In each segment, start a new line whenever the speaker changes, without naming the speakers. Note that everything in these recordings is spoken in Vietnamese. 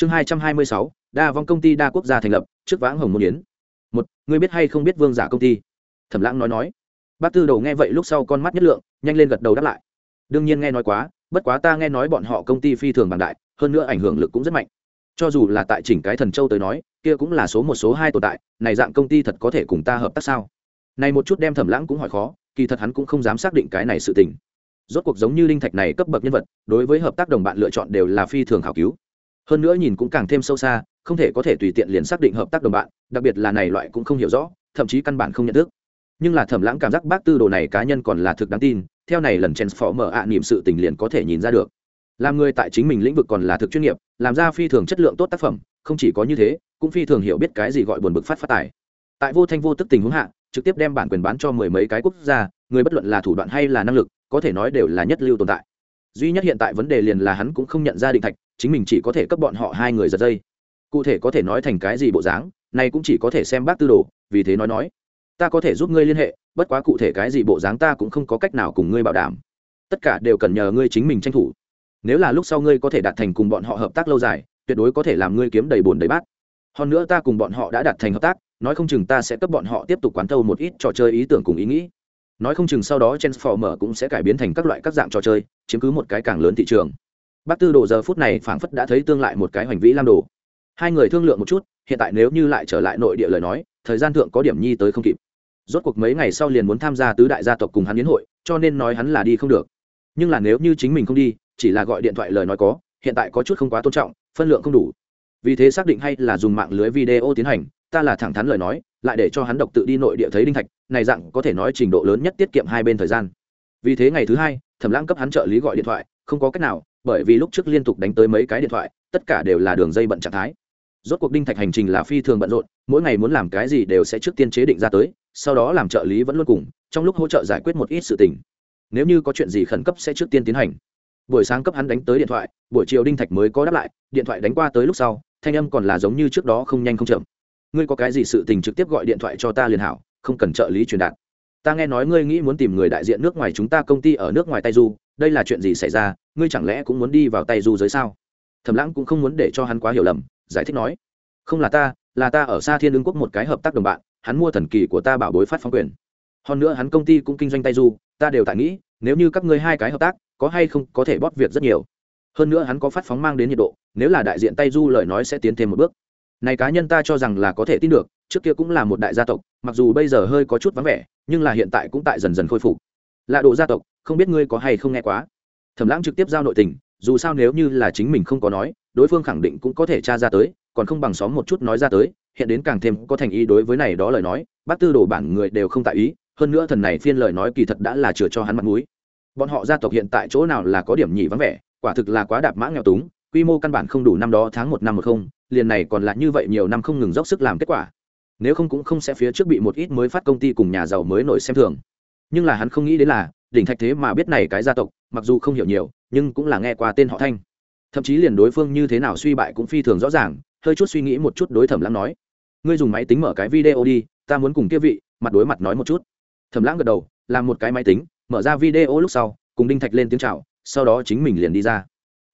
chương hai trăm hai mươi sáu, đa vong công ty, đa quốc gia thành lập, trước vãng hồng môn yến. Một ngươi biết hay không biết vương giả công ty? Thẩm lãng nói nói. Bác tư đầu nghe vậy lúc sau con mắt nhất lượng, nhanh lên gật đầu đáp lại. Đương nhiên nghe nói quá, bất quá ta nghe nói bọn họ công ty phi thường bằng đại, hơn nữa ảnh hưởng lực cũng rất mạnh. Cho dù là tại chỉnh cái thần châu tới nói, kia cũng là số một, số hai tồn tại, này dạng công ty thật có thể cùng ta hợp tác sao? Này một chút đem thẩm lãng cũng hỏi khó, kỳ thật hắn cũng không dám xác định cái này sự tình. Rốt cuộc giống như linh thạch này cấp bậc nhân vật, đối với hợp tác đồng bạn lựa chọn đều là phi thường khảo cứu hơn nữa nhìn cũng càng thêm sâu xa, không thể có thể tùy tiện liền xác định hợp tác đồng bạn, đặc biệt là này loại cũng không hiểu rõ, thậm chí căn bản không nhận thức. Nhưng là thẩm lãng cảm giác bác tư đồ này cá nhân còn là thực đáng tin, theo này lần chen phó mở ạ niệm sự tình liền có thể nhìn ra được. Làm người tại chính mình lĩnh vực còn là thực chuyên nghiệp, làm ra phi thường chất lượng tốt tác phẩm, không chỉ có như thế, cũng phi thường hiểu biết cái gì gọi buồn bực phát phát tài. Tại vô thanh vô tức tình huống hạ, trực tiếp đem bản quyền bán cho mười mấy cái quốc gia, người bất luận là thủ đoạn hay là năng lực, có thể nói đều là nhất lưu tồn tại duy nhất hiện tại vấn đề liền là hắn cũng không nhận ra định thạch, chính mình chỉ có thể cấp bọn họ hai người giật dây. Cụ thể có thể nói thành cái gì bộ dáng, này cũng chỉ có thể xem bác tư đồ, vì thế nói nói. Ta có thể giúp ngươi liên hệ, bất quá cụ thể cái gì bộ dáng ta cũng không có cách nào cùng ngươi bảo đảm. Tất cả đều cần nhờ ngươi chính mình tranh thủ. Nếu là lúc sau ngươi có thể đạt thành cùng bọn họ hợp tác lâu dài, tuyệt đối có thể làm ngươi kiếm đầy bồn đầy bát. Hơn nữa ta cùng bọn họ đã đạt thành hợp tác, nói không chừng ta sẽ cấp bọn họ tiếp tục quán thâu một ít trò chơi ý tưởng cùng ý nghĩ nói không chừng sau đó transformer cũng sẽ cải biến thành các loại các dạng trò chơi, chiếm cứ một cái càng lớn thị trường. Bác tư đồ giờ phút này phảng phất đã thấy tương lại một cái hoành vĩ lam đồ. Hai người thương lượng một chút, hiện tại nếu như lại trở lại nội địa lời nói, thời gian thượng có điểm nhi tới không kịp. Rốt cuộc mấy ngày sau liền muốn tham gia tứ đại gia tộc cùng hắn hiến hội, cho nên nói hắn là đi không được. Nhưng là nếu như chính mình không đi, chỉ là gọi điện thoại lời nói có, hiện tại có chút không quá tôn trọng, phân lượng không đủ. Vì thế xác định hay là dùng mạng lưới video tiến hành, ta là thẳng thắn lời nói, lại để cho hắn độc tự đi nội địa thấy đinh thạch này dạng có thể nói trình độ lớn nhất tiết kiệm hai bên thời gian. Vì thế ngày thứ hai, thẩm lãng cấp hắn trợ lý gọi điện thoại, không có cách nào, bởi vì lúc trước liên tục đánh tới mấy cái điện thoại, tất cả đều là đường dây bận trạng thái. Rốt cuộc đinh thạch hành trình là phi thường bận rộn, mỗi ngày muốn làm cái gì đều sẽ trước tiên chế định ra tới, sau đó làm trợ lý vẫn luôn cùng, trong lúc hỗ trợ giải quyết một ít sự tình. Nếu như có chuyện gì khẩn cấp sẽ trước tiên tiến hành. Buổi sáng cấp hắn đánh tới điện thoại, buổi chiều đinh thạch mới có đáp lại, điện thoại đánh qua tới lúc sau, thanh âm còn là giống như trước đó không nhanh không chậm. Ngươi có cái gì sự tình trực tiếp gọi điện thoại cho ta liền hảo không cần trợ lý truyền đạt. Ta nghe nói ngươi nghĩ muốn tìm người đại diện nước ngoài chúng ta công ty ở nước ngoài tay du đây là chuyện gì xảy ra, ngươi chẳng lẽ cũng muốn đi vào tay du giới sao? Thẩm lãng cũng không muốn để cho hắn quá hiểu lầm, giải thích nói, không là ta là ta ở xa thiên đương quốc một cái hợp tác đồng bạn, hắn mua thần kỳ của ta bảo bối phát phóng quyền. Hơn nữa hắn công ty cũng kinh doanh tay du ta đều tại nghĩ, nếu như các ngươi hai cái hợp tác, có hay không có thể bóp việc rất nhiều. Hơn nữa hắn có phát phóng mang đến nhiệt độ, nếu là đại diện tay du lời nói sẽ tiến thêm một bước này cá nhân ta cho rằng là có thể tin được, trước kia cũng là một đại gia tộc, mặc dù bây giờ hơi có chút vắng vẻ, nhưng là hiện tại cũng tại dần dần khôi phục. Lạ độ gia tộc, không biết ngươi có hay không nghe quá. Thẩm lãng trực tiếp giao nội tình, dù sao nếu như là chính mình không có nói, đối phương khẳng định cũng có thể tra ra tới, còn không bằng xóm một chút nói ra tới, hiện đến càng thêm có thành ý đối với này đó lời nói, bác tư đồ bản người đều không tại ý, hơn nữa thần này phiên lời nói kỳ thật đã là chừa cho hắn mặt mũi. Bọn họ gia tộc hiện tại chỗ nào là có điểm nhỉ vắng vẻ, quả thực là quá đạp mã nghèo túng quy mô căn bản không đủ năm đó tháng một năm một không, liền này còn là như vậy nhiều năm không ngừng dốc sức làm kết quả. Nếu không cũng không sẽ phía trước bị một ít mới phát công ty cùng nhà giàu mới nổi xem thường. Nhưng là hắn không nghĩ đến là, đỉnh thạch thế mà biết này cái gia tộc, mặc dù không hiểu nhiều, nhưng cũng là nghe qua tên họ thanh. Thậm chí liền đối phương như thế nào suy bại cũng phi thường rõ ràng, hơi chút suy nghĩ một chút đối thẩm lãng nói, ngươi dùng máy tính mở cái video đi, ta muốn cùng kia vị, mặt đối mặt nói một chút. Thẩm lãng gật đầu, làm một cái máy tính, mở ra video lúc sau, cùng đinh thạch lên tiếng chào, sau đó chính mình liền đi ra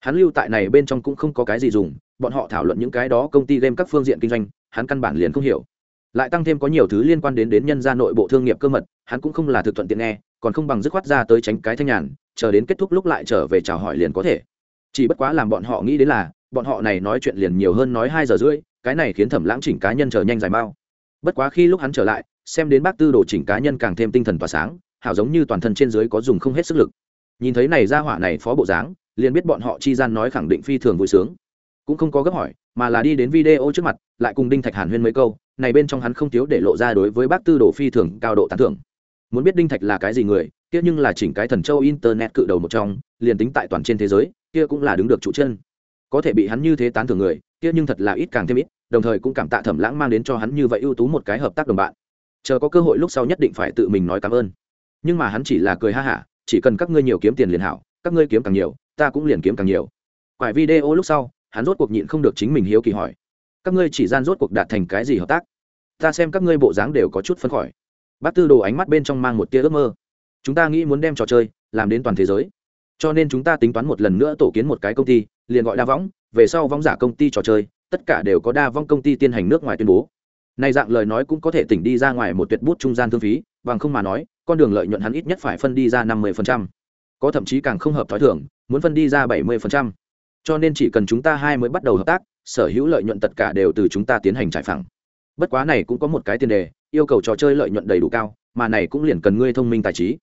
hắn lưu tại này bên trong cũng không có cái gì dùng, bọn họ thảo luận những cái đó công ty game các phương diện kinh doanh, hắn căn bản liền không hiểu. Lại tăng thêm có nhiều thứ liên quan đến đến nhân gia nội bộ thương nghiệp cơ mật, hắn cũng không là thực thuận tiện nghe, còn không bằng dứt khoát ra tới tránh cái thanh nhàn, chờ đến kết thúc lúc lại trở về chào hỏi liền có thể. Chỉ bất quá làm bọn họ nghĩ đến là, bọn họ này nói chuyện liền nhiều hơn nói hai giờ rưỡi, cái này khiến thẩm lãng chỉnh cá nhân chờ nhanh dài mau bất quá khi lúc hắn trở lại, xem đến bác tư đồ chỉnh cá nhân càng thêm tinh thần tỏa sáng, hảo giống như toàn thân trên dưới có dùng không hết sức lực. Nhìn thấy này ra hỏa này phó bộ dáng liền biết bọn họ chi gian nói khẳng định phi thường vui sướng. Cũng không có gấp hỏi, mà là đi đến video trước mặt, lại cùng đinh thạch hàn huyên mấy câu, này bên trong hắn không thiếu để lộ ra đối với bác tư đồ phi thường cao độ tán thưởng. Muốn biết đinh thạch là cái gì người, kia nhưng là chỉnh cái thần châu internet cự đầu một trong, liền tính tại toàn trên thế giới, kia cũng là đứng được trụ chân. Có thể bị hắn như thế tán thưởng người, kia nhưng thật là ít càng thêm ít, đồng thời cũng cảm tạ thẩm lãng mang đến cho hắn như vậy ưu tú một cái hợp tác đồng bạn. Chờ có cơ hội lúc sau nhất định phải tự mình nói cảm ơn. Nhưng mà hắn chỉ là cười ha hả, chỉ cần các ngươi nhiều kiếm tiền liền hảo, các ngươi kiếm càng nhiều ta cũng liền kiếm càng nhiều. Quải video lúc sau, hắn rốt cuộc nhịn không được chính mình hiếu kỳ hỏi. Các ngươi chỉ gian rốt cuộc đạt thành cái gì hợp tác? Ta xem các ngươi bộ dáng đều có chút phân khỏi bác tư đồ ánh mắt bên trong mang một tia ước mơ. Chúng ta nghĩ muốn đem trò chơi làm đến toàn thế giới. Cho nên chúng ta tính toán một lần nữa tổ kiến một cái công ty, liền gọi đa võng. Về sau vong giả công ty trò chơi, tất cả đều có đa vong công ty tiến hành nước ngoài tuyên bố. Nay dạng lời nói cũng có thể tỉnh đi ra ngoài một tuyệt bút trung gian thương phí, bằng không mà nói, con đường lợi nhuận hắn ít nhất phải phân đi ra năm mươi có thậm chí càng không hợp thói thường, muốn phân đi ra bảy mươi cho nên chỉ cần chúng ta hai mới bắt đầu hợp tác, sở hữu lợi nhuận tất cả đều từ chúng ta tiến hành trải phẳng. Bất quá này cũng có một cái tiền đề, yêu cầu trò chơi lợi nhuận đầy đủ cao, mà này cũng liền cần ngươi thông minh tài trí.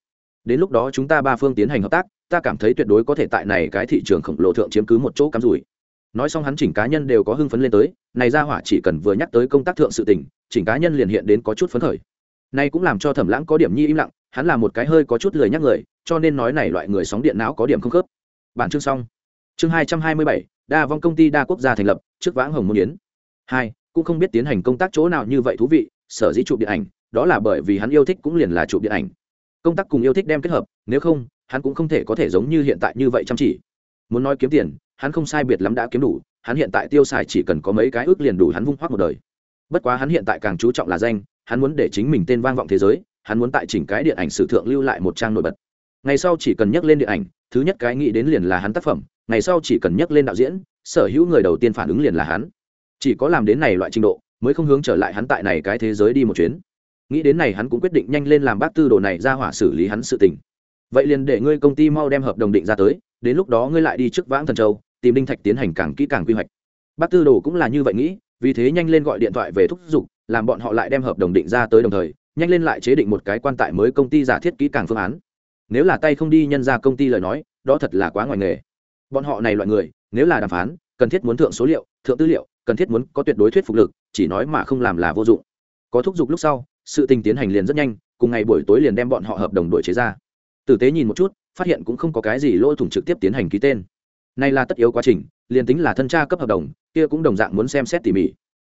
Đến lúc đó chúng ta ba phương tiến hành hợp tác, ta cảm thấy tuyệt đối có thể tại này cái thị trường khổng lồ thượng chiếm cứ một chỗ cắm rủi. Nói xong hắn chỉnh cá nhân đều có hưng phấn lên tới, này ra hỏa chỉ cần vừa nhắc tới công tác thượng sự tình, chỉnh cá nhân liền hiện đến có chút phấn khởi. Này cũng làm cho thẩm lãng có điểm nhi im lặng, hắn là một cái hơi có chút lười nhắc người cho nên nói này loại người sóng điện não có điểm không khớp. Bản chương xong. Chương hai trăm hai mươi bảy, đa vong công ty, đa quốc gia thành lập, trước vãng hồng môn yến. Hai, cũng không biết tiến hành công tác chỗ nào như vậy thú vị, sở dĩ chụp điện ảnh, đó là bởi vì hắn yêu thích cũng liền là chụp điện ảnh. Công tác cùng yêu thích đem kết hợp, nếu không, hắn cũng không thể có thể giống như hiện tại như vậy chăm chỉ. Muốn nói kiếm tiền, hắn không sai biệt lắm đã kiếm đủ, hắn hiện tại tiêu xài chỉ cần có mấy cái ước liền đủ hắn vung hoác một đời. Bất quá hắn hiện tại càng chú trọng là danh, hắn muốn để chính mình tên vang vọng thế giới, hắn muốn tại chỉnh cái điện ảnh sử thượng lưu lại một trang nổi bật ngày sau chỉ cần nhắc lên điện ảnh, thứ nhất cái nghĩ đến liền là hắn tác phẩm, ngày sau chỉ cần nhắc lên đạo diễn, sở hữu người đầu tiên phản ứng liền là hắn. Chỉ có làm đến này loại trình độ, mới không hướng trở lại hắn tại này cái thế giới đi một chuyến. Nghĩ đến này hắn cũng quyết định nhanh lên làm bác tư đồ này ra hỏa xử lý hắn sự tình. Vậy liền để ngươi công ty mau đem hợp đồng định ra tới, đến lúc đó ngươi lại đi trước vãng thần châu, tìm đinh thạch tiến hành càng kỹ càng quy hoạch. Bác tư đồ cũng là như vậy nghĩ, vì thế nhanh lên gọi điện thoại về thúc giục, làm bọn họ lại đem hợp đồng định ra tới đồng thời, nhanh lên lại chế định một cái quan tại mới công ty giả thiết kỹ càng phương án nếu là tay không đi nhân ra công ty lời nói, đó thật là quá ngoài nghề. Bọn họ này loại người, nếu là đàm phán, cần thiết muốn thượng số liệu, thượng tư liệu, cần thiết muốn có tuyệt đối thuyết phục lực, chỉ nói mà không làm là vô dụng. Có thúc giục lúc sau, sự tình tiến hành liền rất nhanh, cùng ngày buổi tối liền đem bọn họ hợp đồng đổi chế ra. Tử tế nhìn một chút, phát hiện cũng không có cái gì lỗ thủng trực tiếp tiến hành ký tên. Này là tất yếu quá trình, liền tính là thân tra cấp hợp đồng, kia cũng đồng dạng muốn xem xét tỉ mỉ.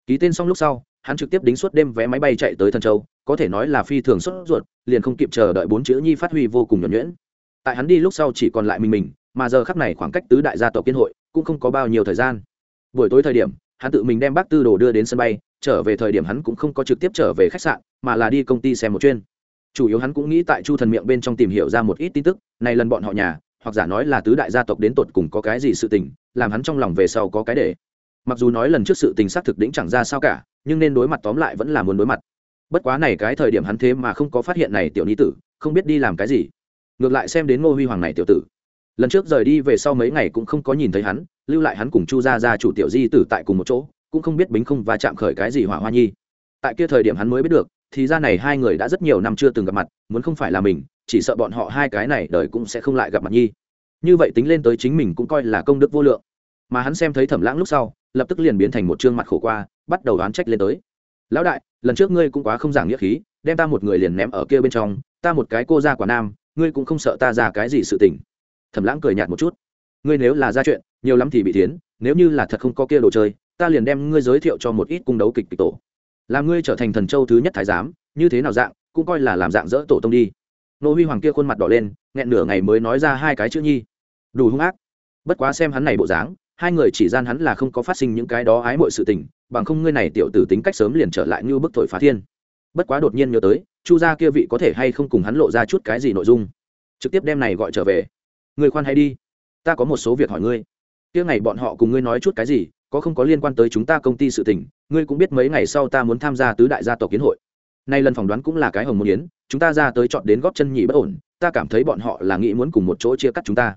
Ký tên xong lúc sau, hắn trực tiếp đính suốt đêm vé máy bay chạy tới thần châu có thể nói là phi thường xuất ruột, liền không kịp chờ đợi bốn chữ nhi phát huy vô cùng nhuẩn nhuyễn. Tại hắn đi lúc sau chỉ còn lại mình mình, mà giờ khắc này khoảng cách tứ đại gia tộc kiên hội cũng không có bao nhiêu thời gian. Buổi tối thời điểm, hắn tự mình đem bác tư đồ đưa đến sân bay, trở về thời điểm hắn cũng không có trực tiếp trở về khách sạn, mà là đi công ty xem một chuyên chủ yếu hắn cũng nghĩ tại chu thần miệng bên trong tìm hiểu ra một ít tin tức, này lần bọn họ nhà, hoặc giả nói là tứ đại gia tộc đến tột cùng có cái gì sự tình, làm hắn trong lòng về sau có cái để. Mặc dù nói lần trước sự tình xác thực đĩnh chẳng ra sao cả, nhưng nên đối mặt tóm lại vẫn là muốn đối mặt bất quá này cái thời điểm hắn thế mà không có phát hiện này tiểu ni tử, không biết đi làm cái gì. Ngược lại xem đến ngô huy hoàng này tiểu tử. Lần trước rời đi về sau mấy ngày cũng không có nhìn thấy hắn, lưu lại hắn cùng chu gia gia chủ tiểu di tử tại cùng một chỗ, cũng không biết bính không và chạm khởi cái gì hỏa hoa nhi. Tại kia thời điểm hắn mới biết được, thì ra này hai người đã rất nhiều năm chưa từng gặp mặt, muốn không phải là mình, chỉ sợ bọn họ hai cái này đời cũng sẽ không lại gặp mặt nhi. Như vậy tính lên tới chính mình cũng coi là công đức vô lượng. Mà hắn xem thấy thẩm lãng lúc sau, lập tức liền biến thành một trương mặt khổ qua, bắt đầu đoán trách lên tới lão đại, lần trước ngươi cũng quá không giảng nghĩa khí, đem ta một người liền ném ở kia bên trong, ta một cái cô ra quả nam, ngươi cũng không sợ ta ra cái gì sự tình. Thẩm lãng cười nhạt một chút. Ngươi nếu là ra chuyện, nhiều lắm thì bị tiến nếu như là thật không có kia đồ chơi, ta liền đem ngươi giới thiệu cho một ít cung đấu kịch kịch tổ. Làm ngươi trở thành thần châu thứ nhất thái giám, như thế nào dạng, cũng coi là làm dạng dỡ tổ tông đi. Nô huy hoàng kia khuôn mặt đỏ lên, nghẹn nửa ngày mới nói ra hai cái chữ nhi. Đủ hung ác. Bất quá xem hắn này bộ dáng, hai người chỉ gian hắn là không có phát sinh những cái đó ái mọi sự tình bằng không ngươi này tiểu tử tính cách sớm liền trở lại như bức thổi phá thiên. Bất quá đột nhiên nhớ tới, chu gia kia vị có thể hay không cùng hắn lộ ra chút cái gì nội dung. Trực tiếp đem này gọi trở về. Người khoan hay đi, ta có một số việc hỏi ngươi. Kia ngày bọn họ cùng ngươi nói chút cái gì, có không có liên quan tới chúng ta công ty sự tình, ngươi cũng biết mấy ngày sau ta muốn tham gia tứ đại gia tộc kiến hội. Nay lần phỏng đoán cũng là cái hồng môn yến, chúng ta ra tới chọn đến góp chân nhị bất ổn, ta cảm thấy bọn họ là nghĩ muốn cùng một chỗ chia cắt chúng ta.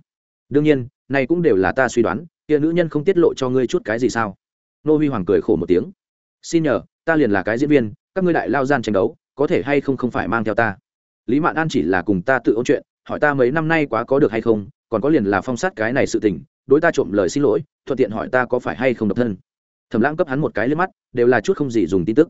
Đương nhiên, này cũng đều là ta suy đoán, kia nữ nhân không tiết lộ cho ngươi chút cái gì sao? Nô huy hoàng cười khổ một tiếng. Xin nhờ, ta liền là cái diễn viên, các ngươi đại lao gian tranh đấu, có thể hay không không phải mang theo ta? Lý mạn an chỉ là cùng ta tự ôn chuyện, hỏi ta mấy năm nay quá có được hay không, còn có liền là phong sát cái này sự tình, đối ta trộm lời xin lỗi, thuận tiện hỏi ta có phải hay không độc thân. Thẩm lãng cấp hắn một cái lên mắt, đều là chút không gì dùng tin tức.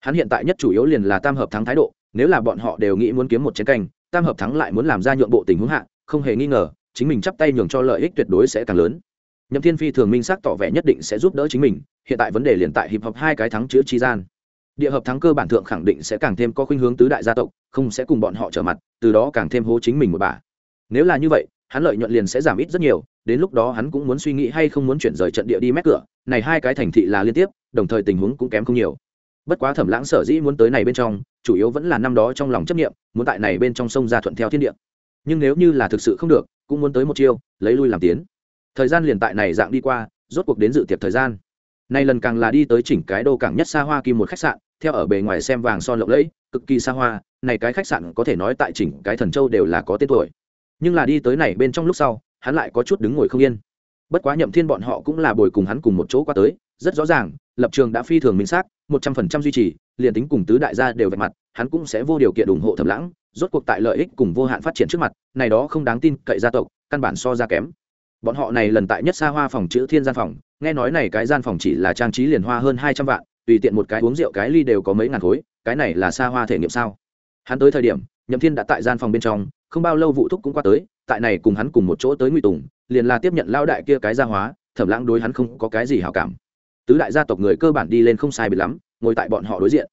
Hắn hiện tại nhất chủ yếu liền là tam hợp thắng thái độ, nếu là bọn họ đều nghĩ muốn kiếm một chiến canh, tam hợp thắng lại muốn làm ra nhượng bộ tình huống hạ, không hề nghi ngờ, chính mình chắp tay nhường cho lợi ích tuyệt đối sẽ càng lớn nhậm thiên phi thường minh xác tỏ vẻ nhất định sẽ giúp đỡ chính mình, hiện tại vấn đề liền tại hiệp hợp hai cái thắng chữa chi gian. Địa hợp thắng cơ bản thượng khẳng định sẽ càng thêm có khuynh hướng tứ đại gia tộc, không sẽ cùng bọn họ trở mặt, từ đó càng thêm hố chính mình một bà. Nếu là như vậy, hắn lợi nhuận liền sẽ giảm ít rất nhiều, đến lúc đó hắn cũng muốn suy nghĩ hay không muốn chuyển rời trận địa đi mép cửa, này hai cái thành thị là liên tiếp, đồng thời tình huống cũng kém không nhiều. Bất quá thẩm lãng sở dĩ muốn tới này bên trong, chủ yếu vẫn là năm đó trong lòng chấp nghiệm muốn tại này bên trong sông ra thuận theo thiên địa. Nhưng nếu như là thực sự không được, cũng muốn tới một chiêu, lấy lui làm tiến thời gian liền tại này dạng đi qua, rốt cuộc đến dự tiệc thời gian. Nay lần càng là đi tới chỉnh cái đô cảng nhất xa hoa kim một khách sạn, theo ở bề ngoài xem vàng son lộng lẫy, cực kỳ xa hoa, này cái khách sạn có thể nói tại chỉnh cái thần châu đều là có tên tuổi. Nhưng là đi tới này bên trong lúc sau, hắn lại có chút đứng ngồi không yên. Bất quá nhậm thiên bọn họ cũng là bồi cùng hắn cùng một chỗ qua tới, rất rõ ràng, lập trường đã phi thường minh xác, một trăm phần trăm duy trì, liền tính cùng tứ đại gia đều vạch mặt, hắn cũng sẽ vô điều kiện ủng hộ thẩm lãng, rốt cuộc tại lợi ích cùng vô hạn phát triển trước mặt, này đó không đáng tin cậy gia tộc, căn bản so ra kém bọn họ này lần tại nhất xa hoa phòng chữ thiên gian phòng, nghe nói này cái gian phòng chỉ là trang trí liền hoa hơn hai trăm vạn, tùy tiện một cái uống rượu cái ly đều có mấy ngàn khối, cái này là xa hoa thể nghiệm sao? Hắn tới thời điểm, nhậm thiên đã tại gian phòng bên trong, không bao lâu vụ thúc cũng qua tới, tại này cùng hắn cùng một chỗ tới ngụy tùng, liền là tiếp nhận lao đại kia cái gia hóa, thẩm lãng đối hắn không có cái gì hảo cảm. Tứ đại gia tộc người cơ bản đi lên không sai biệt lắm, ngồi tại bọn họ đối diện.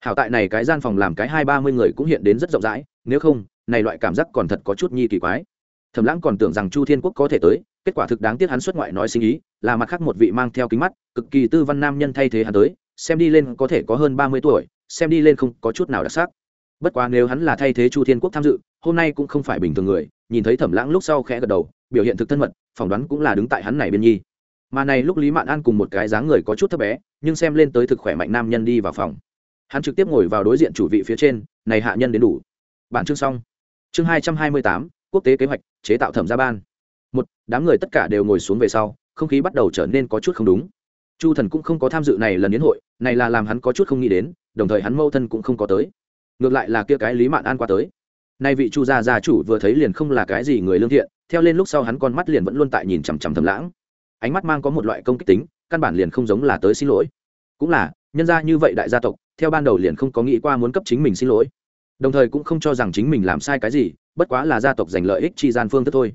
Hảo tại này cái gian phòng làm cái hai ba mươi người cũng hiện đến rất rộng rãi, nếu không, này loại cảm giác còn thật có chút nhi kỳ quái. Thẩm lãng còn tưởng rằng chu thiên quốc có thể tới kết quả thực đáng tiếc hắn xuất ngoại nói sinh ý, là mặt khác một vị mang theo kính mắt, cực kỳ tư văn nam nhân thay thế hắn tới, xem đi lên có thể có hơn ba mươi tuổi, xem đi lên không có chút nào đặc sắc. Bất quá nếu hắn là thay thế chu thiên quốc tham dự, hôm nay cũng không phải bình thường người, nhìn thấy thẩm lãng lúc sau khẽ gật đầu, biểu hiện thực thân mật, phỏng đoán cũng là đứng tại hắn này bên nhi. Mà này lúc lý mạn an cùng một cái dáng người có chút thấp bé, nhưng xem lên tới thực khỏe mạnh nam nhân đi vào phòng. Hắn trực tiếp ngồi vào đối diện chủ vị phía trên, này hạ nhân đến đủ. Bản chương xong. Chương hai trăm hai mươi tám, quốc tế kế hoạch, chế tạo thẩm gia ban một, đám người tất cả đều ngồi xuống về sau, không khí bắt đầu trở nên có chút không đúng. Chu thần cũng không có tham dự này lần đến hội, này là làm hắn có chút không nghĩ đến, đồng thời hắn mâu thân cũng không có tới. Ngược lại là kia cái lý mạn an qua tới. Nay vị chu gia gia chủ vừa thấy liền không là cái gì người lương thiện, theo lên lúc sau hắn con mắt liền vẫn luôn tại nhìn chằm chằm thầm lãng. Ánh mắt mang có một loại công kích tính, căn bản liền không giống là tới xin lỗi. Cũng là, nhân gia như vậy đại gia tộc, theo ban đầu liền không có nghĩ qua muốn cấp chính mình xin lỗi. Đồng thời cũng không cho rằng chính mình làm sai cái gì, bất quá là gia tộc giành lợi ích chi gian phương thức thôi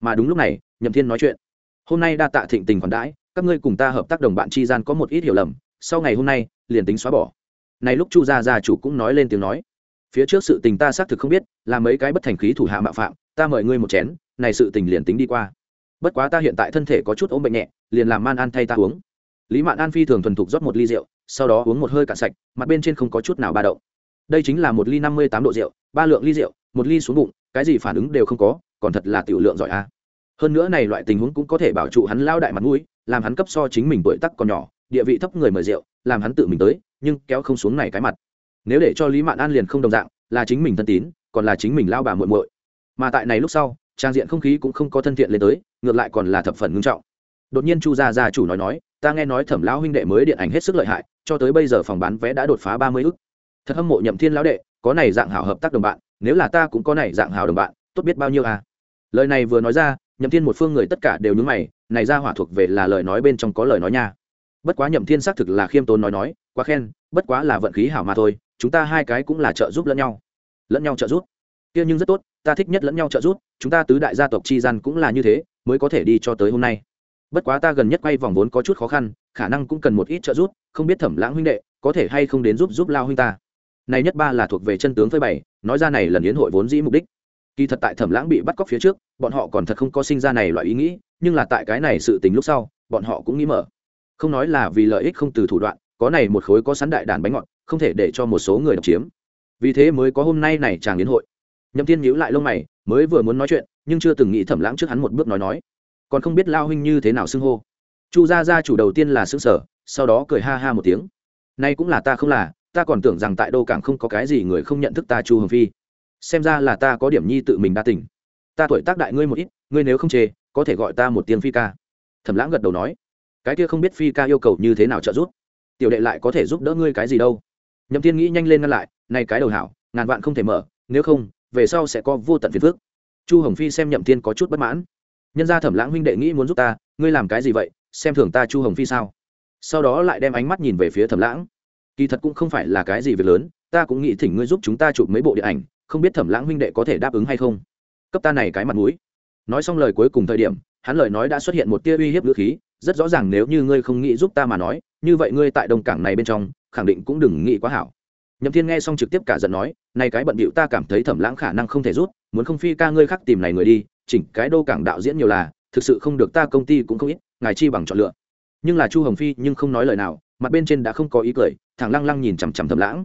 mà đúng lúc này, nhậm thiên nói chuyện. Hôm nay đa tạ thịnh tình khoản đãi, các ngươi cùng ta hợp tác đồng bạn chi gian có một ít hiểu lầm, sau ngày hôm nay, liền tính xóa bỏ. Này lúc chu gia gia chủ cũng nói lên tiếng nói. Phía trước sự tình ta xác thực không biết, là mấy cái bất thành khí thủ hạ mạo phạm, ta mời ngươi một chén, này sự tình liền tính đi qua. Bất quá ta hiện tại thân thể có chút ốm bệnh nhẹ, liền làm man an thay ta uống. Lý mạn an phi thường thuần thục rót một ly rượu, sau đó uống một hơi cạn sạch, mặt bên trên không có chút nào ba đậu đây chính là một ly năm mươi tám độ rượu, ba lượng ly rượu, một ly xuống bụng, cái gì phản ứng đều không có còn thật là tiểu lượng giỏi a. Hơn nữa này loại tình huống cũng có thể bảo trụ hắn lao đại mặt mũi, làm hắn cấp so chính mình tuổi tắc còn nhỏ, địa vị thấp người mời rượu, làm hắn tự mình tới, nhưng kéo không xuống này cái mặt. Nếu để cho lý mạn an liền không đồng dạng, là chính mình thân tín, còn là chính mình lao bà muội muội. Mà tại này lúc sau, trang diện không khí cũng không có thân thiện lên tới, ngược lại còn là thập phần ngưng trọng. Đột nhiên chu gia gia chủ nói nói, ta nghe nói thẩm lão huynh đệ mới điện ảnh hết sức lợi hại, cho tới bây giờ phòng bán vé đã đột phá ba mươi ức. Thật hâm mộ nhậm thiên lão đệ, có này dạng hảo hợp tác đồng bạn, nếu là ta cũng có này dạng hảo đồng bạn, tốt biết bao nhiêu à? Lời này vừa nói ra, nhậm thiên một phương người tất cả đều nhúng mày, này ra hỏa thuộc về là lời nói bên trong có lời nói nha. Bất quá nhậm thiên xác thực là khiêm tốn nói nói, quá khen, bất quá là vận khí hảo mà thôi, chúng ta hai cái cũng là trợ giúp lẫn nhau. Lẫn nhau trợ giúp? Kia nhưng rất tốt, ta thích nhất lẫn nhau trợ giúp, chúng ta tứ đại gia tộc chi gian cũng là như thế, mới có thể đi cho tới hôm nay. Bất quá ta gần nhất quay vòng vốn có chút khó khăn, khả năng cũng cần một ít trợ giúp, không biết thẩm lãng huynh đệ, có thể hay không đến giúp giúp lao huynh ta. Này nhất ba là thuộc về chân tướng phơi bày, nói ra này lần yến hội vốn dĩ mục đích kỳ thật tại thẩm lãng bị bắt cóc phía trước, bọn họ còn thật không có sinh ra này loại ý nghĩ, nhưng là tại cái này sự tình lúc sau, bọn họ cũng nghĩ mở. Không nói là vì lợi ích không từ thủ đoạn, có này một khối có sắn đại đàn bánh ngọt, không thể để cho một số người độc chiếm. Vì thế mới có hôm nay này chàng đến hội. Nhậm tiên nhíu lại lông mày, mới vừa muốn nói chuyện, nhưng chưa từng nghĩ thẩm lãng trước hắn một bước nói nói. Còn không biết lao huynh như thế nào xưng hô. Chu gia gia chủ đầu tiên là xưng sở sau đó cười ha ha một tiếng. Nay cũng là ta không là, ta còn tưởng rằng tại đô cảng không có cái gì người không nhận thức ta chu hồng phi xem ra là ta có điểm nhi tự mình đa tỉnh ta tuổi tác đại ngươi một ít, ngươi nếu không chê, có thể gọi ta một tiếng phi ca. Thẩm lãng gật đầu nói. Cái kia không biết phi ca yêu cầu như thế nào trợ giúp? Tiểu đệ lại có thể giúp đỡ ngươi cái gì đâu? Nhậm tiên nghĩ nhanh lên ngăn lại nay cái đầu hảo, ngàn vạn không thể mở, nếu không, về sau sẽ có vô tận phiền phước chu hồng phi xem nhậm tiên có chút bất mãn. Nhân ra thẩm lãng huynh đệ nghĩ muốn giúp ta, ngươi làm cái gì vậy? Xem thường ta chu hồng phi sao? Sau đó lại đem ánh mắt nhìn về phía thẩm lãng. Kỳ thật cũng không phải là cái gì việc lớn, ta cũng nghĩ thỉnh ngươi giúp chúng ta chụp mấy bộ điện ảnh không biết thẩm lãng huynh đệ có thể đáp ứng hay không. Cấp ta này cái mặt mũi. Nói xong lời cuối cùng thời điểm, hắn lời nói đã xuất hiện một tia uy hiếp ngữ khí, rất rõ ràng nếu như ngươi không nghĩ giúp ta mà nói, như vậy ngươi tại đông cảng này bên trong, khẳng định cũng đừng nghĩ quá hảo. Nhậm thiên nghe xong trực tiếp cả giận nói nay cái bận bịu ta cảm thấy thẩm lãng khả năng không thể rút muốn không phi ca ngươi khác tìm này người đi, chỉnh cái đô cảng đạo diễn nhiều là, thực sự không được ta công ty cũng không ít, ngài chi bằng chọn lựa. Nhưng là chu hồng phi nhưng không nói lời nào, mặt bên trên đã không có ý cười, thẳng lăng lăng nhìn chằm chằm thẩm lãng.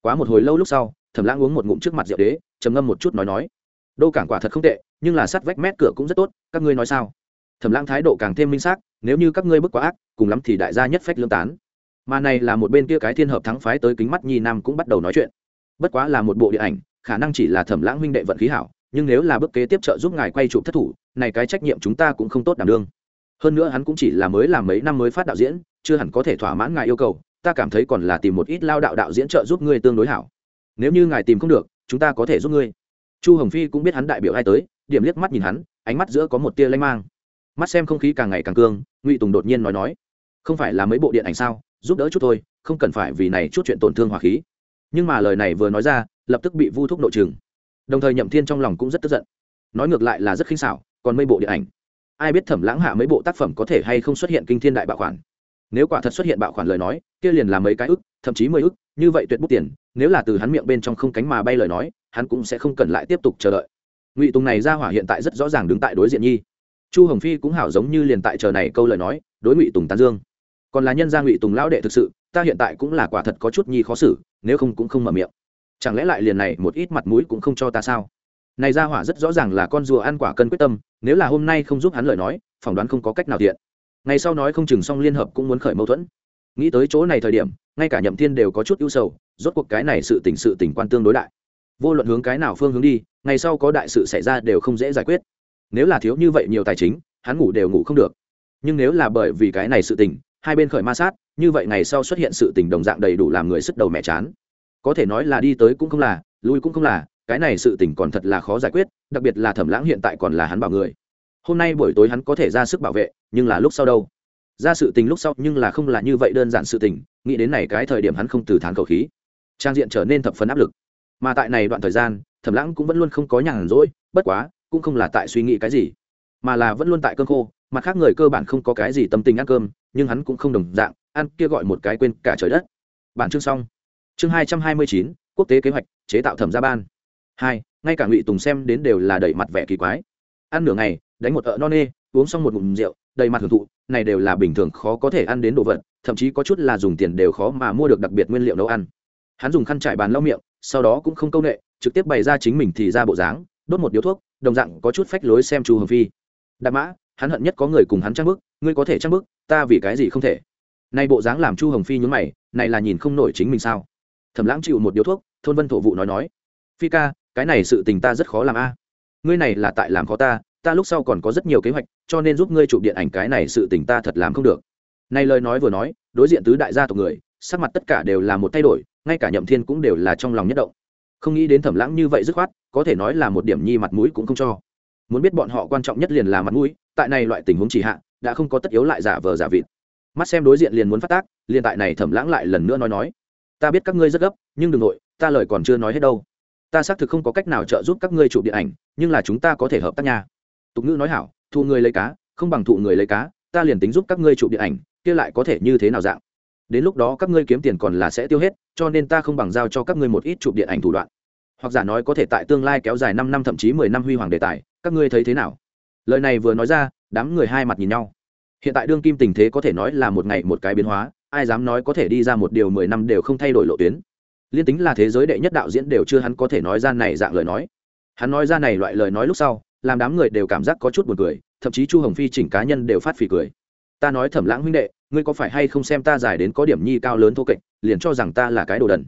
Quá một hồi lâu lúc sau thẩm lãng uống một ngụm trước mặt rượu đế, trầm ngâm một chút nói nói, đô cảng quả thật không tệ, nhưng là sắt vách mét cửa cũng rất tốt, các ngươi nói sao? Thẩm lãng thái độ càng thêm minh xác, nếu như các ngươi bức quá ác, cùng lắm thì đại gia nhất phách lương tán. Mà này là một bên kia cái thiên hợp thắng phái tới kính mắt nhi nam cũng bắt đầu nói chuyện. Bất quá là một bộ điện ảnh, khả năng chỉ là thẩm lãng huynh đệ vận khí hảo, nhưng nếu là bước kế tiếp trợ giúp ngài quay chụp thất thủ, này cái trách nhiệm chúng ta cũng không tốt đảm đương. Hơn nữa hắn cũng chỉ là mới làm mấy năm mới phát đạo diễn, chưa hẳn có thể thỏa mãn ngài yêu cầu, ta cảm thấy còn là tìm một ít lao đạo đạo diễn trợ giúp ngươi tương đối hảo nếu như ngài tìm không được, chúng ta có thể giúp ngươi. Chu hồng phi cũng biết hắn đại biểu ai tới, điểm liếc mắt nhìn hắn, ánh mắt giữa có một tia lanh mang. Mắt xem không khí càng ngày càng cương, ngụy tùng đột nhiên nói nói, không phải là mấy bộ điện ảnh sao? Giúp đỡ chút thôi, không cần phải vì này chút chuyện tổn thương hỏa khí. Nhưng mà lời này vừa nói ra, lập tức bị vu thúc nội trừng. Đồng thời nhậm thiên trong lòng cũng rất tức giận. Nói ngược lại là rất khinh xảo, còn mấy bộ điện ảnh. Ai biết thẩm lãng hạ mấy bộ tác phẩm có thể hay không xuất hiện kinh thiên đại bạo khoản. Nếu quả thật xuất hiện bạo khoản lời nói, kia liền là mấy cái ức thậm chí mười ức, như vậy tuyệt bút tiền, nếu là từ hắn miệng bên trong không cánh mà bay lời nói, hắn cũng sẽ không cần lại tiếp tục chờ đợi. Ngụy tùng này ra hỏa hiện tại rất rõ ràng đứng tại đối diện nhi. Chu hồng phi cũng hảo giống như liền tại chờ này câu lời nói, đối ngụy tùng tán dương. Còn là nhân gia ngụy tùng lão đệ thực sự, ta hiện tại cũng là quả thật có chút nhi khó xử, nếu không cũng không mở miệng. Chẳng lẽ lại liền này một ít mặt mũi cũng không cho ta sao? Này ra hỏa rất rõ ràng là con rùa ăn quả cân quyết tâm, nếu là hôm nay không giúp hắn lời nói, phỏng đoán không có cách nào thiện ngày sau nói không chừng xong liên hợp cũng muốn khởi mâu thuẫn nghĩ tới chỗ này thời điểm, ngay cả nhậm thiên đều có chút ưu sầu, rốt cuộc cái này sự tình sự tình quan tương đối đại. Vô luận hướng cái nào phương hướng đi, ngày sau có đại sự xảy ra đều không dễ giải quyết. Nếu là thiếu như vậy nhiều tài chính, hắn ngủ đều ngủ không được. Nhưng nếu là bởi vì cái này sự tình, hai bên khởi ma sát, như vậy ngày sau xuất hiện sự tình đồng dạng đầy đủ làm người sức đầu mẹ chán. Có thể nói là đi tới cũng không là, lui cũng không là, cái này sự tình còn thật là khó giải quyết, đặc biệt là thẩm lãng hiện tại còn là hắn bảo người. Hôm nay buổi tối hắn có thể ra sức bảo vệ, nhưng là lúc sau đâu? Ra sự tình lúc sau nhưng là không là như vậy đơn giản sự tình, nghĩ đến này cái thời điểm hắn không từ thán cầu khí. Trang diện trở nên thập phần áp lực. Mà tại này đoạn thời gian, thẩm lãng cũng vẫn luôn không có nhàn rỗi, bất quá, cũng không là tại suy nghĩ cái gì, mà là vẫn luôn tại cơn khô, mặt khác người cơ bản không có cái gì tâm tình ăn cơm, nhưng hắn cũng không đồng dạng, ăn kia gọi một cái quên cả trời đất. Bản chương xong. Chương hai trăm hai mươi chín, quốc tế kế hoạch, chế tạo thẩm gia ban. Hai, ngay cả ngụy tùng xem đến đều là đẩy mặt vẻ kỳ quái. Ăn nửa ngày, đánh một ợ non nê, uống xong một ngụm rượu đầy mặt hưởng thụ, này đều là bình thường khó có thể ăn đến đồ vật, thậm chí có chút là dùng tiền đều khó mà mua được đặc biệt nguyên liệu nấu ăn. Hắn dùng khăn trải bàn lau miệng, sau đó cũng không câu nệ, trực tiếp bày ra chính mình thì ra bộ dáng, đốt một điếu thuốc, đồng dạng có chút phách lối xem chu hồng phi. Đạp mã, hắn hận nhất có người cùng hắn trang bức ngươi có thể trang bức ta vì cái gì không thể? Nay bộ dáng làm chu hồng phi nhún mày, này là nhìn không nổi chính mình sao? Thẩm lãng chịu một điếu thuốc, thôn vân thổ vụ nói nói, phi ca, cái này sự tình ta rất khó làm a. Ngươi này là tại làm khó ta ta lúc sau còn có rất nhiều kế hoạch, cho nên giúp ngươi chụp điện ảnh cái này sự tình ta thật làm không được. Này lời nói vừa nói, đối diện tứ đại gia tộc người, sắc mặt tất cả đều là một thay đổi, ngay cả nhậm thiên cũng đều là trong lòng nhất động. Không nghĩ đến thẩm lãng như vậy dứt khoát, có thể nói là một điểm nhi mặt mũi cũng không cho. Muốn biết bọn họ quan trọng nhất liền là mặt mũi, tại này loại tình huống chỉ hạ, đã không có tất yếu lại giả vờ giả vịt. Mắt xem đối diện liền muốn phát tác, liền tại này thẩm lãng lại lần nữa nói nói. Ta biết các ngươi rất gấp, nhưng đừng nội, ta lời còn chưa nói hết đâu. Ta xác thực không có cách nào trợ giúp các ngươi chụp điện ảnh, nhưng là chúng ta có thể hợp tác nha tục ngữ nói hảo, thụ người lấy cá, không bằng thụ người lấy cá, ta liền tính giúp các ngươi chụp điện ảnh, kia lại có thể như thế nào dạng? Đến lúc đó các ngươi kiếm tiền còn là sẽ tiêu hết, cho nên ta không bằng giao cho các ngươi một ít chụp điện ảnh thủ đoạn. Hoặc giả nói có thể tại tương lai kéo dài năm năm thậm chí mười năm huy hoàng đề tài, các ngươi thấy thế nào? Lời này vừa nói ra, đám người hai mặt nhìn nhau. Hiện tại đương kim tình thế có thể nói là một ngày một cái biến hóa, ai dám nói có thể đi ra một điều mười năm đều không thay đổi lộ tuyến. Liên tính là thế giới đệ nhất đạo diễn đều chưa hắn có thể nói ra này dạng lời nói. Hắn nói ra này loại lời nói lúc sau làm đám người đều cảm giác có chút buồn cười, thậm chí chu hồng phi chỉnh cá nhân đều phát phì cười. Ta nói thẩm lãng huynh đệ, ngươi có phải hay không xem ta giải đến có điểm nhi cao lớn thô kệch, liền cho rằng ta là cái đồ đần?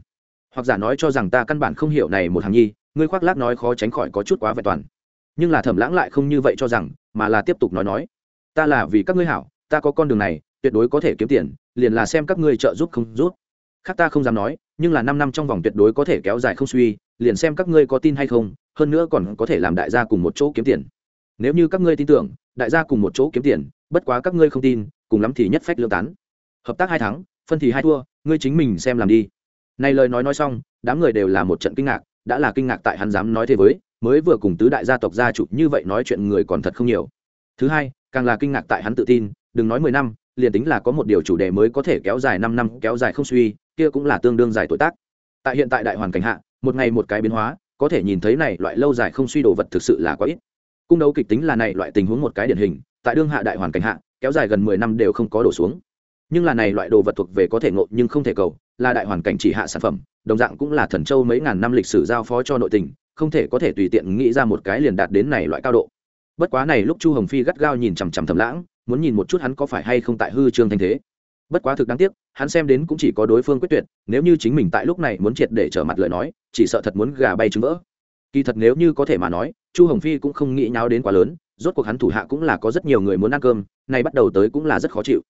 Hoặc giả nói cho rằng ta căn bản không hiểu này một hàng nhi, ngươi khoác lác nói khó tránh khỏi có chút quá vẹn toàn. Nhưng là thẩm lãng lại không như vậy cho rằng, mà là tiếp tục nói nói. Ta là vì các ngươi hảo, ta có con đường này, tuyệt đối có thể kiếm tiền, liền là xem các ngươi trợ giúp không giúp. Khác ta không dám nói, nhưng là năm năm trong vòng tuyệt đối có thể kéo dài không suy, liền xem các ngươi có tin hay không hơn nữa còn có thể làm đại gia cùng một chỗ kiếm tiền. Nếu như các ngươi tin tưởng, đại gia cùng một chỗ kiếm tiền, bất quá các ngươi không tin, cùng lắm thì nhất phách lương tán. Hợp tác hai tháng phân thì hai thua, ngươi chính mình xem làm đi. Này lời nói nói xong, đám người đều là một trận kinh ngạc, đã là kinh ngạc tại hắn dám nói thế với, mới vừa cùng tứ đại gia tộc gia chủ như vậy nói chuyện người còn thật không nhiều. Thứ hai, càng là kinh ngạc tại hắn tự tin, đừng nói mười năm, liền tính là có một điều chủ đề mới có thể kéo dài năm năm, kéo dài không suy, kia cũng là tương đương dài tuổi tác. Tại hiện tại đại hoàn cảnh hạ, một ngày một cái biến hóa có thể nhìn thấy này loại lâu dài không suy đồ vật thực sự là quá ít. Cung đấu kịch tính là này loại tình huống một cái điển hình, tại đương hạ đại hoàn cảnh hạ, kéo dài gần mười năm đều không có đổ xuống. Nhưng là này loại đồ vật thuộc về có thể ngộ nhưng không thể cầu, là đại hoàn cảnh chỉ hạ sản phẩm, đồng dạng cũng là thần châu mấy ngàn năm lịch sử giao phó cho nội tình, không thể có thể tùy tiện nghĩ ra một cái liền đạt đến này loại cao độ. Bất quá này lúc chu hồng phi gắt gao nhìn chằm chằm thầm lãng, muốn nhìn một chút hắn có phải hay không tại hư trương thanh thế bất quá thực đáng tiếc, hắn xem đến cũng chỉ có đối phương quyết tuyệt, nếu như chính mình tại lúc này muốn triệt để trở mặt lời nói, chỉ sợ thật muốn gà bay trứng vỡ. Kỳ thật nếu như có thể mà nói, chu hồng phi cũng không nghĩ nháo đến quá lớn, rốt cuộc hắn thủ hạ cũng là có rất nhiều người muốn ăn cơm, nay bắt đầu tới cũng là rất khó chịu.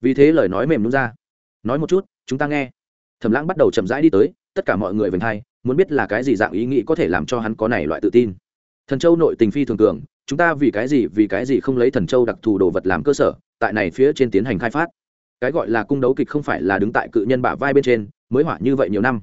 Vì thế lời nói mềm đúng ra. Nói một chút, chúng ta nghe. Thẩm lãng bắt đầu chậm rãi đi tới, tất cả mọi người vành thai muốn biết là cái gì dạng ý nghĩ có thể làm cho hắn có này loại tự tin. Thần châu nội tình phi thường cường, chúng ta vì cái gì, vì cái gì không lấy thần châu đặc thù đồ vật làm cơ sở, tại này phía trên tiến hành khai phát? Cái gọi là cung đấu kịch không phải là đứng tại cự nhân bả vai bên trên, mới hỏa như vậy nhiều năm.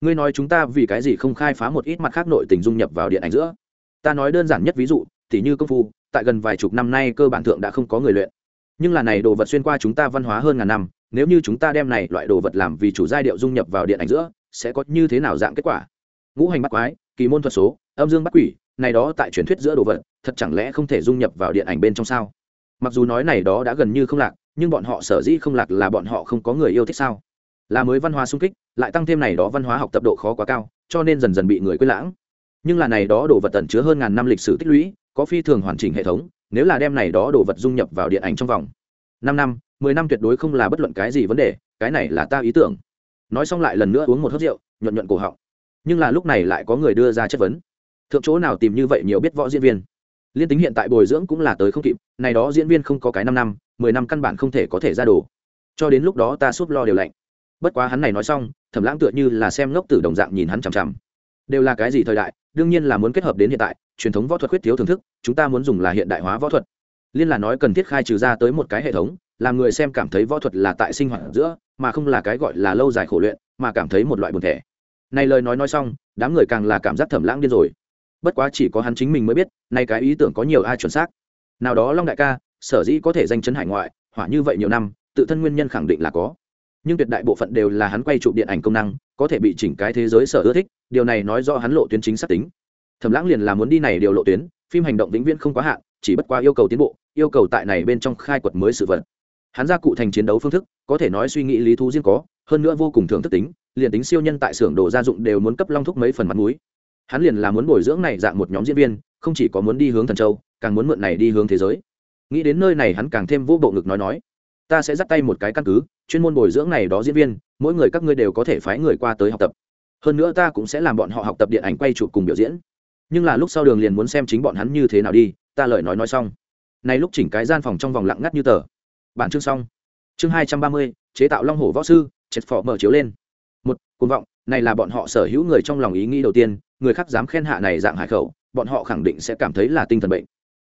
Ngươi nói chúng ta vì cái gì không khai phá một ít mặt khác nội tình dung nhập vào điện ảnh giữa? Ta nói đơn giản nhất ví dụ t như công phu, tại gần vài chục năm nay cơ bản thượng đã không có người luyện. Nhưng là này đồ vật xuyên qua chúng ta văn hóa hơn ngàn năm, nếu như chúng ta đem này loại đồ vật làm vì chủ giai điệu dung nhập vào điện ảnh giữa, sẽ có như thế nào dạng kết quả? Ngũ hành bắt quái, kỳ môn thuật số, âm dương bắt quỷ, này đó tại truyền thuyết giữa đồ vật, thật chẳng lẽ không thể dung nhập vào điện ảnh bên trong sao? Mặc dù nói này đó đã gần như không lạc nhưng bọn họ sở dĩ không lạc là bọn họ không có người yêu thích sao? Là mới văn hóa sung kích, lại tăng thêm này đó văn hóa học tập độ khó quá cao, cho nên dần dần bị người quên lãng. Nhưng là này đó đồ vật tẩn chứa hơn ngàn năm lịch sử tích lũy, có phi thường hoàn chỉnh hệ thống, nếu là đem này đó đồ vật dung nhập vào điện ảnh trong vòng năm năm, mười năm tuyệt đối không là bất luận cái gì vấn đề, cái này là ta ý tưởng. Nói xong lại lần nữa uống một hớp rượu, nhuận nhuận cổ họng. Nhưng là lúc này lại có người đưa ra chất vấn. Thượng chỗ nào tìm như vậy nhiều biết võ diễn viên. Liên tính hiện tại bồi dưỡng cũng là tới không kịp, này đó diễn viên không có cái năm năm mười năm căn bản không thể có thể ra đồ. Cho đến lúc đó ta súp lo điều lạnh. Bất quá hắn này nói xong, thẩm lãng tựa như là xem ngốc tử đồng dạng nhìn hắn chằm chằm. Đều là cái gì thời đại, đương nhiên là muốn kết hợp đến hiện tại, truyền thống võ thuật khuyết thiếu thưởng thức, chúng ta muốn dùng là hiện đại hóa võ thuật. Liên là nói cần thiết khai trừ ra tới một cái hệ thống, làm người xem cảm thấy võ thuật là tại sinh hoạt giữa, mà không là cái gọi là lâu dài khổ luyện, mà cảm thấy một loại buồn thể này lời nói nói xong, đám người càng là cảm giác thẩm lãng điên rồi. Bất quá chỉ có hắn chính mình mới biết, nay cái ý tưởng có nhiều ai chuẩn xác. Nào đó long đại ca sở dĩ có thể danh chấn hải ngoại, hỏa như vậy nhiều năm, tự thân nguyên nhân khẳng định là có. Nhưng tuyệt đại bộ phận đều là hắn quay chụp điện ảnh công năng, có thể bị chỉnh cái thế giới sở ưa thích, điều này nói do hắn lộ tuyến chính xác tính. Thẩm lãng liền là muốn đi này điều lộ tuyến, phim hành động vĩnh viễn không quá hạn, chỉ bất qua yêu cầu tiến bộ, yêu cầu tại này bên trong khai quật mới sự vật. Hắn ra cụ thành chiến đấu phương thức, có thể nói suy nghĩ lý thú riêng có, hơn nữa vô cùng thưởng thức tính, liền tính siêu nhân tại xưởng đồ gia dụng đều muốn cấp long thúc mấy phần mặt mũi. Hắn liền là muốn bồi dưỡng này dạng một nhóm diễn viên, không chỉ có muốn đi hướng thần châu, càng muốn mượn này đi hướng thế giới nghĩ đến nơi này hắn càng thêm vô bộ ngực nói nói, ta sẽ dắt tay một cái căn cứ, chuyên môn bồi dưỡng này đó diễn viên, mỗi người các ngươi đều có thể phái người qua tới học tập. Hơn nữa ta cũng sẽ làm bọn họ học tập điện ảnh quay chụp cùng biểu diễn. Nhưng là lúc sau đường liền muốn xem chính bọn hắn như thế nào đi, ta lời nói nói xong. Nay lúc chỉnh cái gian phòng trong vòng lặng ngắt như tờ. Bản chương xong. Chương hai trăm ba mươi, chế tạo long hổ võ sư chết phỏ mở chiếu lên. Một, cuồng vọng, này là bọn họ sở hữu người trong lòng ý nghĩ đầu tiên, người khác dám khen hạ này dạng hải khẩu, bọn họ khẳng định sẽ cảm thấy là tinh thần bệnh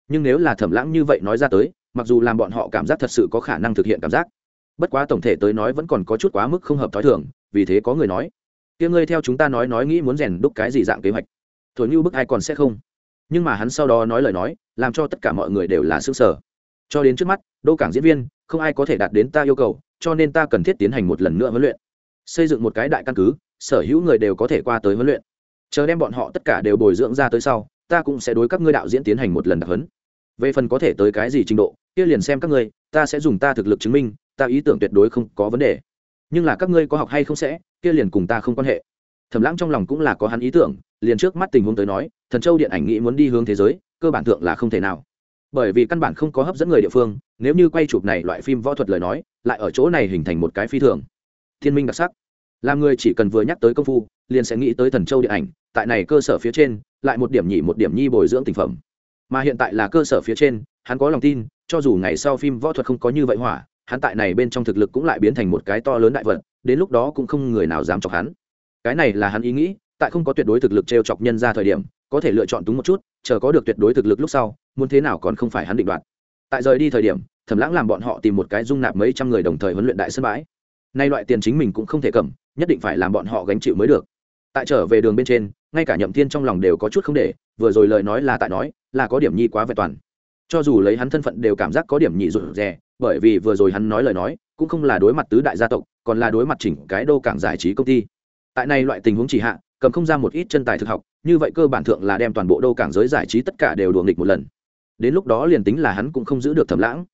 nhưng nếu là thẩm lãng như vậy nói ra tới, mặc dù làm bọn họ cảm giác thật sự có khả năng thực hiện cảm giác, bất quá tổng thể tới nói vẫn còn có chút quá mức không hợp t h ó i thường, vì thế có người nói, kia ngươi theo chúng ta nói nói nghĩ muốn rèn đúc cái gì dạng kế hoạch? Thổi như bức ai còn sẽ không? Nhưng mà hắn sau đó nói lời nói, làm cho tất cả mọi người đều là s ư ơ sở cho đến trước mắt, đô cảng diễn viên, không ai có thể đạt đến ta yêu cầu, cho nên ta cần thiết tiến hành một lần nữa huấn luyện. Xây dựng một cái đại căn cứ, sở hữu người đều có thể qua tới huấn luyện. Chờ đem bọn họ tất cả đều bồi dưỡng ra tới sau, ta cũng sẽ đối các ngươi đạo diễn tiến hành một lần đặc huấn về phần có thể tới cái gì trình độ, kia liền xem các ngươi, ta sẽ dùng ta thực lực chứng minh, ta ý tưởng tuyệt đối không có vấn đề. Nhưng là các ngươi có học hay không sẽ, kia liền cùng ta không quan hệ. Thẩm lãng trong lòng cũng là có hắn ý tưởng, liền trước mắt tình huống tới nói, thần châu điện ảnh nghĩ muốn đi hướng thế giới, cơ bản thượng là không thể nào. Bởi vì căn bản không có hấp dẫn người địa phương, nếu như quay chụp này loại phim võ thuật lời nói, lại ở chỗ này hình thành một cái phi thường. Thiên minh đặc sắc. Làm người chỉ cần vừa nhắc tới công phu, liền sẽ nghĩ tới thần châu điện ảnh, tại này cơ sở phía trên, lại một điểm nhị, một điểm nhi bồi dưỡng tình phẩm mà hiện tại là cơ sở phía trên, hắn có lòng tin, cho dù ngày sau phim võ thuật không có như vậy hỏa, hắn tại này bên trong thực lực cũng lại biến thành một cái to lớn đại vật, đến lúc đó cũng không người nào dám chọc hắn. Cái này là hắn ý nghĩ, tại không có tuyệt đối thực lực t r e o chọc nhân ra thời điểm, có thể lựa chọn túng một chút, chờ có được tuyệt đối thực lực lúc sau, muốn thế nào còn không phải hắn định đoạt. Tại rời đi thời điểm, thẩm lãng làm bọn họ tìm một cái dung nạp mấy trăm người đồng thời huấn luyện đại sân bãi. Nay loại tiền chính mình cũng không thể cầm, nhất định phải làm bọn họ gánh chịu mới được. Tại trở về đường bên trên, ngay cả nhậm thiên trong lòng đều có chút không để, vừa rồi lời nói là tại nói là có điểm nhi quá vẹn toàn. Cho dù lấy hắn thân phận đều cảm giác có điểm nhị rụt rè, bởi vì vừa rồi hắn nói lời nói, cũng không là đối mặt tứ đại gia tộc, còn là đối mặt chỉnh cái đô cảng giải trí công ty. Tại này loại tình huống chỉ hạ, cầm không ra một ít chân tài thực học, như vậy cơ bản thượng là đem toàn bộ đô cảng giới giải trí tất cả đều đùa nghịch một lần. Đến lúc đó liền tính là hắn cũng không giữ được thẩm lãng.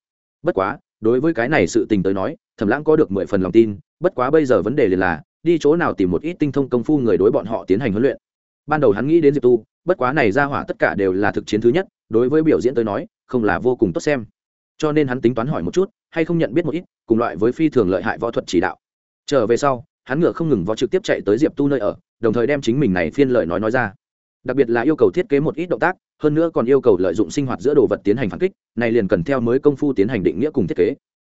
Bất quá, đối với cái này sự tình tới nói, thẩm lãng có được mười phần lòng tin, bất quá bây giờ vấn đề liền là, đi chỗ nào tìm một ít tinh thông công phu người đối bọn họ tiến hành huấn luyện. Ban đầu hắn nghĩ đến diệp tu bất quá này ra hỏa tất cả đều là thực chiến thứ nhất, đối với biểu diễn tới nói, không là vô cùng tốt xem. Cho nên hắn tính toán hỏi một chút, hay không nhận biết một ít, cùng loại với phi thường lợi hại võ thuật chỉ đạo. Trở về sau, hắn ngựa không ngừng võ trực tiếp chạy tới diệp tu nơi ở, đồng thời đem chính mình này phiên lời nói nói ra. Đặc biệt là yêu cầu thiết kế một ít động tác, hơn nữa còn yêu cầu lợi dụng sinh hoạt giữa đồ vật tiến hành phản kích, này liền cần theo mới công phu tiến hành định nghĩa cùng thiết kế.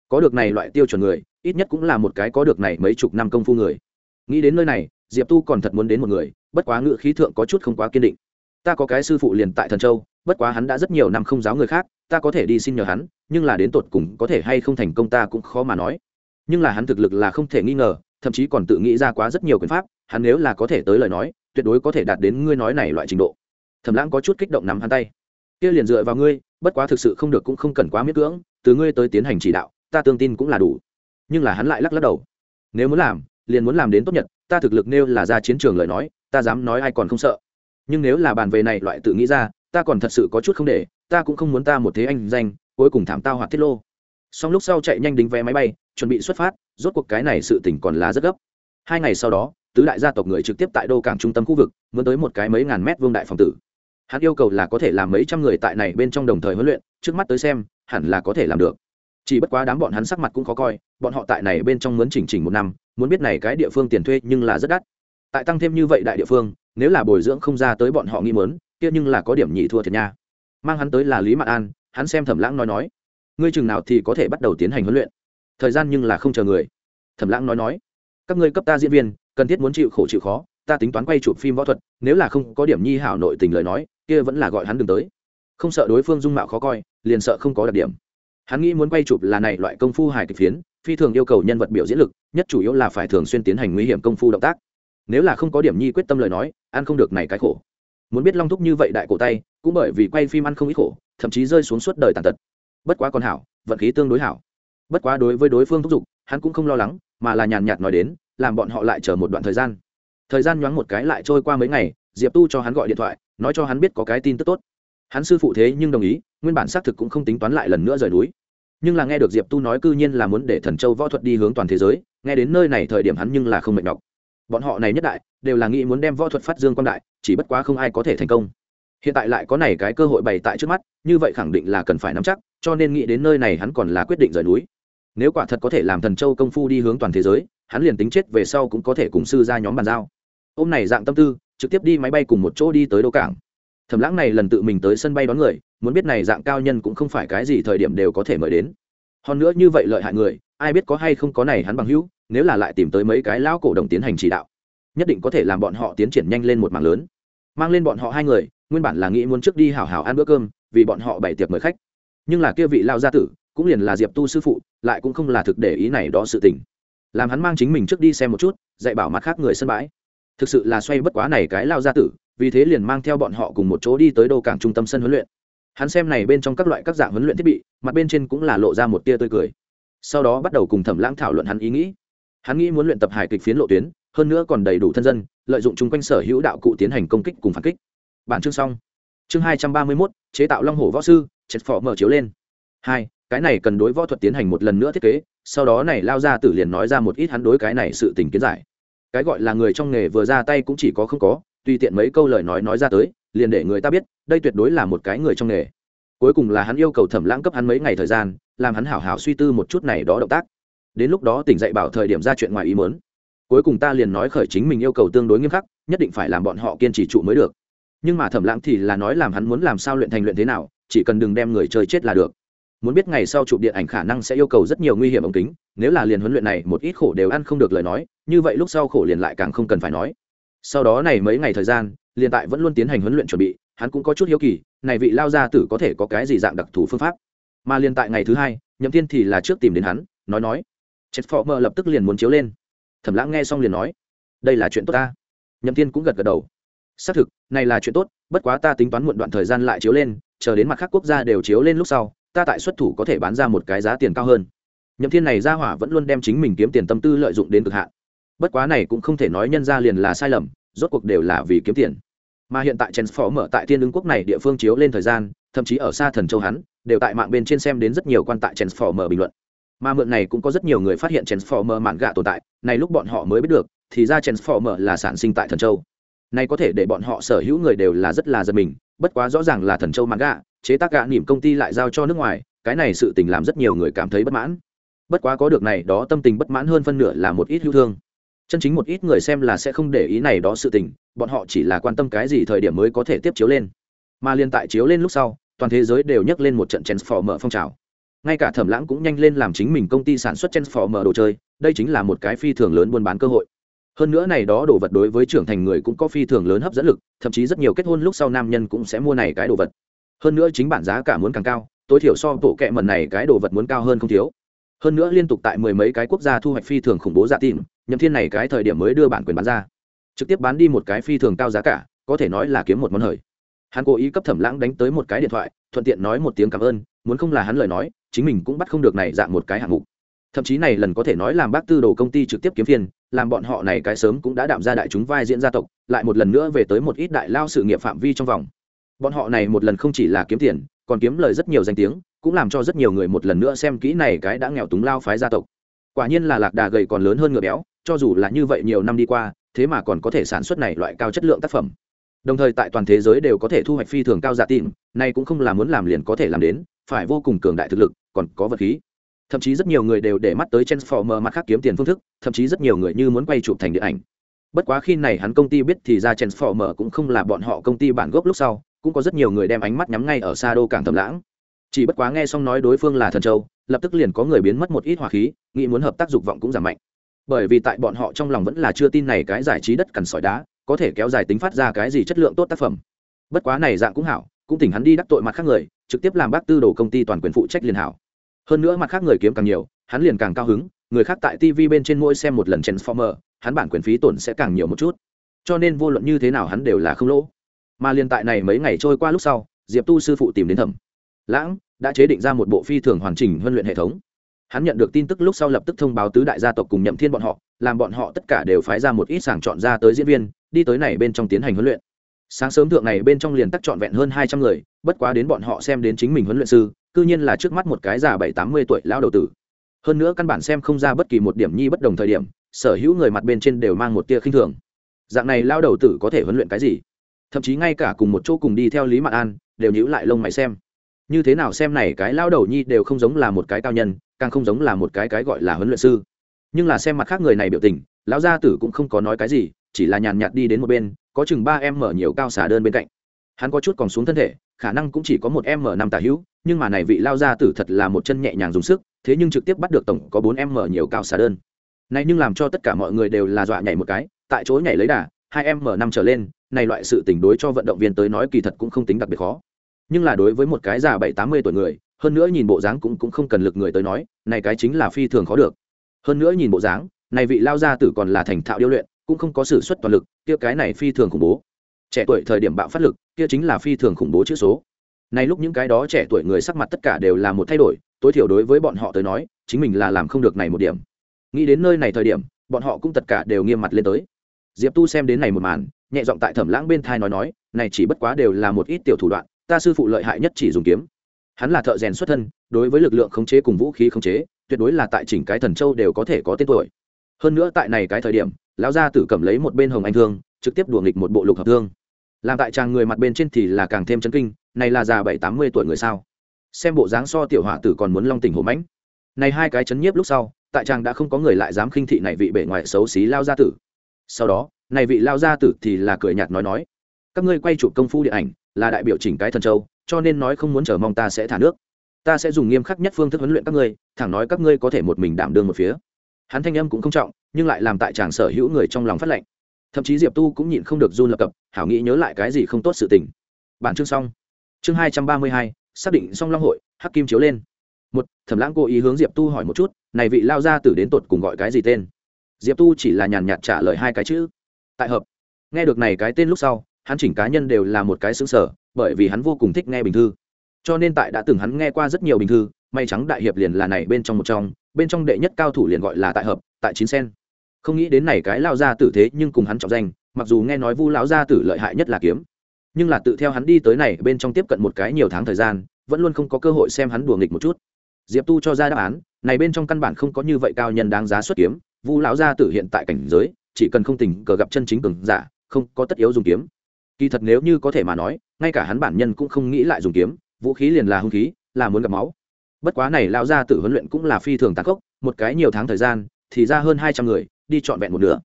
Có được này loại tiêu chuẩn người, ít nhất cũng là một cái có được này mấy chục năm công phu người. Nghĩ đến nơi này, diệp tu còn thật muốn đến một người, bất quá ngựa khí thượng có chút không quá kiên định ta có cái sư phụ liền tại thần châu, bất quá hắn đã rất nhiều năm không giáo người khác, ta có thể đi xin nhờ hắn, nhưng là đến tột cùng có thể hay không thành công ta cũng khó mà nói. Nhưng là hắn thực lực là không thể nghi ngờ, thậm chí còn tự nghĩ ra quá rất nhiều quyền pháp, hắn nếu là có thể tới lời nói, tuyệt đối có thể đạt đến ngươi nói này loại trình độ. Thẩm lãng có chút kích động nắm hắn tay. Kia liền dựa vào ngươi, bất quá thực sự không được cũng không cần quá miết cưỡng, từ ngươi tới tiến hành chỉ đạo, ta tương tin cũng là đủ. Nhưng là hắn lại lắc lắc đầu. Nếu muốn làm, liền muốn làm đến tốt nhất ta thực lực nêu là ra chiến trường lời nói, ta dám nói ai còn không sợ nhưng nếu là bàn về này loại tự nghĩ ra, ta còn thật sự có chút không để, ta cũng không muốn ta một thế anh danh, cuối cùng thảm tao hoạt tiết lô. Xong lúc sau chạy nhanh đính vé máy bay, chuẩn bị xuất phát, rốt cuộc cái này sự tỉnh còn là rất gấp. Hai ngày sau đó, tứ đại gia tộc người trực tiếp tại đô cảng trung tâm khu vực muốn tới một cái mấy ngàn mét vương đại phòng tử. Hắn yêu cầu là có thể làm mấy trăm người tại này bên trong đồng thời huấn luyện, trước mắt tới xem, hẳn là có thể làm được. Chỉ bất quá đám bọn hắn sắc mặt cũng khó coi, bọn họ tại này bên trong muốn chỉnh chỉnh một năm, muốn biết này cái địa phương tiền thuê nhưng là rất đắt tại tăng thêm như vậy đại địa phương, nếu là bồi dưỡng không ra tới bọn họ nghi mớn kia nhưng là có điểm nhị thua thiệt nha. Mang hắn tới là lý mạn an, hắn xem thẩm lãng nói nói. Ngươi chừng nào thì có thể bắt đầu tiến hành huấn luyện. Thời gian nhưng là không chờ người. Thẩm lãng nói nói. Các ngươi cấp ta diễn viên, cần thiết muốn chịu khổ chịu khó, ta tính toán quay chụp phim võ thuật, nếu là không có điểm nhi hảo nội tình lời nói, kia vẫn là gọi hắn đừng tới. Không sợ đối phương dung mạo khó coi, liền sợ không có đặc điểm. Hắn nghĩ muốn quay chụp là này loại công phu hài kịch phiến, phi thường yêu cầu nhân vật biểu diễn lực, nhất chủ yếu là phải thường xuyên tiến hành nguy hiểm công phu động tác nếu là không có điểm nhi quyết tâm lời nói, ăn không được này cái khổ. Muốn biết long thúc như vậy đại cổ tay, cũng bởi vì quay phim ăn không ít khổ, thậm chí rơi xuống suốt đời tàn tật. Bất quá còn hảo, vận khí tương đối hảo. Bất quá đối với đối phương thúc giục, hắn cũng không lo lắng, mà là nhàn nhạt nói đến, làm bọn họ lại chờ một đoạn thời gian. Thời gian nhoáng một cái lại trôi qua mấy ngày, diệp tu cho hắn gọi điện thoại, nói cho hắn biết có cái tin tức tốt. Hắn sư phụ thế nhưng đồng ý, nguyên bản xác thực cũng không tính toán lại lần nữa rời núi. Nhưng là nghe được diệp tu nói cư nhiên là muốn để thần châu võ thuật đi hướng toàn thế giới, nghe đến nơi này thời điểm hắn nhưng là không mệt nhọc bọn họ này nhất đại, đều là nghĩ muốn đem võ thuật phát dương quan đại, chỉ bất quá không ai có thể thành công. Hiện tại lại có này cái cơ hội bày tại trước mắt, như vậy khẳng định là cần phải nắm chắc, cho nên nghĩ đến nơi này hắn còn là quyết định rời núi. Nếu quả thật có thể làm thần châu công phu đi hướng toàn thế giới, hắn liền tính chết về sau cũng có thể cùng sư ra nhóm bàn giao. Hôm này dạng tâm tư, trực tiếp đi máy bay cùng một chỗ đi tới đô cảng. Thẩm lãng này lần tự mình tới sân bay đón người, muốn biết này dạng cao nhân cũng không phải cái gì thời điểm đều có thể mời đến hơn nữa như vậy lợi hại người, ai biết có hay không có này hắn bằng hữu, nếu là lại tìm tới mấy cái lão cổ đồng tiến hành chỉ đạo, nhất định có thể làm bọn họ tiến triển nhanh lên một mảng lớn. Mang lên bọn họ hai người, nguyên bản là nghĩ muốn trước đi hào hào ăn bữa cơm, vì bọn họ bày tiệc mời khách. Nhưng là kia vị lao gia tử, cũng liền là diệp tu sư phụ, lại cũng không là thực để ý này đó sự tình. Làm hắn mang chính mình trước đi xem một chút, dạy bảo mặt khác người sân bãi. Thực sự là xoay bất quá này cái lao gia tử, vì thế liền mang theo bọn họ cùng một chỗ đi tới đô cảng trung tâm sân huấn luyện hắn xem này bên trong các loại các dạng huấn luyện thiết bị, mặt bên trên cũng là lộ ra một tia tươi cười. Sau đó bắt đầu cùng thẩm lãng thảo luận hắn ý nghĩ. Hắn nghĩ muốn luyện tập hài kịch phiến lộ tuyến, hơn nữa còn đầy đủ thân dân, lợi dụng chung quanh sở hữu đạo cụ tiến hành công kích cùng phản kích. Bản chương xong. Chương hai trăm ba mươi mốt, chế tạo long hổ võ sư chật phỏ mở chiếu lên. Hai, cái này cần đối võ thuật tiến hành một lần nữa thiết kế, sau đó này lao ra tử liền nói ra một ít hắn đối cái này sự tình kiến giải. Cái gọi là người trong nghề vừa ra tay cũng chỉ có không có tùy tiện mấy câu lời nói nói ra tới, liền để người ta biết, đây tuyệt đối là một cái người trong nghề. Cuối cùng là hắn yêu cầu thẩm lãng cấp hắn mấy ngày thời gian, làm hắn hảo hảo suy tư một chút này đó động tác. Đến lúc đó tỉnh dậy bảo thời điểm ra chuyện ngoài ý mớn cuối cùng ta liền nói khởi chính mình yêu cầu tương đối nghiêm khắc, nhất định phải làm bọn họ kiên trì trụ mới được. Nhưng mà thẩm lãng thì là nói làm hắn muốn làm sao luyện thành luyện thế nào, chỉ cần đừng đem người chơi chết là được. Muốn biết ngày sau chụp điện ảnh khả năng sẽ yêu cầu rất nhiều nguy hiểm ống kính, nếu là liền huấn luyện này một ít khổ đều ăn không được lời nói, như vậy lúc sau khổ liền lại càng không cần phải nói sau đó này mấy ngày thời gian, liền tại vẫn luôn tiến hành huấn luyện chuẩn bị, hắn cũng có chút hiếu kỳ, này vị lao gia tử có thể có cái gì dạng đặc thù phương pháp. Mà liền tại ngày thứ hai, nhậm tiên thì là trước tìm đến hắn, nói nói. Chết phò mờ lập tức liền muốn chiếu lên. Thẩm lãng nghe xong liền nói, đây là chuyện tốt ta. Nhậm tiên cũng gật gật đầu. Xác thực, này là chuyện tốt, bất quá ta tính toán muộn đoạn thời gian lại chiếu lên, chờ đến mặt khác quốc gia đều chiếu lên lúc sau, ta tại xuất thủ có thể bán ra một cái giá tiền cao hơn. Nhậm thiên này ra hỏa vẫn luôn đem chính mình kiếm tiền tâm tư lợi dụng đến cực hạn bất quá này cũng không thể nói nhân ra liền là sai lầm, rốt cuộc đều là vì kiếm tiền. Mà hiện tại chens mở tại thiên ứng quốc này địa phương chiếu lên thời gian, thậm chí ở xa thần châu hắn, đều tại mạng bên trên xem đến rất nhiều quan tại chens mở bình luận. Mà mượn này cũng có rất nhiều người phát hiện chens phó mở mạn gạ tồn tại, này lúc bọn họ mới biết được, thì ra chens mở là sản sinh tại thần châu. Này có thể để bọn họ sở hữu người đều là rất là giật mình, bất quá rõ ràng là thần châu mạn gạ, chế tác gạ nỉm công ty lại giao cho nước ngoài, cái này sự tình làm rất nhiều người cảm thấy bất mãn. Bất quá có được này, đó tâm tình bất mãn hơn phân nửa là một ít hữu thương chân chính một ít người xem là sẽ không để ý này đó sự tình, bọn họ chỉ là quan tâm cái gì thời điểm mới có thể tiếp chiếu lên. Mà liên tại chiếu lên lúc sau, toàn thế giới đều nhắc lên một trận transformer phong trào. Ngay cả thẩm lãng cũng nhanh lên làm chính mình công ty sản xuất transformer đồ chơi, đây chính là một cái phi thường lớn buôn bán cơ hội. Hơn nữa này đó đồ vật đối với trưởng thành người cũng có phi thường lớn hấp dẫn lực, thậm chí rất nhiều kết hôn lúc sau nam nhân cũng sẽ mua này cái đồ vật. Hơn nữa chính bản giá cả muốn càng cao, tối thiểu so bộ kệ mần này cái đồ vật muốn cao hơn không thiếu. Hơn nữa liên tục tại mười mấy cái quốc gia thu hoạch phi thường khủng bố dạ tìm nhậm thiên này cái thời điểm mới đưa bản quyền bán ra. Trực tiếp bán đi một cái phi thường cao giá cả, có thể nói là kiếm một món hời. Hắn cố ý cấp thẩm lãng đánh tới một cái điện thoại, thuận tiện nói một tiếng cảm ơn, muốn không là hắn lời nói, chính mình cũng bắt không được này dạng một cái hạng mục. Thậm chí này lần có thể nói làm bác tư đồ công ty trực tiếp kiếm phiền làm bọn họ này cái sớm cũng đã đạm ra đại chúng vai diễn gia tộc, lại một lần nữa về tới một ít đại lao sự nghiệp phạm vi trong vòng. Bọn họ này một lần không chỉ là kiếm tiền, còn kiếm lời rất nhiều danh tiếng, cũng làm cho rất nhiều người một lần nữa xem kỹ này cái đã nghèo túng lao phái gia tộc. Quả nhiên là lạc đà gầy còn lớn hơn ngựa béo cho dù là như vậy nhiều năm đi qua, thế mà còn có thể sản xuất này loại cao chất lượng tác phẩm. Đồng thời tại toàn thế giới đều có thể thu hoạch phi thường cao giả tìm này cũng không là muốn làm liền có thể làm đến, phải vô cùng cường đại thực lực, còn có vật khí. Thậm chí rất nhiều người đều để mắt tới transformer mặt khác kiếm tiền phương thức, thậm chí rất nhiều người như muốn quay chụp thành điện ảnh. Bất quá khi này hắn công ty biết thì ra transformer cũng không là bọn họ công ty bản gốc lúc sau, cũng có rất nhiều người đem ánh mắt nhắm ngay ở xa đô cảng thầm lãng. Chỉ bất quá nghe xong nói đối phương là thần châu, lập tức liền có người biến mất một ít hỏa khí, nghĩ muốn hợp tác dục vọng cũng giảm mạnh bởi vì tại bọn họ trong lòng vẫn là chưa tin này cái giải trí đất cằn sỏi đá, có thể kéo dài tính phát ra cái gì chất lượng tốt tác phẩm. Bất quá này dạng cũng hảo, cũng tỉnh hắn đi đắc tội mặt khác người, trực tiếp làm bác tư đồ công ty toàn quyền phụ trách liền hảo. Hơn nữa mặt khác người kiếm càng nhiều, hắn liền càng cao hứng, người khác tại tv bên trên mỗi xem một lần transformer, hắn bản quyền phí tổn sẽ càng nhiều một chút. Cho nên vô luận như thế nào hắn đều là không lỗ. Mà liền tại này mấy ngày trôi qua lúc sau, diệp tu sư phụ tìm đến thẩm. Lãng, đã chế định ra một bộ phi thường hoàn chỉnh huấn luyện hệ thống hắn nhận được tin tức lúc sau lập tức thông báo tứ đại gia tộc cùng nhậm thiên bọn họ, làm bọn họ tất cả đều phái ra một ít sàng chọn ra tới diễn viên, đi tới này bên trong tiến hành huấn luyện. Sáng sớm thượng này bên trong liền tắc trọn vẹn hơn hai trăm người, bất quá đến bọn họ xem đến chính mình huấn luyện sư, cư nhiên là trước mắt một cái già bảy tám mươi tuổi lão đầu tử. Hơn nữa căn bản xem không ra bất kỳ một điểm nhi bất đồng thời điểm, sở hữu người mặt bên trên đều mang một tia khinh thường. Dạng này lao đầu tử có thể huấn luyện cái gì? Thậm chí ngay cả cùng một chỗ cùng đi theo lý mạn an, đều nhíu lại lông mày xem. Như thế nào xem này cái lao đầu nhi đều không giống là một cái cao nhân càng không giống là một cái cái gọi là huấn luyện sư. Nhưng là xem mặt khác người này biểu tình, lão gia tử cũng không có nói cái gì, chỉ là nhàn nhạt đi đến một bên, có chừng ba em mở nhiều cao xả đơn bên cạnh. Hắn có chút còn xuống thân thể, khả năng cũng chỉ có một em mở năm tả hữu, nhưng mà này vị lao gia tử thật là một chân nhẹ nhàng dùng sức, thế nhưng trực tiếp bắt được tổng có bốn em mở nhiều cao xả đơn. Này nhưng làm cho tất cả mọi người đều là dọa nhảy một cái, tại chỗ nhảy lấy đà, hai em mở năm trở lên, này loại sự tình đối cho vận động viên tới nói kỳ thật cũng không tính đặc biệt khó. Nhưng là đối với một cái già bảy tám mươi tuổi người hơn nữa nhìn bộ dáng cũng cũng không cần lực người tới nói, này cái chính là phi thường khó được. Hơn nữa nhìn bộ dáng, này vị lao gia tử còn là thành thạo điêu luyện, cũng không có sự xuất toàn lực, kia cái này phi thường khủng bố. Trẻ tuổi thời điểm bạo phát lực, kia chính là phi thường khủng bố chữ số. Này lúc những cái đó trẻ tuổi người sắc mặt tất cả đều là một thay đổi, tối thiểu đối với bọn họ tới nói, chính mình là làm không được này một điểm. Nghĩ đến nơi này thời điểm, bọn họ cũng tất cả đều nghiêm mặt lên tới. Diệp tu xem đến này một màn, nhẹ giọng tại thẩm lãng bên thai nói nói, này chỉ bất quá đều là một ít tiểu thủ đoạn, ta sư phụ lợi hại nhất chỉ dùng kiếm hắn là thợ rèn xuất thân, đối với lực lượng khống chế cùng vũ khí khống chế, tuyệt đối là tại chỉnh cái thần châu đều có thể có tên tuổi. Hơn nữa tại này cái thời điểm, lão gia tử cầm lấy một bên hồng anh thương, trực tiếp đùa nghịch một bộ lục hợp thương. Làm tại chàng người mặt bên trên thì là càng thêm chấn kinh, này là già bảy tám mươi tuổi người sao? Xem bộ dáng so tiểu hỏa tử còn muốn long tình hổ mãnh. Này hai cái chấn nhiếp lúc sau, tại chàng đã không có người lại dám khinh thị này vị bể ngoài xấu xí lao gia tử. Sau đó, này vị lao gia tử thì là cười nhạt nói nói, các ngươi quay chụp công phu điện ảnh, là đại biểu chỉnh cái thần châu cho nên nói không muốn chờ mong ta sẽ thả nước. Ta sẽ dùng nghiêm khắc nhất phương thức huấn luyện các ngươi, thẳng nói các ngươi có thể một mình đảm đương một phía. Hắn thanh âm cũng không trọng, nhưng lại làm tại tràng sở hữu người trong lòng phát lệnh. Thậm chí diệp tu cũng nhịn không được run lập cập, hảo nghĩ nhớ lại cái gì không tốt sự tình. Bản chương xong. Chương hai trăm ba mươi hai, xác định xong long hội, hắc kim chiếu lên. Một, thẩm lãng cố ý hướng diệp tu hỏi một chút, này vị lao ra từ đến tột cùng gọi cái gì tên? Diệp tu chỉ là nhàn nhạt trả lời hai cái chữ. Tại hợp. Nghe được này cái tên lúc sau, hắn chỉnh cá nhân đều là một cái xứng sở bởi vì hắn vô cùng thích nghe bình thư. Cho nên tại đã từng hắn nghe qua rất nhiều bình thư, may trắng đại hiệp liền là này bên trong một trong, bên trong đệ nhất cao thủ liền gọi là tại hợp, tại chín sen. Không nghĩ đến này cái lao ra tử thế nhưng cùng hắn trọng danh, mặc dù nghe nói vu lão gia tử lợi hại nhất là kiếm, nhưng là tự theo hắn đi tới này bên trong tiếp cận một cái nhiều tháng thời gian, vẫn luôn không có cơ hội xem hắn đùa nghịch một chút. Diệp tu cho ra đáp án, này bên trong căn bản không có như vậy cao nhân đáng giá xuất kiếm, vu lão gia tử hiện tại cảnh giới, chỉ cần không tình cờ gặp chân chính cường giả, không có tất yếu dùng kiếm kỳ thật nếu như có thể mà nói, ngay cả hắn bản nhân cũng không nghĩ lại dùng kiếm, vũ khí liền là hung khí, là muốn gặp máu. Bất quá này lão gia tử huấn luyện cũng là phi thường tàn khốc, một cái nhiều tháng thời gian, thì ra hơn hai trăm người, đi trọn vẹn một nửa.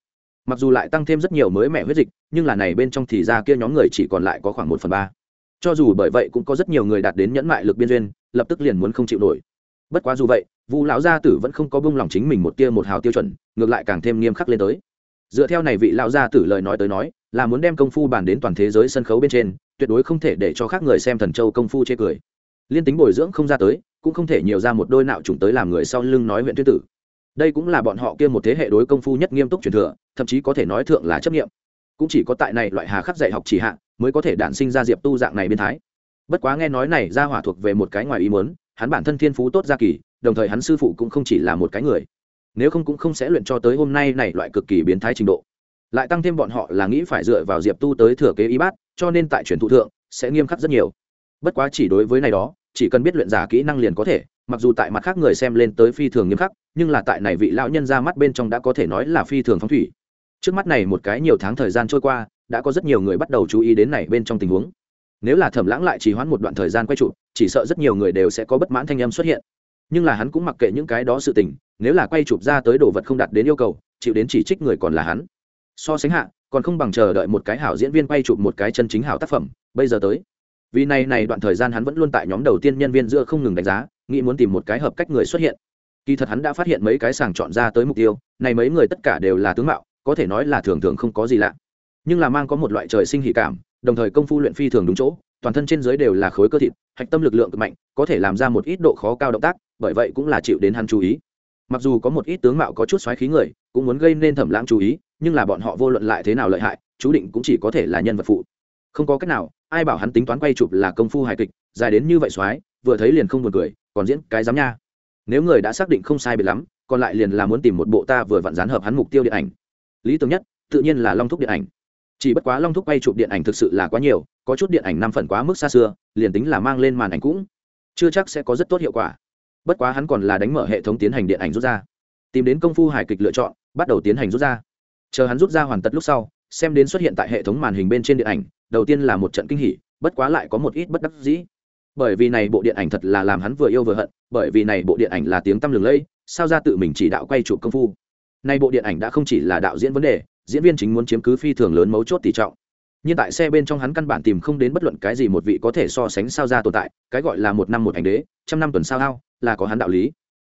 Mặc dù lại tăng thêm rất nhiều mới mẻ huyết dịch, nhưng là này bên trong thì ra kia nhóm người chỉ còn lại có khoảng một phần ba. Cho dù bởi vậy cũng có rất nhiều người đạt đến nhẫn mại lực biên duyên, lập tức liền muốn không chịu nổi. Bất quá dù vậy, vu lão gia tử vẫn không có bông lòng chính mình một tia một hào tiêu chuẩn, ngược lại càng thêm nghiêm khắc lên tới dựa theo này vị lão gia tử lời nói tới nói, là muốn đem công phu bàn đến toàn thế giới sân khấu bên trên, tuyệt đối không thể để cho khác người xem thần châu công phu chê cười. Liên tính bồi dưỡng không ra tới, cũng không thể nhiều ra một đôi nạo trùng tới làm người sau lưng nói huyện tuyết tử. Đây cũng là bọn họ kia một thế hệ đối công phu nhất nghiêm túc truyền thừa, thậm chí có thể nói thượng là chấp nghiệm. Cũng chỉ có tại này loại hà khắc dạy học chỉ hạng mới có thể đản sinh ra diệp tu dạng này biến thái. Bất quá nghe nói này ra hỏa thuộc về một cái ngoài ý muốn, hắn bản thân thiên phú tốt gia kỳ, đồng thời hắn sư phụ cũng không chỉ là một cái người nếu không cũng không sẽ luyện cho tới hôm nay này loại cực kỳ biến thái trình độ. Lại tăng thêm bọn họ là nghĩ phải dựa vào diệp tu tới thừa kế y bát cho nên tại truyền thụ thượng, sẽ nghiêm khắc rất nhiều. Bất quá chỉ đối với này đó, chỉ cần biết luyện giả kỹ năng liền có thể, mặc dù tại mặt khác người xem lên tới phi thường nghiêm khắc, nhưng là tại này vị lão nhân ra mắt bên trong đã có thể nói là phi thường phóng thủy. Trước mắt này một cái nhiều tháng thời gian trôi qua, đã có rất nhiều người bắt đầu chú ý đến này bên trong tình huống. Nếu là thẩm lãng lại trì hoãn một đoạn thời gian quay trụ, chỉ sợ rất nhiều người đều sẽ có bất mãn thanh âm xuất hiện nhưng là hắn cũng mặc kệ những cái đó sự tình, nếu là quay chụp ra tới đồ vật không đạt đến yêu cầu, chịu đến chỉ trích người còn là hắn. So sánh hạ, còn không bằng chờ đợi một cái hảo diễn viên quay chụp một cái chân chính hảo tác phẩm, bây giờ tới. Vì này này đoạn thời gian hắn vẫn luôn tại nhóm đầu tiên nhân viên giữa không ngừng đánh giá, nghĩ muốn tìm một cái hợp cách người xuất hiện. Kỳ thật hắn đã phát hiện mấy cái sàng chọn ra tới mục tiêu, này mấy người tất cả đều là tướng mạo, có thể nói là thường thường không có gì lạ. Nhưng là mang có một loại trời sinh hỉ cảm, đồng thời công phu luyện phi thường đúng chỗ toàn thân trên dưới đều là khối cơ thịt, hạch tâm lực lượng cực mạnh, có thể làm ra một ít độ khó cao động tác, bởi vậy cũng là chịu đến hắn chú ý. Mặc dù có một ít tướng mạo có chút xoáy khí người, cũng muốn gây nên thẩm lãng chú ý, nhưng là bọn họ vô luận lại thế nào lợi hại, chú định cũng chỉ có thể là nhân vật phụ. Không có cách nào, ai bảo hắn tính toán quay chụp là công phu hài kịch, dài đến như vậy xoáy, vừa thấy liền không buồn cười, còn diễn cái dám nha. Nếu người đã xác định không sai biệt lắm, còn lại liền là muốn tìm một bộ ta vừa vặn dán hợp hắn mục tiêu điện ảnh. Lý tưởng nhất, tự nhiên là long thúc điện ảnh chỉ bất quá long thúc quay chụp điện ảnh thực sự là quá nhiều, có chút điện ảnh năm phần quá mức xa xưa, liền tính là mang lên màn ảnh cũng chưa chắc sẽ có rất tốt hiệu quả. Bất quá hắn còn là đánh mở hệ thống tiến hành điện ảnh rút ra. Tìm đến công phu hài kịch lựa chọn, bắt đầu tiến hành rút ra. Chờ hắn rút ra hoàn tất lúc sau, xem đến xuất hiện tại hệ thống màn hình bên trên điện ảnh, đầu tiên là một trận kinh hỉ, bất quá lại có một ít bất đắc dĩ. Bởi vì này bộ điện ảnh thật là làm hắn vừa yêu vừa hận, bởi vì này bộ điện ảnh là tiếng tăm lừng lẫy, sao ra tự mình chỉ đạo quay chụp công phu. Nay bộ điện ảnh đã không chỉ là đạo diễn vấn đề diễn viên chính muốn chiếm cứ phi thường lớn mấu chốt tỷ trọng. Nhưng tại xe bên trong hắn căn bản tìm không đến bất luận cái gì một vị có thể so sánh sao ra tồn tại, cái gọi là một năm một ảnh đế, trăm năm tuần sao hao là có hắn đạo lý.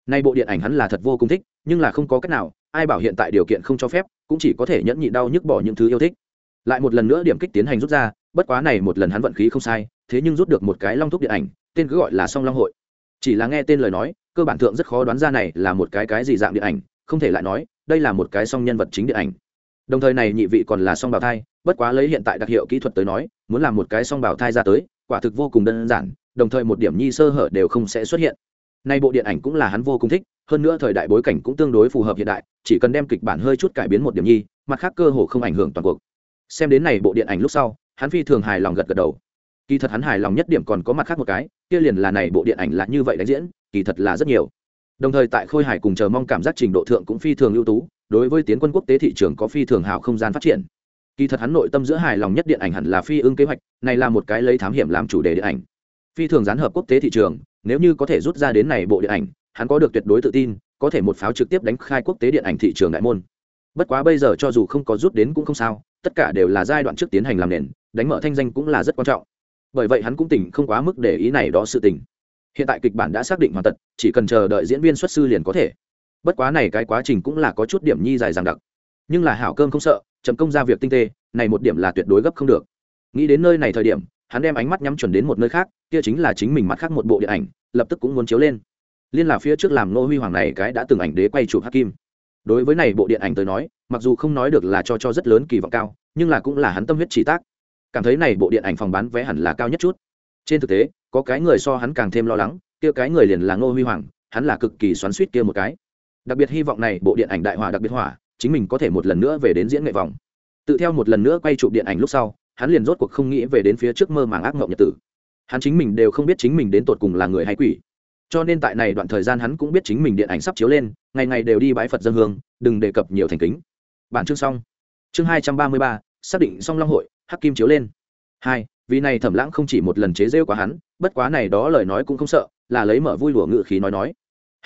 Nay bộ điện ảnh hắn là thật vô cùng thích, nhưng là không có cách nào, ai bảo hiện tại điều kiện không cho phép, cũng chỉ có thể nhẫn nhịn đau nhức bỏ những thứ yêu thích. Lại một lần nữa điểm kích tiến hành rút ra, bất quá này một lần hắn vận khí không sai, thế nhưng rút được một cái long thúc điện ảnh, tên cứ gọi là song long hội. Chỉ là nghe tên lời nói, cơ bản thượng rất khó đoán ra này là một cái cái gì dạng điện ảnh, không thể lại nói, đây là một cái song nhân vật chính điện ảnh đồng thời này nhị vị còn là song bào thai, bất quá lấy hiện tại đặc hiệu kỹ thuật tới nói, muốn làm một cái song bào thai ra tới, quả thực vô cùng đơn giản, đồng thời một điểm nhi sơ hở đều không sẽ xuất hiện. Nay bộ điện ảnh cũng là hắn vô cùng thích, hơn nữa thời đại bối cảnh cũng tương đối phù hợp hiện đại, chỉ cần đem kịch bản hơi chút cải biến một điểm nhi, mặt khác cơ hồ không ảnh hưởng toàn cuộc. Xem đến này bộ điện ảnh lúc sau, hắn phi thường hài lòng gật gật đầu. Kỳ thật hắn hài lòng nhất điểm còn có mặt khác một cái, kia liền là này bộ điện ảnh là như vậy đánh diễn, kỳ thật là rất nhiều. Đồng thời tại khôi hải cùng chờ mong cảm giác trình độ thượng cũng phi thường ưu tú đối với tiến quân quốc tế thị trường có phi thường hào không gian phát triển. Kỳ thật hắn nội tâm giữa hài lòng nhất điện ảnh hẳn là phi ưng kế hoạch, này là một cái lấy thám hiểm làm chủ đề điện ảnh. Phi thường gián hợp quốc tế thị trường, nếu như có thể rút ra đến này bộ điện ảnh, hắn có được tuyệt đối tự tin, có thể một pháo trực tiếp đánh khai quốc tế điện ảnh thị trường đại môn. Bất quá bây giờ cho dù không có rút đến cũng không sao, tất cả đều là giai đoạn trước tiến hành làm nền, đánh mở thanh danh cũng là rất quan trọng. Bởi vậy hắn cũng tỉnh không quá mức để ý này đó sự tình. Hiện tại kịch bản đã xác định hoàn tật chỉ cần chờ đợi diễn viên xuất sư liền có thể bất quá này cái quá trình cũng là có chút điểm nhi dài dằng đặc. Nhưng là hảo cơm không sợ chấm công ra việc tinh tế này một điểm là tuyệt đối gấp không được. Nghĩ đến nơi này thời điểm, hắn đem ánh mắt nhắm chuẩn đến một nơi khác, kia chính là chính mình mắt khác một bộ điện ảnh, lập tức cũng muốn chiếu lên. Liên là phía trước làm nô huy hoàng này cái đã từng ảnh đế quay chụp hắc kim. Đối với này bộ điện ảnh tới nói, mặc dù không nói được là cho cho rất lớn kỳ vọng cao, nhưng là cũng là hắn tâm huyết chỉ tác. Cảm thấy này bộ điện ảnh phòng bán vé hẳn là cao nhất chút. Trên thực tế, có cái người so hắn càng thêm lo lắng, kia cái người liền là ngô huy hoàng, hắn là cực kỳ xoắn suýt kia một cái đặc biệt hy vọng này, bộ điện ảnh đại hỏa đặc biệt hỏa, chính mình có thể một lần nữa về đến diễn nghệ vòng. Tự theo một lần nữa quay chụp điện ảnh lúc sau, hắn liền rốt cuộc không nghĩ về đến phía trước mơ màng ác mộng nhật tử. Hắn chính mình đều không biết chính mình đến tột cùng là người hay quỷ. Cho nên tại này đoạn thời gian hắn cũng biết chính mình điện ảnh sắp chiếu lên, ngày ngày đều đi bái phật dân hương, đừng đề cập nhiều thành kính. Bản chương xong. Chương hai trăm ba mươi ba, xác định xong long hội, hắc kim chiếu lên. Hai, vì này thẩm lãng không chỉ một lần chế rêu quá hắn, bất quá này đó lời nói cũng không sợ, là lấy mở vui lùa ngự khí nói nói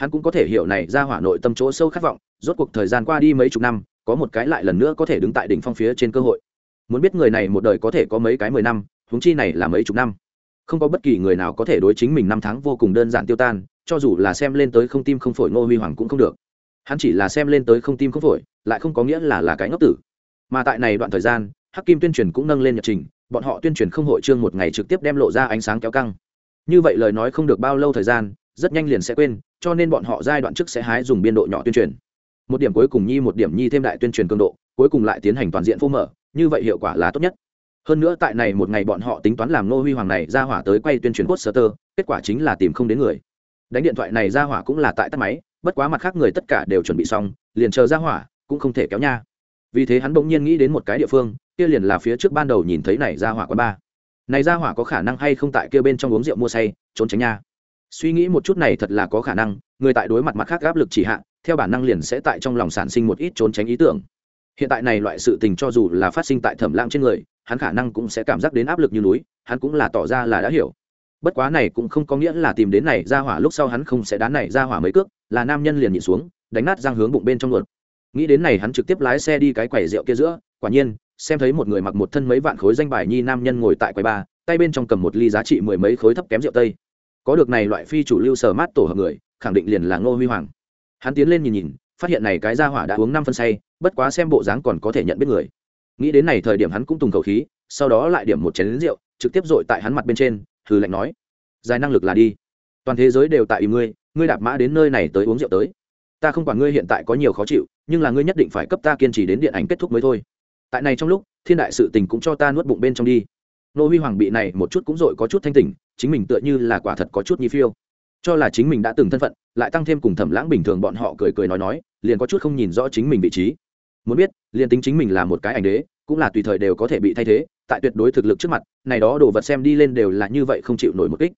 hắn cũng có thể hiểu này ra hỏa nội tâm chỗ sâu khát vọng, rốt cuộc thời gian qua đi mấy chục năm, có một cái lại lần nữa có thể đứng tại đỉnh phong phía trên cơ hội. Muốn biết người này một đời có thể có mấy cái mười năm, huống chi này là mấy chục năm. Không có bất kỳ người nào có thể đối chính mình năm tháng vô cùng đơn giản tiêu tan, cho dù là xem lên tới không tim không phổi ngô huy hoàng cũng không được. Hắn chỉ là xem lên tới không tim không phổi, lại không có nghĩa là là cái ngốc tử. Mà tại này đoạn thời gian, hắc kim tuyên truyền cũng nâng lên nhật trình, bọn họ tuyên truyền không hội trương một ngày trực tiếp đem lộ ra ánh sáng kéo căng. Như vậy lời nói không được bao lâu thời gian rất nhanh liền sẽ quên, cho nên bọn họ giai đoạn trước sẽ hái dùng biên độ nhỏ tuyên truyền. Một điểm cuối cùng nhi một điểm nhi thêm đại tuyên truyền cường độ, cuối cùng lại tiến hành toàn diện phô mở, như vậy hiệu quả là tốt nhất. Hơn nữa tại này một ngày bọn họ tính toán làm nô huy hoàng này ra hỏa tới quay tuyên truyền poster, kết quả chính là tìm không đến người. Đánh điện thoại này ra hỏa cũng là tại tắt máy, bất quá mặt khác người tất cả đều chuẩn bị xong, liền chờ ra hỏa, cũng không thể kéo nha. Vì thế hắn bỗng nhiên nghĩ đến một cái địa phương, kia liền là phía trước ban đầu nhìn thấy này ra hỏa quán ba này ra hỏa có khả năng hay không tại kia bên trong uống rượu mua say, trốn tránh nha suy nghĩ một chút này thật là có khả năng, người tại đối mặt mặt khác áp lực chỉ hạ, theo bản năng liền sẽ tại trong lòng sản sinh một ít trốn tránh ý tưởng. Hiện tại này loại sự tình cho dù là phát sinh tại thẩm lãng trên người, hắn khả năng cũng sẽ cảm giác đến áp lực như núi, hắn cũng là tỏ ra là đã hiểu. Bất quá này cũng không có nghĩa là tìm đến này ra hỏa lúc sau hắn không sẽ đá này ra hỏa mấy cước, là nam nhân liền nhịn xuống, đánh nát răng hướng bụng bên trong luật nghĩ đến này hắn trực tiếp lái xe đi cái quầy rượu kia giữa, quả nhiên, xem thấy một người mặc một thân mấy vạn khối danh bài nhi nam nhân ngồi tại quầy ba, tay bên trong cầm một ly giá trị mười mấy khối thấp kém rượu tây có được này loại phi chủ lưu sờ mát tổ hợp người, khẳng định liền là ngô huy hoàng. Hắn tiến lên nhìn nhìn, phát hiện này cái ra hỏa đã uống năm phân say, bất quá xem bộ dáng còn có thể nhận biết người. Nghĩ đến này thời điểm hắn cũng tùng khẩu khí, sau đó lại điểm một chén lính rượu, trực tiếp dội tại hắn mặt bên trên, hừ lạnh nói dài năng lực là đi. Toàn thế giới đều tại ý ngươi ngươi đạp mã đến nơi này tới uống rượu tới. Ta không quản ngươi hiện tại có nhiều khó chịu, nhưng là ngươi nhất định phải cấp ta kiên trì đến điện ảnh kết thúc mới thôi. Tại này trong lúc, thiên đại sự tình cũng cho ta nuốt bụng bên trong đi. Nô huy hoàng bị này một chút cũng dội có chút thanh tỉnh chính mình tựa như là quả thật có chút nhi phiêu. Cho là chính mình đã từng thân phận, lại tăng thêm cùng thẩm lãng bình thường bọn họ cười cười nói nói, liền có chút không nhìn rõ chính mình vị trí. Muốn biết, liền tính chính mình là một cái ảnh đế, cũng là tùy thời đều có thể bị thay thế, tại tuyệt đối thực lực trước mặt, này đó đồ vật xem đi lên đều là như vậy không chịu nổi một kích.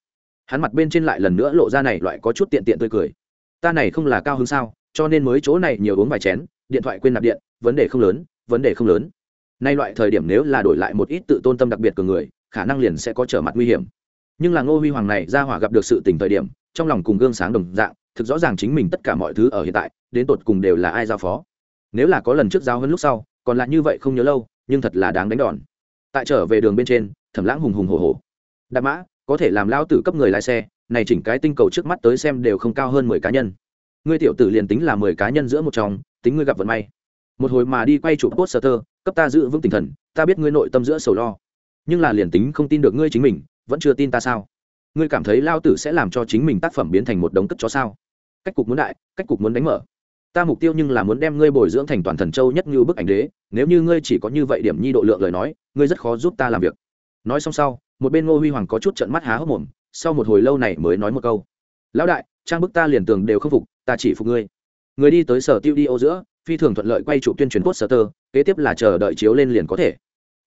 Hắn mặt bên trên lại lần nữa lộ ra này loại có chút tiện tiện tươi cười. Ta này không là cao hơn sao, cho nên mới chỗ này nhiều uống vài chén, điện thoại quên nạp điện, vấn đề không lớn, vấn đề không lớn. Nay loại thời điểm nếu là đổi lại một ít tự tôn tâm đặc biệt của người, khả năng liền sẽ có trở mặt nguy hiểm nhưng là ngô huy hoàng này ra hỏa gặp được sự tình thời điểm, trong lòng cùng gương sáng đồng dạng, thực rõ ràng chính mình tất cả mọi thứ ở hiện tại, đến tột cùng đều là ai giao phó. Nếu là có lần trước giao hơn lúc sau, còn lại như vậy không nhớ lâu, nhưng thật là đáng đánh đòn. Tại trở về đường bên trên, thẩm lãng hùng hùng hồ hồ đạp mã, có thể làm lao tử cấp người lái xe, này chỉnh cái tinh cầu trước mắt tới xem đều không cao hơn mười cá nhân. Ngươi tiểu tử liền tính là mười cá nhân giữa một chồng, tính ngươi gặp vận may. Một hồi mà đi quay chụp poster, cấp ta giữ vững tinh thần, ta biết ngươi nội tâm giữa sầu lo. Nhưng là liền tính không tin được ngươi chính mình vẫn chưa tin ta sao? Ngươi cảm thấy lao tử sẽ làm cho chính mình tác phẩm biến thành một đống cất chó sao? Cách cục muốn đại, cách cục muốn đánh mở. Ta mục tiêu nhưng là muốn đem ngươi bồi dưỡng thành toàn thần châu nhất như bức ảnh đế, nếu như ngươi chỉ có như vậy điểm nhi độ lượng lời nói, ngươi rất khó giúp ta làm việc. Nói xong sau, một bên ngô huy hoàng có chút trận mắt há hốc mồm, sau một hồi lâu này mới nói một câu. Lão đại, trang bức ta liền tường đều không phục, ta chỉ phục ngươi. Người đi tới sở tiêu đi ô giữa, phi thường thuận lợi quay trụ tuyên truyền post sở tơ kế tiếp là chờ đợi chiếu lên liền có thể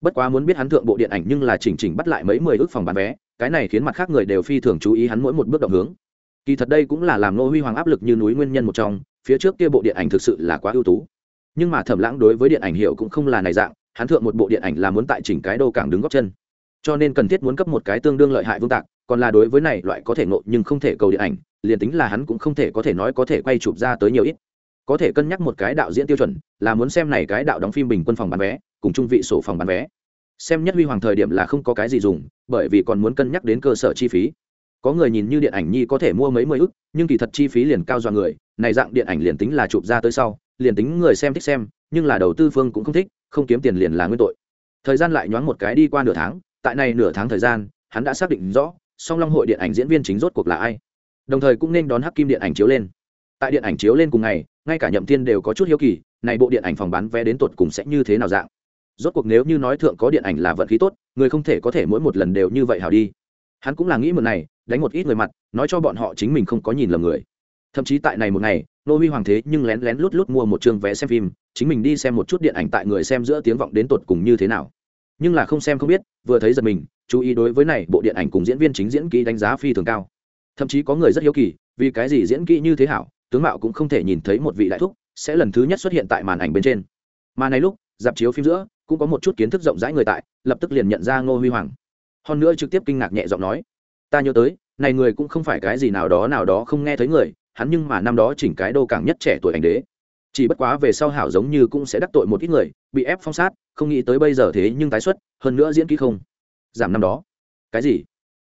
bất quá muốn biết hắn thượng bộ điện ảnh nhưng là chỉnh chỉnh bắt lại mấy mười ước phòng bán vé, cái này khiến mặt khác người đều phi thường chú ý hắn mỗi một bước động hướng. Kỳ thật đây cũng là làm nô huy hoàng áp lực như núi nguyên nhân một trong, phía trước kia bộ điện ảnh thực sự là quá ưu tú. Nhưng mà thẩm lãng đối với điện ảnh hiệu cũng không là này dạng, hắn thượng một bộ điện ảnh là muốn tại chỉnh cái đô cảng đứng góc chân. Cho nên cần thiết muốn cấp một cái tương đương lợi hại vương tạc, còn là đối với này loại có thể ngộ nhưng không thể cầu điện ảnh, liền tính là hắn cũng không thể có thể nói có thể quay chụp ra tới nhiều ít. Có thể cân nhắc một cái đạo diễn tiêu chuẩn, là muốn xem này cái đạo đóng phim bình quân phòng bán vé cùng trung vị sổ phòng bán vé. Xem nhất huy hoàng thời điểm là không có cái gì dùng, bởi vì còn muốn cân nhắc đến cơ sở chi phí. Có người nhìn như điện ảnh nhi có thể mua mấy mươi ức, nhưng kỳ thật chi phí liền cao do người, này dạng điện ảnh liền tính là chụp ra tới sau, liền tính người xem thích xem, nhưng là đầu tư phương cũng không thích, không kiếm tiền liền là nguyên tội. Thời gian lại nhoáng một cái đi qua nửa tháng, tại này nửa tháng thời gian, hắn đã xác định rõ, song long hội điện ảnh diễn viên chính rốt cuộc là ai. Đồng thời cũng nên đón hắc kim điện ảnh chiếu lên. Tại điện ảnh chiếu lên cùng ngày, ngay cả nhậm tiên đều có chút hiếu kỳ, này bộ điện ảnh phòng bán vé đến tột cùng sẽ như thế nào dạng rốt cuộc nếu như nói thượng có điện ảnh là vận khí tốt, người không thể có thể mỗi một lần đều như vậy hảo đi. Hắn cũng là nghĩ một này, đánh một ít người mặt, nói cho bọn họ chính mình không có nhìn lầm người. Thậm chí tại này một ngày, nô huy hoàng thế nhưng lén lén lút lút mua một chương vé xem phim, chính mình đi xem một chút điện ảnh tại người xem giữa tiếng vọng đến tột cùng như thế nào. Nhưng là không xem không biết, vừa thấy giật mình, chú ý đối với này, bộ điện ảnh cùng diễn viên chính diễn kỹ đánh giá phi thường cao. Thậm chí có người rất hiếu kỳ, vì cái gì diễn kỹ như thế hảo, tướng mạo cũng không thể nhìn thấy một vị đại thúc, sẽ lần thứ nhất xuất hiện tại màn ảnh bên trên. Mà này lúc dạp chiếu phim giữa, cũng có một chút kiến thức rộng rãi người tại, lập tức liền nhận ra ngô huy hoàng. Hơn nữa trực tiếp kinh ngạc nhẹ giọng nói, ta nhớ tới, này người cũng không phải cái gì nào đó nào đó không nghe thấy người, hắn nhưng mà năm đó chỉnh cái đô càng nhất trẻ tuổi ảnh đế. Chỉ bất quá về sau hảo giống như cũng sẽ đắc tội một ít người, bị ép phong sát, không nghĩ tới bây giờ thế nhưng tái xuất, hơn nữa diễn kỹ không. Giảm năm đó. Cái gì?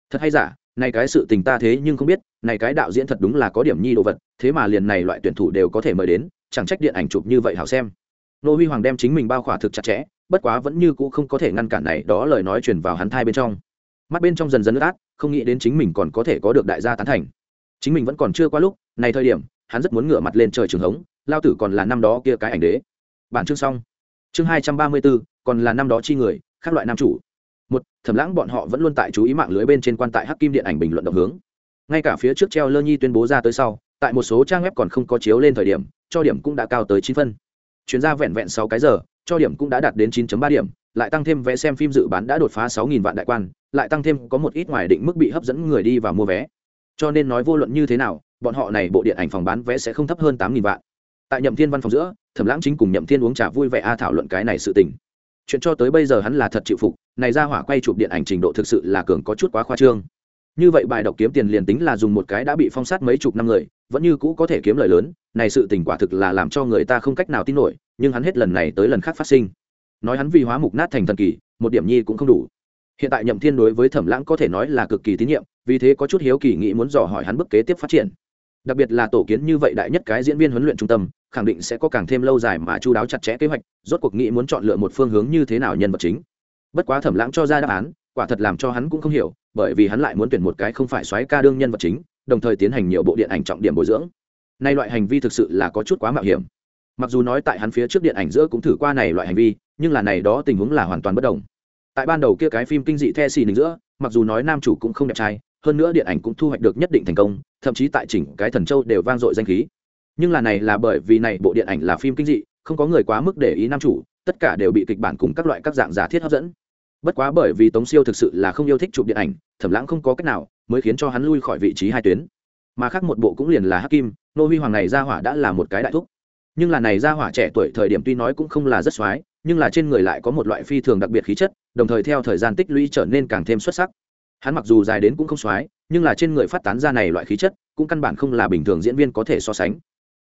Thật hay giả, này cái sự tình ta thế nhưng không biết, này cái đạo diễn thật đúng là có điểm nhi đồ vật, thế mà liền này loại tuyển thủ đều có thể mời đến, chẳng trách điện ảnh chụp như vậy hảo xem nô huy hoàng đem chính mình bao khỏa thực chặt chẽ, bất quá vẫn như cũ không có thể ngăn cản này, đó lời nói truyền vào hắn thai bên trong. Mắt bên trong dần dần ướt át, không nghĩ đến chính mình còn có thể có được đại gia tán thành. Chính mình vẫn còn chưa qua lúc, này thời điểm, hắn rất muốn ngửa mặt lên trời trường hống, lao tử còn là năm đó kia cái ảnh đế. Bản chương xong. Chương hai trăm ba mươi bốn, còn là năm đó chi người, khác loại nam chủ. Một, thẩm lãng bọn họ vẫn luôn tại chú ý mạng lưới bên trên quan tại hắc kim điện ảnh bình luận động hướng. Ngay cả phía trước treo lơ nhi tuyên bố ra tới sau, tại một số trang web còn không có chiếu lên thời điểm, cho điểm cũng đã cao tới chín phân chuyến ra vẹn vẹn sáu cái giờ, cho điểm cũng đã đạt đến 9 ba điểm, lại tăng thêm vé xem phim dự bán đã đột phá sáu nghìn vạn đại quan, lại tăng thêm có một ít ngoài định mức bị hấp dẫn người đi vào mua vé. Cho nên nói vô luận như thế nào, bọn họ này bộ điện ảnh phòng bán vé sẽ không thấp hơn tám nghìn vạn. Tại nhậm thiên văn phòng giữa, thẩm lãng chính cùng nhậm thiên uống trà vui vẻ a thảo luận cái này sự tình. Chuyện cho tới bây giờ hắn là thật chịu phục, này ra hỏa quay chụp điện ảnh trình độ thực sự là cường có chút quá khoa trương như vậy bài đọc kiếm tiền liền tính là dùng một cái đã bị phong sát mấy chục năm người, vẫn như cũ có thể kiếm lời lớn, này sự tình quả thực là làm cho người ta không cách nào tin nổi, nhưng hắn hết lần này tới lần khác phát sinh. Nói hắn vì hóa mục nát thành thần kỳ, một điểm nhi cũng không đủ. Hiện tại nhậm thiên đối với thẩm lãng có thể nói là cực kỳ tín nhiệm, vì thế có chút hiếu kỳ nghĩ muốn dò hỏi hắn bước kế tiếp phát triển. Đặc biệt là tổ kiến như vậy đại nhất cái diễn viên huấn luyện trung tâm, khẳng định sẽ có càng thêm lâu dài mà chu đáo chặt chẽ kế hoạch, rốt cuộc nghĩ muốn chọn lựa một phương hướng như thế nào nhân vật chính. Bất quá thẩm lãng cho ra đáp án quả thật làm cho hắn cũng không hiểu, bởi vì hắn lại muốn tuyển một cái không phải xoáy ca đương nhân vật chính, đồng thời tiến hành nhiều bộ điện ảnh trọng điểm bồi dưỡng. Nay loại hành vi thực sự là có chút quá mạo hiểm. Mặc dù nói tại hắn phía trước điện ảnh giữa cũng thử qua này loại hành vi, nhưng là này đó tình huống là hoàn toàn bất đồng. Tại ban đầu kia cái phim kinh dị the xì nình giữa, mặc dù nói nam chủ cũng không đẹp trai, hơn nữa điện ảnh cũng thu hoạch được nhất định thành công, thậm chí tại chỉnh cái thần châu đều vang dội danh khí. Nhưng là này là bởi vì này bộ điện ảnh là phim kinh dị, không có người quá mức để ý nam chủ, tất cả đều bị kịch bản cùng các loại các dạng giả thiết hấp dẫn bất quá bởi vì tống siêu thực sự là không yêu thích chụp điện ảnh, thẩm lãng không có cách nào mới khiến cho hắn lui khỏi vị trí hai tuyến. Mà khác một bộ cũng liền là hắc kim, nô huy hoàng này ra hỏa đã là một cái đại thúc. Nhưng là này ra hỏa trẻ tuổi thời điểm tuy nói cũng không là rất x nhưng là trên người lại có một loại phi thường đặc biệt khí chất, đồng thời theo thời gian tích lũy trở nên càng thêm xuất sắc. Hắn mặc dù dài đến cũng không x nhưng là trên người phát tán ra này loại khí chất, cũng căn bản không là bình thường diễn viên có thể so sánh.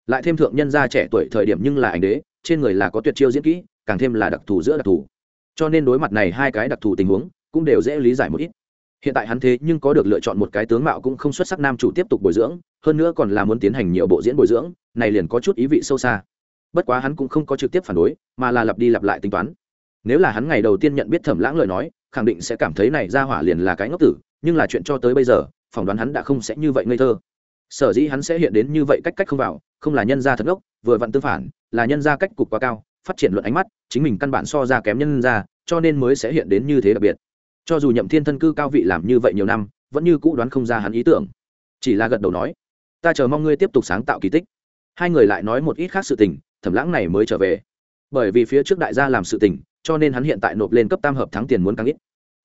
Lại thêm thượng nhân gia trẻ tuổi thời điểm nhưng là ảnh đế, trên người là có tuyệt chiêu diễn kỹ, càng thêm là đặc thù giữa đặc thù cho nên đối mặt này hai cái đặc thù tình huống, cũng đều dễ lý giải một ít. Hiện tại hắn thế nhưng có được lựa chọn một cái tướng mạo cũng không xuất sắc nam chủ tiếp tục bồi dưỡng, hơn nữa còn là muốn tiến hành nhiều bộ diễn bồi dưỡng, này liền có chút ý vị sâu xa. Bất quá hắn cũng không có trực tiếp phản đối, mà là lặp đi lặp lại tính toán. Nếu là hắn ngày đầu tiên nhận biết thẩm lãng lời nói, khẳng định sẽ cảm thấy này ra hỏa liền là cái ngốc tử, nhưng là chuyện cho tới bây giờ, phỏng đoán hắn đã không sẽ như vậy ngây thơ. Sở dĩ hắn sẽ hiện đến như vậy cách cách không vào, không là nhân gia thật ngốc, vừa vặn tương phản, là nhân gia cách cục quá cao phát triển luận ánh mắt, chính mình căn bản so ra kém nhân ra cho nên mới sẽ hiện đến như thế đặc biệt. Cho dù nhậm thiên thân cư cao vị làm như vậy nhiều năm, vẫn như cũ đoán không ra hắn ý tưởng. Chỉ là gật đầu nói, ta chờ mong ngươi tiếp tục sáng tạo kỳ tích. Hai người lại nói một ít khác sự tình, thẩm lãng này mới trở về. Bởi vì phía trước đại gia làm sự tình, cho nên hắn hiện tại nộp lên cấp tam hợp thắng tiền muốn càng ít.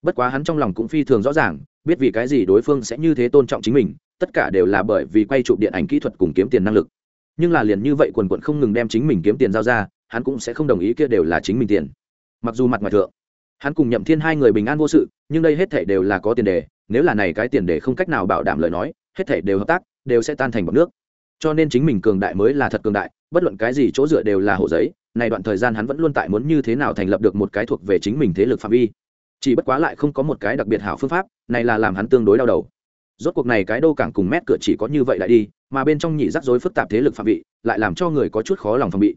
Bất quá hắn trong lòng cũng phi thường rõ ràng, biết vì cái gì đối phương sẽ như thế tôn trọng chính mình, tất cả đều là bởi vì quay chụp điện ảnh kỹ thuật cùng kiếm tiền năng lực. Nhưng là liền như vậy quần quận không ngừng đem chính mình kiếm tiền giao ra hắn cũng sẽ không đồng ý kia đều là chính mình tiền. Mặc dù mặt ngoài thượng, hắn cùng nhậm thiên hai người bình an vô sự, nhưng đây hết thể đều là có tiền đề, nếu là này cái tiền đề không cách nào bảo đảm lời nói, hết thể đều hợp tác, đều sẽ tan thành bọc nước. Cho nên chính mình cường đại mới là thật cường đại, bất luận cái gì chỗ dựa đều là hộ giấy, này đoạn thời gian hắn vẫn luôn tại muốn như thế nào thành lập được một cái thuộc về chính mình thế lực phạm vi. Chỉ bất quá lại không có một cái đặc biệt hảo phương pháp, này là làm hắn tương đối đau đầu. Rốt cuộc này cái đô cảng cùng mét cửa chỉ có như vậy lại đi, mà bên trong nhị rắc rối phức tạp thế lực phạm vị, lại làm cho người có chút khó lòng phòng bị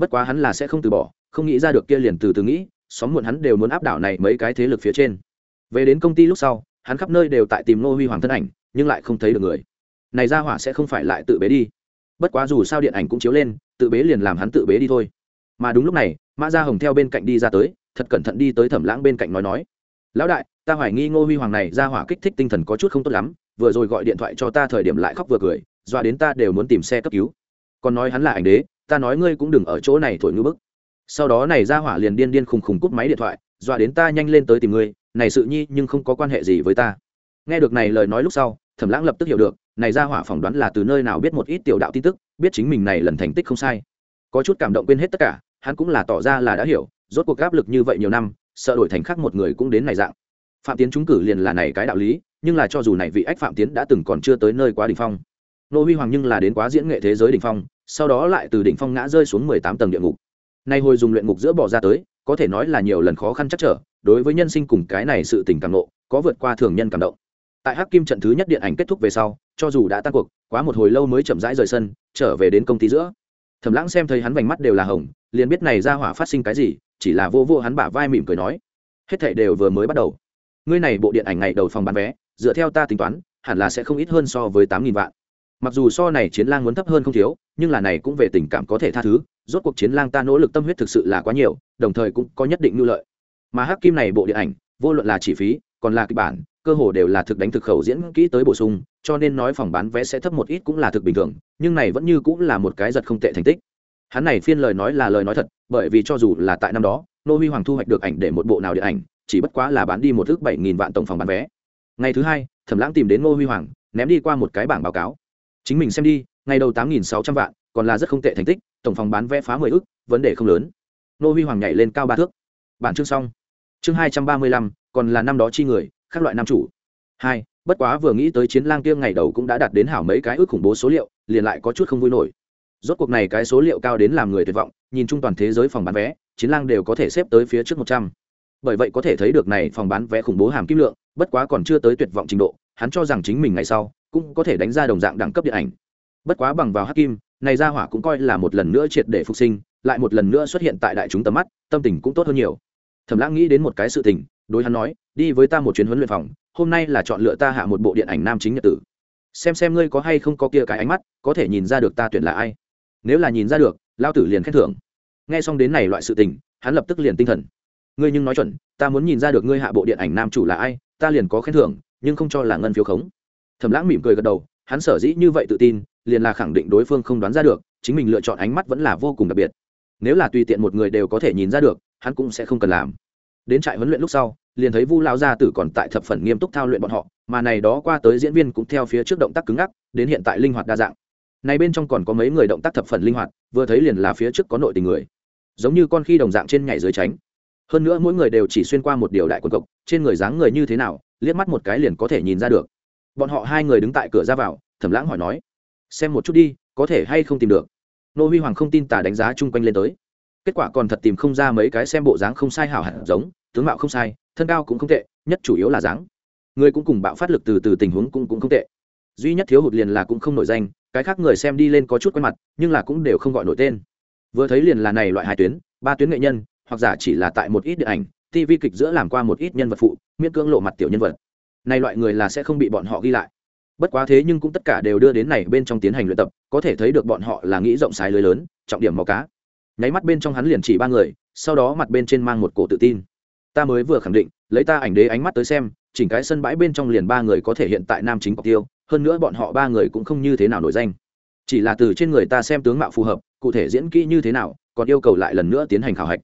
bất quá hắn là sẽ không từ bỏ, không nghĩ ra được kia liền từ từ nghĩ, xóm muộn hắn đều muốn áp đảo này mấy cái thế lực phía trên. Về đến công ty lúc sau, hắn khắp nơi đều tại tìm nô huy hoàng thân ảnh, nhưng lại không thấy được người. Này ra hỏa sẽ không phải lại tự bế đi. Bất quá dù sao điện ảnh cũng chiếu lên, tự bế liền làm hắn tự bế đi thôi. Mà đúng lúc này, mã gia hồng theo bên cạnh đi ra tới, thật cẩn thận đi tới thẩm lãng bên cạnh nói nói. Lão đại, ta hoài nghi ngô huy hoàng này ra hỏa kích thích tinh thần có chút không tốt lắm, vừa rồi gọi điện thoại cho ta thời điểm lại khóc vừa cười, dọa đến ta đều muốn tìm xe cấp cứu. Còn nói hắn là ảnh đế ta nói ngươi cũng đừng ở chỗ này thổi ngư bức. Sau đó này ra hỏa liền điên điên khùng khùng cút máy điện thoại, dọa đến ta nhanh lên tới tìm ngươi, này sự nhi nhưng không có quan hệ gì với ta. Nghe được này lời nói lúc sau, thẩm lãng lập tức hiểu được, này ra hỏa phỏng đoán là từ nơi nào biết một ít tiểu đạo tin tức, biết chính mình này lần thành tích không sai. Có chút cảm động quên hết tất cả, hắn cũng là tỏ ra là đã hiểu, rốt cuộc áp lực như vậy nhiều năm, sợ đổi thành khác một người cũng đến này dạng. Phạm tiến trúng cử liền là này cái đạo lý, nhưng là cho dù này vị ách phạm tiến đã từng còn chưa tới nơi quá đỉnh phong. Nô huy hoàng nhưng là đến quá diễn nghệ thế giới đỉnh phong sau đó lại từ đỉnh phong ngã rơi xuống mười tám tầng địa ngục. Nay hồi dùng luyện ngục giữa bỏ ra tới, có thể nói là nhiều lần khó khăn chắc trở, đối với nhân sinh cùng cái này sự tình cảm nộ có vượt qua thường nhân cảm động. Tại hắc kim trận thứ nhất điện ảnh kết thúc về sau, cho dù đã tan cuộc, quá một hồi lâu mới chậm rãi rời sân, trở về đến công ty giữa. Thẩm lãng xem thấy hắn vành mắt đều là hồng, liền biết này ra hỏa phát sinh cái gì, chỉ là vô vô hắn bả vai mỉm cười nói, hết thảy đều vừa mới bắt đầu. Ngươi này bộ điện ảnh ngày đầu phòng bán vé, dựa theo ta tính toán, hẳn là sẽ không ít hơn so với tám nghìn vạn mặc dù so này chiến lang muốn thấp hơn không thiếu, nhưng là này cũng về tình cảm có thể tha thứ, rốt cuộc chiến lang ta nỗ lực tâm huyết thực sự là quá nhiều, đồng thời cũng có nhất định nhu lợi. Mà hắc kim này bộ điện ảnh, vô luận là chi phí, còn là kịch bản, cơ hồ đều là thực đánh thực khẩu diễn kỹ tới bổ sung, cho nên nói phòng bán vé sẽ thấp một ít cũng là thực bình thường, nhưng này vẫn như cũng là một cái giật không tệ thành tích. Hắn này phiên lời nói là lời nói thật, bởi vì cho dù là tại năm đó, nô huy hoàng thu hoạch được ảnh để một bộ nào điện ảnh, chỉ bất quá là bán đi một thước bảy nghìn vạn tổng phòng bán vé. Ngày thứ hai, thẩm lãng tìm đến nô huy hoàng, ném đi qua một cái bảng báo cáo chính mình xem đi, ngày đầu tám nghìn sáu trăm vạn, còn là rất không tệ thành tích, tổng phòng bán vé phá mười ước vấn đề không lớn. Nô huy hoàng nhảy lên cao ba thước. Bản chương xong. Chương hai trăm ba mươi lăm, còn là năm đó chi người các loại nam chủ. Hai, bất quá vừa nghĩ tới chiến lang kia ngày đầu cũng đã đạt đến hảo mấy cái ước khủng bố số liệu, liền lại có chút không vui nổi. Rốt cuộc này cái số liệu cao đến làm người tuyệt vọng, nhìn chung toàn thế giới phòng bán vé, chiến lang đều có thể xếp tới phía trước một trăm. Bởi vậy có thể thấy được này phòng bán vé khủng bố hàm kim lượng, bất quá còn chưa tới tuyệt vọng trình độ, hắn cho rằng chính mình ngày sau cũng có thể đánh ra đồng dạng đẳng cấp điện ảnh. Bất quá bằng vào hắc kim, này ra hỏa cũng coi là một lần nữa triệt để phục sinh, lại một lần nữa xuất hiện tại đại chúng tầm mắt, tâm tình cũng tốt hơn nhiều. Thẩm lãng nghĩ đến một cái sự tình, đối hắn nói, đi với ta một chuyến huấn luyện phòng, hôm nay là chọn lựa ta hạ một bộ điện ảnh nam chính nhật tử. Xem xem ngươi có hay không có kia cái ánh mắt, có thể nhìn ra được ta tuyển là ai. Nếu là nhìn ra được lao tử liền khen thưởng. Nghe xong đến này loại sự tình, hắn lập tức liền tinh thần. Ngươi nhưng nói chuẩn, ta muốn nhìn ra được ngươi hạ bộ điện ảnh nam chủ là ai, ta liền có khen thưởng, nhưng không cho là ngân phiếu khống thẩm lãng mỉm cười gật đầu, hắn sở dĩ như vậy tự tin, liền là khẳng định đối phương không đoán ra được, chính mình lựa chọn ánh mắt vẫn là vô cùng đặc biệt. Nếu là tùy tiện một người đều có thể nhìn ra được, hắn cũng sẽ không cần làm. Đến trại huấn luyện lúc sau, liền thấy vu lao gia tử còn tại thập phần nghiêm túc thao luyện bọn họ, mà này đó qua tới diễn viên cũng theo phía trước động tác cứng ngắc, đến hiện tại linh hoạt đa dạng. Này bên trong còn có mấy người động tác thập phần linh hoạt, vừa thấy liền là phía trước có nội tình người. Giống như con khi đồng dạng trên nhảy dưới tránh. Hơn nữa mỗi người đều chỉ xuyên qua một điều đại quân cộc, trên người dáng người như thế nào, liếc mắt một cái liền có thể nhìn ra được bọn họ hai người đứng tại cửa ra vào thẩm lãng hỏi nói, xem một chút đi, có thể hay không tìm được? Nô huy hoàng không tin tả đánh giá chung quanh lên tới. Kết quả còn thật tìm không ra mấy cái xem bộ dáng không sai hảo hẳn giống, tướng mạo không sai, thân cao cũng không tệ, nhất chủ yếu là dáng. Người cũng cùng bạo phát lực từ từ tình huống cũng cũng không tệ. Duy nhất thiếu hụt liền là cũng không nổi danh, cái khác người xem đi lên có chút quen mặt, nhưng là cũng đều không gọi nổi tên. Vừa thấy liền là này loại hai tuyến, ba tuyến nghệ nhân, hoặc giả chỉ là tại một ít điện ảnh tv kịch giữa làm qua một ít nhân vật phụ, miễn cưỡng lộ mặt tiểu nhân vật này loại người là sẽ không bị bọn họ ghi lại. Bất quá thế nhưng cũng tất cả đều đưa đến này bên trong tiến hành luyện tập, có thể thấy được bọn họ là nghĩ rộng sái lưới lớn, trọng điểm màu cá. Nháy mắt bên trong hắn liền chỉ ba người, sau đó mặt bên trên mang một cổ tự tin. Ta mới vừa khẳng định, lấy ta ảnh đế ánh mắt tới xem, chỉnh cái sân bãi bên trong liền ba người có thể hiện tại nam chính cọc tiêu, hơn nữa bọn họ ba người cũng không như thế nào nổi danh. Chỉ là từ trên người ta xem tướng mạo phù hợp, cụ thể diễn kỹ như thế nào, còn yêu cầu lại lần nữa tiến hành khảo hạch.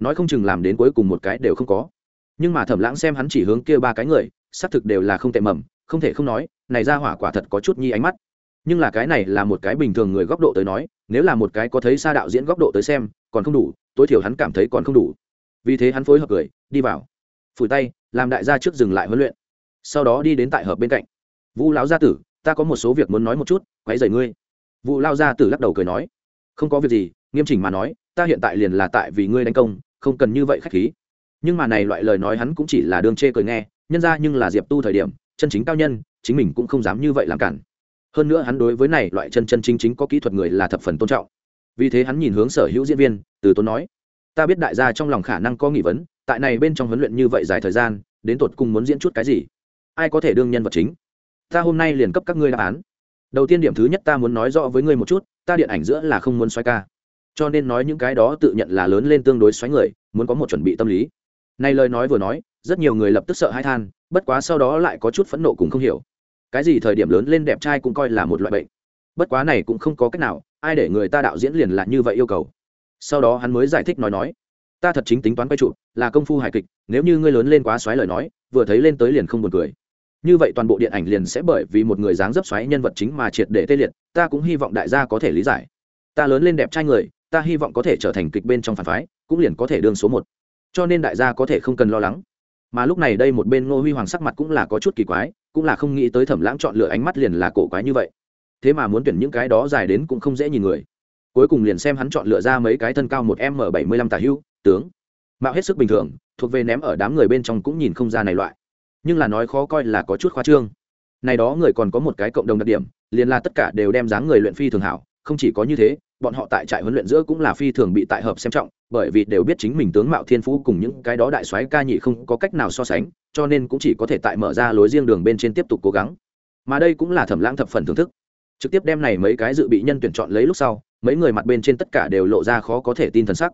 Nói không chừng làm đến cuối cùng một cái đều không có nhưng mà thẩm lãng xem hắn chỉ hướng kia ba cái người, xác thực đều là không tệ mầm, không thể không nói, này ra hỏa quả thật có chút nhi ánh mắt. Nhưng là cái này là một cái bình thường người góc độ tới nói, nếu là một cái có thấy xa đạo diễn góc độ tới xem, còn không đủ, tối thiểu hắn cảm thấy còn không đủ. Vì thế hắn phối hợp cười, đi vào. Phủi tay, làm đại gia trước dừng lại huấn luyện. Sau đó đi đến tại hợp bên cạnh. Vũ lão gia tử, ta có một số việc muốn nói một chút, quấy rầy ngươi. Vũ lao gia tử lắc đầu cười nói. Không có việc gì, nghiêm chỉnh mà nói, ta hiện tại liền là tại vì ngươi đánh công, không cần như vậy khách khí nhưng mà này loại lời nói hắn cũng chỉ là đương chê cười nghe, nhân ra nhưng là diệp tu thời điểm, chân chính cao nhân, chính mình cũng không dám như vậy làm cản. Hơn nữa hắn đối với này loại chân chân chính chính có kỹ thuật người là thập phần tôn trọng. Vì thế hắn nhìn hướng sở hữu diễn viên, từ tốn nói, ta biết đại gia trong lòng khả năng có nghi vấn, tại này bên trong huấn luyện như vậy dài thời gian, đến tột cùng muốn diễn chút cái gì? Ai có thể đương nhân vật chính? Ta hôm nay liền cấp các ngươi đáp án. Đầu tiên điểm thứ nhất ta muốn nói rõ với ngươi một chút, ta điện ảnh giữa là không muốn xoay ca. Cho nên nói những cái đó tự nhận là lớn lên tương đối xoáy người, muốn có một chuẩn bị tâm lý này lời nói vừa nói, rất nhiều người lập tức sợ hãi than, bất quá sau đó lại có chút phẫn nộ cũng không hiểu. Cái gì thời điểm lớn lên đẹp trai cũng coi là một loại bệnh. Bất quá này cũng không có cách nào, ai để người ta đạo diễn liền là như vậy yêu cầu. Sau đó hắn mới giải thích nói nói, ta thật chính tính toán quay trụ là công phu hài kịch, nếu như ngươi lớn lên quá xoáy lời nói, vừa thấy lên tới liền không buồn cười. Như vậy toàn bộ điện ảnh liền sẽ bởi vì một người dáng dấp xoáy nhân vật chính mà triệt để tê liệt, ta cũng hy vọng đại gia có thể lý giải. Ta lớn lên đẹp trai người, ta hy vọng có thể trở thành kịch bên trong phản phái, cũng liền có thể đương số một cho nên đại gia có thể không cần lo lắng. Mà lúc này đây một bên ngô huy hoàng sắc mặt cũng là có chút kỳ quái, cũng là không nghĩ tới thẩm lãng chọn lựa ánh mắt liền là cổ quái như vậy. Thế mà muốn tuyển những cái đó dài đến cũng không dễ nhìn người. Cuối cùng liền xem hắn chọn lựa ra mấy cái thân cao một m bảy mươi lăm tả hưu tướng. Mạo hết sức bình thường, thuộc về ném ở đám người bên trong cũng nhìn không ra này loại. Nhưng là nói khó coi là có chút khoa trương. Này đó người còn có một cái cộng đồng đặc điểm, liền là tất cả đều đem dáng người luyện phi thường hảo, không chỉ có như thế bọn họ tại trại huấn luyện giữa cũng là phi thường bị tại hợp xem trọng, bởi vì đều biết chính mình tướng mạo thiên phú cùng những cái đó đại soái ca nhị không có cách nào so sánh, cho nên cũng chỉ có thể tại mở ra lối riêng đường bên trên tiếp tục cố gắng. Mà đây cũng là thẩm lãng thập phần thưởng thức. Trực tiếp đem này mấy cái dự bị nhân tuyển chọn lấy lúc sau, mấy người mặt bên trên tất cả đều lộ ra khó có thể tin thần sắc.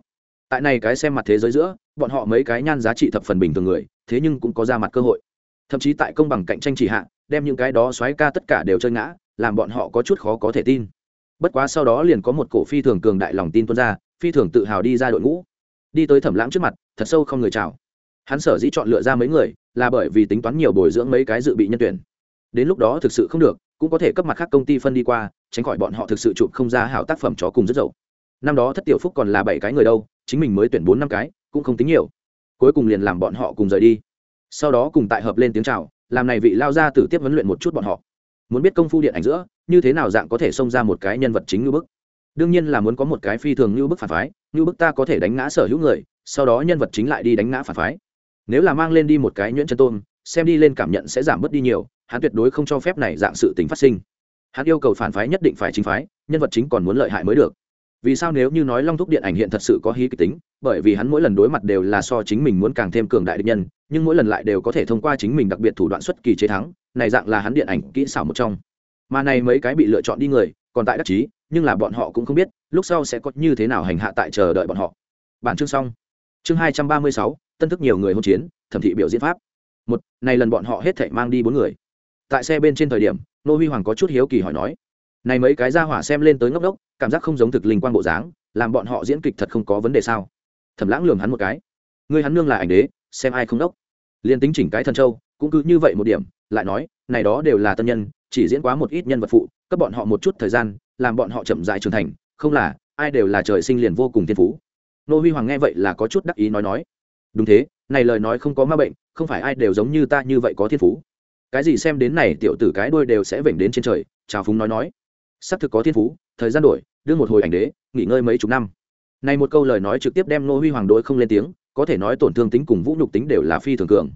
Tại này cái xem mặt thế giới giữa, bọn họ mấy cái nhan giá trị thập phần bình thường người, thế nhưng cũng có ra mặt cơ hội. Thậm chí tại công bằng cạnh tranh chỉ hạ, đem những cái đó xoáy ca tất cả đều chơi ngã, làm bọn họ có chút khó có thể tin bất quá sau đó liền có một cổ phi thường cường đại lòng tin tuôn ra, phi thường tự hào đi ra đội ngũ. Đi tới thẩm lãng trước mặt, thật sâu không người chào. Hắn sở dĩ chọn lựa ra mấy người, là bởi vì tính toán nhiều bồi dưỡng mấy cái dự bị nhân tuyển. Đến lúc đó thực sự không được, cũng có thể cấp mặt khác công ty phân đi qua, tránh khỏi bọn họ thực sự chụp không ra hảo tác phẩm chó cùng rất dậu. Năm đó thất tiểu phúc còn là bảy cái người đâu, chính mình mới tuyển bốn năm cái, cũng không tính nhiều. Cuối cùng liền làm bọn họ cùng rời đi. Sau đó cùng tại hợp lên tiếng chào, làm này vị lao ra tử tiếp huấn luyện một chút bọn họ muốn biết công phu điện ảnh giữa, như thế nào dạng có thể xông ra một cái nhân vật chính như bức? Đương nhiên là muốn có một cái phi thường như bức phản phái như bức ta có thể đánh ngã sở hữu người, sau đó nhân vật chính lại đi đánh ngã phản phái. Nếu là mang lên đi một cái nhuyễn chân tôn xem đi lên cảm nhận sẽ giảm bớt đi nhiều, hắn tuyệt đối không cho phép này dạng sự tình phát sinh. Hắn yêu cầu phản phái nhất định phải chính phái, nhân vật chính còn muốn lợi hại mới được vì sao nếu như nói long thúc điện ảnh hiện thật sự có hí kịch tính, bởi vì hắn mỗi lần đối mặt đều là so chính mình muốn càng thêm cường đại địch nhân, nhưng mỗi lần lại đều có thể thông qua chính mình đặc biệt thủ đoạn xuất kỳ chế thắng, này dạng là hắn điện ảnh kỹ xảo một trong. Mà này mấy cái bị lựa chọn đi người, còn tại đắc chí, nhưng là bọn họ cũng không biết, lúc sau sẽ có như thế nào hành hạ tại chờ đợi bọn họ. Bản chương xong. Chương hai trăm ba mươi sáu, tân thức nhiều người hôn chiến, thẩm thị biểu diễn pháp. Một, này lần bọn họ hết thảy mang đi bốn người. Tại xe bên trên thời điểm, nô huy hoàng có chút hiếu kỳ hỏi nói này mấy cái ra hỏa xem lên tới ngốc đốc cảm giác không giống thực linh quan bộ dáng, làm bọn họ diễn kịch thật không có vấn đề sao? Thẩm lãng lường hắn một cái. Người hắn nương là ảnh đế, xem ai không đốc. Liền tính chỉnh cái thần châu, cũng cứ như vậy một điểm, lại nói, này đó đều là tân nhân, chỉ diễn quá một ít nhân vật phụ, cấp bọn họ một chút thời gian, làm bọn họ chậm dại trưởng thành, không là, ai đều là trời sinh liền vô cùng thiên phú. Nô huy hoàng nghe vậy là có chút đắc ý nói nói. Đúng thế, này lời nói không có ma bệnh, không phải ai đều giống như ta như vậy có thiên phú. Cái gì xem đến này tiểu tử cái đuôi đều sẽ vểnh đến trên trời, chào phúng nói nói xác thực có thiên phú, thời gian đổi, đưa một hồi ảnh đế, nghỉ ngơi mấy chục năm. Này một câu lời nói trực tiếp đem nô huy hoàng đối không lên tiếng, có thể nói tổn thương tính cùng vũ nhục tính đều là phi thường cường.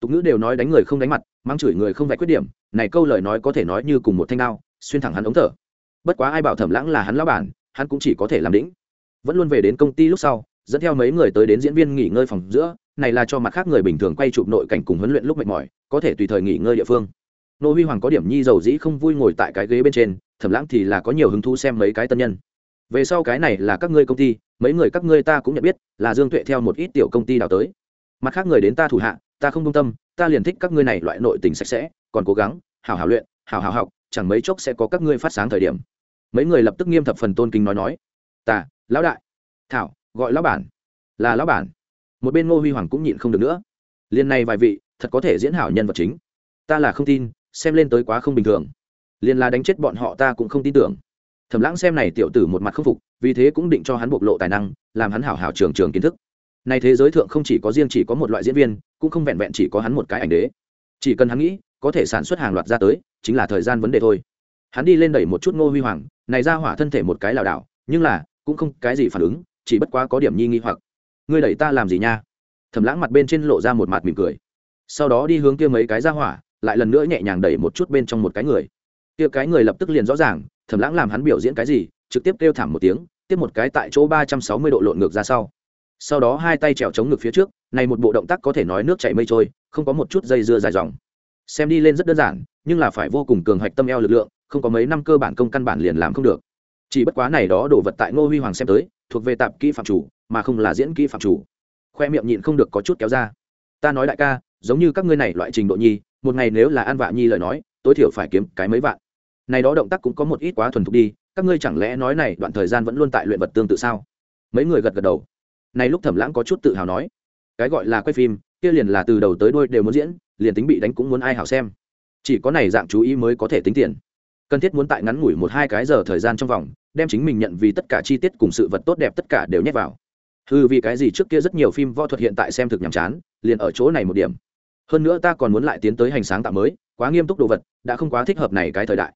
Tục ngữ đều nói đánh người không đánh mặt, mang chửi người không vạch khuyết điểm, này câu lời nói có thể nói như cùng một thanh đao, xuyên thẳng hắn ống thở. Bất quá ai bảo thẩm lãng là hắn lão bản, hắn cũng chỉ có thể làm đĩnh. Vẫn luôn về đến công ty lúc sau, dẫn theo mấy người tới đến diễn viên nghỉ ngơi phòng giữa, này là cho mặt khác người bình thường quay chụp nội cảnh cùng huấn luyện lúc mệt mỏi, có thể tùy thời nghỉ ngơi địa phương. Nô huy hoàng có điểm nhi dầu dĩ không vui ngồi tại cái ghế bên trên thẩm lãng thì là có nhiều hứng thú xem mấy cái tân nhân. Về sau cái này là các ngươi công ty, mấy người các ngươi ta cũng nhận biết, là dương tuệ theo một ít tiểu công ty đào tới. Mặt khác người đến ta thủ hạ, ta không công tâm, ta liền thích các ngươi này loại nội tình sạch sẽ, còn cố gắng hào hào luyện hào hào học, chẳng mấy chốc sẽ có các ngươi phát sáng thời điểm. Mấy người lập tức nghiêm thập phần tôn kính nói nói. Ta, lão đại. Thảo, gọi lão bản. Là lão bản. Một bên ngô huy hoàng cũng nhịn không được nữa. Liên này vài vị, thật có thể diễn hảo nhân vật chính. Ta là không tin, xem lên tới quá không bình thường liên là đánh chết bọn họ ta cũng không tin tưởng. Thẩm lãng xem này tiểu tử một mặt không phục, vì thế cũng định cho hắn bộc lộ tài năng, làm hắn hảo hảo trường trường kiến thức. Này thế giới thượng không chỉ có riêng chỉ có một loại diễn viên, cũng không vẹn vẹn chỉ có hắn một cái ảnh đế. Chỉ cần hắn nghĩ, có thể sản xuất hàng loạt ra tới, chính là thời gian vấn đề thôi. Hắn đi lên đẩy một chút ngô huy hoàng, này ra hỏa thân thể một cái lảo đảo, nhưng là, cũng không cái gì phản ứng, chỉ bất quá có điểm nhi nghi hoặc. Ngươi đẩy ta làm gì nha? Thẩm lãng mặt bên trên lộ ra một mặt mỉm cười. Sau đó đi hướng kia mấy cái ra hỏa, lại lần nữa nhẹ nhàng đẩy một chút bên trong một cái người kia cái người lập tức liền rõ ràng, thẩm lãng làm hắn biểu diễn cái gì, trực tiếp kêu thảm một tiếng, tiếp một cái tại chỗ ba trăm sáu mươi độ lộn ngược ra sau. Sau đó hai tay trèo chống ngực phía trước, này một bộ động tác có thể nói nước chảy mây trôi, không có một chút dây dưa dài dòng. Xem đi lên rất đơn giản, nhưng là phải vô cùng cường hoạch tâm eo lực lượng, không có mấy năm cơ bản công căn bản liền làm không được. Chỉ bất quá này đó đổ vật tại ngô huy hoàng xem tới, thuộc về tạp kỹ phạm chủ, mà không là diễn kỹ phạm chủ. Khoe miệng nhịn không được có chút kéo ra. Ta nói đại ca, giống như các ngươi này loại trình độ nhi, một ngày nếu là ăn vạ nhi lời nói, tối thiểu phải kiếm cái mấy vạn này đó động tác cũng có một ít quá thuần thục đi, các ngươi chẳng lẽ nói này đoạn thời gian vẫn luôn tại luyện vật tương tự sao? Mấy người gật gật đầu. Này lúc thẩm lãng có chút tự hào nói, cái gọi là quay phim, kia liền là từ đầu tới đuôi đều muốn diễn, liền tính bị đánh cũng muốn ai hảo xem. Chỉ có này dạng chú ý mới có thể tính tiền. Cần thiết muốn tại ngắn ngủi một hai cái giờ thời gian trong vòng, đem chính mình nhận vì tất cả chi tiết cùng sự vật tốt đẹp tất cả đều nhét vào. Ừ vì cái gì trước kia rất nhiều phim võ thuật hiện tại xem thực nhàm chán, liền ở chỗ này một điểm. Hơn nữa ta còn muốn lại tiến tới hành sáng tạo mới, quá nghiêm túc đồ vật, đã không quá thích hợp này cái thời đại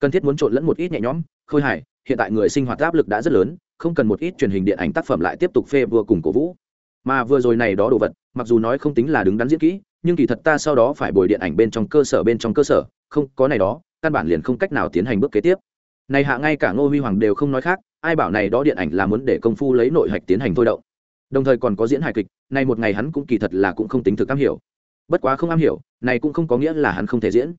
cần thiết muốn trộn lẫn một ít nhẹ nhõm, khôi hài, hiện tại người sinh hoạt áp lực đã rất lớn, không cần một ít truyền hình điện ảnh tác phẩm lại tiếp tục phê vừa cùng cổ vũ. Mà vừa rồi này đó đồ vật, mặc dù nói không tính là đứng đắn diễn kỹ, nhưng kỳ thật ta sau đó phải bồi điện ảnh bên trong cơ sở bên trong cơ sở, không, có này đó, căn bản liền không cách nào tiến hành bước kế tiếp. Này hạ ngay cả ngô huy hoàng đều không nói khác, ai bảo này đó điện ảnh là muốn để công phu lấy nội hạch tiến hành thôi động. Đồng thời còn có diễn hài kịch, này một ngày hắn cũng kỳ thật là cũng không tính thực am hiểu. Bất quá không am hiểu, này cũng không có nghĩa là hắn không thể diễn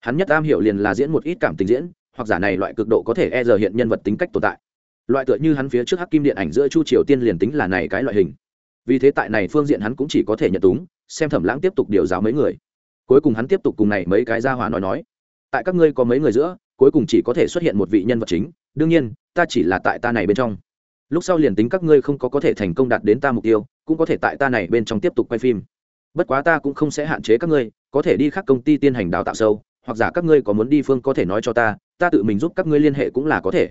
hắn nhất am hiểu liền là diễn một ít cảm tình diễn, hoặc giả này loại cực độ có thể e giờ hiện nhân vật tính cách tồn tại. Loại tựa như hắn phía trước hắc kim điện ảnh giữa chu triều tiên liền tính là này cái loại hình. Vì thế tại này phương diện hắn cũng chỉ có thể nhận túng, xem thẩm lãng tiếp tục điều giáo mấy người. Cuối cùng hắn tiếp tục cùng này mấy cái gia hỏa nói nói. Tại các ngươi có mấy người giữa, cuối cùng chỉ có thể xuất hiện một vị nhân vật chính, đương nhiên, ta chỉ là tại ta này bên trong. Lúc sau liền tính các ngươi không có có thể thành công đạt đến ta mục tiêu, cũng có thể tại ta này bên trong tiếp tục quay phim. Bất quá ta cũng không sẽ hạn chế các ngươi, có thể đi khác công ty tiên hành đào tạo sâu hoặc giả các ngươi có muốn đi phương có thể nói cho ta ta tự mình giúp các ngươi liên hệ cũng là có thể.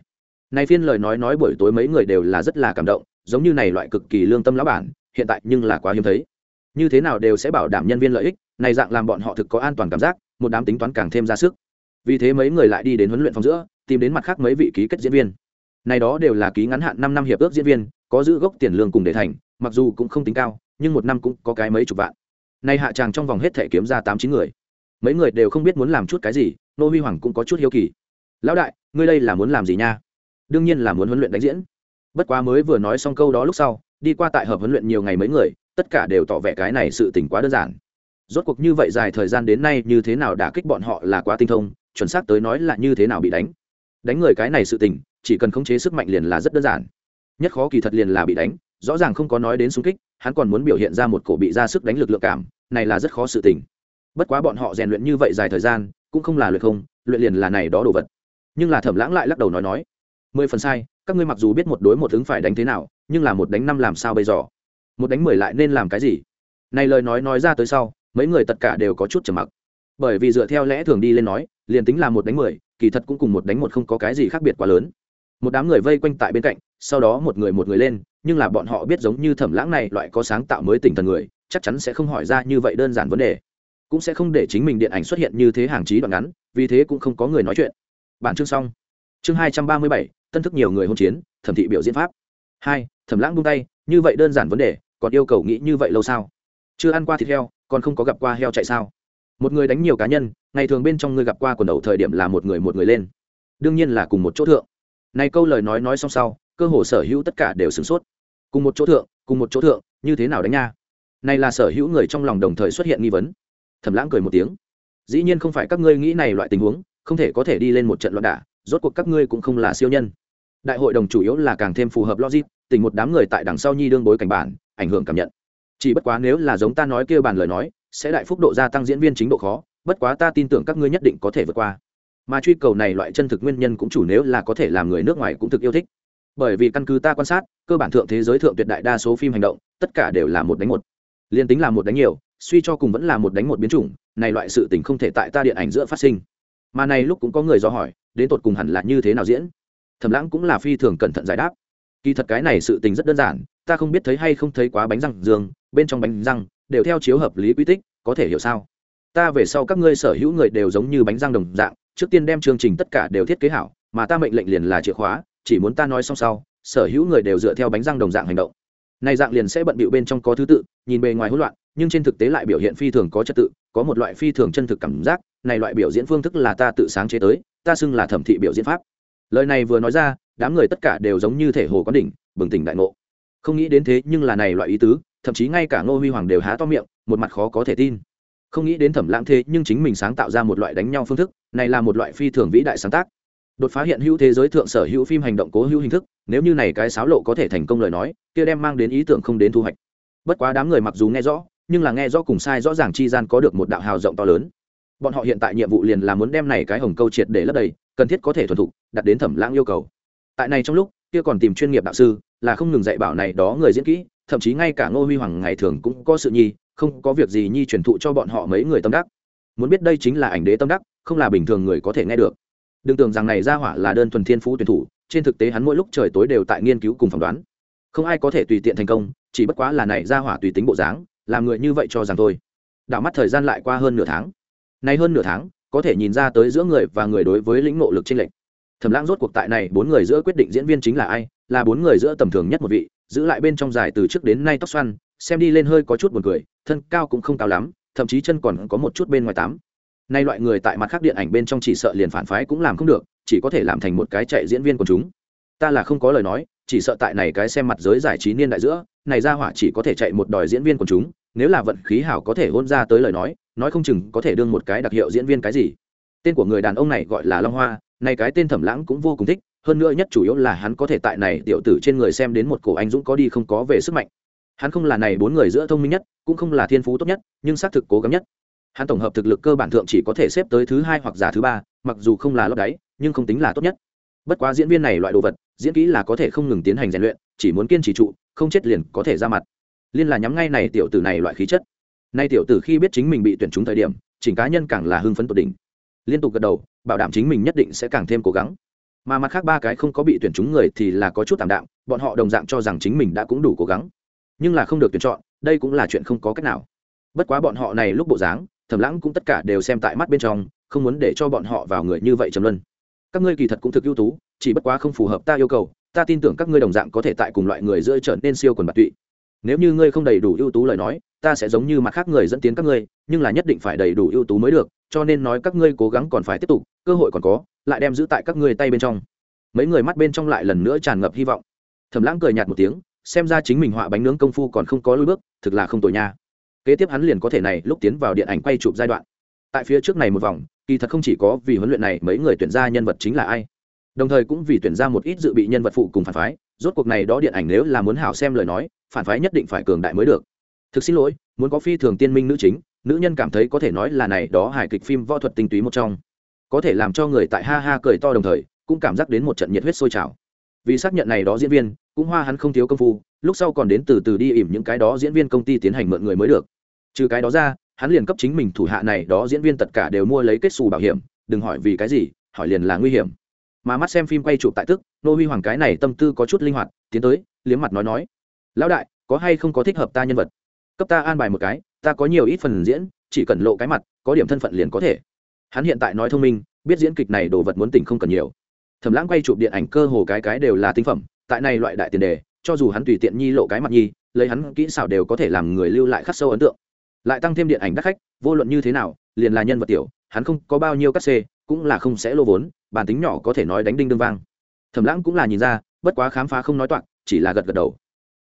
Này phiên lời nói nói buổi tối mấy người đều là rất là cảm động, giống như này loại cực kỳ lương tâm lão bản, hiện tại nhưng là quá hiếm thấy. Như thế nào đều sẽ bảo đảm nhân viên lợi ích, này dạng làm bọn họ thực có an toàn cảm giác, một đám tính toán càng thêm ra sức. Vì thế mấy người lại đi đến huấn luyện phòng giữa, tìm đến mặt khác mấy vị ký kết diễn viên. Này đó đều là ký ngắn hạn năm năm hiệp ước diễn viên, có giữ gốc tiền lương cùng để thành, mặc dù cũng không tính cao, nhưng một năm cũng có cái mấy chục vạn. Nay hạ tràng trong vòng hết thể kiếm ra tám chín người mấy người đều không biết muốn làm chút cái gì, nô huy hoàng cũng có chút hiếu kỳ. Lão đại, ngươi đây là muốn làm gì nha? Đương nhiên là muốn huấn luyện đánh diễn. Bất quá mới vừa nói xong câu đó lúc sau, đi qua tại hợp huấn luyện nhiều ngày mấy người, tất cả đều tỏ vẻ cái này sự tỉnh quá đơn giản. Rốt cuộc như vậy dài thời gian đến nay như thế nào đã kích bọn họ là quá tinh thông, chuẩn xác tới nói là như thế nào bị đánh. Đánh người cái này sự tình, chỉ cần khống chế sức mạnh liền là rất đơn giản. Nhất khó kỳ thật liền là bị đánh, rõ ràng không có nói đến xung kích, hắn còn muốn biểu hiện ra một cổ bị ra sức đánh lực lượng cảm, này là rất khó sự tình bất quá bọn họ rèn luyện như vậy dài thời gian, cũng không là luyện không, luyện liền là này đó đồ vật. Nhưng là thẩm lãng lại lắc đầu nói nói, mười phần sai, các ngươi mặc dù biết một đối một ứng phải đánh thế nào, nhưng là một đánh năm làm sao bây giờ? Một đánh mười lại nên làm cái gì? Này lời nói nói ra tới sau, mấy người tất cả đều có chút trầm mặc. Bởi vì dựa theo lẽ thường đi lên nói, liền tính là một đánh mười, kỳ thật cũng cùng một đánh một không có cái gì khác biệt quá lớn. Một đám người vây quanh tại bên cạnh, sau đó một người một người lên, nhưng là bọn họ biết giống như thẩm lãng này loại có sáng tạo mới tỉnh thần người, chắc chắn sẽ không hỏi ra như vậy đơn giản vấn đề cũng sẽ không để chính mình điện ảnh xuất hiện như thế hàng trí đoạn ngắn, vì thế cũng không có người nói chuyện. Bản chương xong. Chương hai trăm ba mươi bảy, tân thức nhiều người hôn chiến, thẩm thị biểu diễn pháp. Hai, thẩm lãng buông tay, như vậy đơn giản vấn đề, còn yêu cầu nghĩ như vậy lâu sao? Chưa ăn qua thịt heo, còn không có gặp qua heo chạy sao? Một người đánh nhiều cá nhân, ngày thường bên trong ngươi gặp qua quần đầu thời điểm là một người một người lên. Đương nhiên là cùng một chỗ thượng. Này câu lời nói nói xong sau, cơ hồ sở hữu tất cả đều sửng sốt. Cùng một chỗ thượng, cùng một chỗ thượng, như thế nào đánh nha? Này là sở hữu người trong lòng đồng thời xuất hiện nghi vấn thẩm lãng cười một tiếng. Dĩ nhiên không phải các ngươi nghĩ này loại tình huống, không thể có thể đi lên một trận loạn đả, rốt cuộc các ngươi cũng không là siêu nhân. Đại hội đồng chủ yếu là càng thêm phù hợp logic, tình một đám người tại đằng sau nhi đương bối cảnh bản, ảnh hưởng cảm nhận. Chỉ bất quá nếu là giống ta nói kêu bàn lời nói, sẽ đại phúc độ gia tăng diễn viên chính độ khó, bất quá ta tin tưởng các ngươi nhất định có thể vượt qua. Mà truy cầu này loại chân thực nguyên nhân cũng chủ nếu là có thể làm người nước ngoài cũng thực yêu thích. Bởi vì căn cứ ta quan sát, cơ bản thượng thế giới thượng tuyệt đại đa số phim hành động, tất cả đều là một đánh một. Liên tính là một đánh nhiều suy cho cùng vẫn là một đánh một biến chủng, này loại sự tình không thể tại ta điện ảnh giữa phát sinh. Mà này lúc cũng có người do hỏi, đến tột cùng hẳn là như thế nào diễn? Thẩm lãng cũng là phi thường cẩn thận giải đáp. Kỳ thật cái này sự tình rất đơn giản, ta không biết thấy hay không thấy quá bánh răng dương, bên trong bánh răng đều theo chiếu hợp lý quy tích, có thể hiểu sao? Ta về sau các ngươi sở hữu người đều giống như bánh răng đồng dạng, trước tiên đem chương trình tất cả đều thiết kế hảo, mà ta mệnh lệnh liền là chìa khóa, chỉ muốn ta nói xong sau, sở hữu người đều dựa theo bánh răng đồng dạng hành động này dạng liền sẽ bận bịu bên trong có thứ tự, nhìn bề ngoài hỗn loạn, nhưng trên thực tế lại biểu hiện phi thường có trật tự, có một loại phi thường chân thực cảm giác, này loại biểu diễn phương thức là ta tự sáng chế tới, ta xưng là thẩm thị biểu diễn pháp. Lời này vừa nói ra, đám người tất cả đều giống như thể hồ có đỉnh, bừng tỉnh đại ngộ. Không nghĩ đến thế nhưng là này loại ý tứ, thậm chí ngay cả ngô huy hoàng đều há to miệng, một mặt khó có thể tin. Không nghĩ đến thẩm lãng thế nhưng chính mình sáng tạo ra một loại đánh nhau phương thức, này là một loại phi thường vĩ đại sáng tác đột phá hiện hữu thế giới thượng sở hữu phim hành động cố hữu hình thức, nếu như này cái sáo lộ có thể thành công lời nói, kia đem mang đến ý tưởng không đến thu hoạch. Bất quá đám người mặc dù nghe rõ, nhưng là nghe rõ cùng sai rõ ràng chi gian có được một đạo hào rộng to lớn. Bọn họ hiện tại nhiệm vụ liền là muốn đem này cái hồng câu triệt để lấp đầy, cần thiết có thể thuần thục đặt đến thẩm lãng yêu cầu. Tại này trong lúc, kia còn tìm chuyên nghiệp đạo sư, là không ngừng dạy bảo này đó người diễn kỹ, thậm chí ngay cả ngô huy hoàng ngày thường cũng có sự nhi, không có việc gì nhi truyền thụ cho bọn họ mấy người tâm đắc. Muốn biết đây chính là ảnh đế tâm đắc, không là bình thường người có thể nghe được đừng tưởng rằng này ra hỏa là đơn thuần thiên phú tuyển thủ, trên thực tế hắn mỗi lúc trời tối đều tại nghiên cứu cùng phỏng đoán. Không ai có thể tùy tiện thành công, chỉ bất quá là này ra hỏa tùy tính bộ dáng, làm người như vậy cho rằng thôi. Đảo mắt thời gian lại qua hơn nửa tháng. Nay hơn nửa tháng, có thể nhìn ra tới giữa người và người đối với lĩnh ngộ lực chênh lệch. Thẩm lãng rốt cuộc tại này bốn người giữa quyết định diễn viên chính là ai, là bốn người giữa tầm thường nhất một vị, giữ lại bên trong dài từ trước đến nay tóc xoăn, xem đi lên hơi có chút buồn cười, thân cao cũng không cao lắm, thậm chí chân còn có một chút bên ngoài tám nay loại người tại mặt khác điện ảnh bên trong chỉ sợ liền phản phái cũng làm không được, chỉ có thể làm thành một cái chạy diễn viên của chúng. Ta là không có lời nói, chỉ sợ tại này cái xem mặt giới giải trí niên đại giữa, này ra hỏa chỉ có thể chạy một đòi diễn viên của chúng, nếu là vận khí hảo có thể hôn ra tới lời nói nói không chừng có thể đương một cái đặc hiệu diễn viên cái gì. Tên của người đàn ông này gọi là long hoa, này cái tên thẩm lãng cũng vô cùng thích, hơn nữa nhất chủ yếu là hắn có thể tại này tiểu tử trên người xem đến một cổ anh dũng có đi không có về sức mạnh. Hắn không là này bốn người giữa thông minh nhất, cũng không là thiên phú tốt nhất, nhưng xác thực cố gắng nhất hắn tổng hợp thực lực cơ bản thượng chỉ có thể xếp tới thứ hai hoặc giả thứ ba, mặc dù không là lót đáy, nhưng không tính là tốt nhất. Bất quá diễn viên này loại đồ vật, diễn kỹ là có thể không ngừng tiến hành rèn luyện, chỉ muốn kiên trì trụ, không chết liền có thể ra mặt. Liên là nhắm ngay này tiểu tử này loại khí chất. Nay tiểu tử khi biết chính mình bị tuyển trúng thời điểm, chỉnh cá nhân càng là hưng phấn tột đỉnh. Liên tục gật đầu, bảo đảm chính mình nhất định sẽ càng thêm cố gắng. Mà mặt khác ba cái không có bị tuyển trúng người thì là có chút tạm đạm, bọn họ đồng dạng cho rằng chính mình đã cũng đủ cố gắng. Nhưng là không được tuyển chọn, đây cũng là chuyện không có cách nào. Bất quá bọn họ này lúc bộ dáng thẩm lãng cũng tất cả đều xem tại mắt bên trong, không muốn để cho bọn họ vào người như vậy trầm luân. Các ngươi kỳ thật cũng thực ưu tú, chỉ bất quá không phù hợp ta yêu cầu, ta tin tưởng các ngươi đồng dạng có thể tại cùng loại người giữa trở nên siêu quần bạc tụy. Nếu như ngươi không đầy đủ ưu tú lời nói, ta sẽ giống như mặt khác người dẫn tiến các ngươi, nhưng là nhất định phải đầy đủ ưu tú mới được, cho nên nói các ngươi cố gắng còn phải tiếp tục, cơ hội còn có, lại đem giữ tại các ngươi tay bên trong. Mấy người mắt bên trong lại lần nữa tràn ngập hy vọng. Thẩm lãng cười nhạt một tiếng, xem ra chính mình họa bánh nướng công phu còn không có lối bước, thực là không tồi nha kế tiếp hắn liền có thể này lúc tiến vào điện ảnh quay chụp giai đoạn. Tại phía trước này một vòng, kỳ thật không chỉ có vì huấn luyện này mấy người tuyển ra nhân vật chính là ai, đồng thời cũng vì tuyển ra một ít dự bị nhân vật phụ cùng phản phái. Rốt cuộc này đó điện ảnh nếu là muốn hảo xem lời nói, phản phái nhất định phải cường đại mới được. Thực xin lỗi, muốn có phi thường tiên minh nữ chính, nữ nhân cảm thấy có thể nói là này đó hài kịch phim võ thuật tinh túy một trong. Có thể làm cho người tại ha ha cười to đồng thời, cũng cảm giác đến một trận nhiệt huyết sôi trào. Vì xác nhận này đó diễn viên, cũng hoa hắn không thiếu công phu lúc sau còn đến từ từ đi ỉm những cái đó diễn viên công ty tiến hành mượn người mới được. Trừ cái đó ra, hắn liền cấp chính mình thủ hạ này đó diễn viên tất cả đều mua lấy kết xù bảo hiểm, đừng hỏi vì cái gì, hỏi liền là nguy hiểm. Mà mắt xem phim quay chụp tại tức, nô huy hoàng cái này tâm tư có chút linh hoạt, tiến tới, liếm mặt nói nói, lão đại, có hay không có thích hợp ta nhân vật? Cấp ta an bài một cái, ta có nhiều ít phần diễn, chỉ cần lộ cái mặt, có điểm thân phận liền có thể. Hắn hiện tại nói thông minh, biết diễn kịch này đồ vật muốn tỉnh không cần nhiều. Thẩm lãng quay chụp điện ảnh cơ hồ cái cái đều là tinh phẩm, tại này loại đại tiền đề cho dù hắn tùy tiện nhi lộ cái mặt nhi, lấy hắn kỹ xảo đều có thể làm người lưu lại khắc sâu ấn tượng. Lại tăng thêm điện ảnh đắt khách, vô luận như thế nào, liền là nhân vật tiểu, hắn không có bao nhiêu cắt xê, cũng là không sẽ lô vốn, bản tính nhỏ có thể nói đánh đinh đương vang. Thẩm lãng cũng là nhìn ra, bất quá khám phá không nói toạc, chỉ là gật gật đầu.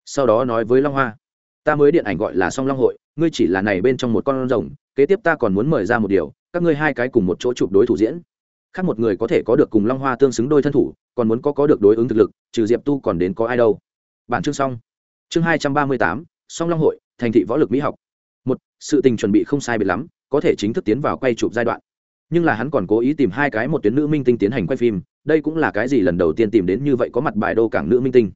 Sau đó nói với long hoa, ta mới điện ảnh gọi là song long hội, ngươi chỉ là này bên trong một con rồng, kế tiếp ta còn muốn mời ra một điều, các ngươi hai cái cùng một chỗ chụp đối thủ diễn. Khác một người có thể có được cùng long hoa tương xứng đôi thân thủ, còn muốn có có được đối ứng thực lực, trừ diệp tu còn đến có ai đâu bản chương xong. Chương hai trăm ba mươi tám, song long hội, thành thị võ lực mỹ học. Một, sự tình chuẩn bị không sai biệt lắm, có thể chính thức tiến vào quay chụp giai đoạn. Nhưng là hắn còn cố ý tìm hai cái một tuyến nữ minh tinh tiến hành quay phim, đây cũng là cái gì lần đầu tiên tìm đến như vậy có mặt bài đô cảng nữ minh tinh.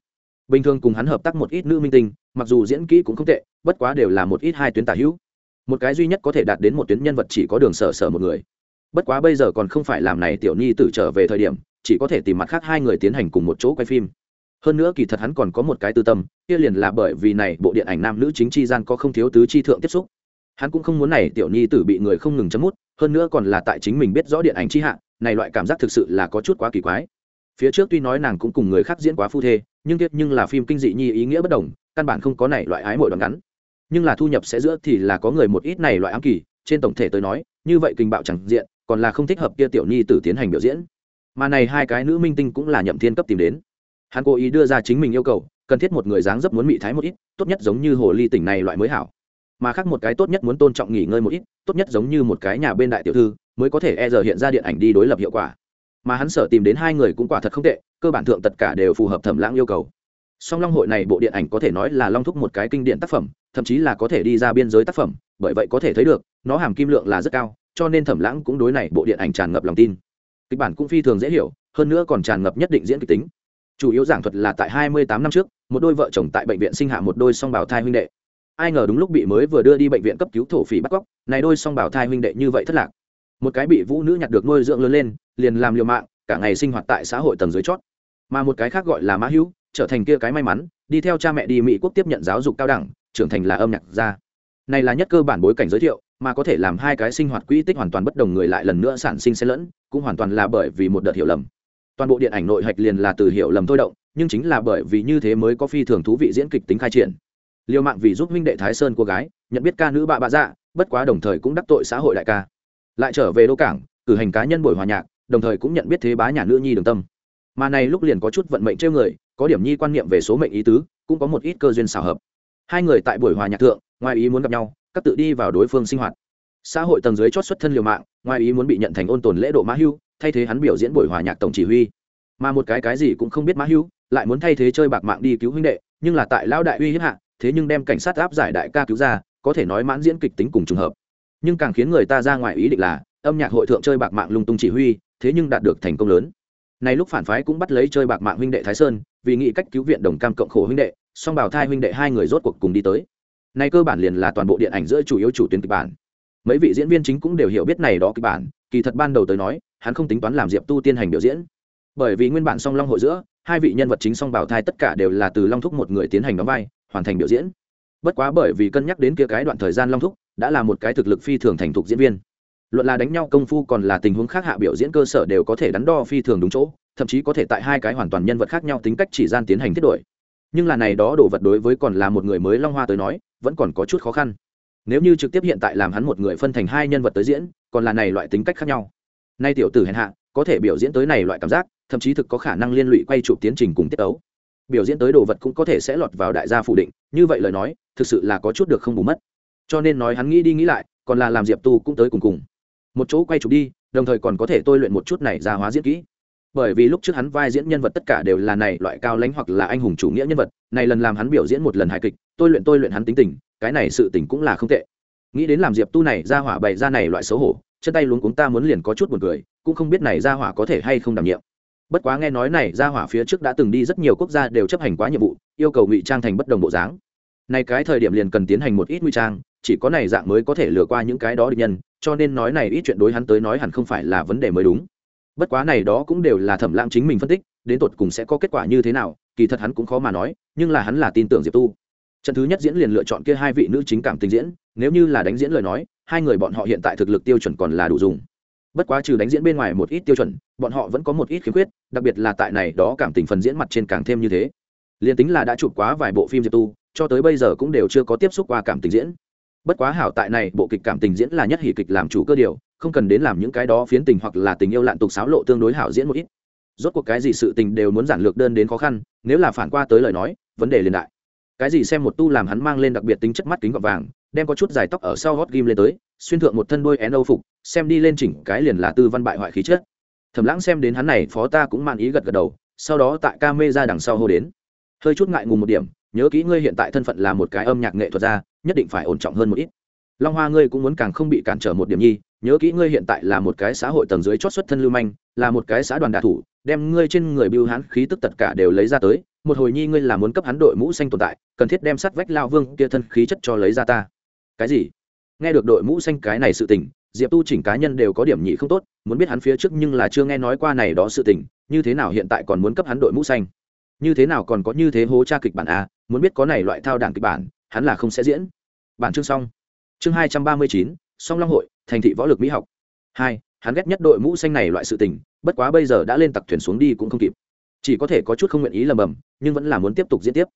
Bình thường cùng hắn hợp tác một ít nữ minh tinh, mặc dù diễn kỹ cũng không tệ, bất quá đều là một ít hai tuyến tả hữu. Một cái duy nhất có thể đạt đến một tuyến nhân vật chỉ có đường sở sở một người. Bất quá bây giờ còn không phải làm này tiểu nhi tử trở về thời điểm, chỉ có thể tìm mặt khác hai người tiến hành cùng một chỗ quay phim hơn nữa kỳ thật hắn còn có một cái tư tâm, kia liền là bởi vì này bộ điện ảnh nam nữ chính chi gian có không thiếu tứ chi thượng tiếp xúc. Hắn cũng không muốn này tiểu nhi tử bị người không ngừng chấm mút, hơn nữa còn là tại chính mình biết rõ điện ảnh chi hạ, này loại cảm giác thực sự là có chút quá kỳ quái. Phía trước tuy nói nàng cũng cùng người khác diễn quá phu thê, nhưng tiếc nhưng là phim kinh dị nhi ý nghĩa bất đồng, căn bản không có này loại ái mội đoạn ngắn. Nhưng là thu nhập sẽ giữa thì là có người một ít này loại ám kỳ, trên tổng thể tới nói, như vậy kinh bạo chẳng diện, còn là không thích hợp kia tiểu nhi tử tiến hành biểu diễn. Mà này hai cái nữ minh tinh cũng là nhậm thiên cấp tìm đến hắn cố ý đưa ra chính mình yêu cầu, cần thiết một người dáng dấp muốn mị thái một ít, tốt nhất giống như hồ ly tỉnh này loại mới hảo. Mà khác một cái tốt nhất muốn tôn trọng nghỉ ngơi một ít, tốt nhất giống như một cái nhà bên đại tiểu thư, mới có thể e giờ hiện ra điện ảnh đi đối lập hiệu quả. Mà hắn sở tìm đến hai người cũng quả thật không tệ, cơ bản thượng tất cả đều phù hợp thẩm lãng yêu cầu. Song long hội này bộ điện ảnh có thể nói là long thúc một cái kinh điển tác phẩm, thậm chí là có thể đi ra biên giới tác phẩm, bởi vậy có thể thấy được, nó hàm kim lượng là rất cao, cho nên thẩm lãng cũng đối này bộ điện ảnh tràn ngập lòng tin. Kịch bản cũng phi thường dễ hiểu, hơn nữa còn tràn ngập nhất định diễn kịch tính chủ yếu giảng thuật là tại 28 năm trước, một đôi vợ chồng tại bệnh viện sinh hạ một đôi song bào thai huynh đệ. Ai ngờ đúng lúc bị mới vừa đưa đi bệnh viện cấp cứu thổ phỉ bắt cóc, này đôi song bào thai huynh đệ như vậy thất lạc. Một cái bị vũ nữ nhặt được nuôi dưỡng lớn lên, liền làm liều mạng, cả ngày sinh hoạt tại xã hội tầng dưới chót. Mà một cái khác gọi là mã hữu, trở thành kia cái may mắn, đi theo cha mẹ đi mỹ quốc tiếp nhận giáo dục cao đẳng, trưởng thành là âm nhạc gia. Này là nhất cơ bản bối cảnh giới thiệu, mà có thể làm hai cái sinh hoạt quỹ tích hoàn toàn bất đồng người lại lần nữa sản sinh xen lẫn, cũng hoàn toàn là bởi vì một đợt hiểu lầm toàn bộ điện ảnh nội hạch liền là từ hiểu lầm thôi động, nhưng chính là bởi vì như thế mới có phi thường thú vị diễn kịch tính khai triển. Liều mạng vì giúp huynh đệ thái sơn cô gái, nhận biết ca nữ bạ bạ dạ bất quá đồng thời cũng đắc tội xã hội đại ca. Lại trở về đô cảng, cử hành cá nhân buổi hòa nhạc, đồng thời cũng nhận biết thế bá nhà nữ nhi đường tâm. Mà này lúc liền có chút vận mệnh trêu người, có điểm nhi quan niệm về số mệnh ý tứ, cũng có một ít cơ duyên xảo hợp. Hai người tại buổi hòa nhạc thượng, ngoài ý muốn gặp nhau, các tự đi vào đối phương sinh hoạt. Xã hội tầng dưới chót xuất thân liều mạng, ngoài ý muốn bị nhận thành ôn tồn lễ độ mã hưu thay thế hắn biểu diễn buổi hòa nhạc tổng chỉ huy. Mà một cái cái gì cũng không biết mã hữu, lại muốn thay thế chơi bạc mạng đi cứu huynh đệ, nhưng là tại lão đại uy hiếp hạ, thế nhưng đem cảnh sát áp giải đại ca cứu ra, có thể nói mãn diễn kịch tính cùng trùng hợp. Nhưng càng khiến người ta ra ngoài ý định là, âm nhạc hội thượng chơi bạc mạng lung tung chỉ huy, thế nhưng đạt được thành công lớn. Này lúc phản phái cũng bắt lấy chơi bạc mạng huynh đệ thái sơn, vì nghĩ cách cứu viện đồng cam cộng khổ huynh đệ, song bảo thai huynh đệ hai người rốt cuộc cùng đi tới. Này cơ bản liền là toàn bộ điện ảnh giữa chủ yếu chủ tuyến kịch bản. Mấy vị diễn viên chính cũng đều hiểu biết này đó kịch bản, kỳ thật ban đầu tới nói hắn không tính toán làm diệp tu tiên hành biểu diễn bởi vì nguyên bản song long hội giữa hai vị nhân vật chính song bảo thai tất cả đều là từ long thúc một người tiến hành đóng vai hoàn thành biểu diễn bất quá bởi vì cân nhắc đến kia cái đoạn thời gian long thúc đã là một cái thực lực phi thường thành thục diễn viên luận là đánh nhau công phu còn là tình huống khác hạ biểu diễn cơ sở đều có thể đắn đo phi thường đúng chỗ thậm chí có thể tại hai cái hoàn toàn nhân vật khác nhau tính cách chỉ gian tiến hành thiết đổi nhưng là này đó đồ vật đối với còn là một người mới long hoa tới nói vẫn còn có chút khó khăn nếu như trực tiếp hiện tại làm hắn một người phân thành hai nhân vật tới diễn còn là này loại tính cách khác nhau nay tiểu tử hèn hạ, có thể biểu diễn tới này loại cảm giác, thậm chí thực có khả năng liên lụy quay chụp tiến trình cùng tiết ấu biểu diễn tới đồ vật cũng có thể sẽ lọt vào đại gia phủ định, như vậy lời nói, thực sự là có chút được không bù mất. Cho nên nói hắn nghĩ đi nghĩ lại, còn là làm diệp tu cũng tới cùng cùng. Một chỗ quay chụp đi, đồng thời còn có thể tôi luyện một chút này ra hóa diễn kỹ. Bởi vì lúc trước hắn vai diễn nhân vật tất cả đều là này loại cao lãnh hoặc là anh hùng chủ nghĩa nhân vật, này lần làm hắn biểu diễn một lần hài kịch, tôi luyện tôi luyện hắn tính tình, cái này sự tình cũng là không tệ. Nghĩ đến làm diệp tu này ra hỏa bày ra này loại xấu hổ chân tay luống cuống ta muốn liền có chút buồn cười, cũng không biết này gia hỏa có thể hay không đảm nhiệm. Bất quá nghe nói này gia hỏa phía trước đã từng đi rất nhiều quốc gia đều chấp hành quá nhiệm vụ, yêu cầu ngụy trang thành bất đồng bộ dáng. Này cái thời điểm liền cần tiến hành một ít ngụy trang, chỉ có này dạng mới có thể lừa qua những cái đó địch nhân, cho nên nói này ít chuyện đối hắn tới nói hẳn không phải là vấn đề mới đúng. Bất quá này đó cũng đều là thẩm lãng chính mình phân tích, đến tột cùng sẽ có kết quả như thế nào, kỳ thật hắn cũng khó mà nói, nhưng là hắn là tin tưởng diệp tu. Trận thứ nhất diễn liền lựa chọn kia hai vị nữ chính cảm tình diễn, nếu như là đánh diễn lời nói hai người bọn họ hiện tại thực lực tiêu chuẩn còn là đủ dùng. Bất quá trừ đánh diễn bên ngoài một ít tiêu chuẩn, bọn họ vẫn có một ít khiếm khuyết, đặc biệt là tại này đó cảm tình phần diễn mặt trên càng thêm như thế. Liền tính là đã chụp quá vài bộ phim diệp tu, cho tới bây giờ cũng đều chưa có tiếp xúc qua cảm tình diễn. Bất quá hảo tại này, bộ kịch cảm tình diễn là nhất hỷ kịch làm chủ cơ điều, không cần đến làm những cái đó phiến tình hoặc là tình yêu lạn tục xáo lộ tương đối hảo diễn một ít. Rốt cuộc cái gì sự tình đều muốn giản lược đơn đến khó khăn, nếu là phản qua tới lời nói, vấn đề liền đại. Cái gì xem một tu làm hắn mang lên đặc biệt tính chất mắt kính gọt vàng đem có chút dài tóc ở sau gót ghim lên tới, xuyên thượng một thân đôi én âu phục, xem đi lên chỉnh cái liền là tư văn bại hoại khí chất. Thầm lãng xem đến hắn này, phó ta cũng mang ý gật gật đầu, sau đó tại ca mê ra đằng sau hô đến. Hơi chút ngại ngùng một điểm, nhớ kỹ ngươi hiện tại thân phận là một cái âm nhạc nghệ thuật gia, nhất định phải ổn trọng hơn một ít. Long hoa ngươi cũng muốn càng không bị cản trở một điểm nhi, nhớ kỹ ngươi hiện tại là một cái xã hội tầng dưới chót xuất thân lưu manh, là một cái xã đoàn đạ thủ, đem ngươi trên người biêu hán khí tức tất cả đều lấy ra tới, một hồi nhi ngươi là muốn cấp hắn đội mũ xanh tồn tại, cần thiết đem sắt vách lao vương kia thân khí chất cho lấy ra ta cái gì? Nghe được đội mũ xanh cái này sự tình, diệp tu chỉnh cá nhân đều có điểm nhị không tốt, muốn biết hắn phía trước nhưng là chưa nghe nói qua này đó sự tình, như thế nào hiện tại còn muốn cấp hắn đội mũ xanh? Như thế nào còn có như thế hố tra kịch bản a, muốn biết có này loại thao đảng kịch bản, hắn là không sẽ diễn. Bản chương xong. Chương hai trăm ba mươi chín, song long hội, thành thị võ lực mỹ học. Hai, hắn ghét nhất đội mũ xanh này loại sự tình, bất quá bây giờ đã lên tặc thuyền xuống đi cũng không kịp. Chỉ có thể có chút không nguyện ý lầm bầm, nhưng vẫn là muốn tiếp tục diễn tiếp.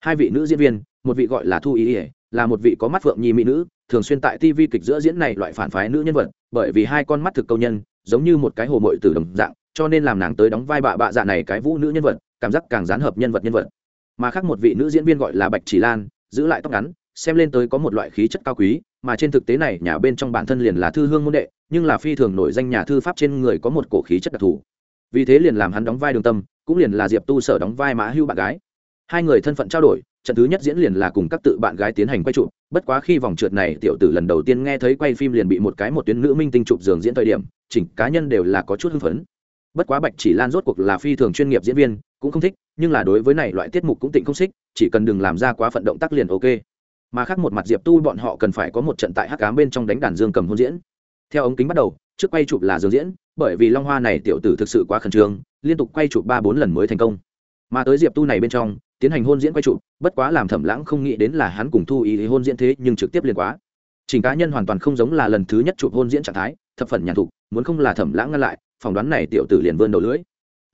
Hai vị nữ diễn viên, một vị gọi là thu ý ỉa là một vị có mắt phượng nhi mỹ nữ, thường xuyên tại tv kịch giữa diễn này loại phản phái nữ nhân vật, bởi vì hai con mắt thực câu nhân, giống như một cái hồ mội từ đồng dạng, cho nên làm nàng tới đóng vai bạ bạ dạ này cái vũ nữ nhân vật, cảm giác càng gián hợp nhân vật nhân vật. Mà khác một vị nữ diễn viên gọi là bạch chỉ lan, giữ lại tóc ngắn, xem lên tới có một loại khí chất cao quý, mà trên thực tế này, nhà bên trong bản thân liền là thư hương môn đệ, nhưng là phi thường nổi danh nhà thư pháp trên người có một cổ khí chất đặc thù. Vì thế liền làm hắn đóng vai đường tâm, cũng liền là diệp tu sở đóng vai mã hưu bạn gái. Hai người thân phận trao đổi trận thứ nhất diễn liền là cùng các tự bạn gái tiến hành quay chụp, bất quá khi vòng trượt này tiểu tử lần đầu tiên nghe thấy quay phim liền bị một cái một tuyến nữ minh tinh chụp giường diễn thời điểm, chỉnh cá nhân đều là có chút hưng phấn. Bất quá bạch chỉ lan rốt cuộc là phi thường chuyên nghiệp diễn viên, cũng không thích, nhưng là đối với này loại tiết mục cũng tịnh không xích, chỉ cần đừng làm ra quá phận động tác liền ok. Mà khác một mặt diệp tu bọn họ cần phải có một trận tại hắc cám bên trong đánh đàn dương cầm hôn diễn. Theo ống kính bắt đầu, trước quay chụp là dương diễn, bởi vì long hoa này tiểu tử thực sự quá khẩn trương, liên tục quay chụp ba bốn lần mới thành công. Mà tới diệp tu này bên trong tiến hành hôn diễn quay trụ, bất quá làm thẩm lãng không nghĩ đến là hắn cùng thu ý hôn diễn thế nhưng trực tiếp liền quá. Trình cá nhân hoàn toàn không giống là lần thứ nhất chụp hôn diễn trạng thái, thập phần nhàn thục, muốn không là thẩm lãng ngăn lại, phỏng đoán này tiểu tử liền vươn đầu lưỡi.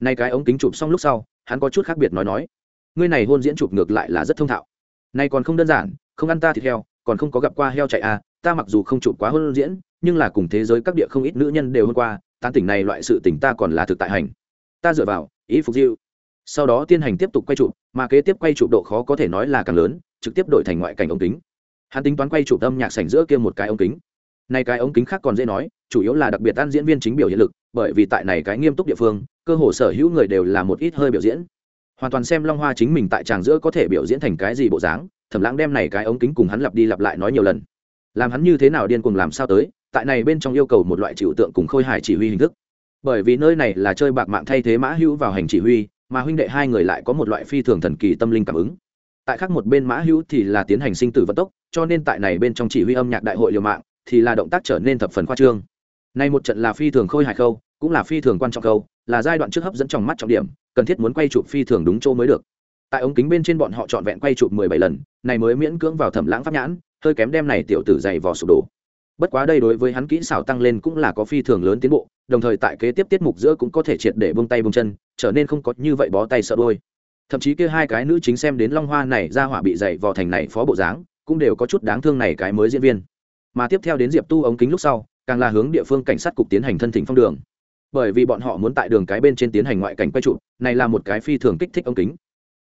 Nay cái ống kính chụp xong lúc sau, hắn có chút khác biệt nói nói. Ngươi này hôn diễn chụp ngược lại là rất thông thạo. Nay còn không đơn giản, không ăn ta thịt heo, còn không có gặp qua heo chạy à ta mặc dù không chụp quá hôn diễn, nhưng là cùng thế giới các địa không ít nữ nhân đều hôm qua, tán tỉnh này loại sự tỉnh ta còn là thực tại hành. Ta dựa vào, ý phục diệu sau đó tiến hành tiếp tục quay chụp, mà kế tiếp quay chụp độ khó có thể nói là càng lớn, trực tiếp đổi thành ngoại cảnh ống kính. Hắn tính toán quay chụp âm nhạc sảnh giữa kia một cái ống kính. Này cái ống kính khác còn dễ nói, chủ yếu là đặc biệt ăn diễn viên chính biểu hiện lực, bởi vì tại này cái nghiêm túc địa phương, cơ hồ sở hữu người đều là một ít hơi biểu diễn. Hoàn toàn xem long hoa chính mình tại tràng giữa có thể biểu diễn thành cái gì bộ dáng thẩm lãng đem này cái ống kính cùng hắn lặp đi lặp lại nói nhiều lần. Làm hắn như thế nào điên cuồng làm sao tới, tại này bên trong yêu cầu một loại trừu tượng cùng khôi hài chỉ huy hình thức. Bởi vì nơi này là chơi bạc mạng thay thế mã hữu vào hành chỉ huy mà huynh đệ hai người lại có một loại phi thường thần kỳ tâm linh cảm ứng. Tại khác một bên mã hữu thì là tiến hành sinh tử vận tốc, cho nên tại này bên trong chỉ huy âm nhạc đại hội liều mạng, thì là động tác trở nên thập phần khoa trương. Nay một trận là phi thường khôi hài khâu, cũng là phi thường quan trọng khâu, là giai đoạn trước hấp dẫn trong mắt trọng điểm, cần thiết muốn quay chụp phi thường đúng chỗ mới được. Tại ống kính bên trên bọn họ trọn vẹn quay chụp mười bảy lần, này mới miễn cưỡng vào thẩm lãng pháp nhãn, hơi kém đem này tiểu tử dày vò sụp đổ bất quá đây đối với hắn kỹ xảo tăng lên cũng là có phi thường lớn tiến bộ, đồng thời tại kế tiếp tiết mục giữa cũng có thể triệt để bông tay bông chân, trở nên không có như vậy bó tay sợ đôi thậm chí kia hai cái nữ chính xem đến long hoa này ra hỏa bị dày vò thành này phó bộ dáng, cũng đều có chút đáng thương này cái mới diễn viên. Mà tiếp theo đến diệp tu ống kính lúc sau, càng là hướng địa phương cảnh sát cục tiến hành thân thỉnh phong đường. Bởi vì bọn họ muốn tại đường cái bên trên tiến hành ngoại cảnh quay trụ này là một cái phi thường kích thích ống kính.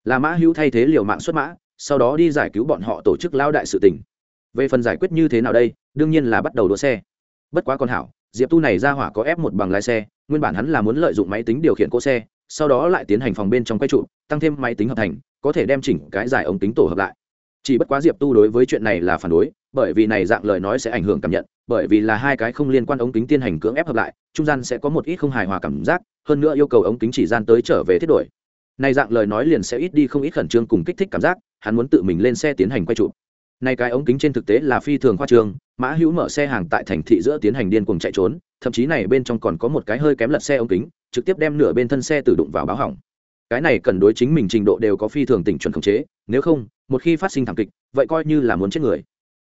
Là mã hữu thay thế liều mạng xuất mã, sau đó đi giải cứu bọn họ tổ chức lao đại sự tình. Về phần giải quyết như thế nào đây? Đương nhiên là bắt đầu đua xe. Bất quá con hảo, diệp tu này ra hỏa có ép một bằng lái xe, nguyên bản hắn là muốn lợi dụng máy tính điều khiển cỗ xe, sau đó lại tiến hành phòng bên trong quay trụ, tăng thêm máy tính hợp thành, có thể đem chỉnh cái giải ống tính tổ hợp lại. Chỉ bất quá diệp tu đối với chuyện này là phản đối, bởi vì này dạng lời nói sẽ ảnh hưởng cảm nhận, bởi vì là hai cái không liên quan ống kính tiên hành cưỡng ép hợp lại, trung gian sẽ có một ít không hài hòa cảm giác, hơn nữa yêu cầu ống kính chỉ gian tới trở về thiết đổi. Này dạng lời nói liền sẽ ít đi không ít khẩn trương cùng kích thích cảm giác, hắn muốn tự mình lên xe tiến hành quay trụ này cái ống kính trên thực tế là phi thường khoa trương, mã hữu mở xe hàng tại thành thị giữa tiến hành điên cuồng chạy trốn, thậm chí này bên trong còn có một cái hơi kém lật xe ống kính, trực tiếp đem nửa bên thân xe tự đụng vào báo hỏng. Cái này cần đối chính mình trình độ đều có phi thường tỉnh chuẩn khống chế, nếu không, một khi phát sinh thảm kịch, vậy coi như là muốn chết người.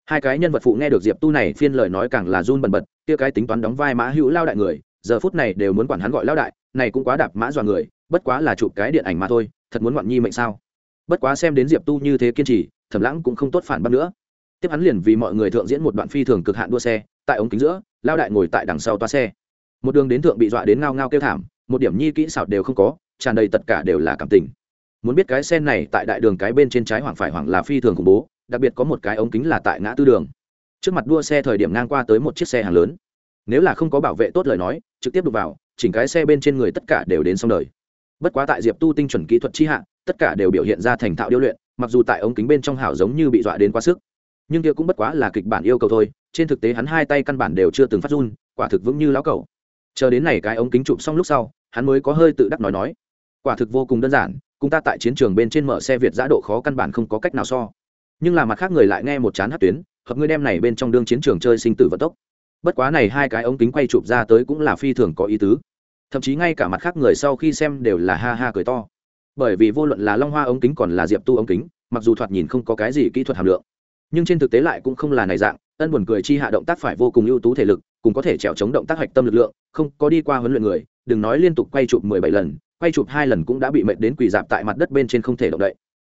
Hai cái nhân vật phụ nghe được diệp tu này phiên lời nói càng là run bần bật, kia cái tính toán đóng vai mã hữu lao đại người, giờ phút này đều muốn quản hắn gọi lao đại, này cũng quá đạp mã dọa người, bất quá là chụp cái điện ảnh mà thôi, thật muốn ngoạn nhi mệnh sao? Bất quá xem đến diệp tu như thế kiên trì thẩm lãng cũng không tốt phản bác nữa. Tiếp hắn liền vì mọi người thượng diễn một đoạn phi thường cực hạn đua xe, tại ống kính giữa, lao đại ngồi tại đằng sau toa xe. Một đường đến thượng bị dọa đến ngao ngao kêu thảm, một điểm nhi kỹ xảo đều không có, tràn đầy tất cả đều là cảm tình. Muốn biết cái xe này tại đại đường cái bên trên trái hoảng phải hoảng là phi thường khủng bố, đặc biệt có một cái ống kính là tại ngã tư đường. Trước mặt đua xe thời điểm ngang qua tới một chiếc xe hàng lớn. Nếu là không có bảo vệ tốt lời nói, trực tiếp đục vào, chỉnh cái xe bên trên người tất cả đều đến xong đời. Bất quá tại diệp tu tinh chuẩn kỹ thuật chi hạ, tất cả đều biểu hiện ra thành thạo điêu luyện mặc dù tại ống kính bên trong hảo giống như bị dọa đến quá sức, nhưng kia cũng bất quá là kịch bản yêu cầu thôi, trên thực tế hắn hai tay căn bản đều chưa từng phát run, quả thực vững như lão cầu chờ đến này cái ống kính chụp xong lúc sau, hắn mới có hơi tự đắc nói nói, quả thực vô cùng đơn giản, cùng ta tại chiến trường bên trên mở xe việt giã độ khó căn bản không có cách nào so. Nhưng là mặt khác người lại nghe một chán hát tuyến, hợp ngươi đem này bên trong đương chiến trường chơi sinh tử vận tốc. Bất quá này hai cái ống kính quay chụp ra tới cũng là phi thường có ý tứ. Thậm chí ngay cả mặt khác người sau khi xem đều là ha ha cười to bởi vì vô luận là long hoa ống kính còn là diệp tu ống kính, mặc dù thoạt nhìn không có cái gì kỹ thuật hàm lượng, nhưng trên thực tế lại cũng không là này dạng, ân buồn cười chi hạ động tác phải vô cùng ưu tú thể lực cùng có thể trèo chống động tác hạch tâm lực lượng, không có đi qua huấn luyện người, đừng nói liên tục quay chụp mười bảy lần, quay chụp hai lần cũng đã bị mệt đến quỳ dạp tại mặt đất bên trên không thể động đậy.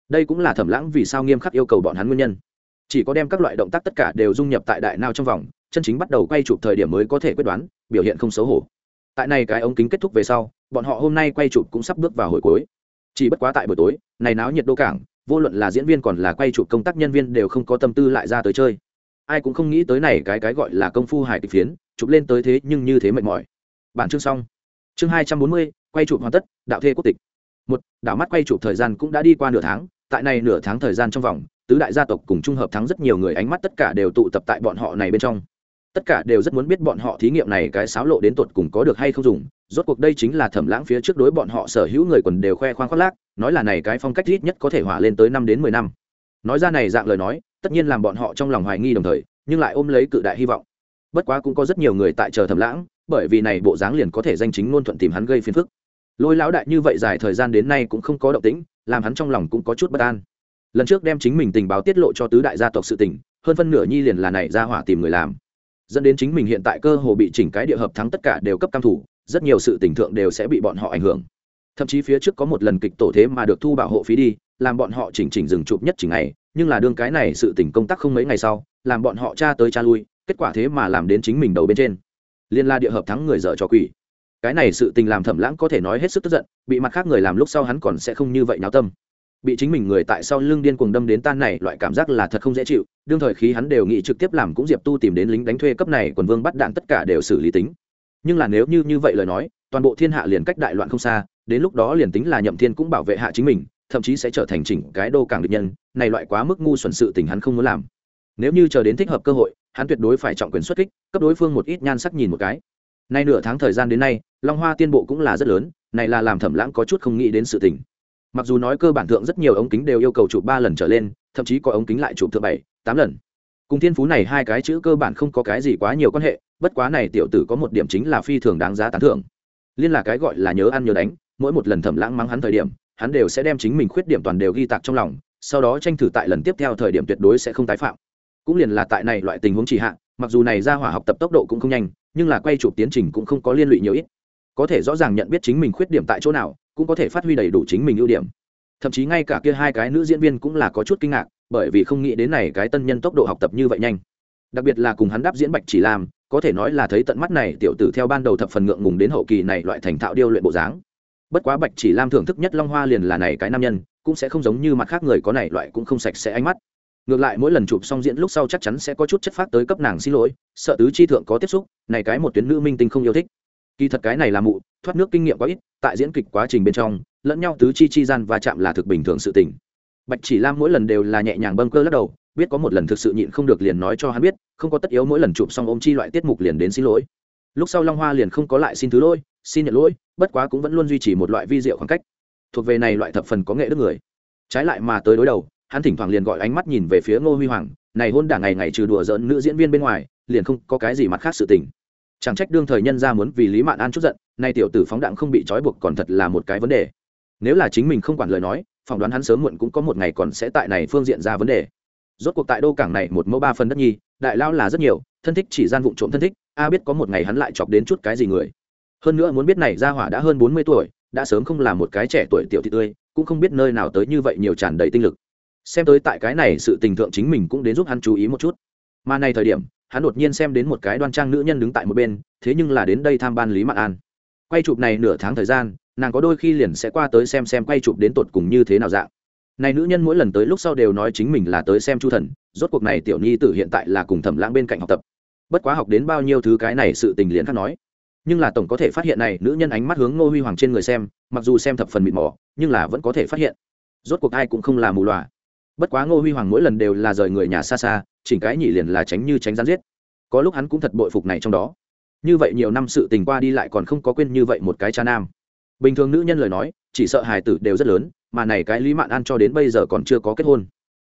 Đây cũng là thẩm lãng vì sao nghiêm khắc yêu cầu bọn hắn nguyên nhân. Chỉ có đem các loại động tác tất cả đều dung nhập tại đại nao trong vòng, chân chính bắt đầu quay chụp thời điểm mới có thể quyết đoán, biểu hiện không xấu hổ. Tại này cái ống kính kết thúc về sau, bọn họ hôm nay quay chụp cũng sắp bước vào hồi cuối chỉ bất quá tại buổi tối, này náo nhiệt đô cảng, vô luận là diễn viên còn là quay chụp công tác nhân viên đều không có tâm tư lại ra tới chơi. Ai cũng không nghĩ tới này cái cái gọi là công phu hài kịch phiến, chụp lên tới thế nhưng như thế mệt mỏi. Bản chương xong. Chương hai trăm bốn mươi, quay chụp hoàn tất, đạo thê quốc tịch. Một, đảo mắt quay chụp thời gian cũng đã đi qua nửa tháng, tại này nửa tháng thời gian trong vòng, tứ đại gia tộc cùng trung hợp thắng rất nhiều người ánh mắt tất cả đều tụ tập tại bọn họ này bên trong tất cả đều rất muốn biết bọn họ thí nghiệm này cái xáo lộ đến tột cùng có được hay không dùng. Rốt cuộc đây chính là thẩm lãng phía trước đối bọn họ sở hữu người quần đều khoe khoang khoác lác, nói là này cái phong cách ít nhất có thể hỏa lên tới năm đến mười năm. Nói ra này dạng lời nói, tất nhiên làm bọn họ trong lòng hoài nghi đồng thời, nhưng lại ôm lấy cự đại hy vọng. Bất quá cũng có rất nhiều người tại chờ thẩm lãng, bởi vì này bộ dáng liền có thể danh chính ngôn thuận tìm hắn gây phiền phức. Lôi lão đại như vậy dài thời gian đến nay cũng không có động tĩnh, làm hắn trong lòng cũng có chút bất an. Lần trước đem chính mình tình báo tiết lộ cho tứ đại gia tộc sự tình, hơn phân nửa nhi liền là này ra hỏa tìm người làm dẫn đến chính mình hiện tại cơ hồ bị chỉnh cái địa hợp thắng tất cả đều cấp cam thủ, rất nhiều sự tình thượng đều sẽ bị bọn họ ảnh hưởng. Thậm chí phía trước có một lần kịch tổ thế mà được thu bảo hộ phí đi, làm bọn họ chỉnh chỉnh dừng chụp nhất chỉnh ngày, nhưng là đương cái này sự tình công tác không mấy ngày sau, làm bọn họ tra tới tra lui, kết quả thế mà làm đến chính mình đầu bên trên. Liên la địa hợp thắng người dở cho quỷ. Cái này sự tình làm thẩm lãng có thể nói hết sức tức giận, bị mặt khác người làm lúc sau hắn còn sẽ không như vậy náo tâm bị chính mình người tại sau lưng điên cuồng đâm đến tan này, loại cảm giác là thật không dễ chịu. Đương thời khí hắn đều nghĩ trực tiếp làm cũng diệp tu tìm đến lính đánh thuê cấp này, quần vương bắt đạn tất cả đều xử lý tính. Nhưng là nếu như như vậy lời nói, toàn bộ thiên hạ liền cách đại loạn không xa, đến lúc đó liền tính là nhậm thiên cũng bảo vệ hạ chính mình, thậm chí sẽ trở thành chỉnh cái đô càng địch nhân, này loại quá mức ngu xuẩn sự tình hắn không muốn làm. Nếu như chờ đến thích hợp cơ hội, hắn tuyệt đối phải trọng quyền xuất kích, cấp đối phương một ít nhan sắc nhìn một cái. Nay nửa tháng thời gian đến nay, long hoa tiên bộ cũng là rất lớn, này là làm thẩm lãng có chút không nghĩ đến sự tình mặc dù nói cơ bản thượng rất nhiều ống kính đều yêu cầu chụp ba lần trở lên, thậm chí có ống kính lại chụp thượng bảy, tám lần. Cùng thiên phú này hai cái chữ cơ bản không có cái gì quá nhiều quan hệ, bất quá này tiểu tử có một điểm chính là phi thường đáng giá tán thưởng. Liên là cái gọi là nhớ ăn nhớ đánh, mỗi một lần thẩm lãng mắng hắn thời điểm, hắn đều sẽ đem chính mình khuyết điểm toàn đều ghi tạc trong lòng, sau đó tranh thử tại lần tiếp theo thời điểm tuyệt đối sẽ không tái phạm. Cũng liền là tại này loại tình huống chỉ hạn mặc dù này ra hỏa học tập tốc độ cũng không nhanh, nhưng là quay chụp tiến trình cũng không có liên lụy nhiều ít. Có thể rõ ràng nhận biết chính mình khuyết điểm tại chỗ nào cũng có thể phát huy đầy đủ chính mình ưu điểm. Thậm chí ngay cả kia hai cái nữ diễn viên cũng là có chút kinh ngạc, bởi vì không nghĩ đến này cái tân nhân tốc độ học tập như vậy nhanh. Đặc biệt là cùng hắn đáp diễn bạch chỉ làm có thể nói là thấy tận mắt này tiểu tử theo ban đầu thập phần ngượng ngùng đến hậu kỳ này loại thành thạo điêu luyện bộ dáng. Bất quá bạch chỉ lam thưởng thức nhất long hoa liền là này cái nam nhân, cũng sẽ không giống như mặt khác người có này loại cũng không sạch sẽ ánh mắt. Ngược lại mỗi lần chụp xong diễn lúc sau chắc chắn sẽ có chút chất phát tới cấp nàng xin lỗi, sợ tứ chi thượng có tiếp xúc, này cái một tuyến nữ minh tinh không yêu thích kỳ thật cái này là mụ, thoát nước kinh nghiệm quá ít, tại diễn kịch quá trình bên trong, lẫn nhau tứ chi chi gian và chạm là thực bình thường sự tình. Bạch chỉ lam mỗi lần đều là nhẹ nhàng bâng cơ lắc đầu, biết có một lần thực sự nhịn không được liền nói cho hắn biết, không có tất yếu mỗi lần chụp xong ôm chi loại tiết mục liền đến xin lỗi. Lúc sau long hoa liền không có lại xin thứ lỗi, xin nhận lỗi, bất quá cũng vẫn luôn duy trì một loại vi diệu khoảng cách. Thuộc về này loại thập phần có nghệ đức người. Trái lại mà tới đối đầu, hắn thỉnh thoảng liền gọi ánh mắt nhìn về phía ngô huy hoàng, này hôn đảng ngày ngày trừ đùa giỡn nữ diễn viên bên ngoài, liền không có cái gì mặt khác sự tình chẳng trách đương thời nhân ra muốn vì lý mạn an chút giận, nay tiểu tử phóng đạn không bị trói buộc còn thật là một cái vấn đề. Nếu là chính mình không quản lời nói, phỏng đoán hắn sớm muộn cũng có một ngày còn sẽ tại này phương diện ra vấn đề. Rốt cuộc tại đô cảng này một mẫu ba phần đất nhi đại lao là rất nhiều, thân thích chỉ gian vụng trộm thân thích, a biết có một ngày hắn lại chọc đến chút cái gì người. Hơn nữa muốn biết này ra hỏa đã hơn bốn mươi tuổi, đã sớm không là một cái trẻ tuổi tiểu thị tươi, cũng không biết nơi nào tới như vậy nhiều tràn đầy tinh lực. Xem tới tại cái này sự tình thượng chính mình cũng đến giúp hắn chú ý một chút. Mà này thời điểm hắn đột nhiên xem đến một cái đoan trang nữ nhân đứng tại một bên, thế nhưng là đến đây tham ban lý mạn an. Quay chụp này nửa tháng thời gian, nàng có đôi khi liền sẽ qua tới xem xem quay chụp đến tột cùng như thế nào dạng. Này nữ nhân mỗi lần tới lúc sau đều nói chính mình là tới xem chu thần, rốt cuộc này tiểu nhi tử hiện tại là cùng thẩm lãng bên cạnh học tập. Bất quá học đến bao nhiêu thứ cái này sự tình liền khác nói. Nhưng là tổng có thể phát hiện này nữ nhân ánh mắt hướng ngô huy hoàng trên người xem, mặc dù xem thập phần mịt mỏ nhưng là vẫn có thể phát hiện. Rốt cuộc ai cũng không là mù loà. Bất quá ngô huy hoàng mỗi lần đều là rời người nhà xa xa chỉnh cái nhị liền là tránh như tránh gián giết. Có lúc hắn cũng thật bội phục này trong đó. Như vậy nhiều năm sự tình qua đi lại còn không có quên như vậy một cái cha nam. Bình thường nữ nhân lời nói, chỉ sợ hài tử đều rất lớn, mà này cái lý mạn an cho đến bây giờ còn chưa có kết hôn.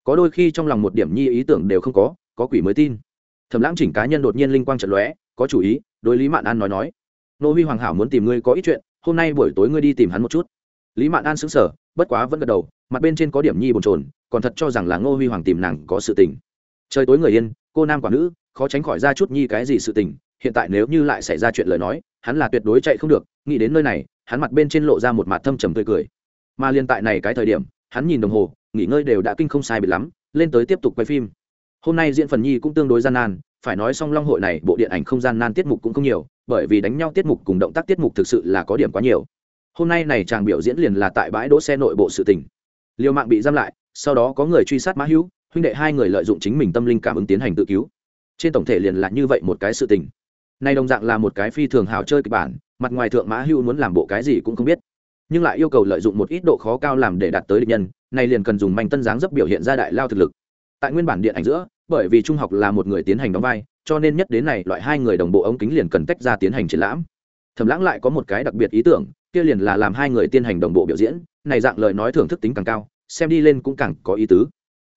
Có đôi khi trong lòng một điểm nhi ý tưởng đều không có có quỷ mới tin. Thẩm lãng chỉnh cá nhân đột nhiên linh quang trận lóe, có chủ ý, đối lý mạn an nói nói. Nô huy hoàng hảo muốn tìm ngươi có ít chuyện, hôm nay buổi tối ngươi đi tìm hắn một chút. Lý mạn an xứng sở bất quá vẫn gật đầu, mặt bên trên có điểm nhi bồn trồn còn thật cho rằng là ngô huy hoàng tìm nàng có sự tình trời tối người yên, cô nam quả nữ, khó tránh khỏi ra chút nhi cái gì sự tình, hiện tại nếu như lại xảy ra chuyện lời nói, hắn là tuyệt đối chạy không được, nghĩ đến nơi này, hắn mặt bên trên lộ ra một mặt thâm trầm tươi cười. Mà liên tại này cái thời điểm, hắn nhìn đồng hồ, nghỉ ngơi đều đã kinh không sai bị lắm, lên tới tiếp tục quay phim. Hôm nay diễn phần nhi cũng tương đối gian nan, phải nói song long hội này, bộ điện ảnh không gian nan tiết mục cũng không nhiều, bởi vì đánh nhau tiết mục cùng động tác tiết mục thực sự là có điểm quá nhiều. Hôm nay này chàng biểu diễn liền là tại bãi đỗ xe nội bộ sự tình. Liều mạng bị giam lại, sau đó có người truy sát mã hữu huynh đệ hai người lợi dụng chính mình tâm linh cảm ứng tiến hành tự cứu. Trên tổng thể liền là như vậy một cái sự tình. Nay đồng dạng là một cái phi thường hào chơi kịch bản, mặt ngoài thượng mã hưu muốn làm bộ cái gì cũng không biết. Nhưng lại yêu cầu lợi dụng một ít độ khó cao làm để đạt tới địch nhân này liền cần dùng manh tân dáng dấp biểu hiện ra đại lao thực lực. Tại nguyên bản điện ảnh giữa, bởi vì trung học là một người tiến hành đóng vai, cho nên nhất đến này loại hai người đồng bộ ống kính liền cần tách ra tiến hành triển lãm. Thẩm lãng lại có một cái đặc biệt ý tưởng, kia liền là làm hai người tiến hành đồng bộ biểu diễn, này dạng lời nói thưởng thức tính càng cao, xem đi lên cũng càng có ý tứ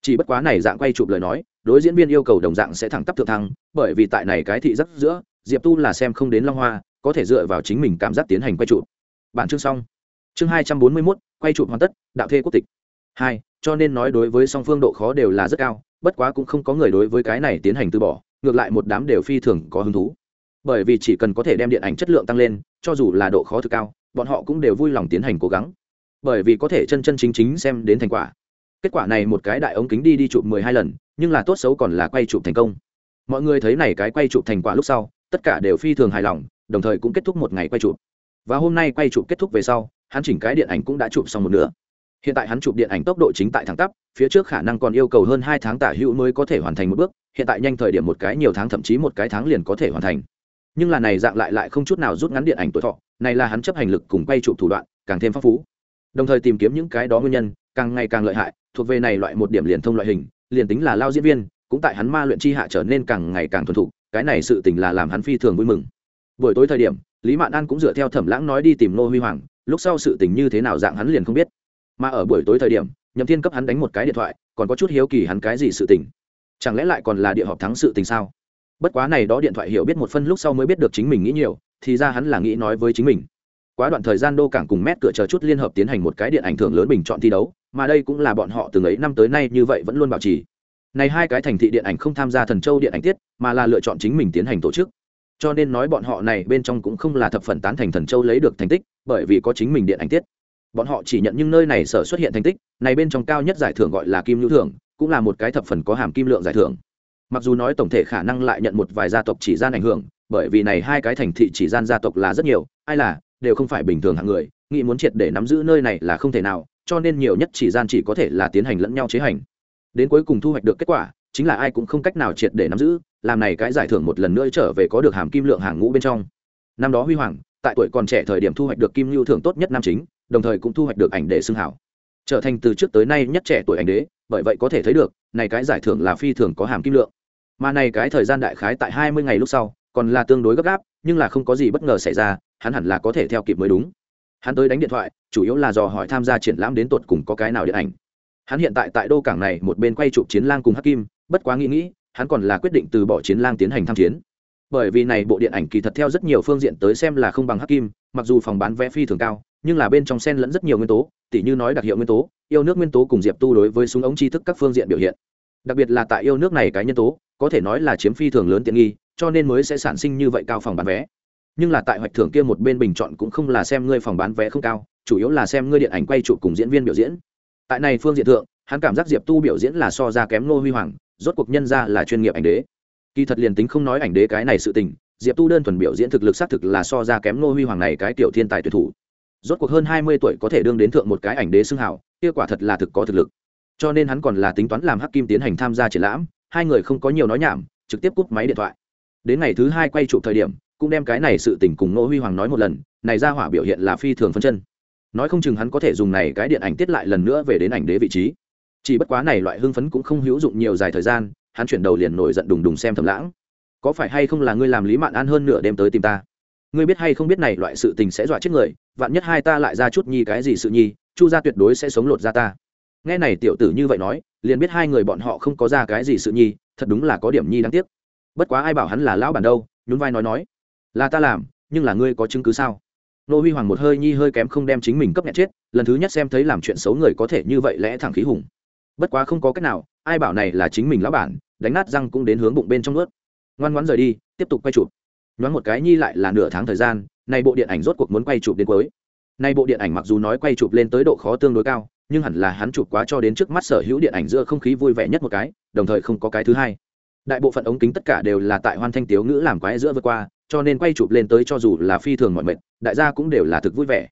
chỉ bất quá này dạng quay chụp lời nói, đối diễn viên yêu cầu đồng dạng sẽ thẳng tắp thượng thăng, bởi vì tại này cái thị rất giữa, diệp tu là xem không đến long hoa, có thể dựa vào chính mình cảm giác tiến hành quay chụp. Bản chương xong. Chương hai trăm bốn mươi mốt, quay chụp hoàn tất, đạo thê quốc tịch. Hai, cho nên nói đối với song phương độ khó đều là rất cao, bất quá cũng không có người đối với cái này tiến hành từ bỏ, ngược lại một đám đều phi thường có hứng thú. Bởi vì chỉ cần có thể đem điện ảnh chất lượng tăng lên, cho dù là độ khó thực cao, bọn họ cũng đều vui lòng tiến hành cố gắng. Bởi vì có thể chân chân chính chính xem đến thành quả kết quả này một cái đại ống kính đi đi chụp mười hai lần, nhưng là tốt xấu còn là quay chụp thành công. Mọi người thấy này cái quay chụp thành quả lúc sau, tất cả đều phi thường hài lòng, đồng thời cũng kết thúc một ngày quay chụp. Và hôm nay quay chụp kết thúc về sau, hắn chỉnh cái điện ảnh cũng đã chụp xong một nửa. Hiện tại hắn chụp điện ảnh tốc độ chính tại thẳng tắp, phía trước khả năng còn yêu cầu hơn hai tháng tả hữu mới có thể hoàn thành một bước, hiện tại nhanh thời điểm một cái nhiều tháng thậm chí một cái tháng liền có thể hoàn thành. Nhưng là này dạng lại lại không chút nào rút ngắn điện ảnh tuổi thọ, này là hắn chấp hành lực cùng quay chụp thủ đoạn càng thêm phong phú. Đồng thời tìm kiếm những cái đó nguyên nhân càng ngày càng lợi hại, thuộc về này loại một điểm liền thông loại hình, liền tính là lao diễn viên, cũng tại hắn ma luyện chi hạ trở nên càng ngày càng thuần thục, cái này sự tình là làm hắn phi thường vui mừng. Buổi tối thời điểm, lý mạn an cũng dựa theo thẩm lãng nói đi tìm nô huy hoàng, lúc sau sự tình như thế nào dạng hắn liền không biết. Mà ở buổi tối thời điểm, nhậm thiên cấp hắn đánh một cái điện thoại, còn có chút hiếu kỳ hắn cái gì sự tình. Chẳng lẽ lại còn là địa họp thắng sự tình sao? Bất quá này đó điện thoại hiểu biết một phân lúc sau mới biết được chính mình nghĩ nhiều, thì ra hắn là nghĩ nói với chính mình quá đoạn thời gian đô cảng cùng mét cửa chờ chút liên hợp tiến hành một cái điện ảnh thưởng lớn bình chọn thi đấu, mà đây cũng là bọn họ từng ấy năm tới nay như vậy vẫn luôn bảo trì. Này hai cái thành thị điện ảnh không tham gia thần châu điện ảnh tiết, mà là lựa chọn chính mình tiến hành tổ chức. Cho nên nói bọn họ này bên trong cũng không là thập phần tán thành thần châu lấy được thành tích, bởi vì có chính mình điện ảnh tiết. Bọn họ chỉ nhận những nơi này sở xuất hiện thành tích, này bên trong cao nhất giải thưởng gọi là kim lưu thưởng, cũng là một cái thập phần có hàm kim lượng giải thưởng. Mặc dù nói tổng thể khả năng lại nhận một vài gia tộc chỉ gian ảnh hưởng, bởi vì này hai cái thành thị chỉ gian gia tộc là rất nhiều, ai là đều không phải bình thường hạng người, nghĩ muốn triệt để nắm giữ nơi này là không thể nào, cho nên nhiều nhất chỉ gian chỉ có thể là tiến hành lẫn nhau chế hành. Đến cuối cùng thu hoạch được kết quả, chính là ai cũng không cách nào triệt để nắm giữ, làm này cái giải thưởng một lần nữa trở về có được hàm kim lượng hàng ngũ bên trong. Năm đó huy hoàng, tại tuổi còn trẻ thời điểm thu hoạch được kim lưu thưởng tốt nhất nam chính, đồng thời cũng thu hoạch được ảnh đệ xưng hảo. Trở thành từ trước tới nay nhất trẻ tuổi ảnh đế, bởi vậy có thể thấy được, này cái giải thưởng là phi thường có hàm kim lượng. Mà này cái thời gian đại khái tại hai mươi ngày lúc sau, còn là tương đối gấp gáp, nhưng là không có gì bất ngờ xảy ra hắn hẳn là có thể theo kịp mới đúng. Hắn tới đánh điện thoại, chủ yếu là dò hỏi tham gia triển lãm đến tột cùng có cái nào điện ảnh. Hắn hiện tại tại đô cảng này một bên quay chụp chiến lang cùng hắc kim bất quá nghĩ nghĩ, hắn còn là quyết định từ bỏ chiến lang tiến hành tham chiến. Bởi vì này bộ điện ảnh kỳ thật theo rất nhiều phương diện tới xem là không bằng hắc kim mặc dù phòng bán vé phi thường cao, nhưng là bên trong sen lẫn rất nhiều nguyên tố, tỉ như nói đặc hiệu nguyên tố, yêu nước nguyên tố cùng diệp tu đối với súng ống tri thức các phương diện biểu hiện. Đặc biệt là tại yêu nước này cái nhân tố, có thể nói là chiếm phi thường lớn tiện nghi, cho nên mới sẽ sản sinh như vậy cao phòng bán vé nhưng là tại hoạch thưởng kia một bên bình chọn cũng không là xem ngươi phòng bán vé không cao, chủ yếu là xem ngươi điện ảnh quay trụ cùng diễn viên biểu diễn. Tại này phương diện thượng, hắn cảm giác diệp tu biểu diễn là so ra kém nô huy hoàng, rốt cuộc nhân ra là chuyên nghiệp ảnh đế. Kỳ thật liền tính không nói ảnh đế cái này sự tình, diệp tu đơn thuần biểu diễn thực lực xác thực là so ra kém nô huy hoàng này cái tiểu thiên tài tuyệt thủ. Rốt cuộc hơn hai mươi tuổi có thể đương đến thượng một cái ảnh đế xưng hảo kia quả thật là thực có thực lực. Cho nên hắn còn là tính toán làm hắc kim tiến hành tham gia triển lãm, hai người không có nhiều nói nhảm, trực tiếp cúp máy điện thoại. Đến ngày thứ hai quay chụp thời điểm cũng đem cái này sự tình cùng Ngô huy hoàng nói một lần, này ra hỏa biểu hiện là phi thường phân chân. Nói không chừng hắn có thể dùng này cái điện ảnh tiết lại lần nữa về đến ảnh đế vị trí. Chỉ bất quá này loại hưng phấn cũng không hữu dụng nhiều dài thời gian, hắn chuyển đầu liền nổi giận đùng đùng xem thầm lãng. Có phải hay không là ngươi làm lý mạn an hơn nửa đêm tới tìm ta? Ngươi biết hay không biết này loại sự tình sẽ dọa chết người, vạn nhất hai ta lại ra chút nhi cái gì sự nhi, chu gia tuyệt đối sẽ sống lột ra ta. Nghe này tiểu tử như vậy nói, liền biết hai người bọn họ không có ra cái gì sự nhi, thật đúng là có điểm nhi đáng tiếc. Bất quá ai bảo hắn là lão bản đâu, nhún vai nói nói là ta làm, nhưng là ngươi có chứng cứ sao? Nô huy hoàng một hơi nhi hơi kém không đem chính mình cấp nhẹ chết, lần thứ nhất xem thấy làm chuyện xấu người có thể như vậy lẽ thẳng khí hùng. Bất quá không có cách nào, ai bảo này là chính mình lão bản, đánh nát răng cũng đến hướng bụng bên trong ướt ngoan ngoãn rời đi, tiếp tục quay chụp. Nhoáng một cái nhi lại là nửa tháng thời gian nay bộ điện ảnh rốt cuộc muốn quay chụp đến cuối. Nay bộ điện ảnh mặc dù nói quay chụp lên tới độ khó tương đối cao, nhưng hẳn là hắn chụp quá cho đến trước mắt sở hữu điện ảnh giữa không khí vui vẻ nhất một cái, đồng thời không có cái thứ hai. Đại bộ phận ống kính tất cả đều là tại hoan thanh tiếu ngữ làm quái giữa vượt qua cho nên quay chụp lên tới cho dù là phi thường mọi mệnh đại gia cũng đều là thực vui vẻ.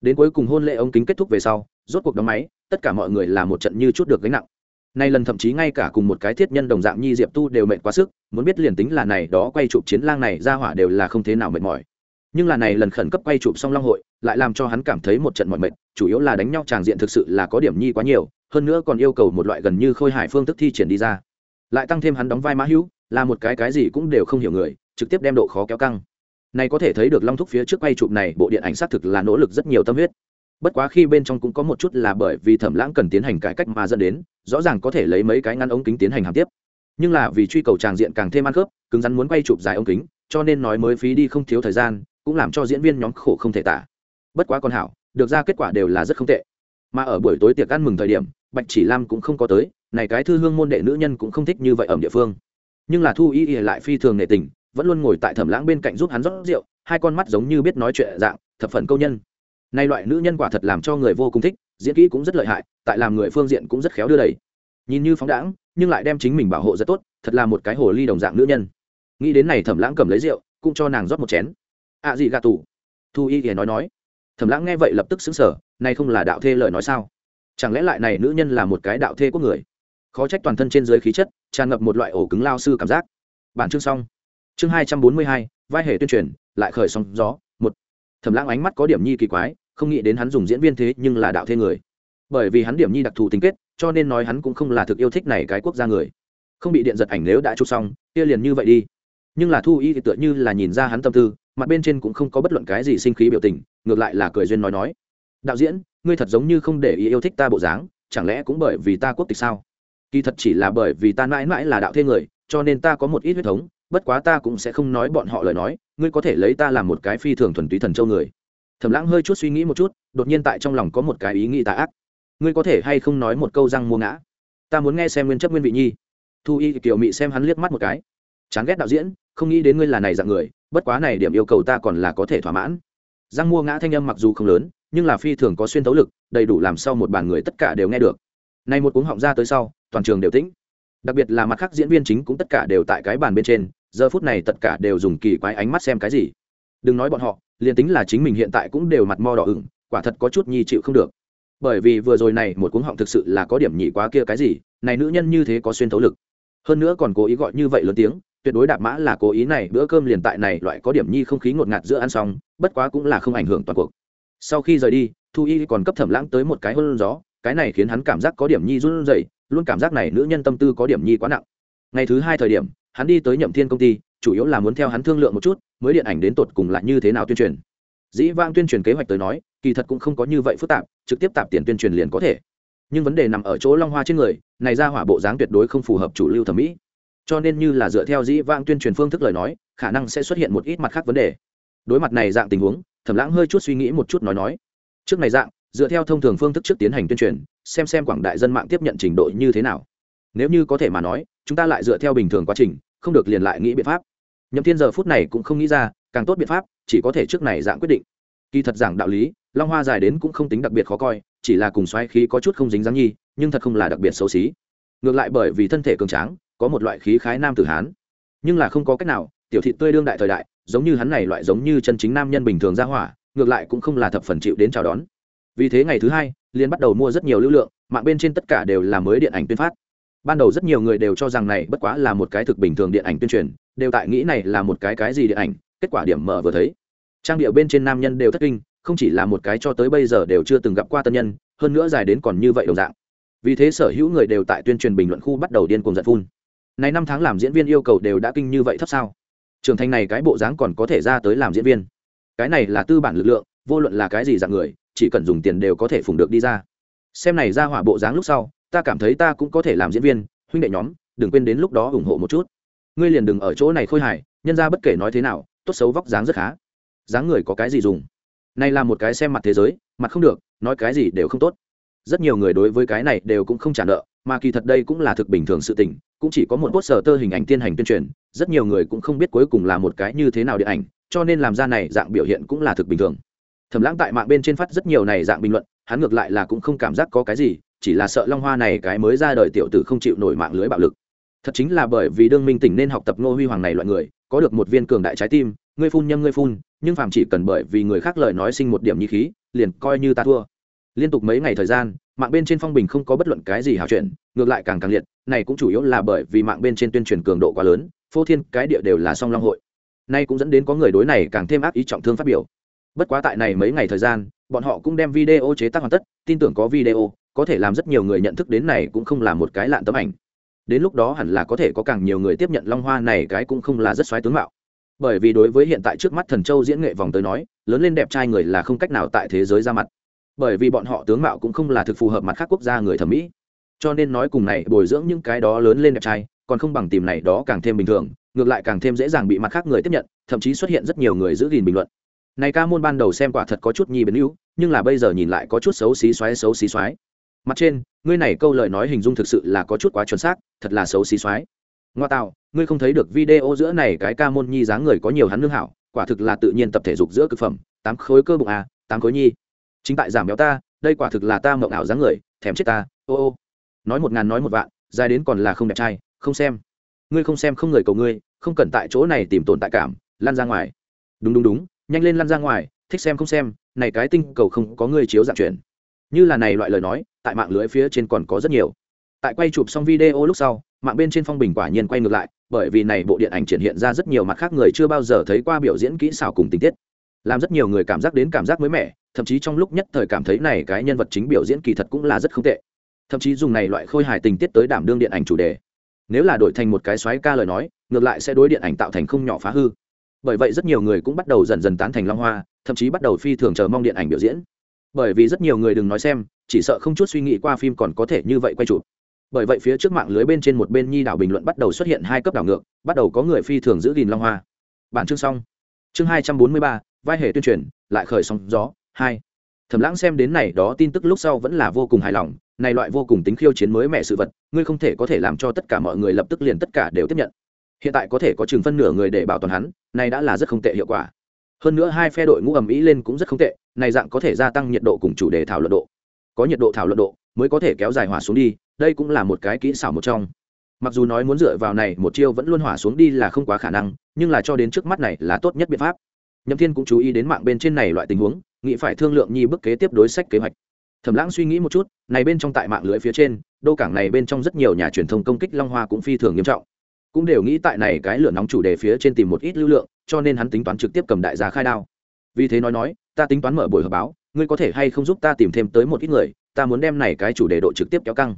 Đến cuối cùng hôn lễ ống kính kết thúc về sau, rốt cuộc đóng máy, tất cả mọi người là một trận như chút được gánh nặng. Nay lần thậm chí ngay cả cùng một cái thiết nhân đồng dạng nhi diệp tu đều mệt quá sức, muốn biết liền tính là này đó quay chụp chiến lang này ra hỏa đều là không thế nào mệt mỏi. Nhưng là này lần khẩn cấp quay chụp xong long hội, lại làm cho hắn cảm thấy một trận mọi mệt, chủ yếu là đánh nhau tràng diện thực sự là có điểm nhi quá nhiều, hơn nữa còn yêu cầu một loại gần như khôi hài phương thức thi triển đi ra. Lại tăng thêm hắn đóng vai mã hữu, là một cái cái gì cũng đều không hiểu người trực tiếp đem độ khó kéo căng. Này có thể thấy được long thúc phía trước quay chụp này, bộ điện ảnh xác thực là nỗ lực rất nhiều tâm huyết. Bất quá khi bên trong cũng có một chút là bởi vì thẩm lãng cần tiến hành cải cách mà dẫn đến, rõ ràng có thể lấy mấy cái ngăn ống kính tiến hành hàm tiếp. Nhưng là vì truy cầu tràng diện càng thêm ăn khớp, cứng rắn muốn quay chụp dài ống kính, cho nên nói mới phí đi không thiếu thời gian, cũng làm cho diễn viên nhóm khổ không thể tả. Bất quá còn hảo, được ra kết quả đều là rất không tệ. Mà ở buổi tối tiệc ăn mừng thời điểm, bạch chỉ lam cũng không có tới, này cái thư hương môn đệ nữ nhân cũng không thích như vậy ở địa phương. Nhưng là thu y y lại phi thường nệ tình vẫn luôn ngồi tại thẩm lãng bên cạnh giúp hắn rót rượu, hai con mắt giống như biết nói chuyện dạng, thập phần câu nhân. Nay loại nữ nhân quả thật làm cho người vô cùng thích, diễn kỹ cũng rất lợi hại, tại làm người phương diện cũng rất khéo đưa đẩy. Nhìn như phóng đãng, nhưng lại đem chính mình bảo hộ rất tốt, thật là một cái hồ ly đồng dạng nữ nhân. Nghĩ đến này thẩm lãng cầm lấy rượu, cũng cho nàng rót một chén. Ạ à gì gà tủ thu y thì nói nói. Thẩm lãng nghe vậy lập tức xứng sở nay không là đạo thê lời nói sao? Chẳng lẽ lại này nữ nhân là một cái đạo thê của người? Khó trách toàn thân trên dưới khí chất, tràn ngập một loại ổ cứng lao sư cảm giác. Bản chương xong chương hai trăm bốn mươi hai, vai hệ tuyên truyền, lại khởi sóng gió, một. Thẩm lãng ánh mắt có điểm nhi kỳ quái, không nghĩ đến hắn dùng diễn viên thế nhưng là đạo thê người. Bởi vì hắn điểm nhi đặc thù tính kết, cho nên nói hắn cũng không là thực yêu thích này cái quốc gia người. Không bị điện giật ảnh nếu đã chụp xong, kia liền như vậy đi. Nhưng là thu y thì tựa như là nhìn ra hắn tâm tư, mặt bên trên cũng không có bất luận cái gì sinh khí biểu tình, ngược lại là cười duyên nói nói. Đạo diễn, ngươi thật giống như không để ý yêu thích ta bộ dáng, chẳng lẽ cũng bởi vì ta quốc tịch sao? Kỳ thật chỉ là bởi vì ta mãi mãi là đạo thê người, cho nên ta có một ít huyết thống bất quá ta cũng sẽ không nói bọn họ lời nói, ngươi có thể lấy ta làm một cái phi thường thuần túy thần châu người. Thẩm lãng hơi chút suy nghĩ một chút, đột nhiên tại trong lòng có một cái ý nghĩ tà ác. Ngươi có thể hay không nói một câu răng mua ngã? Ta muốn nghe xem nguyên chấp nguyên vị nhi. Thu y kiểu mị xem hắn liếc mắt một cái. Chán ghét đạo diễn, không nghĩ đến ngươi là này dạng người, bất quá này điểm yêu cầu ta còn là có thể thỏa mãn. Răng mua ngã thanh âm mặc dù không lớn, nhưng là phi thường có xuyên tấu lực, đầy đủ làm sau một bàn người tất cả đều nghe được. Nay một cuống họng ra tới sau, toàn trường đều tĩnh đặc biệt là mặt khác diễn viên chính cũng tất cả đều tại cái bàn bên trên, giờ phút này tất cả đều dùng kỳ quái ánh mắt xem cái gì. Đừng nói bọn họ, liền tính là chính mình hiện tại cũng đều mặt mo đỏ ửng, quả thật có chút nhi chịu không được. Bởi vì vừa rồi này một cuống họng thực sự là có điểm nhị quá kia cái gì, này nữ nhân như thế có xuyên thấu lực. Hơn nữa còn cố ý gọi như vậy lớn tiếng, tuyệt đối đạp mã là cố ý này, bữa cơm liền tại này loại có điểm nhi không khí ngột ngạt giữa ăn xong, bất quá cũng là không ảnh hưởng toàn cuộc. Sau khi rời đi, thu y còn cấp thẩm lãng tới một cái hôn gió, cái này khiến hắn cảm giác có điểm nhi run rẩy luôn cảm giác này nữ nhân tâm tư có điểm nhi quá nặng. Ngày thứ hai thời điểm, hắn đi tới nhậm thiên công ty, chủ yếu là muốn theo hắn thương lượng một chút, mới điện ảnh đến tột cùng lại như thế nào tuyên truyền. Dĩ vang tuyên truyền kế hoạch tới nói, kỳ thật cũng không có như vậy phức tạp, trực tiếp tạp tiền tuyên truyền liền có thể. Nhưng vấn đề nằm ở chỗ long hoa trên người, này ra hỏa bộ dáng tuyệt đối không phù hợp chủ lưu thẩm mỹ. Cho nên như là dựa theo dĩ vang tuyên truyền phương thức lời nói, khả năng sẽ xuất hiện một ít mặt khác vấn đề. Đối mặt này dạng tình huống, thẩm lãng hơi chút suy nghĩ một chút nói nói. Trước này dạng dựa theo thông thường phương thức trước tiến hành tuyên truyền, xem xem quảng đại dân mạng tiếp nhận trình độ như thế nào. Nếu như có thể mà nói, chúng ta lại dựa theo bình thường quá trình, không được liền lại nghĩ biện pháp. Nhậm thiên giờ phút này cũng không nghĩ ra, càng tốt biện pháp, chỉ có thể trước này dạng quyết định. Kỳ thật giảng đạo lý, long hoa dài đến cũng không tính đặc biệt khó coi, chỉ là cùng xoáy khí có chút không dính dáng nhi, nhưng thật không là đặc biệt xấu xí. Ngược lại bởi vì thân thể cường tráng, có một loại khí khái nam tử hán. Nhưng là không có cách nào, tiểu thị tươi đương đại thời đại, giống như hắn này loại giống như chân chính nam nhân bình thường ra hỏa, ngược lại cũng không là thập phần chịu đến chào đón vì thế ngày thứ hai liên bắt đầu mua rất nhiều lưu lượng, mạng bên trên tất cả đều là mới điện ảnh tuyên phát. Ban đầu rất nhiều người đều cho rằng này bất quá là một cái thực bình thường điện ảnh tuyên truyền, đều tại nghĩ này là một cái cái gì điện ảnh, kết quả điểm mở vừa thấy. Trang địa bên trên nam nhân đều thất kinh, không chỉ là một cái cho tới bây giờ đều chưa từng gặp qua tân nhân, hơn nữa dài đến còn như vậy đồng dạng. Vì thế sở hữu người đều tại tuyên truyền bình luận khu bắt đầu điên cuồng giật phun. Này năm tháng làm diễn viên yêu cầu đều đã kinh như vậy thấp sao? Trưởng thành này cái bộ dáng còn có thể ra tới làm diễn viên. Cái này là tư bản lực lượng, vô luận là cái gì dạng người chỉ cần dùng tiền đều có thể phùng được đi ra. Xem này ra hỏa bộ dáng lúc sau, ta cảm thấy ta cũng có thể làm diễn viên, huynh đệ nhóm, đừng quên đến lúc đó ủng hộ một chút. Ngươi liền đừng ở chỗ này khôi hài, nhân ra bất kể nói thế nào, tốt xấu vóc dáng rất khá. Dáng người có cái gì dùng? Này là một cái xem mặt thế giới, mặt không được, nói cái gì đều không tốt. Rất nhiều người đối với cái này đều cũng không trả nợ, mà kỳ thật đây cũng là thực bình thường sự tình, cũng chỉ có một bốt sở tơ hình ảnh tiên hành tuyên truyền, rất nhiều người cũng không biết cuối cùng là một cái như thế nào điện ảnh, cho nên làm ra này dạng biểu hiện cũng là thực bình thường thẩm lãng tại mạng bên trên phát rất nhiều này dạng bình luận, hắn ngược lại là cũng không cảm giác có cái gì, chỉ là sợ long hoa này cái mới ra đời tiểu tử không chịu nổi mạng lưới bạo lực. Thật chính là bởi vì đương minh tỉnh nên học tập ngô huy hoàng này loại người, có được một viên cường đại trái tim, ngươi phun nhâm ngươi phun, nhưng phàm chỉ cần bởi vì người khác lời nói sinh một điểm nhi khí, liền coi như ta thua. Liên tục mấy ngày thời gian, mạng bên trên phong bình không có bất luận cái gì hào chuyện, ngược lại càng càng liệt, này cũng chủ yếu là bởi vì mạng bên trên tuyên truyền cường độ quá lớn, phô thiên cái địa đều là song long hội. Nay cũng dẫn đến có người đối này càng thêm ác ý trọng thương phát biểu bất quá tại này mấy ngày thời gian, bọn họ cũng đem video chế tác hoàn tất, tin tưởng có video, có thể làm rất nhiều người nhận thức đến này cũng không là một cái lạn tấm ảnh. Đến lúc đó hẳn là có thể có càng nhiều người tiếp nhận long hoa này cái cũng không là rất xoáy tướng mạo. Bởi vì đối với hiện tại trước mắt thần châu diễn nghệ vòng tới nói, lớn lên đẹp trai người là không cách nào tại thế giới ra mặt. Bởi vì bọn họ tướng mạo cũng không là thực phù hợp mặt khác quốc gia người thẩm mỹ. Cho nên nói cùng này, bồi dưỡng những cái đó lớn lên đẹp trai, còn không bằng tìm này đó càng thêm bình thường, ngược lại càng thêm dễ dàng bị mặt khác người tiếp nhận, thậm chí xuất hiện rất nhiều người giữ gìn bình luận này ca môn ban đầu xem quả thật có chút nhi biến hữu nhưng là bây giờ nhìn lại có chút xấu xí xoáy, xấu xí xoáy. Mặt trên, ngươi này câu lời nói hình dung thực sự là có chút quá chuẩn xác, thật là xấu xí xoáy. Ngoa tạo, ngươi không thấy được video giữa này cái ca môn nhi dáng người có nhiều hắn lương hảo, quả thực là tự nhiên tập thể dục giữa cực phẩm, tám khối cơ bụng à tám khối nhi. Chính tại giảm béo ta, đây quả thực là ta mộng ảo dáng người, thèm chết ta, ô ô. Nói một ngàn nói một vạn, dài đến còn là không đẹp trai, không xem. Ngươi không xem không người cầu ngươi, không cần tại chỗ này tìm tồn tại cảm lan ra ngoài. Đúng đúng đúng nhanh lên lăn ra ngoài, thích xem không xem, này cái tinh cầu không có người chiếu dạng chuyển như là này loại lời nói, tại mạng lưới phía trên còn có rất nhiều. Tại quay chụp xong video lúc sau, mạng bên trên phong bình quả nhiên quay ngược lại, bởi vì này bộ điện ảnh triển hiện ra rất nhiều mặt khác người chưa bao giờ thấy qua biểu diễn kỹ xảo cùng tình tiết. Làm rất nhiều người cảm giác đến cảm giác mới mẻ, thậm chí trong lúc nhất thời cảm thấy này cái nhân vật chính biểu diễn kỳ thật cũng là rất không tệ. Thậm chí dùng này loại khôi hài tình tiết tới đảm đương điện ảnh chủ đề. Nếu là đổi thành một cái xoáy ca lời nói, ngược lại sẽ đối điện ảnh tạo thành không nhỏ phá hư bởi vậy rất nhiều người cũng bắt đầu dần dần tán thành long hoa, thậm chí bắt đầu phi thường chờ mong điện ảnh biểu diễn. Bởi vì rất nhiều người đừng nói xem, chỉ sợ không chút suy nghĩ qua phim còn có thể như vậy quay chụp. Bởi vậy phía trước mạng lưới bên trên một bên nhi đảo bình luận bắt đầu xuất hiện hai cấp đảo ngược, bắt đầu có người phi thường giữ gìn long hoa. Bản chương xong. Chương hai trăm bốn mươi ba, vai hệ tuyên truyền, lại khởi sóng gió, hai. Thẩm lãng xem đến này đó tin tức lúc sau vẫn là vô cùng hài lòng, này loại vô cùng tính khiêu chiến mới mẻ sự vật, ngươi không thể có thể làm cho tất cả mọi người lập tức liền tất cả đều tiếp nhận hiện tại có thể có chừng phân nửa người để bảo toàn hắn, này đã là rất không tệ hiệu quả. Hơn nữa hai phe đội ngũ ầm ĩ lên cũng rất không tệ, này dạng có thể gia tăng nhiệt độ cùng chủ đề thảo luận độ. Có nhiệt độ thảo luận độ mới có thể kéo dài hỏa xuống đi, đây cũng là một cái kỹ xảo một trong. Mặc dù nói muốn dựa vào này một chiêu vẫn luôn hỏa xuống đi là không quá khả năng, nhưng là cho đến trước mắt này là tốt nhất biện pháp. Nhậm thiên cũng chú ý đến mạng bên trên này loại tình huống, nghĩ phải thương lượng nhi bước kế tiếp đối sách kế hoạch. Thẩm lãng suy nghĩ một chút, này bên trong tại mạng lưới phía trên, đô cảng này bên trong rất nhiều nhà truyền thông công kích long hoa cũng phi thường nghiêm trọng cũng đều nghĩ tại này cái lửa nóng chủ đề phía trên tìm một ít lưu lượng, cho nên hắn tính toán trực tiếp cầm đại gia khai đao. Vì thế nói nói, ta tính toán mở buổi họp báo, ngươi có thể hay không giúp ta tìm thêm tới một ít người, ta muốn đem này cái chủ đề độ trực tiếp kéo căng.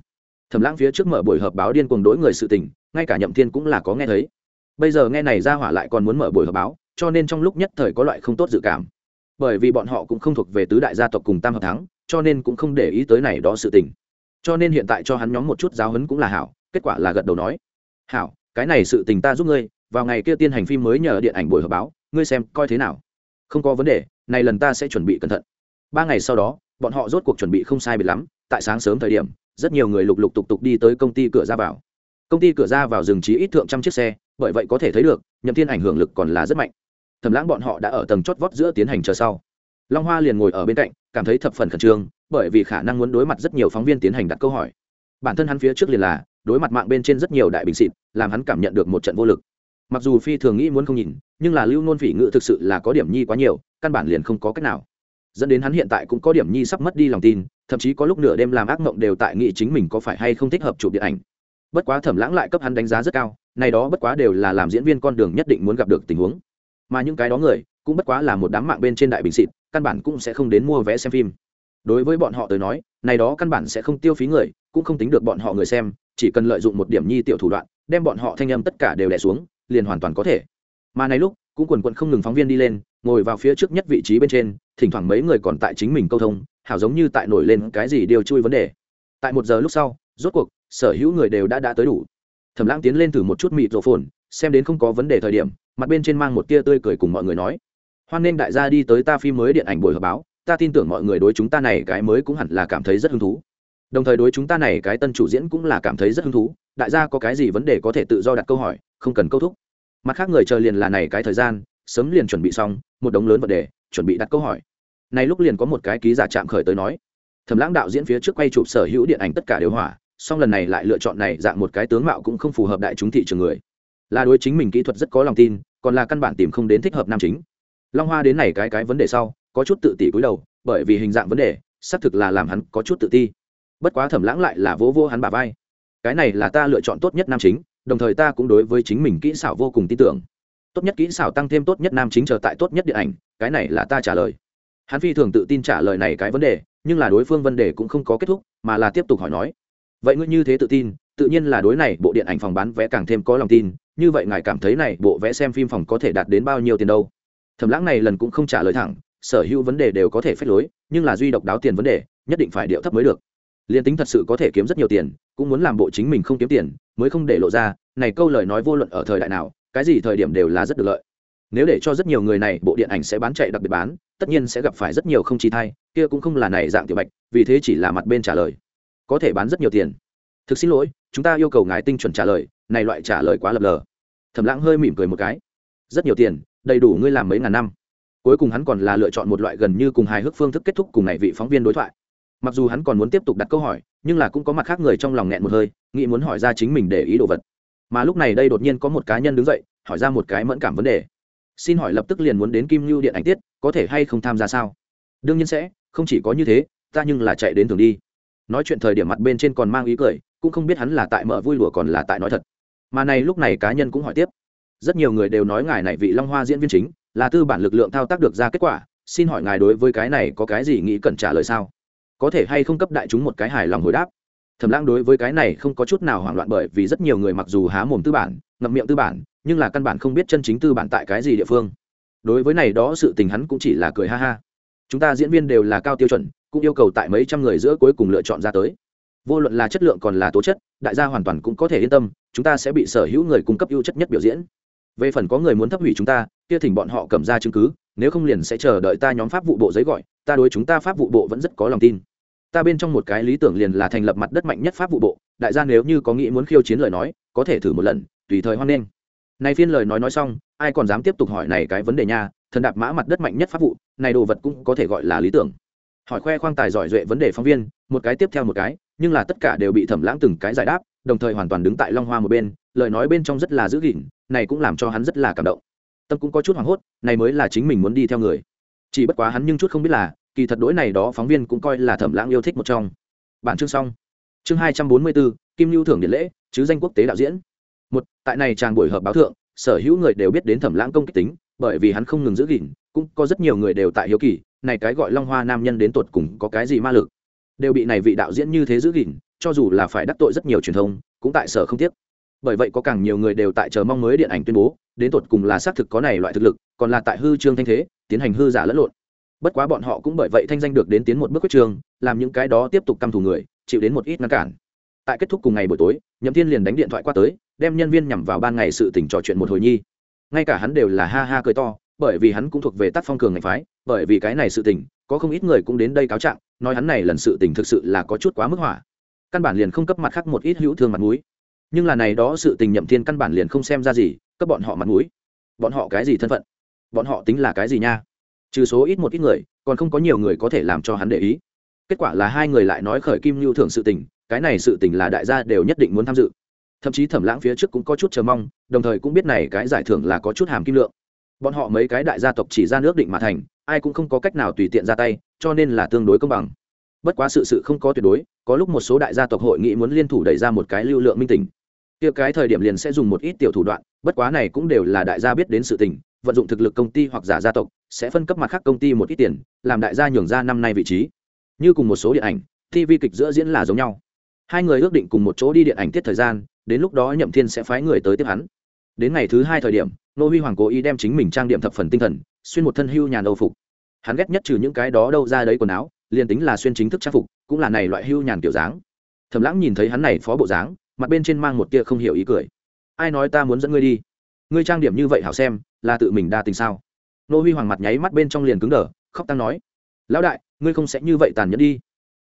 Thẩm lãng phía trước mở buổi họp báo điên cuồng đối người sự tình, ngay cả nhậm thiên cũng là có nghe thấy. Bây giờ nghe này ra hỏa lại còn muốn mở buổi họp báo, cho nên trong lúc nhất thời có loại không tốt dự cảm. Bởi vì bọn họ cũng không thuộc về tứ đại gia tộc cùng tam hợp thắng, cho nên cũng không để ý tới này đó sự tình. Cho nên hiện tại cho hắn nhóm một chút giáo hấn cũng là hảo, kết quả là gật đầu nói, hảo cái này sự tình ta giúp ngươi, vào ngày kia tiên hành phim mới nhờ điện ảnh buổi họp báo, ngươi xem coi thế nào. Không có vấn đề, này lần ta sẽ chuẩn bị cẩn thận. Ba ngày sau đó, bọn họ rốt cuộc chuẩn bị không sai biệt lắm, tại sáng sớm thời điểm, rất nhiều người lục lục tục tục đi tới công ty cửa ra vào. Công ty cửa ra vào rừng trí ít thượng trăm chiếc xe, bởi vậy có thể thấy được, nhậm thiên ảnh hưởng lực còn là rất mạnh. Thầm lãng bọn họ đã ở tầng chót vót giữa tiến hành chờ sau. Long hoa liền ngồi ở bên cạnh, cảm thấy thập phần khẩn trương, bởi vì khả năng muốn đối mặt rất nhiều phóng viên tiến hành đặt câu hỏi. Bản thân hắn phía trước liền là đối mặt mạng bên trên rất nhiều đại bình xịt, làm hắn cảm nhận được một trận vô lực. Mặc dù phi thường nghĩ muốn không nhìn, nhưng là lưu nôn phỉ ngự thực sự là có điểm nhi quá nhiều, căn bản liền không có cách nào. Dẫn đến hắn hiện tại cũng có điểm nhi sắp mất đi lòng tin, thậm chí có lúc nửa đêm làm ác mộng đều tại nghĩ chính mình có phải hay không thích hợp chụp điện ảnh. Bất quá thẩm lãng lại cấp hắn đánh giá rất cao, này đó bất quá đều là làm diễn viên con đường nhất định muốn gặp được tình huống. Mà những cái đó người, cũng bất quá là một đám mạng bên trên đại bình xịt, căn bản cũng sẽ không đến mua vé xem phim. Đối với bọn họ tới nói, này đó căn bản sẽ không tiêu phí người cũng không tính được bọn họ người xem, chỉ cần lợi dụng một điểm nhi tiểu thủ đoạn, đem bọn họ thanh âm tất cả đều đẻ xuống, liền hoàn toàn có thể. Mà này lúc, cũng quần quận không ngừng phóng viên đi lên, ngồi vào phía trước nhất vị trí bên trên, thỉnh thoảng mấy người còn tại chính mình câu thông, hảo giống như tại nổi lên cái gì điều chui vấn đề. Tại một giờ lúc sau, rốt cuộc, sở hữu người đều đã đã tới đủ. Thẩm lãng tiến lên thử một chút mịt rổ phồn, xem đến không có vấn đề thời điểm, mặt bên trên mang một tia tươi cười cùng mọi người nói. Hoan nghênh đại gia đi tới ta phim mới điện ảnh buổi họp báo, ta tin tưởng mọi người đối chúng ta này cái mới cũng hẳn là cảm thấy rất hứng thú đồng thời đối chúng ta này cái tân chủ diễn cũng là cảm thấy rất hứng thú, đại gia có cái gì vấn đề có thể tự do đặt câu hỏi, không cần câu thúc. Mặt khác người chờ liền là này cái thời gian, sớm liền chuẩn bị xong, một đống lớn vấn đề, chuẩn bị đặt câu hỏi. Này lúc liền có một cái ký giả chạm khởi tới nói, thẩm lãng đạo diễn phía trước quay chụp sở hữu điện ảnh tất cả đều hỏa, song lần này lại lựa chọn này dạng một cái tướng mạo cũng không phù hợp đại chúng thị trường người. Là đối chính mình kỹ thuật rất có lòng tin, còn là căn bản tìm không đến thích hợp nam chính. Long hoa đến này cái cái vấn đề sau, có chút tự tỷ cúi đầu, bởi vì hình dạng vấn đề, xác thực là làm hắn có chút tự ti bất quá thẩm lãng lại là vỗ vỗ hắn bà vai. Cái này là ta lựa chọn tốt nhất nam chính, đồng thời ta cũng đối với chính mình kỹ xảo vô cùng tin tưởng. Tốt nhất kỹ xảo tăng thêm tốt nhất nam chính chờ tại tốt nhất điện ảnh, cái này là ta trả lời. Hắn phi thường tự tin trả lời này cái vấn đề, nhưng là đối phương vấn đề cũng không có kết thúc, mà là tiếp tục hỏi nói. Vậy ngươi như thế tự tin, tự nhiên là đối này bộ điện ảnh phòng bán vé càng thêm có lòng tin, như vậy ngài cảm thấy này bộ vẽ xem phim phòng có thể đạt đến bao nhiêu tiền đâu? Thẩm lãng này lần cũng không trả lời thẳng, sở hữu vấn đề đều có thể phép lối, nhưng là duy độc đáo tiền vấn đề, nhất định phải điệu thấp mới được liền tính thật sự có thể kiếm rất nhiều tiền, cũng muốn làm bộ chính mình không kiếm tiền, mới không để lộ ra, này câu lời nói vô luận ở thời đại nào, cái gì thời điểm đều là rất được lợi. Nếu để cho rất nhiều người này bộ điện ảnh sẽ bán chạy đặc biệt bán, tất nhiên sẽ gặp phải rất nhiều không chi thay kia cũng không là này dạng tiểu bạch, vì thế chỉ là mặt bên trả lời. Có thể bán rất nhiều tiền. Thực xin lỗi, chúng ta yêu cầu ngài tinh chuẩn trả lời, này loại trả lời quá lập lờ. Thẩm lãng hơi mỉm cười một cái. Rất nhiều tiền, đầy đủ ngươi làm mấy ngàn năm. Cuối cùng hắn còn là lựa chọn một loại gần như cùng hài hước phương thức kết thúc cùng này vị phóng viên đối thoại mặc dù hắn còn muốn tiếp tục đặt câu hỏi, nhưng là cũng có mặt khác người trong lòng nghẹn một hơi, nghĩ muốn hỏi ra chính mình để ý đồ vật. Mà lúc này đây đột nhiên có một cá nhân đứng dậy, hỏi ra một cái mẫn cảm vấn đề. Xin hỏi lập tức liền muốn đến kim lưu điện ảnh tiết, có thể hay không tham gia sao? Đương nhiên sẽ, không chỉ có như thế, ta nhưng là chạy đến thường đi. Nói chuyện thời điểm mặt bên trên còn mang ý cười, cũng không biết hắn là tại mở vui lùa còn là tại nói thật. Mà này lúc này cá nhân cũng hỏi tiếp. Rất nhiều người đều nói ngài này vị long hoa diễn viên chính, là tư bản lực lượng thao tác được ra kết quả, xin hỏi ngài đối với cái này có cái gì nghĩ cần trả lời sao? Có thể hay không cấp đại chúng một cái hài lòng hồi đáp. Thẩm lãng đối với cái này không có chút nào hoảng loạn bởi vì rất nhiều người mặc dù há mồm tư bản, ngậm miệng tư bản, nhưng là căn bản không biết chân chính tư bản tại cái gì địa phương. Đối với này đó sự tình hắn cũng chỉ là cười ha ha. Chúng ta diễn viên đều là cao tiêu chuẩn, cũng yêu cầu tại mấy trăm người giữa cuối cùng lựa chọn ra tới. Vô luận là chất lượng còn là tố chất, đại gia hoàn toàn cũng có thể yên tâm, chúng ta sẽ bị sở hữu người cung cấp ưu chất nhất biểu diễn. Về phần có người muốn thấp hủy chúng ta, kia thỉnh bọn họ cầm ra chứng cứ, nếu không liền sẽ chờ đợi ta nhóm pháp vụ bộ giấy gọi ta đối chúng ta pháp vụ bộ vẫn rất có lòng tin. Ta bên trong một cái lý tưởng liền là thành lập mặt đất mạnh nhất pháp vụ bộ, đại gia nếu như có nghĩ muốn khiêu chiến lời nói, có thể thử một lần, tùy thời hoan nghênh. Này phiên lời nói nói xong, ai còn dám tiếp tục hỏi này cái vấn đề nha, thần đạp mã mặt đất mạnh nhất pháp vụ, này đồ vật cũng có thể gọi là lý tưởng. Hỏi khoe khoang tài giỏi duệ vấn đề phóng viên, một cái tiếp theo một cái, nhưng là tất cả đều bị thẩm lãng từng cái giải đáp, đồng thời hoàn toàn đứng tại long hoa một bên, lời nói bên trong rất là giữ gìn, này cũng làm cho hắn rất là cảm động. Tâm cũng có chút hoảng hốt, này mới là chính mình muốn đi theo người chỉ bất quá hắn nhưng chút không biết là, kỳ thật đối này đó phóng viên cũng coi là thẩm lãng yêu thích một trong. Bản chương xong. Chương hai trăm bốn mươi bốn, kim lưu thưởng điện lễ, chứ danh quốc tế đạo diễn. Một, tại này tràng buổi họp báo thượng, sở hữu người đều biết đến thẩm lãng công kích tính, bởi vì hắn không ngừng giữ gìn, cũng có rất nhiều người đều tại hiếu kỳ, này cái gọi long hoa nam nhân đến tột cùng có cái gì ma lực. Đều bị này vị đạo diễn như thế giữ gìn, cho dù là phải đắc tội rất nhiều truyền thông, cũng tại sở không tiếc. Bởi vậy có càng nhiều người đều tại chờ mong mới điện ảnh tuyên bố, đến tột cùng là xác thực có này loại thực lực, còn là tại hư trương thanh thế tiến hành hư giả lẫn lộn. Bất quá bọn họ cũng bởi vậy thanh danh được đến tiến một bước quyết trường, làm những cái đó tiếp tục căm thù người, chịu đến một ít ngăn cản. Tại kết thúc cùng ngày buổi tối, nhậm thiên liền đánh điện thoại qua tới, đem nhân viên nhằm vào ban ngày sự tỉnh trò chuyện một hồi nhi. Ngay cả hắn đều là ha ha cười to, bởi vì hắn cũng thuộc về tác phong cường ngành phái, bởi vì cái này sự tình, có không ít người cũng đến đây cáo trạng, nói hắn này lần sự tình thực sự là có chút quá mức hỏa. Căn bản liền không cấp mặt khác một ít hữu thương mặt mũi. Nhưng là này đó sự tình nhậm thiên căn bản liền không xem ra gì, cấp bọn họ mặt mũi. Bọn họ cái gì thân phận? Bọn họ tính là cái gì nha? Trừ số ít một ít người, còn không có nhiều người có thể làm cho hắn để ý. Kết quả là hai người lại nói khởi kim lưu thưởng sự tình, cái này sự tình là đại gia đều nhất định muốn tham dự. Thậm chí thẩm lãng phía trước cũng có chút chờ mong, đồng thời cũng biết này cái giải thưởng là có chút hàm kim lượng. Bọn họ mấy cái đại gia tộc chỉ ra nước định mà thành, ai cũng không có cách nào tùy tiện ra tay, cho nên là tương đối công bằng. Bất quá sự sự không có tuyệt đối, có lúc một số đại gia tộc hội nghị muốn liên thủ đẩy ra một cái lưu lượng minh tình. Kia cái thời điểm liền sẽ dùng một ít tiểu thủ đoạn, bất quá này cũng đều là đại gia biết đến sự tình vận dụng thực lực công ty hoặc giả gia tộc, sẽ phân cấp mặt khác công ty một ít tiền, làm đại gia nhường ra năm nay vị trí. Như cùng một số điện ảnh tv kịch giữa diễn là giống nhau. Hai người ước định cùng một chỗ đi điện ảnh tiết thời gian, đến lúc đó nhậm thiên sẽ phái người tới tiếp hắn. Đến ngày thứ hai thời điểm nô huy hoàng cố ý đem chính mình trang điểm thập phần tinh thần, xuyên một thân hưu nhàn âu phục. Hắn ghét nhất trừ những cái đó đâu ra đấy quần áo, liền tính là xuyên chính thức trang phục, cũng là này loại hưu nhàn kiểu dáng. Thầm lãng nhìn thấy hắn này phó bộ dáng, mặt bên trên mang một tia không hiểu ý cười. Ai nói ta muốn dẫn ngươi đi? Ngươi trang điểm như vậy hảo xem là tự mình đa tình sao? Nô huy hoàng mặt nháy mắt bên trong liền cứng đờ, khóc tăng nói, lão đại, ngươi không sẽ như vậy tàn nhẫn đi.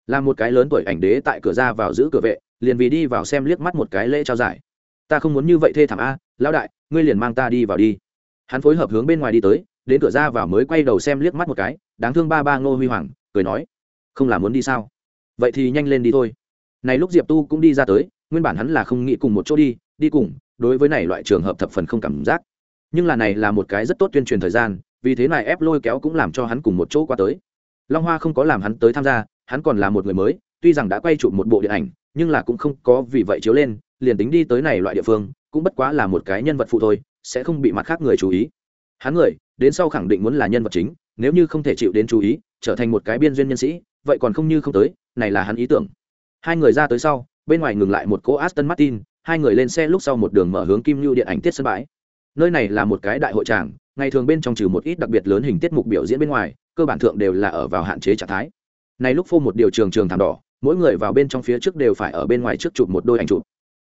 Là một cái lớn tuổi ảnh đế tại cửa ra vào giữ cửa vệ, liền vì đi vào xem liếc mắt một cái lễ trao giải. Ta không muốn như vậy thê thảm a, lão đại, ngươi liền mang ta đi vào đi. Hắn phối hợp hướng bên ngoài đi tới, đến cửa ra vào mới quay đầu xem liếc mắt một cái, đáng thương ba ba ngô huy hoàng, cười nói, không là muốn đi sao? Vậy thì nhanh lên đi thôi. Này lúc diệp tu cũng đi ra tới, nguyên bản hắn là không nghĩ cùng một chỗ đi đi cùng, đối với này loại trường hợp thập phần không cảm giác nhưng là này là một cái rất tốt tuyên truyền thời gian, vì thế này ép lôi kéo cũng làm cho hắn cùng một chỗ qua tới. Long hoa không có làm hắn tới tham gia, hắn còn là một người mới, tuy rằng đã quay chụp một bộ điện ảnh, nhưng là cũng không có vì vậy chiếu lên, liền tính đi tới này loại địa phương, cũng bất quá là một cái nhân vật phụ thôi, sẽ không bị mặt khác người chú ý. Hắn người, đến sau khẳng định muốn là nhân vật chính, nếu như không thể chịu đến chú ý, trở thành một cái biên duyên nhân sĩ, vậy còn không như không tới, này là hắn ý tưởng. Hai người ra tới sau, bên ngoài ngừng lại một cô aston martin, hai người lên xe lúc sau một đường mở hướng kim lưu điện ảnh tiết sân bãi nơi này là một cái đại hội tràng, ngày thường bên trong trừ một ít đặc biệt lớn hình tiết mục biểu diễn bên ngoài, cơ bản thượng đều là ở vào hạn chế trạng thái. Này lúc phô một điều trường trường thảm đỏ, mỗi người vào bên trong phía trước đều phải ở bên ngoài trước chụp một đôi ảnh chụp.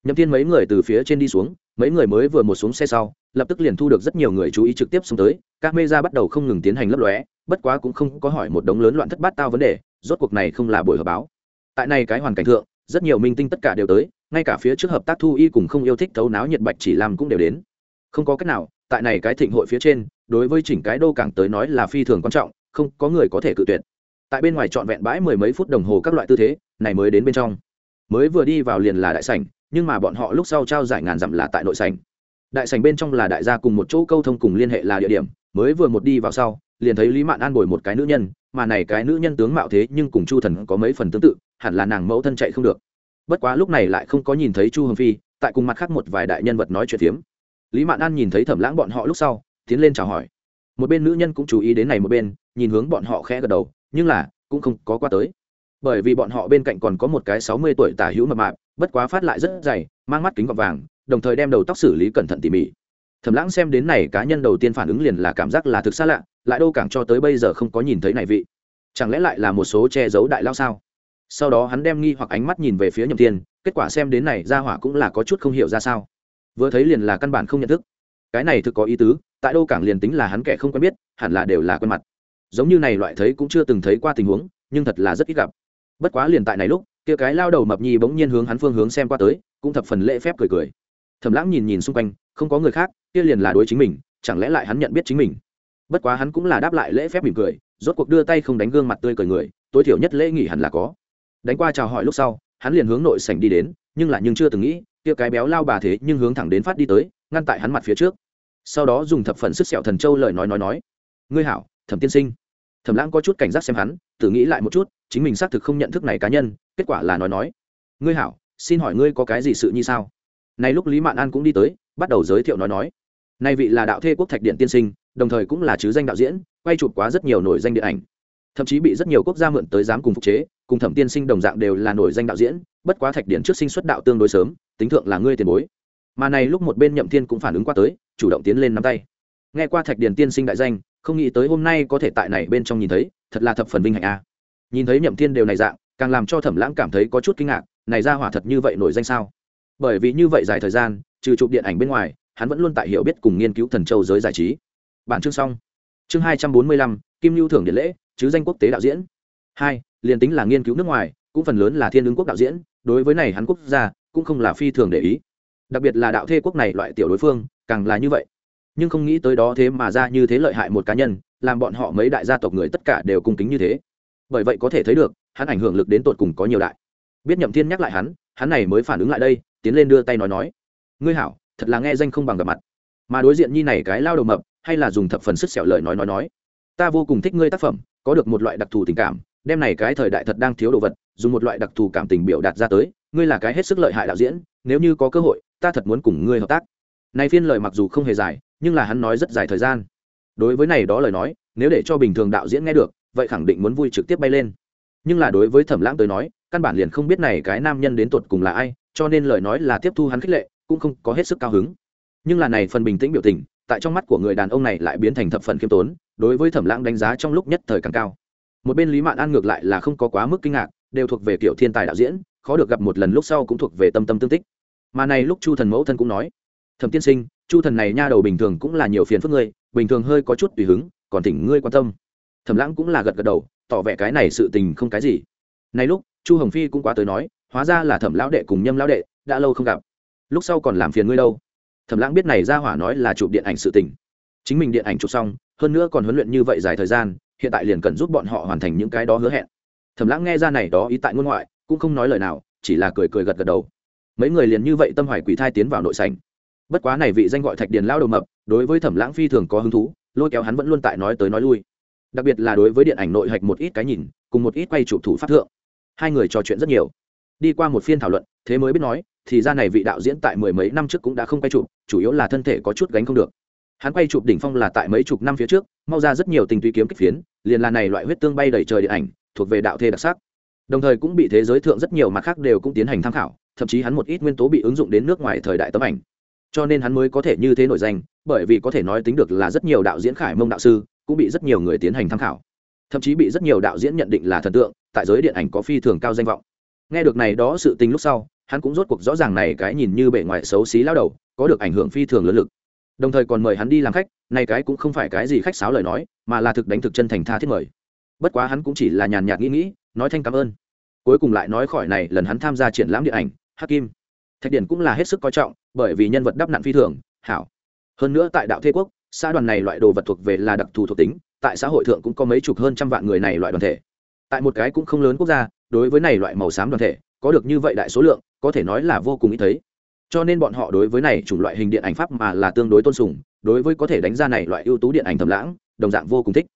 Nhậm thiên mấy người từ phía trên đi xuống, mấy người mới vừa một xuống xe sau, lập tức liền thu được rất nhiều người chú ý trực tiếp xuống tới, các mê ra bắt đầu không ngừng tiến hành lấp lóe, bất quá cũng không có hỏi một đống lớn loạn thất bát tao vấn đề, rốt cuộc này không là buổi họp báo. Tại này cái hoàn cảnh thượng, rất nhiều minh tinh tất cả đều tới, ngay cả phía trước hợp tác thu y cùng không yêu thích thấu náo nhiệt bạch chỉ làm cũng đều đến không có cách nào, tại này cái thịnh hội phía trên, đối với chỉnh cái đô cảng tới nói là phi thường quan trọng, không có người có thể cự tuyệt. Tại bên ngoài trọn vẹn bãi mười mấy phút đồng hồ các loại tư thế, này mới đến bên trong. Mới vừa đi vào liền là đại sảnh, nhưng mà bọn họ lúc sau trao giải ngàn dặm là tại nội sảnh. Đại sảnh bên trong là đại gia cùng một chỗ câu thông cùng liên hệ là địa điểm, mới vừa một đi vào sau, liền thấy lý mạn an bồi một cái nữ nhân, mà này cái nữ nhân tướng mạo thế nhưng cùng chu thần có mấy phần tương tự, hẳn là nàng mẫu thân chạy không được. Bất quá lúc này lại không có nhìn thấy chu hồng phi, tại cùng mặt khác một vài đại nhân vật nói chuyện phiếm lý mạn an nhìn thấy thẩm lãng bọn họ lúc sau, tiến lên chào hỏi. Một bên nữ nhân cũng chú ý đến này một bên, nhìn hướng bọn họ khẽ gật đầu, nhưng là, cũng không có qua tới. Bởi vì bọn họ bên cạnh còn có một cái sáu mươi tuổi tả hữu mập mạp, bất quá phát lại rất dày, mang mắt kính gọt vàng, đồng thời đem đầu tóc xử lý cẩn thận tỉ mỉ. Thẩm lãng xem đến này cá nhân đầu tiên phản ứng liền là cảm giác là thực xa lạ, lại đâu càng cho tới bây giờ không có nhìn thấy này vị. Chẳng lẽ lại là một số che giấu đại lao sao? Sau đó hắn đem nghi hoặc ánh mắt nhìn về phía nhậm thiên, kết quả xem đến này ra hỏa cũng là có chút không hiểu ra sao vừa thấy liền là căn bản không nhận thức. Cái này thực có ý tứ, tại đâu cảng liền tính là hắn kẻ không quen biết, hẳn là đều là quen mặt. Giống như này loại thấy cũng chưa từng thấy qua tình huống, nhưng thật là rất ít gặp. Bất quá liền tại này lúc, kia cái lao đầu mập nhi bỗng nhiên hướng hắn phương hướng xem qua tới, cũng thập phần lễ phép cười cười. Thầm lãng nhìn nhìn xung quanh, không có người khác, kia liền là đối chính mình, chẳng lẽ lại hắn nhận biết chính mình? Bất quá hắn cũng là đáp lại lễ phép mỉm cười, rốt cuộc đưa tay không đánh gương mặt tươi cười người, tối thiểu nhất lễ nghỉ hẳn là có. Đánh qua chào hỏi lúc sau, hắn liền hướng nội sảnh đi đến, nhưng lại nhưng chưa từng nghĩ kia cái béo lao bà thế nhưng hướng thẳng đến phát đi tới, ngăn tại hắn mặt phía trước. Sau đó dùng thập phần sức sẹo thần châu lời nói nói nói. Ngươi hảo, thẩm tiên sinh. Thẩm lãng có chút cảnh giác xem hắn tự nghĩ lại một chút, chính mình xác thực không nhận thức này cá nhân, kết quả là nói nói. Ngươi hảo, xin hỏi ngươi có cái gì sự như sao? Nay lúc lý mạn an cũng đi tới, bắt đầu giới thiệu nói nói. Nay vị là đạo thê quốc thạch điện tiên sinh, đồng thời cũng là chứ danh đạo diễn, quay chụp quá rất nhiều nổi danh điện ảnh. Thậm chí bị rất nhiều quốc gia mượn tới dám cùng phục chế, cùng thẩm tiên sinh đồng dạng đều là nổi danh đạo diễn, bất quá thạch điện trước sinh xuất đạo tương đối sớm tính thượng là ngươi tiền bối. Mà này lúc một bên nhậm thiên cũng phản ứng qua tới, chủ động tiến lên nắm tay. Nghe qua thạch điền tiên sinh đại danh, không nghĩ tới hôm nay có thể tại này bên trong nhìn thấy, thật là thập phần vinh hạnh a. Nhìn thấy nhậm thiên đều này dạng, càng làm cho thẩm lãng cảm thấy có chút kinh ngạc, này ra hỏa thật như vậy nổi danh sao? Bởi vì như vậy dài thời gian, trừ chụp điện ảnh bên ngoài, hắn vẫn luôn tại hiểu biết cùng nghiên cứu thần châu giới giải trí. Bản chương xong. Chương hai trăm bốn mươi lăm, kim lưu thưởng điện lễ, chứ danh quốc tế đạo diễn. Hai, liền tính là nghiên cứu nước ngoài, cũng phần lớn là thiên ứng quốc đạo diễn, đối với này hắn quốc gia cũng không là phi thường để ý. Đặc biệt là đạo thê quốc này loại tiểu đối phương, càng là như vậy. Nhưng không nghĩ tới đó thế mà ra như thế lợi hại một cá nhân, làm bọn họ mấy đại gia tộc người tất cả đều cung kính như thế. Bởi vậy có thể thấy được, hắn ảnh hưởng lực đến tột cùng có nhiều đại. Biết nhậm thiên nhắc lại hắn hắn này mới phản ứng lại đây, tiến lên đưa tay nói nói. Ngươi hảo, thật là nghe danh không bằng gặp mặt. Mà đối diện nhi này cái lao đầu mập, hay là dùng thập phần sức sẹo lời nói nói nói. Ta vô cùng thích ngươi tác phẩm, có được một loại đặc thù tình cảm đem này cái thời đại thật đang thiếu đồ vật, dùng một loại đặc thù cảm tình biểu đạt ra tới ngươi là cái hết sức lợi hại đạo diễn, nếu như có cơ hội, ta thật muốn cùng ngươi hợp tác. Này phiên lời mặc dù không hề dài, nhưng là hắn nói rất dài thời gian. Đối với này đó lời nói, nếu để cho bình thường đạo diễn nghe được, vậy khẳng định muốn vui trực tiếp bay lên. Nhưng là đối với thẩm lãng tới nói, căn bản liền không biết này cái nam nhân đến tột cùng là ai, cho nên lời nói là tiếp thu hắn khích lệ, cũng không có hết sức cao hứng. Nhưng là này phần bình tĩnh biểu tình, tại trong mắt của người đàn ông này lại biến thành thập phần khiêm tốn, đối với thẩm lãng đánh giá trong lúc nhất thời càng cao. Một bên lý mạn an ngược lại là không có quá mức kinh ngạc, đều thuộc về kiểu thiên tài đạo diễn khó được gặp một lần lúc sau cũng thuộc về tâm tâm tương tích. Mà này lúc chu thần mẫu thân cũng nói, thẩm tiên sinh, chu thần này nha đầu bình thường cũng là nhiều phiền phức ngươi, bình thường hơi có chút tùy hứng, còn thỉnh ngươi quan tâm. Thẩm lãng cũng là gật gật đầu, tỏ vẻ cái này sự tình không cái gì. Này lúc, chu hồng phi cũng quá tới nói, hóa ra là thẩm lão đệ cùng nhâm lão đệ đã lâu không gặp. Lúc sau còn làm phiền ngươi đâu. Thẩm lãng biết này ra hỏa nói là chụp điện ảnh sự tình. Chính mình điện ảnh chụp xong, hơn nữa còn huấn luyện như vậy dài thời gian, hiện tại liền cần giúp bọn họ hoàn thành những cái đó hứa hẹn. Thẩm lãng nghe ra này đó ý tại ngôn ngoại cũng không nói lời nào, chỉ là cười cười gật gật đầu. Mấy người liền như vậy tâm hoài quỷ thai tiến vào nội sảnh. Bất quá này vị danh gọi thạch điền lao đầu mập, đối với thẩm lãng phi thường có hứng thú, lôi kéo hắn vẫn luôn tại nói tới nói lui. Đặc biệt là đối với điện ảnh nội hạch một ít cái nhìn, cùng một ít quay chụp thủ pháp thượng, hai người trò chuyện rất nhiều. Đi qua một phiên thảo luận, thế mới biết nói, thì ra này vị đạo diễn tại mười mấy năm trước cũng đã không quay chụp, chủ yếu là thân thể có chút gánh không được. Hắn quay chụp đỉnh phong là tại mấy chục năm phía trước, mau ra rất nhiều tình tùy kiếm kích phiến, liền là này loại huyết tương bay đầy trời điện ảnh, thuộc về đạo thê đặc sắc đồng thời cũng bị thế giới thượng rất nhiều mặt khác đều cũng tiến hành tham khảo, thậm chí hắn một ít nguyên tố bị ứng dụng đến nước ngoài thời đại tấm ảnh. Cho nên hắn mới có thể như thế nổi danh, bởi vì có thể nói tính được là rất nhiều đạo diễn khải mông đạo sư, cũng bị rất nhiều người tiến hành tham khảo. Thậm chí bị rất nhiều đạo diễn nhận định là thần tượng, tại giới điện ảnh có phi thường cao danh vọng. Nghe được này đó sự tình lúc sau, hắn cũng rốt cuộc rõ ràng này cái nhìn như bề ngoài xấu xí lao đầu, có được ảnh hưởng phi thường lớn lực. Đồng thời còn mời hắn đi làm khách, này cái cũng không phải cái gì khách sáo lời nói, mà là thực đánh thực chân thành tha thiết mời. Bất quá hắn cũng chỉ là nhàn nhạt nghĩ nghĩ nói thanh cảm ơn. Cuối cùng lại nói khỏi này, lần hắn tham gia triển lãm điện ảnh, hắc kim. Thạch điển cũng là hết sức coi trọng, bởi vì nhân vật đắp nặn phi thường, hảo. Hơn nữa tại đạo thế quốc, xã đoàn này loại đồ vật thuộc về là đặc thù thuộc tính, tại xã hội thượng cũng có mấy chục hơn trăm vạn người này loại đoàn thể. Tại một cái cũng không lớn quốc gia, đối với này loại màu xám đoàn thể, có được như vậy đại số lượng, có thể nói là vô cùng ít thấy. Cho nên bọn họ đối với này chủng loại hình điện ảnh pháp mà là tương đối tôn sùng, đối với có thể đánh ra này loại ưu tú điện ảnh thầm lãng, đồng dạng vô cùng thích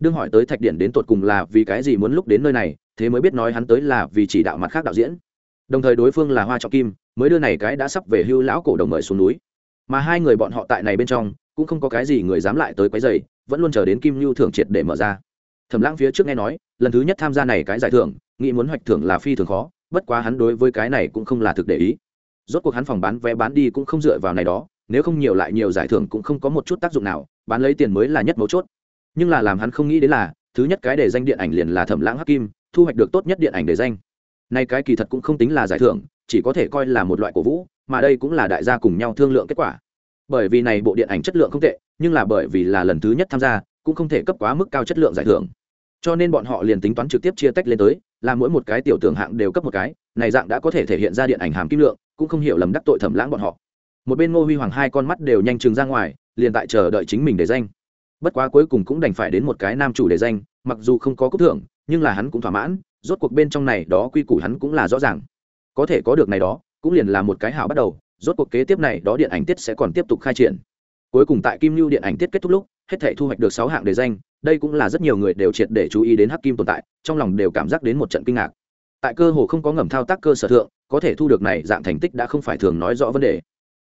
đương hỏi tới thạch điện đến tột cùng là vì cái gì muốn lúc đến nơi này, thế mới biết nói hắn tới là vì chỉ đạo mặt khác đạo diễn. Đồng thời đối phương là hoa trọng kim, mới đưa này cái đã sắp về hưu lão cổ đồng mời xuống núi. Mà hai người bọn họ tại này bên trong, cũng không có cái gì người dám lại tới quấy giày vẫn luôn chờ đến kim lưu thưởng triệt để mở ra. Thẩm lãng phía trước nghe nói, lần thứ nhất tham gia này cái giải thưởng, nghĩ muốn hoạch thưởng là phi thường khó, bất quá hắn đối với cái này cũng không là thực để ý. Rốt cuộc hắn phòng bán vé bán đi cũng không dựa vào này đó, nếu không nhiều lại nhiều giải thưởng cũng không có một chút tác dụng nào, bán lấy tiền mới là nhất mấu chốt nhưng là làm hắn không nghĩ đến là, thứ nhất cái để danh điện ảnh liền là thẩm lãng hắc kim, thu hoạch được tốt nhất điện ảnh để danh. Nay cái kỳ thật cũng không tính là giải thưởng, chỉ có thể coi là một loại cổ vũ, mà đây cũng là đại gia cùng nhau thương lượng kết quả. Bởi vì này bộ điện ảnh chất lượng không tệ, nhưng là bởi vì là lần thứ nhất tham gia, cũng không thể cấp quá mức cao chất lượng giải thưởng. Cho nên bọn họ liền tính toán trực tiếp chia tách lên tới, là mỗi một cái tiểu tưởng hạng đều cấp một cái, này dạng đã có thể thể hiện ra điện ảnh hàm kim lượng, cũng không hiểu lầm đắc tội thẩm lãng bọn họ. Một bên ngô huy hoàng hai con mắt đều nhanh chừng ra ngoài, liền tại chờ đợi chính mình để danh bất quá cuối cùng cũng đành phải đến một cái nam chủ để danh, mặc dù không có cúp thưởng, nhưng là hắn cũng thỏa mãn, rốt cuộc bên trong này đó quy củ hắn cũng là rõ ràng. Có thể có được này đó, cũng liền là một cái hảo bắt đầu, rốt cuộc kế tiếp này đó điện ảnh tiết sẽ còn tiếp tục khai triển. Cuối cùng tại kim lưu điện ảnh tiết kết thúc lúc, hết thể thu hoạch được sáu hạng đề danh, đây cũng là rất nhiều người đều triệt để chú ý đến hắc kim tồn tại, trong lòng đều cảm giác đến một trận kinh ngạc. Tại cơ hồ không có ngầm thao tác cơ sở thượng, có thể thu được này dạng thành tích đã không phải thường nói rõ vấn đề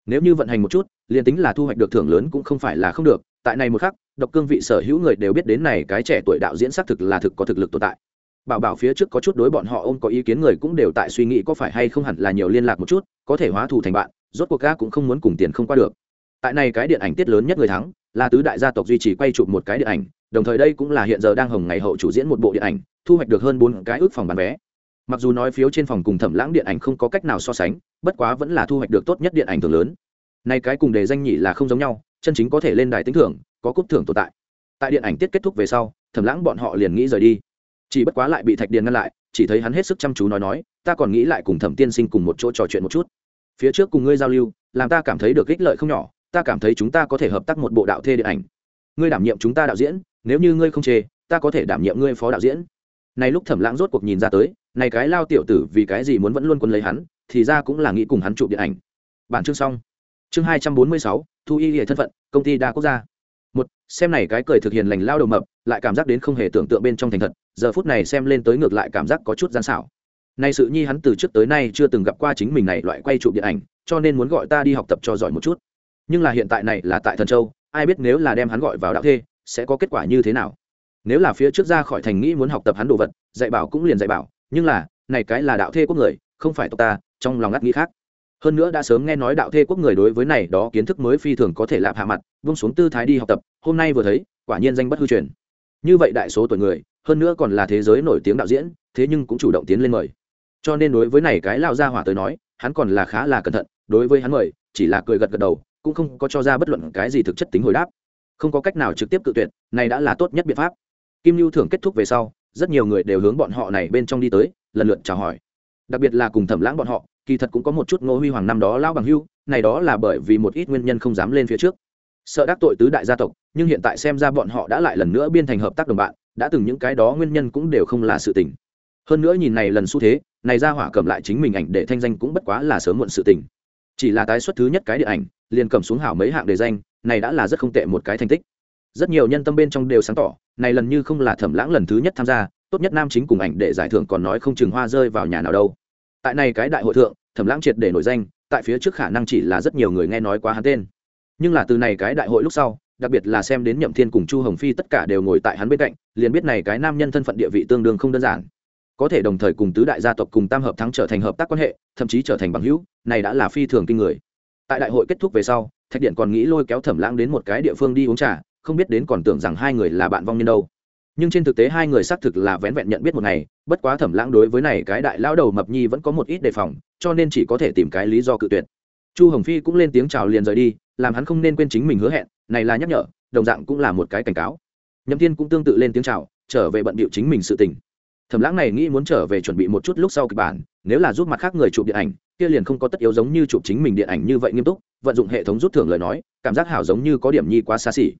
nếu như vận hành một chút, liền tính là thu hoạch được thưởng lớn cũng không phải là không được, tại này một khắc, độc cương vị sở hữu người đều biết đến này cái trẻ tuổi đạo diễn xác thực là thực có thực lực tồn tại. Bảo bảo phía trước có chút đối bọn họ ôm có ý kiến người cũng đều tại suy nghĩ có phải hay không hẳn là nhiều liên lạc một chút, có thể hóa thù thành bạn, rốt cuộc ca cũng không muốn cùng tiền không qua được. Tại này cái điện ảnh tiết lớn nhất người thắng, là tứ đại gia tộc duy trì quay chụp một cái điện ảnh, đồng thời đây cũng là hiện giờ đang hồng ngày hậu chủ diễn một bộ điện ảnh, thu hoạch được hơn bốn cái ước phòng bán vé mặc dù nói phiếu trên phòng cùng thẩm lãng điện ảnh không có cách nào so sánh, bất quá vẫn là thu hoạch được tốt nhất điện ảnh thường lớn. Nay cái cùng đề danh nhị là không giống nhau, chân chính có thể lên đài tính thưởng, có cúp thưởng tồn tại. Tại điện ảnh tiết kết thúc về sau, thẩm lãng bọn họ liền nghĩ rời đi. Chỉ bất quá lại bị thạch điền ngăn lại, chỉ thấy hắn hết sức chăm chú nói nói, ta còn nghĩ lại cùng thẩm tiên sinh cùng một chỗ trò chuyện một chút. Phía trước cùng ngươi giao lưu, làm ta cảm thấy được ích lợi không nhỏ, ta cảm thấy chúng ta có thể hợp tác một bộ đạo thê điện ảnh. Ngươi đảm nhiệm chúng ta đạo diễn, nếu như ngươi không chê, ta có thể đảm nhiệm ngươi phó đạo diễn. Này lúc thẩm lãng rốt cuộc nhìn ra tới này cái lao tiểu tử vì cái gì muốn vẫn luôn quân lấy hắn, thì ra cũng là nghĩ cùng hắn chụp điện ảnh. Bản chương xong. Chương hai trăm bốn mươi sáu, thu y hệ thân phận, công ty đa quốc gia. Một, xem này cái cười thực hiện lành lao đầu mập, lại cảm giác đến không hề tưởng tượng bên trong thành thật, giờ phút này xem lên tới ngược lại cảm giác có chút gian xảo. Nay sự nhi hắn từ trước tới nay chưa từng gặp qua chính mình này loại quay chụp điện ảnh, cho nên muốn gọi ta đi học tập cho giỏi một chút. Nhưng là hiện tại này là tại thần châu, ai biết nếu là đem hắn gọi vào đạo thê, sẽ có kết quả như thế nào? Nếu là phía trước ra khỏi thành nghĩ muốn học tập hắn đồ vật, dạy bảo cũng liền dạy bảo nhưng là, này cái là đạo thê quốc người, không phải tộc ta, trong lòng ngắt nghĩ khác. Hơn nữa đã sớm nghe nói đạo thê quốc người đối với này đó kiến thức mới phi thường có thể lạp hạ mặt vung xuống tư thái đi học tập, hôm nay vừa thấy, quả nhiên danh bất hư truyền. Như vậy đại số tuổi người, hơn nữa còn là thế giới nổi tiếng đạo diễn, thế nhưng cũng chủ động tiến lên mời. Cho nên đối với này cái lao ra hỏa tới nói, hắn còn là khá là cẩn thận, đối với hắn mời, chỉ là cười gật gật đầu, cũng không có cho ra bất luận cái gì thực chất tính hồi đáp. Không có cách nào trực tiếp cự tuyệt, này đã là tốt nhất biện pháp. Kim lưu thưởng kết thúc về sau rất nhiều người đều hướng bọn họ này bên trong đi tới, lần lượt chào hỏi. Đặc biệt là cùng thẩm lãng bọn họ, kỳ thật cũng có một chút ngô huy hoàng năm đó lao bằng hưu, này đó là bởi vì một ít nguyên nhân không dám lên phía trước. Sợ đắc tội tứ đại gia tộc, nhưng hiện tại xem ra bọn họ đã lại lần nữa biên thành hợp tác đồng bạn, đã từng những cái đó nguyên nhân cũng đều không là sự tình. Hơn nữa nhìn này lần xu thế, này ra hỏa cầm lại chính mình ảnh để thanh danh cũng bất quá là sớm muộn sự tình. Chỉ là tái xuất thứ nhất cái điện ảnh, liền cầm xuống hảo mấy hạng đề danh, này đã là rất không tệ một cái thành tích rất nhiều nhân tâm bên trong đều sáng tỏ, này lần như không là thẩm lãng lần thứ nhất tham gia, tốt nhất nam chính cùng ảnh để giải thưởng còn nói không chừng hoa rơi vào nhà nào đâu. Tại này cái đại hội thượng, thẩm lãng triệt để nổi danh, tại phía trước khả năng chỉ là rất nhiều người nghe nói quá hắn tên. Nhưng là từ này cái đại hội lúc sau, đặc biệt là xem đến nhậm thiên cùng chu hồng phi tất cả đều ngồi tại hắn bên cạnh, liền biết này cái nam nhân thân phận địa vị tương đương không đơn giản. Có thể đồng thời cùng tứ đại gia tộc cùng tam hợp thắng trở thành hợp tác quan hệ, thậm chí trở thành bằng hữu, này đã là phi thường kinh người. Tại đại hội kết thúc về sau, thạch điện còn nghĩ lôi kéo thẩm lãng đến một cái địa phương đi uống trà không biết đến còn tưởng rằng hai người là bạn vong nhân đâu. Nhưng trên thực tế hai người xác thực là vén vẹn nhận biết một ngày, bất quá thẩm lãng đối với này cái đại lao đầu mập nhi vẫn có một ít đề phòng, cho nên chỉ có thể tìm cái lý do cự tuyệt. Chu hồng phi cũng lên tiếng chào liền rời đi, làm hắn không nên quên chính mình hứa hẹn, này là nhắc nhở, đồng dạng cũng là một cái cảnh cáo. Nhậm thiên cũng tương tự lên tiếng chào, trở về bận bịu chính mình sự tình. Thẩm lãng này nghĩ muốn trở về chuẩn bị một chút lúc sau kịch bản, nếu là giúp mặt khác người chụp điện ảnh, kia liền không có tất yếu giống như chụp chính mình điện ảnh như vậy nghiêm túc, vận dụng hệ thống rút thưởng lời nói, cảm giác hảo giống như có điểm nhi quá xa xỉ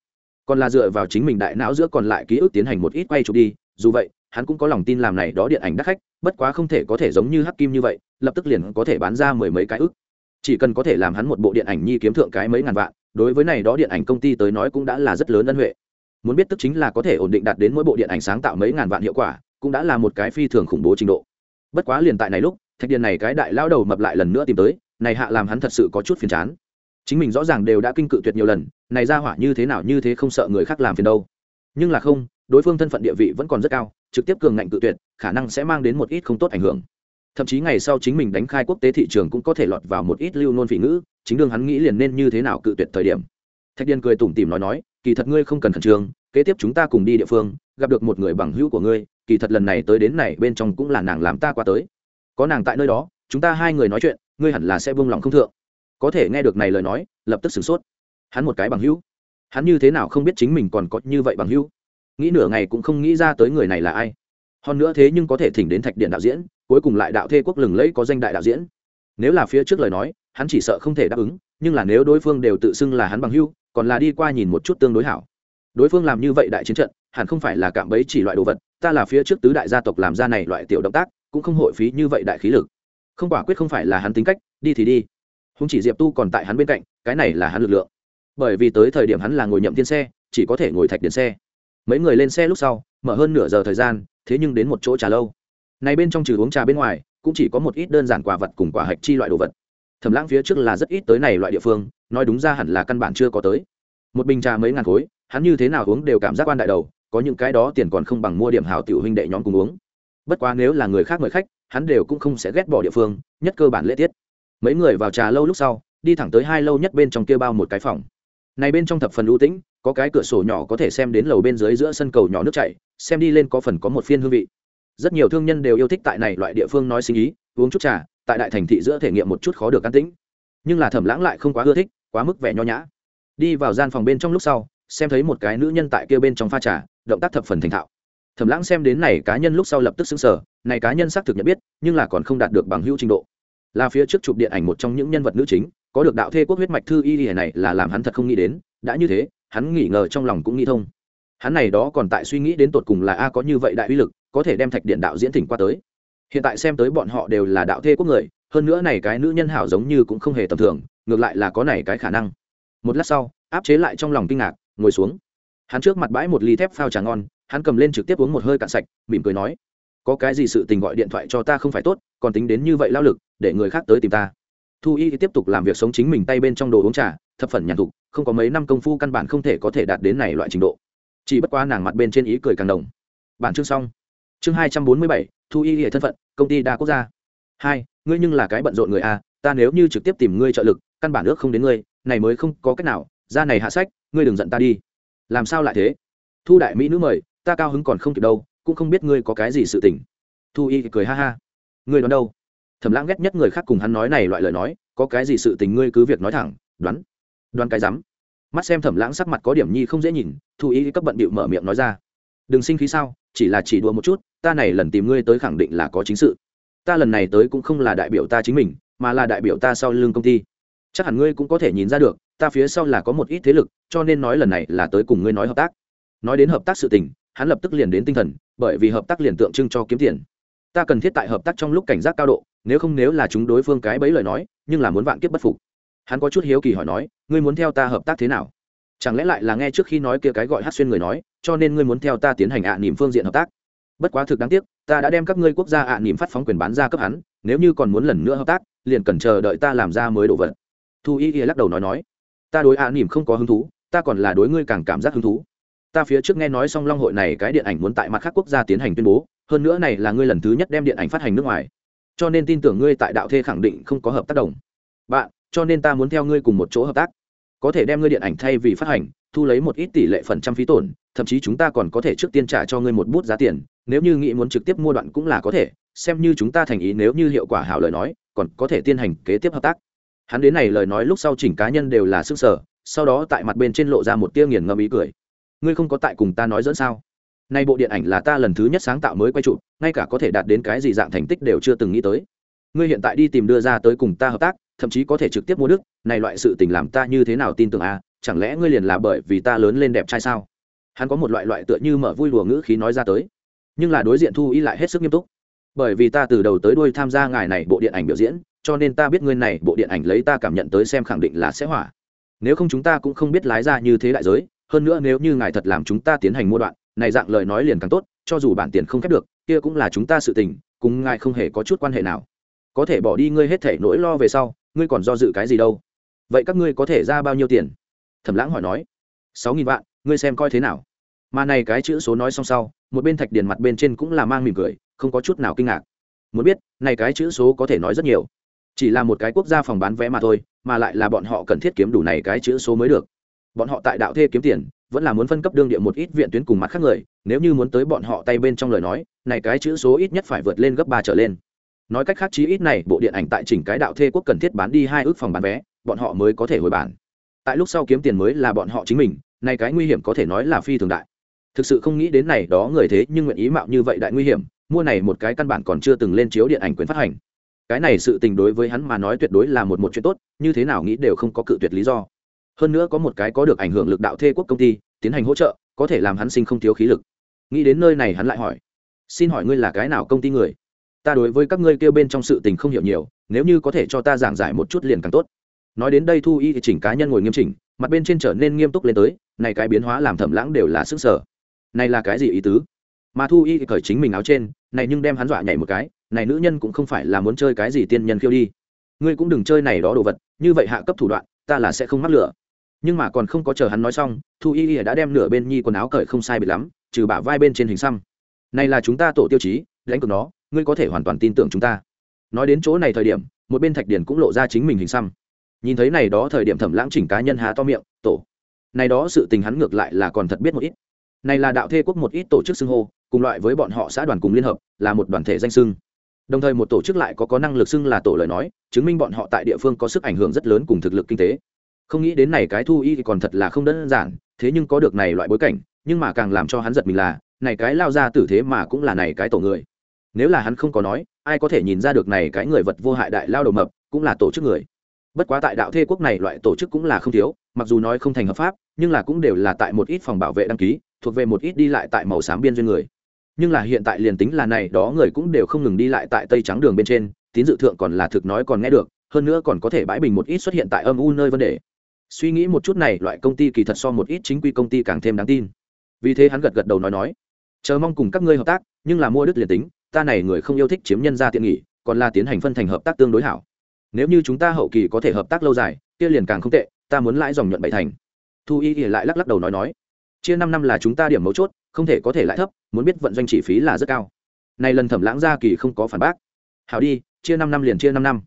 còn là dựa vào chính mình đại não giữa còn lại ký ức tiến hành một ít quay chụp đi, dù vậy, hắn cũng có lòng tin làm này đó điện ảnh đắt khách, bất quá không thể có thể giống như hắc kim như vậy, lập tức liền có thể bán ra mười mấy cái ức. Chỉ cần có thể làm hắn một bộ điện ảnh nhi kiếm thượng cái mấy ngàn vạn, đối với này đó điện ảnh công ty tới nói cũng đã là rất lớn ân huệ. Muốn biết tức chính là có thể ổn định đạt đến mỗi bộ điện ảnh sáng tạo mấy ngàn vạn hiệu quả, cũng đã là một cái phi thường khủng bố trình độ. Bất quá liền tại này lúc, thạch điện này cái đại lao đầu mập lại lần nữa tìm tới, này hạ làm hắn thật sự có chút phiền chán chính mình rõ ràng đều đã kinh cự tuyệt nhiều lần, này ra hỏa như thế nào như thế không sợ người khác làm phiền đâu. Nhưng là không, đối phương thân phận địa vị vẫn còn rất cao, trực tiếp cường ngạnh cự tuyệt, khả năng sẽ mang đến một ít không tốt ảnh hưởng. Thậm chí ngày sau chính mình đánh khai quốc tế thị trường cũng có thể lọt vào một ít lưu nôn phỉ ngữ, chính đương hắn nghĩ liền nên như thế nào cự tuyệt thời điểm. Thạch điền cười tủm tỉm nói nói, kỳ thật ngươi không cần khẩn trương, kế tiếp chúng ta cùng đi địa phương, gặp được một người bằng hữu của ngươi, kỳ thật lần này tới đến này bên trong cũng là nàng làm ta qua tới. Có nàng tại nơi đó, chúng ta hai người nói chuyện, ngươi hẳn là sẽ buông lòng không thượng có thể nghe được này lời nói, lập tức sửng sốt. Hắn một cái bằng hữu. Hắn như thế nào không biết chính mình còn có như vậy bằng hữu? Nghĩ nửa ngày cũng không nghĩ ra tới người này là ai. Hơn nữa thế nhưng có thể thỉnh đến thạch điện đạo diễn, cuối cùng lại đạo thê quốc lừng lẫy có danh đại đạo diễn. Nếu là phía trước lời nói, hắn chỉ sợ không thể đáp ứng, nhưng là nếu đối phương đều tự xưng là hắn bằng hữu, còn là đi qua nhìn một chút tương đối hảo. Đối phương làm như vậy đại chiến trận, hẳn không phải là cạm bẫy chỉ loại đồ vật, ta là phía trước tứ đại gia tộc làm ra này loại tiểu động tác, cũng không hội phí như vậy đại khí lực. Không quả quyết không phải là hắn tính cách, đi thì đi không chỉ diệp tu còn tại hắn bên cạnh, cái này là hắn lực lượng. Bởi vì tới thời điểm hắn là ngồi nhậm tiên xe, chỉ có thể ngồi thạch điện xe. Mấy người lên xe lúc sau, mở hơn nửa giờ thời gian, thế nhưng đến một chỗ trà lâu. Này bên trong trừ uống trà bên ngoài, cũng chỉ có một ít đơn giản quả vật cùng quả hạch chi loại đồ vật. Thẩm lãng phía trước là rất ít tới này loại địa phương, nói đúng ra hẳn là căn bản chưa có tới. Một bình trà mấy ngàn khối, hắn như thế nào uống đều cảm giác quan đại đầu, có những cái đó tiền còn không bằng mua điểm hảo tiểu huynh đệ nhóm cùng uống. Bất quá nếu là người khác mời khách, hắn đều cũng không sẽ ghét bỏ địa phương, nhất cơ bản lễ tiết mấy người vào trà lâu lúc sau, đi thẳng tới hai lâu nhất bên trong kia bao một cái phòng. Này bên trong thập phần ưu tĩnh, có cái cửa sổ nhỏ có thể xem đến lầu bên dưới giữa sân cầu nhỏ nước chảy, xem đi lên có phần có một phiên hương vị. Rất nhiều thương nhân đều yêu thích tại này loại địa phương nói sinh ý, uống chút trà, tại đại thành thị giữa thể nghiệm một chút khó được an tĩnh. Nhưng là thẩm lãng lại không quá ưa thích, quá mức vẻ nho nhã. Đi vào gian phòng bên trong lúc sau, xem thấy một cái nữ nhân tại kia bên trong pha trà, động tác thập phần thành thạo. Thẩm lãng xem đến này cá nhân lúc sau lập tức xứng sở này cá nhân xác thực nhận biết, nhưng là còn không đạt được bằng hữu trình độ là phía trước chụp điện ảnh một trong những nhân vật nữ chính, có được đạo thê quốc huyết mạch thư y này là làm hắn thật không nghĩ đến, đã như thế, hắn nghĩ ngờ trong lòng cũng nghĩ thông. Hắn này đó còn tại suy nghĩ đến tột cùng là a có như vậy đại uy lực, có thể đem thạch điện đạo diễn thỉnh qua tới. Hiện tại xem tới bọn họ đều là đạo thê quốc người, hơn nữa này cái nữ nhân hảo giống như cũng không hề tầm thường, ngược lại là có này cái khả năng. Một lát sau, áp chế lại trong lòng kinh ngạc, ngồi xuống. Hắn trước mặt bãi một ly thép phao trà ngon, hắn cầm lên trực tiếp uống một hơi cạn sạch, mỉm cười nói, có cái gì sự tình gọi điện thoại cho ta không phải tốt còn tính đến như vậy lao lực, để người khác tới tìm ta. Thu y tiếp tục làm việc sống chính mình tay bên trong đồ uống trà, thập phần nhàn thục, không có mấy năm công phu căn bản không thể có thể đạt đến này loại trình độ. Chỉ bất quá nàng mặt bên trên ý cười càng đồng. Bản chương xong. Chương hai trăm bốn mươi bảy, thu y hệ thân phận, công ty đa quốc gia. Hai, ngươi nhưng là cái bận rộn người a ta nếu như trực tiếp tìm ngươi trợ lực, căn bản ước không đến ngươi, này mới không có cách nào, ra này hạ sách, ngươi đừng giận ta đi. Làm sao lại thế? Thu đại mỹ nữ mời, ta cao hứng còn không kịp đâu, cũng không biết ngươi có cái gì sự tình. Thu y cười ha ha ngươi đoán đâu? Thẩm lãng ghét nhất người khác cùng hắn nói này loại lời nói, có cái gì sự tình ngươi cứ việc nói thẳng, đoán. Đoán cái rắm. Mắt xem thẩm lãng sắc mặt có điểm nhi không dễ nhìn, thu ý cấp bận bịu mở miệng nói ra. Đừng sinh khí sao, chỉ là chỉ đùa một chút, ta này lần tìm ngươi tới khẳng định là có chính sự. Ta lần này tới cũng không là đại biểu ta chính mình, mà là đại biểu ta sau lưng công ty. Chắc hẳn ngươi cũng có thể nhìn ra được, ta phía sau là có một ít thế lực, cho nên nói lần này là tới cùng ngươi nói hợp tác. Nói đến hợp tác sự tình, hắn lập tức liền đến tinh thần, bởi vì hợp tác liền tượng trưng cho kiếm tiền ta cần thiết tại hợp tác trong lúc cảnh giác cao độ, nếu không nếu là chúng đối phương cái bấy lời nói, nhưng là muốn vạn kiếp bất phục. Hắn có chút hiếu kỳ hỏi nói, ngươi muốn theo ta hợp tác thế nào? Chẳng lẽ lại là nghe trước khi nói kia cái gọi hát xuyên người nói, cho nên ngươi muốn theo ta tiến hành ạ à nỉm phương diện hợp tác. Bất quá thực đáng tiếc, ta đã đem các ngươi quốc gia ạ à nỉm phát phóng quyền bán ra cấp hắn, nếu như còn muốn lần nữa hợp tác, liền cần chờ đợi ta làm ra mới đồ vật. Thu y y lắc đầu nói nói, ta đối ạ à nỉm không có hứng thú, ta còn là đối ngươi càng cảm giác hứng thú. Ta phía trước nghe nói xong long hội này cái điện ảnh muốn tại mặt khác quốc gia tiến hành tuyên bố hơn nữa này là ngươi lần thứ nhất đem điện ảnh phát hành nước ngoài. Cho nên tin tưởng ngươi tại đạo thê khẳng định không có hợp tác đồng. Bạn, cho nên ta muốn theo ngươi cùng một chỗ hợp tác. Có thể đem ngươi điện ảnh thay vì phát hành, thu lấy một ít tỷ lệ phần trăm phí tổn, thậm chí chúng ta còn có thể trước tiên trả cho ngươi một bút giá tiền, nếu như nghĩ muốn trực tiếp mua đoạn cũng là có thể, xem như chúng ta thành ý nếu như hiệu quả hảo lời nói, còn có thể tiến hành kế tiếp hợp tác. Hắn đến này lời nói lúc sau chỉnh cá nhân đều là sức sở, sau đó tại mặt bên trên lộ ra một tia nghiền ngâm ý cười. Ngươi không có tại cùng ta nói dẫn sao? Nay bộ điện ảnh là ta lần thứ nhất sáng tạo mới quay chụp, ngay cả có thể đạt đến cái gì dạng thành tích đều chưa từng nghĩ tới. Ngươi hiện tại đi tìm đưa ra tới cùng ta hợp tác, thậm chí có thể trực tiếp mua đức, này loại sự tình làm ta như thế nào tin tưởng a à? chẳng lẽ ngươi liền là bởi vì ta lớn lên đẹp trai sao? Hắn có một loại loại tựa như mở vui đùa ngữ khí nói ra tới. Nhưng là đối diện thu y lại hết sức nghiêm túc. Bởi vì ta từ đầu tới đuôi tham gia ngài này bộ điện ảnh biểu diễn, cho nên ta biết ngươi này bộ điện ảnh lấy ta cảm nhận tới xem khẳng định là sẽ hỏa. Nếu không chúng ta cũng không biết lái ra như thế đại giới, hơn nữa nếu như ngài thật làm chúng ta tiến hành mua đoạn này dạng lời nói liền càng tốt, cho dù bản tiền không khép được, kia cũng là chúng ta sự tình, cùng ngài không hề có chút quan hệ nào. Có thể bỏ đi ngươi hết thể nỗi lo về sau, ngươi còn do dự cái gì đâu? Vậy các ngươi có thể ra bao nhiêu tiền? Thẩm lãng hỏi nói. Sáu nghìn vạn, ngươi xem coi thế nào? Mà này cái chữ số nói xong sau, một bên thạch điền mặt bên trên cũng là mang mỉm cười, không có chút nào kinh ngạc. Muốn biết, này cái chữ số có thể nói rất nhiều. Chỉ là một cái quốc gia phòng bán vé mà thôi, mà lại là bọn họ cần thiết kiếm đủ này cái chữ số mới được. Bọn họ tại đạo thê kiếm tiền vẫn là muốn phân cấp đương địa một ít viện tuyến cùng mặt khác người, nếu như muốn tới bọn họ tay bên trong lời nói, này cái chữ số ít nhất phải vượt lên gấp ba trở lên. Nói cách khác chí ít này, bộ điện ảnh tại chỉnh cái đạo thê quốc cần thiết bán đi hai ước phòng bán vé, bọn họ mới có thể hồi bản. Tại lúc sau kiếm tiền mới là bọn họ chính mình, này cái nguy hiểm có thể nói là phi thường đại. Thực sự không nghĩ đến này đó người thế nhưng nguyện ý mạo như vậy đại nguy hiểm, mua này một cái căn bản còn chưa từng lên chiếu điện ảnh quyền phát hành. Cái này sự tình đối với hắn mà nói tuyệt đối là một một chuyện tốt, như thế nào nghĩ đều không có cự tuyệt lý do hơn nữa có một cái có được ảnh hưởng lực đạo thê quốc công ty, tiến hành hỗ trợ, có thể làm hắn sinh không thiếu khí lực. Nghĩ đến nơi này hắn lại hỏi, xin hỏi ngươi là cái nào công ty người? Ta đối với các ngươi kêu bên trong sự tình không hiểu nhiều, nếu như có thể cho ta giảng giải một chút liền càng tốt. Nói đến đây thu y thì chỉnh cá nhân ngồi nghiêm chỉnh, mặt bên trên trở nên nghiêm túc lên tới, này cái biến hóa làm thẩm lãng đều là sức sở. Này là cái gì ý tứ? Mà thu y thì cởi chính mình áo trên, này nhưng đem hắn dọa nhảy một cái, này nữ nhân cũng không phải là muốn chơi cái gì tiên nhân khiêu đi. Ngươi cũng đừng chơi này đó đồ vật, như vậy hạ cấp thủ đoạn, ta là sẽ không mắc lửa nhưng mà còn không có chờ hắn nói xong, thu y y đã đem nửa bên nhi quần áo cởi không sai bị lắm, trừ bả vai bên trên hình xăm. Này là chúng ta tổ tiêu chí, lãnh cược nó, ngươi có thể hoàn toàn tin tưởng chúng ta. Nói đến chỗ này thời điểm, một bên thạch điển cũng lộ ra chính mình hình xăm. Nhìn thấy này đó thời điểm thẩm lãng chỉnh cá nhân há to miệng, tổ, này đó sự tình hắn ngược lại là còn thật biết một ít. Này là đạo thê quốc một ít tổ chức xưng hô, cùng loại với bọn họ xã đoàn cùng liên hợp, là một đoàn thể danh xưng. Đồng thời một tổ chức lại có có năng lực xưng là tổ lời nói, chứng minh bọn họ tại địa phương có sức ảnh hưởng rất lớn cùng thực lực kinh tế không nghĩ đến này cái thu y thì còn thật là không đơn giản, thế nhưng có được này loại bối cảnh, nhưng mà càng làm cho hắn giật mình là, này cái lao ra tử thế mà cũng là này cái tổ người. Nếu là hắn không có nói, ai có thể nhìn ra được này cái người vật vô hại đại lao đầu mập cũng là tổ chức người. Bất quá tại đạo thê quốc này loại tổ chức cũng là không thiếu, mặc dù nói không thành hợp pháp, nhưng là cũng đều là tại một ít phòng bảo vệ đăng ký, thuộc về một ít đi lại tại màu xám biên duyên người. Nhưng là hiện tại liền tính là này đó người cũng đều không ngừng đi lại tại tây trắng đường bên trên, tín dự thượng còn là thực nói còn nghe được, hơn nữa còn có thể bãi bình một ít xuất hiện tại âm u nơi vấn đề suy nghĩ một chút này, loại công ty kỳ thật so một ít chính quy công ty càng thêm đáng tin. Vì thế hắn gật gật đầu nói nói, chờ mong cùng các ngươi hợp tác, nhưng là mua đức liền tính, ta này người không yêu thích chiếm nhân ra tiện nghỉ còn là tiến hành phân thành hợp tác tương đối hảo. Nếu như chúng ta hậu kỳ có thể hợp tác lâu dài, kia liền càng không tệ, ta muốn lãi dòng nhuận bảy thành. Thu y lại lắc lắc đầu nói nói, chia năm năm là chúng ta điểm mấu chốt, không thể có thể lãi thấp, muốn biết vận doanh chi phí là rất cao. Này lần thẩm lãng gia kỳ không có phản bác. Hảo đi, chia năm năm liền chia năm năm.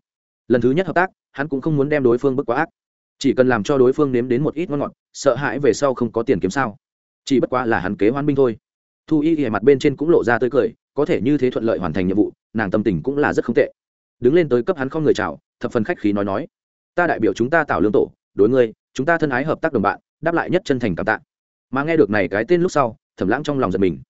Lần thứ nhất hợp tác, hắn cũng không muốn đem đối phương bức quá ác chỉ cần làm cho đối phương nếm đến một ít ngon ngọt, sợ hãi về sau không có tiền kiếm sao? Chỉ bất quá là hắn kế hoan binh thôi. Thu y thì mặt bên trên cũng lộ ra tươi cười, có thể như thế thuận lợi hoàn thành nhiệm vụ, nàng tâm tình cũng là rất không tệ. Đứng lên tới cấp hắn không người chào, thập phần khách khí nói nói. Ta đại biểu chúng ta tạo lương tổ, đối ngươi, chúng ta thân ái hợp tác đồng bạn, đáp lại nhất chân thành cảm tạ. Mà nghe được này cái tên lúc sau thẩm lãng trong lòng giật mình.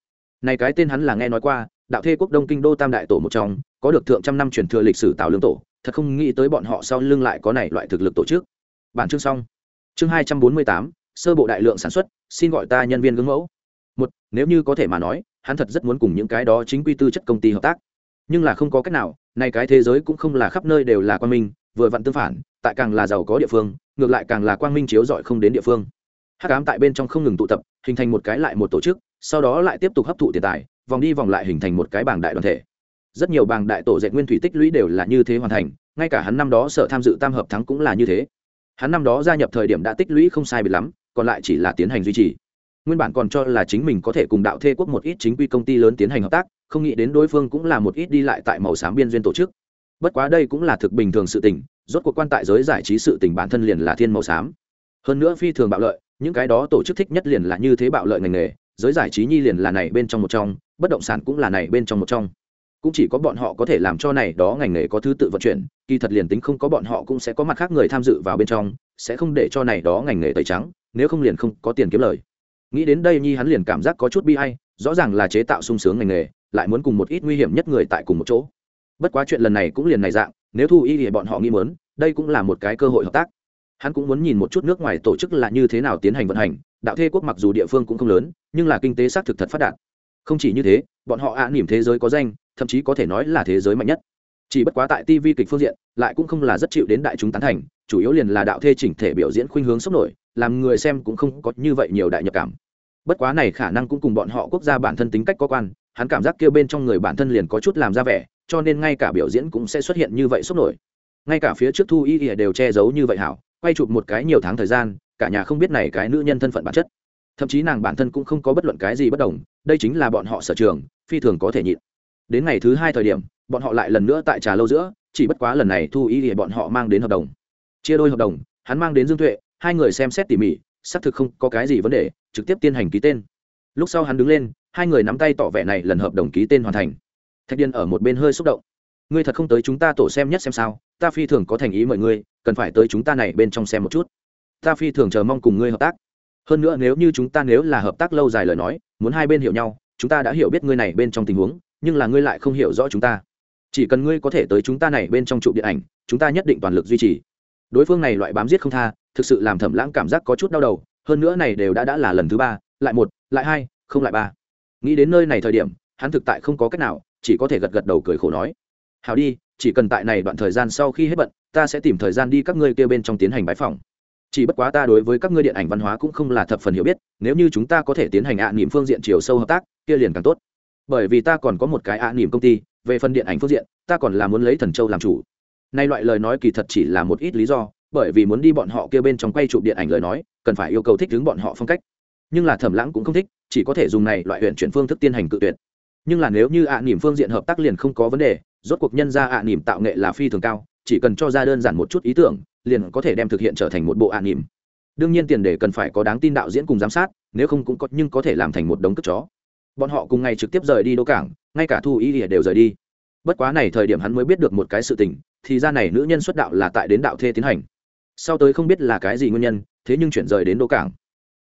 Này cái tên hắn là nghe nói qua, đạo thê quốc đông kinh đô tam đại tổ một trong, có được thượng trăm năm truyền thừa lịch sử tạo lương tổ, thật không nghĩ tới bọn họ sau lưng lại có này loại thực lực tổ chức bản chương xong. Chương hai trăm bốn mươi tám, sơ bộ đại lượng sản xuất, xin gọi ta nhân viên gương mẫu. Một, nếu như có thể mà nói, hắn thật rất muốn cùng những cái đó chính quy tư chất công ty hợp tác. Nhưng là không có cách nào, nay cái thế giới cũng không là khắp nơi đều là quang minh, vừa vặn tương phản, tại càng là giàu có địa phương, ngược lại càng là quang minh chiếu rọi không đến địa phương. Hắc ám tại bên trong không ngừng tụ tập, hình thành một cái lại một tổ chức, sau đó lại tiếp tục hấp thụ tiền tài, vòng đi vòng lại hình thành một cái bảng đại đoàn thể. Rất nhiều bảng đại tổ dệt nguyên thủy tích lũy đều là như thế hoàn thành, ngay cả hắn năm đó sở tham dự tam hợp thắng cũng là như thế hắn năm đó gia nhập thời điểm đã tích lũy không sai bị lắm, còn lại chỉ là tiến hành duy trì. Nguyên bản còn cho là chính mình có thể cùng đạo thê quốc một ít chính quy công ty lớn tiến hành hợp tác, không nghĩ đến đối phương cũng là một ít đi lại tại màu xám biên duyên tổ chức. Bất quá đây cũng là thực bình thường sự tình, rốt cuộc quan tại giới giải trí sự tình bản thân liền là thiên màu xám. Hơn nữa phi thường bạo lợi, những cái đó tổ chức thích nhất liền là như thế bạo lợi ngành nghề, giới giải trí nhi liền là này bên trong một trong, bất động sản cũng là này bên trong một trong cũng chỉ có bọn họ có thể làm cho này đó ngành nghề có thứ tự vận chuyển, kỳ thật liền tính không có bọn họ cũng sẽ có mặt khác người tham dự vào bên trong, sẽ không để cho này đó ngành nghề tẩy trắng, nếu không liền không có tiền kiếm lời. Nghĩ đến đây nhi hắn liền cảm giác có chút bi hay rõ ràng là chế tạo sung sướng ngành nghề, lại muốn cùng một ít nguy hiểm nhất người tại cùng một chỗ. Bất quá chuyện lần này cũng liền này dạng, nếu thu y thì bọn họ nghĩ muốn, đây cũng là một cái cơ hội hợp tác. Hắn cũng muốn nhìn một chút nước ngoài tổ chức là như thế nào tiến hành vận hành, đạo thê quốc mặc dù địa phương cũng không lớn, nhưng là kinh tế xác thực thật phát đạt không chỉ như thế bọn họ ạ à, nỉm thế giới có danh thậm chí có thể nói là thế giới mạnh nhất. Chỉ bất quá tại tv kịch phương diện lại cũng không là rất chịu đến đại chúng tán thành chủ yếu liền là đạo thê chỉnh thể biểu diễn khuynh hướng sốc nổi làm người xem cũng không có như vậy nhiều đại nhập cảm. Bất quá này khả năng cũng cùng bọn họ quốc gia bản thân tính cách có quan hắn cảm giác kêu bên trong người bản thân liền có chút làm ra vẻ cho nên ngay cả biểu diễn cũng sẽ xuất hiện như vậy sốc nổi. Ngay cả phía trước thu y ỉa đều che giấu như vậy hảo quay chụp một cái nhiều tháng thời gian cả nhà không biết này cái nữ nhân thân phận bản chất thậm chí nàng bản thân cũng không có bất luận cái gì bất đồng, đây chính là bọn họ sở trường, phi thường có thể nhịn. Đến ngày thứ hai thời điểm, bọn họ lại lần nữa tại trà lâu giữa, chỉ bất quá lần này thu ý thì bọn họ mang đến hợp đồng. Chia đôi hợp đồng, hắn mang đến dương tuệ, hai người xem xét tỉ mỉ, xác thực không có cái gì vấn đề, trực tiếp tiến hành ký tên. Lúc sau hắn đứng lên, hai người nắm tay tỏ vẻ này lần hợp đồng ký tên hoàn thành. Thạch điên ở một bên hơi xúc động. Ngươi thật không tới chúng ta tổ xem nhất xem sao, ta phi thường có thành ý mọi ngươi, cần phải tới chúng ta này bên trong xem một chút. Ta phi thường chờ mong cùng ngươi hợp tác hơn nữa nếu như chúng ta nếu là hợp tác lâu dài lời nói, muốn hai bên hiểu nhau, chúng ta đã hiểu biết ngươi này bên trong tình huống, nhưng là ngươi lại không hiểu rõ chúng ta. Chỉ cần ngươi có thể tới chúng ta này bên trong trụ điện ảnh, chúng ta nhất định toàn lực duy trì. Đối phương này loại bám giết không tha, thực sự làm thẩm lãng cảm giác có chút đau đầu, hơn nữa này đều đã đã là lần thứ ba, lại một, lại hai, không lại ba. Nghĩ đến nơi này thời điểm, hắn thực tại không có cách nào, chỉ có thể gật gật đầu cười khổ nói. Hào đi, chỉ cần tại này đoạn thời gian sau khi hết bận, ta sẽ tìm thời gian đi các ngươi kia bên trong tiến hành bãi phòng chỉ bất quá ta đối với các ngươi điện ảnh văn hóa cũng không là thập phần hiểu biết, nếu như chúng ta có thể tiến hành ạ niệm phương diện chiều sâu hợp tác, kia liền càng tốt. Bởi vì ta còn có một cái ạ niệm công ty, về phần điện ảnh phương diện, ta còn là muốn lấy thần châu làm chủ. Nay loại lời nói kỳ thật chỉ là một ít lý do, bởi vì muốn đi bọn họ kia bên trong quay chụp điện ảnh lời nói, cần phải yêu cầu thích đứng bọn họ phong cách. Nhưng là thẩm lãng cũng không thích, chỉ có thể dùng này loại huyện chuyển phương thức tiến hành cự tuyệt. Nhưng là nếu như ạ niệm phương diện hợp tác liền không có vấn đề, rốt cuộc nhân ra ạ niệm tạo nghệ là phi thường cao chỉ cần cho ra đơn giản một chút ý tưởng, liền có thể đem thực hiện trở thành một bộ ạ niệm đương nhiên tiền đề cần phải có đáng tin đạo diễn cùng giám sát, nếu không cũng có, nhưng có thể làm thành một đống cất chó. Bọn họ cùng ngày trực tiếp rời đi đô cảng, ngay cả thu ý đều rời đi. Bất quá này thời điểm hắn mới biết được một cái sự tình, thì ra này nữ nhân xuất đạo là tại đến đạo thê tiến hành. Sau tới không biết là cái gì nguyên nhân, thế nhưng chuyển rời đến đô cảng.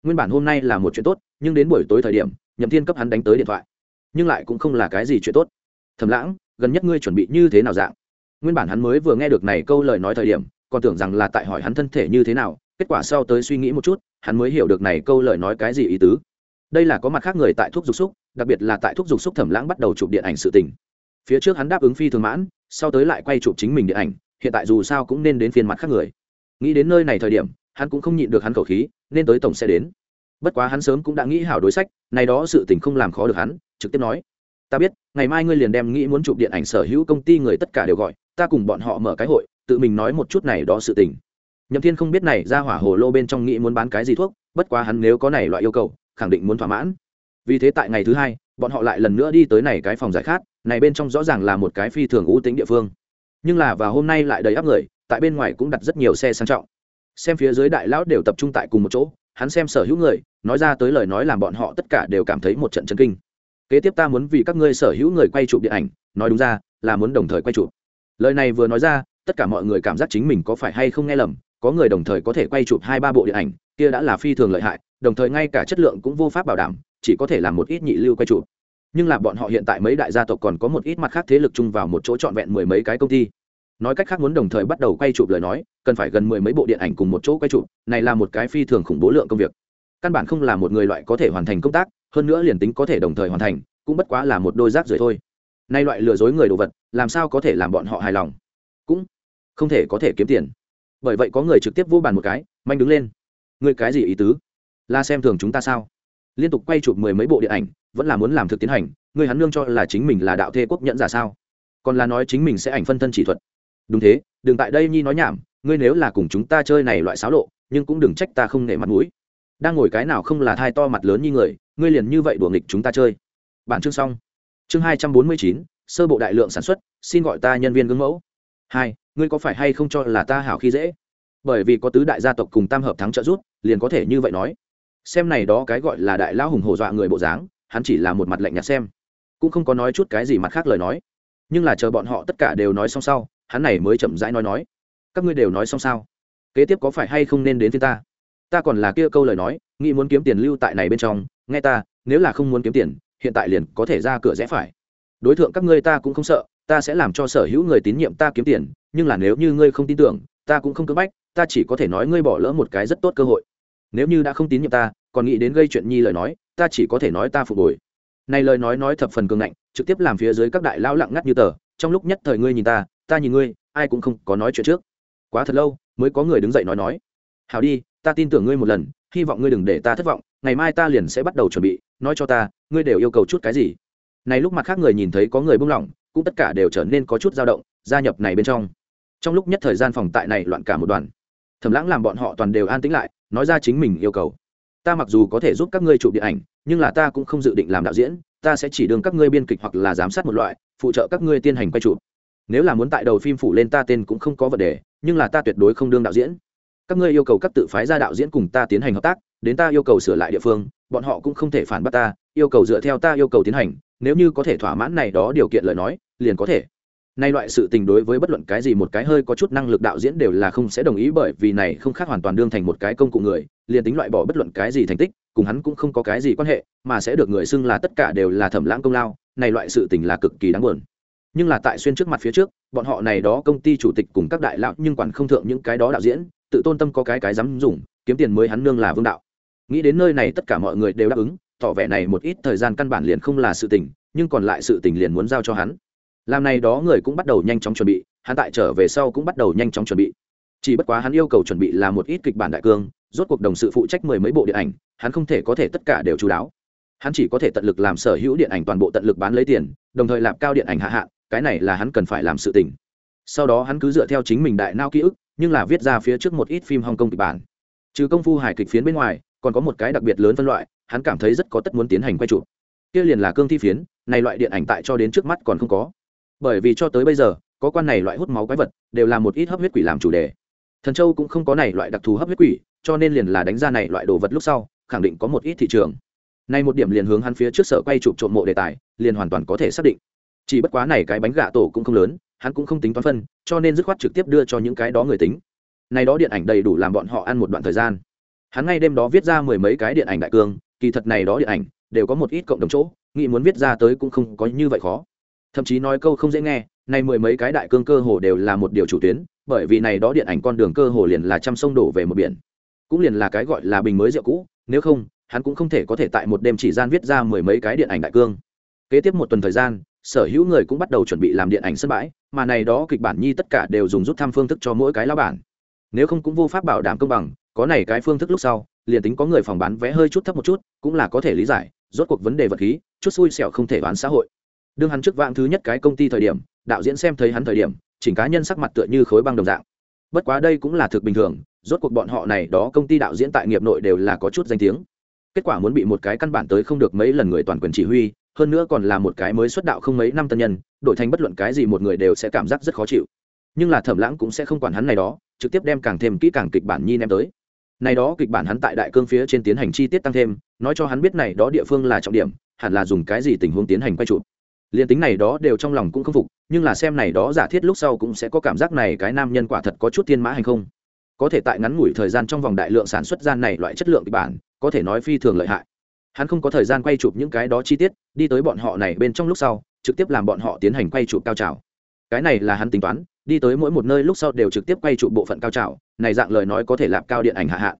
Nguyên bản hôm nay là một chuyện tốt, nhưng đến buổi tối thời điểm, nhậm thiên cấp hắn đánh tới điện thoại. Nhưng lại cũng không là cái gì chuyện tốt. Thầm lãng, gần nhất ngươi chuẩn bị như thế nào dạng? Nguyên bản hắn mới vừa nghe được này câu lời nói thời điểm, còn tưởng rằng là tại hỏi hắn thân thể như thế nào, kết quả sau tới suy nghĩ một chút, hắn mới hiểu được này câu lời nói cái gì ý tứ. Đây là có mặt khác người tại thuốc dục xúc, đặc biệt là tại thuốc dục xúc thẩm lãng bắt đầu chụp điện ảnh sự tình. Phía trước hắn đáp ứng phi thường mãn, sau tới lại quay chụp chính mình điện ảnh, hiện tại dù sao cũng nên đến phiên mặt khác người. Nghĩ đến nơi này thời điểm, hắn cũng không nhịn được hắn khẩu khí, nên tới tổng sẽ đến. Bất quá hắn sớm cũng đã nghĩ hảo đối sách, này đó sự tình không làm khó được hắn, trực tiếp nói, ta biết, ngày mai ngươi liền đem nghĩ muốn chụp điện ảnh sở hữu công ty người tất cả đều gọi ta cùng bọn họ mở cái hội, tự mình nói một chút này đó sự tình. Nhậm thiên không biết này ra hỏa hồ lô bên trong nghĩ muốn bán cái gì thuốc, bất quá hắn nếu có này loại yêu cầu, khẳng định muốn thỏa mãn. Vì thế tại ngày thứ hai, bọn họ lại lần nữa đi tới này cái phòng giải khát, này bên trong rõ ràng là một cái phi thường ưu tính địa phương. Nhưng là vào hôm nay lại đầy áp người, tại bên ngoài cũng đặt rất nhiều xe sang trọng. Xem phía dưới đại lão đều tập trung tại cùng một chỗ, hắn xem sở hữu người, nói ra tới lời nói làm bọn họ tất cả đều cảm thấy một trận chân kinh. Kế tiếp ta muốn vì các ngươi sở hữu người quay chụp điện ảnh, nói đúng ra, là muốn đồng thời quay chụp lời này vừa nói ra, tất cả mọi người cảm giác chính mình có phải hay không nghe lầm, có người đồng thời có thể quay chụp hai ba bộ điện ảnh, kia đã là phi thường lợi hại, đồng thời ngay cả chất lượng cũng vô pháp bảo đảm, chỉ có thể làm một ít nhị lưu quay chụp. Nhưng là bọn họ hiện tại mấy đại gia tộc còn có một ít mặt khác thế lực chung vào một chỗ trọn vẹn mười mấy cái công ty. Nói cách khác muốn đồng thời bắt đầu quay chụp lời nói, cần phải gần mười mấy bộ điện ảnh cùng một chỗ quay chụp, này là một cái phi thường khủng bố lượng công việc. Căn bản không là một người loại có thể hoàn thành công tác, hơn nữa liền tính có thể đồng thời hoàn thành, cũng bất quá là một đôi rác rưởi thôi. Nay loại lừa dối người đồ vật làm sao có thể làm bọn họ hài lòng? Cũng không thể có thể kiếm tiền. Bởi vậy có người trực tiếp vô bàn một cái, manh đứng lên. Người cái gì ý tứ? Là xem thường chúng ta sao? Liên tục quay chụp mười mấy bộ điện ảnh, vẫn là muốn làm thực tiến hành người hắn lương cho là chính mình là đạo thê quốc nhẫn giả sao? Còn là nói chính mình sẽ ảnh phân thân chỉ thuật. Đúng thế, đừng tại đây nhi nói nhảm, ngươi nếu là cùng chúng ta chơi này loại xáo lộ, nhưng cũng đừng trách ta không nể mặt mũi. Đang ngồi cái nào không là thai to mặt lớn như người, ngươi liền như vậy đùa nghịch chúng ta chơi. Bản chương xong. Chương hai trăm bốn mươi chín sơ bộ đại lượng sản xuất, xin gọi ta nhân viên gương mẫu. Hai, ngươi có phải hay không cho là ta hảo khi dễ? Bởi vì có tứ đại gia tộc cùng tam hợp thắng trợ rút liền có thể như vậy nói. Xem này đó cái gọi là đại lão hùng hổ dọa người bộ dáng, hắn chỉ là một mặt lạnh nhạt xem. Cũng không có nói chút cái gì mặt khác lời nói. Nhưng là chờ bọn họ tất cả đều nói xong sau, hắn này mới chậm rãi nói nói. Các ngươi đều nói xong sao? Kế tiếp có phải hay không nên đến phía ta? Ta còn là kia câu lời nói, nghĩ muốn kiếm tiền lưu tại này bên trong, nghe ta, nếu là không muốn kiếm tiền, hiện tại liền có thể ra cửa rẽ phải đối tượng các ngươi ta cũng không sợ, ta sẽ làm cho sở hữu người tín nhiệm ta kiếm tiền, nhưng là nếu như ngươi không tin tưởng, ta cũng không cưỡng bách, ta chỉ có thể nói ngươi bỏ lỡ một cái rất tốt cơ hội. Nếu như đã không tín nhiệm ta, còn nghĩ đến gây chuyện nhi lời nói, ta chỉ có thể nói ta phục hồi. Này lời nói nói thập phần cường ngạnh, trực tiếp làm phía dưới các đại lao lặng ngắt như tờ, trong lúc nhất thời ngươi nhìn ta ta nhìn ngươi, ai cũng không có nói chuyện trước. Quá thật lâu, mới có người đứng dậy nói nói. Hảo đi, ta tin tưởng ngươi một lần, hy vọng ngươi đừng để ta thất vọng, ngày mai ta liền sẽ bắt đầu chuẩn bị, nói cho ta, ngươi đều yêu cầu chút cái gì này lúc mặt khác người nhìn thấy có người buông lỏng, cũng tất cả đều trở nên có chút dao động, gia nhập này bên trong. Trong lúc nhất thời gian phòng tại này loạn cả một đoàn. Thầm lãng làm bọn họ toàn đều an tĩnh lại, nói ra chính mình yêu cầu. Ta mặc dù có thể giúp các ngươi chụp điện ảnh, nhưng là ta cũng không dự định làm đạo diễn, ta sẽ chỉ đương các ngươi biên kịch hoặc là giám sát một loại, phụ trợ các ngươi tiến hành quay chụp. Nếu là muốn tại đầu phim phủ lên ta tên cũng không có vấn đề, nhưng là ta tuyệt đối không đương đạo diễn. Các ngươi yêu cầu các tự phái ra đạo diễn cùng ta tiến hành hợp tác, đến ta yêu cầu sửa lại địa phương, bọn họ cũng không thể phản bác ta, yêu cầu dựa theo ta yêu cầu tiến hành nếu như có thể thỏa mãn này đó điều kiện lời nói, liền có thể. Nay loại sự tình đối với bất luận cái gì một cái hơi có chút năng lực đạo diễn đều là không sẽ đồng ý bởi vì này không khác hoàn toàn đương thành một cái công cụ người, liền tính loại bỏ bất luận cái gì thành tích, cùng hắn cũng không có cái gì quan hệ, mà sẽ được người xưng là tất cả đều là thẩm lãng công lao, này loại sự tình là cực kỳ đáng buồn. Nhưng là tại xuyên trước mặt phía trước, bọn họ này đó công ty chủ tịch cùng các đại lão nhưng quản không thượng những cái đó đạo diễn, tự tôn tâm có cái cái dám dùng, kiếm tiền mới hắn nương là vương đạo. Nghĩ đến nơi này tất cả mọi người đều đáp ứng tỏ vẻ này một ít thời gian căn bản liền không là sự tình nhưng còn lại sự tình liền muốn giao cho hắn. Làm này đó người cũng bắt đầu nhanh chóng chuẩn bị hắn tại trở về sau cũng bắt đầu nhanh chóng chuẩn bị. Chỉ bất quá hắn yêu cầu chuẩn bị là một ít kịch bản đại cương rốt cuộc đồng sự phụ trách mười mấy bộ điện ảnh hắn không thể có thể tất cả đều chú đáo. Hắn chỉ có thể tận lực làm sở hữu điện ảnh toàn bộ tận lực bán lấy tiền đồng thời làm cao điện ảnh hạ hạ, cái này là hắn cần phải làm sự tình. Sau đó hắn cứ dựa theo chính mình đại nao ký ức nhưng là viết ra phía trước một ít phim hong kong kịch bản. Trừ công phu hài kịch phiến bên ngoài còn có một cái đặc biệt lớn phân loại hắn cảm thấy rất có tất muốn tiến hành quay chụp. Kia liền là cương thi phiến, này loại điện ảnh tại cho đến trước mắt còn không có. Bởi vì cho tới bây giờ, có quan này loại hút máu quái vật, đều là một ít hấp huyết quỷ làm chủ đề. Thần châu cũng không có này loại đặc thù hấp huyết quỷ, cho nên liền là đánh ra này loại đồ vật lúc sau, khẳng định có một ít thị trường. Nay một điểm liền hướng hắn phía trước sở quay chụp trộm mộ đề tài, liền hoàn toàn có thể xác định. Chỉ bất quá này cái bánh gà tổ cũng không lớn, hắn cũng không tính toán phân, cho nên dứt khoát trực tiếp đưa cho những cái đó người tính. Này đó điện ảnh đầy đủ làm bọn họ ăn một đoạn thời gian. Hắn ngay đêm đó viết ra mười mấy cái điện ảnh đại cương kỳ thật này đó điện ảnh đều có một ít cộng đồng chỗ, nghĩ muốn viết ra tới cũng không có như vậy khó. Thậm chí nói câu không dễ nghe, nay mười mấy cái đại cương cơ hồ đều là một điều chủ tuyến, bởi vì này đó điện ảnh con đường cơ hồ liền là trăm sông đổ về một biển. Cũng liền là cái gọi là bình mới rượu cũ, nếu không, hắn cũng không thể có thể tại một đêm chỉ gian viết ra mười mấy cái điện ảnh đại cương. Kế tiếp một tuần thời gian, sở hữu người cũng bắt đầu chuẩn bị làm điện ảnh sân bãi, mà này đó kịch bản nhi tất cả đều dùng rút thăm phương thức cho mỗi cái lao bản. Nếu không cũng vô pháp bảo đảm công bằng, có này cái phương thức lúc sau liền tính có người phòng bán vé hơi chút thấp một chút, cũng là có thể lý giải, rốt cuộc vấn đề vật khí, chút xui xẻo không thể bán xã hội. Đương hắn trước vãng thứ nhất cái công ty thời điểm, đạo diễn xem thấy hắn thời điểm, chỉnh cá nhân sắc mặt tựa như khối băng đồng dạng. Bất quá đây cũng là thực bình thường, rốt cuộc bọn họ này đó công ty đạo diễn tại nghiệp nội đều là có chút danh tiếng. Kết quả muốn bị một cái căn bản tới không được mấy lần người toàn quyền chỉ huy, hơn nữa còn là một cái mới xuất đạo không mấy năm tân nhân, đổi thành bất luận cái gì một người đều sẽ cảm giác rất khó chịu. Nhưng là thẩm lãng cũng sẽ không quản hắn này đó, trực tiếp đem càng thêm kỹ càng kịch bản nhi ném tới này đó kịch bản hắn tại đại cương phía trên tiến hành chi tiết tăng thêm, nói cho hắn biết này đó địa phương là trọng điểm, hẳn là dùng cái gì tình huống tiến hành quay chụp. Liền tính này đó đều trong lòng cũng không phục, nhưng là xem này đó giả thiết lúc sau cũng sẽ có cảm giác này cái nam nhân quả thật có chút thiên mã hay không. Có thể tại ngắn ngủi thời gian trong vòng đại lượng sản xuất gian này loại chất lượng kịch bản, có thể nói phi thường lợi hại. Hắn không có thời gian quay chụp những cái đó chi tiết, đi tới bọn họ này bên trong lúc sau, trực tiếp làm bọn họ tiến hành quay chụp cao trào. Cái này là hắn tính toán đi tới mỗi một nơi lúc sau đều trực tiếp quay chụp bộ phận cao trào, này dạng lời nói có thể làm cao điện ảnh hạ hạ.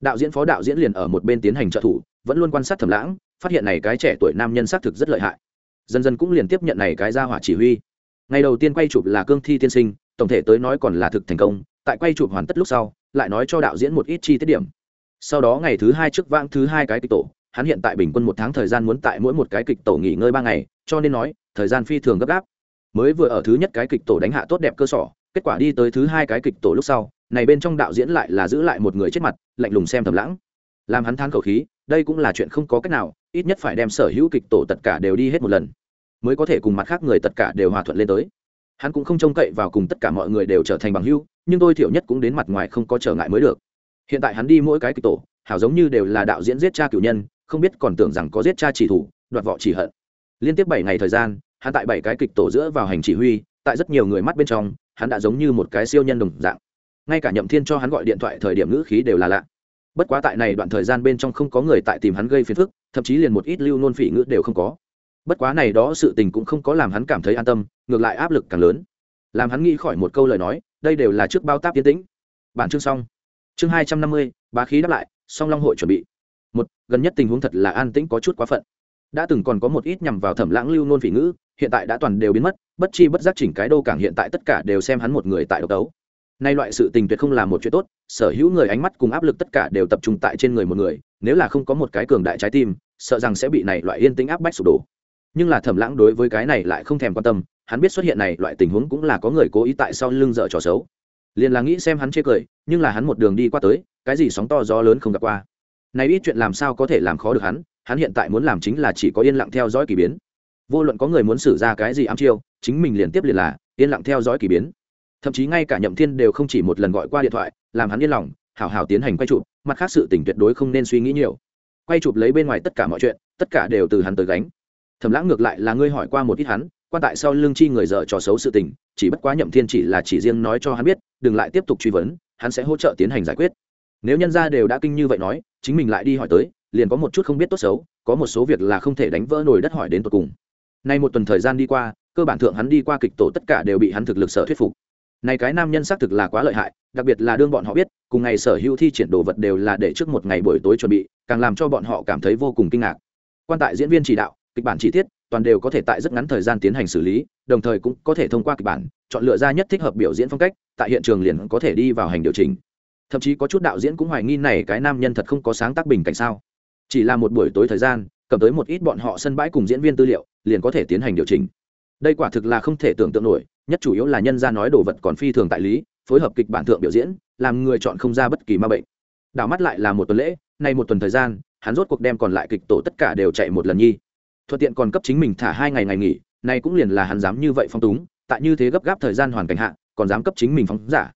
Đạo diễn phó đạo diễn liền ở một bên tiến hành trợ thủ, vẫn luôn quan sát thầm lãng, phát hiện này cái trẻ tuổi nam nhân xác thực rất lợi hại. Dần dần cũng liền tiếp nhận này cái ra hỏa chỉ huy. Ngày đầu tiên quay chụp là cương thi tiên sinh, tổng thể tới nói còn là thực thành công, tại quay chụp hoàn tất lúc sau, lại nói cho đạo diễn một ít chi tiết điểm. Sau đó ngày thứ hai trước vãng thứ hai cái kịch tổ, hắn hiện tại bình quân một tháng thời gian muốn tại mỗi một cái kịch tổ nghỉ ngơi ba ngày, cho nên nói, thời gian phi thường gấp gáp mới vừa ở thứ nhất cái kịch tổ đánh hạ tốt đẹp cơ sở, kết quả đi tới thứ hai cái kịch tổ lúc sau, này bên trong đạo diễn lại là giữ lại một người chết mặt, lạnh lùng xem thầm lãng. Làm hắn than khẩu khí, đây cũng là chuyện không có cách nào, ít nhất phải đem sở hữu kịch tổ tất cả đều đi hết một lần, mới có thể cùng mặt khác người tất cả đều hòa thuận lên tới. Hắn cũng không trông cậy vào cùng tất cả mọi người đều trở thành bằng hữu, nhưng tôi thiểu nhất cũng đến mặt ngoài không có trở ngại mới được. Hiện tại hắn đi mỗi cái kịch tổ, hảo giống như đều là đạo diễn giết cha cửu nhân, không biết còn tưởng rằng có giết cha chỉ thủ, đoạt vọ chỉ hận. Liên tiếp bảy ngày thời gian hắn tại bảy cái kịch tổ giữa vào hành chỉ huy, tại rất nhiều người mắt bên trong, hắn đã giống như một cái siêu nhân đồng dạng. Ngay cả nhậm thiên cho hắn gọi điện thoại thời điểm ngữ khí đều là lạ. Bất quá tại này đoạn thời gian bên trong không có người tại tìm hắn gây phiền phức, thậm chí liền một ít lưu nôn phỉ ngữ đều không có. Bất quá này đó sự tình cũng không có làm hắn cảm thấy an tâm, ngược lại áp lực càng lớn. Làm hắn nghĩ khỏi một câu lời nói, đây đều là trước bao táp tiến tĩnh. Bản chương xong. Chương hai trăm năm mươi, bá khí đáp lại, song long hội chuẩn bị. Một, gần nhất tình huống thật là an tĩnh có chút quá phận. Đã từng còn có một ít nhằm vào thẩm lãng lưu nôn phỉ ngữ hiện tại đã toàn đều biến mất, bất chi bất giác chỉnh cái đô cảng hiện tại tất cả đều xem hắn một người tại độc đấu. Nay loại sự tình tuyệt không là một chuyện tốt, sở hữu người ánh mắt cùng áp lực tất cả đều tập trung tại trên người một người, nếu là không có một cái cường đại trái tim, sợ rằng sẽ bị này loại yên tĩnh áp bách sụp đổ. Nhưng là thẩm lãng đối với cái này lại không thèm quan tâm, hắn biết xuất hiện này loại tình huống cũng là có người cố ý tại sau lưng dở trò xấu. Liền là nghĩ xem hắn chê cười, nhưng là hắn một đường đi qua tới, cái gì sóng to gió lớn không gặp qua. Này ít chuyện làm sao có thể làm khó được hắn hắn hiện tại muốn làm chính là chỉ có yên lặng theo dõi k ỳ biến vô luận có người muốn xử ra cái gì ám chiêu, chính mình liền tiếp liền là, yên lặng theo dõi k ỳ biến. Thậm chí ngay cả nhậm thiên đều không chỉ một lần gọi qua điện thoại, làm hắn yên lòng, hảo hảo tiến hành quay chụp, mặt khác sự tỉnh tuyệt đối không nên suy nghĩ nhiều. Quay chụp lấy bên ngoài tất cả mọi chuyện, tất cả đều từ hắn tới gánh. Thầm lãng ngược lại là ngươi hỏi qua một ít hắn, quan tại sau lương chi người dở trò xấu sự tình, chỉ bất quá nhậm thiên chỉ là chỉ riêng nói cho hắn biết, đừng lại tiếp tục truy vấn, hắn sẽ hỗ trợ tiến hành giải quyết. Nếu nhân gia đều đã kinh như vậy nói, chính mình lại đi hỏi tới, liền có một chút không biết tốt xấu, có một số việc là không thể đánh vỡ nổi đất hỏi đến tột cùng nay một tuần thời gian đi qua, cơ bản thượng hắn đi qua kịch tổ tất cả đều bị hắn thực lực sở thuyết phục. Này cái nam nhân xác thực là quá lợi hại, đặc biệt là đương bọn họ biết, cùng ngày sở hữu thi triển đồ vật đều là để trước một ngày buổi tối chuẩn bị, càng làm cho bọn họ cảm thấy vô cùng kinh ngạc. Quan tại diễn viên chỉ đạo, kịch bản chi tiết, toàn đều có thể tại rất ngắn thời gian tiến hành xử lý, đồng thời cũng có thể thông qua kịch bản, chọn lựa ra nhất thích hợp biểu diễn phong cách, tại hiện trường liền có thể đi vào hành điều chỉnh. Thậm chí có chút đạo diễn cũng hoài nghi này cái nam nhân thật không có sáng tác bình cảnh sao. Chỉ là một buổi tối thời gian cầm tới một ít bọn họ sân bãi cùng diễn viên tư liệu, liền có thể tiến hành điều chỉnh. Đây quả thực là không thể tưởng tượng nổi, nhất chủ yếu là nhân ra nói đồ vật còn phi thường tại lý, phối hợp kịch bản thượng biểu diễn, làm người chọn không ra bất kỳ ma bệnh. Đảo mắt lại là một tuần lễ, nay một tuần thời gian, hắn rốt cuộc đem còn lại kịch tổ tất cả đều chạy một lần nhi. Thuận tiện còn cấp chính mình thả hai ngày ngày nghỉ, nay cũng liền là hắn dám như vậy phong túng, tại như thế gấp gáp thời gian hoàn cảnh hạ, còn dám cấp chính mình phóng giả.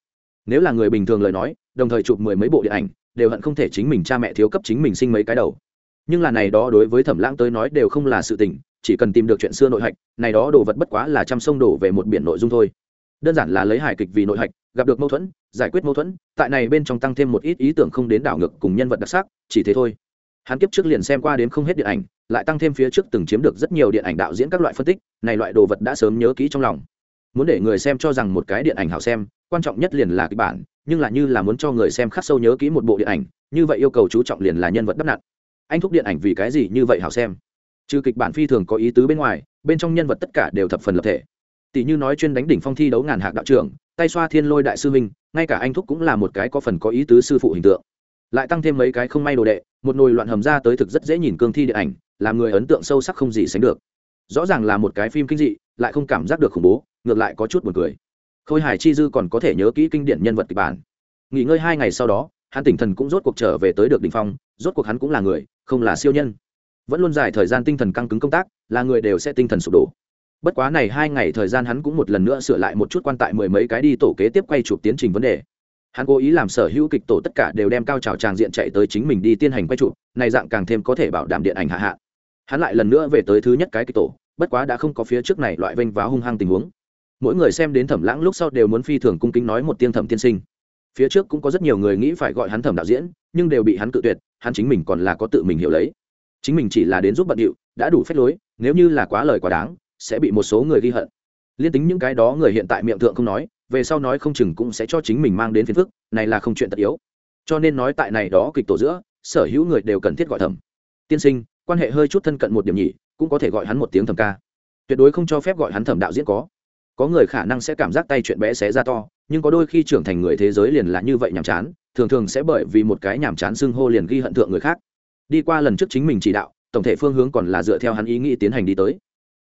Nếu là người bình thường lời nói, đồng thời chụp mười mấy bộ điện ảnh, đều hận không thể chính mình cha mẹ thiếu cấp chính mình sinh mấy cái đầu nhưng là này đó đối với thẩm lãng tới nói đều không là sự tình, chỉ cần tìm được chuyện xưa nội hạch, này đó đồ vật bất quá là trăm sông đổ về một biển nội dung thôi. Đơn giản là lấy hài kịch vì nội hạch, gặp được mâu thuẫn, giải quyết mâu thuẫn, tại này bên trong tăng thêm một ít ý tưởng không đến đảo ngược cùng nhân vật đặc sắc, chỉ thế thôi. Hắn kiếp trước liền xem qua đến không hết điện ảnh, lại tăng thêm phía trước từng chiếm được rất nhiều điện ảnh đạo diễn các loại phân tích, này loại đồ vật đã sớm nhớ kỹ trong lòng. Muốn để người xem cho rằng một cái điện ảnh hảo xem, quan trọng nhất liền là kịch bản, nhưng là như là muốn cho người xem khắc sâu nhớ kỹ một bộ điện ảnh, như vậy yêu cầu chú trọng liền là nhân vật đắp nặn anh thúc điện ảnh vì cái gì như vậy hảo xem? Trừ kịch bản phi thường có ý tứ bên ngoài, bên trong nhân vật tất cả đều thập phần lập thể. Tỷ như nói chuyên đánh đỉnh phong thi đấu ngàn hạc đạo trưởng, tay xoa thiên lôi đại sư minh ngay cả anh thúc cũng là một cái có phần có ý tứ sư phụ hình tượng. Lại tăng thêm mấy cái không may đồ đệ, một nồi loạn hầm ra tới thực rất dễ nhìn cương thi điện ảnh, làm người ấn tượng sâu sắc không gì sánh được. Rõ ràng là một cái phim kinh dị, lại không cảm giác được khủng bố, ngược lại có chút buồn cười. Khôi hài chi dư còn có thể nhớ kỹ kinh điển nhân vật kịch bản. Nghỉ ngơi hai ngày sau đó, hắn tỉnh thần cũng rốt cuộc trở về tới được đ ỉ n h phong, rốt cuộc hắn cũng là người không là siêu nhân. Vẫn luôn dài thời gian tinh thần căng cứng công tác, là người đều sẽ tinh thần sụp đổ. Bất quá này hai ngày thời gian hắn cũng một lần nữa sửa lại một chút quan tại mười mấy cái đi tổ kế tiếp quay chụp tiến trình vấn đề. Hắn cố ý làm sở hữu kịch tổ tất cả đều đem cao trào tràng diện chạy tới chính mình đi tiến hành quay chụp, này dạng càng thêm có thể bảo đảm điện ảnh hạ hạ. Hắn lại lần nữa về tới thứ nhất cái kịch tổ, bất quá đã không có phía trước này loại vênh váo hung hăng tình huống. Mỗi người xem đến thẩm lãng lúc sau đều muốn phi thường cung kính nói một tiếng thẩm tiên sinh. Phía trước cũng có rất nhiều người nghĩ phải gọi hắn thẩm đạo diễn, nhưng đều bị hắn cự tuyệt hắn chính mình còn là có tự mình hiểu lấy. Chính mình chỉ là đến giúp bận điệu, đã đủ phép lối, nếu như là quá lời quá đáng, sẽ bị một số người ghi hận. Liên tính những cái đó người hiện tại miệng thượng không nói, về sau nói không chừng cũng sẽ cho chính mình mang đến phiền phức, này là không chuyện tất yếu. Cho nên nói tại này đó kịch tổ giữa, sở hữu người đều cần thiết gọi thẩm tiên sinh, quan hệ hơi chút thân cận một điểm nhỉ, cũng có thể gọi hắn một tiếng thẩm ca. Tuyệt đối không cho phép gọi hắn thẩm đạo diễn có. Có người khả năng sẽ cảm giác tay chuyện bé xé ra to, nhưng có đôi khi trưởng thành người thế giới liền là như vậy nhàm chán thường thường sẽ bởi vì một cái nhàm chán xưng hô liền ghi hận thượng người khác. Đi qua lần trước chính mình chỉ đạo, tổng thể phương hướng còn là dựa theo hắn ý nghĩ tiến hành đi tới.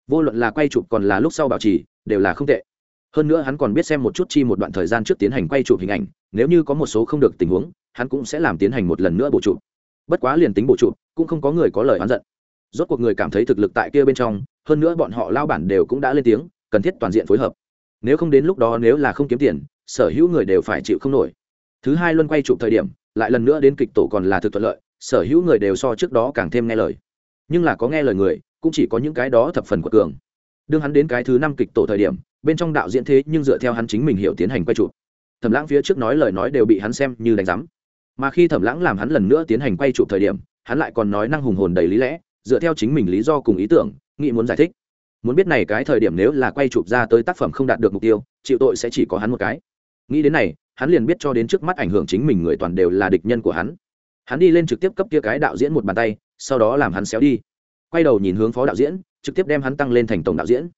Vô luận là quay chụp còn là lúc sau bảo trì, đều là không tệ. Hơn nữa hắn còn biết xem một chút chi một đoạn thời gian trước tiến hành quay chụp hình ảnh, nếu như có một số không được tình huống, hắn cũng sẽ làm tiến hành một lần nữa bổ chụp. Bất quá liền tính bổ chụp, cũng không có người có lời oán giận. Rốt cuộc người cảm thấy thực lực tại kia bên trong, hơn nữa bọn họ lao bản đều cũng đã lên tiếng, cần thiết toàn diện phối hợp. Nếu không đến lúc đó nếu là không kiếm tiền, sở hữu người đều phải chịu không nổi thứ hai luân quay chụp thời điểm, lại lần nữa đến kịch tổ còn là thực thuận lợi, sở hữu người đều so trước đó càng thêm nghe lời. Nhưng là có nghe lời người, cũng chỉ có những cái đó thập phần của cường. Đương hắn đến cái thứ năm kịch tổ thời điểm, bên trong đạo diễn thế nhưng dựa theo hắn chính mình hiểu tiến hành quay chụp. Thẩm lãng phía trước nói lời nói đều bị hắn xem như đánh giám. Mà khi thẩm lãng làm hắn lần nữa tiến hành quay chụp thời điểm, hắn lại còn nói năng hùng hồn đầy lý lẽ, dựa theo chính mình lý do cùng ý tưởng, nghĩ muốn giải thích. Muốn biết này cái thời điểm nếu là quay chụp ra tới tác phẩm không đạt được mục tiêu, chịu tội sẽ chỉ có hắn một cái. Nghĩ đến này hắn liền biết cho đến trước mắt ảnh hưởng chính mình người toàn đều là địch nhân của hắn. Hắn đi lên trực tiếp cấp kia cái đạo diễn một bàn tay, sau đó làm hắn xéo đi. Quay đầu nhìn hướng phó đạo diễn, trực tiếp đem hắn tăng lên thành tổng đạo diễn.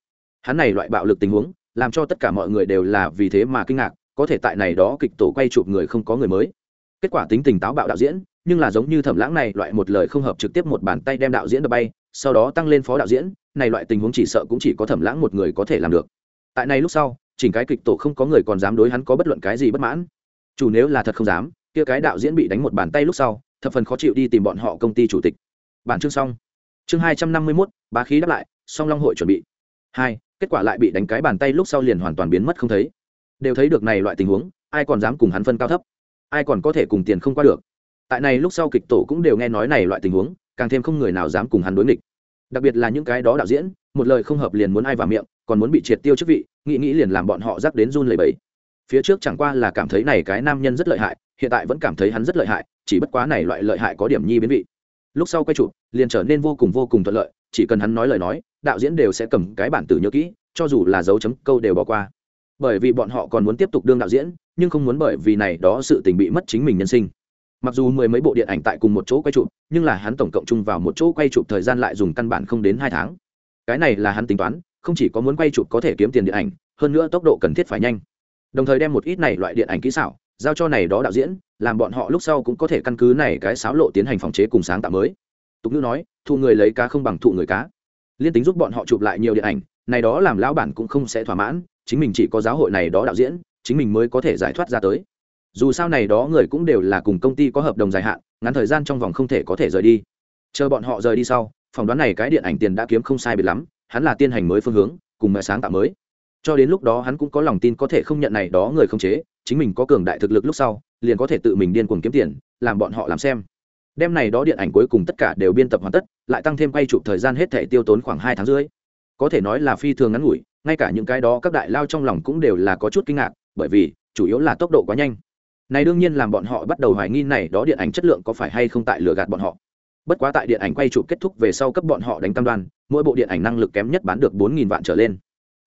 Hắn này loại bạo lực tình huống, làm cho tất cả mọi người đều là vì thế mà kinh ngạc, có thể tại này đó kịch tổ quay chụp người không có người mới. Kết quả tính tình táo bạo đạo diễn, nhưng là giống như thẩm lãng này, loại một lời không hợp trực tiếp một bàn tay đem đạo diễn đập bay, sau đó tăng lên phó đạo diễn, này loại tình huống chỉ sợ cũng chỉ có thẩm lãng một người có thể làm được. Tại này lúc sau chỉnh cái kịch tổ không có người còn dám đối hắn có bất luận cái gì bất mãn. Chủ nếu là thật không dám, kia cái đạo diễn bị đánh một bàn tay lúc sau, thập phần khó chịu đi tìm bọn họ công ty chủ tịch. Bản chương xong. Chương hai trăm năm mươi mốt, bá khí đáp lại, song long hội chuẩn bị. Hai, kết quả lại bị đánh cái bàn tay lúc sau liền hoàn toàn biến mất không thấy. Đều thấy được này loại tình huống, ai còn dám cùng hắn phân cao thấp? Ai còn có thể cùng tiền không qua được? Tại này lúc sau kịch tổ cũng đều nghe nói này loại tình huống, càng thêm không người nào dám cùng hắn đối nghịch. Đặc biệt là những cái đó đạo diễn, một lời không hợp liền muốn ai vào miệng, còn muốn bị triệt tiêu chức vị nghĩ nghĩ liền làm bọn họ rắc đến run lẩy bẩy. Phía trước chẳng qua là cảm thấy này cái nam nhân rất lợi hại, hiện tại vẫn cảm thấy hắn rất lợi hại, chỉ bất quá này loại lợi hại có điểm nhi biến vị. Lúc sau quay chụp, liền trở nên vô cùng vô cùng thuận lợi, chỉ cần hắn nói lời nói, đạo diễn đều sẽ cầm cái bản tử nhớ kỹ, cho dù là dấu chấm câu đều bỏ qua. Bởi vì bọn họ còn muốn tiếp tục đương đạo diễn, nhưng không muốn bởi vì này đó sự tình bị mất chính mình nhân sinh. Mặc dù mười mấy bộ điện ảnh tại cùng một chỗ quay chụp, nhưng là hắn tổng cộng chung vào một chỗ quay chụp thời gian lại dùng căn bản không đến hai tháng. Cái này là hắn tính toán không chỉ có muốn quay chụp có thể kiếm tiền điện ảnh, hơn nữa tốc độ cần thiết phải nhanh. Đồng thời đem một ít này loại điện ảnh kỹ xảo, giao cho này đó đạo diễn, làm bọn họ lúc sau cũng có thể căn cứ này cái xáo lộ tiến hành phòng chế cùng sáng tạo mới. Tục ngữ nói, thu người lấy cá không bằng thụ người cá. Liên tính giúp bọn họ chụp lại nhiều điện ảnh, này đó làm lão bản cũng không sẽ thỏa mãn, chính mình chỉ có giáo hội này đó đạo diễn, chính mình mới có thể giải thoát ra tới. Dù sao này đó người cũng đều là cùng công ty có hợp đồng dài hạn, ngắn thời gian trong vòng không thể có thể rời đi. Chờ bọn họ rời đi sau, phỏng đoán này cái điện ảnh tiền đã kiếm không sai biệt lắm hắn là tiên hành mới phương hướng, cùng mẹ sáng tạo mới. Cho đến lúc đó hắn cũng có lòng tin có thể không nhận này đó người không chế, chính mình có cường đại thực lực lúc sau, liền có thể tự mình điên cuồng kiếm tiền, làm bọn họ làm xem. Đêm này đó điện ảnh cuối cùng tất cả đều biên tập hoàn tất, lại tăng thêm quay chụp thời gian hết thể tiêu tốn khoảng hai tháng rưỡi. Có thể nói là phi thường ngắn ngủi, ngay cả những cái đó các đại lao trong lòng cũng đều là có chút kinh ngạc, bởi vì, chủ yếu là tốc độ quá nhanh. Này đương nhiên làm bọn họ bắt đầu hoài nghi này đó điện ảnh chất lượng có phải hay không tại lừa gạt bọn họ. Bất quá tại điện ảnh quay chụp kết thúc về sau cấp bọn họ đánh cam đoan mỗi bộ điện ảnh năng lực kém nhất bán được bốn nghìn vạn trở lên.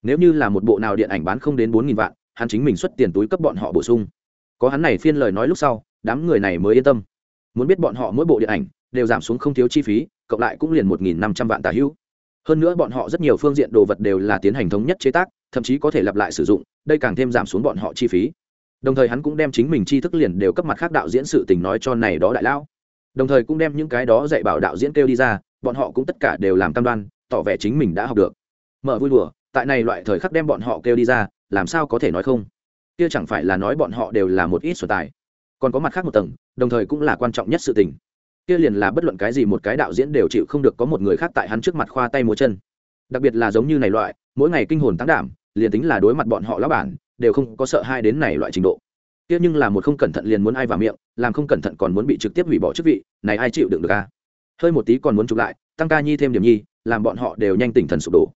Nếu như là một bộ nào điện ảnh bán không đến bốn nghìn vạn, hắn chính mình xuất tiền túi cấp bọn họ bổ sung. Có hắn này phiên lời nói lúc sau, đám người này mới yên tâm. Muốn biết bọn họ mỗi bộ điện ảnh đều giảm xuống không thiếu chi phí, cộng lại cũng liền một nghìn năm trăm vạn tả hữu. Hơn nữa bọn họ rất nhiều phương diện đồ vật đều là tiến hành thống nhất chế tác, thậm chí có thể lặp lại sử dụng, đây càng thêm giảm xuống bọn họ chi phí. Đồng thời hắn cũng đem chính mình tri thức liền đều cấp mặt khác đạo diễn sự tình nói cho này đó đại lao đồng thời cũng đem những cái đó dạy bảo đạo diễn kêu đi ra, bọn họ cũng tất cả đều làm cam đoan, tỏ vẻ chính mình đã học được. Mở vui đùa, tại này loại thời khắc đem bọn họ kêu đi ra, làm sao có thể nói không? Kia chẳng phải là nói bọn họ đều là một ít sở tài. Còn có mặt khác một tầng, đồng thời cũng là quan trọng nhất sự tình. Kia liền là bất luận cái gì một cái đạo diễn đều chịu không được có một người khác tại hắn trước mặt khoa tay múa chân. Đặc biệt là giống như này loại, mỗi ngày kinh hồn tăng đảm, liền tính là đối mặt bọn họ lão bản, đều không có sợ hai đến này loại trình độ. Kia nhưng là một không cẩn thận liền muốn ai vào miệng làm không cẩn thận còn muốn bị trực tiếp hủy bỏ chức vị, này ai chịu đựng được ca hơi một tí còn muốn chụp lại, tăng ca nhi thêm điểm nhi, làm bọn họ đều nhanh tỉnh thần sụp đổ.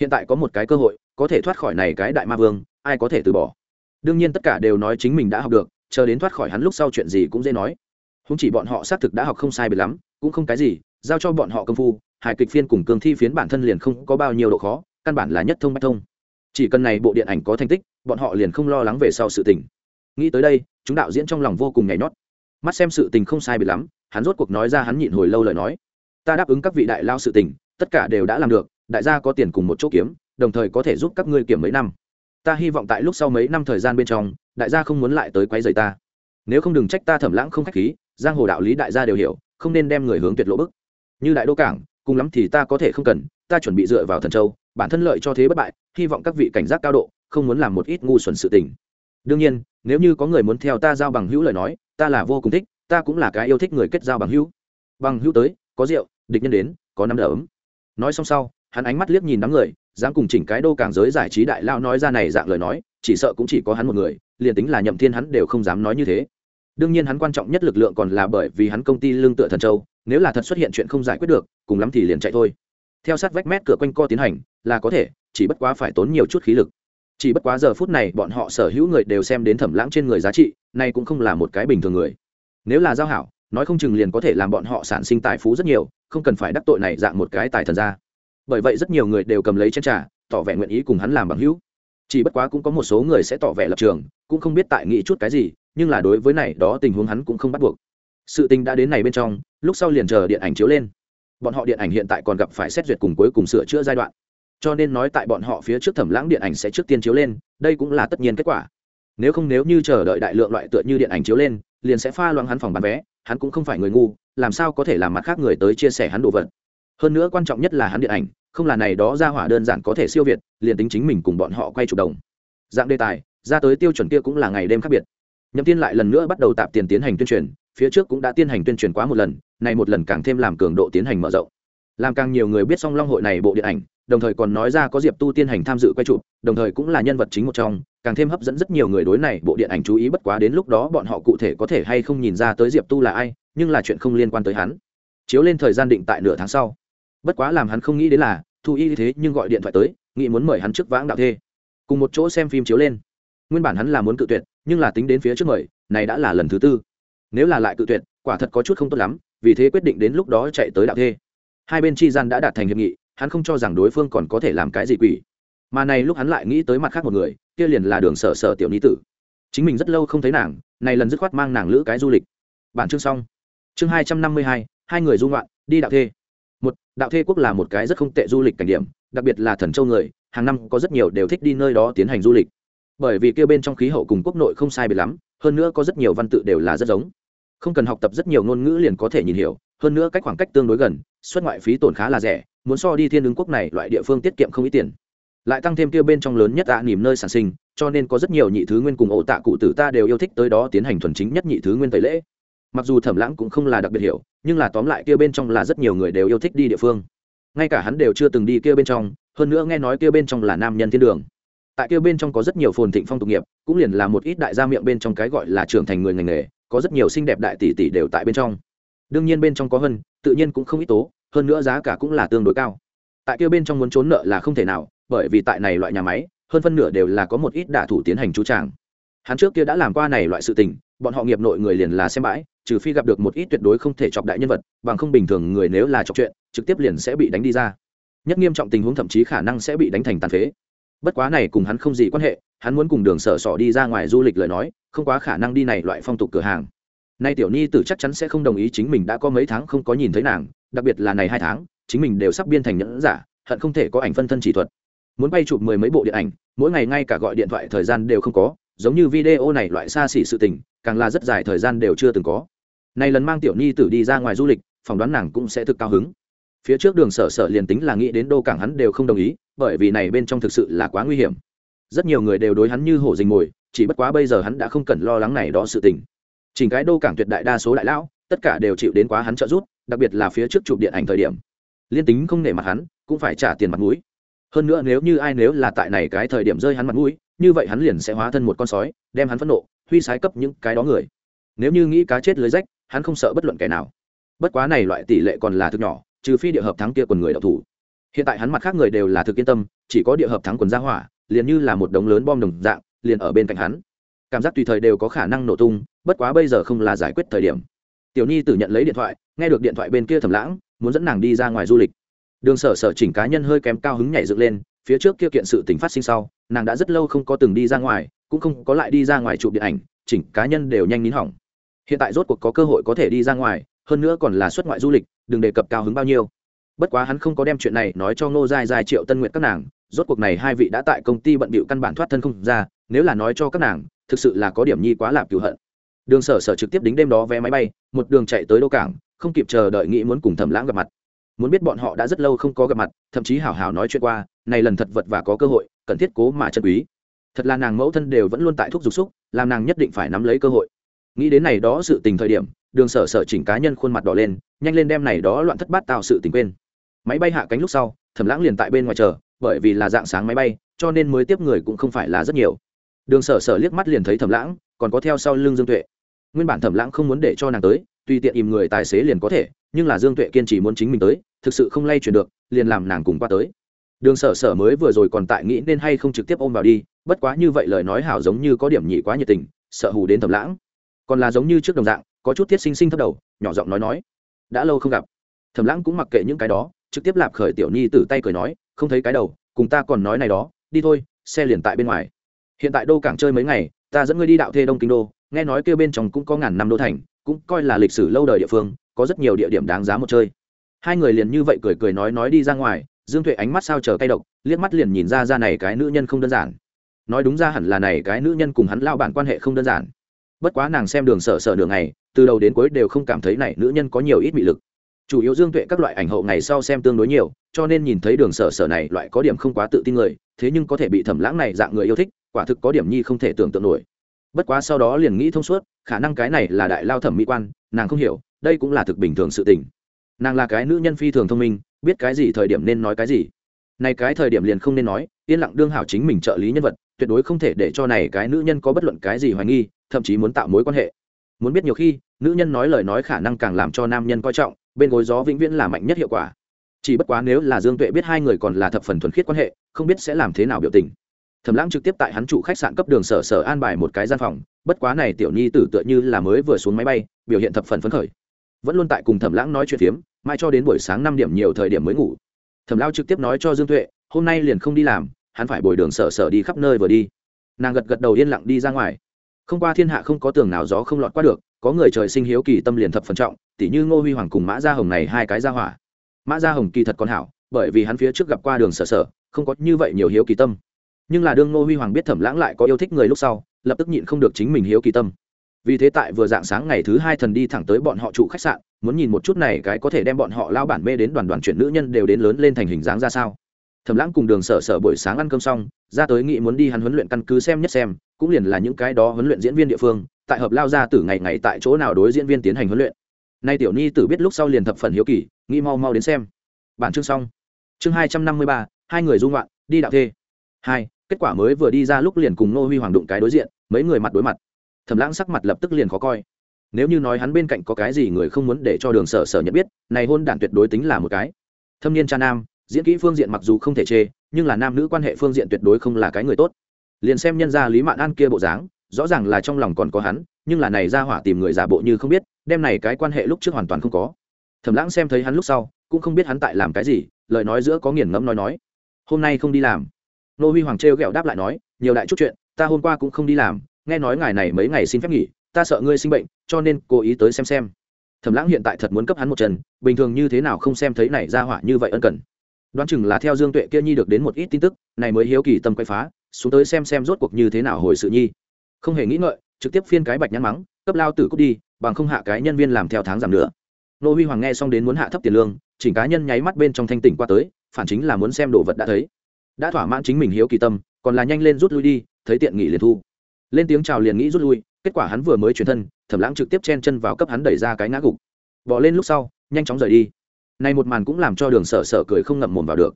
Hiện tại có một cái cơ hội, có thể thoát khỏi này cái đại ma vương, ai có thể từ bỏ? Đương nhiên tất cả đều nói chính mình đã học được, chờ đến thoát khỏi hắn lúc sau chuyện gì cũng dễ nói. Không chỉ bọn họ xác thực đã học không sai biệt lắm, cũng không cái gì, giao cho bọn họ công phu, hài kịch phiên cùng cương thi phiến bản thân liền không có bao nhiêu độ khó, căn bản là nhất thông bách thông. Chỉ cần này bộ điện ảnh có thành tích, bọn họ liền không lo lắng về sau sự tình. Nghĩ tới đây, chúng đạo diễn trong lòng vô cùng nhảy nhót mắt xem sự tình không sai biệt lắm, hắn rốt cuộc nói ra hắn nhịn hồi lâu lời nói. Ta đáp ứng các vị đại lao sự tình, tất cả đều đã làm được, đại gia có tiền cùng một chỗ kiếm, đồng thời có thể giúp các ngươi kiểm mấy năm. Ta hy vọng tại lúc sau mấy năm thời gian bên trong, đại gia không muốn lại tới quấy rầy ta. Nếu không đừng trách ta thẩm lãng không khách khí, giang hồ đạo lý đại gia đều hiểu, không nên đem người hướng tuyệt lộ bức. Như đại đô cảng, cùng lắm thì ta có thể không cần, ta chuẩn bị dựa vào thần châu, bản thân lợi cho thế bất bại, hy vọng các vị cảnh giác cao độ, không muốn làm một ít ngu xuẩn sự tình. Đương nhiên, nếu như có người muốn theo ta giao bằng hữu lời nói ta là vô cùng thích, ta cũng là cái yêu thích người kết giao bằng hữu. Bằng hữu tới, có rượu, địch nhân đến, có nắm đỡ ấm nói xong sau, hắn ánh mắt liếc nhìn đám người, dám cùng chỉnh cái đô cảng giới giải trí đại lao nói ra này dạng lời nói, chỉ sợ cũng chỉ có hắn một người, liền tính là nhậm thiên hắn đều không dám nói như thế. Đương nhiên hắn quan trọng nhất lực lượng còn là bởi vì hắn công ty lương tựa thần châu, nếu là thật xuất hiện chuyện không giải quyết được, cùng lắm thì liền chạy thôi. Theo sát vách mét cửa quanh co tiến hành, là có thể, chỉ bất quá phải tốn nhiều chút khí lực chỉ bất quá giờ phút này bọn họ sở hữu người đều xem đến thẩm lãng trên người giá trị, nay cũng không là một cái bình thường người. Nếu là giao hảo, nói không chừng liền có thể làm bọn họ sản sinh tài phú rất nhiều, không cần phải đắc tội này dạng một cái tài thần ra bởi vậy rất nhiều người đều cầm lấy chén trà, tỏ vẻ nguyện ý cùng hắn làm bằng hữu. Chỉ bất quá cũng có một số người sẽ tỏ vẻ lập trường, cũng không biết tại nghĩ chút cái gì, nhưng là đối với này đó tình huống hắn cũng không bắt buộc. Sự tình đã đến này bên trong, lúc sau liền chờ điện ảnh chiếu lên. Bọn họ điện ảnh hiện tại còn gặp phải xét duyệt cùng cuối cùng sửa chữa giai đoạn cho nên nói tại bọn họ phía trước thẩm lãng điện ảnh sẽ trước tiên chiếu lên, đây cũng là tất nhiên kết quả. Nếu không nếu như chờ đợi đại lượng loại tựa như điện ảnh chiếu lên, liền sẽ pha loãng hắn phòng bán vé, hắn cũng không phải người ngu, làm sao có thể làm mặt khác người tới chia sẻ hắn đồ vật. Hơn nữa quan trọng nhất là hắn điện ảnh, không là này đó ra hỏa đơn giản có thể siêu việt, liền tính chính mình cùng bọn họ quay chụp đồng. Dạng đề tài, ra tới tiêu chuẩn kia cũng là ngày đêm khác biệt. Nhậm tiên lại lần nữa bắt đầu tạp tiền tiến hành tuyên truyền, phía trước cũng đã tiến hành tuyên truyền quá một lần này một lần càng thêm làm cường độ tiến hành mở rộng làm càng nhiều người biết song long hội này bộ điện ảnh, đồng thời còn nói ra có diệp tu tiên hành tham dự quay chụp, đồng thời cũng là nhân vật chính một trong, càng thêm hấp dẫn rất nhiều người đối này bộ điện ảnh chú ý bất quá đến lúc đó bọn họ cụ thể có thể hay không nhìn ra tới diệp tu là ai, nhưng là chuyện không liên quan tới hắn. Chiếu lên thời gian định tại nửa tháng sau. Bất quá làm hắn không nghĩ đến là, thu y thế nhưng gọi điện thoại tới, nghĩ muốn mời hắn trước vãng đạo thê. Cùng một chỗ xem phim chiếu lên. Nguyên bản hắn là muốn cự tuyệt, nhưng là tính đến phía trước mời, này đã là lần thứ tư. Nếu là lại cự tuyệt, quả thật có chút không tốt lắm, vì thế quyết định đến lúc đó chạy tới đạo thê hai bên chi gian đã đạt thành hiệp nghị, hắn không cho rằng đối phương còn có thể làm cái gì quỷ. Mà này lúc hắn lại nghĩ tới mặt khác một người, kia liền là đường sở sở tiểu ni tử. Chính mình rất lâu không thấy nàng, này lần dứt khoát mang nàng lữ cái du lịch. Bản chương xong. Chương hai trăm năm mươi hai hai người du ngoạn, đi đạo thê. Một, đạo thê quốc là một cái rất không tệ du lịch cảnh điểm, đặc biệt là thần châu người, hàng năm có rất nhiều đều thích đi nơi đó tiến hành du lịch. Bởi vì kia bên trong khí hậu cùng quốc nội không sai biệt lắm, hơn nữa có rất nhiều văn tự đều là rất giống không cần học tập rất nhiều ngôn ngữ liền có thể nhìn hiểu, hơn nữa cách khoảng cách tương đối gần, xuất ngoại phí tổn khá là rẻ, muốn so đi thiên ứng quốc này loại địa phương tiết kiệm không ít tiền. Lại tăng thêm kia bên trong lớn nhất tạ nỉm nơi sản sinh, cho nên có rất nhiều nhị thứ nguyên cùng ổ tạ cụ tử ta đều yêu thích tới đó tiến hành thuần chính nhất nhị thứ nguyên tẩy lễ. Mặc dù thẩm lãng cũng không là đặc biệt hiểu, nhưng là tóm lại kia bên trong là rất nhiều người đều yêu thích đi địa phương. Ngay cả hắn đều chưa từng đi kia bên trong, hơn nữa nghe nói kia bên trong là nam nhân thiên đường. Tại kia bên trong có rất nhiều phồn thịnh phong tục nghiệp, cũng liền là một ít đại gia miệng bên trong cái gọi là trưởng thành người ngành nghề có rất nhiều xinh đẹp đại tỷ tỷ đều tại bên trong. Đương nhiên bên trong có hơn tự nhiên cũng không ít tố, hơn nữa giá cả cũng là tương đối cao. Tại kia bên trong muốn trốn nợ là không thể nào, bởi vì tại này loại nhà máy, hơn phân nửa đều là có một ít đả thủ tiến hành chú tràng. Hắn trước kia đã làm qua này loại sự tình, bọn họ nghiệp nội người liền là xem bãi, trừ phi gặp được một ít tuyệt đối không thể chọc đại nhân vật, bằng không bình thường người nếu là chọc chuyện, trực tiếp liền sẽ bị đánh đi ra. Nhất nghiêm trọng tình huống thậm chí khả năng sẽ bị đánh thành tàn phế bất quá này cùng hắn không gì quan hệ, hắn muốn cùng đường sở sỏ đi ra ngoài du lịch lời nói, không quá khả năng đi này loại phong tục cửa hàng. Nay tiểu ni tử chắc chắn sẽ không đồng ý chính mình đã có mấy tháng không có nhìn thấy nàng, đặc biệt là này hai tháng, chính mình đều sắp biên thành nhẫn giả, hận không thể có ảnh phân thân chỉ thuật. Muốn bay chụp mười mấy bộ điện ảnh, mỗi ngày ngay cả gọi điện thoại thời gian đều không có, giống như video này loại xa xỉ sự tình, càng là rất dài thời gian đều chưa từng có. Này lần mang tiểu ni tử đi ra ngoài du lịch, phỏng đoán nàng cũng sẽ thực cao hứng phía trước đường sở sở liền tính là nghĩ đến đô cảng hắn đều không đồng ý, bởi vì này bên trong thực sự là quá nguy hiểm. Rất nhiều người đều đối hắn như hổ dình mồi, chỉ bất quá bây giờ hắn đã không cần lo lắng này đó sự tình. Chỉnh cái đô cảng tuyệt đại đa số đại lão, tất cả đều chịu đến quá hắn trợ giúp, đặc biệt là phía trước chụp điện ảnh thời điểm. Liên tính không nể mặt hắn, cũng phải trả tiền mặt mũi. Hơn nữa nếu như ai nếu là tại này cái thời điểm rơi hắn mặt mũi, như vậy hắn liền sẽ hóa thân một con sói, đem hắn phẫn nộ, huy sái cấp những cái đó người. Nếu như nghĩ cá chết lưới rách, hắn không sợ bất luận kẻ nào. Bất quá này loại tỷ lệ còn là thực nhỏ trừ phi địa hợp thắng kia quần người đạo thủ. Hiện tại hắn mặt khác người đều là thực yên tâm, chỉ có địa hợp thắng quần gia hỏa, liền như là một đống lớn bom đồng dạng, liền ở bên cạnh hắn. Cảm giác tùy thời đều có khả năng nổ tung, bất quá bây giờ không là giải quyết thời điểm. Tiểu nhi tử nhận lấy điện thoại, nghe được điện thoại bên kia thầm lãng, muốn dẫn nàng đi ra ngoài du lịch. Đường sở sở chỉnh cá nhân hơi kém cao hứng nhảy dựng lên, phía trước kia kiện sự tình phát sinh sau, nàng đã rất lâu không có từng đi ra ngoài, cũng không có lại đi ra ngoài chụp điện ảnh, chỉnh cá nhân đều nhanh nín hỏng. Hiện tại rốt cuộc có cơ hội có thể đi ra ngoài hơn nữa còn là xuất ngoại du lịch, đừng đề cập cao hứng bao nhiêu. Bất quá hắn không có đem chuyện này nói cho ngô giai giai, triệu tân nguyện các nàng, rốt cuộc này hai vị đã tại công ty bận bịu căn bản thoát thân không ra, nếu là nói cho các nàng, thực sự là có điểm nhi quá lạp cựu hận. Đường sở sở trực tiếp đính đêm đó vé máy bay, một đường chạy tới đô cảng, không kịp chờ đợi nghĩ muốn cùng thẩm lãng gặp mặt. Muốn biết bọn họ đã rất lâu không có gặp mặt, thậm chí hào hào nói chuyện qua, này lần thật vật và có cơ hội, cần thiết cố mà chân quý. Thật là nàng mẫu thân đều vẫn luôn tại thuốc dục xúc, làm nàng nhất định phải nắm lấy cơ hội. Nghĩ đến này đó sự tình thời điểm đường sở sở chỉnh cá nhân khuôn mặt đỏ lên, nhanh lên đem này đó loạn thất bát tạo sự tình quên. Máy bay hạ cánh lúc sau, thẩm lãng liền tại bên ngoài chờ, bởi vì là dạng sáng máy bay, cho nên mới tiếp người cũng không phải là rất nhiều. Đường sở sở liếc mắt liền thấy thẩm lãng, còn có theo sau lưng dương tuệ. Nguyên bản thẩm lãng không muốn để cho nàng tới, tùy tiện im người tài xế liền có thể, nhưng là dương tuệ kiên trì muốn chính mình tới, thực sự không lay chuyển được, liền làm nàng cùng qua tới. Đường sở sở mới vừa rồi còn tại nghĩ nên hay không trực tiếp ôm vào đi, bất quá như vậy lời nói hảo giống như có điểm nhị quá nhiệt tình, sợ hù đến thẩm lãng. Còn là giống như trước đồng dạng có chút thiết sinh sinh thấp đầu, nhỏ giọng nói nói, đã lâu không gặp. Thẩm lãng cũng mặc kệ những cái đó, trực tiếp lạp khởi tiểu nhi từ tay cười nói, không thấy cái đầu, cùng ta còn nói này đó, đi thôi, xe liền tại bên ngoài. Hiện tại đô cảng chơi mấy ngày, ta dẫn ngươi đi đạo thê đông kinh đô, nghe nói kêu bên trong cũng có ngàn năm đô thành, cũng coi là lịch sử lâu đời địa phương, có rất nhiều địa điểm đáng giá một chơi. Hai người liền như vậy cười cười nói nói đi ra ngoài, dương tuệ ánh mắt sao chờ cay độc, liếc mắt liền nhìn ra ra này cái nữ nhân không đơn giản. Nói đúng ra hẳn là này cái nữ nhân cùng hắn lao bản quan hệ không đơn giản. Bất quá nàng xem đường sở sở đường này từ đầu đến cuối đều không cảm thấy này nữ nhân có nhiều ít mị lực. Chủ yếu dương tuệ các loại ảnh hậu ngày sau xem tương đối nhiều, cho nên nhìn thấy đường sở sở này loại có điểm không quá tự tin người, thế nhưng có thể bị thẩm lãng này dạng người yêu thích, quả thực có điểm nhi không thể tưởng tượng nổi. Bất quá sau đó liền nghĩ thông suốt, khả năng cái này là đại lao thẩm mỹ quan, nàng không hiểu, đây cũng là thực bình thường sự tình. Nàng là cái nữ nhân phi thường thông minh, biết cái gì thời điểm nên nói cái gì. Này cái thời điểm liền không nên nói, yên lặng đương hảo chính mình trợ lý nhân vật, tuyệt đối không thể để cho này cái nữ nhân có bất luận cái gì hoài nghi, thậm chí muốn tạo mối quan hệ. Muốn biết nhiều khi nữ nhân nói lời nói khả năng càng làm cho nam nhân coi trọng, bên gối gió vĩnh viễn là mạnh nhất hiệu quả. Chỉ bất quá nếu là dương tuệ biết hai người còn là thập phần thuần khiết quan hệ, không biết sẽ làm thế nào biểu tình. Thẩm lãng trực tiếp tại hắn chủ khách sạn cấp đường sở sở an bài một cái gian phòng, bất quá này tiểu nhi tử tựa như là mới vừa xuống máy bay, biểu hiện thập phần phấn khởi. Vẫn luôn tại cùng thẩm lãng nói chuyện phiếm mai cho đến buổi sáng năm điểm nhiều thời điểm mới ngủ. Thẩm lao trực tiếp nói cho dương tuệ, hôm nay liền không đi làm, hắn phải bồi đường sở sở đi khắp nơi vừa đi. Nàng gật gật đầu yên lặng đi ra ngoài. Không qua thiên hạ không có tường nào gió không lọt qua được có người trời sinh hiếu kỳ tâm liền thập phần trọng, tỉ như ngô huy hoàng cùng mã gia hồng này hai cái gia hỏa. Mã gia hồng kỳ thật còn hảo, bởi vì hắn phía trước gặp qua đường sở sở, không có như vậy nhiều hiếu kỳ tâm. Nhưng là đương ngô huy hoàng biết thẩm lãng lại có yêu thích người lúc sau, lập tức nhịn không được chính mình hiếu kỳ tâm. Vì thế tại vừa dạng sáng ngày thứ hai thần đi thẳng tới bọn họ trụ khách sạn, muốn nhìn một chút này cái có thể đem bọn họ lao bản mê đến đoàn đoàn chuyển nữ nhân đều đến lớn lên thành hình dáng ra sao. Thẩm lãng cùng đường sở sở buổi sáng ăn cơm xong, ra tới nghị muốn đi hắn huấn luyện căn cứ xem nhất xem, cũng liền là những cái đó huấn luyện diễn viên địa phương tại hợp lao ra từ ngày ngày tại chỗ nào đối diễn viên tiến hành huấn luyện. Nay tiểu ni tử biết lúc sau liền thập phần hiếu kỳ, nghĩ mau mau đến xem. Bản chương xong. Chương hai trăm năm mươi ba, hai người dung loạn, đi đạo thê. Hai, kết quả mới vừa đi ra lúc liền cùng nô huy hoàng đụng cái đối diện, mấy người mặt đối mặt. Thẩm lãng sắc mặt lập tức liền khó coi. Nếu như nói hắn bên cạnh có cái gì người không muốn để cho đường sở sở nhận biết, này hôn đản tuyệt đối tính là một cái. Thâm niên cha nam, diễn kỹ phương diện mặc dù không thể chê, nhưng là nam nữ quan hệ phương diện tuyệt đối không là cái người tốt. Liền xem nhân gia lý mạn an kia bộ dáng rõ ràng là trong lòng còn có hắn, nhưng là này ra hỏa tìm người giả bộ như không biết, đem này cái quan hệ lúc trước hoàn toàn không có. Thẩm lãng xem thấy hắn lúc sau, cũng không biết hắn tại làm cái gì, lời nói giữa có nghiền ngẫm nói nói. Hôm nay không đi làm. Nô huy hoàng trêu ghẹo đáp lại nói, nhiều đại chút chuyện, ta hôm qua cũng không đi làm, nghe nói ngài này mấy ngày xin phép nghỉ, ta sợ ngươi sinh bệnh, cho nên cố ý tới xem xem. Thẩm lãng hiện tại thật muốn cấp hắn một trần bình thường như thế nào không xem thấy này ra hỏa như vậy ân cần. Đoán chừng là theo dương tuệ kia nhi được đến một ít tin tức, này mới hiếu kỳ tâm quay phá, xuống tới xem xem rốt cuộc như thế nào hồi sự nhi không hề nghĩ ngợi, trực tiếp phiên cái bạch nhăn mắng, cấp lao tử cút đi, bằng không hạ cái nhân viên làm theo tháng giảm nữa. Nô huy hoàng nghe xong đến muốn hạ thấp tiền lương, chỉnh cá nhân nháy mắt bên trong thanh tỉnh qua tới, phản chính là muốn xem đồ vật đã thấy. Đã thỏa mãn chính mình hiếu kỳ tâm, còn là nhanh lên rút lui đi, thấy tiện nghỉ liền thu. Lên tiếng chào liền nghĩ rút lui, kết quả hắn vừa mới chuyển thân, thẩm lãng trực tiếp chen chân vào cấp hắn đẩy ra cái ngã gục. Bỏ lên lúc sau, nhanh chóng rời đi. Này một màn cũng làm cho đường sở sở cười không ngậm mồm vào được.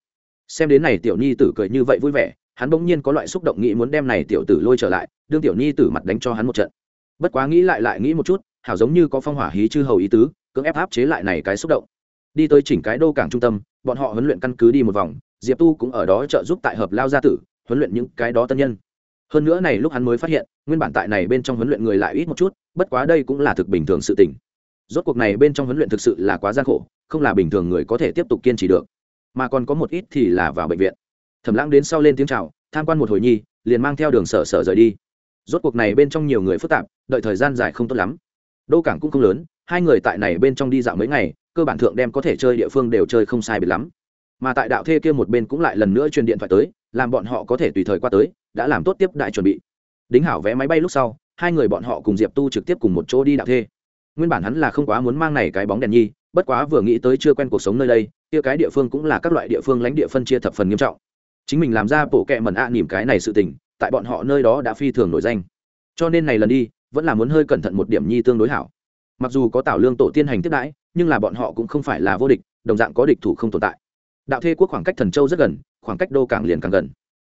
Xem đến này tiểu nhi tử cười như vậy vui vẻ hắn bỗng nhiên có loại xúc động nghĩ muốn đem này tiểu tử lôi trở lại, đương tiểu nhi tử mặt đánh cho hắn một trận. Bất quá nghĩ lại lại nghĩ một chút, hảo giống như có phong hỏa hí chư hầu ý tứ, cưỡng ép áp chế lại này cái xúc động. Đi tới chỉnh cái đô cảng trung tâm, bọn họ huấn luyện căn cứ đi một vòng, diệp tu cũng ở đó trợ giúp tại hợp lao gia tử, huấn luyện những cái đó tân nhân. Hơn nữa này lúc hắn mới phát hiện, nguyên bản tại này bên trong huấn luyện người lại ít một chút, bất quá đây cũng là thực bình thường sự tình. Rốt cuộc này bên trong huấn luyện thực sự là quá gian khổ, không là bình thường người có thể tiếp tục kiên trì được. Mà còn có một ít thì là vào bệnh viện thẩm lãng đến sau lên tiếng chào, tham quan một hồi nhi, liền mang theo đường sở sở rời đi. Rốt cuộc này bên trong nhiều người phức tạp, đợi thời gian dài không tốt lắm. Đô cảng cũng không lớn, hai người tại này bên trong đi dạo mấy ngày, cơ bản thượng đem có thể chơi địa phương đều chơi không sai biệt lắm. Mà tại đạo thê kia một bên cũng lại lần nữa truyền điện thoại tới, làm bọn họ có thể tùy thời qua tới, đã làm tốt tiếp đại chuẩn bị. Đính hảo vé máy bay lúc sau, hai người bọn họ cùng diệp tu trực tiếp cùng một chỗ đi đạo thê. Nguyên bản hắn là không quá muốn mang này cái bóng đèn nhi, bất quá vừa nghĩ tới chưa quen cuộc sống nơi đây, kia cái địa phương cũng là các loại địa phương lãnh địa phân chia thập phần nghiêm trọng chính mình làm ra bộ kệ mẩn ạ à, nỉm cái này sự tình tại bọn họ nơi đó đã phi thường nổi danh. Cho nên này lần đi vẫn là muốn hơi cẩn thận một điểm nhi tương đối hảo. Mặc dù có tảo lương tổ tiên hành tiếp đãi nhưng là bọn họ cũng không phải là vô địch đồng dạng có địch thủ không tồn tại. Đạo thê quốc khoảng cách thần châu rất gần khoảng cách đô cảng liền càng gần.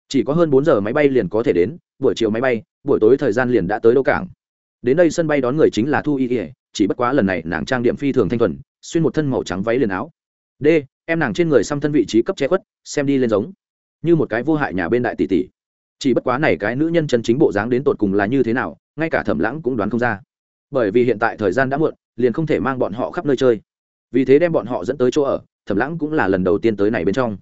Chỉ có hơn bốn giờ máy bay liền có thể đến buổi chiều máy bay buổi tối thời gian liền đã tới đô cảng. Đến đây sân bay đón người chính là thu y ỉa chỉ bất quá lần này nàng trang điểm phi thường thanh thuần xuyên một thân màu trắng váy liền áo. D em nàng trên người xăm thân vị trí cấp che khuất xem đi lên giống như một cái vô hại nhà bên đại tỷ tỷ. Chỉ bất quá này cái nữ nhân chân chính bộ dáng đến tột cùng là như thế nào, ngay cả thẩm lãng cũng đoán không ra. Bởi vì hiện tại thời gian đã muộn, liền không thể mang bọn họ khắp nơi chơi. Vì thế đem bọn họ dẫn tới chỗ ở, thẩm lãng cũng là lần đầu tiên tới này bên trong.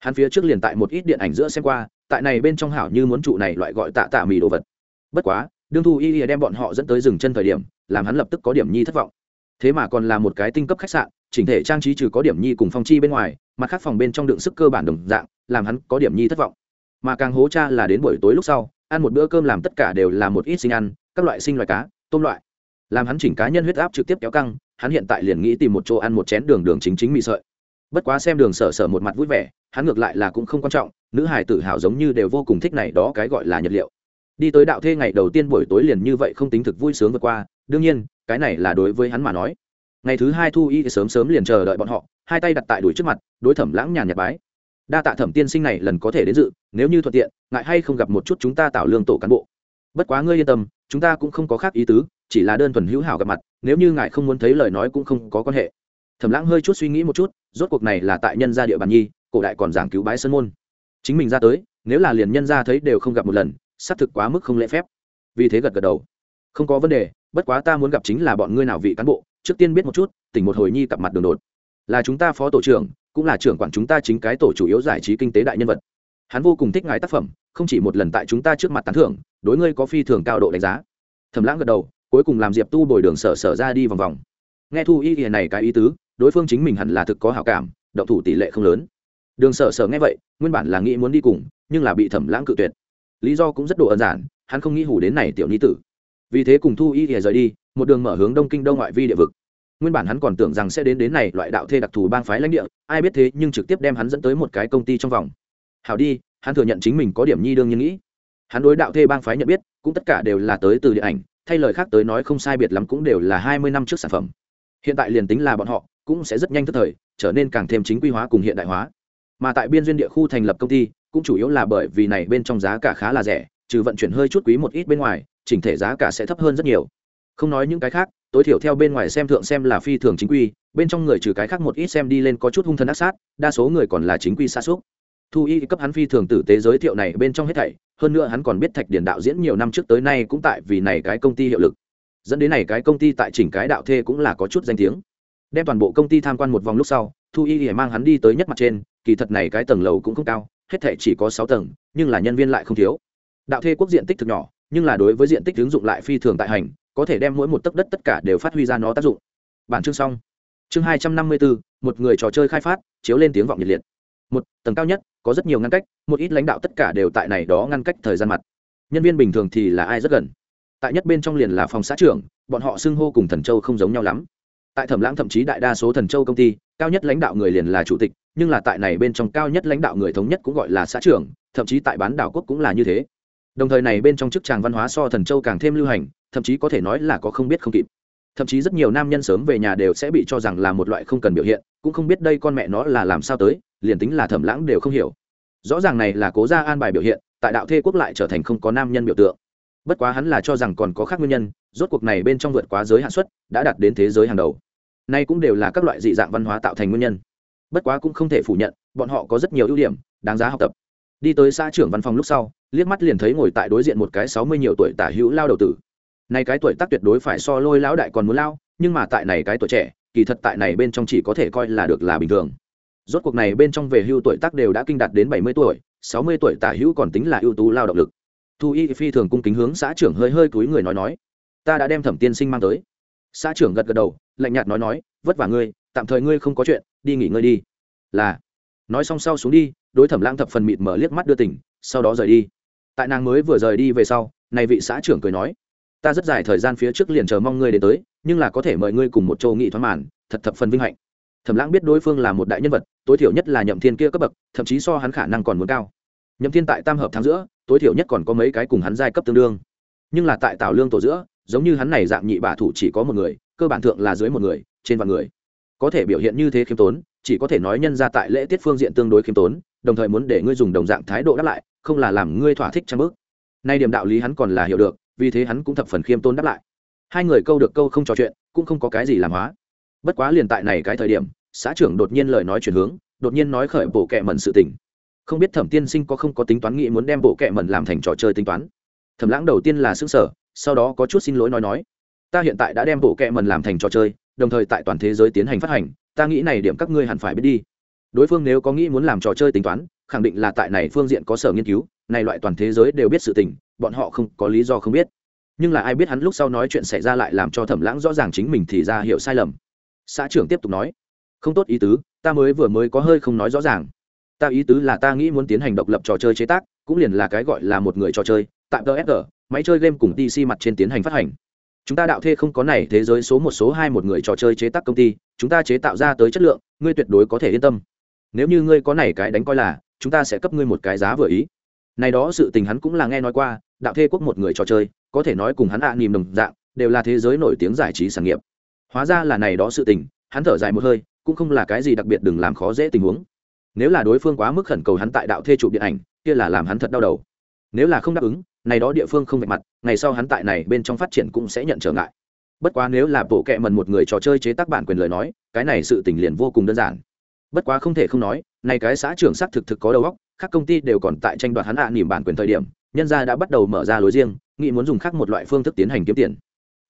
Hắn phía trước liền tại một ít điện ảnh giữa xem qua, tại này bên trong hảo như muốn trụ này loại gọi tạ tạ mì đồ vật. Bất quá, đương thu y y đem bọn họ dẫn tới dừng chân thời điểm, làm hắn lập tức có điểm nhi thất vọng. Thế mà còn là một cái tinh cấp khách sạn, chỉnh thể trang trí trừ có điểm nhi cùng phong chi bên ngoài, mặt khác phòng bên trong đựng sức cơ bản đồng dạng làm hắn có điểm nhi thất vọng. Mà càng hố cha là đến buổi tối lúc sau, ăn một bữa cơm làm tất cả đều là một ít sinh ăn, các loại sinh loại cá, tôm loại. Làm hắn chỉnh cá nhân huyết áp trực tiếp kéo căng, hắn hiện tại liền nghĩ tìm một chỗ ăn một chén đường đường chính chính mì sợi. Bất quá xem đường sở sở một mặt vui vẻ, hắn ngược lại là cũng không quan trọng, nữ hài tự hào giống như đều vô cùng thích này đó cái gọi là nhật liệu. Đi tới đạo thê ngày đầu tiên buổi tối liền như vậy không tính thực vui sướng vượt qua, đương nhiên, cái này là đối với hắn mà nói. Ngày thứ hai thu y sớm sớm liền chờ đợi bọn họ, hai tay đặt tại đuổi trước mặt, đối thẩm lãng nhàn nhạt bái đa tạ thẩm tiên sinh này lần có thể đến dự, nếu như thuận tiện, ngại hay không gặp một chút chúng ta tạo lương tổ cán bộ. Bất quá ngươi yên tâm, chúng ta cũng không có khác ý tứ, chỉ là đơn thuần hữu hảo gặp mặt, nếu như ngài không muốn thấy lời nói cũng không có quan hệ. Thẩm lãng hơi chút suy nghĩ một chút, rốt cuộc này là tại nhân gia địa bàn nhi, cổ đại còn giảng cứu bái sân môn. Chính mình ra tới, nếu là liền nhân gia thấy đều không gặp một lần, xác thực quá mức không lễ phép. Vì thế gật gật đầu. Không có vấn đề, bất quá ta muốn gặp chính là bọn ngươi nào vị cán bộ, trước tiên biết một chút, tỉnh một hồi nhi cặp mặt đường đột. Là chúng ta phó tổ trưởng cũng là trưởng quản chúng ta chính cái tổ chủ yếu giải trí kinh tế đại nhân vật. Hắn vô cùng thích ngài tác phẩm, không chỉ một lần tại chúng ta trước mặt tán thưởng, đối ngươi có phi thường cao độ đánh giá. Thầm lãng gật đầu, cuối cùng làm diệp tu bồi đường sở sở ra đi vòng vòng. Nghe thu y y này cái ý tứ, đối phương chính mình hẳn là thực có hảo cảm, động thủ tỷ lệ không lớn. Đường sở sở nghe vậy, nguyên bản là nghĩ muốn đi cùng, nhưng là bị thẩm lãng cự tuyệt. Lý do cũng rất đồ ẩn giản, hắn không nghĩ hủ đến này tiểu nhi tử. Vì thế cùng thu y y rời đi, một đường mở hướng đông kinh đông ngoại vi địa vực nguyên bản hắn còn tưởng rằng sẽ đến đến này, loại đạo thê đặc thù bang phái lãnh địa, ai biết thế nhưng trực tiếp đem hắn dẫn tới một cái công ty trong vòng. Hảo đi, hắn thừa nhận chính mình có điểm nhi đương nhiên nghĩ. Hắn đối đạo thê bang phái nhận biết, cũng tất cả đều là tới từ điện ảnh, thay lời khác tới nói không sai biệt lắm cũng đều là hai mươi năm trước sản phẩm. Hiện tại liền tính là bọn họ, cũng sẽ rất nhanh tức thời, trở nên càng thêm chính quy hóa cùng hiện đại hóa. Mà tại biên duyên địa khu thành lập công ty, cũng chủ yếu là bởi vì này bên trong giá cả khá là rẻ, trừ vận chuyển hơi chút quý một ít bên ngoài, chỉnh thể giá cả sẽ thấp hơn rất nhiều không nói những cái khác, tối thiểu theo bên ngoài xem thượng xem là phi thường chính quy, bên trong người trừ cái khác một ít xem đi lên có chút hung thần ác sát, đa số người còn là chính quy xa xúc. Thu y cấp hắn phi thường tử tế giới thiệu này bên trong hết thảy, hơn nữa hắn còn biết thạch điển đạo diễn nhiều năm trước tới nay cũng tại vì này cái công ty hiệu lực. Dẫn đến này cái công ty tại chỉnh cái đạo thê cũng là có chút danh tiếng. Đem toàn bộ công ty tham quan một vòng lúc sau, thu y mang hắn đi tới nhất mặt trên, kỳ thật này cái tầng lầu cũng không cao, hết thảy chỉ có sáu tầng, nhưng là nhân viên lại không thiếu. Đạo thê quốc diện tích thực nhỏ, nhưng là đối với diện tích ứng dụng lại phi thường tại hành có thể đem mỗi một tấc đất tất cả đều phát huy ra nó tác dụng. Bản chương xong. Chương hai trăm năm mươi bốn một người trò chơi khai phát, chiếu lên tiếng vọng nhiệt liệt. Một, tầng cao nhất, có rất nhiều ngăn cách, một ít lãnh đạo tất cả đều tại này đó ngăn cách thời gian mặt. Nhân viên bình thường thì là ai rất gần. Tại nhất bên trong liền là phòng xã trưởng, bọn họ xưng hô cùng thần châu không giống nhau lắm. Tại thẩm lãng thậm chí đại đa số thần châu công ty, cao nhất lãnh đạo người liền là chủ tịch, nhưng là tại này bên trong cao nhất lãnh đạo người thống nhất cũng gọi là xã trưởng, thậm chí tại bán đảo quốc cũng là như thế. Đồng thời này bên trong chức tràng văn hóa so thần châu càng thêm lưu hành thậm chí có thể nói là có không biết không kịp. Thậm chí rất nhiều nam nhân sớm về nhà đều sẽ bị cho rằng là một loại không cần biểu hiện, cũng không biết đây con mẹ nó là làm sao tới, liền tính là thẩm lãng đều không hiểu. Rõ ràng này là cố gia an bài biểu hiện, tại đạo thê quốc lại trở thành không có nam nhân biểu tượng. Bất quá hắn là cho rằng còn có khác nguyên nhân, rốt cuộc này bên trong vượt quá giới hạn suất, đã đạt đến thế giới hàng đầu. Nay cũng đều là các loại dị dạng văn hóa tạo thành nguyên nhân. Bất quá cũng không thể phủ nhận, bọn họ có rất nhiều ưu điểm, đáng giá học tập. Đi tới xã trưởng văn phòng lúc sau, liếc mắt liền thấy ngồi tại đối diện một cái sáu mươi nhiều tuổi tả hữu lao đầu tử này cái tuổi tác tuyệt đối phải so lôi lão đại còn muốn lao, nhưng mà tại này cái tuổi trẻ, kỳ thật tại này bên trong chỉ có thể coi là được là bình thường. Rốt cuộc này bên trong về hưu tuổi tác đều đã kinh đạt đến bảy mươi tuổi, sáu mươi tuổi tả hữu còn tính là ưu tú lao động lực. Thu y phi thường cung kính hướng xã trưởng hơi hơi túi người nói nói, ta đã đem thẩm tiên sinh mang tới. Xã trưởng gật gật đầu, lạnh nhạt nói nói, vất vả ngươi, tạm thời ngươi không có chuyện, đi nghỉ ngơi đi. Là. Nói xong sau xuống đi, đối thẩm lãng thập phần mịt mở liếc mắt đưa tỉnh, sau đó rời đi. Tại nàng mới vừa rời đi về sau, này vị xã trưởng cười nói ta rất dài thời gian phía trước liền chờ mong ngươi đến tới, nhưng là có thể mời ngươi cùng một châu nghị thoáng màn, thật thập phần vinh hạnh. Thẩm lãng biết đối phương là một đại nhân vật, tối thiểu nhất là nhậm thiên kia cấp bậc, thậm chí so hắn khả năng còn muốn cao. Nhậm thiên tại tam hợp tháng giữa, tối thiểu nhất còn có mấy cái cùng hắn giai cấp tương đương. Nhưng là tại tảo lương tổ giữa, giống như hắn này dạng nhị bả thủ chỉ có một người, cơ bản thượng là dưới một người, trên vạn người. Có thể biểu hiện như thế khiêm tốn, chỉ có thể nói nhân ra tại lễ tiết phương diện tương đối khiêm tốn, đồng thời muốn để ngươi dùng đồng dạng thái độ đáp lại, không là làm ngươi thỏa thích trang bước. Nay điểm đạo lý hắn còn là hiểu được vì thế hắn cũng thập phần khiêm tốn đáp lại. Hai người câu được câu không trò chuyện, cũng không có cái gì làm hóa. Bất quá liền tại này cái thời điểm, xã trưởng đột nhiên lời nói chuyển hướng, đột nhiên nói khởi bộ kệ mẩn sự tình. Không biết thẩm tiên sinh có không có tính toán nghĩ muốn đem bộ kệ mẩn làm thành trò chơi tính toán? Thẩm lãng đầu tiên là xứng sở sau đó có chút xin lỗi nói nói. Ta hiện tại đã đem bộ kệ mẩn làm thành trò chơi, đồng thời tại toàn thế giới tiến hành phát hành, ta nghĩ này điểm các ngươi hẳn phải biết đi. Đối phương nếu có nghĩ muốn làm trò chơi tính toán, khẳng định là tại này phương diện có sở nghiên cứu, này loại toàn thế giới đều biết sự tình bọn họ không có lý do không biết. Nhưng là ai biết hắn lúc sau nói chuyện xảy ra lại làm cho thẩm lãng rõ ràng chính mình thì ra hiểu sai lầm. Xã trưởng tiếp tục nói, không tốt ý tứ, ta mới vừa mới có hơi không nói rõ ràng. Ta ý tứ là ta nghĩ muốn tiến hành độc lập trò chơi chế tác, cũng liền là cái gọi là một người trò chơi, tại gsg máy chơi game cùng tc mặt trên tiến hành phát hành. Chúng ta đạo thê không có này, thế giới số một số hai một người trò chơi chế tác công ty, chúng ta chế tạo ra tới chất lượng, ngươi tuyệt đối có thể yên tâm. Nếu như ngươi có này cái đánh coi là, chúng ta sẽ cấp ngươi một cái giá vừa ý này đó sự tình hắn cũng là nghe nói qua, đạo thê quốc một người trò chơi, có thể nói cùng hắn ạ à nìm đồng dạng, đều là thế giới nổi tiếng giải trí sản nghiệp. Hóa ra là này đó sự tình, hắn thở dài một hơi, cũng không là cái gì đặc biệt đừng làm khó dễ tình huống. Nếu là đối phương quá mức khẩn cầu hắn tại đạo thê chụp điện ảnh, kia là làm hắn thật đau đầu. Nếu là không đáp ứng, này đó địa phương không vạch mặt, ngày sau hắn tại này bên trong phát triển cũng sẽ nhận trở ngại. Bất quá nếu là bộ kệ mần một người trò chơi chế tác bản quyền lời nói, cái này sự tình liền vô cùng đơn giản. Bất quá không thể không nói này cái xã trưởng xác thực thực có đầu óc các công ty đều còn tại tranh đoạt hắn hạ à, nỉm bản quyền thời điểm nhân gia đã bắt đầu mở ra lối riêng nghĩ muốn dùng khác một loại phương thức tiến hành kiếm tiền.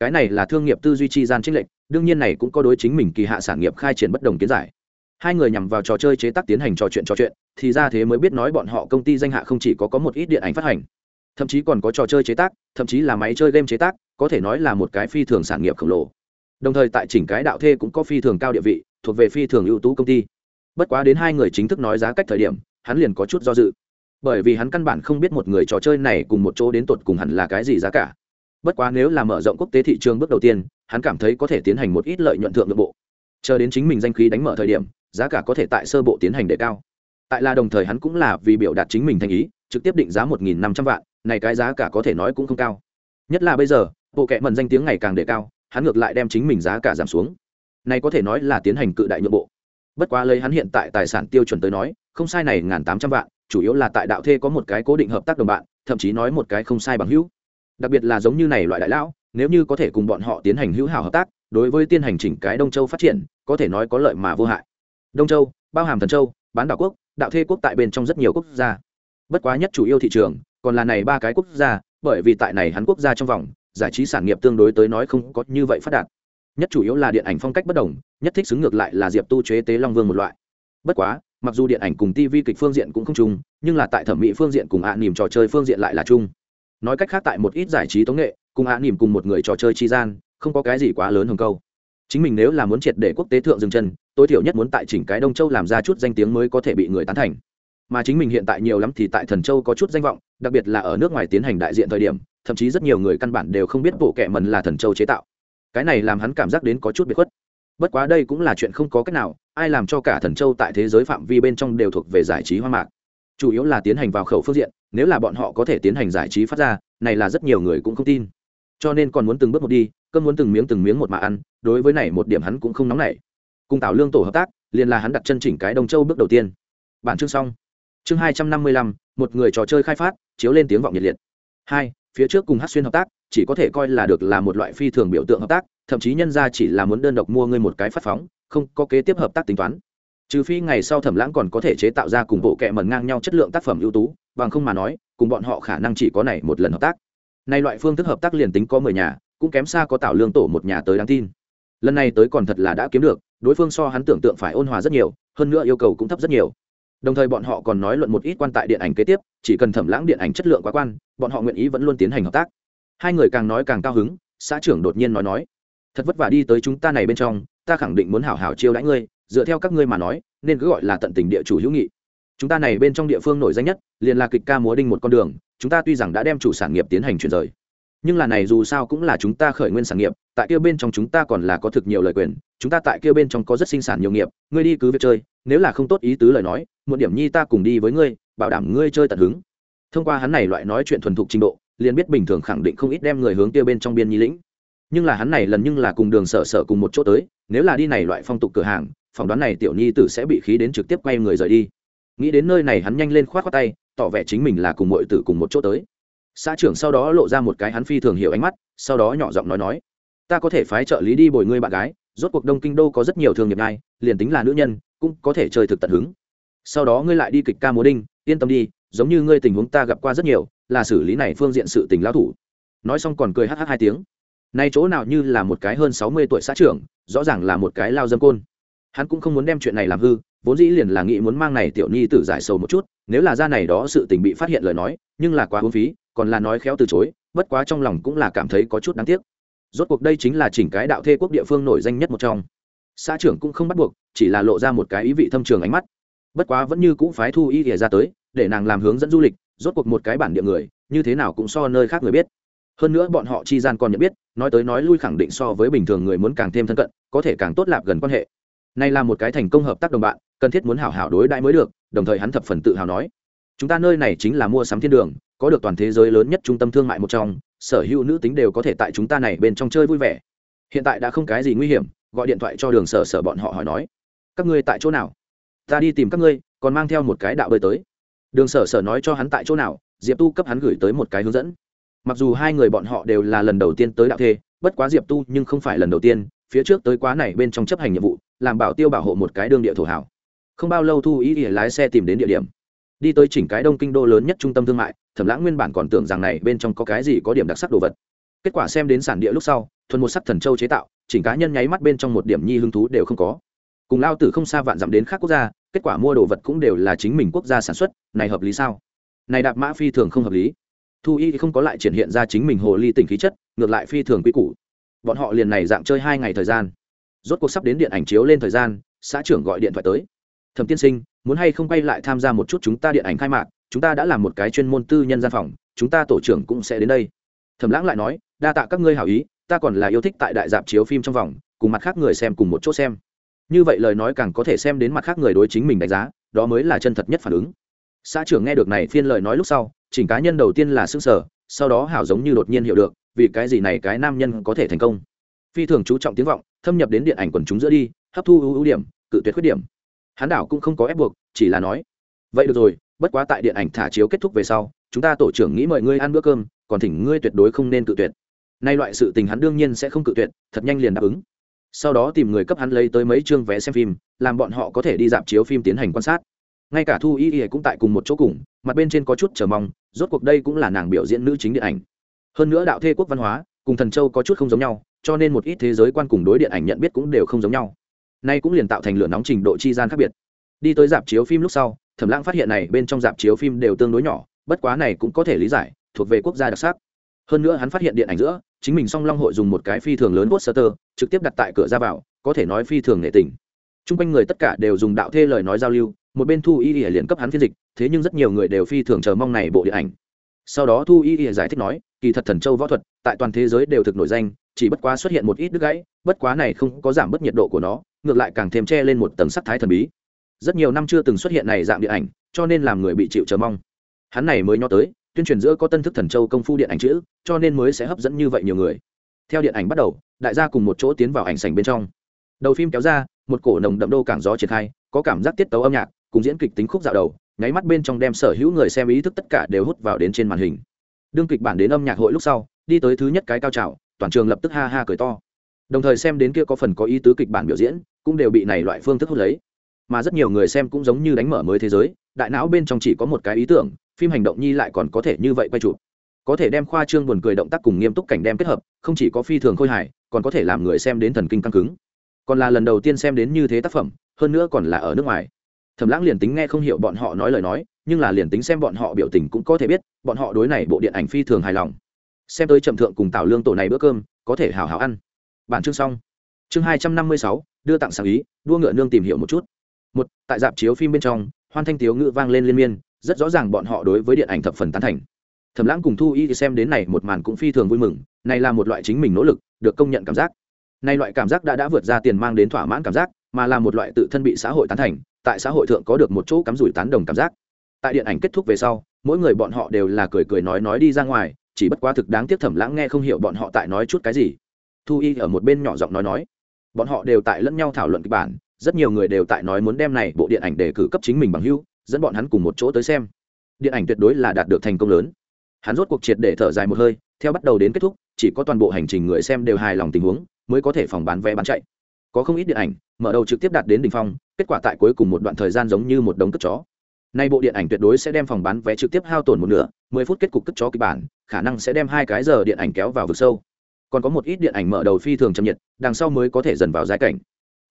Cái này là thương nghiệp tư duy chi gian trích lệnh đương nhiên này cũng có đối chính mình kỳ hạ sản nghiệp khai triển bất đồng kiến giải. Hai người nhằm vào trò chơi chế tác tiến hành trò chuyện trò chuyện thì ra thế mới biết nói bọn họ công ty danh hạ không chỉ có có một ít điện ảnh phát hành thậm chí còn có trò chơi chế tác thậm chí là máy chơi game chế tác có thể nói là một cái phi thường sản nghiệp khổng lồ. Đồng thời tại chỉnh cái đạo thê cũng có phi thường cao địa vị thuộc về phi thường ưu tú công ty bất quá đến hai người chính thức nói giá cách thời điểm, hắn liền có chút do dự. Bởi vì hắn căn bản không biết một người trò chơi này cùng một chỗ đến tột cùng hẳn là cái gì giá cả. Bất quá nếu là mở rộng quốc tế thị trường bước đầu tiên, hắn cảm thấy có thể tiến hành một ít lợi nhuận thượng nội bộ. Chờ đến chính mình danh khí đánh mở thời điểm, giá cả có thể tại sơ bộ tiến hành đề cao. Tại là đồng thời hắn cũng là vì biểu đạt chính mình thành ý, trực tiếp định giá một nghìn năm trăm vạn, này cái giá cả có thể nói cũng không cao. Nhất là bây giờ, bộ kệ mần danh tiếng ngày càng đề cao, hắn ngược lại đem chính mình giá cả giảm xuống. Này có thể nói là tiến hành cự đại nhượng bộ bất quá lấy hắn hiện tại tài sản tiêu chuẩn tới nói, không sai này ngàn tám trăm vạn, chủ yếu là tại đạo thê có một cái cố định hợp tác đồng bạn, thậm chí nói một cái không sai bằng hữu. Đặc biệt là giống như này loại đại lão, nếu như có thể cùng bọn họ tiến hành hữu hảo hợp tác, đối với tiên hành chỉnh cái đông châu phát triển, có thể nói có lợi mà vô hại. Đông châu, bao hàm thần châu, bán đảo quốc, đạo thê quốc tại bên trong rất nhiều quốc gia. Bất quá nhất chủ yêu thị trường, còn là này ba cái quốc gia, bởi vì tại này hắn quốc gia trong vòng, giải trí sản nghiệp tương đối tới nói không có như vậy phát đạt nhất chủ yếu là điện ảnh phong cách bất đồng, nhất thích xứng ngược lại là diệp tu chế tế long vương một loại. Bất quá, mặc dù điện ảnh cùng tv kịch phương diện cũng không chung, nhưng là tại thẩm mỹ phương diện cùng ạ à nỉm trò chơi phương diện lại là chung. Nói cách khác tại một ít giải trí tống nghệ, cùng ạ à nỉm cùng một người trò chơi chi gian, không có cái gì quá lớn hơn câu. Chính mình nếu là muốn triệt để quốc tế thượng dừng chân, tối thiểu nhất muốn tại chỉnh cái đông châu làm ra chút danh tiếng mới có thể bị người tán thành. Mà chính mình hiện tại nhiều lắm thì tại thần châu có chút danh vọng, đặc biệt là ở nước ngoài tiến hành đại diện thời điểm, thậm chí rất nhiều người căn bản đều không biết bộ kệ mần là thần châu chế tạo cái này làm hắn cảm giác đến có chút biệt khuất. Bất quá đây cũng là chuyện không có cách nào, ai làm cho cả thần châu tại thế giới phạm vi bên trong đều thuộc về giải trí hoa mạc. Chủ yếu là tiến hành vào khẩu phương diện, nếu là bọn họ có thể tiến hành giải trí phát ra, này là rất nhiều người cũng không tin. Cho nên còn muốn từng bước một đi, cơn muốn từng miếng từng miếng một mà ăn, đối với này một điểm hắn cũng không nóng nảy. Cùng tạo lương tổ hợp tác, liền là hắn đặt chân chỉnh cái đông châu bước đầu tiên. Bản chương xong. Chương hai trăm năm mươi lăm, một người trò chơi khai phát, chiếu lên tiếng vọng nhiệt liệt. Hai, phía trước cùng hát xuyên hợp tác chỉ có thể coi là được là một loại phi thường biểu tượng hợp tác, thậm chí nhân ra chỉ là muốn đơn độc mua ngươi một cái phát phóng, không có kế tiếp hợp tác tính toán. Trừ phi ngày sau thẩm lãng còn có thể chế tạo ra cùng bộ kệ mẩn ngang nhau chất lượng tác phẩm ưu tú, bằng không mà nói, cùng bọn họ khả năng chỉ có này một lần hợp tác. Nay loại phương thức hợp tác liền tính có mười nhà, cũng kém xa có tạo lương tổ một nhà tới đáng tin. Lần này tới còn thật là đã kiếm được, đối phương so hắn tưởng tượng phải ôn hòa rất nhiều, hơn nữa yêu cầu cũng thấp rất nhiều. Đồng thời bọn họ còn nói luận một ít quan tại điện ảnh kế tiếp, chỉ cần thẩm lãng điện ảnh chất lượng quá quan, bọn họ nguyện ý vẫn luôn tiến hành hợp tác hai người càng nói càng cao hứng, xã trưởng đột nhiên nói nói, thật vất vả đi tới chúng ta này bên trong, ta khẳng định muốn hảo hảo chiêu đãi ngươi, dựa theo các ngươi mà nói, nên cứ gọi là tận tình địa chủ hữu nghị. Chúng ta này bên trong địa phương nổi danh nhất, liền là kịch ca múa đinh một con đường, chúng ta tuy rằng đã đem chủ sản nghiệp tiến hành chuyển rời, nhưng là này dù sao cũng là chúng ta khởi nguyên sản nghiệp, tại kia bên trong chúng ta còn là có thực nhiều lời quyền, chúng ta tại kia bên trong có rất sinh sản nhiều nghiệp, ngươi đi cứ việc chơi, nếu là không tốt ý tứ lời nói, một điểm nhi ta cùng đi với ngươi, bảo đảm ngươi chơi tận hứng. Thông qua hắn này loại nói chuyện thuần thục trình độ liền biết bình thường khẳng định không ít đem người hướng kia bên trong biên nhi lĩnh. Nhưng là hắn này lần nhưng là cùng đường sở sở cùng một chỗ tới, nếu là đi này loại phong tục cửa hàng, phỏng đoán này tiểu nhi tử sẽ bị khí đến trực tiếp quay người rời đi. Nghĩ đến nơi này hắn nhanh lên khoát khoát tay, tỏ vẻ chính mình là cùng mọi tử cùng một chỗ tới. Xã trưởng sau đó lộ ra một cái hắn phi thường hiểu ánh mắt, sau đó nhỏ giọng nói nói, ta có thể phái trợ lý đi bồi ngươi bạn gái, rốt cuộc đông kinh đô có rất nhiều thường nghiệp ngay liền tính là nữ nhân, cũng có thể chơi thực tận hứng. Sau đó ngươi lại đi kịch ca múa đinh, yên tâm đi giống như ngươi tình huống ta gặp qua rất nhiều, là xử lý này phương diện sự tình lao thủ. Nói xong còn cười hh hai tiếng. Nay chỗ nào như là một cái hơn sáu mươi tuổi xã trưởng, rõ ràng là một cái lao dâm côn. Hắn cũng không muốn đem chuyện này làm hư, vốn dĩ liền là nghĩ muốn mang này tiểu nhi tử giải sầu một chút, nếu là ra này đó sự tình bị phát hiện lời nói, nhưng là quá hôn phí, còn là nói khéo từ chối, bất quá trong lòng cũng là cảm thấy có chút đáng tiếc. Rốt cuộc đây chính là chỉnh cái đạo thê quốc địa phương nổi danh nhất một trong. Xã trưởng cũng không bắt buộc, chỉ là lộ ra một cái ý vị thâm trường ánh mắt. Bất quá vẫn như cũ phái thu y ỉa ra tới để nàng làm hướng dẫn du lịch, rốt cuộc một cái bản địa người, như thế nào cũng so nơi khác người biết. Hơn nữa bọn họ chi gian còn nhận biết, nói tới nói lui khẳng định so với bình thường người muốn càng thêm thân cận, có thể càng tốt lạp gần quan hệ. Này là một cái thành công hợp tác đồng bạn, cần thiết muốn hảo hảo đối đãi mới được, đồng thời hắn thập phần tự hào nói. Chúng ta nơi này chính là mua sắm thiên đường, có được toàn thế giới lớn nhất trung tâm thương mại một trong, sở hữu nữ tính đều có thể tại chúng ta này bên trong chơi vui vẻ. Hiện tại đã không cái gì nguy hiểm, gọi điện thoại cho đường sở sở bọn họ hỏi nói. Các ngươi tại chỗ nào? Ta đi tìm các ngươi, còn mang theo một cái đạo bơi tới đường sở sở nói cho hắn tại chỗ nào, diệp tu cấp hắn gửi tới một cái hướng dẫn. Mặc dù hai người bọn họ đều là lần đầu tiên tới đạo thê, bất quá diệp tu nhưng không phải lần đầu tiên, phía trước tới quá này bên trong chấp hành nhiệm vụ, làm bảo tiêu bảo hộ một cái đương địa thổ hảo. Không bao lâu thu ý ỉa lái xe tìm đến địa điểm. Đi tới chỉnh cái đông kinh đô lớn nhất trung tâm thương mại, thẩm lãng nguyên bản còn tưởng rằng này bên trong có cái gì có điểm đặc sắc đồ vật. Kết quả xem đến sản địa lúc sau, thuần một sắc thần châu chế tạo, chỉnh cá nhân nháy mắt bên trong một điểm nhi hứng thú đều không có. Cùng lao tử không xa vạn dặm đến khác quốc gia kết quả mua đồ vật cũng đều là chính mình quốc gia sản xuất, này hợp lý sao? Này đạp mã phi thường không hợp lý. Thu y không có lại triển hiện ra chính mình hồ ly tình khí chất, ngược lại phi thường quy củ. Bọn họ liền này dạng chơi hai ngày thời gian. Rốt cuộc sắp đến điện ảnh chiếu lên thời gian, xã trưởng gọi điện thoại tới. Thẩm tiên sinh, muốn hay không quay lại tham gia một chút chúng ta điện ảnh khai mạc, chúng ta đã làm một cái chuyên môn tư nhân gian phòng, chúng ta tổ trưởng cũng sẽ đến đây. Thẩm lãng lại nói, đa tạ các ngươi hảo ý, ta còn là yêu thích tại đại dạp chiếu phim trong vòng, cùng mặt khác người xem cùng một chỗ xem như vậy lời nói càng có thể xem đến mặt khác người đối chính mình đánh giá, đó mới là chân thật nhất phản ứng. Xã trưởng nghe được này phiên lời nói lúc sau, chỉnh cá nhân đầu tiên là xương sở sau đó hảo giống như đột nhiên hiểu được, vì cái gì này cái nam nhân có thể thành công. Phi thường chú trọng tiếng vọng, thâm nhập đến điện ảnh quần chúng giữa đi, hấp thu ưu điểm, cự tuyệt khuyết điểm. Hán đảo cũng không có ép buộc, chỉ là nói, vậy được rồi, bất quá tại điện ảnh thả chiếu kết thúc về sau, chúng ta tổ trưởng nghĩ mời ngươi ăn bữa cơm, còn thỉnh ngươi tuyệt đối không nên cự tuyệt. Nay loại sự tình hắn đương nhiên sẽ không cự tuyệt, thật nhanh liền đáp ứng sau đó tìm người cấp hắn lấy tới mấy chương vé xem phim, làm bọn họ có thể đi dạp chiếu phim tiến hành quan sát. Ngay cả thu y y cũng tại cùng một chỗ cùng, mặt bên trên có chút chờ mong, rốt cuộc đây cũng là nàng biểu diễn nữ chính điện ảnh. Hơn nữa đạo thê quốc văn hóa, cùng thần châu có chút không giống nhau, cho nên một ít thế giới quan cùng đối điện ảnh nhận biết cũng đều không giống nhau. Nay cũng liền tạo thành lửa nóng trình độ chi gian khác biệt. Đi tới dạp chiếu phim lúc sau, thẩm lãng phát hiện này bên trong dạp chiếu phim đều tương đối nhỏ, bất quá này cũng có thể lý giải, thuộc về quốc gia đặc sắc. Hơn nữa hắn phát hiện điện ảnh giữa, chính mình song long hội dùng một cái phi thường lớn poster trực tiếp đặt tại cửa ra vào, có thể nói phi thường nghệ tình. Chung quanh người tất cả đều dùng đạo thê lời nói giao lưu, một bên thu y ỉa liền cấp hắn phiên dịch, thế nhưng rất nhiều người đều phi thường chờ mong này bộ điện ảnh. Sau đó thu y ỉa giải thích nói, kỳ thật thần châu võ thuật, tại toàn thế giới đều thực nổi danh, chỉ bất quá xuất hiện một ít đứt gãy, bất quá này không có giảm bớt nhiệt độ của nó, ngược lại càng thêm che lên một tầng sắc thái thần bí. Rất nhiều năm chưa từng xuất hiện này dạng điện ảnh, cho nên làm người bị chịu chờ mong. Hắn này mới nho tới, tuyên truyền giữa có tân thức thần châu công phu điện ảnh chữ, cho nên mới sẽ hấp dẫn như vậy nhiều người theo điện ảnh bắt đầu, đại gia cùng một chỗ tiến vào ảnh sành bên trong. Đầu phim kéo ra, một cổ nồng đậm đô cảng gió triển khai, có cảm giác tiết tấu âm nhạc, cùng diễn kịch tính khúc dạo đầu, nháy mắt bên trong đem sở hữu người xem ý thức tất cả đều hút vào đến trên màn hình. Đương kịch bản đến âm nhạc hội lúc sau, đi tới thứ nhất cái cao trào, toàn trường lập tức ha ha cười to. Đồng thời xem đến kia có phần có ý tứ kịch bản biểu diễn, cũng đều bị này loại phương thức hút lấy. Mà rất nhiều người xem cũng giống như đánh mở mới thế giới, đại não bên trong chỉ có một cái ý tưởng, phim hành động nhi lại còn có thể như vậy quay chụp có thể đem khoa trương buồn cười động tác cùng nghiêm túc cảnh đem kết hợp, không chỉ có phi thường khôi hài, còn có thể làm người xem đến thần kinh căng cứng. Còn là lần đầu tiên xem đến như thế tác phẩm, hơn nữa còn là ở nước ngoài. Thẩm lãng liền tính nghe không hiểu bọn họ nói lời nói, nhưng là liền tính xem bọn họ biểu tình cũng có thể biết, bọn họ đối này bộ điện ảnh phi thường hài lòng. Xem tới trầm thượng cùng tảo lương tổ này bữa cơm, có thể hào hào ăn. Bản chương xong. Chương hai trăm năm mươi sáu, đưa tặng sáng ý, đua ngựa nương tìm hiểu một chút. Một, tại dạp chiếu phim bên trong, hoan thanh tiếu ngữ vang lên liên miên, rất rõ ràng bọn họ đối với điện ảnh thập phần tán thành thẩm lãng cùng thu y xem đến này một màn cũng phi thường vui mừng, này là một loại chính mình nỗ lực, được công nhận cảm giác. Nay loại cảm giác đã đã vượt ra tiền mang đến thỏa mãn cảm giác, mà là một loại tự thân bị xã hội tán thành, tại xã hội thượng có được một chỗ cắm rủi tán đồng cảm giác. Tại điện ảnh kết thúc về sau, mỗi người bọn họ đều là cười cười nói nói đi ra ngoài, chỉ bất quá thực đáng tiếc thẩm lãng nghe không hiểu bọn họ tại nói chút cái gì. Thu y ở một bên nhỏ giọng nói nói, bọn họ đều tại lẫn nhau thảo luận kịch bản, rất nhiều người đều tại nói muốn đem này bộ điện ảnh để cử cấp chính mình bằng hưu dẫn bọn hắn cùng một chỗ tới xem. Điện ảnh tuyệt đối là đạt được thành công lớn hắn rốt cuộc triệt để thở dài một hơi, theo bắt đầu đến kết thúc, chỉ có toàn bộ hành trình người xem đều hài lòng tình huống, mới có thể phòng bán vé bán chạy. Có không ít điện ảnh, mở đầu trực tiếp đạt đến đỉnh phong, kết quả tại cuối cùng một đoạn thời gian giống như một đống cất chó. Nay bộ điện ảnh tuyệt đối sẽ đem phòng bán vé trực tiếp hao tổn một nửa, mười phút kết cục cất chó kịch bản, khả năng sẽ đem hai cái giờ điện ảnh kéo vào vực sâu. Còn có một ít điện ảnh mở đầu phi thường chậm nhiệt, đằng sau mới có thể dần vào giai cảnh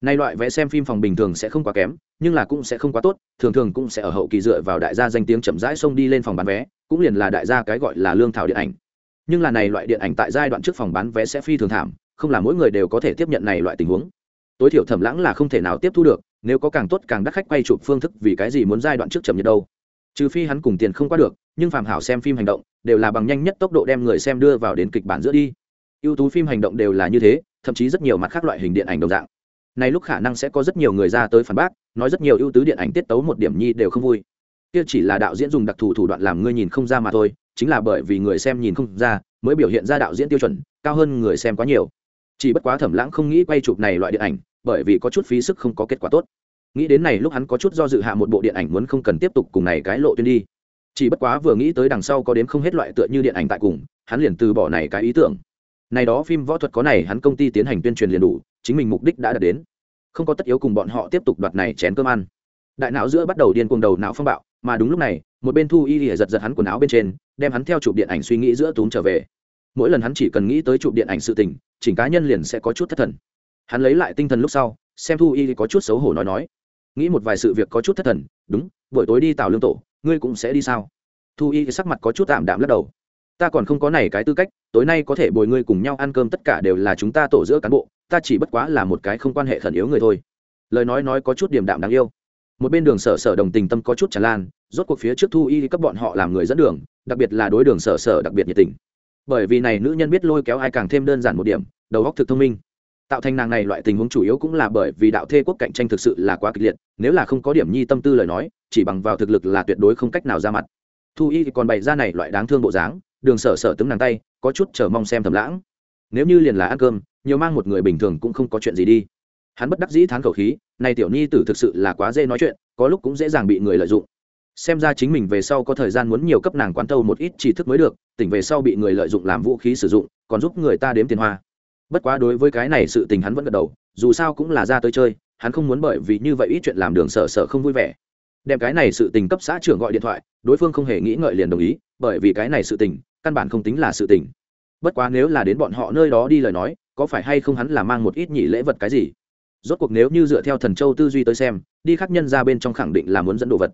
nay loại vé xem phim phòng bình thường sẽ không quá kém, nhưng là cũng sẽ không quá tốt, thường thường cũng sẽ ở hậu kỳ dựa vào đại gia danh tiếng chậm rãi xông đi lên phòng bán vé, cũng liền là đại gia cái gọi là lương thảo điện ảnh. Nhưng là này loại điện ảnh tại giai đoạn trước phòng bán vé sẽ phi thường thảm, không là mỗi người đều có thể tiếp nhận này loại tình huống. Tối thiểu thẩm lãng là không thể nào tiếp thu được, nếu có càng tốt càng đắt khách quay chụp phương thức vì cái gì muốn giai đoạn trước chậm nhiệt đâu. Trừ phi hắn cùng tiền không qua được, nhưng phàm hảo xem phim hành động, đều là bằng nhanh nhất tốc độ đem người xem đưa vào đến kịch bản giữa đi. Ưu tú phim hành động đều là như thế, thậm chí rất nhiều mặt khác loại hình điện ảnh đồng dạng này lúc khả năng sẽ có rất nhiều người ra tới phản bác, nói rất nhiều ưu tứ điện ảnh tiết tấu một điểm nhi đều không vui. Kia chỉ là đạo diễn dùng đặc thù thủ đoạn làm ngươi nhìn không ra mà thôi, chính là bởi vì người xem nhìn không ra, mới biểu hiện ra đạo diễn tiêu chuẩn, cao hơn người xem quá nhiều. Chỉ bất quá thẩm lãng không nghĩ quay chụp này loại điện ảnh, bởi vì có chút phí sức không có kết quả tốt. Nghĩ đến này lúc hắn có chút do dự hạ một bộ điện ảnh muốn không cần tiếp tục cùng này cái lộ tuyên đi. Chỉ bất quá vừa nghĩ tới đằng sau có đến không hết loại tựa như điện ảnh tại cùng, hắn liền từ bỏ này cái ý tưởng này đó phim võ thuật có này, hắn công ty tiến hành tuyên truyền liền đủ, chính mình mục đích đã đạt đến. Không có tất yếu cùng bọn họ tiếp tục đoạt này chén cơm ăn. Đại não giữa bắt đầu điên cuồng đầu não phong bạo, mà đúng lúc này, một bên thu y lìa giật giật hắn quần áo bên trên, đem hắn theo chụp điện ảnh suy nghĩ giữa túm trở về. Mỗi lần hắn chỉ cần nghĩ tới chụp điện ảnh sự tình, chỉnh cá nhân liền sẽ có chút thất thần. Hắn lấy lại tinh thần lúc sau, xem thu y có chút xấu hổ nói nói. Nghĩ một vài sự việc có chút thất thần, đúng, buổi tối đi tào lương tổ, ngươi cũng sẽ đi sao? Thu y sắc mặt có chút tạm đạm lắc đầu. Ta còn không có này cái tư cách tối nay có thể bồi ngươi cùng nhau ăn cơm tất cả đều là chúng ta tổ giữa cán bộ, ta chỉ bất quá là một cái không quan hệ khẩn yếu người thôi. Lời nói nói có chút điểm đạm đáng yêu. Một bên đường sở sở đồng tình tâm có chút tràn lan, rốt cuộc phía trước thu y cấp bọn họ làm người dẫn đường, đặc biệt là đối đường sở sở đặc biệt nhiệt tình. Bởi vì này nữ nhân biết lôi kéo ai càng thêm đơn giản một điểm, đầu óc thực thông minh. Tạo thành nàng này loại tình huống chủ yếu cũng là bởi vì đạo thê quốc cạnh tranh thực sự là quá kịch liệt, nếu là không có điểm nhi tâm tư lời nói, chỉ bằng vào thực lực là tuyệt đối không cách nào ra mặt. Thu y còn bày ra này loại đáng thương bộ dáng, đường sở sở tướng nàng tay có chút chờ mong xem thầm lãng. Nếu như liền là ăn cơm, nhiều mang một người bình thường cũng không có chuyện gì đi. Hắn bất đắc dĩ thán khẩu khí, này tiểu nhi tử thực sự là quá dễ nói chuyện, có lúc cũng dễ dàng bị người lợi dụng. Xem ra chính mình về sau có thời gian muốn nhiều cấp nàng quán thâu một ít tri thức mới được, tỉnh về sau bị người lợi dụng làm vũ khí sử dụng, còn giúp người ta đếm tiền hoa. Bất quá đối với cái này sự tình hắn vẫn gật đầu, dù sao cũng là ra tới chơi, hắn không muốn bởi vì như vậy ít chuyện làm đường sở sở không vui vẻ. Đem cái này sự tình cấp xã trưởng gọi điện thoại, đối phương không hề nghĩ ngợi liền đồng ý, bởi vì cái này sự tình căn bản không tính là sự tình. Bất quá nếu là đến bọn họ nơi đó đi lời nói, có phải hay không hắn là mang một ít nhị lễ vật cái gì? Rốt cuộc nếu như dựa theo thần châu tư duy tới xem, đi khác nhân ra bên trong khẳng định là muốn dẫn đồ vật.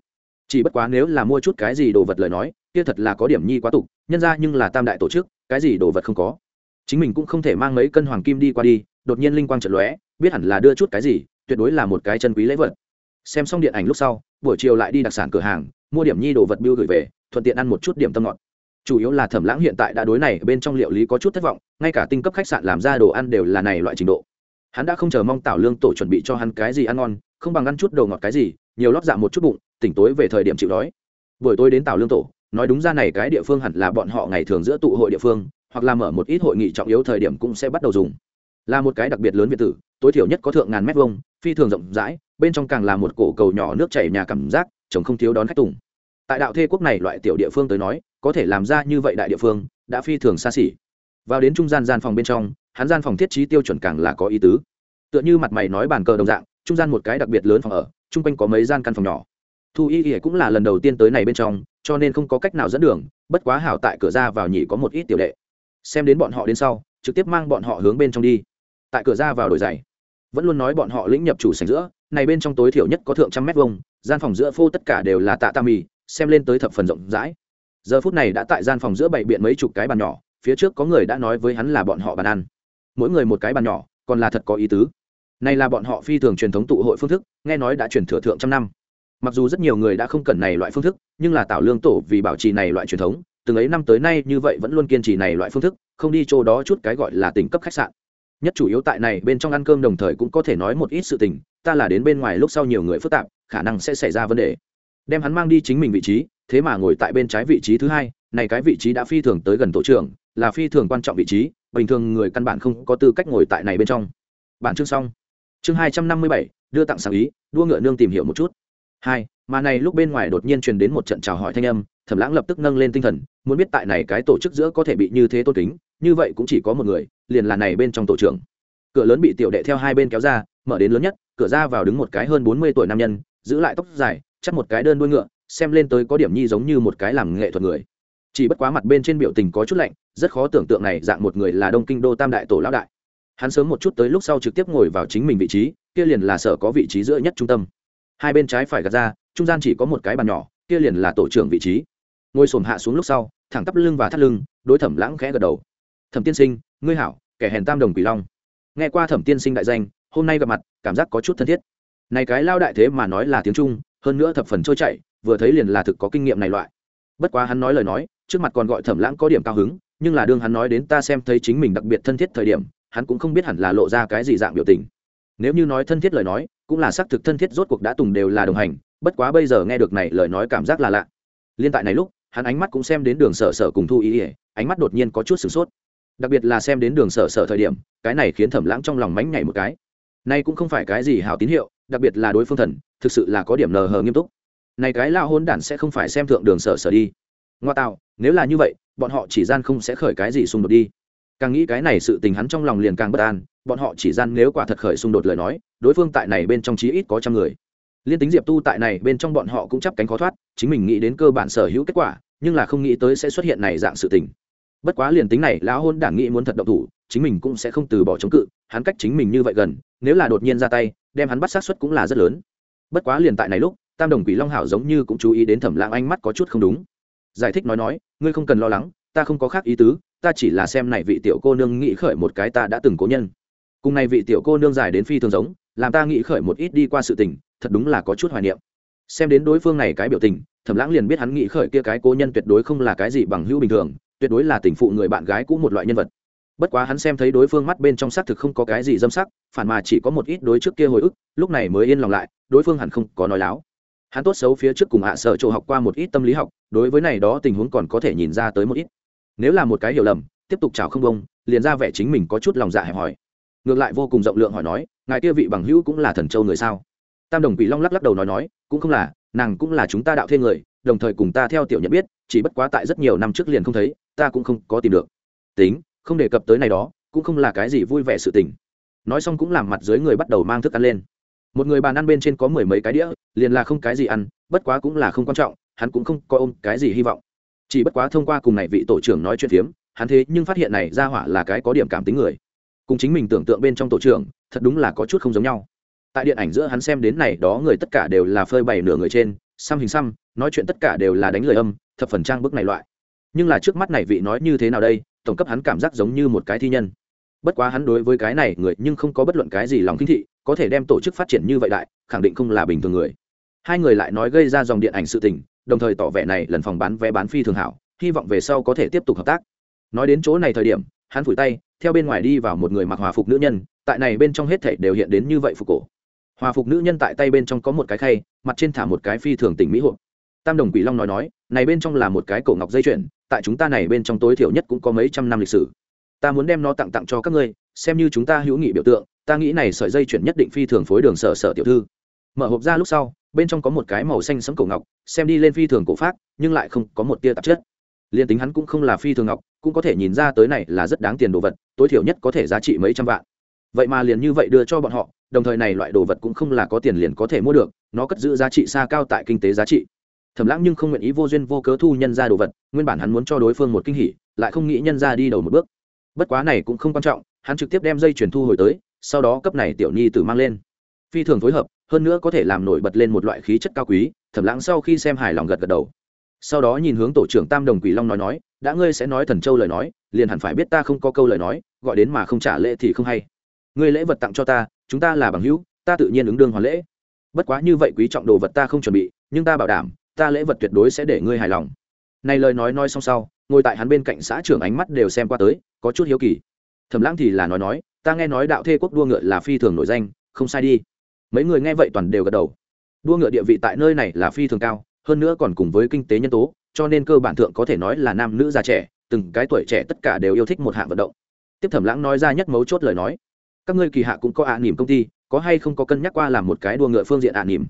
Chỉ bất quá nếu là mua chút cái gì đồ vật lời nói, kia thật là có điểm nhi quá tục, nhân ra nhưng là tam đại tổ chức, cái gì đồ vật không có. Chính mình cũng không thể mang mấy cân hoàng kim đi qua đi, đột nhiên linh quang trận lóe, biết hẳn là đưa chút cái gì, tuyệt đối là một cái chân quý lễ vật. Xem xong điện ảnh lúc sau, buổi chiều lại đi đặc sản cửa hàng, mua điểm nhi đồ vật biêu gửi về, thuận tiện ăn một chút điểm tâm ngọt chủ yếu là thẩm lãng hiện tại đã đối này bên trong liệu lý có chút thất vọng, ngay cả tinh cấp khách sạn làm ra đồ ăn đều là này loại trình độ. Hắn đã không chờ mong tảo lương tổ chuẩn bị cho hắn cái gì ăn ngon, không bằng ăn chút đồ ngọt cái gì, nhiều lót dạ một chút bụng, tỉnh tối về thời điểm chịu đói. Buổi tối đến tảo lương tổ, nói đúng ra này cái địa phương hẳn là bọn họ ngày thường giữa tụ hội địa phương, hoặc là mở một ít hội nghị trọng yếu thời điểm cũng sẽ bắt đầu dùng. Là một cái đặc biệt lớn biệt tử, tối thiểu nhất có thượng ngàn mét vuông, phi thường rộng rãi, bên trong càng là một cổ cầu nhỏ nước chảy nhà cảm giác chồng không thiếu đón khách tùng. Tại đạo thê quốc này loại tiểu địa phương tới nói có thể làm ra như vậy đại địa phương, đã phi thường xa xỉ. Vào đến trung gian gian phòng bên trong, hắn gian phòng thiết trí tiêu chuẩn càng là có ý tứ. Tựa như mặt mày nói bàn cờ đồng dạng, trung gian một cái đặc biệt lớn phòng ở, chung quanh có mấy gian căn phòng nhỏ. Thu y ỉa cũng là lần đầu tiên tới này bên trong, cho nên không có cách nào dẫn đường, bất quá hảo tại cửa ra vào nhỉ có một ít tiểu đệ. Xem đến bọn họ đến sau, trực tiếp mang bọn họ hướng bên trong đi. Tại cửa ra vào đổi giày. Vẫn luôn nói bọn họ lĩnh nhập chủ sành giữa, này bên trong tối thiểu nhất có thượng trăm mét vuông, gian phòng giữa phô tất cả đều là tạ tam mì, xem lên tới thập phần rộng rãi giờ phút này đã tại gian phòng giữa bảy biện mấy chục cái bàn nhỏ, phía trước có người đã nói với hắn là bọn họ bàn ăn. Mỗi người một cái bàn nhỏ, còn là thật có ý tứ. Này là bọn họ phi thường truyền thống tụ hội phương thức, nghe nói đã truyền thừa thượng trăm năm. Mặc dù rất nhiều người đã không cần này loại phương thức, nhưng là tạo lương tổ vì bảo trì này loại truyền thống, từng ấy năm tới nay như vậy vẫn luôn kiên trì này loại phương thức, không đi chỗ đó chút cái gọi là tỉnh cấp khách sạn. Nhất chủ yếu tại này, bên trong ăn cơm đồng thời cũng có thể nói một ít sự tình, ta là đến bên ngoài lúc sau nhiều người phức tạp, khả năng sẽ xảy ra vấn đề. Đem hắn mang đi chính mình vị trí thế mà ngồi tại bên trái vị trí thứ hai, này cái vị trí đã phi thường tới gần tổ trưởng, là phi thường quan trọng vị trí, bình thường người căn bản không có tư cách ngồi tại này bên trong. Bản chương xong. Chương hai trăm năm mươi bảy, đưa tặng sáng ý, đua ngựa nương tìm hiểu một chút. Hai, mà này lúc bên ngoài đột nhiên truyền đến một trận chào hỏi thanh âm, thẩm lãng lập tức nâng lên tinh thần, muốn biết tại này cái tổ chức giữa có thể bị như thế tôn kính, như vậy cũng chỉ có một người, liền là này bên trong tổ trưởng. Cửa lớn bị tiểu đệ theo hai bên kéo ra, mở đến lớn nhất, cửa ra vào đứng một cái hơn bốn mươi tuổi nam nhân, giữ lại tóc dài, chắt một cái đơn đuôi ngựa xem lên tới có điểm nhi giống như một cái làm nghệ thuật người. Chỉ bất quá mặt bên trên biểu tình có chút lạnh, rất khó tưởng tượng này dạng một người là đông kinh đô tam đại tổ lão đại. Hắn sớm một chút tới lúc sau trực tiếp ngồi vào chính mình vị trí, kia liền là sở có vị trí giữa nhất trung tâm. Hai bên trái phải gạt ra, trung gian chỉ có một cái bàn nhỏ, kia liền là tổ trưởng vị trí. Ngồi xổm hạ xuống lúc sau, thẳng tắp lưng và thắt lưng, đối thẩm lãng khẽ gật đầu. Thẩm tiên sinh, ngươi hảo, kẻ hèn tam đồng quỷ long. Nghe qua thẩm tiên sinh đại danh, hôm nay gặp mặt, cảm giác có chút thân thiết. Này cái lao đại thế mà nói là tiếng trung, hơn nữa thập phần trôi chảy vừa thấy liền là thực có kinh nghiệm này loại. Bất quá hắn nói lời nói, trước mặt còn gọi thẩm lãng có điểm cao hứng, nhưng là đương hắn nói đến ta xem thấy chính mình đặc biệt thân thiết thời điểm, hắn cũng không biết hẳn là lộ ra cái gì dạng biểu tình. Nếu như nói thân thiết lời nói, cũng là xác thực thân thiết rốt cuộc đã tùng đều là đồng hành, bất quá bây giờ nghe được này lời nói cảm giác là lạ. Liên tại này lúc, hắn ánh mắt cũng xem đến đường sở sở cùng thu ý ỉa ánh mắt đột nhiên có chút sửng sốt. Đặc biệt là xem đến đường sở sở thời điểm, cái này khiến thẩm lãng trong lòng mánh nhảy một cái. Nay cũng không phải cái gì hảo tín hiệu, đặc biệt là đối phương thần, thực sự là có điểm nờ hờ nghiêm túc này cái lao hôn đản sẽ không phải xem thượng đường sở sở đi. Ngoa tạo, nếu là như vậy, bọn họ chỉ gian không sẽ khởi cái gì xung đột đi. Càng nghĩ cái này sự tình hắn trong lòng liền càng bất an, bọn họ chỉ gian nếu quả thật khởi xung đột lời nói, đối phương tại này bên trong chí ít có trăm người. Liên tính diệp tu tại này bên trong bọn họ cũng chắp cánh khó thoát, chính mình nghĩ đến cơ bản sở hữu kết quả, nhưng là không nghĩ tới sẽ xuất hiện này dạng sự tình. Bất quá liền tính này, lão hôn đảng nghĩ muốn thật động thủ, chính mình cũng sẽ không từ bỏ chống cự, hắn cách chính mình như vậy gần, nếu là đột nhiên ra tay, đem hắn bắt sát suất cũng là rất lớn. Bất quá liền tại này lúc tam đồng quỷ long hảo giống như cũng chú ý đến thẩm lãng ánh mắt có chút không đúng. Giải thích nói nói, ngươi không cần lo lắng, ta không có khác ý tứ, ta chỉ là xem này vị tiểu cô nương nghĩ khởi một cái ta đã từng cố nhân. Cùng này vị tiểu cô nương dài đến phi thường giống, làm ta nghĩ khởi một ít đi qua sự tình, thật đúng là có chút hoài niệm. Xem đến đối phương này cái biểu tình, thẩm lãng liền biết hắn nghĩ khởi kia cái cố nhân tuyệt đối không là cái gì bằng hữu bình thường, tuyệt đối là tình phụ người bạn gái cũ một loại nhân vật. Bất quá hắn xem thấy đối phương mắt bên trong xác thực không có cái gì dâm sắc, phản mà chỉ có một ít đối trước kia hồi ức, lúc này mới yên lòng lại, đối phương hẳn không có nói láo hắn tốt xấu phía trước cùng hạ sở chỗ học qua một ít tâm lý học, đối với này đó tình huống còn có thể nhìn ra tới một ít. Nếu là một cái hiểu lầm, tiếp tục chào không bông, liền ra vẻ chính mình có chút lòng dạ hẹp hòi. Ngược lại vô cùng rộng lượng hỏi nói, ngài kia vị bằng hữu cũng là thần châu người sao? Tam đồng quỷ long lắc lắc đầu nói nói, cũng không là, nàng cũng là chúng ta đạo thiên người, đồng thời cùng ta theo tiểu nhận biết, chỉ bất quá tại rất nhiều năm trước liền không thấy, ta cũng không có tìm được. Tính, không đề cập tới này đó, cũng không là cái gì vui vẻ sự tình. Nói xong cũng làm mặt dưới người bắt đầu mang thức ăn lên một người bàn ăn bên trên có mười mấy cái đĩa, liền là không cái gì ăn, bất quá cũng là không quan trọng, hắn cũng không có ôm cái gì hy vọng. Chỉ bất quá thông qua cùng này vị tổ trưởng nói chuyện phiếm, hắn thế nhưng phát hiện này ra hỏa là cái có điểm cảm tính người. Cùng chính mình tưởng tượng bên trong tổ trưởng, thật đúng là có chút không giống nhau. Tại điện ảnh giữa hắn xem đến này đó người tất cả đều là phơi bày nửa người trên, xăm hình xăm, nói chuyện tất cả đều là đánh lời âm, thập phần trang bức này loại. Nhưng là trước mắt này vị nói như thế nào đây, tổng cấp hắn cảm giác giống như một cái thi nhân. Bất quá hắn đối với cái này người nhưng không có bất luận cái gì lòng kinh thị có thể đem tổ chức phát triển như vậy đại, khẳng định không là bình thường người. Hai người lại nói gây ra dòng điện ảnh sự tình, đồng thời tỏ vẻ này lần phòng bán vé bán phi thường hảo, hy vọng về sau có thể tiếp tục hợp tác. Nói đến chỗ này thời điểm, hắn phủi tay, theo bên ngoài đi vào một người mặc hòa phục nữ nhân, tại này bên trong hết thảy đều hiện đến như vậy phục cổ. Hòa phục nữ nhân tại tay bên trong có một cái khay, mặt trên thả một cái phi thường tỉnh mỹ hộp. Tam đồng quỷ long nói nói, này bên trong là một cái cổ ngọc dây chuyền, tại chúng ta này bên trong tối thiểu nhất cũng có mấy trăm năm lịch sử. Ta muốn đem nó tặng tặng cho các ngươi, xem như chúng ta hữu nghị biểu tượng ta nghĩ này sợi dây chuyển nhất định phi thường phối đường sở sở tiểu thư. Mở hộp ra lúc sau, bên trong có một cái màu xanh sẫm cổ ngọc, xem đi lên phi thường cổ phát nhưng lại không có một tia tạp chất. Liền tính hắn cũng không là phi thường ngọc, cũng có thể nhìn ra tới này là rất đáng tiền đồ vật, tối thiểu nhất có thể giá trị mấy trăm vạn. Vậy mà liền như vậy đưa cho bọn họ, đồng thời này loại đồ vật cũng không là có tiền liền có thể mua được, nó cất giữ giá trị xa cao tại kinh tế giá trị. Thẩm lãng nhưng không nguyện ý vô duyên vô cớ thu nhân ra đồ vật, nguyên bản hắn muốn cho đối phương một kinh hỉ, lại không nghĩ nhân ra đi đầu một bước. Bất quá này cũng không quan trọng, hắn trực tiếp đem dây chuyển thu hồi tới sau đó cấp này tiểu nhi tử mang lên. Phi thường phối hợp, hơn nữa có thể làm nổi bật lên một loại khí chất cao quý thẩm lãng sau khi xem hài lòng gật gật đầu. Sau đó nhìn hướng tổ trưởng tam đồng quỷ long nói nói, đã ngươi sẽ nói thần châu lời nói, liền hẳn phải biết ta không có câu lời nói, gọi đến mà không trả lễ thì không hay. Ngươi lễ vật tặng cho ta, chúng ta là bằng hữu, ta tự nhiên ứng đương hoàn lễ. Bất quá như vậy quý trọng đồ vật ta không chuẩn bị, nhưng ta bảo đảm, ta lễ vật tuyệt đối sẽ để ngươi hài lòng. Này lời nói nói xong sau, ngồi tại hắn bên cạnh xã trưởng ánh mắt đều xem qua tới, có chút hiếu kỳ. Thẩm lãng thì là nói nói ta nghe nói đạo thê quốc đua ngựa là phi thường nổi danh, không sai đi. Mấy người nghe vậy toàn đều gật đầu. Đua ngựa địa vị tại nơi này là phi thường cao, hơn nữa còn cùng với kinh tế nhân tố, cho nên cơ bản thượng có thể nói là nam nữ già trẻ, từng cái tuổi trẻ tất cả đều yêu thích một hạng vận động. Tiếp thẩm lãng nói ra nhất mấu chốt lời nói. Các ngươi kỳ hạ cũng có ạ à nỉm công ty, có hay không có cân nhắc qua làm một cái đua ngựa phương diện ạ à nỉm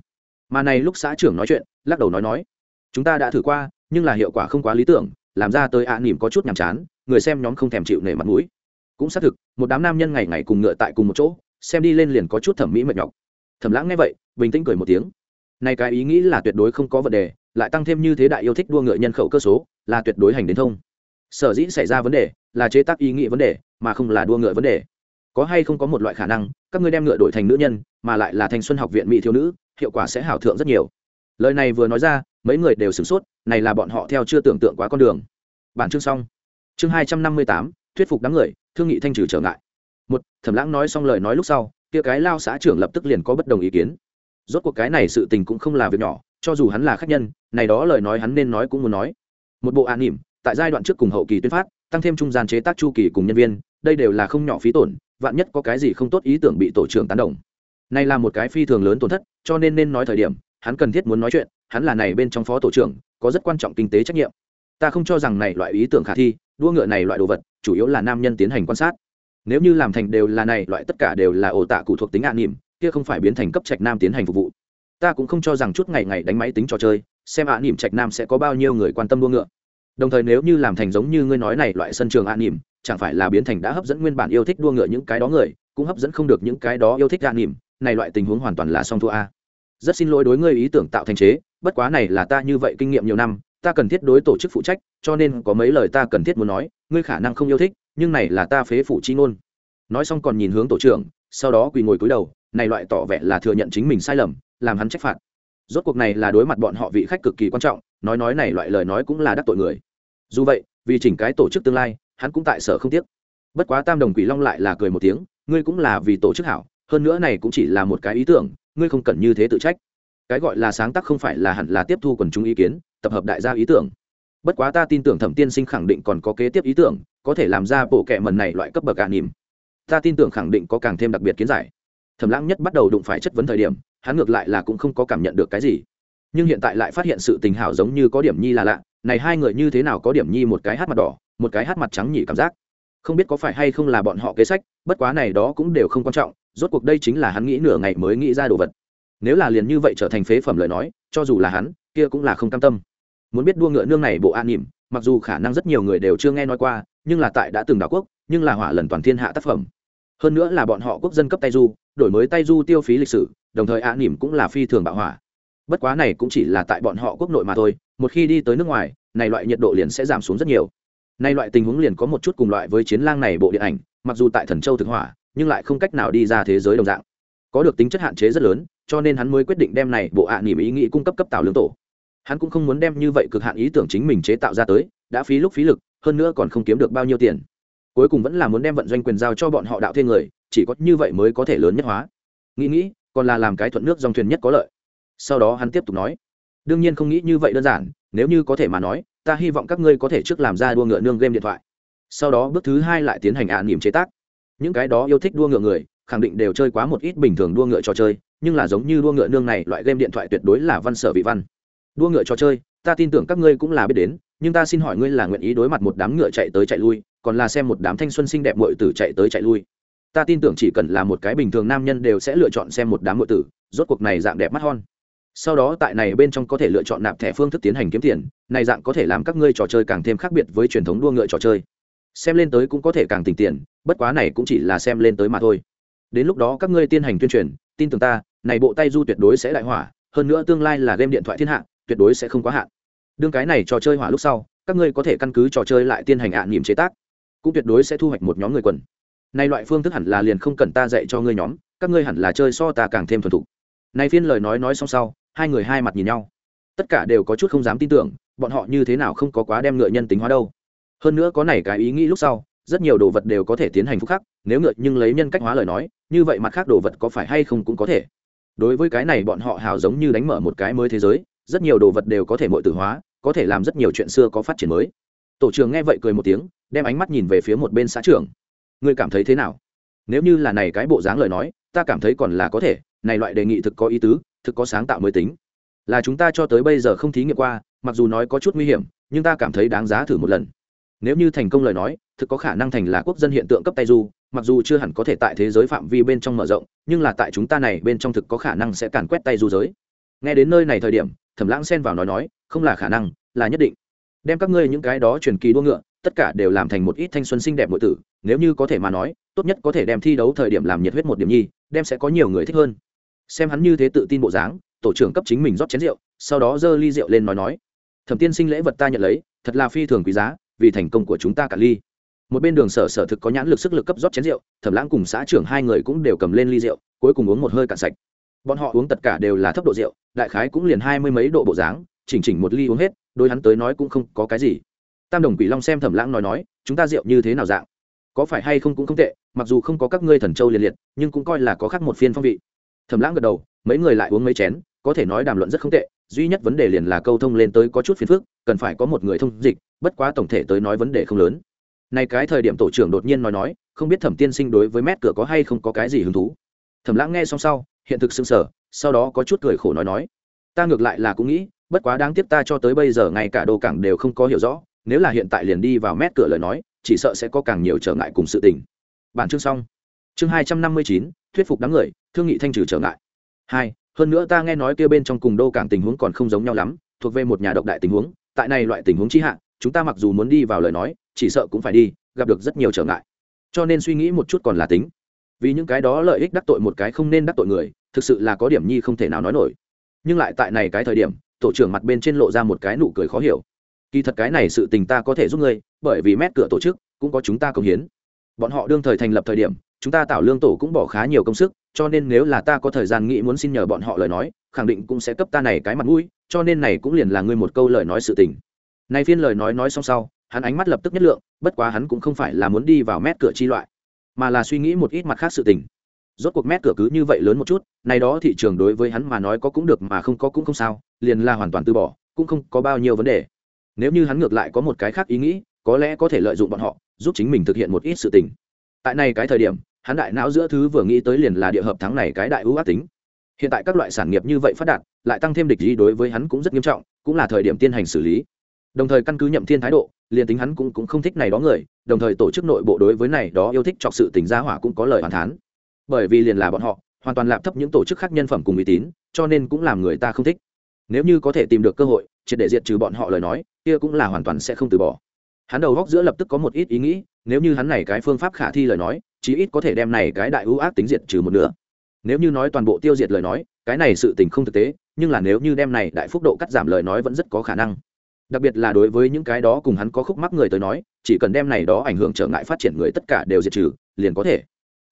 mà này lúc xã trưởng nói chuyện, lắc đầu nói nói. Chúng ta đã thử qua, nhưng là hiệu quả không quá lý tưởng, làm ra tới ạ nỉm có chút nhàm chán, người xem nhóm không thèm chịu nể mặt mũi cũng xác thực, một đám nam nhân ngày ngày cùng ngựa tại cùng một chỗ, xem đi lên liền có chút thẩm mỹ mệt nhọc. Thẩm lãng nghe vậy, bình tĩnh cười một tiếng. Này cái ý nghĩ là tuyệt đối không có vấn đề, lại tăng thêm như thế đại yêu thích đua ngựa nhân khẩu cơ số, là tuyệt đối hành đến thông. Sở dĩ xảy ra vấn đề, là chế tác ý nghĩ vấn đề, mà không là đua ngựa vấn đề. Có hay không có một loại khả năng, các ngươi đem ngựa đổi thành nữ nhân, mà lại là thanh xuân học viện mỹ thiếu nữ, hiệu quả sẽ hảo thượng rất nhiều. Lời này vừa nói ra, mấy người đều sửng sốt, này là bọn họ theo chưa tưởng tượng quá con đường. Bản chương xong. Chương hai trăm năm mươi tám, thuyết phục đám người thương nghị thanh trừ trở ngại. Một, thẩm lãng nói xong lời nói lúc sau, kia cái lao xã trưởng lập tức liền có bất đồng ý kiến. Rốt cuộc cái này sự tình cũng không là việc nhỏ, cho dù hắn là khách nhân, này đó lời nói hắn nên nói cũng muốn nói. Một bộ an nỉm tại giai đoạn trước cùng hậu kỳ tuyên phát, tăng thêm trung gian chế tác chu kỳ cùng nhân viên, đây đều là không nhỏ phí tổn, vạn nhất có cái gì không tốt ý tưởng bị tổ trưởng tán đồng. Này là một cái phi thường lớn tổn thất, cho nên nên nói thời điểm, hắn cần thiết muốn nói chuyện, hắn là này bên trong phó tổ trưởng, có rất quan trọng kinh tế trách nhiệm. Ta không cho rằng này loại ý tưởng khả thi, đua ngựa này loại đồ vật chủ yếu là nam nhân tiến hành quan sát. Nếu như làm thành đều là này, loại tất cả đều là ổ tạ cụ thuộc tính ạ nỉm kia không phải biến thành cấp trạch nam tiến hành phục vụ. Ta cũng không cho rằng chút ngày ngày đánh máy tính trò chơi, xem ạ nỉm trạch nam sẽ có bao nhiêu người quan tâm đua ngựa. Đồng thời nếu như làm thành giống như ngươi nói này, loại sân trường ạ nỉm chẳng phải là biến thành đã hấp dẫn nguyên bản yêu thích đua ngựa những cái đó người, cũng hấp dẫn không được những cái đó yêu thích ạ nỉm này loại tình huống hoàn toàn là song thua a. Rất xin lỗi đối ngươi ý tưởng tạo thành chế, bất quá này là ta như vậy kinh nghiệm nhiều năm, ta cần thiết đối tổ chức phụ trách cho nên có mấy lời ta cần thiết muốn nói, ngươi khả năng không yêu thích, nhưng này là ta phế phụ chi ngôn. Nói xong còn nhìn hướng tổ trưởng, sau đó quỳ ngồi cúi đầu, này loại tỏ vẻ là thừa nhận chính mình sai lầm, làm hắn trách phạt. Rốt cuộc này là đối mặt bọn họ vị khách cực kỳ quan trọng, nói nói này loại lời nói cũng là đắc tội người. Dù vậy, vì chỉnh cái tổ chức tương lai, hắn cũng tại sở không tiếc. Bất quá tam đồng quỷ long lại là cười một tiếng, ngươi cũng là vì tổ chức hảo, hơn nữa này cũng chỉ là một cái ý tưởng, ngươi không cần như thế tự trách. Cái gọi là sáng tác không phải là hẳn là tiếp thu quần chúng ý kiến, tập hợp đại gia ý tưởng bất quá ta tin tưởng thẩm tiên sinh khẳng định còn có kế tiếp ý tưởng, có thể làm ra bộ kệ mần này loại cấp bậc gà nỉm. Ta tin tưởng khẳng định có càng thêm đặc biệt kiến giải. Thẩm lãng nhất bắt đầu đụng phải chất vấn thời điểm, hắn ngược lại là cũng không có cảm nhận được cái gì. Nhưng hiện tại lại phát hiện sự tình hảo giống như có điểm nhi là lạ, này hai người như thế nào có điểm nhi một cái hát mặt đỏ, một cái hát mặt trắng nhỉ cảm giác. Không biết có phải hay không là bọn họ kế sách, bất quá này đó cũng đều không quan trọng, rốt cuộc đây chính là hắn nghĩ nửa ngày mới nghĩ ra đồ vật. Nếu là liền như vậy trở thành phế phẩm lời nói, cho dù là hắn, kia cũng là không cam tâm muốn biết đua ngựa nương này bộ an nỉm mặc dù khả năng rất nhiều người đều chưa nghe nói qua, nhưng là tại đã từng đảo quốc, nhưng là hỏa lần toàn thiên hạ tác phẩm. Hơn nữa là bọn họ quốc dân cấp tay du đổi mới tay du tiêu phí lịch sử, đồng thời an nỉm cũng là phi thường bạo hỏa. Bất quá này cũng chỉ là tại bọn họ quốc nội mà thôi, một khi đi tới nước ngoài, này loại nhiệt độ liền sẽ giảm xuống rất nhiều. Nay loại tình huống liền có một chút cùng loại với chiến lang này bộ điện ảnh, mặc dù tại thần châu thực hỏa, nhưng lại không cách nào đi ra thế giới đồng dạng. Có được tính chất hạn chế rất lớn, cho nên hắn mới quyết định đem này bộ ạ à nỉm ý nghĩ cung cấp cấp tạo lương tổ hắn cũng không muốn đem như vậy cực hạn ý tưởng chính mình chế tạo ra tới, đã phí lúc phí lực, hơn nữa còn không kiếm được bao nhiêu tiền. Cuối cùng vẫn là muốn đem vận doanh quyền giao cho bọn họ đạo thiên người, chỉ có như vậy mới có thể lớn nhất hóa. Nghĩ nghĩ, còn là làm cái thuận nước dòng thuyền nhất có lợi. Sau đó hắn tiếp tục nói, đương nhiên không nghĩ như vậy đơn giản, nếu như có thể mà nói, ta hy vọng các ngươi có thể trước làm ra đua ngựa nương game điện thoại. Sau đó bước thứ hai lại tiến hành ạ à niềm chế tác. Những cái đó yêu thích đua ngựa người, khẳng định đều chơi quá một ít bình thường đua ngựa trò chơi, nhưng là giống như đua ngựa nương này, loại game điện thoại tuyệt đối là văn sở vị văn đua ngựa trò chơi, ta tin tưởng các ngươi cũng là biết đến, nhưng ta xin hỏi ngươi là nguyện ý đối mặt một đám ngựa chạy tới chạy lui, còn là xem một đám thanh xuân xinh đẹp muội tử chạy tới chạy lui. Ta tin tưởng chỉ cần là một cái bình thường nam nhân đều sẽ lựa chọn xem một đám muội tử, rốt cuộc này dạng đẹp mắt hon. Sau đó tại này bên trong có thể lựa chọn nạp thẻ phương thức tiến hành kiếm tiền, này dạng có thể làm các ngươi trò chơi càng thêm khác biệt với truyền thống đua ngựa trò chơi. Xem lên tới cũng có thể càng tỉnh tiền, bất quá này cũng chỉ là xem lên tới mà thôi. Đến lúc đó các ngươi tiến hành tuyên truyền, tin tưởng ta, này bộ tay du tuyệt đối sẽ đại hỏa, hơn nữa tương lai là game điện thoại thiên hạ tuyệt đối sẽ không quá hạn. Đương cái này trò chơi hỏa lúc sau, các ngươi có thể căn cứ trò chơi lại tiên hành ạ niềm chế tác, cũng tuyệt đối sẽ thu hoạch một nhóm người quần. Nay loại phương thức hẳn là liền không cần ta dạy cho ngươi nhóm, các ngươi hẳn là chơi so ta càng thêm thuần thục. Nay phiên lời nói nói xong sau, hai người hai mặt nhìn nhau. Tất cả đều có chút không dám tin tưởng, bọn họ như thế nào không có quá đem ngựa nhân tính hóa đâu. Hơn nữa có này cái ý nghĩ lúc sau, rất nhiều đồ vật đều có thể tiến hành phúc khắc, nếu ngựa nhưng lấy nhân cách hóa lời nói, như vậy mặt khác đồ vật có phải hay không cũng có thể. Đối với cái này bọn họ hào giống như đánh mở một cái mới thế giới rất nhiều đồ vật đều có thể mọi tử hóa, có thể làm rất nhiều chuyện xưa có phát triển mới. Tổ trưởng nghe vậy cười một tiếng, đem ánh mắt nhìn về phía một bên xã trưởng. Ngươi cảm thấy thế nào? Nếu như là này cái bộ dáng lời nói, ta cảm thấy còn là có thể, này loại đề nghị thực có ý tứ, thực có sáng tạo mới tính. Là chúng ta cho tới bây giờ không thí nghiệm qua, mặc dù nói có chút nguy hiểm, nhưng ta cảm thấy đáng giá thử một lần. Nếu như thành công lời nói, thực có khả năng thành là quốc dân hiện tượng cấp tay du, mặc dù chưa hẳn có thể tại thế giới phạm vi bên trong mở rộng, nhưng là tại chúng ta này bên trong thực có khả năng sẽ càn quét tay du giới. Nghe đến nơi này thời điểm thẩm lãng xen vào nói nói, không là khả năng, là nhất định. Đem các ngươi những cái đó truyền kỳ đua ngựa, tất cả đều làm thành một ít thanh xuân xinh đẹp nội tử, nếu như có thể mà nói, tốt nhất có thể đem thi đấu thời điểm làm nhiệt huyết một điểm nhi, đem sẽ có nhiều người thích hơn. Xem hắn như thế tự tin bộ dáng, tổ trưởng cấp chính mình rót chén rượu, sau đó giơ ly rượu lên nói nói, thẩm tiên sinh lễ vật ta nhận lấy, thật là phi thường quý giá, vì thành công của chúng ta cả ly. Một bên đường sở sở thực có nhãn lực sức lực cấp rót chén rượu, thẩm lãng cùng xã trưởng hai người cũng đều cầm lên ly rượu, cuối cùng uống một hơi cạn sạch bọn họ uống tất cả đều là thấp độ rượu, đại khái cũng liền hai mươi mấy độ bộ dáng, chỉnh chỉnh một ly uống hết đôi hắn tới nói cũng không có cái gì. Tam đồng quỷ long xem thẩm lãng nói nói, chúng ta rượu như thế nào dạng? Có phải hay không cũng không tệ, mặc dù không có các ngươi thần châu liền liệt, nhưng cũng coi là có khác một phiên phong vị. Thẩm lãng gật đầu, mấy người lại uống mấy chén, có thể nói đàm luận rất không tệ, duy nhất vấn đề liền là câu thông lên tới có chút phiền phức, cần phải có một người thông dịch, bất quá tổng thể tới nói vấn đề không lớn. Này cái thời điểm tổ trưởng đột nhiên nói nói, không biết thẩm tiên sinh đối với mét cửa có hay không có cái gì hứng thú. Thẩm lãng nghe xong sau hiện thực sưng sở sau đó có chút cười khổ nói nói. Ta ngược lại là cũng nghĩ, bất quá đáng tiếc ta cho tới bây giờ ngay cả đồ cảng đều không có hiểu rõ, nếu là hiện tại liền đi vào mét cửa lời nói, chỉ sợ sẽ có càng nhiều trở ngại cùng sự tình. Bản chương xong. Chương hai trăm năm mươi chín, thuyết phục đám người, thương nghị thanh trừ trở ngại. Hai, hơn nữa ta nghe nói kia bên trong cùng đô cảng tình huống còn không giống nhau lắm, thuộc về một nhà độc đại tình huống, tại này loại tình huống chi hạ, chúng ta mặc dù muốn đi vào lời nói, chỉ sợ cũng phải đi, gặp được rất nhiều trở ngại. Cho nên suy nghĩ một chút còn là tính. Vì những cái đó lợi ích đắc tội một cái không nên đắc tội người thực sự là có điểm nhi không thể nào nói nổi. Nhưng lại tại này cái thời điểm, tổ trưởng mặt bên trên lộ ra một cái nụ cười khó hiểu. Kỳ thật cái này sự tình ta có thể giúp ngươi, bởi vì mét cửa tổ chức cũng có chúng ta công hiến. Bọn họ đương thời thành lập thời điểm, chúng ta tạo lương tổ cũng bỏ khá nhiều công sức, cho nên nếu là ta có thời gian nghĩ muốn xin nhờ bọn họ lời nói, khẳng định cũng sẽ cấp ta này cái mặt mũi, cho nên này cũng liền là ngươi một câu lời nói sự tình. Này phiên lời nói nói xong sau, hắn ánh mắt lập tức nhất lượng, bất quá hắn cũng không phải là muốn đi vào mét cửa chi loại, mà là suy nghĩ một ít mặt khác sự tình rốt cuộc mét cửa cứ như vậy lớn một chút này đó thị trường đối với hắn mà nói có cũng được mà không có cũng không sao liền là hoàn toàn từ bỏ cũng không có bao nhiêu vấn đề. Nếu như hắn ngược lại có một cái khác ý nghĩ có lẽ có thể lợi dụng bọn họ giúp chính mình thực hiện một ít sự tình. Tại này cái thời điểm hắn đại não giữa thứ vừa nghĩ tới liền là địa hợp thắng này cái đại ưu ác tính. Hiện tại các loại sản nghiệp như vậy phát đạt lại tăng thêm địch ý đối với hắn cũng rất nghiêm trọng cũng là thời điểm tiến hành xử lý. Đồng thời căn cứ nhậm thiên thái độ liền tính hắn cũng, cũng không thích này đó người đồng thời tổ chức nội bộ đối với này đó yêu thích chọc sự tình gia hỏa cũng có lời hoàn thán bởi vì liền là bọn họ, hoàn toàn lạp thấp những tổ chức khác nhân phẩm cùng uy tín, cho nên cũng làm người ta không thích. Nếu như có thể tìm được cơ hội, triệt để diệt trừ bọn họ lời nói, kia cũng là hoàn toàn sẽ không từ bỏ. Hắn đầu góc giữa lập tức có một ít ý nghĩ, nếu như hắn này cái phương pháp khả thi lời nói, chí ít có thể đem này cái đại ưu ác tính diệt trừ một nửa. Nếu như nói toàn bộ tiêu diệt lời nói, cái này sự tình không thực tế, nhưng là nếu như đem này đại phúc độ cắt giảm lời nói vẫn rất có khả năng. Đặc biệt là đối với những cái đó cùng hắn có khúc mắc người tới nói, chỉ cần đem này đó ảnh hưởng trở ngại phát triển người tất cả đều diệt trừ, liền có thể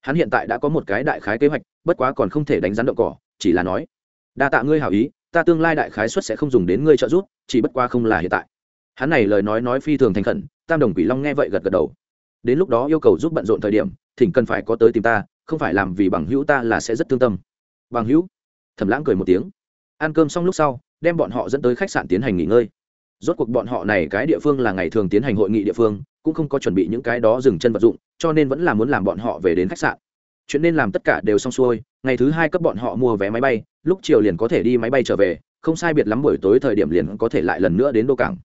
hắn hiện tại đã có một cái đại khái kế hoạch, bất quá còn không thể đánh rắn đậu cỏ, chỉ là nói, đa tạ ngươi hảo ý, ta tương lai đại khái suất sẽ không dùng đến ngươi trợ giúp, chỉ bất qua không là hiện tại. Hắn này lời nói nói phi thường thành khẩn, tam đồng quỷ long nghe vậy gật gật đầu. Đến lúc đó yêu cầu giúp bận rộn thời điểm, thỉnh cần phải có tới tìm ta, không phải làm vì bằng hữu ta là sẽ rất thương tâm. Bằng hữu? Thẩm lãng cười một tiếng. Ăn cơm xong lúc sau, đem bọn họ dẫn tới khách sạn tiến hành nghỉ ngơi. Rốt cuộc bọn họ này cái địa phương là ngày thường tiến hành hội nghị địa phương cũng không có chuẩn bị những cái đó dừng chân vật dụng, cho nên vẫn là muốn làm bọn họ về đến khách sạn. Chuyện nên làm tất cả đều xong xuôi, ngày thứ hai cấp bọn họ mua vé máy bay, lúc chiều liền có thể đi máy bay trở về, không sai biệt lắm buổi tối thời điểm liền có thể lại lần nữa đến đô cảng.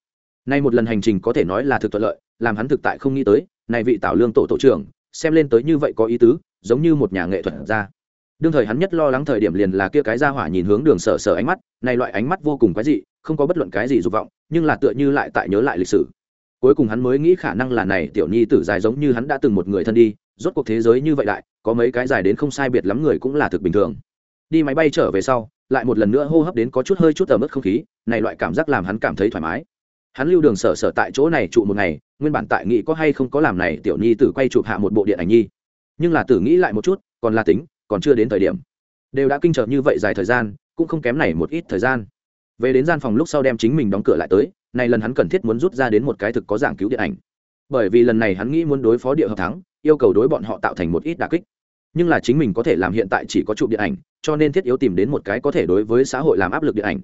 Nay một lần hành trình có thể nói là thực thuận lợi, làm hắn thực tại không nghĩ tới, này vị tảo lương tổ tổ trưởng, xem lên tới như vậy có ý tứ, giống như một nhà nghệ thuật ra. Đương thời hắn nhất lo lắng thời điểm liền là kia cái ra hỏa nhìn hướng đường sở sở ánh mắt, này loại ánh mắt vô cùng quái dị, không có bất luận cái gì dục vọng, nhưng là tựa như lại tại nhớ lại lịch sử cuối cùng hắn mới nghĩ khả năng là này tiểu nhi tử dài giống như hắn đã từng một người thân đi, rốt cuộc thế giới như vậy đại, có mấy cái dài đến không sai biệt lắm người cũng là thực bình thường. Đi máy bay trở về sau, lại một lần nữa hô hấp đến có chút hơi chút tầm ướt không khí, này loại cảm giác làm hắn cảm thấy thoải mái. Hắn lưu đường sở sở tại chỗ này trụ một ngày, nguyên bản tại nghĩ có hay không có làm này tiểu nhi tử quay chụp hạ một bộ điện ảnh nhi. Nhưng là tử nghĩ lại một chút, còn là tính, còn chưa đến thời điểm. Đều đã kinh trở như vậy dài thời gian, cũng không kém này một ít thời gian. Về đến gian phòng lúc sau đem chính mình đóng cửa lại tới này lần hắn cần thiết muốn rút ra đến một cái thực có giảng cứu điện ảnh. Bởi vì lần này hắn nghĩ muốn đối phó địa hợp thắng, yêu cầu đối bọn họ tạo thành một ít đà kích. Nhưng là chính mình có thể làm hiện tại chỉ có chụp điện ảnh, cho nên thiết yếu tìm đến một cái có thể đối với xã hội làm áp lực điện ảnh.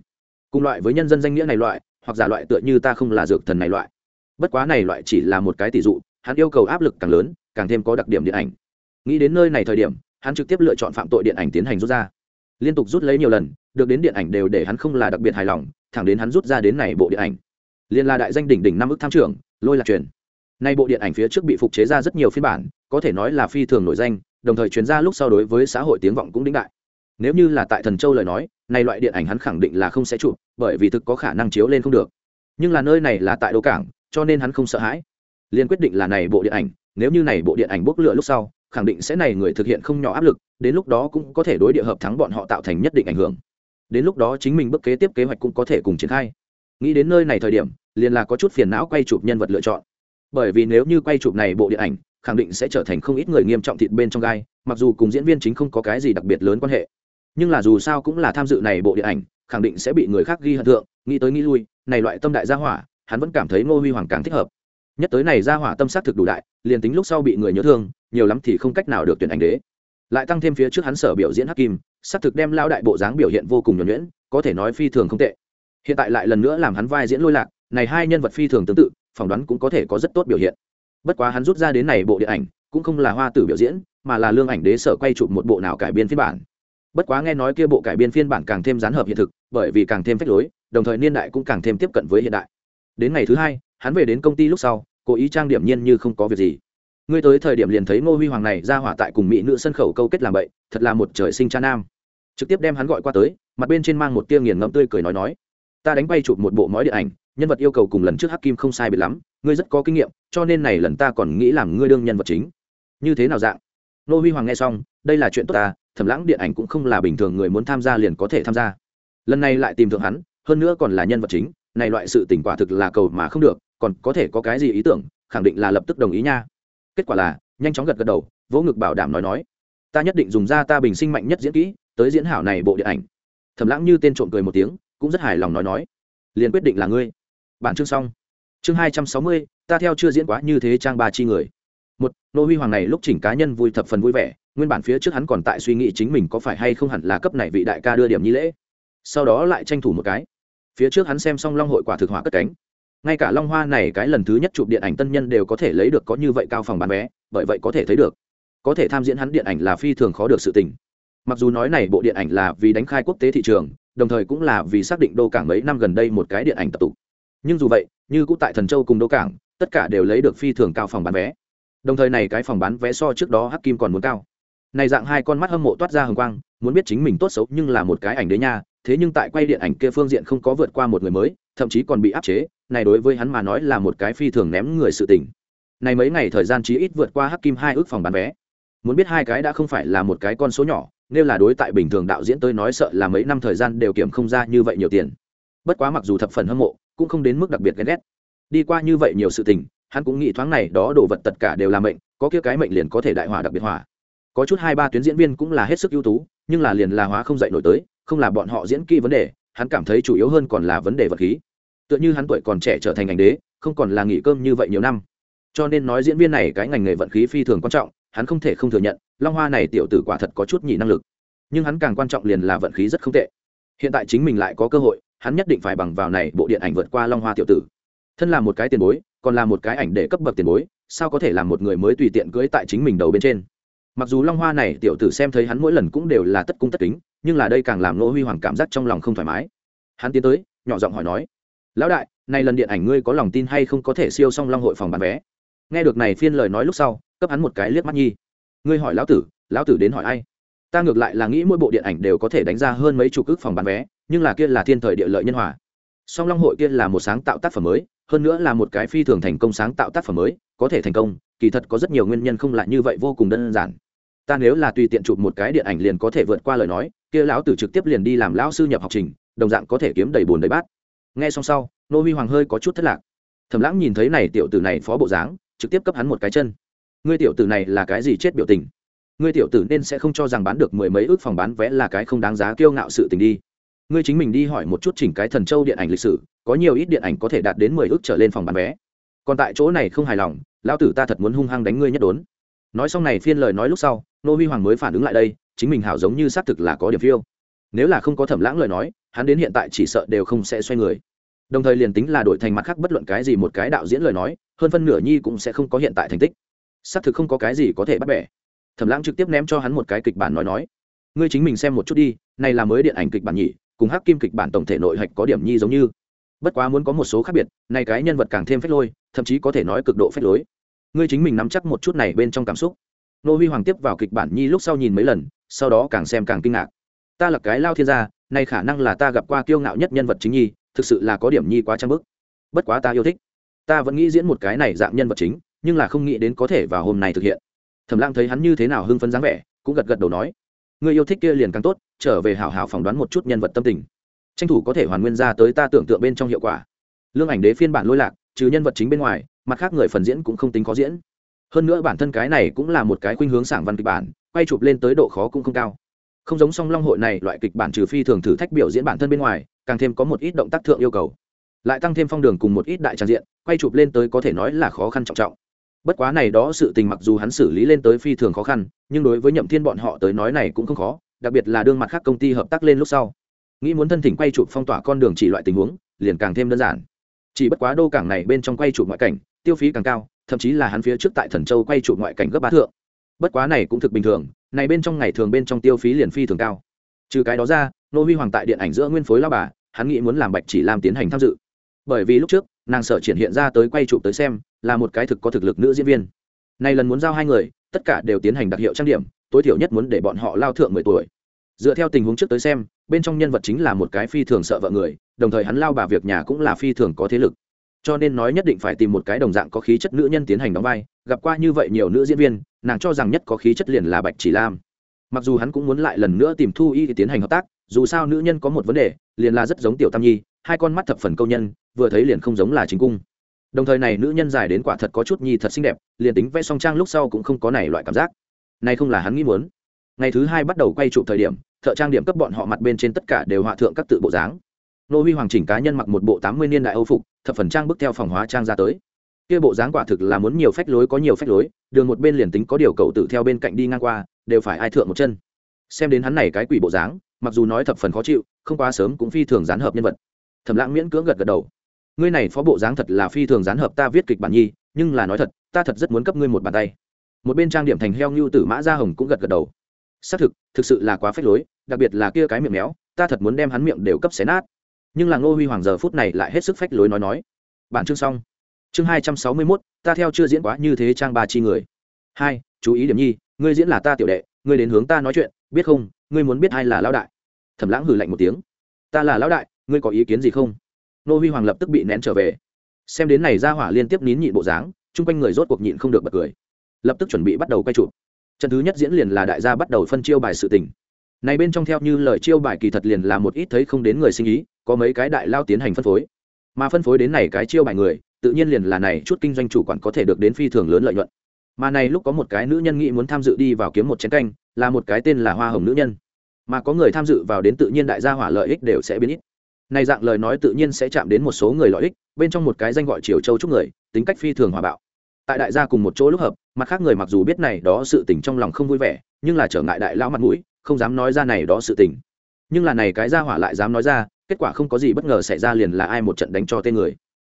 Cùng loại với nhân dân danh nghĩa này loại, hoặc giả loại tựa như ta không là dược thần này loại. Bất quá này loại chỉ là một cái tỷ dụ, hắn yêu cầu áp lực càng lớn, càng thêm có đặc điểm điện ảnh. Nghĩ đến nơi này thời điểm, hắn trực tiếp lựa chọn phạm tội điện ảnh tiến hành rút ra. Liên tục rút lấy nhiều lần, được đến điện ảnh đều để hắn không là đặc biệt hài lòng, thẳng đến hắn rút ra đến này bộ điện ảnh liên là đại danh đỉnh đỉnh năm ức tham trưởng, lôi lạc truyền. Nay bộ điện ảnh phía trước bị phục chế ra rất nhiều phiên bản, có thể nói là phi thường nổi danh, đồng thời chuyển ra lúc sau đối với xã hội tiếng vọng cũng đĩnh đại. Nếu như là tại thần châu lời nói, nay loại điện ảnh hắn khẳng định là không sẽ chụp, bởi vì thực có khả năng chiếu lên không được. Nhưng là nơi này là tại đô cảng, cho nên hắn không sợ hãi. Liền quyết định là này bộ điện ảnh, nếu như này bộ điện ảnh bốc lửa lúc sau, khẳng định sẽ này người thực hiện không nhỏ áp lực, đến lúc đó cũng có thể đối địa hợp thắng bọn họ tạo thành nhất định ảnh hưởng. Đến lúc đó chính mình bước kế tiếp kế hoạch cũng có thể cùng triển khai. Nghĩ đến nơi này thời điểm liền là có chút phiền não quay chụp nhân vật lựa chọn. Bởi vì nếu như quay chụp này bộ điện ảnh, khẳng định sẽ trở thành không ít người nghiêm trọng thịt bên trong gai, mặc dù cùng diễn viên chính không có cái gì đặc biệt lớn quan hệ. Nhưng là dù sao cũng là tham dự này bộ điện ảnh, khẳng định sẽ bị người khác ghi hận thượng, nghĩ tới nghĩ lui, này loại tâm đại gia hỏa, hắn vẫn cảm thấy ngô huy hoàng càng thích hợp. Nhất tới này gia hỏa tâm sát thực đủ đại, liền tính lúc sau bị người nhớ thương, nhiều lắm thì không cách nào được tuyển ảnh đế. Lại tăng thêm phía trước hắn sở biểu diễn hắc kim, sát thực đem lao đại bộ dáng biểu hiện vô cùng nhuẩn nhuyễn, có thể nói phi thường không tệ. Hiện tại lại lần nữa làm hắn vai diễn lôi lạc này hai nhân vật phi thường tương tự, phỏng đoán cũng có thể có rất tốt biểu hiện. Bất quá hắn rút ra đến này bộ điện ảnh, cũng không là hoa tử biểu diễn, mà là lương ảnh đế sở quay chụp một bộ nào cải biên phiên bản. Bất quá nghe nói kia bộ cải biên phiên bản càng thêm gián hợp hiện thực, bởi vì càng thêm phách lối, đồng thời niên đại cũng càng thêm tiếp cận với hiện đại. Đến ngày thứ hai, hắn về đến công ty lúc sau, cố ý trang điểm nhiên như không có việc gì. Ngươi tới thời điểm liền thấy ngô huy hoàng này ra hỏa tại cùng mỹ nữ sân khẩu câu kết làm bậy, thật là một trời sinh cha nam. Trực tiếp đem hắn gọi qua tới, mặt bên trên mang một tia nghiền ngẫm tươi cười nói nói, ta đánh bay chụp một bộ mói điện ảnh nhân vật yêu cầu cùng lần trước hắc kim không sai biệt lắm, ngươi rất có kinh nghiệm, cho nên này lần ta còn nghĩ làm ngươi đương nhân vật chính. Như thế nào dạng? Nô huy hoàng nghe xong, đây là chuyện tốt ta, thẩm lãng điện ảnh cũng không là bình thường người muốn tham gia liền có thể tham gia. Lần này lại tìm thượng hắn, hơn nữa còn là nhân vật chính, này loại sự tỉnh quả thực là cầu mà không được, còn có thể có cái gì ý tưởng, khẳng định là lập tức đồng ý nha. Kết quả là, nhanh chóng gật gật đầu, vỗ ngực bảo đảm nói nói, ta nhất định dùng ra ta bình sinh mạnh nhất diễn kỹ, tới diễn hảo này bộ điện ảnh. Thẩm lãng như tên trộm cười một tiếng, cũng rất hài lòng nói nói, liền quyết định là ngươi bản chương xong. Chương hai trăm sáu mươi, ta theo chưa diễn quá như thế trang ba chi người. Một, nô huy hoàng này lúc chỉnh cá nhân vui thập phần vui vẻ, nguyên bản phía trước hắn còn tại suy nghĩ chính mình có phải hay không hẳn là cấp này vị đại ca đưa điểm nhi lễ. Sau đó lại tranh thủ một cái. Phía trước hắn xem xong long hội quả thực hỏa cất cánh. Ngay cả long hoa này cái lần thứ nhất chụp điện ảnh tân nhân đều có thể lấy được có như vậy cao phòng bán vé, bởi vậy có thể thấy được. Có thể tham diễn hắn điện ảnh là phi thường khó được sự tình. Mặc dù nói này bộ điện ảnh là vì đánh khai quốc tế thị trường, đồng thời cũng là vì xác định đô cảng mấy năm gần đây một cái điện ảnh tập tục nhưng dù vậy, như cũng tại thần châu cùng đô cảng, tất cả đều lấy được phi thường cao phòng bán vé. Đồng thời này cái phòng bán vé so trước đó hắc kim còn muốn cao. Này dạng hai con mắt hâm mộ toát ra hồng quang, muốn biết chính mình tốt xấu nhưng là một cái ảnh đế nha, thế nhưng tại quay điện ảnh kia phương diện không có vượt qua một người mới, thậm chí còn bị áp chế, này đối với hắn mà nói là một cái phi thường ném người sự tình. Này mấy ngày thời gian chí ít vượt qua hắc kim hai ước phòng bán vé. Muốn biết hai cái đã không phải là một cái con số nhỏ, nếu là đối tại bình thường đạo diễn tôi nói sợ là mấy năm thời gian đều kiểm không ra như vậy nhiều tiền. Bất quá mặc dù thập phần hâm mộ cũng không đến mức đặc biệt ghen ghét. Đi qua như vậy nhiều sự tình, hắn cũng nghĩ thoáng này đó đồ vật tất cả đều là mệnh, có kia cái mệnh liền có thể đại hỏa đặc biệt hỏa. Có chút hai ba tuyến diễn viên cũng là hết sức ưu tú, nhưng là liền là hóa không dậy nổi tới, không là bọn họ diễn kỹ vấn đề, hắn cảm thấy chủ yếu hơn còn là vấn đề vật khí. Tựa như hắn tuổi còn trẻ trở thành ngành đế, không còn là nghỉ cơm như vậy nhiều năm. Cho nên nói diễn viên này cái ngành nghề vận khí phi thường quan trọng, hắn không thể không thừa nhận, long hoa này tiểu tử quả thật có chút nhị năng lực. Nhưng hắn càng quan trọng liền là vận khí rất không tệ. Hiện tại chính mình lại có cơ hội hắn nhất định phải bằng vào này bộ điện ảnh vượt qua long hoa tiểu tử. Thân là một cái tiền bối, còn là một cái ảnh để cấp bậc tiền bối, sao có thể làm một người mới tùy tiện cưỡi tại chính mình đầu bên trên? Mặc dù long hoa này tiểu tử xem thấy hắn mỗi lần cũng đều là tất cung tất kính, nhưng là đây càng làm nỗ huy hoàng cảm giác trong lòng không thoải mái. Hắn tiến tới, nhỏ giọng hỏi nói, lão đại, này lần điện ảnh ngươi có lòng tin hay không có thể siêu xong long hội phòng bán vé? Nghe được này phiên lời nói lúc sau, cấp hắn một cái liếc mắt nhi. Ngươi hỏi lão tử lão tử đến hỏi ai? Ta ngược lại là nghĩ mỗi bộ điện ảnh đều có thể đánh ra hơn mấy chục ước phòng bán vé nhưng là kia là thiên thời địa lợi nhân hòa. Song long hội kia là một sáng tạo tác phẩm mới, hơn nữa là một cái phi thường thành công sáng tạo tác phẩm mới, có thể thành công, kỳ thật có rất nhiều nguyên nhân không lại như vậy vô cùng đơn giản. Ta nếu là tùy tiện chụp một cái điện ảnh liền có thể vượt qua lời nói, kia lão tử trực tiếp liền đi làm lão sư nhập học trình, đồng dạng có thể kiếm đầy bùn đầy bát. Nghe xong sau, nô huy hoàng hơi có chút thất lạc. Thầm lãng nhìn thấy này tiểu tử này phó bộ dáng, trực tiếp cấp hắn một cái chân. Ngươi tiểu tử này là cái gì chết biểu tình? Ngươi tiểu tử nên sẽ không cho rằng bán được mười mấy ước phòng bán vé là cái không đáng giá kiêu ngạo sự tình đi ngươi chính mình đi hỏi một chút chỉnh cái thần châu điện ảnh lịch sử, có nhiều ít điện ảnh có thể đạt đến mười ước trở lên phòng bán vé. Còn tại chỗ này không hài lòng, lão tử ta thật muốn hung hăng đánh ngươi nhất đốn. Nói xong này phiên lời nói lúc sau, nô huy hoàng mới phản ứng lại đây, chính mình hảo giống như xác thực là có điểm phiêu. Nếu là không có thẩm lãng lời nói, hắn đến hiện tại chỉ sợ đều không sẽ xoay người. Đồng thời liền tính là đổi thành mặt khác bất luận cái gì một cái đạo diễn lời nói, hơn phân nửa nhi cũng sẽ không có hiện tại thành tích. Xác thực không có cái gì có thể bắt bẻ. Thẩm lãng trực tiếp ném cho hắn một cái kịch bản nói nói. Ngươi chính mình xem một chút đi, này là mới điện ảnh kịch bản nhỉ cùng hắc kim kịch bản tổng thể nội hạch có điểm nhi giống như. Bất quá muốn có một số khác biệt này cái nhân vật càng thêm phách lôi, thậm chí có thể nói cực độ phách lối. Ngươi chính mình nắm chắc một chút này bên trong cảm xúc. Nô huy hoàng tiếp vào kịch bản nhi lúc sau nhìn mấy lần, sau đó càng xem càng kinh ngạc. Ta là cái lao thiên gia, nay khả năng là ta gặp qua kiêu ngạo nhất nhân vật chính nhi, thực sự là có điểm nhi quá trang bức. Bất quá ta yêu thích. Ta vẫn nghĩ diễn một cái này dạng nhân vật chính, nhưng là không nghĩ đến có thể vào hôm nay thực hiện. Thẩm Lang thấy hắn như thế nào hưng phấn dáng vẻ, cũng gật gật đầu nói người yêu thích kia liền càng tốt, trở về hào hào phỏng đoán một chút nhân vật tâm tình. Tranh thủ có thể hoàn nguyên ra tới ta tưởng tượng bên trong hiệu quả. Lương ảnh đế phiên bản lôi lạc, trừ nhân vật chính bên ngoài, mặt khác người phần diễn cũng không tính khó diễn. Hơn nữa bản thân cái này cũng là một cái khuynh hướng sảng văn kịch bản, quay chụp lên tới độ khó cũng không cao. Không giống song long hội này, loại kịch bản trừ phi thường thử thách biểu diễn bản thân bên ngoài, càng thêm có một ít động tác thượng yêu cầu. Lại tăng thêm phong đường cùng một ít đại tràng diện, quay chụp lên tới có thể nói là khó khăn trọng trọng bất quá này đó sự tình mặc dù hắn xử lý lên tới phi thường khó khăn, nhưng đối với nhậm thiên bọn họ tới nói này cũng không khó, đặc biệt là đương mặt khác công ty hợp tác lên lúc sau. Nghĩ muốn thân thỉnh quay chụp phong tỏa con đường chỉ loại tình huống, liền càng thêm đơn giản. Chỉ bất quá đô cảng này bên trong quay chụp ngoại cảnh, tiêu phí càng cao, thậm chí là hắn phía trước tại thần châu quay chụp ngoại cảnh gấp bá thượng. Bất quá này cũng thực bình thường, này bên trong ngày thường bên trong tiêu phí liền phi thường cao. Trừ cái đó ra, nô huy hoàng tại điện ảnh giữa nguyên phối lao bà, hắn nghĩ muốn làm bạch chỉ làm tiến hành tham dự bởi vì lúc trước, nàng sợ triển hiện ra tới quay chụp tới xem, là một cái thực có thực lực nữ diễn viên. Này lần muốn giao hai người, tất cả đều tiến hành đặc hiệu trang điểm, tối thiểu nhất muốn để bọn họ lao thượng mười tuổi. Dựa theo tình huống trước tới xem, bên trong nhân vật chính là một cái phi thường sợ vợ người, đồng thời hắn lao bà việc nhà cũng là phi thường có thế lực. Cho nên nói nhất định phải tìm một cái đồng dạng có khí chất nữ nhân tiến hành đóng vai, gặp qua như vậy nhiều nữ diễn viên, nàng cho rằng nhất có khí chất liền là bạch chỉ lam. Mặc dù hắn cũng muốn lại lần nữa tìm thu y tiến hành hợp tác, dù sao nữ nhân có một vấn đề, liền là rất giống tiểu tam nhi hai con mắt thập phần câu nhân, vừa thấy liền không giống là chính cung. Đồng thời này nữ nhân dài đến quả thật có chút nhi thật xinh đẹp, liền tính vẽ song trang lúc sau cũng không có này loại cảm giác. Này không là hắn nghĩ muốn. Ngày thứ hai bắt đầu quay chụp thời điểm, thợ trang điểm cấp bọn họ mặt bên trên tất cả đều họa thượng các tự bộ dáng. Nô huy hoàng chỉnh cá nhân mặc một bộ tám mươi niên đại âu phục, thập phần trang bước theo phòng hóa trang ra tới. Kia bộ dáng quả thực là muốn nhiều phách lối có nhiều phách lối, đường một bên liền tính có điều cậu tự theo bên cạnh đi ngang qua, đều phải ai thượng một chân. Xem đến hắn này cái quỷ bộ dáng, mặc dù nói thập phần khó chịu, không quá sớm cũng phi thường gián hợp nhân vật thẩm lãng miễn cưỡng gật gật đầu. Ngươi này phó bộ dáng thật là phi thường gián hợp ta viết kịch bản nhi, nhưng là nói thật, ta thật rất muốn cấp ngươi một bàn tay. Một bên trang điểm thành heo như tử mã gia hồng cũng gật gật đầu. Xác thực thực sự là quá phách lối, đặc biệt là kia cái miệng méo, ta thật muốn đem hắn miệng đều cấp xé nát. Nhưng là ngô huy hoàng giờ phút này lại hết sức phách lối nói nói. Bản chương xong. Chương hai trăm sáu mươi mốt, ta theo chưa diễn quá như thế trang ba chi người. Hai, chú ý điểm nhi, ngươi diễn là ta tiểu đệ, ngươi đến hướng ta nói chuyện, biết không, ngươi muốn biết ai là lão đại. Thẩm lãng hử lạnh một tiếng. Ta là lão đại ngươi có ý kiến gì không? Nô huy hoàng lập tức bị nén trở về. Xem đến này ra hỏa liên tiếp nín nhịn bộ dáng, chung quanh người rốt cuộc nhịn không được bật cười. Lập tức chuẩn bị bắt đầu quay chụp. Trận thứ nhất diễn liền là đại gia bắt đầu phân chiêu bài sự tình. Này bên trong theo như lời chiêu bài kỳ thật liền là một ít thấy không đến người sinh ý, có mấy cái đại lao tiến hành phân phối. Mà phân phối đến này cái chiêu bài người, tự nhiên liền là này chút kinh doanh chủ quản có thể được đến phi thường lớn lợi nhuận. Mà này lúc có một cái nữ nhân nghĩ muốn tham dự đi vào kiếm một chén canh, là một cái tên là hoa hồng nữ nhân. Mà có người tham dự vào đến tự nhiên đại gia hỏa lợi ích đều sẽ biến ít này dạng lời nói tự nhiên sẽ chạm đến một số người lợi ích, bên trong một cái danh gọi triều châu chúc người, tính cách phi thường hòa bạo. Tại đại gia cùng một chỗ lúc hợp, mặt khác người mặc dù biết này đó sự tình trong lòng không vui vẻ, nhưng là trở ngại đại lão mặt mũi, không dám nói ra này đó sự tình. Nhưng là này cái gia hỏa lại dám nói ra, kết quả không có gì bất ngờ xảy ra liền là ai một trận đánh cho tên người.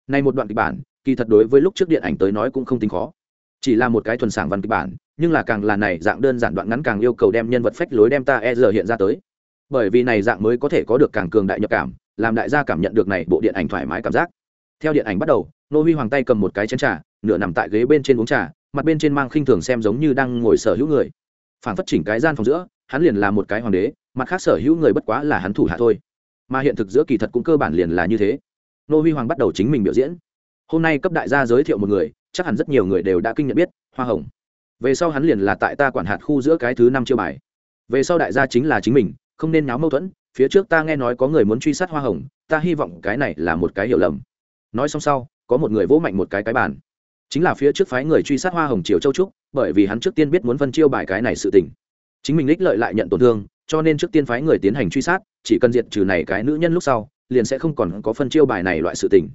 Này một đoạn kịch bản, kỳ thật đối với lúc trước điện ảnh tới nói cũng không tính khó. Chỉ là một cái thuần sảng văn kịch bản, nhưng là càng là này dạng đơn giản đoạn ngắn càng yêu cầu đem nhân vật phách lối đem ta e giờ hiện ra tới. Bởi vì này dạng mới có thể có được càng cường đại nhập cảm làm đại gia cảm nhận được này bộ điện ảnh thoải mái cảm giác. Theo điện ảnh bắt đầu, nô huy hoàng tay cầm một cái chén trà, nửa nằm tại ghế bên trên uống trà, mặt bên trên mang khinh thường xem giống như đang ngồi sở hữu người. Phản phất chỉnh cái gian phòng giữa, hắn liền là một cái hoàng đế, mặt khác sở hữu người bất quá là hắn thủ hạ thôi. Mà hiện thực giữa kỳ thật cũng cơ bản liền là như thế. Nô huy hoàng bắt đầu chính mình biểu diễn. Hôm nay cấp đại gia giới thiệu một người, chắc hẳn rất nhiều người đều đã kinh nhận biết, hoa hồng. Về sau hắn liền là tại ta quản hạt khu giữa cái thứ năm chiêu bài. Về sau đại gia chính là chính mình, không nên náo mâu thuẫn phía trước ta nghe nói có người muốn truy sát hoa hồng, ta hy vọng cái này là một cái hiểu lầm. Nói xong sau, có một người vỗ mạnh một cái cái bàn. Chính là phía trước phái người truy sát hoa hồng triều châu trúc, bởi vì hắn trước tiên biết muốn phân chiêu bài cái này sự tình. Chính mình ních lợi lại nhận tổn thương, cho nên trước tiên phái người tiến hành truy sát, chỉ cần diệt trừ này cái nữ nhân lúc sau, liền sẽ không còn có phân chiêu bài này loại sự tình.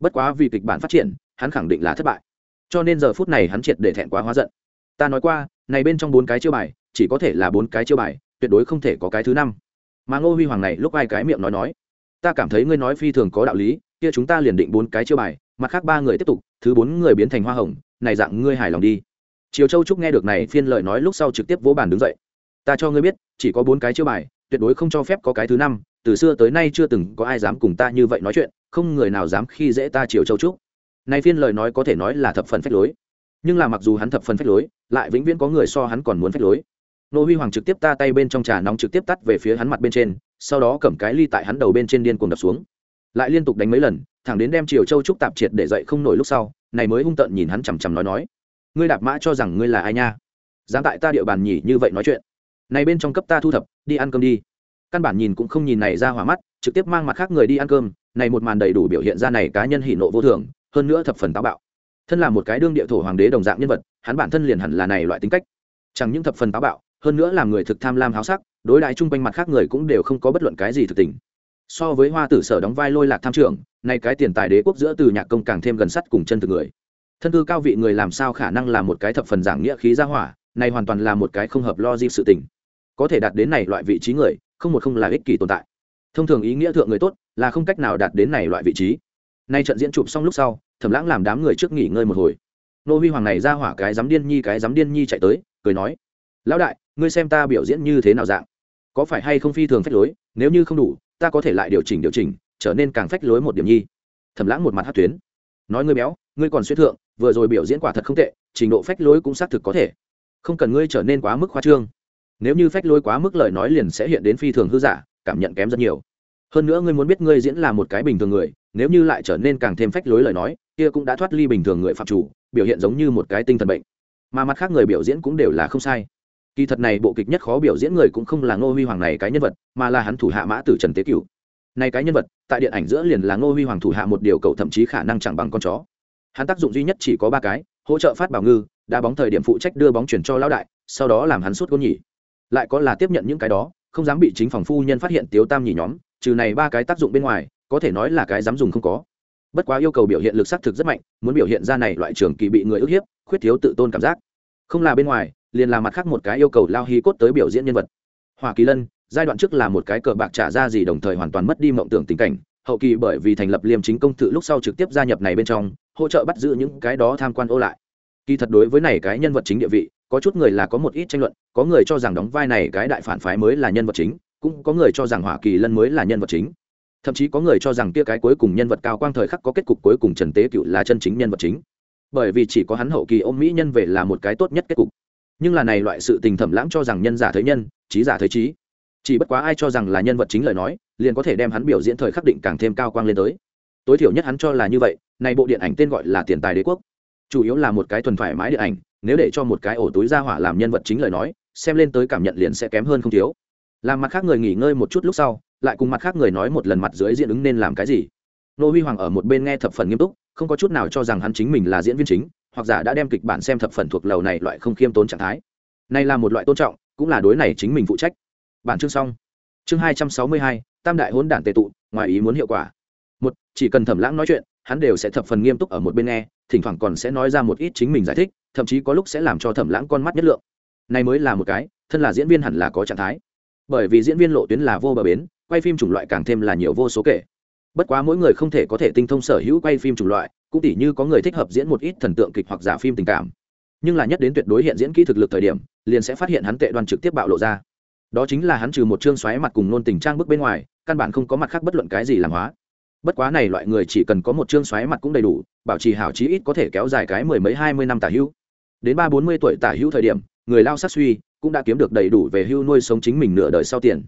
Bất quá vì kịch bản phát triển, hắn khẳng định là thất bại. Cho nên giờ phút này hắn triệt để thẹn quá hóa giận. Ta nói qua, này bên trong bốn cái chiêu bài, chỉ có thể là bốn cái chiêu bài, tuyệt đối không thể có cái thứ năm mà ngô huy hoàng này lúc ai cái miệng nói nói. Ta cảm thấy ngươi nói phi thường có đạo lý, kia chúng ta liền định bốn cái chiêu bài, mặt khác ba người tiếp tục, thứ bốn người biến thành hoa hồng, này dạng ngươi hài lòng đi. Triều châu trúc nghe được này phiên lời nói lúc sau trực tiếp vỗ bàn đứng dậy. Ta cho ngươi biết, chỉ có bốn cái chiêu bài, tuyệt đối không cho phép có cái thứ năm, từ xưa tới nay chưa từng có ai dám cùng ta như vậy nói chuyện, không người nào dám khi dễ ta triều châu trúc. Này phiên lời nói có thể nói là thập phần phách lối, nhưng là mặc dù hắn thập phần phách lối, lại vĩnh viễn có người so hắn còn muốn phách lối nô huy hoàng trực tiếp ta tay bên trong trà nóng trực tiếp tắt về phía hắn mặt bên trên, sau đó cầm cái ly tại hắn đầu bên trên điên cuồng đập xuống. Lại liên tục đánh mấy lần, thẳng đến đem triều châu trúc tạp triệt để dậy không nổi lúc sau, này mới hung tợn nhìn hắn chằm chằm nói nói, ngươi đạp mã cho rằng ngươi là ai nha? Dám tại ta địa bàn nhỉ như vậy nói chuyện. Này bên trong cấp ta thu thập, đi ăn cơm đi. Căn bản nhìn cũng không nhìn này ra hỏa mắt, trực tiếp mang mặt khác người đi ăn cơm, này một màn đầy đủ biểu hiện ra này cá nhân hỉ nộ vô thường, hơn nữa thập phần táo bạo. Thân là một cái đương địa thổ hoàng đế đồng dạng nhân vật, hắn bản thân liền hẳn là này loại tính cách. Chẳng những thập phần táo bạo hơn nữa làm người thực tham lam háo sắc, đối đại chung quanh mặt khác người cũng đều không có bất luận cái gì thực tình. So với hoa tử sở đóng vai lôi lạc tham trưởng, nay cái tiền tài đế quốc giữa từ nhạc công càng thêm gần sắt cùng chân thực người. Thân cư cao vị người làm sao khả năng là một cái thập phần giảng nghĩa khí ra hỏa này hoàn toàn là một cái không hợp lo di sự tình. Có thể đạt đến này loại vị trí người, không một không là ích kỷ tồn tại. Thông thường ý nghĩa thượng người tốt, là không cách nào đạt đến này loại vị trí. Nay trận diễn chụp xong lúc sau thẩm lãng làm đám người trước nghỉ ngơi một hồi. Nô huy hoàng này ra hỏa cái dám điên nhi cái dám điên nhi chạy tới, cười nói, lão đại ngươi xem ta biểu diễn như thế nào dạng. Có phải hay không phi thường phách lối, nếu như không đủ, ta có thể lại điều chỉnh điều chỉnh, trở nên càng phách lối một điểm nhi. Thẩm lãng một mặt hát tuyến. Nói ngươi béo, ngươi còn suy thượng, vừa rồi biểu diễn quả thật không tệ, trình độ phách lối cũng xác thực có thể. Không cần ngươi trở nên quá mức khoa trương. Nếu như phách lối quá mức lời nói liền sẽ hiện đến phi thường hư giả, cảm nhận kém rất nhiều. Hơn nữa ngươi muốn biết ngươi diễn là một cái bình thường người, nếu như lại trở nên càng thêm phách lối lời nói, kia cũng đã thoát ly bình thường người phạm chủ, biểu hiện giống như một cái tinh thần bệnh. Mà mặt khác người biểu diễn cũng đều là không sai kỳ thật này bộ kịch nhất khó biểu diễn người cũng không là ngô huy hoàng này cái nhân vật, mà là hắn thủ hạ mã tử trần tế cửu. Này cái nhân vật, tại điện ảnh giữa liền là ngô huy hoàng thủ hạ một điều cậu thậm chí khả năng chẳng bằng con chó. Hắn tác dụng duy nhất chỉ có ba cái, hỗ trợ phát bảo ngư, đá bóng thời điểm phụ trách đưa bóng chuyển cho lão đại, sau đó làm hắn suốt gôn nhỉ. Lại có là tiếp nhận những cái đó, không dám bị chính phòng phu nhân phát hiện tiếu tam nhỉ nhóm, trừ này ba cái tác dụng bên ngoài, có thể nói là cái dám dùng không có. Bất quá yêu cầu biểu hiện lực xác thực rất mạnh, muốn biểu hiện ra này loại trường kỳ bị người ức hiếp, khuyết thiếu tự tôn cảm giác. Không là bên ngoài liền là mặt khác một cái yêu cầu lao hí cốt tới biểu diễn nhân vật. Hoa kỳ lân, giai đoạn trước là một cái cờ bạc trả ra gì đồng thời hoàn toàn mất đi mộng tưởng tình cảnh. Hậu kỳ bởi vì thành lập liêm chính công tự lúc sau trực tiếp gia nhập này bên trong, hỗ trợ bắt giữ những cái đó tham quan ô lại. Kỳ thật đối với này cái nhân vật chính địa vị, có chút người là có một ít tranh luận, có người cho rằng đóng vai này cái đại phản phái mới là nhân vật chính, cũng có người cho rằng Hoa kỳ lân mới là nhân vật chính. Thậm chí có người cho rằng kia cái cuối cùng nhân vật cao quang thời khắc có kết cục cuối cùng trần tế cựu là chân chính nhân vật chính. Bởi vì chỉ có hắn hậu kỳ ôm mỹ nhân về là một cái tốt nhất kết cục nhưng là này loại sự tình thẩm lãng cho rằng nhân giả thấy nhân, trí giả thấy trí. Chỉ bất quá ai cho rằng là nhân vật chính lời nói, liền có thể đem hắn biểu diễn thời khắc định càng thêm cao quang lên tới. Tối thiểu nhất hắn cho là như vậy, này bộ điện ảnh tên gọi là tiền tài đế quốc. Chủ yếu là một cái thuần thoải mái điện ảnh, nếu để cho một cái ổ túi ra hỏa làm nhân vật chính lời nói, xem lên tới cảm nhận liền sẽ kém hơn không thiếu. Làm mặt khác người nghỉ ngơi một chút lúc sau, lại cùng mặt khác người nói một lần mặt dưới diễn ứng nên làm cái gì. Nô huy hoàng ở một bên nghe thập phần nghiêm túc, không có chút nào cho rằng hắn chính mình là diễn viên chính hoặc giả đã đem kịch bản xem thập phần thuộc lầu này loại không khiêm tốn trạng thái. Này là một loại tôn trọng, cũng là đối này chính mình phụ trách. Bản chương xong. Chương hai trăm sáu mươi hai, tam đại hỗn đản tệ tụ, ngoài ý muốn hiệu quả. Một, chỉ cần thẩm lãng nói chuyện, hắn đều sẽ thập phần nghiêm túc ở một bên nghe, thỉnh thoảng còn sẽ nói ra một ít chính mình giải thích, thậm chí có lúc sẽ làm cho thẩm lãng con mắt nhất lượng. Này mới là một cái, thân là diễn viên hẳn là có trạng thái. Bởi vì diễn viên lộ tuyến là vô bờ bến, quay phim chủng loại càng thêm là nhiều vô số kể bất quá mỗi người không thể có thể tinh thông sở hữu quay phim chủng loại, cũng tỉ như có người thích hợp diễn một ít thần tượng kịch hoặc giả phim tình cảm. Nhưng là nhất đến tuyệt đối hiện diễn kỹ thực lực thời điểm, liền sẽ phát hiện hắn tệ đoan trực tiếp bạo lộ ra. Đó chính là hắn trừ một chương xoáy mặt cùng nôn tình trang bức bên ngoài, căn bản không có mặt khác bất luận cái gì làm hóa. Bất quá này loại người chỉ cần có một chương xoáy mặt cũng đầy đủ, bảo trì hảo chí ít có thể kéo dài cái mười mấy hai mươi năm tả hữu. Đến ba bốn mươi tuổi tả hữu thời điểm, người lao sát suy, cũng đã kiếm được đầy đủ về hưu nuôi sống chính mình nửa đời sau tiền.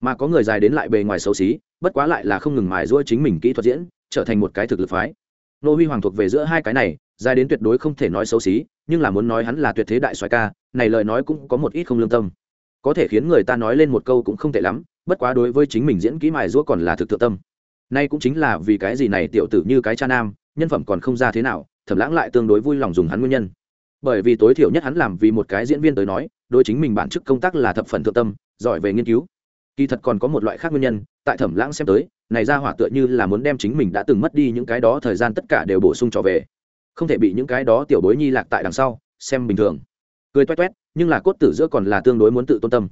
Mà có người dài đến lại bề ngoài xấu xí bất quá lại là không ngừng mài giũa chính mình kỹ thuật diễn, trở thành một cái thực lực phái. Nô huy hoàng thuộc về giữa hai cái này, dài đến tuyệt đối không thể nói xấu xí, nhưng là muốn nói hắn là tuyệt thế đại soái ca, này lời nói cũng có một ít không lương tâm. Có thể khiến người ta nói lên một câu cũng không tệ lắm, bất quá đối với chính mình diễn kỹ mài giũa còn là thực thượng tâm. Nay cũng chính là vì cái gì này tiểu tử như cái cha nam, nhân phẩm còn không ra thế nào thẩm lãng lại tương đối vui lòng dùng hắn nguyên nhân. Bởi vì tối thiểu nhất hắn làm vì một cái diễn viên tới nói, đối chính mình bản chức công tác là thập phần thượng tâm, giỏi về nghiên cứu kỳ thật còn có một loại khác nguyên nhân, tại thẩm lãng xem tới, này ra hỏa tựa như là muốn đem chính mình đã từng mất đi những cái đó thời gian tất cả đều bổ sung trở về. Không thể bị những cái đó tiểu bối nhi lạc tại đằng sau, xem bình thường. Cười toét toét, nhưng là cốt tử giữa còn là tương đối muốn tự tôn tâm.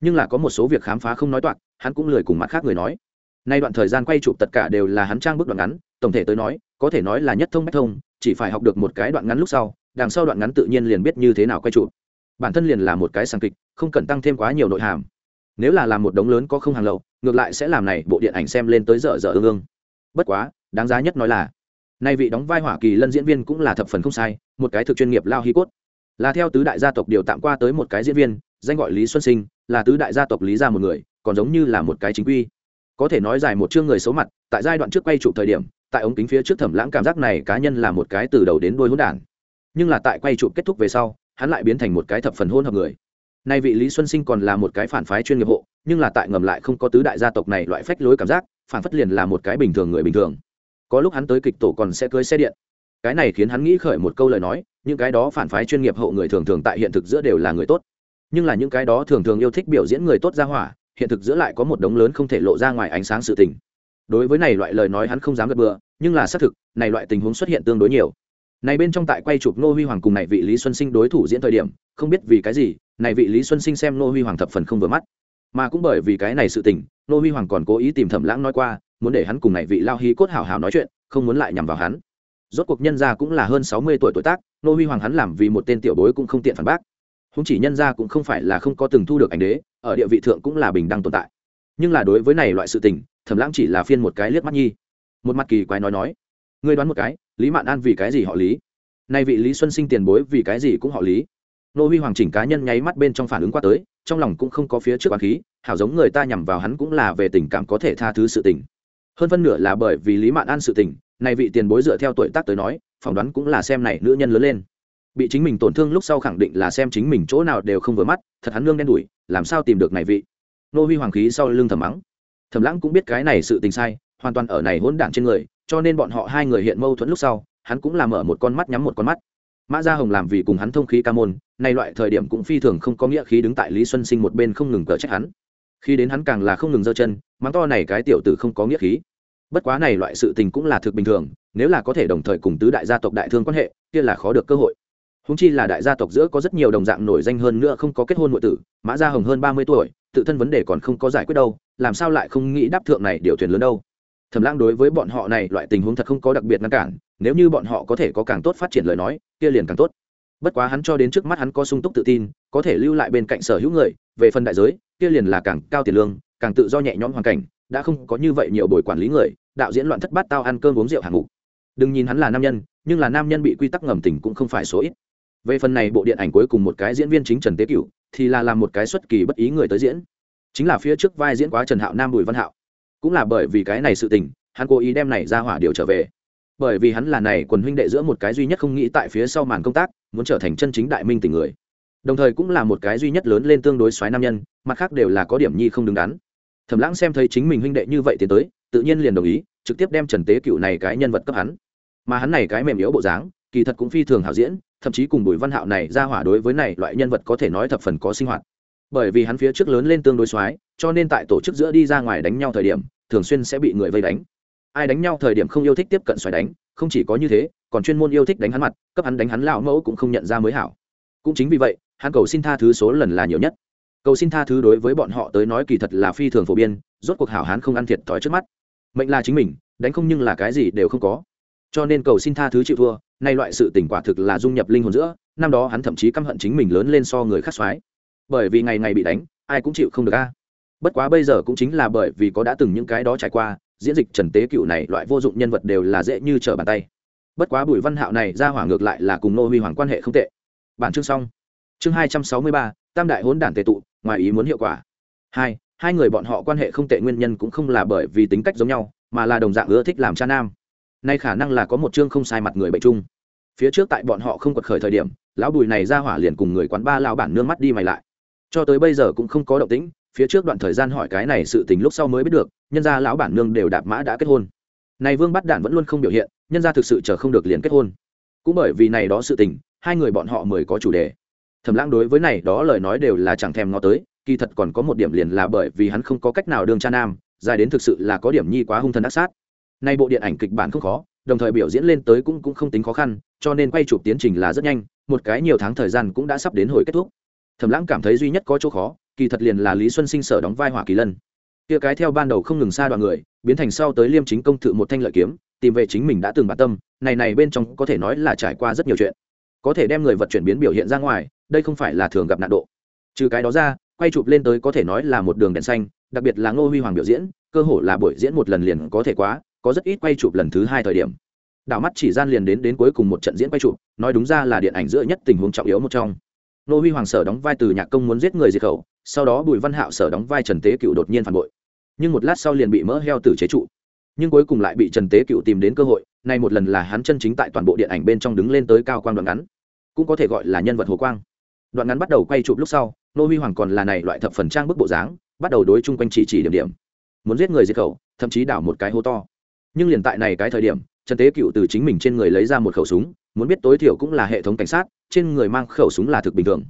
Nhưng là có một số việc khám phá không nói toạc, hắn cũng lười cùng mặt khác người nói. Nay đoạn thời gian quay chụp tất cả đều là hắn trang bức đoạn ngắn, tổng thể tới nói, có thể nói là nhất thông bách thông, chỉ phải học được một cái đoạn ngắn lúc sau, đằng sau đoạn ngắn tự nhiên liền biết như thế nào quay chụp. Bản thân liền là một cái sàng kịch, không cần tăng thêm quá nhiều nội hàm nếu là làm một đống lớn có không hàng lậu, ngược lại sẽ làm này, bộ điện ảnh xem lên tới dở dở ương ương. Bất quá, đáng giá nhất nói là, nay vị đóng vai hỏa kỳ lân diễn viên cũng là thập phần không sai, một cái thực chuyên nghiệp lao hi cốt. Là theo tứ đại gia tộc điều tạm qua tới một cái diễn viên, danh gọi lý xuân sinh, là tứ đại gia tộc lý ra một người, còn giống như là một cái chính quy. Có thể nói dài một chương người xấu mặt, tại giai đoạn trước quay chụp thời điểm, tại ống kính phía trước thẩm lãng cảm giác này cá nhân là một cái từ đầu đến đôi hỗn đản. Nhưng là tại quay chụp kết thúc về sau, hắn lại biến thành một cái thập phần hôn hợp người nay vị lý xuân sinh còn là một cái phản phái chuyên nghiệp hộ, nhưng là tại ngầm lại không có tứ đại gia tộc này loại phách lối cảm giác, phản phất liền là một cái bình thường người bình thường. Có lúc hắn tới kịch tổ còn sẽ cưới xe điện. Cái này khiến hắn nghĩ khởi một câu lời nói, những cái đó phản phái chuyên nghiệp hộ người thường thường tại hiện thực giữa đều là người tốt. Nhưng là những cái đó thường thường yêu thích biểu diễn người tốt ra hỏa, hiện thực giữa lại có một đống lớn không thể lộ ra ngoài ánh sáng sự tình. Đối với này loại lời nói hắn không dám gật bừa, nhưng là xác thực, này loại tình huống xuất hiện tương đối nhiều này bên trong tại quay chụp nô huy hoàng cùng này vị lý xuân sinh đối thủ diễn thời điểm, không biết vì cái gì, này vị lý xuân sinh xem nô huy hoàng thập phần không vừa mắt. Mà cũng bởi vì cái này sự tình nô huy hoàng còn cố ý tìm thẩm lãng nói qua, muốn để hắn cùng này vị lao hí cốt hảo hảo nói chuyện, không muốn lại nhằm vào hắn. Rốt cuộc nhân gia cũng là hơn sáu mươi tuổi tuổi tác nô huy hoàng hắn làm vì một tên tiểu bối cũng không tiện phản bác. Húng chỉ nhân gia cũng không phải là không có từng thu được ảnh đế, ở địa vị thượng cũng là bình đẳng tồn tại. Nhưng là đối với này loại sự tình, thẩm lãng chỉ là phiên một cái liếc mắt nhi. Một mặt kỳ quái nói nói, ngươi đoán một cái lý mạn an vì cái gì họ lý? Nay vị lý xuân sinh tiền bối vì cái gì cũng họ lý? Nô huy hoàng chỉnh cá nhân nháy mắt bên trong phản ứng qua tới, trong lòng cũng không có phía trước quán khí, hảo giống người ta nhằm vào hắn cũng là về tình cảm có thể tha thứ sự tình. Hơn phân nửa là bởi vì lý mạn an sự tình này vị tiền bối dựa theo tuổi tác tới nói, phỏng đoán cũng là xem này nữ nhân lớn lên. Bị chính mình tổn thương lúc sau khẳng định là xem chính mình chỗ nào đều không vừa mắt, thật hắn nương đen đủi, làm sao tìm được này vị? Nô huy hoàng khí sau lưng thầm mắng. Thầm lãng cũng biết cái này sự tình sai, hoàn toàn ở này hỗn đản trên người cho nên bọn họ hai người hiện mâu thuẫn lúc sau, hắn cũng làm mở một con mắt nhắm một con mắt. Mã gia hồng làm vì cùng hắn thông khí ca môn, nay loại thời điểm cũng phi thường không có nghĩa khí đứng tại lý xuân sinh một bên không ngừng cờ trách hắn. Khi đến hắn càng là không ngừng giơ chân, mắng to này cái tiểu tử không có nghĩa khí. Bất quá này loại sự tình cũng là thực bình thường, nếu là có thể đồng thời cùng tứ đại gia tộc đại thương quan hệ, kia là khó được cơ hội. Húng chi là đại gia tộc giữa có rất nhiều đồng dạng nổi danh hơn nữa không có kết hôn nội tử, mã gia hồng hơn ba mươi tuổi, tự thân vấn đề còn không có giải quyết đâu, làm sao lại không nghĩ đáp thượng này điều thuyền lớn đâu? Thẩm lãng đối với bọn họ này loại tình huống thật không có đặc biệt ngăn cản, nếu như bọn họ có thể có càng tốt phát triển lời nói, kia liền càng tốt. Bất quá hắn cho đến trước mắt hắn có sung túc tự tin, có thể lưu lại bên cạnh sở hữu người, về phần đại giới, kia liền là càng cao tiền lương, càng tự do nhẹ nhõm hoàn cảnh, đã không có như vậy nhiều buổi quản lý người, đạo diễn loạn thất bát tao ăn cơm uống rượu hàng ngục đừng nhìn hắn là nam nhân, nhưng là nam nhân bị quy tắc ngầm tình cũng không phải số ít. Về phần này bộ điện ảnh cuối cùng một cái diễn viên chính trần tế cửu, thì là làm một cái xuất kỳ bất ý người tới diễn. Chính là phía trước vai diễn quá trần hạo nam bùi văn hạo cũng là bởi vì cái này sự tình, hắn cố ý đem này ra hỏa điều trở về. Bởi vì hắn là này quần huynh đệ giữa một cái duy nhất không nghĩ tại phía sau màn công tác, muốn trở thành chân chính đại minh tình người. Đồng thời cũng là một cái duy nhất lớn lên tương đối xoáy nam nhân, mặt khác đều là có điểm nhi không đứng đắn. Thẩm lãng xem thấy chính mình huynh đệ như vậy tiến tới, tự nhiên liền đồng ý, trực tiếp đem trần tế cựu này cái nhân vật cấp hắn. Mà hắn này cái mềm yếu bộ dáng, kỳ thật cũng phi thường hảo diễn, thậm chí cùng bùi văn hạo này ra hỏa đối với này loại nhân vật có thể nói thập phần có sinh hoạt. Bởi vì hắn phía trước lớn lên tương đối xoáy cho nên tại tổ chức giữa đi ra ngoài đánh nhau thời điểm, thường xuyên sẽ bị người vây đánh. Ai đánh nhau thời điểm không yêu thích tiếp cận xoáy đánh, không chỉ có như thế, còn chuyên môn yêu thích đánh hắn mặt, cấp hắn đánh hắn lão mẫu cũng không nhận ra mới hảo. Cũng chính vì vậy, hắn cầu xin tha thứ số lần là nhiều nhất. Cầu xin tha thứ đối với bọn họ tới nói kỳ thật là phi thường phổ biến, rốt cuộc hảo hán không ăn thiệt thòi trước mắt. Mệnh là chính mình, đánh không nhưng là cái gì đều không có. Cho nên cầu xin tha thứ chịu thua, nay loại sự tình quả thực là dung nhập linh hồn giữa, năm đó hắn thậm chí căm hận chính mình lớn lên so người khác soái bởi vì ngày ngày bị đánh, ai cũng chịu không được a bất quá bây giờ cũng chính là bởi vì có đã từng những cái đó trải qua, diễn dịch trần tế cựu này loại vô dụng nhân vật đều là dễ như trở bàn tay. Bất quá bùi văn hạo này ra hỏa ngược lại là cùng nô huy hoàng quan hệ không tệ. Bản chương xong. Chương hai trăm sáu mươi ba, tam đại hỗn đản tệ tụ, ngoài ý muốn hiệu quả. Hai hai người bọn họ quan hệ không tệ nguyên nhân cũng không là bởi vì tính cách giống nhau, mà là đồng dạng ưa thích làm cha nam. Nay khả năng là có một chương không sai mặt người bệnh chung. Phía trước tại bọn họ không quật khởi thời điểm, lão bùi này ra hỏa liền cùng người quán ba lao bản nương mắt đi mày lại. Cho tới bây giờ cũng không có động tĩnh phía trước đoạn thời gian hỏi cái này sự tình lúc sau mới biết được, nhân gia lão bản nương đều đạp mã đã kết hôn. Này vương bắt đản vẫn luôn không biểu hiện, nhân gia thực sự chờ không được liền kết hôn. Cũng bởi vì này đó sự tình, hai người bọn họ mới có chủ đề. Thẩm lãng đối với này đó lời nói đều là chẳng thèm ngó tới, kỳ thật còn có một điểm liền là bởi vì hắn không có cách nào đương cha nam, dài đến thực sự là có điểm nhi quá hung thần ác sát. Nay bộ điện ảnh kịch bản không khó, đồng thời biểu diễn lên tới cũng cũng không tính khó khăn, cho nên quay chụp tiến trình là rất nhanh, một cái nhiều tháng thời gian cũng đã sắp đến hồi kết thúc. Thẩm lãng cảm thấy duy nhất có chỗ khó kỳ thật liền là lý xuân sinh sở đóng vai hỏa kỳ lân. Kia cái theo ban đầu không ngừng xa đoạn người, biến thành sau tới liêm chính công thự một thanh lợi kiếm, tìm về chính mình đã từng bản tâm, này này bên trong có thể nói là trải qua rất nhiều chuyện. Có thể đem người vật chuyển biến biểu hiện ra ngoài, đây không phải là thường gặp nạn độ. Trừ cái đó ra, quay chụp lên tới có thể nói là một đường đèn xanh, đặc biệt là ngô huy hoàng biểu diễn, cơ hội là buổi diễn một lần liền có thể quá, có rất ít quay chụp lần thứ hai thời điểm. Đảo mắt chỉ gian liền đến đến cuối cùng một trận diễn quay chụp, nói đúng ra là điện ảnh giữa nhất tình huống trọng yếu một trong nô huy hoàng sở đóng vai từ nhạc công muốn giết người diệt khẩu, sau đó bùi văn hạo sở đóng vai trần tế cựu đột nhiên phản bội. Nhưng một lát sau liền bị mỡ heo tử chế trụ. Nhưng cuối cùng lại bị trần tế cựu tìm đến cơ hội, nay một lần là hắn chân chính tại toàn bộ điện ảnh bên trong đứng lên tới cao quang đoạn ngắn. Cũng có thể gọi là nhân vật hồ quang. Đoạn ngắn bắt đầu quay chụp lúc sau, nô huy hoàng còn là này loại thập phần trang bức bộ dáng, bắt đầu đối chung quanh chỉ chỉ điểm điểm. Muốn giết người diệt khẩu, thậm chí đảo một cái hố to. Nhưng liền tại này cái thời điểm, trần tế cựu từ chính mình trên người lấy ra một khẩu súng muốn biết tối thiểu cũng là hệ thống cảnh sát, trên người mang khẩu súng là thực bình thường.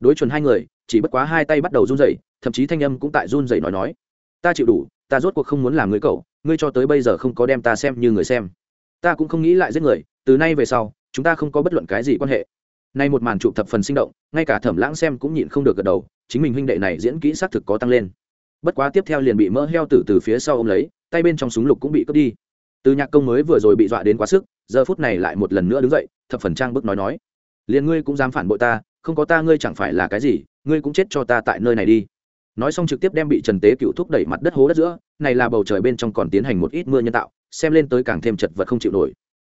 Đối chuẩn hai người, chỉ bất quá hai tay bắt đầu run rẩy, thậm chí thanh âm cũng tại run rẩy nói nói. Ta chịu đủ, ta rốt cuộc không muốn làm người cậu, ngươi cho tới bây giờ không có đem ta xem như người xem. Ta cũng không nghĩ lại giết người, từ nay về sau, chúng ta không có bất luận cái gì quan hệ. Nay một màn chụp thập phần sinh động, ngay cả thẩm lãng xem cũng nhịn không được gật đầu, chính mình huynh đệ này diễn kỹ xác thực có tăng lên. Bất quá tiếp theo liền bị mỡ heo tử từ phía sau ô m lấy, tay bên trong súng lục cũng bị cướp đi. Từ nhạc công mới vừa rồi bị dọa đến quá sức giờ phút này lại một lần nữa đứng dậy, thập phần trang bức nói nói. Liền ngươi cũng dám phản bội ta, không có ta ngươi chẳng phải là cái gì, ngươi cũng chết cho ta tại nơi này đi. Nói xong trực tiếp đem bị trần tế cựu thúc đẩy mặt đất hố đất giữa, này là bầu trời bên trong còn tiến hành một ít mưa nhân tạo, xem lên tới càng thêm chật vật không chịu nổi.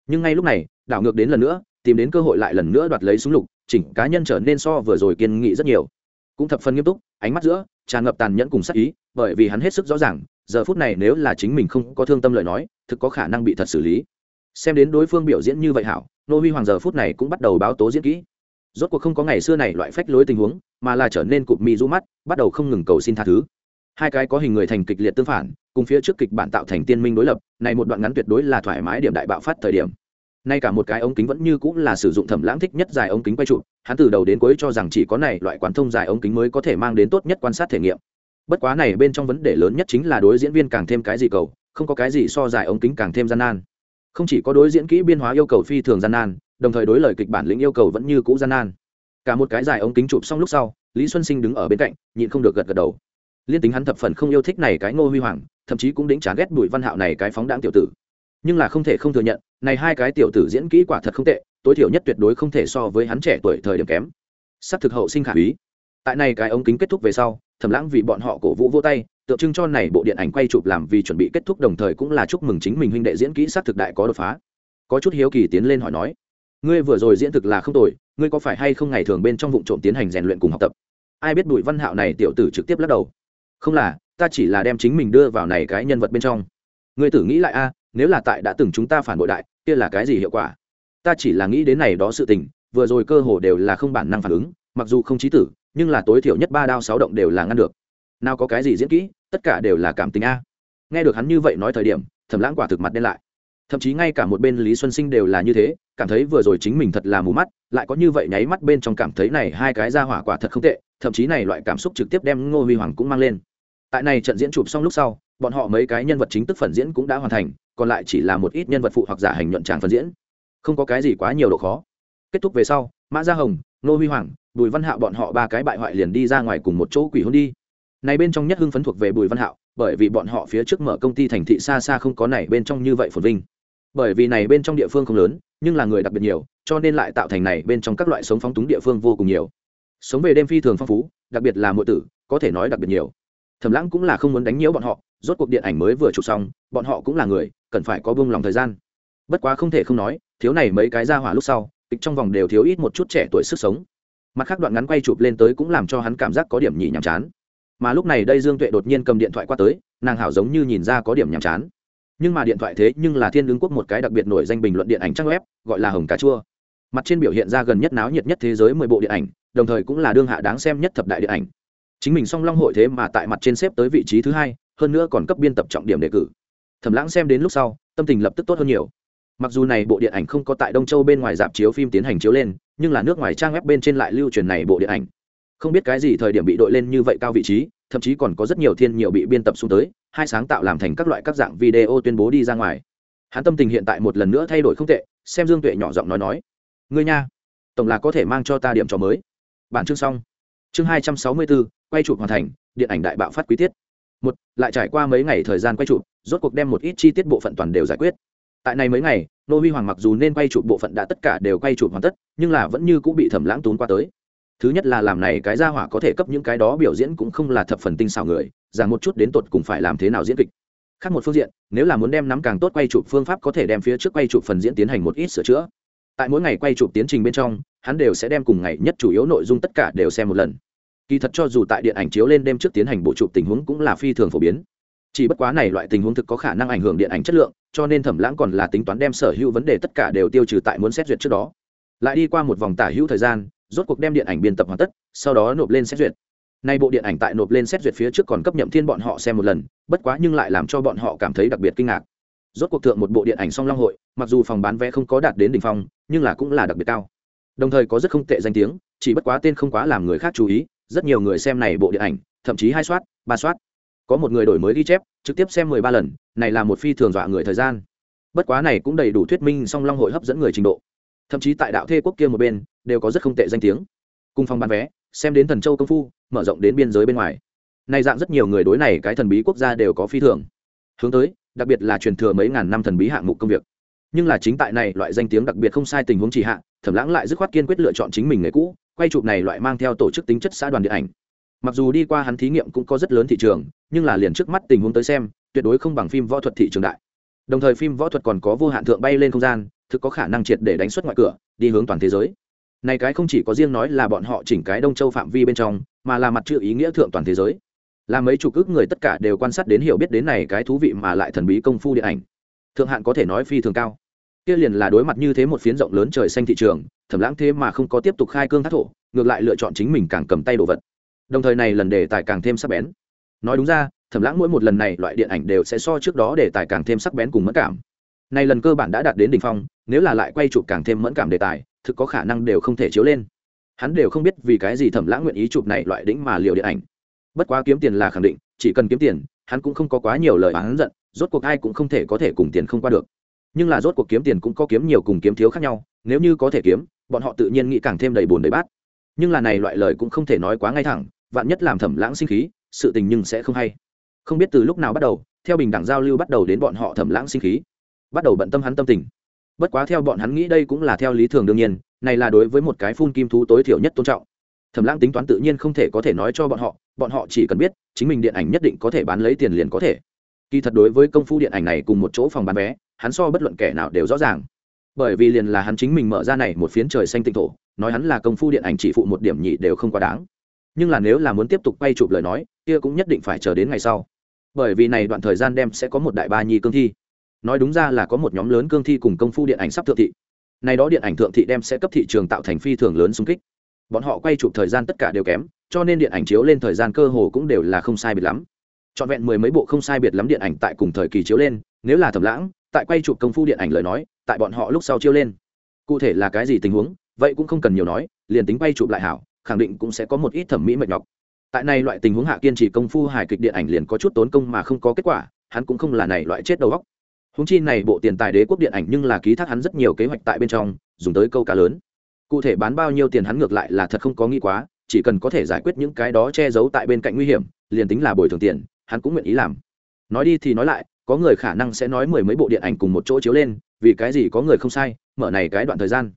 Nhưng ngay lúc này, đảo ngược đến lần nữa, tìm đến cơ hội lại lần nữa đoạt lấy súng lục, chỉnh cá nhân trở nên so vừa rồi kiên nghị rất nhiều. Cũng thập phần nghiêm túc, ánh mắt giữa, tràn ngập tàn nhẫn cùng sắc ý, bởi vì hắn hết sức rõ ràng, giờ phút này nếu là chính mình không có thương tâm lời nói, thực có khả năng bị thật xử lý xem đến đối phương biểu diễn như vậy hảo, nô huy hoàng giờ phút này cũng bắt đầu báo tố diễn kỹ. Rốt cuộc không có ngày xưa này loại phách lối tình huống, mà là trở nên cụp mì rũ mắt, bắt đầu không ngừng cầu xin tha thứ. Hai cái có hình người thành kịch liệt tương phản, cùng phía trước kịch bản tạo thành tiên minh đối lập, này một đoạn ngắn tuyệt đối là thoải mái điểm đại bạo phát thời điểm. Nay cả một cái ống kính vẫn như cũng là sử dụng thẩm lãng thích nhất dài ống kính quay trụ, hắn từ đầu đến cuối cho rằng chỉ có này loại quán thông dài ống kính mới có thể mang đến tốt nhất quan sát thể nghiệm. Bất quá này bên trong vấn đề lớn nhất chính là đối diễn viên càng thêm cái gì cầu, không có cái gì so dài ống kính càng thêm gian nan không chỉ có đối diễn kỹ biên hóa yêu cầu phi thường gian nan, đồng thời đối lời kịch bản lĩnh yêu cầu vẫn như cũ gian nan. Cả một cái dài ống kính chụp xong lúc sau, lý xuân sinh đứng ở bên cạnh, nhịn không được gật gật đầu. Liên tính hắn thập phần không yêu thích này cái ngô huy hoàng, thậm chí cũng đính chán ghét bùi văn hạo này cái phóng đáng tiểu tử. Nhưng là không thể không thừa nhận, này hai cái tiểu tử diễn kỹ quả thật không tệ, tối thiểu nhất tuyệt đối không thể so với hắn trẻ tuổi thời điểm kém. Sắp thực hậu sinh khả úy. Tại này cái ống kính kết thúc về sau thẩm lãng vì bọn họ cổ vũ vô tay, tượng trưng cho này bộ điện ảnh quay chụp làm vì chuẩn bị kết thúc đồng thời cũng là chúc mừng chính mình huynh đệ diễn kỹ sát thực đại có đột phá. Có chút hiếu kỳ tiến lên hỏi nói, ngươi vừa rồi diễn thực là không tồi, ngươi có phải hay không ngày thường bên trong vụ trộm tiến hành rèn luyện cùng học tập? Ai biết bùi văn hạo này tiểu tử trực tiếp lắc đầu. Không là, ta chỉ là đem chính mình đưa vào này cái nhân vật bên trong. Ngươi tử nghĩ lại a, nếu là tại đã từng chúng ta phản bội đại, kia là cái gì hiệu quả? Ta chỉ là nghĩ đến này đó sự tình, vừa rồi cơ hồ đều là không bản năng phản ứng, mặc dù không trí tử nhưng là tối thiểu nhất ba đao sáu động đều là ngăn được. Nào có cái gì diễn kỹ, tất cả đều là cảm tình a. Nghe được hắn như vậy nói thời điểm, thẩm lãng quả thực mặt đen lại. Thậm chí ngay cả một bên lý xuân sinh đều là như thế, cảm thấy vừa rồi chính mình thật là mù mắt, lại có như vậy nháy mắt bên trong cảm thấy này hai cái ra hỏa quả thật không tệ, thậm chí này loại cảm xúc trực tiếp đem ngô huy hoàng cũng mang lên. Tại này trận diễn chụp xong lúc sau, bọn họ mấy cái nhân vật chính tức phần diễn cũng đã hoàn thành, còn lại chỉ là một ít nhân vật phụ hoặc giả hành nhuận tràng phần diễn. Không có cái gì quá nhiều độ khó. Kết thúc về sau, mã gia hồng, ngô huy hoàng bùi văn hạo bọn họ ba cái bại hoại liền đi ra ngoài cùng một chỗ quỷ hôn đi. Này bên trong nhất hưng phấn thuộc về bùi văn hạo, bởi vì bọn họ phía trước mở công ty thành thị xa xa không có này bên trong như vậy phồn vinh. Bởi vì này bên trong địa phương không lớn, nhưng là người đặc biệt nhiều, cho nên lại tạo thành này bên trong các loại sống phóng túng địa phương vô cùng nhiều. Sống về đêm phi thường phong phú, đặc biệt là mọi tử, có thể nói đặc biệt nhiều. Thẩm lãng cũng là không muốn đánh nhiễu bọn họ, rốt cuộc điện ảnh mới vừa chụp xong, bọn họ cũng là người, cần phải có buông lòng thời gian. Bất quá không thể không nói, thiếu này mấy cái ra hỏa lúc sau, kịch trong vòng đều thiếu ít một chút trẻ tuổi sức sống mặt khác đoạn ngắn quay chụp lên tới cũng làm cho hắn cảm giác có điểm nhỉ nhàm chán. Mà lúc này đây dương tuệ đột nhiên cầm điện thoại qua tới, nàng hảo giống như nhìn ra có điểm nhàm chán. Nhưng mà điện thoại thế nhưng là thiên ứng quốc một cái đặc biệt nổi danh bình luận điện ảnh trang web, gọi là hồng cà chua. Mặt trên biểu hiện ra gần nhất náo nhiệt nhất thế giới mười bộ điện ảnh, đồng thời cũng là đương hạ đáng xem nhất thập đại điện ảnh. Chính mình song long hội thế mà tại mặt trên xếp tới vị trí thứ hai, hơn nữa còn cấp biên tập trọng điểm đề cử. Thẩm lãng xem đến lúc sau, tâm tình lập tức tốt hơn nhiều mặc dù này bộ điện ảnh không có tại đông châu bên ngoài dạp chiếu phim tiến hành chiếu lên, nhưng là nước ngoài trang web bên trên lại lưu truyền này bộ điện ảnh. Không biết cái gì thời điểm bị đội lên như vậy cao vị trí, thậm chí còn có rất nhiều thiên nhiều bị biên tập xuống tới, hai sáng tạo làm thành các loại các dạng video tuyên bố đi ra ngoài. Hắn tâm tình hiện tại một lần nữa thay đổi không tệ, xem dương tuệ nhỏ giọng nói nói. Ngươi nha, tổng là có thể mang cho ta điểm trò mới. Bản chương xong. Chương hai trăm sáu mươi bốn, quay chụp hoàn thành, điện ảnh đại bạo phát quý tiết. Một, lại trải qua mấy ngày thời gian quay chụp, rốt cuộc đem một ít chi tiết bộ phận toàn đều giải quyết tại này mấy ngày, nô huy hoàng mặc dù nên quay chụp bộ phận đã tất cả đều quay chụp hoàn tất, nhưng là vẫn như cũng bị thẩm lãng tốn qua tới. Thứ nhất là làm này cái ra hỏa có thể cấp những cái đó biểu diễn cũng không là thập phần tinh xảo người rằng một chút đến tột cùng phải làm thế nào diễn kịch. Khác một phương diện, nếu là muốn đem nắm càng tốt quay chụp phương pháp có thể đem phía trước quay chụp phần diễn tiến hành một ít sửa chữa. Tại mỗi ngày quay chụp tiến trình bên trong, hắn đều sẽ đem cùng ngày nhất chủ yếu nội dung tất cả đều xem một lần. Kỳ thật cho dù tại điện ảnh chiếu lên đêm trước tiến hành bộ chụp tình huống cũng là phi thường phổ biến chỉ bất quá này loại tình huống thực có khả năng ảnh hưởng điện ảnh chất lượng, cho nên thẩm lãng còn là tính toán đem sở hữu vấn đề tất cả đều tiêu trừ tại muốn xét duyệt trước đó. Lại đi qua một vòng tả hữu thời gian, rốt cuộc đem điện ảnh biên tập hoàn tất, sau đó nộp lên xét duyệt. Nay bộ điện ảnh tại nộp lên xét duyệt phía trước còn cấp nhậm thiên bọn họ xem một lần, bất quá nhưng lại làm cho bọn họ cảm thấy đặc biệt kinh ngạc. Rốt cuộc thượng một bộ điện ảnh song long hội, mặc dù phòng bán vé không có đạt đến đỉnh phong, nhưng là cũng là đặc biệt cao. Đồng thời có rất không tệ danh tiếng, chỉ bất quá tên không quá làm người khác chú ý, rất nhiều người xem này bộ điện ảnh, thậm chí hai soát, ba soát có một người đổi mới ghi chép, trực tiếp xem mười ba lần, này là một phi thường dọa người thời gian. Bất quá này cũng đầy đủ thuyết minh song long hội hấp dẫn người trình độ. Thậm chí tại đạo thê quốc kia một bên, đều có rất không tệ danh tiếng. Cùng phòng bán vé, xem đến thần châu công phu, mở rộng đến biên giới bên ngoài. Nay dạng rất nhiều người đối này cái thần bí quốc gia đều có phi thường. Hướng tới, đặc biệt là truyền thừa mấy ngàn năm thần bí hạng mục công việc. Nhưng là chính tại này loại danh tiếng đặc biệt không sai tình huống chỉ hạ, thẩm lãng lại dứt khoát kiên quyết lựa chọn chính mình người cũ, quay chụp này loại mang theo tổ chức tính chất xã đoàn điện ảnh mặc dù đi qua hắn thí nghiệm cũng có rất lớn thị trường, nhưng là liền trước mắt tình huống tới xem, tuyệt đối không bằng phim võ thuật thị trường đại. Đồng thời phim võ thuật còn có vô hạn thượng bay lên không gian, thực có khả năng triệt để đánh xuất ngoại cửa, đi hướng toàn thế giới. Này cái không chỉ có riêng nói là bọn họ chỉnh cái đông châu phạm vi bên trong, mà là mặt chữ ý nghĩa thượng toàn thế giới. Là mấy chục ước người tất cả đều quan sát đến hiểu biết đến này cái thú vị mà lại thần bí công phu điện ảnh. Thượng hạn có thể nói phi thường cao. Kia liền là đối mặt như thế một phiến rộng lớn trời xanh thị trường thẩm lãng thế mà không có tiếp tục khai cương thác thổ, ngược lại lựa chọn chính mình càng cầm tay đồ vật đồng thời này lần đề tài càng thêm sắc bén. Nói đúng ra, thẩm lãng mỗi một lần này loại điện ảnh đều sẽ so trước đó đề tài càng thêm sắc bén cùng mẫn cảm. Này lần cơ bản đã đạt đến đỉnh phong, nếu là lại quay chụp càng thêm mẫn cảm đề tài, thực có khả năng đều không thể chiếu lên. Hắn đều không biết vì cái gì thẩm lãng nguyện ý chụp này loại đỉnh mà liều điện ảnh. Bất quá kiếm tiền là khẳng định, chỉ cần kiếm tiền, hắn cũng không có quá nhiều lời hắn giận, rốt cuộc ai cũng không thể có thể cùng tiền không qua được. Nhưng là rốt cuộc kiếm tiền cũng có kiếm nhiều cùng kiếm thiếu khác nhau, nếu như có thể kiếm, bọn họ tự nhiên nghĩ càng thêm đầy bùn đầy bát. Nhưng là này loại lời cũng không thể nói quá ngay thẳng vạn nhất làm thẩm lãng sinh khí, sự tình nhưng sẽ không hay. Không biết từ lúc nào bắt đầu, theo bình đẳng giao lưu bắt đầu đến bọn họ thẩm lãng sinh khí. Bắt đầu bận tâm hắn tâm tình. Bất quá theo bọn hắn nghĩ đây cũng là theo lý thường đương nhiên, này là đối với một cái phun kim thú tối thiểu nhất tôn trọng. Thẩm lãng tính toán tự nhiên không thể có thể nói cho bọn họ bọn họ chỉ cần biết, chính mình điện ảnh nhất định có thể bán lấy tiền liền có thể. Kỳ thật đối với công phu điện ảnh này cùng một chỗ phòng bán vé, hắn so bất luận kẻ nào đều rõ ràng. Bởi vì liền là hắn chính mình mở ra này một phiến trời xanh tinh thổ, nói hắn là công phu điện ảnh chỉ phụ một điểm nhị đều không quá đáng nhưng là nếu là muốn tiếp tục quay chụp lời nói, kia cũng nhất định phải chờ đến ngày sau. Bởi vì này đoạn thời gian đem sẽ có một đại ba nhi cương thi. Nói đúng ra là có một nhóm lớn cương thi cùng công phu điện ảnh sắp thượng thị. Này đó điện ảnh thượng thị đem sẽ cấp thị trường tạo thành phi thường lớn xung kích. Bọn họ quay chụp thời gian tất cả đều kém, cho nên điện ảnh chiếu lên thời gian cơ hồ cũng đều là không sai biệt lắm. Trọn vẹn mười mấy bộ không sai biệt lắm điện ảnh tại cùng thời kỳ chiếu lên, nếu là thẩm lãng, tại quay chụp công phu điện ảnh lời nói, tại bọn họ lúc sau chiếu lên. Cụ thể là cái gì tình huống, vậy cũng không cần nhiều nói, liền tính quay chụp lại hảo khẳng định cũng sẽ có một ít thẩm mỹ mệt nhọc. Tại này loại tình huống hạ kiên trì công phu hài kịch điện ảnh liền có chút tốn công mà không có kết quả, hắn cũng không là này loại chết đầu góc húng chi này bộ tiền tài đế quốc điện ảnh nhưng là ký thác hắn rất nhiều kế hoạch tại bên trong, dùng tới câu cá lớn. Cụ thể bán bao nhiêu tiền hắn ngược lại là thật không có nghĩ quá, chỉ cần có thể giải quyết những cái đó che giấu tại bên cạnh nguy hiểm, liền tính là bồi thường tiền, hắn cũng nguyện ý làm. Nói đi thì nói lại, có người khả năng sẽ nói mười mấy bộ điện ảnh cùng một chỗ chiếu lên, vì cái gì có người không sai, mở này cái đoạn thời gian.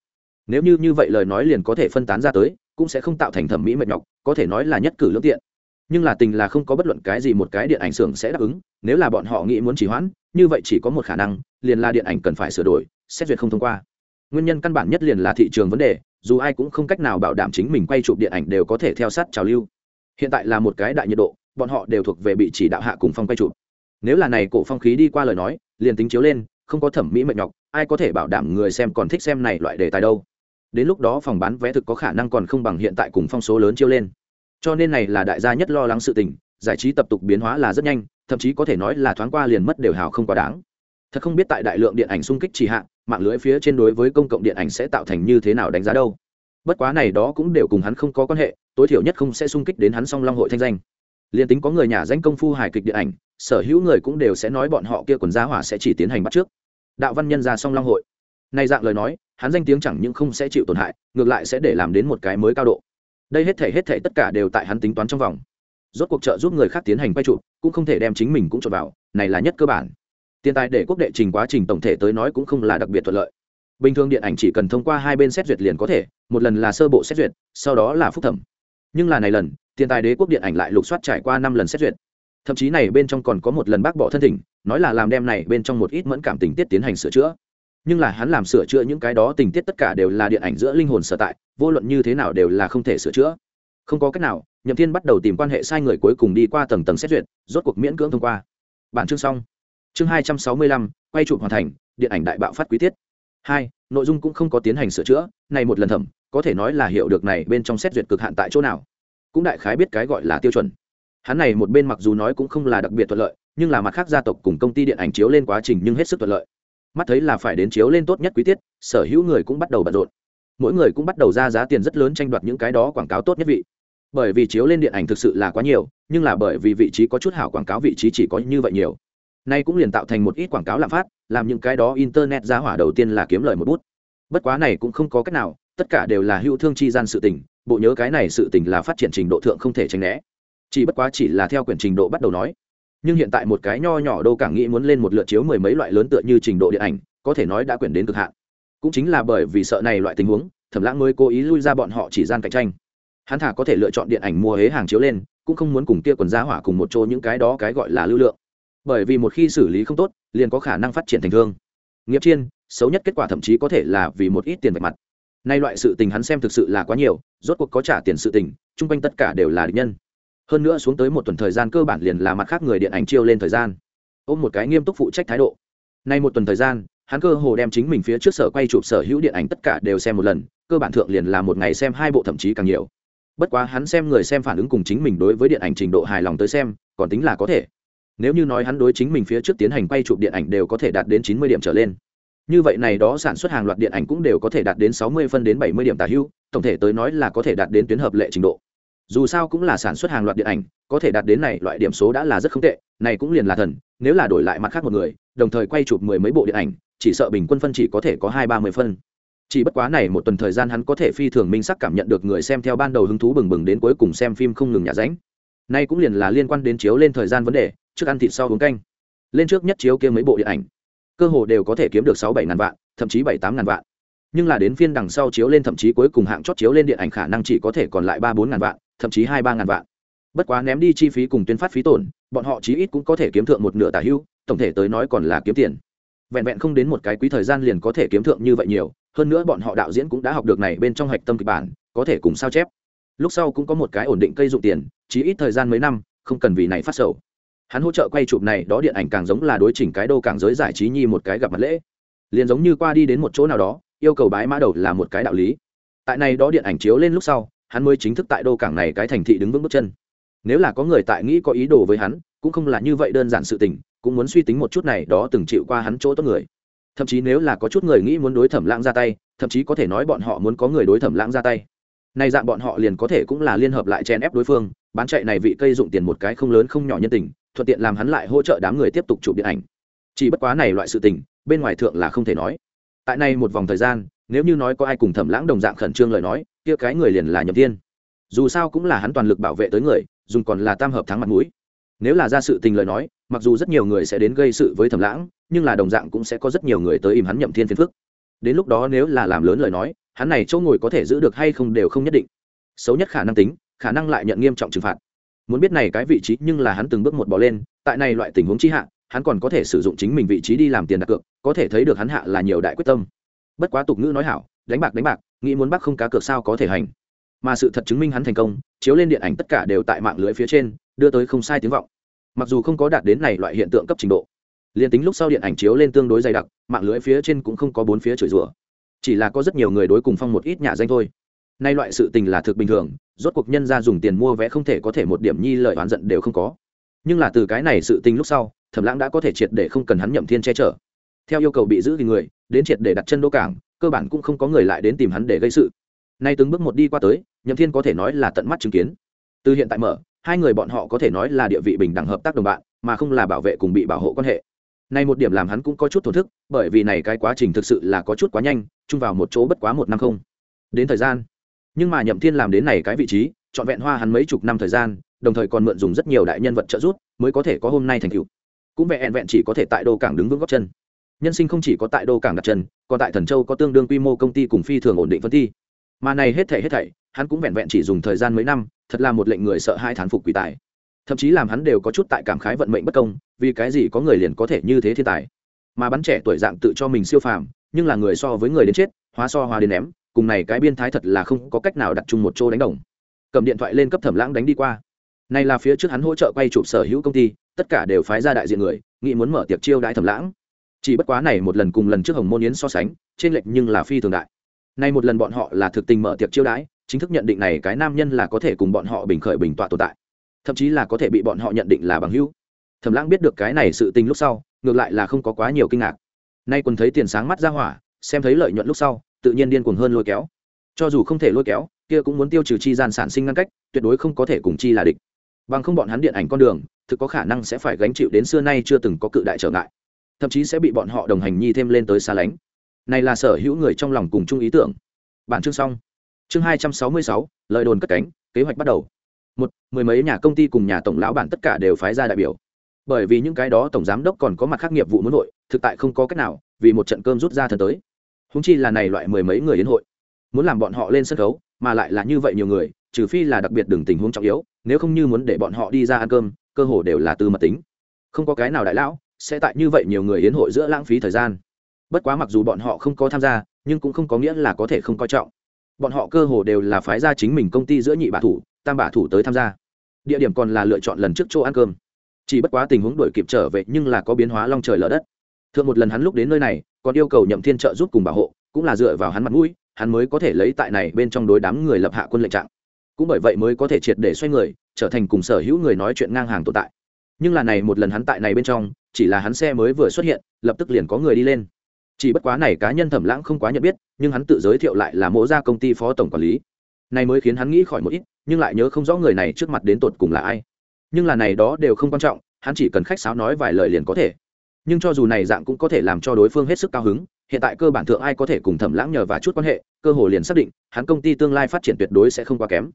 Nếu như như vậy lời nói liền có thể phân tán ra tới cũng sẽ không tạo thành thẩm mỹ mệt nhọc, có thể nói là nhất cử lương tiện. Nhưng là tình là không có bất luận cái gì một cái điện ảnh xưởng sẽ đáp ứng, nếu là bọn họ nghĩ muốn trì hoãn, như vậy chỉ có một khả năng, liền là điện ảnh cần phải sửa đổi, xét duyệt không thông qua. Nguyên nhân căn bản nhất liền là thị trường vấn đề, dù ai cũng không cách nào bảo đảm chính mình quay chụp điện ảnh đều có thể theo sát trào lưu. Hiện tại là một cái đại nhiệt độ, bọn họ đều thuộc về bị chỉ đạo hạ cùng phong quay chụp. Nếu là này cổ phong khí đi qua lời nói, liền tính chiếu lên, không có thẩm mỹ mệt nhọc, ai có thể bảo đảm người xem còn thích xem này loại đề tài đâu? Đến lúc đó phòng bán vé thực có khả năng còn không bằng hiện tại cùng phong số lớn chiêu lên. Cho nên này là đại gia nhất lo lắng sự tình, giải trí tập tục biến hóa là rất nhanh, thậm chí có thể nói là thoáng qua liền mất đều hào không quá đáng. Thật không biết tại đại lượng điện ảnh xung kích chỉ hạn mạng lưới phía trên đối với công cộng điện ảnh sẽ tạo thành như thế nào đánh giá đâu. Bất quá này đó cũng đều cùng hắn không có quan hệ, tối thiểu nhất không sẽ xung kích đến hắn song long hội thanh danh. Liền tính có người nhà danh công phu hài kịch điện ảnh, sở hữu người cũng đều sẽ nói bọn họ kia quần giá hỏa sẽ chỉ tiến hành bắt trước. Đạo văn nhân ra song long hội. Nay dạng lời nói hắn danh tiếng chẳng những không sẽ chịu tổn hại, ngược lại sẽ để làm đến một cái mới cao độ. Đây hết thể hết thể tất cả đều tại hắn tính toán trong vòng. Rốt cuộc trợ giúp người khác tiến hành quay trụ, cũng không thể đem chính mình cũng trộn vào, này là nhất cơ bản. Tiền tài để quốc đệ trình quá trình tổng thể tới nói cũng không là đặc biệt thuận lợi. Bình thường điện ảnh chỉ cần thông qua hai bên xét duyệt liền có thể, một lần là sơ bộ xét duyệt, sau đó là phúc thẩm. Nhưng là này lần, tiền tài đế quốc điện ảnh lại lục soát trải qua năm lần xét duyệt. Thậm chí này bên trong còn có một lần bác bỏ thân thỉnh, nói là làm đem này bên trong một ít mẫn cảm tình tiết tiến hành sửa chữa nhưng là hắn làm sửa chữa những cái đó tình tiết tất cả đều là điện ảnh giữa linh hồn sở tại, vô luận như thế nào đều là không thể sửa chữa. Không có cách nào, nhậm thiên bắt đầu tìm quan hệ sai người cuối cùng đi qua tầng tầng xét duyệt, rốt cuộc miễn cưỡng thông qua. Bản chương xong. Chương hai trăm sáu mươi lăm, quay chụp hoàn thành, điện ảnh đại bạo phát quý tiết. Hai, nội dung cũng không có tiến hành sửa chữa, này một lần thẩm, có thể nói là hiểu được này bên trong xét duyệt cực hạn tại chỗ nào. Cũng đại khái biết cái gọi là tiêu chuẩn. Hắn này một bên mặc dù nói cũng không là đặc biệt thuận lợi, nhưng là mặt khác gia tộc cùng công ty điện ảnh chiếu lên quá trình nhưng hết sức thuận lợi mắt thấy là phải đến chiếu lên tốt nhất quý tiết, sở hữu người cũng bắt đầu bận rộn. Mỗi người cũng bắt đầu ra giá tiền rất lớn tranh đoạt những cái đó quảng cáo tốt nhất vị. Bởi vì chiếu lên điện ảnh thực sự là quá nhiều, nhưng là bởi vì vị trí có chút hảo quảng cáo vị trí chỉ có như vậy nhiều. Nay cũng liền tạo thành một ít quảng cáo lạm phát, làm những cái đó internet giá hỏa đầu tiên là kiếm lời một bút. Bất quá này cũng không có cách nào, tất cả đều là hữu thương chi gian sự tình, bộ nhớ cái này sự tình là phát triển trình độ thượng không thể tránh né. Chỉ bất quá chỉ là theo quyển trình độ bắt đầu nói nhưng hiện tại một cái nho nhỏ đâu càng nghĩ muốn lên một lượt chiếu mười mấy loại lớn tựa như trình độ điện ảnh, có thể nói đã quyển đến cực hạn. Cũng chính là bởi vì sợ này loại tình huống, thẩm lãng mới cố ý lui ra bọn họ chỉ gian cạnh tranh. Hắn thả có thể lựa chọn điện ảnh mua hế hàng chiếu lên, cũng không muốn cùng kia quần giá hỏa cùng một chỗ những cái đó cái gọi là lưu lượng. Bởi vì một khi xử lý không tốt, liền có khả năng phát triển thành thương. Nghiệp chiên, xấu nhất kết quả thậm chí có thể là vì một ít tiền vạch mặt. Nay loại sự tình hắn xem thực sự là quá nhiều, rốt cuộc có trả tiền sự tình, chung quanh tất cả đều là địch nhân hơn nữa xuống tới một tuần thời gian cơ bản liền là mặt khác người điện ảnh chiêu lên thời gian. Ôm một cái nghiêm túc phụ trách thái độ. Nay một tuần thời gian, hắn cơ hồ đem chính mình phía trước sở quay chụp sở hữu điện ảnh tất cả đều xem một lần, cơ bản thượng liền là một ngày xem hai bộ thậm chí càng nhiều. Bất quá hắn xem người xem phản ứng cùng chính mình đối với điện ảnh trình độ hài lòng tới xem, còn tính là có thể. Nếu như nói hắn đối chính mình phía trước tiến hành quay chụp điện ảnh đều có thể đạt đến chín mươi điểm trở lên. Như vậy này đó sản xuất hàng loạt điện ảnh cũng đều có thể đạt đến sáu mươi phân đến bảy mươi điểm tả hữu tổng thể tới nói là có thể đạt đến tuyến hợp lệ trình độ dù sao cũng là sản xuất hàng loạt điện ảnh, có thể đạt đến này loại điểm số đã là rất không tệ, này cũng liền là thần, nếu là đổi lại mặt khác một người, đồng thời quay chụp mười mấy bộ điện ảnh, chỉ sợ bình quân phân chỉ có thể có hai ba mươi phân. Chỉ bất quá này một tuần thời gian hắn có thể phi thường minh sắc cảm nhận được người xem theo ban đầu hứng thú bừng bừng đến cuối cùng xem phim không ngừng nhả ránh. Nay cũng liền là liên quan đến chiếu lên thời gian vấn đề, trước ăn thịt sau uống canh. Lên trước nhất chiếu kia mấy bộ điện ảnh, cơ hồ đều có thể kiếm được sáu bảy ngàn vạn, thậm chí bảy tám ngàn vạn. Nhưng là đến phiên đằng sau chiếu lên thậm chí cuối cùng hạng chót chiếu lên điện ảnh khả năng chỉ có thể còn lại ba bốn ngàn vạn thậm chí hai ba ngàn vạn. Bất quá ném đi chi phí cùng tuyên phát phí tổn, bọn họ chí ít cũng có thể kiếm thượng một nửa tả hưu, tổng thể tới nói còn là kiếm tiền. Vẹn vẹn không đến một cái quý thời gian liền có thể kiếm thượng như vậy nhiều, hơn nữa bọn họ đạo diễn cũng đã học được này bên trong hạch tâm kịch bản, có thể cùng sao chép. Lúc sau cũng có một cái ổn định cây dụng tiền, chí ít thời gian mấy năm, không cần vì này phát sầu. Hắn hỗ trợ quay chụp này, đó điện ảnh càng giống là đối chỉnh cái đô càng giới giải trí nhi một cái gặp mặt lễ. Liền giống như qua đi đến một chỗ nào đó, yêu cầu bái mã đầu là một cái đạo lý. Tại này đó điện ảnh chiếu lên lúc sau hắn mới chính thức tại đô cảng này cái thành thị đứng vững bước chân. Nếu là có người tại nghĩ có ý đồ với hắn, cũng không là như vậy đơn giản sự tình, cũng muốn suy tính một chút này, đó từng chịu qua hắn chỗ tốt người. Thậm chí nếu là có chút người nghĩ muốn đối thẩm lãng ra tay, thậm chí có thể nói bọn họ muốn có người đối thẩm lãng ra tay. Này dạng bọn họ liền có thể cũng là liên hợp lại chen ép đối phương, bán chạy này vị cây dụng tiền một cái không lớn không nhỏ nhân tình, thuận tiện làm hắn lại hỗ trợ đám người tiếp tục chụp điện ảnh. Chỉ bất quá này loại sự tình, bên ngoài thượng là không thể nói. Tại này một vòng thời gian, nếu như nói có ai cùng thẩm lãng đồng dạng khẩn trương lời nói kia cái người liền là nhậm thiên, dù sao cũng là hắn toàn lực bảo vệ tới người dùng còn là tam hợp thắng mặt mũi. Nếu là ra sự tình lời nói mặc dù rất nhiều người sẽ đến gây sự với thẩm lãng nhưng là đồng dạng cũng sẽ có rất nhiều người tới im hắn nhậm thiên phiền phức. Đến lúc đó nếu là làm lớn lời nói hắn này chỗ ngồi có thể giữ được hay không đều không nhất định. Xấu nhất khả năng tính khả năng lại nhận nghiêm trọng trừng phạt. Muốn biết này cái vị trí nhưng là hắn từng bước một bỏ lên tại này loại tình huống chi hạ hắn còn có thể sử dụng chính mình vị trí đi làm tiền đặt cược có thể thấy được hắn hạ là nhiều đại quyết tâm. Bất quá tục ngữ nói hảo đánh bạc đánh bạc nghĩ muốn bắt không cá cược sao có thể hành. Mà sự thật chứng minh hắn thành công, chiếu lên điện ảnh tất cả đều tại mạng lưới phía trên, đưa tới không sai tiếng vọng. Mặc dù không có đạt đến này loại hiện tượng cấp trình độ, liền tính lúc sau điện ảnh chiếu lên tương đối dày đặc, mạng lưới phía trên cũng không có bốn phía chửi rủa. Chỉ là có rất nhiều người đối cùng phong một ít nhà danh thôi. Nay loại sự tình là thực bình thường, rốt cuộc nhân ra dùng tiền mua vé không thể có thể một điểm nhi lợi oán giận đều không có. Nhưng là từ cái này sự tình lúc sau, thẩm lãng đã có thể triệt để không cần hắn nhậm thiên che chở. Theo yêu cầu bị giữ thì người, đến triệt để đặt chân đô cảng cơ bản cũng không có người lại đến tìm hắn để gây sự. Nay từng bước một đi qua tới, nhậm thiên có thể nói là tận mắt chứng kiến. Từ hiện tại mở, hai người bọn họ có thể nói là địa vị bình đẳng hợp tác đồng bạn, mà không là bảo vệ cùng bị bảo hộ quan hệ. Nay một điểm làm hắn cũng có chút thổn thức, bởi vì này cái quá trình thực sự là có chút quá nhanh, chung vào một chỗ bất quá một năm không. Đến thời gian. Nhưng mà nhậm thiên làm đến này cái vị trí, trọn vẹn hoa hắn mấy chục năm thời gian, đồng thời còn mượn dùng rất nhiều đại nhân vật trợ giúp, mới có thể có hôm nay thành tựu. Cũng vẹn vẹn chỉ có thể tại đô cảng đứng vững góc chân nhân sinh không chỉ có tại đô cảng đặt chân, còn tại thần châu có tương đương quy mô công ty cùng phi thường ổn định phân thi. Mà này hết thảy hết thảy, hắn cũng vẹn vẹn chỉ dùng thời gian mấy năm, thật là một lệnh người sợ hai thán phục quỷ tài. Thậm chí làm hắn đều có chút tại cảm khái vận mệnh bất công, vì cái gì có người liền có thể như thế thiên tài. Mà bắn trẻ tuổi dạng tự cho mình siêu phàm, nhưng là người so với người đến chết, hóa so hóa đến ném, cùng này cái biên thái thật là không có cách nào đặt chung một chỗ đánh đồng. Cầm điện thoại lên cấp thẩm lãng đánh đi qua. Này là phía trước hắn hỗ trợ quay chụp sở hữu công ty, tất cả đều phái ra đại diện người, nghĩ muốn mở tiệc chiêu đãi thẩm lãng chỉ bất quá này một lần cùng lần trước hồng môn yến so sánh, trên lệch nhưng là phi thường đại. Nay một lần bọn họ là thực tình mở tiệc chiêu đãi, chính thức nhận định này cái nam nhân là có thể cùng bọn họ bình khởi bình tọa tồn tại. Thậm chí là có thể bị bọn họ nhận định là bằng hữu. Thẩm lãng biết được cái này sự tình lúc sau, ngược lại là không có quá nhiều kinh ngạc. Nay quân thấy tiền sáng mắt ra hỏa, xem thấy lợi nhuận lúc sau, tự nhiên điên cuồng hơn lôi kéo. Cho dù không thể lôi kéo, kia cũng muốn tiêu trừ chi gian sản sinh ngăn cách, tuyệt đối không có thể cùng chi là địch. Bằng không bọn hắn điện ảnh con đường, thực có khả năng sẽ phải gánh chịu đến xưa nay chưa từng có cự đại trở ngại thậm chí sẽ bị bọn họ đồng hành nhi thêm lên tới xa lánh. Này là sở hữu người trong lòng cùng chung ý tưởng. Bản chương xong. Chương hai trăm sáu mươi sáu, lời đồn cất cánh, kế hoạch bắt đầu. Một, mười mấy nhà công ty cùng nhà tổng lão bản tất cả đều phái ra đại biểu. Bởi vì những cái đó tổng giám đốc còn có mặt khác nghiệp vụ muốn hội, thực tại không có cách nào, vì một trận cơm rút ra thần tới. Húng chi là này loại mười mấy người đến hội. Muốn làm bọn họ lên sân khấu, mà lại là như vậy nhiều người, trừ phi là đặc biệt đừng tình huống trọng yếu, nếu không như muốn để bọn họ đi ra ăn cơm, cơ hồ đều là tư mật tính. Không có cái nào đại lão sẽ tại như vậy nhiều người hiến hội giữa lãng phí thời gian. Bất quá mặc dù bọn họ không có tham gia, nhưng cũng không có nghĩa là có thể không coi trọng. Bọn họ cơ hồ đều là phái ra chính mình công ty giữa nhị bả thủ, tam bả thủ tới tham gia. Địa điểm còn là lựa chọn lần trước chỗ ăn cơm. Chỉ bất quá tình huống đổi kịp trở về nhưng là có biến hóa long trời lở đất. Thượng một lần hắn lúc đến nơi này, còn yêu cầu nhậm thiên trợ giúp cùng bảo hộ, cũng là dựa vào hắn mặt mũi, hắn mới có thể lấy tại này bên trong đối đám người lập hạ quân lệnh trạng. Cũng bởi vậy mới có thể triệt để xoay người, trở thành cùng sở hữu người nói chuyện ngang hàng tồn tại nhưng là này một lần hắn tại này bên trong, chỉ là hắn xe mới vừa xuất hiện, lập tức liền có người đi lên. Chỉ bất quá này cá nhân thẩm lãng không quá nhận biết, nhưng hắn tự giới thiệu lại là mỗ ra công ty phó tổng quản lý. Này mới khiến hắn nghĩ khỏi một ít, nhưng lại nhớ không rõ người này trước mặt đến tột cùng là ai. Nhưng là này đó đều không quan trọng, hắn chỉ cần khách sáo nói vài lời liền có thể. Nhưng cho dù này dạng cũng có thể làm cho đối phương hết sức cao hứng, hiện tại cơ bản thượng ai có thể cùng thẩm lãng nhờ và chút quan hệ, cơ hồ liền xác định, hắn công ty tương lai phát triển tuyệt đối sẽ không quá kém.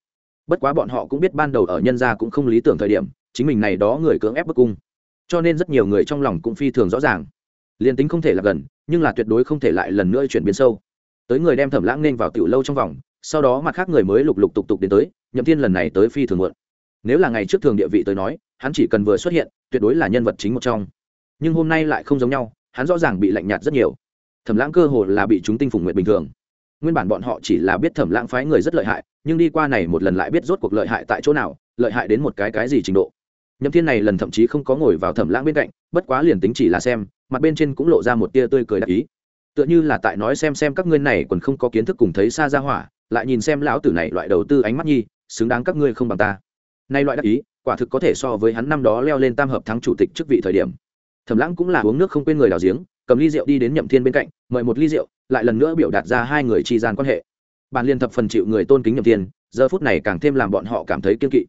Bất quá bọn họ cũng biết ban đầu ở nhân gia cũng không lý tưởng thời điểm chính mình này đó người cưỡng ép bức cung. Cho nên rất nhiều người trong lòng cũng phi thường rõ ràng. Liền tính không thể là gần, nhưng là tuyệt đối không thể lại lần nữa chuyển biến sâu. Tới người đem thẩm lãng nên vào tiểu lâu trong vòng, sau đó mặt khác người mới lục lục tục tục đến tới, nhậm thiên lần này tới phi thường muộn. Nếu là ngày trước thường địa vị tới nói, hắn chỉ cần vừa xuất hiện, tuyệt đối là nhân vật chính một trong. Nhưng hôm nay lại không giống nhau, hắn rõ ràng bị lạnh nhạt rất nhiều. Thẩm lãng cơ hồ là bị chúng tinh phùng nguyện bình thường. Nguyên bản bọn họ chỉ là biết thẩm lãng phái người rất lợi hại, nhưng đi qua này một lần lại biết rốt cuộc lợi hại tại chỗ nào, lợi hại đến một cái cái gì trình độ nhậm thiên này lần thậm chí không có ngồi vào thẩm lãng bên cạnh, bất quá liền tính chỉ là xem, mặt bên trên cũng lộ ra một tia tươi cười đặc ý. Tựa như là tại nói xem xem các ngươi này còn không có kiến thức cùng thấy xa ra hỏa, lại nhìn xem lão tử này loại đầu tư ánh mắt nhi, xứng đáng các ngươi không bằng ta. Nay loại đặc ý, quả thực có thể so với hắn năm đó leo lên tam hợp thắng chủ tịch chức vị thời điểm. Thẩm lãng cũng là uống nước không quên người đào giếng, cầm ly rượu đi đến nhậm thiên bên cạnh, mời một ly rượu, lại lần nữa biểu đạt ra hai người tri gian quan hệ. Bản liên thập phần chịu người tôn kính nhậm thiên, giờ phút này càng thêm làm bọn họ cảm thấy kiên kỵ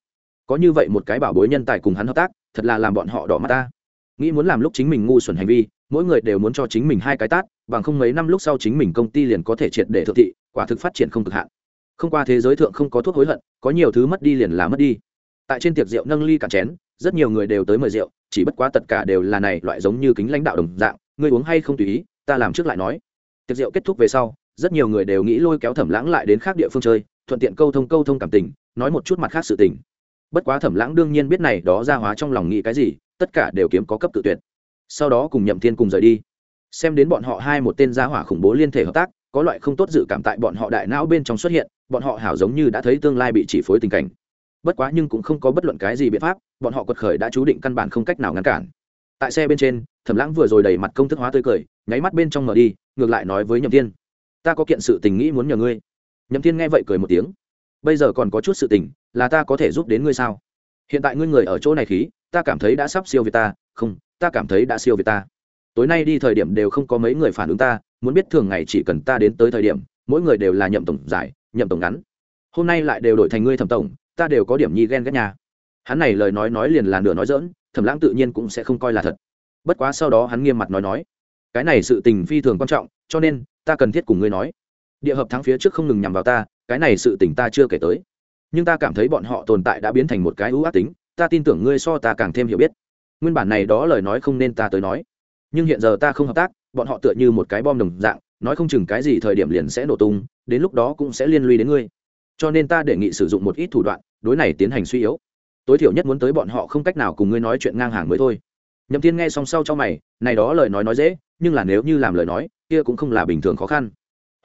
có như vậy một cái bảo bối nhân tài cùng hắn hợp tác, thật là làm bọn họ đỏ mặt ta. Nghĩ muốn làm lúc chính mình ngu xuẩn hành vi, mỗi người đều muốn cho chính mình hai cái tát, bằng không mấy năm lúc sau chính mình công ty liền có thể triệt để thượng thị, quả thực phát triển không cực hạn. Không qua thế giới thượng không có thuốc hối hận, có nhiều thứ mất đi liền là mất đi. Tại trên tiệc rượu nâng ly cạn chén, rất nhiều người đều tới mời rượu, chỉ bất quá tất cả đều là này loại giống như kính lãnh đạo đồng dạng, ngươi uống hay không tùy ý, ta làm trước lại nói. Tiệc rượu kết thúc về sau, rất nhiều người đều nghĩ lôi kéo thẩm lãng lại đến khác địa phương chơi, thuận tiện câu thông câu thông cảm tình, nói một chút mặt khác sự tình bất quá thẩm lãng đương nhiên biết này đó ra hóa trong lòng nghĩ cái gì, tất cả đều kiếm có cấp tự tuyệt. Sau đó cùng nhậm thiên cùng rời đi. Xem đến bọn họ hai một tên gia hỏa khủng bố liên thể hợp tác, có loại không tốt dự cảm tại bọn họ đại não bên trong xuất hiện, bọn họ hảo giống như đã thấy tương lai bị chỉ phối tình cảnh. Bất quá nhưng cũng không có bất luận cái gì biện pháp, bọn họ quật khởi đã chú định căn bản không cách nào ngăn cản. Tại xe bên trên, thẩm lãng vừa rồi đầy mặt công thức hóa tươi cười, nháy mắt bên trong mở đi, ngược lại nói với nhậm thiên. Ta có kiện sự tình nghĩ muốn nhờ ngươi. Nhậm thiên nghe vậy cười một tiếng. Bây giờ còn có chút sự tình là ta có thể giúp đến ngươi sao? Hiện tại ngươi người ở chỗ này khí, ta cảm thấy đã sắp siêu việt ta. Không, ta cảm thấy đã siêu việt ta. Tối nay đi thời điểm đều không có mấy người phản ứng ta, muốn biết thường ngày chỉ cần ta đến tới thời điểm, mỗi người đều là nhậm tổng giải, nhậm tổng ngắn. Hôm nay lại đều đổi thành ngươi thẩm tổng, ta đều có điểm nhi ghen ghét nhà. Hắn này lời nói nói liền là nửa nói dỡn thẩm lãng tự nhiên cũng sẽ không coi là thật. Bất quá sau đó hắn nghiêm mặt nói nói, cái này sự tình phi thường quan trọng, cho nên, ta cần thiết cùng ngươi nói. Địa hợp thắng phía trước không ngừng nhằm vào ta, cái này sự tình ta chưa kể tới nhưng ta cảm thấy bọn họ tồn tại đã biến thành một cái ưu ác tính, ta tin tưởng ngươi so ta càng thêm hiểu biết. Nguyên bản này đó lời nói không nên ta tới nói, nhưng hiện giờ ta không hợp tác, bọn họ tựa như một cái bom đồng dạng, nói không chừng cái gì thời điểm liền sẽ nổ tung, đến lúc đó cũng sẽ liên lụy đến ngươi. Cho nên ta đề nghị sử dụng một ít thủ đoạn, đối này tiến hành suy yếu. Tối thiểu nhất muốn tới bọn họ không cách nào cùng ngươi nói chuyện ngang hàng mới thôi. Nhậm thiên nghe xong sau cho mày, này đó lời nói nói dễ, nhưng là nếu như làm lời nói, kia cũng không là bình thường khó khăn.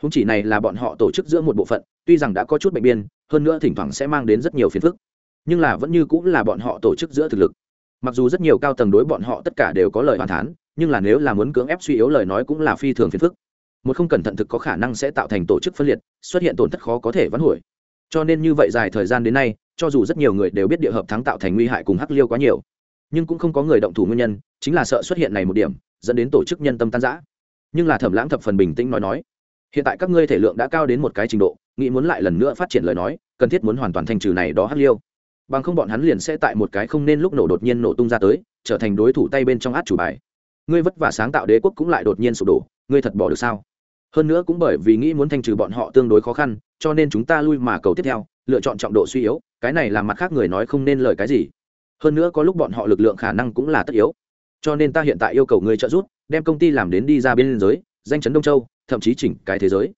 Húng chỉ này là bọn họ tổ chức giữa một bộ phận tuy rằng đã có chút bệnh biên, hơn nữa thỉnh thoảng sẽ mang đến rất nhiều phiền phức, nhưng là vẫn như cũng là bọn họ tổ chức giữa thực lực. Mặc dù rất nhiều cao tầng đối bọn họ tất cả đều có lời hoàn thán, nhưng là nếu là muốn cưỡng ép suy yếu lời nói cũng là phi thường phiền phức. Một không cẩn thận thực có khả năng sẽ tạo thành tổ chức phân liệt, xuất hiện tổn thất khó có thể vãn hồi. Cho nên như vậy dài thời gian đến nay, cho dù rất nhiều người đều biết địa hợp thắng tạo thành nguy hại cùng hắc liêu quá nhiều, nhưng cũng không có người động thủ nguyên nhân, chính là sợ xuất hiện này một điểm, dẫn đến tổ chức nhân tâm tan giã nhưng là thẩm lãng thập phần bình tĩnh nói nói, hiện tại các ngươi thể lượng đã cao đến một cái trình độ nghĩ muốn lại lần nữa phát triển lời nói, cần thiết muốn hoàn toàn thanh trừ này đó hắc liêu. Bằng không bọn hắn liền sẽ tại một cái không nên lúc nổ đột nhiên nổ tung ra tới, trở thành đối thủ tay bên trong át chủ bài. Ngươi vất vả sáng tạo đế quốc cũng lại đột nhiên sụp đổ, ngươi thật bỏ được sao? Hơn nữa cũng bởi vì nghĩ muốn thanh trừ bọn họ tương đối khó khăn, cho nên chúng ta lui mà cầu tiếp theo, lựa chọn trọng độ suy yếu, cái này làm mặt khác người nói không nên lời cái gì. Hơn nữa có lúc bọn họ lực lượng khả năng cũng là tất yếu. Cho nên ta hiện tại yêu cầu ngươi trợ giúp, đem công ty làm đến đi ra biên giới, danh chấn đông châu, thậm chí chỉnh cái thế giới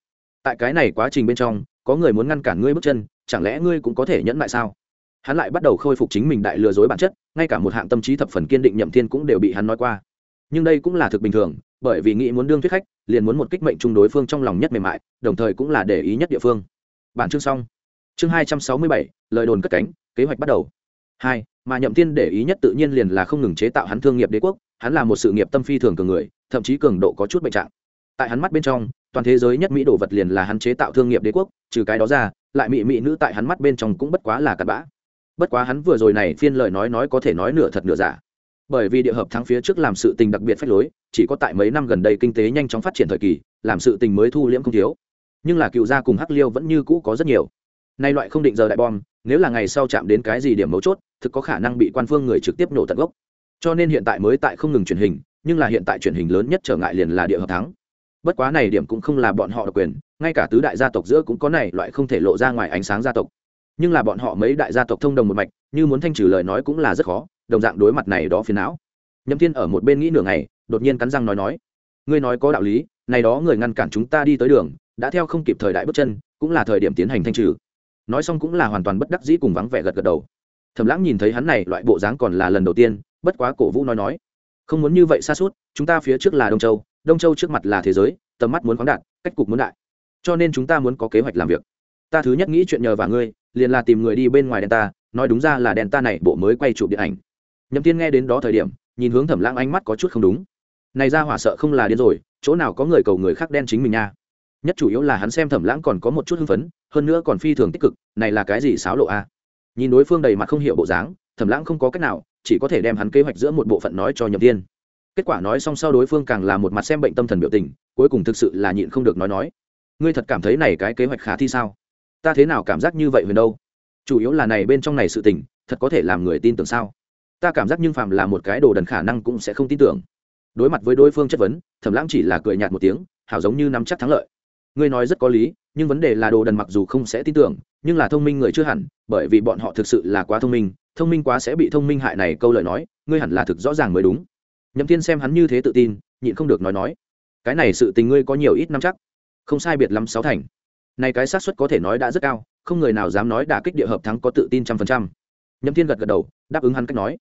tại cái này quá trình bên trong, có người muốn ngăn cản ngươi bước chân, chẳng lẽ ngươi cũng có thể nhẫn lại sao? Hắn lại bắt đầu khôi phục chính mình đại lừa dối bản chất, ngay cả một hạng tâm trí thập phần kiên định nhậm thiên cũng đều bị hắn nói qua. Nhưng đây cũng là thực bình thường, bởi vì nghĩ muốn đương thuyết khách, liền muốn một kích mệnh chung đối phương trong lòng nhất mềm mại, đồng thời cũng là để ý nhất địa phương. Bản chương xong. Chương hai trăm sáu mươi bảy, lời đồn cất cánh, kế hoạch bắt đầu. Hai, mà nhậm thiên để ý nhất tự nhiên liền là không ngừng chế tạo hắn thương nghiệp đế quốc, hắn là một sự nghiệp tâm phi thường cường người, thậm chí cường độ có chút bệnh trạng. Tại hắn mắt bên trong toàn thế giới nhất mỹ đồ vật liền là hắn chế tạo thương nghiệp đế quốc, trừ cái đó ra, lại mỹ mỹ nữ tại hắn mắt bên trong cũng bất quá là cặn bã. Bất quá hắn vừa rồi này phiên lời nói nói có thể nói nửa thật nửa giả. Bởi vì địa hợp thắng phía trước làm sự tình đặc biệt phách lối, chỉ có tại mấy năm gần đây kinh tế nhanh chóng phát triển thời kỳ, làm sự tình mới thu liễm không thiếu. Nhưng là cựu gia cùng hắc liêu vẫn như cũ có rất nhiều. Nay loại không định giờ đại bom, nếu là ngày sau chạm đến cái gì điểm mấu chốt, thực có khả năng bị quan phương người trực tiếp nổ tận gốc. Cho nên hiện tại mới tại không ngừng truyền hình, nhưng là hiện tại truyền hình lớn nhất trở ngại liền là địa hợp thắng bất quá này điểm cũng không là bọn họ độc quyền, ngay cả tứ đại gia tộc giữa cũng có này loại không thể lộ ra ngoài ánh sáng gia tộc. Nhưng là bọn họ mấy đại gia tộc thông đồng một mạch, như muốn thanh trừ lời nói cũng là rất khó, đồng dạng đối mặt này đó phiền não. Nhậm thiên ở một bên nghĩ nửa ngày, đột nhiên cắn răng nói nói, ngươi nói có đạo lý, này đó người ngăn cản chúng ta đi tới đường, đã theo không kịp thời đại bước chân, cũng là thời điểm tiến hành thanh trừ. Nói xong cũng là hoàn toàn bất đắc dĩ cùng vắng vẻ gật gật đầu. Thầm lãng nhìn thấy hắn này loại bộ dáng còn là lần đầu tiên, bất quá cổ vũ nói nói, không muốn như vậy xa suốt, chúng ta phía trước là đông châu đông châu trước mặt là thế giới, tầm mắt muốn khoáng đạt, cách cục muốn đại. Cho nên chúng ta muốn có kế hoạch làm việc. Ta thứ nhất nghĩ chuyện nhờ vào ngươi, liền là tìm người đi bên ngoài đèn ta, nói đúng ra là đèn ta này bộ mới quay chụp điện ảnh. Nhậm tiên nghe đến đó thời điểm, nhìn hướng thẩm lãng ánh mắt có chút không đúng. Này ra hỏa sợ không là điên rồi, chỗ nào có người cầu người khác đen chính mình nha. Nhất chủ yếu là hắn xem thẩm lãng còn có một chút hưng phấn, hơn nữa còn phi thường tích cực, này là cái gì xáo lộ a? Nhìn đối phương đầy mặt không hiểu bộ dáng, thẩm lãng không có cách nào, chỉ có thể đem hắn kế hoạch giữa một bộ phận nói cho nhậm tiên kết quả nói xong sau đối phương càng là một mặt xem bệnh tâm thần biểu tình, cuối cùng thực sự là nhịn không được nói nói. Ngươi thật cảm thấy này cái kế hoạch khả thi sao? Ta thế nào cảm giác như vậy huyền đâu? Chủ yếu là này bên trong này sự tình, thật có thể làm người tin tưởng sao? Ta cảm giác nhưng phạm là một cái đồ đần khả năng cũng sẽ không tin tưởng. Đối mặt với đối phương chất vấn, thẩm lãng chỉ là cười nhạt một tiếng, hảo giống như nắm chắc thắng lợi. Ngươi nói rất có lý, nhưng vấn đề là đồ đần mặc dù không sẽ tin tưởng, nhưng là thông minh người chưa hẳn, bởi vì bọn họ thực sự là quá thông minh thông minh quá sẽ bị thông minh hại này câu lời nói, ngươi hẳn là thực rõ ràng mới đúng nhậm Thiên xem hắn như thế tự tin, nhịn không được nói nói. Cái này sự tình ngươi có nhiều ít năm chắc. Không sai biệt lắm sáu thành. Này cái xác suất có thể nói đã rất cao, không người nào dám nói đả kích địa hợp thắng có tự tin trăm phần trăm. Nhậm thiên gật gật đầu, đáp ứng hắn cách nói.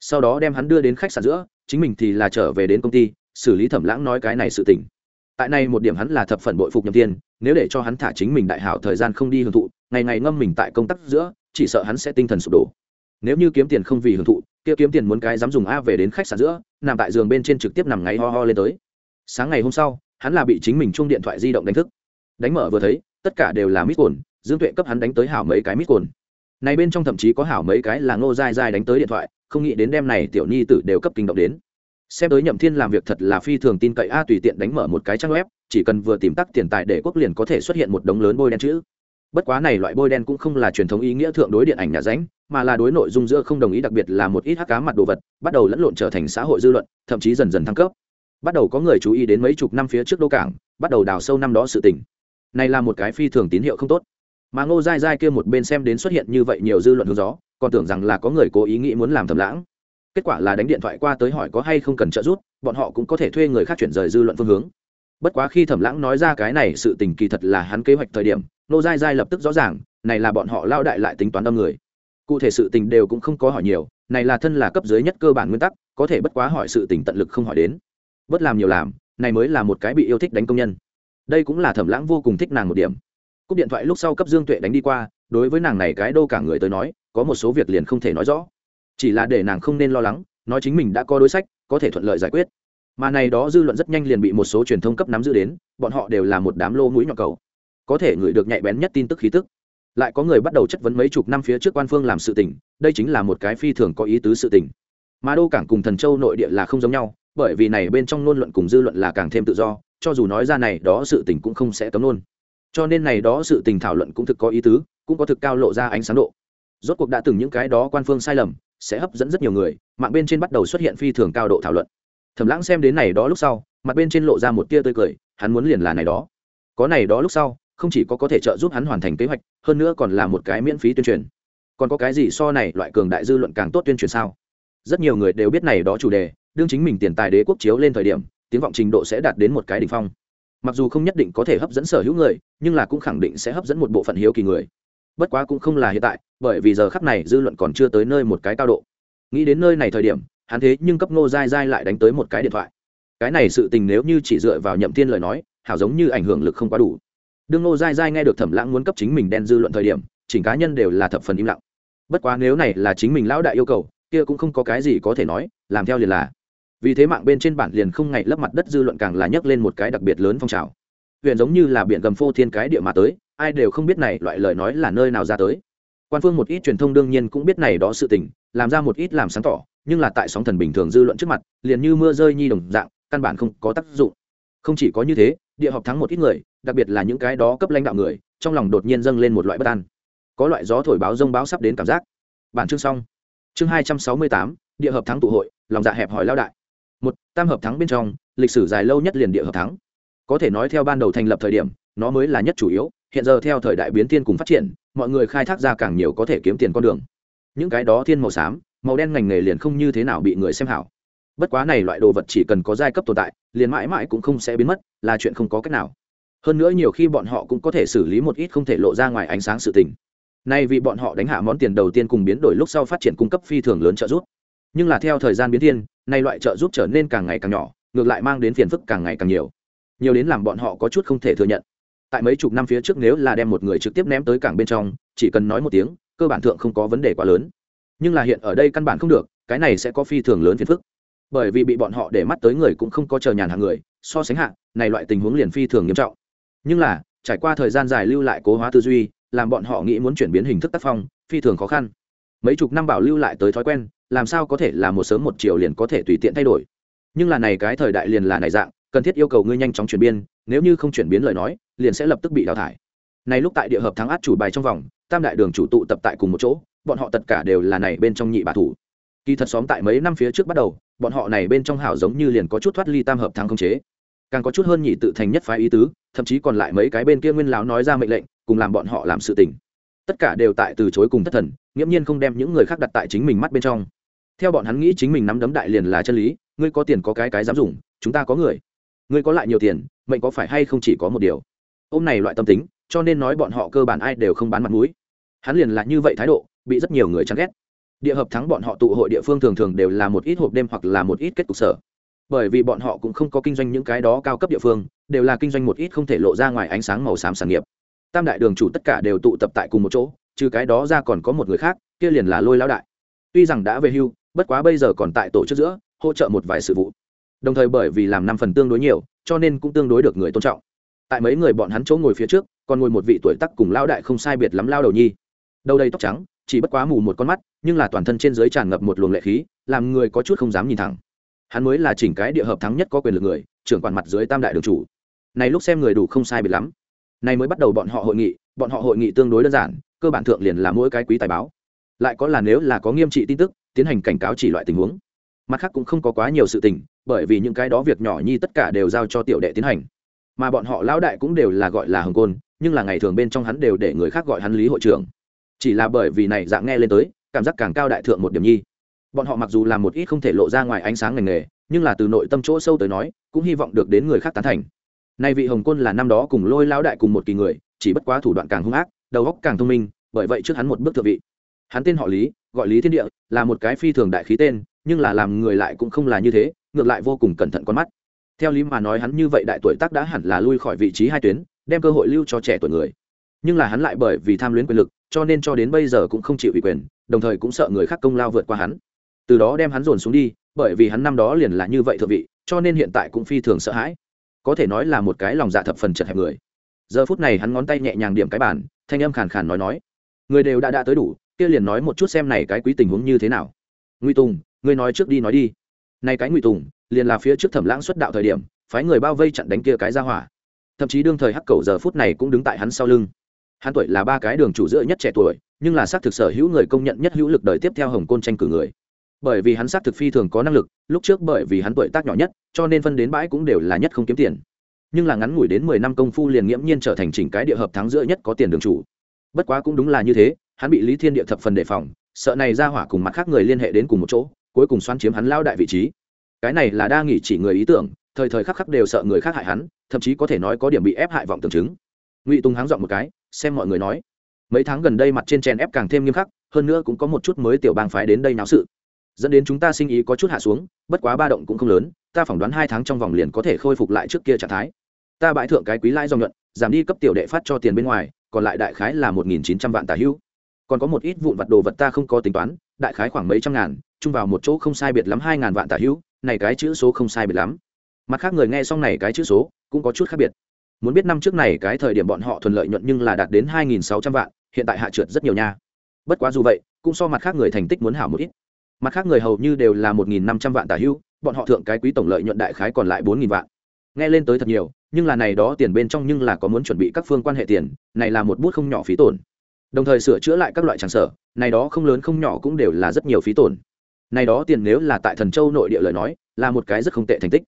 Sau đó đem hắn đưa đến khách sạn giữa, chính mình thì là trở về đến công ty, xử lý thẩm lãng nói cái này sự tình. Tại này một điểm hắn là thập phần bội phục nhậm thiên, nếu để cho hắn thả chính mình đại hảo thời gian không đi hưởng thụ, ngày ngày ngâm mình tại công tác giữa, chỉ sợ hắn sẽ tinh thần sụp đổ. Nếu như kiếm tiền không vì hưởng thụ kia kiếm tiền muốn cái dám dùng a về đến khách sạn giữa, nằm tại giường bên trên trực tiếp nằm ngáy ho ho lên tới. Sáng ngày hôm sau, hắn là bị chính mình chung điện thoại di động đánh thức. Đánh mở vừa thấy, tất cả đều là mít cồn, dương tuệ cấp hắn đánh tới hảo mấy cái mít cồn. Này bên trong thậm chí có hảo mấy cái là ngô dai dai đánh tới điện thoại, không nghĩ đến đêm này tiểu nhi tử đều cấp kinh động đến. Xem tới nhậm thiên làm việc thật là phi thường tin cậy a tùy tiện đánh mở một cái trang web, chỉ cần vừa tìm tắc tiền tài để quốc liền có thể xuất hiện một đống lớn bôi đen chữ. Bất quá này loại bôi đen cũng không là truyền thống ý nghĩa thượng đối điện ảnh nhà ránh mà là đối nội dung giữa không đồng ý, đặc biệt là một ít hắc cá mặt đồ vật, bắt đầu lẫn lộn trở thành xã hội dư luận, thậm chí dần dần thăng cấp. Bắt đầu có người chú ý đến mấy chục năm phía trước đô cảng, bắt đầu đào sâu năm đó sự tình. Này là một cái phi thường tín hiệu không tốt. Mà ngô dai dai kia một bên xem đến xuất hiện như vậy nhiều dư luận hướng gió, còn tưởng rằng là có người cố ý nghĩ muốn làm thầm lãng. Kết quả là đánh điện thoại qua tới hỏi có hay không cần trợ giúp, bọn họ cũng có thể thuê người khác chuyển rời dư luận phương hướng. Bất quá khi thẩm lãng nói ra cái này sự tình kỳ thật là hắn kế hoạch thời điểm nô dai dai lập tức rõ ràng, này là bọn họ lao đại lại tính toán đâm người cụ thể sự tình đều cũng không có hỏi nhiều, này là thân là cấp dưới nhất cơ bản nguyên tắc, có thể bất quá hỏi sự tình tận lực không hỏi đến. Bất làm nhiều làm, này mới là một cái bị yêu thích đánh công nhân. Đây cũng là thẩm lãng vô cùng thích nàng một điểm. Cúp điện thoại lúc sau cấp dương tuệ đánh đi qua, đối với nàng này cái đô cả người tới nói, có một số việc liền không thể nói rõ. Chỉ là để nàng không nên lo lắng, nói chính mình đã có đối sách, có thể thuận lợi giải quyết. Mà này đó dư luận rất nhanh liền bị một số truyền thông cấp nắm giữ đến, bọn họ đều là một đám lô mũi nhọn cầu. Có thể người được nhạy bén nhất tin tức khí tức lại có người bắt đầu chất vấn mấy chục năm phía trước quan phương làm sự tình, đây chính là một cái phi thường có ý tứ sự tình. Mà đô cảng cùng thần châu nội địa là không giống nhau, bởi vì này bên trong ngôn luận cùng dư luận là càng thêm tự do, cho dù nói ra này đó sự tình cũng không sẽ cấm luôn. Cho nên này đó sự tình thảo luận cũng thực có ý tứ, cũng có thực cao lộ ra ánh sáng độ. Rốt cuộc đã từng những cái đó quan phương sai lầm, sẽ hấp dẫn rất nhiều người, mạng bên trên bắt đầu xuất hiện phi thường cao độ thảo luận. Thẩm lãng xem đến này đó lúc sau, mặt bên trên lộ ra một tia tươi cười, hắn muốn liền là này đó. Có này đó lúc sau không chỉ có có thể trợ giúp hắn hoàn thành kế hoạch, hơn nữa còn là một cái miễn phí tuyên truyền. Còn có cái gì so này loại cường đại dư luận càng tốt tuyên truyền sao? Rất nhiều người đều biết này đó chủ đề, đương chính mình tiền tài đế quốc chiếu lên thời điểm, tiếng vọng trình độ sẽ đạt đến một cái đỉnh phong. Mặc dù không nhất định có thể hấp dẫn sở hữu người, nhưng là cũng khẳng định sẽ hấp dẫn một bộ phận hiếu kỳ người. Bất quá cũng không là hiện tại, bởi vì giờ khắp này dư luận còn chưa tới nơi một cái cao độ. Nghĩ đến nơi này thời điểm, hắn thế nhưng cấp ngô dai dai lại đánh tới một cái điện thoại. Cái này sự tình nếu như chỉ dựa vào nhậm Thiên lời nói, hảo giống như ảnh hưởng lực không quá đủ đương ngô dai dai nghe được thẩm lãng muốn cấp chính mình đen dư luận thời điểm, chỉnh cá nhân đều là thập phần im lặng. Bất quá nếu này là chính mình lão đại yêu cầu, kia cũng không có cái gì có thể nói, làm theo liền là. Vì thế mạng bên trên bản liền không ngày lấp mặt đất dư luận càng là nhấc lên một cái đặc biệt lớn phong trào. Huyện giống như là biển gầm phô thiên cái địa mà tới, ai đều không biết này loại lời nói là nơi nào ra tới. Quan phương một ít truyền thông đương nhiên cũng biết này đó sự tình, làm ra một ít làm sáng tỏ, nhưng là tại sóng thần bình thường dư luận trước mặt, liền như mưa rơi nhi đồng dạng, căn bản không có tác dụng. Không chỉ có như thế địa học thắng một ít người, đặc biệt là những cái đó cấp lãnh đạo người, trong lòng đột nhiên dâng lên một loại bất an. Có loại gió thổi báo rông báo sắp đến cảm giác. Bản chương xong. Chương hai trăm sáu mươi tám, địa hợp thắng tụ hội, lòng dạ hẹp hỏi lao đại. Một, tam hợp thắng bên trong, lịch sử dài lâu nhất liền địa hợp thắng. Có thể nói theo ban đầu thành lập thời điểm, nó mới là nhất chủ yếu, hiện giờ theo thời đại biến thiên cùng phát triển, mọi người khai thác ra càng nhiều có thể kiếm tiền con đường. Những cái đó thiên màu xám, màu đen ngành nghề liền không như thế nào bị người xem hảo bất quá này loại đồ vật chỉ cần có giai cấp tồn tại, liền mãi mãi cũng không sẽ biến mất, là chuyện không có cách nào. Hơn nữa nhiều khi bọn họ cũng có thể xử lý một ít không thể lộ ra ngoài ánh sáng sự tình. Nay vì bọn họ đánh hạ món tiền đầu tiên cùng biến đổi lúc sau phát triển cung cấp phi thường lớn trợ giúp. Nhưng là theo thời gian biến thiên, nay loại trợ giúp trở nên càng ngày càng nhỏ, ngược lại mang đến phiền phức càng ngày càng nhiều. Nhiều đến làm bọn họ có chút không thể thừa nhận. Tại mấy chục năm phía trước nếu là đem một người trực tiếp ném tới cảng bên trong, chỉ cần nói một tiếng, cơ bản thượng không có vấn đề quá lớn. Nhưng là hiện ở đây căn bản không được, cái này sẽ có phi thường lớn phiền phức bởi vì bị bọn họ để mắt tới người cũng không có chờ nhàn hàng người, so sánh hạng này loại tình huống liền phi thường nghiêm trọng. Nhưng là, trải qua thời gian dài lưu lại cố hóa tư duy, làm bọn họ nghĩ muốn chuyển biến hình thức tác phong, phi thường khó khăn. Mấy chục năm bảo lưu lại tới thói quen, làm sao có thể là một sớm một chiều liền có thể tùy tiện thay đổi? Nhưng là này cái thời đại liền là này dạng, cần thiết yêu cầu ngươi nhanh chóng chuyển biến, nếu như không chuyển biến lời nói, liền sẽ lập tức bị đào thải. Này lúc tại địa hợp thắng át chủ bài trong vòng, tam đại đường chủ tụ tập tại cùng một chỗ, bọn họ tất cả đều là này bên trong nhị bà thủ. Kỳ thật xóm tại mấy năm phía trước bắt đầu bọn họ này bên trong hảo giống như liền có chút thoát ly tam hợp thắng không chế. Càng có chút hơn nhị tự thành nhất phái ý tứ, thậm chí còn lại mấy cái bên kia nguyên lão nói ra mệnh lệnh, cùng làm bọn họ làm sự tình. Tất cả đều tại từ chối cùng thất thần, nghiễm nhiên không đem những người khác đặt tại chính mình mắt bên trong. Theo bọn hắn nghĩ chính mình nắm đấm đại liền là chân lý, ngươi có tiền có cái cái dám dùng, chúng ta có người. Ngươi có lại nhiều tiền, mệnh có phải hay không chỉ có một điều? Ông này loại tâm tính, cho nên nói bọn họ cơ bản ai đều không bán mặt mũi. Hắn liền là như vậy thái độ, bị rất nhiều người chán ghét địa hợp thắng bọn họ tụ hội địa phương thường thường đều là một ít hộp đêm hoặc là một ít kết cục sở. Bởi vì bọn họ cũng không có kinh doanh những cái đó cao cấp địa phương, đều là kinh doanh một ít không thể lộ ra ngoài ánh sáng màu xám sản nghiệp. Tam đại đường chủ tất cả đều tụ tập tại cùng một chỗ, trừ cái đó ra còn có một người khác, kia liền là lôi lão đại. Tuy rằng đã về hưu, bất quá bây giờ còn tại tổ chức giữa, hỗ trợ một vài sự vụ. Đồng thời bởi vì làm năm phần tương đối nhiều, cho nên cũng tương đối được người tôn trọng. Tại mấy người bọn hắn chỗ ngồi phía trước, còn ngồi một vị tuổi tắc cùng lao đại không sai biệt lắm lao đầu nhi. Đầu đầy tóc trắng chỉ bất quá mù một con mắt, nhưng là toàn thân trên dưới tràn ngập một luồng lệ khí, làm người có chút không dám nhìn thẳng. Hắn mới là chỉnh cái địa hợp thắng nhất có quyền lực người, trưởng quản mặt dưới tam đại đường chủ. Này lúc xem người đủ không sai biệt lắm. Này mới bắt đầu bọn họ hội nghị, bọn họ hội nghị tương đối đơn giản, cơ bản thượng liền là mỗi cái quý tài báo. Lại có là nếu là có nghiêm trị tin tức, tiến hành cảnh cáo chỉ loại tình huống. Mặt khác cũng không có quá nhiều sự tình, bởi vì những cái đó việc nhỏ nhi tất cả đều giao cho tiểu đệ tiến hành. Mà bọn họ lão đại cũng đều là gọi là hồng côn, nhưng là ngày thường bên trong hắn đều để người khác gọi hắn lý hội trưởng chỉ là bởi vì này dạng nghe lên tới, cảm giác càng cao đại thượng một điểm nhi. Bọn họ mặc dù làm một ít không thể lộ ra ngoài ánh sáng ngành nghề, nhưng là từ nội tâm chỗ sâu tới nói, cũng hy vọng được đến người khác tán thành. Nay vị hồng côn là năm đó cùng lôi lão đại cùng một kỳ người, chỉ bất quá thủ đoạn càng hung ác, đầu óc càng thông minh, bởi vậy trước hắn một bước thượng vị. Hắn tên họ lý, gọi lý thiên địa, là một cái phi thường đại khí tên, nhưng là làm người lại cũng không là như thế, ngược lại vô cùng cẩn thận con mắt. Theo lý mà nói hắn như vậy đại tuổi tác đã hẳn là lui khỏi vị trí hai tuyến, đem cơ hội lưu cho trẻ tuổi người nhưng là hắn lại bởi vì tham luyến quyền lực, cho nên cho đến bây giờ cũng không chịu ủy quyền, đồng thời cũng sợ người khác công lao vượt qua hắn. Từ đó đem hắn dồn xuống đi, bởi vì hắn năm đó liền là như vậy thượng vị, cho nên hiện tại cũng phi thường sợ hãi. Có thể nói là một cái lòng dạ thập phần chật hẹp người. Giờ phút này hắn ngón tay nhẹ nhàng điểm cái bàn, thanh âm khàn khàn nói nói, người đều đã đã tới đủ, kia liền nói một chút xem này cái quý tình huống như thế nào. Ngụy tùng, ngươi nói trước đi nói đi. Này cái ngụy tùng, liền là phía trước thẩm lãng xuất đạo thời điểm, phái người bao vây chặn đánh kia cái ra hỏa. Thậm chí đương thời hắc cầu giờ phút này cũng đứng tại hắn sau lưng hắn tuổi là ba cái đường chủ giữa nhất trẻ tuổi, nhưng là xác thực sở hữu người công nhận nhất hữu lực đời tiếp theo hồng côn tranh cử người. Bởi vì hắn xác thực phi thường có năng lực, lúc trước bởi vì hắn tuổi tác nhỏ nhất, cho nên phân đến bãi cũng đều là nhất không kiếm tiền. Nhưng là ngắn ngủi đến mười năm công phu liền nghiễm nhiên trở thành chỉnh cái địa hợp thắng giữa nhất có tiền đường chủ. Bất quá cũng đúng là như thế, hắn bị lý thiên địa thập phần đề phòng, sợ này ra hỏa cùng mặt khác người liên hệ đến cùng một chỗ, cuối cùng xoan chiếm hắn lao đại vị trí. Cái này là đa nghỉ chỉ người ý tưởng, thời thời khắc khắc đều sợ người khác hại hắn, thậm chí có thể nói có điểm bị ép hại vọng tưởng chứng. Ngụy tùng háng dọn một cái xem mọi người nói. Mấy tháng gần đây mặt trên chèn ép càng thêm nghiêm khắc, hơn nữa cũng có một chút mới tiểu bang phái đến đây náo sự. Dẫn đến chúng ta sinh ý có chút hạ xuống, bất quá ba động cũng không lớn, ta phỏng đoán hai tháng trong vòng liền có thể khôi phục lại trước kia trạng thái. Ta bãi thượng cái quý lãi do nhuận, giảm đi cấp tiểu đệ phát cho tiền bên ngoài, còn lại đại khái là một nghìn chín trăm vạn tà hữu còn có một ít vụn vặt đồ vật ta không có tính toán, đại khái khoảng mấy trăm ngàn, chung vào một chỗ không sai biệt lắm hai ngàn vạn tà hữu này cái chữ số không sai biệt lắm. Mặt khác người nghe xong này cái chữ số, cũng có chút khác biệt muốn biết năm trước này cái thời điểm bọn họ thuần lợi nhuận nhưng là đạt đến hai nghìn sáu trăm vạn, hiện tại hạ trượt rất nhiều nha. Bất quá dù vậy, cũng so mặt khác người thành tích muốn hảo một ít. Mặt khác người hầu như đều là một nghìn năm trăm vạn tả hữu bọn họ thượng cái quý tổng lợi nhuận đại khái còn lại bốn nghìn vạn. Nghe lên tới thật nhiều, nhưng là này đó tiền bên trong nhưng là có muốn chuẩn bị các phương quan hệ tiền, này là một bút không nhỏ phí tổn. Đồng thời sửa chữa lại các loại tràng sở, này đó không lớn không nhỏ cũng đều là rất nhiều phí tổn. Này đó tiền nếu là tại thần châu nội địa lời nói, là một cái rất không tệ thành tích.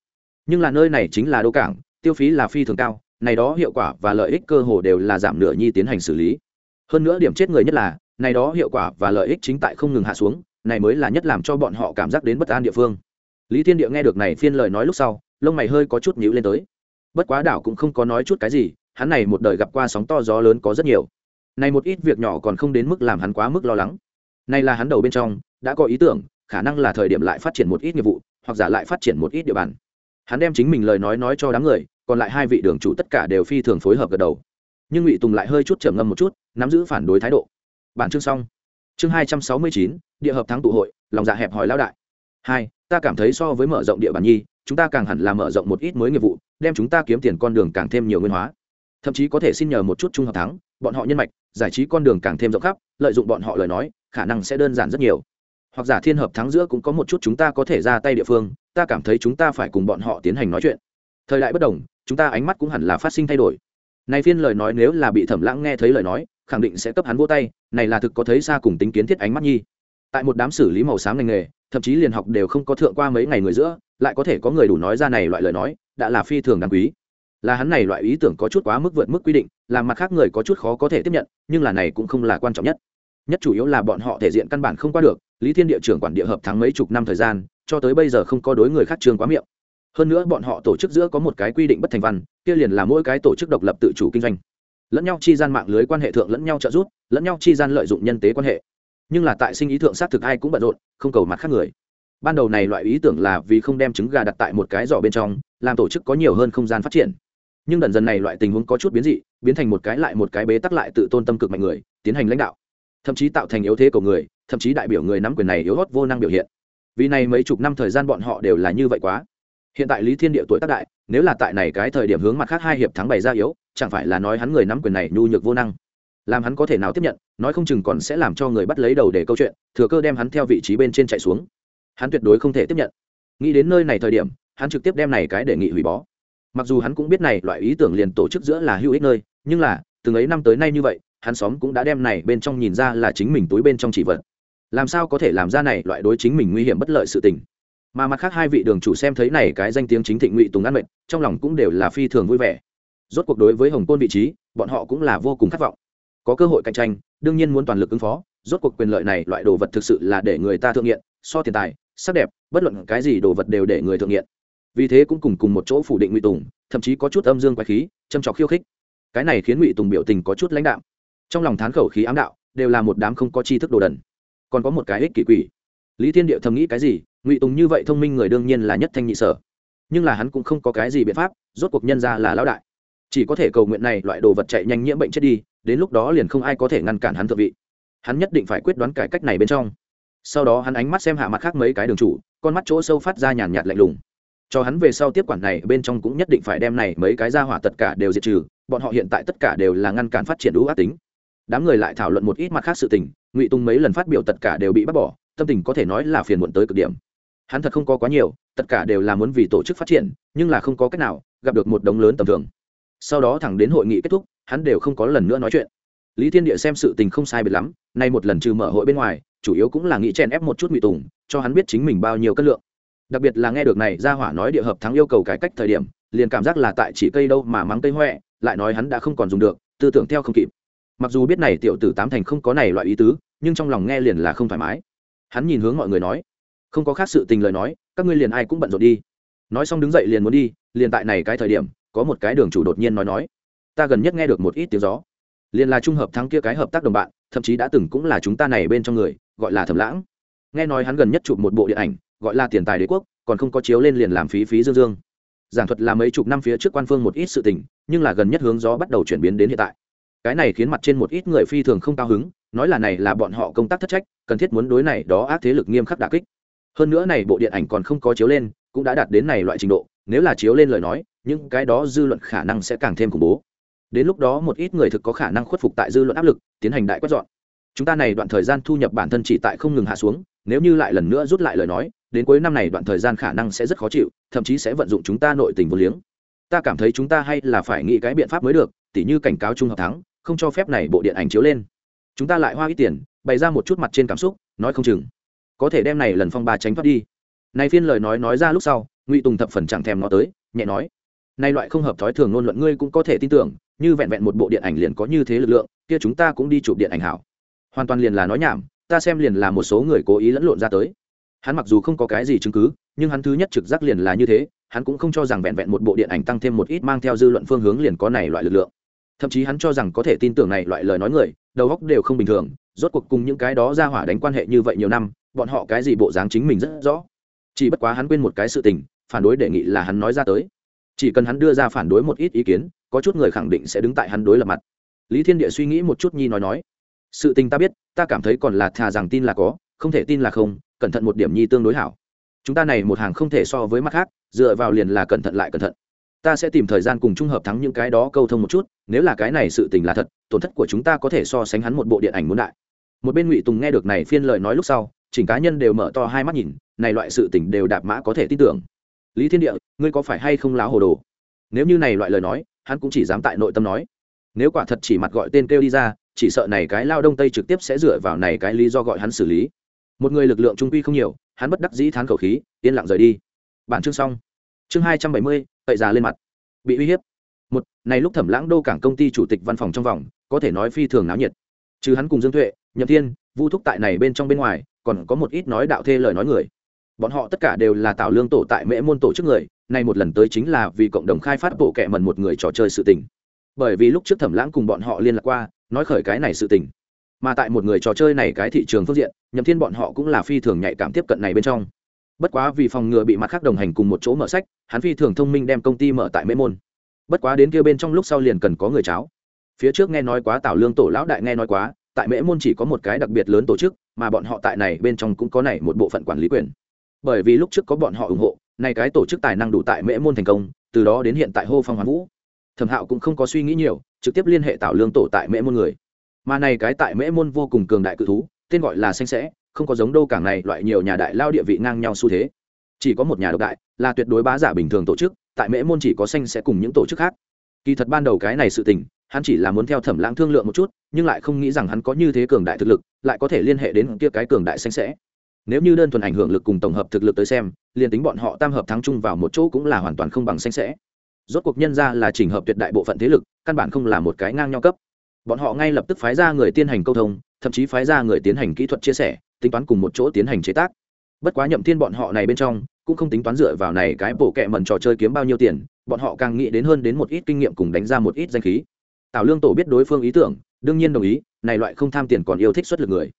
Nhưng là nơi này chính là đô cảng, tiêu phí là phi thường cao này đó hiệu quả và lợi ích cơ hồ đều là giảm nửa nhi tiến hành xử lý. Hơn nữa điểm chết người nhất là, này đó hiệu quả và lợi ích chính tại không ngừng hạ xuống, này mới là nhất làm cho bọn họ cảm giác đến bất an địa phương. Lý thiên địa nghe được này phiên lời nói lúc sau, lông mày hơi có chút nhíu lên tới. Bất quá đảo cũng không có nói chút cái gì, hắn này một đời gặp qua sóng to gió lớn có rất nhiều. Này một ít việc nhỏ còn không đến mức làm hắn quá mức lo lắng. Này là hắn đầu bên trong, đã có ý tưởng, khả năng là thời điểm lại phát triển một ít nghiệp vụ, hoặc giả lại phát triển một ít địa bàn hắn đem chính mình lời nói nói cho đám người, còn lại hai vị đường chủ tất cả đều phi thường phối hợp gật đầu. Nhưng ngụy tùng lại hơi chút trầm ngâm một chút, nắm giữ phản đối thái độ. Bản chương xong. Chương hai trăm sáu mươi chín, địa hợp thắng tụ hội, lòng dạ hẹp hòi lao đại. Hai, ta cảm thấy so với mở rộng địa bàn nhi, chúng ta càng hẳn là mở rộng một ít mới nghiệp vụ, đem chúng ta kiếm tiền con đường càng thêm nhiều nguyên hóa. Thậm chí có thể xin nhờ một chút trung hợp thắng, bọn họ nhân mạch, giải trí con đường càng thêm rộng khắp, lợi dụng bọn họ lời nói, khả năng sẽ đơn giản rất nhiều hoặc giả thiên hợp thắng giữa cũng có một chút chúng ta có thể ra tay địa phương, ta cảm thấy chúng ta phải cùng bọn họ tiến hành nói chuyện. Thời đại bất đồng, chúng ta ánh mắt cũng hẳn là phát sinh thay đổi. Này phiên lời nói nếu là bị thẩm lãng nghe thấy lời nói, khẳng định sẽ cấp hắn vô tay, này là thực có thấy xa cùng tính kiến thiết ánh mắt nhi. Tại một đám xử lý màu xám ngành nghề, thậm chí liền học đều không có thượng qua mấy ngày người giữa, lại có thể có người đủ nói ra này loại lời nói, đã là phi thường đáng quý. Là hắn này loại ý tưởng có chút quá mức vượt mức quy định, làm mặt khác người có chút khó có thể tiếp nhận, nhưng là này cũng không là quan trọng nhất. Nhất chủ yếu là bọn họ thể diện căn bản không qua được lý thiên địa trưởng quản địa hợp thắng mấy chục năm thời gian, cho tới bây giờ không có đối người khác trường quá miệng. Hơn nữa bọn họ tổ chức giữa có một cái quy định bất thành văn, kia liền là mỗi cái tổ chức độc lập tự chủ kinh doanh. Lẫn nhau chi gian mạng lưới quan hệ thượng lẫn nhau trợ giúp, lẫn nhau chi gian lợi dụng nhân tế quan hệ. Nhưng là tại sinh ý thượng xác thực ai cũng bận rộn, không cầu mặt khác người. Ban đầu này loại ý tưởng là vì không đem trứng gà đặt tại một cái giỏ bên trong, làm tổ chức có nhiều hơn không gian phát triển. Nhưng dần dần này loại tình huống có chút biến dị, biến thành một cái lại một cái bế tắc lại tự tôn tâm cực mạnh người, tiến hành lãnh đạo. Thậm chí tạo thành yếu thế của người thậm chí đại biểu người nắm quyền này yếu hót vô năng biểu hiện. Vì này mấy chục năm thời gian bọn họ đều là như vậy quá. Hiện tại lý thiên địa tuổi tác đại, nếu là tại này cái thời điểm hướng mặt khác hai hiệp thắng bày ra yếu, chẳng phải là nói hắn người nắm quyền này nhu nhược vô năng? Làm hắn có thể nào tiếp nhận, nói không chừng còn sẽ làm cho người bắt lấy đầu để câu chuyện, thừa cơ đem hắn theo vị trí bên trên chạy xuống. Hắn tuyệt đối không thể tiếp nhận. Nghĩ đến nơi này thời điểm, hắn trực tiếp đem này cái đề nghị hủy bó. Mặc dù hắn cũng biết này loại ý tưởng liền tổ chức giữa là hữu ích nơi, nhưng là, từng ấy năm tới nay như vậy, hắn xóm cũng đã đem này bên trong nhìn ra là chính mình túi bên trong chỉ vật làm sao có thể làm ra này loại đối chính mình nguy hiểm bất lợi sự tình? Mà mặt khác hai vị đường chủ xem thấy này cái danh tiếng chính thịnh ngụy tùng ăn mệt, trong lòng cũng đều là phi thường vui vẻ. Rốt cuộc đối với hồng côn vị trí bọn họ cũng là vô cùng khát vọng. Có cơ hội cạnh tranh đương nhiên muốn toàn lực ứng phó rốt cuộc quyền lợi này loại đồ vật thực sự là để người ta thượng nghiện so tiền tài sắc đẹp bất luận cái gì đồ vật đều để người thượng nghiện. Vì thế cũng cùng cùng một chỗ phủ định ngụy tùng thậm chí có chút âm dương quái khí châm trọc khiêu khích. Cái này khiến ngụy tùng biểu tình có chút lãnh đạo trong lòng thán khẩu khí ám đạo đều là một đám không có tri thức đồ đần còn có một cái ích kỷ quỷ. Lý thiên điệu thầm nghĩ cái gì, ngụy tùng như vậy thông minh người đương nhiên là nhất thanh nhị sở. Nhưng là hắn cũng không có cái gì biện pháp, rốt cuộc nhân ra là lão đại. Chỉ có thể cầu nguyện này loại đồ vật chạy nhanh nhiễm bệnh chết đi, đến lúc đó liền không ai có thể ngăn cản hắn thượng vị. Hắn nhất định phải quyết đoán cải cách này bên trong. Sau đó hắn ánh mắt xem hạ mặt khác mấy cái đường chủ, con mắt chỗ sâu phát ra nhàn nhạt lạnh lùng. Cho hắn về sau tiếp quản này, bên trong cũng nhất định phải đem này mấy cái ra hỏa tất cả đều diệt trừ, bọn họ hiện tại tất cả đều là ngăn cản phát triển đủ ác tính đám người lại thảo luận một ít mặt khác sự tình, ngụy tung mấy lần phát biểu tất cả đều bị bác bỏ, tâm tình có thể nói là phiền muộn tới cực điểm. Hắn thật không có quá nhiều, tất cả đều là muốn vì tổ chức phát triển, nhưng là không có cách nào gặp được một đống lớn tầm thường. Sau đó thẳng đến hội nghị kết thúc, hắn đều không có lần nữa nói chuyện. Lý thiên địa xem sự tình không sai biệt lắm, nay một lần trừ mở hội bên ngoài, chủ yếu cũng là nghĩ chen ép một chút ngụy tùng, cho hắn biết chính mình bao nhiêu cân lượng. Đặc biệt là nghe được này ra hỏa nói địa hợp thắng yêu cầu cải cách thời điểm, liền cảm giác là tại chỉ cây đâu mà mắng cây huệ lại nói hắn đã không còn dùng được, tư tưởng theo không kịp mặc dù biết này tiểu tử tám thành không có này loại ý tứ, nhưng trong lòng nghe liền là không thoải mái. Hắn nhìn hướng mọi người nói, không có khác sự tình lời nói, các ngươi liền ai cũng bận rộn đi. Nói xong đứng dậy liền muốn đi, liền tại này cái thời điểm, có một cái đường chủ đột nhiên nói nói, ta gần nhất nghe được một ít tiếng gió. Liền là trung hợp thắng kia cái hợp tác đồng bạn, thậm chí đã từng cũng là chúng ta này bên trong người, gọi là thẩm lãng. Nghe nói hắn gần nhất chụp một bộ điện ảnh, gọi là tiền tài đế quốc, còn không có chiếu lên liền làm phí phí dương dương. Giảng thuật là mấy chục năm phía trước quan phương một ít sự tình, nhưng là gần nhất hướng gió bắt đầu chuyển biến đến hiện tại cái này khiến mặt trên một ít người phi thường không cao hứng, nói là này là bọn họ công tác thất trách, cần thiết muốn đối này đó ác thế lực nghiêm khắc đà kích. Hơn nữa này bộ điện ảnh còn không có chiếu lên, cũng đã đạt đến này loại trình độ, nếu là chiếu lên lời nói, những cái đó dư luận khả năng sẽ càng thêm khủng bố. Đến lúc đó một ít người thực có khả năng khuất phục tại dư luận áp lực, tiến hành đại quét dọn. Chúng ta này đoạn thời gian thu nhập bản thân chỉ tại không ngừng hạ xuống, nếu như lại lần nữa rút lại lời nói, đến cuối năm này đoạn thời gian khả năng sẽ rất khó chịu, thậm chí sẽ vận dụng chúng ta nội tình vô liếng. Ta cảm thấy chúng ta hay là phải nghĩ cái biện pháp mới được, tỉ như cảnh cáo trung hợp thắng không cho phép này bộ điện ảnh chiếu lên. Chúng ta lại hoa ít tiền, bày ra một chút mặt trên cảm xúc, nói không chừng. Có thể đem này lần phong ba tránh thoát đi. Này phiên lời nói nói ra lúc sau, ngụy tùng thập phần chẳng thèm nó tới, nhẹ nói. Nay loại không hợp thói thường ngôn luận ngươi cũng có thể tin tưởng, như vẹn vẹn một bộ điện ảnh liền có như thế lực lượng, kia chúng ta cũng đi chụp điện ảnh hảo. Hoàn toàn liền là nói nhảm, ta xem liền là một số người cố ý lẫn lộn ra tới. Hắn mặc dù không có cái gì chứng cứ, nhưng hắn thứ nhất trực giác liền là như thế, hắn cũng không cho rằng vẹn vẹn một bộ điện ảnh tăng thêm một ít mang theo dư luận phương hướng liền có này loại lực lượng thậm chí hắn cho rằng có thể tin tưởng này loại lời nói người, đầu óc đều không bình thường, rốt cuộc cùng những cái đó ra hỏa đánh quan hệ như vậy nhiều năm, bọn họ cái gì bộ dáng chính mình rất rõ. Chỉ bất quá hắn quên một cái sự tình, phản đối đề nghị là hắn nói ra tới. Chỉ cần hắn đưa ra phản đối một ít ý kiến, có chút người khẳng định sẽ đứng tại hắn đối lập mặt. Lý thiên địa suy nghĩ một chút nhi nói nói, sự tình ta biết, ta cảm thấy còn là thà rằng tin là có, không thể tin là không, cẩn thận một điểm nhi tương đối hảo. Chúng ta này một hàng không thể so với mắt khác, dựa vào liền là cẩn thận lại cẩn thận ta sẽ tìm thời gian cùng trung hợp thắng những cái đó câu thông một chút, nếu là cái này sự tình là thật, tổn thất của chúng ta có thể so sánh hắn một bộ điện ảnh muốn đại. Một bên ngụy tùng nghe được này phiên lời nói lúc sau, chỉnh cá nhân đều mở to hai mắt nhìn, này loại sự tình đều đạp mã có thể tin tưởng. Lý thiên địa, ngươi có phải hay không láo hồ đồ? Nếu như này loại lời nói, hắn cũng chỉ dám tại nội tâm nói. Nếu quả thật chỉ mặt gọi tên kêu đi ra, chỉ sợ này cái lao đông tây trực tiếp sẽ dựa vào này cái lý do gọi hắn xử lý. Một người lực lượng trung quy không nhiều, hắn bất đắc dĩ thán khẩu khí, yên lặng rời đi. Bản chương xong. Chương hai trăm bảy mươi tậy già lên mặt. Bị uy hiếp. Một, này lúc thẩm lãng đô cảng công ty chủ tịch văn phòng trong vòng, có thể nói phi thường náo nhiệt. Chứ hắn cùng dương tuệ, nhậm thiên, vu thúc tại này bên trong bên ngoài, còn có một ít nói đạo thê lời nói người. Bọn họ tất cả đều là tạo lương tổ tại mễ môn tổ chức người, nay một lần tới chính là vì cộng đồng khai phát bộ kệ mần một người trò chơi sự tình. Bởi vì lúc trước thẩm lãng cùng bọn họ liên lạc qua, nói khởi cái này sự tình. Mà tại một người trò chơi này cái thị trường phương diện, nhậm thiên bọn họ cũng là phi thường nhạy cảm tiếp cận này bên trong bất quá vì phòng ngừa bị mặt khác đồng hành cùng một chỗ mở sách, hắn phi thường thông minh đem công ty mở tại mễ môn. Bất quá đến kia bên trong lúc sau liền cần có người cháo. Phía trước nghe nói quá tảo lương tổ lão đại nghe nói quá, tại mễ môn chỉ có một cái đặc biệt lớn tổ chức, mà bọn họ tại này bên trong cũng có này một bộ phận quản lý quyền. Bởi vì lúc trước có bọn họ ủng hộ nay cái tổ chức tài năng đủ tại mễ môn thành công, từ đó đến hiện tại hô phong hoán vũ. Thẩm hạo cũng không có suy nghĩ nhiều, trực tiếp liên hệ tạo lương tổ tại mễ môn người. Mà này cái tại mễ môn vô cùng cường đại cự thú, tên gọi là xanh sẽ không có giống đô cảng này loại nhiều nhà đại lao địa vị ngang nhau xu thế. Chỉ có một nhà độc đại, là tuyệt đối bá giả bình thường tổ chức, tại mễ môn chỉ có xanh sẽ cùng những tổ chức khác. Kỳ thật ban đầu cái này sự tình, hắn chỉ là muốn theo thẩm lãng thương lượng một chút, nhưng lại không nghĩ rằng hắn có như thế cường đại thực lực, lại có thể liên hệ đến kia cái cường đại xanh sẽ. Nếu như đơn thuần ảnh hưởng lực cùng tổng hợp thực lực tới xem, liền tính bọn họ tam hợp thắng chung vào một chỗ cũng là hoàn toàn không bằng xanh sẽ. Rốt cuộc nhân ra là chỉnh hợp tuyệt đại bộ phận thế lực, căn bản không là một cái ngang nhau cấp. Bọn họ ngay lập tức phái ra người tiến hành câu thông, thậm chí phái ra người tiến hành kỹ thuật chia sẻ tính toán cùng một chỗ tiến hành chế tác. Bất quá nhậm thiên bọn họ này bên trong, cũng không tính toán dựa vào này cái bộ kệ mần trò chơi kiếm bao nhiêu tiền, bọn họ càng nghĩ đến hơn đến một ít kinh nghiệm cùng đánh ra một ít danh khí. Tào lương tổ biết đối phương ý tưởng, đương nhiên đồng ý, này loại không tham tiền còn yêu thích xuất lực người.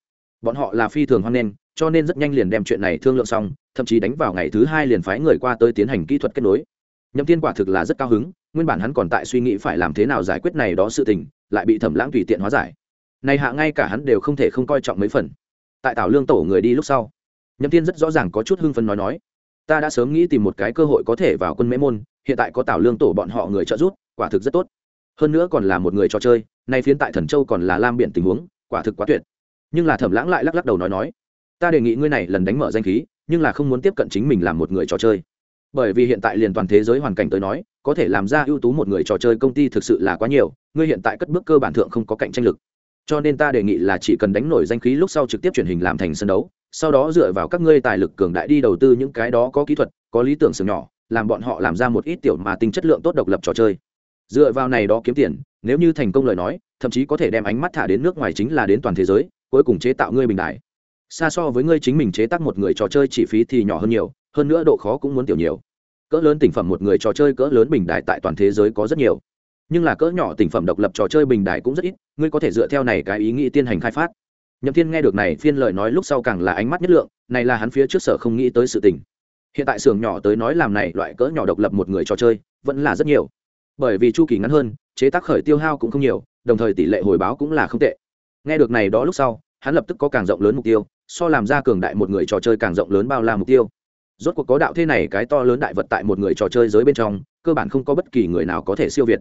Bọn họ là phi thường hoan nghênh, cho nên rất nhanh liền đem chuyện này thương lượng xong, thậm chí đánh vào ngày thứ hai liền phái người qua tới tiến hành kỹ thuật kết nối. Nhậm thiên quả thực là rất cao hứng, nguyên bản hắn còn tại suy nghĩ phải làm thế nào giải quyết này đó sự tình, lại bị thẩm lãng tùy tiện hóa giải. Này hạ ngay cả hắn đều không thể không coi trọng mấy phần tại tảo lương tổ người đi lúc sau. Nhậm thiên rất rõ ràng có chút hưng phấn nói nói, ta đã sớm nghĩ tìm một cái cơ hội có thể vào quân mễ môn, hiện tại có tảo lương tổ bọn họ người trợ giúp, quả thực rất tốt. Hơn nữa còn là một người trò chơi, nay phiến tại thần châu còn là lam biển tình huống, quả thực quá tuyệt. Nhưng là thẩm lãng lại lắc lắc đầu nói nói, ta đề nghị ngươi này lần đánh mở danh khí, nhưng là không muốn tiếp cận chính mình làm một người trò chơi. Bởi vì hiện tại liền toàn thế giới hoàn cảnh tới nói, có thể làm ra ưu tú một người trò chơi công ty thực sự là quá nhiều, ngươi hiện tại cất bước cơ bản thượng không có cạnh tranh lực cho nên ta đề nghị là chỉ cần đánh nổi danh khí lúc sau trực tiếp truyền hình làm thành sân đấu, sau đó dựa vào các ngươi tài lực cường đại đi đầu tư những cái đó có kỹ thuật, có lý tưởng sừng nhỏ, làm bọn họ làm ra một ít tiểu mà tinh chất lượng tốt độc lập trò chơi. Dựa vào này đó kiếm tiền, nếu như thành công lời nói, thậm chí có thể đem ánh mắt thả đến nước ngoài chính là đến toàn thế giới, cuối cùng chế tạo ngươi bình đại. Xa so với ngươi chính mình chế tác một người trò chơi chi phí thì nhỏ hơn nhiều, hơn nữa độ khó cũng muốn tiểu nhiều. Cỡ lớn tỉnh phẩm một người trò chơi cỡ lớn bình đại tại toàn thế giới có rất nhiều nhưng là cỡ nhỏ tỉnh phẩm độc lập trò chơi bình đại cũng rất ít, ngươi có thể dựa theo này cái ý nghĩ tiên hành khai phát. Nhậm thiên nghe được này phiên lời nói lúc sau càng là ánh mắt nhất lượng, này là hắn phía trước sở không nghĩ tới sự tình. Hiện tại xưởng nhỏ tới nói làm này loại cỡ nhỏ độc lập một người trò chơi, vẫn là rất nhiều. Bởi vì chu kỳ ngắn hơn, chế tác khởi tiêu hao cũng không nhiều, đồng thời tỷ lệ hồi báo cũng là không tệ. Nghe được này đó lúc sau, hắn lập tức có càng rộng lớn mục tiêu, so làm ra cường đại một người trò chơi càng rộng lớn bao la mục tiêu. Rốt cuộc có đạo thế này cái to lớn đại vật tại một người trò chơi giới bên trong, cơ bản không có bất kỳ người nào có thể siêu việt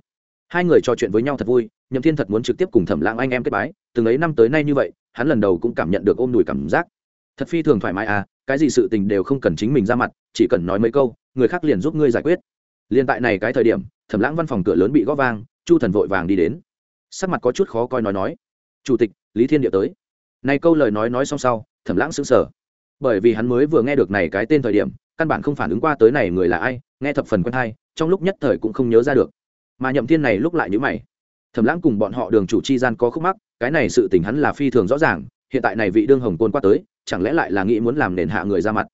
hai người trò chuyện với nhau thật vui, nhậm thiên thật muốn trực tiếp cùng thẩm lãng anh em kết bái, từng ấy năm tới nay như vậy, hắn lần đầu cũng cảm nhận được ôm đùi cảm giác. Thật phi thường thoải mái à cái gì sự tình đều không cần chính mình ra mặt, chỉ cần nói mấy câu, người khác liền giúp ngươi giải quyết. Liền tại này cái thời điểm, thẩm lãng văn phòng cửa lớn bị gõ vang, chu thần vội vàng đi đến. Sắc mặt có chút khó coi nói nói, chủ tịch, lý thiên địa tới. Này câu lời nói nói xong sau, thẩm lãng sững sờ. Bởi vì hắn mới vừa nghe được này cái tên thời điểm, căn bản không phản ứng qua tới này người là ai, nghe thập phần quen hay, trong lúc nhất thời cũng không nhớ ra được mà nhậm thiên này lúc lại nhữ mày. Thẩm lãng cùng bọn họ đường chủ chi gian có khúc mắc, cái này sự tình hắn là phi thường rõ ràng, hiện tại này vị đương hồng côn qua tới, chẳng lẽ lại là nghĩ muốn làm nền hạ người ra mặt?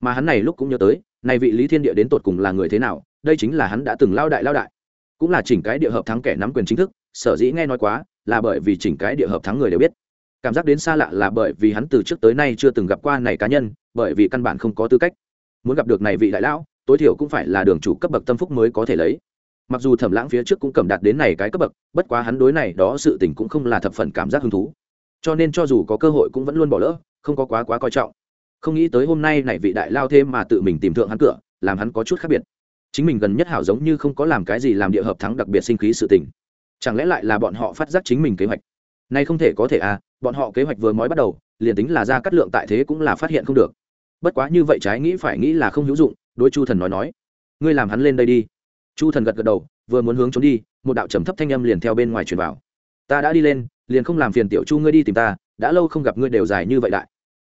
Mà hắn này lúc cũng nhớ tới, này vị lý thiên địa đến tột cùng là người thế nào, đây chính là hắn đã từng lao đại lao đại. Cũng là chỉnh cái địa hợp thắng kẻ nắm quyền chính thức, sở dĩ nghe nói quá, là bởi vì chỉnh cái địa hợp thắng người đều biết. Cảm giác đến xa lạ là bởi vì hắn từ trước tới nay chưa từng gặp qua này cá nhân, bởi vì căn bản không có tư cách. Muốn gặp được này vị đại lão, tối thiểu cũng phải là đường chủ cấp bậc tâm phúc mới có thể lấy mặc dù thẩm lãng phía trước cũng cầm đạt đến này cái cấp bậc, bất quá hắn đối này đó sự tình cũng không là thập phần cảm giác hứng thú. Cho nên cho dù có cơ hội cũng vẫn luôn bỏ lỡ, không có quá quá coi trọng. Không nghĩ tới hôm nay này vị đại lao thêm mà tự mình tìm thượng hắn cửa, làm hắn có chút khác biệt. Chính mình gần nhất hảo giống như không có làm cái gì làm địa hợp thắng đặc biệt sinh khí sự tình. Chẳng lẽ lại là bọn họ phát giác chính mình kế hoạch? Nay không thể có thể à bọn họ kế hoạch vừa mới bắt đầu, liền tính là ra cắt lượng tại thế cũng là phát hiện không được. Bất quá như vậy trái nghĩ phải nghĩ là không hữu dụng đôi chu thần nói nói. Ngươi làm hắn lên đây đi chu thần gật gật đầu, vừa muốn hướng trốn đi, một đạo trầm thấp thanh âm liền theo bên ngoài truyền vào. Ta đã đi lên, liền không làm phiền tiểu chu ngươi đi tìm ta, đã lâu không gặp ngươi đều dài như vậy đại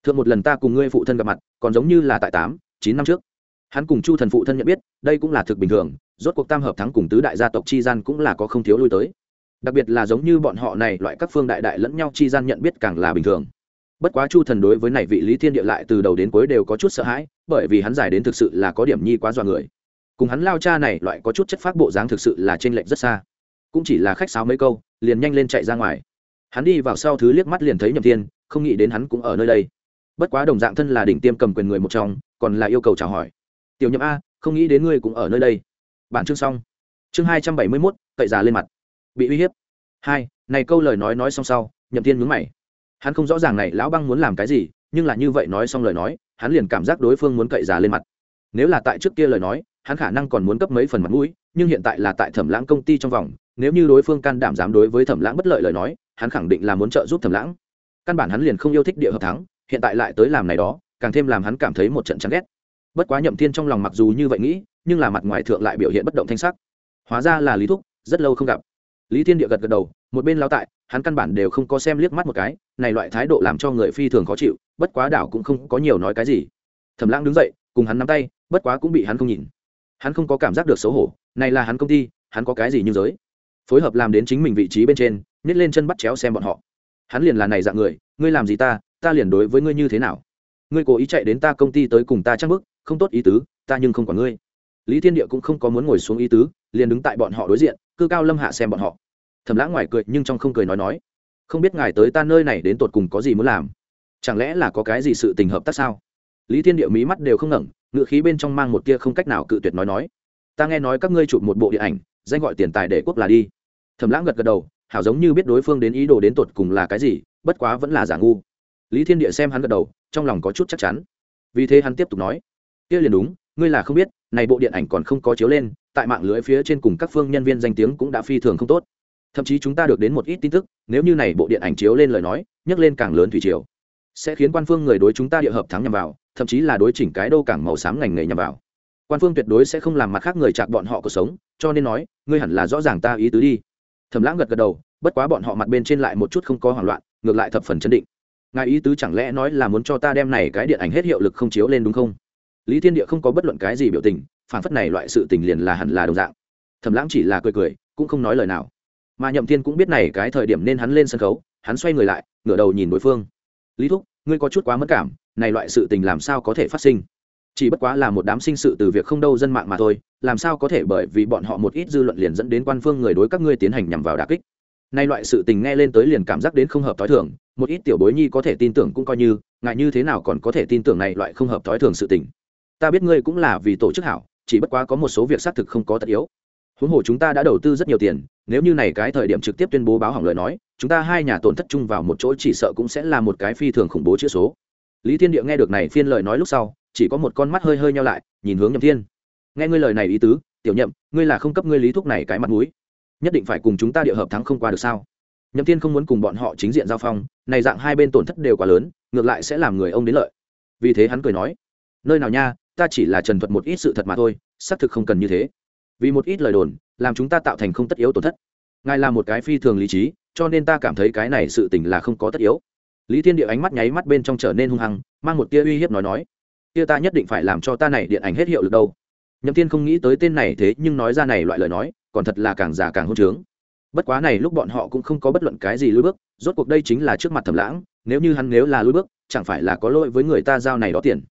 thượng một lần ta cùng ngươi phụ thân gặp mặt, còn giống như là tại tám, chín năm trước. Hắn cùng chu thần phụ thân nhận biết, đây cũng là thực bình thường, rốt cuộc tam hợp thắng cùng tứ đại gia tộc chi gian cũng là có không thiếu lui tới. Đặc biệt là giống như bọn họ này, loại các phương đại đại lẫn nhau chi gian nhận biết càng là bình thường. Bất quá chu thần đối với này vị lý thiên địa lại từ đầu đến cuối đều có chút sợ hãi, bởi vì hắn giải đến thực sự là có điểm nhi quá dọa người cùng hắn lao cha này loại có chút chất phác bộ dáng thực sự là trên lệnh rất xa. Cũng chỉ là khách sáo mấy câu, liền nhanh lên chạy ra ngoài. Hắn đi vào sau thứ liếc mắt liền thấy nhậm thiên, không nghĩ đến hắn cũng ở nơi đây. Bất quá đồng dạng thân là đỉnh tiêm cầm quyền người một trong, còn là yêu cầu chào hỏi. Tiểu nhậm a, không nghĩ đến ngươi cũng ở nơi đây. Bản chương xong. Chương hai trăm bảy mươi mốt, cậy già lên mặt. Bị uy hiếp. Hai, này câu lời nói nói xong sau, nhậm thiên mướn mày. Hắn không rõ ràng này lão băng muốn làm cái gì, nhưng là như vậy nói xong lời nói, hắn liền cảm giác đối phương muốn cậy già lên mặt. Nếu là tại trước kia lời nói hắn khả năng còn muốn cấp mấy phần mặt mũi, nhưng hiện tại là tại thẩm lãng công ty trong vòng, nếu như đối phương can đảm dám đối với thẩm lãng bất lợi lời nói, hắn khẳng định là muốn trợ giúp thẩm lãng. Căn bản hắn liền không yêu thích địa hợp thắng, hiện tại lại tới làm này đó, càng thêm làm hắn cảm thấy một trận chán ghét. Bất quá nhậm thiên trong lòng mặc dù như vậy nghĩ, nhưng là mặt ngoài thượng lại biểu hiện bất động thanh sắc. Hóa ra là lý thúc, rất lâu không gặp. Lý thiên địa gật gật đầu, một bên lao tại, hắn căn bản đều không có xem liếc mắt một cái, này loại thái độ làm cho người phi thường khó chịu, bất quá đảo cũng không có nhiều nói cái gì. Thẩm lãng đứng dậy, cùng hắn nắm tay, bất quá cũng bị hắn không nhìn hắn không có cảm giác được xấu hổ, này là hắn công ty, hắn có cái gì như giới. Phối hợp làm đến chính mình vị trí bên trên, nhét lên chân bắt chéo xem bọn họ. Hắn liền là này dạng người, ngươi làm gì ta ta liền đối với ngươi như thế nào. Ngươi cố ý chạy đến ta công ty tới cùng ta chắc bức không tốt ý tứ, ta nhưng không quản ngươi. Lý thiên địa cũng không có muốn ngồi xuống ý tứ, liền đứng tại bọn họ đối diện, cư cao lâm hạ xem bọn họ. Thầm lãng ngoài cười nhưng trong không cười nói nói, không biết ngài tới ta nơi này đến tột cùng có gì muốn làm? Chẳng lẽ là có cái gì sự tình hợp tác sao? Lý thiên địa mí mắt đều không ngẩng ngựa khí bên trong mang một tia không cách nào cự tuyệt nói nói. Ta nghe nói các ngươi chụp một bộ điện ảnh, danh gọi tiền tài để quốc là đi. Thầm lãng gật gật đầu, hảo giống như biết đối phương đến ý đồ đến tột cùng là cái gì, bất quá vẫn là giả ngu. Lý thiên địa xem hắn gật đầu, trong lòng có chút chắc chắn. Vì thế hắn tiếp tục nói, kia liền đúng, ngươi là không biết, này bộ điện ảnh còn không có chiếu lên, tại mạng lưới phía trên cùng các phương nhân viên danh tiếng cũng đã phi thường không tốt. Thậm chí chúng ta được đến một ít tin tức, nếu như này bộ điện ảnh chiếu lên lời nói, nhắc lên càng lớn thủy triều sẽ khiến quan phương người đối chúng ta địa hợp thắng nhằm vào, thậm chí là đối chỉnh cái đô cảng màu xám ngành nghề nhằm vào. Quan phương tuyệt đối sẽ không làm mặt khác người chạc bọn họ cuộc sống, cho nên nói, ngươi hẳn là rõ ràng ta ý tứ đi. Thầm lãng gật gật đầu, bất quá bọn họ mặt bên trên lại một chút không có hoảng loạn, ngược lại thập phần chấn định. Ngài ý tứ chẳng lẽ nói là muốn cho ta đem này cái điện ảnh hết hiệu lực không chiếu lên đúng không? Lý thiên địa không có bất luận cái gì biểu tình, phản phất này loại sự tình liền là hẳn là đồng dạng. Thầm lãng chỉ là cười cười, cũng không nói lời nào. Mà nhậm thiên cũng biết này cái thời điểm nên hắn lên sân khấu, hắn xoay người lại, ngửa đầu nhìn đối phương lý thúc, ngươi có chút quá mất cảm, này loại sự tình làm sao có thể phát sinh? Chỉ bất quá là một đám sinh sự từ việc không đâu dân mạng mà thôi, làm sao có thể bởi vì bọn họ một ít dư luận liền dẫn đến quan phương người đối các ngươi tiến hành nhằm vào đà kích? Nay loại sự tình nghe lên tới liền cảm giác đến không hợp t h o i thường, một ít tiểu bối nhi có thể tin tưởng cũng coi như, ngại như thế nào còn có thể tin tưởng này loại không hợp t h o i thường sự tình? Ta biết ngươi cũng là vì tổ chức hảo, chỉ bất quá có một số việc xác thực không có tất yếu. Huống hồ chúng ta đã đầu tư rất nhiều tiền nếu như này cái thời điểm trực tiếp tuyên bố báo hỏng lời nói, chúng ta hai nhà tổn thất chung vào một chỗ chỉ sợ cũng sẽ là một cái phi thường khủng bố chữ số. Lý thiên địa nghe được này phiên lời nói lúc sau, chỉ có một con mắt hơi hơi nhau lại, nhìn hướng nhậm thiên. Nghe ngươi lời này ý tứ, tiểu nhậm, ngươi là không cấp ngươi lý Thuốc này cái mặt mũi. Nhất định phải cùng chúng ta địa hợp thắng không qua được sao? Nhậm thiên không muốn cùng bọn họ chính diện giao phong, này dạng hai bên tổn thất đều quá lớn, ngược lại sẽ làm người ông đến lợi. Vì thế hắn cười nói, nơi nào nha, ta chỉ là trần thuật một ít sự thật mà thôi, xác thực không cần như thế. Vì một ít lời đồn làm chúng ta tạo thành không tất yếu tổn thất. Ngài là một cái phi thường lý trí, cho nên ta cảm thấy cái này sự tình là không có tất yếu. Lý thiên địa ánh mắt nháy mắt bên trong trở nên hung hăng, mang một tia uy hiếp nói nói tia ta nhất định phải làm cho ta này điện ảnh hết hiệu lực đâu. Nhậm thiên không nghĩ tới tên này thế nhưng nói ra này loại lời nói, còn thật là càng già càng hôn trướng. Bất quá này lúc bọn họ cũng không có bất luận cái gì lối bước, rốt cuộc đây chính là trước mặt thẩm lãng, nếu như hắn nếu là lối bước, chẳng phải là có lỗi với người ta giao này đó tiền.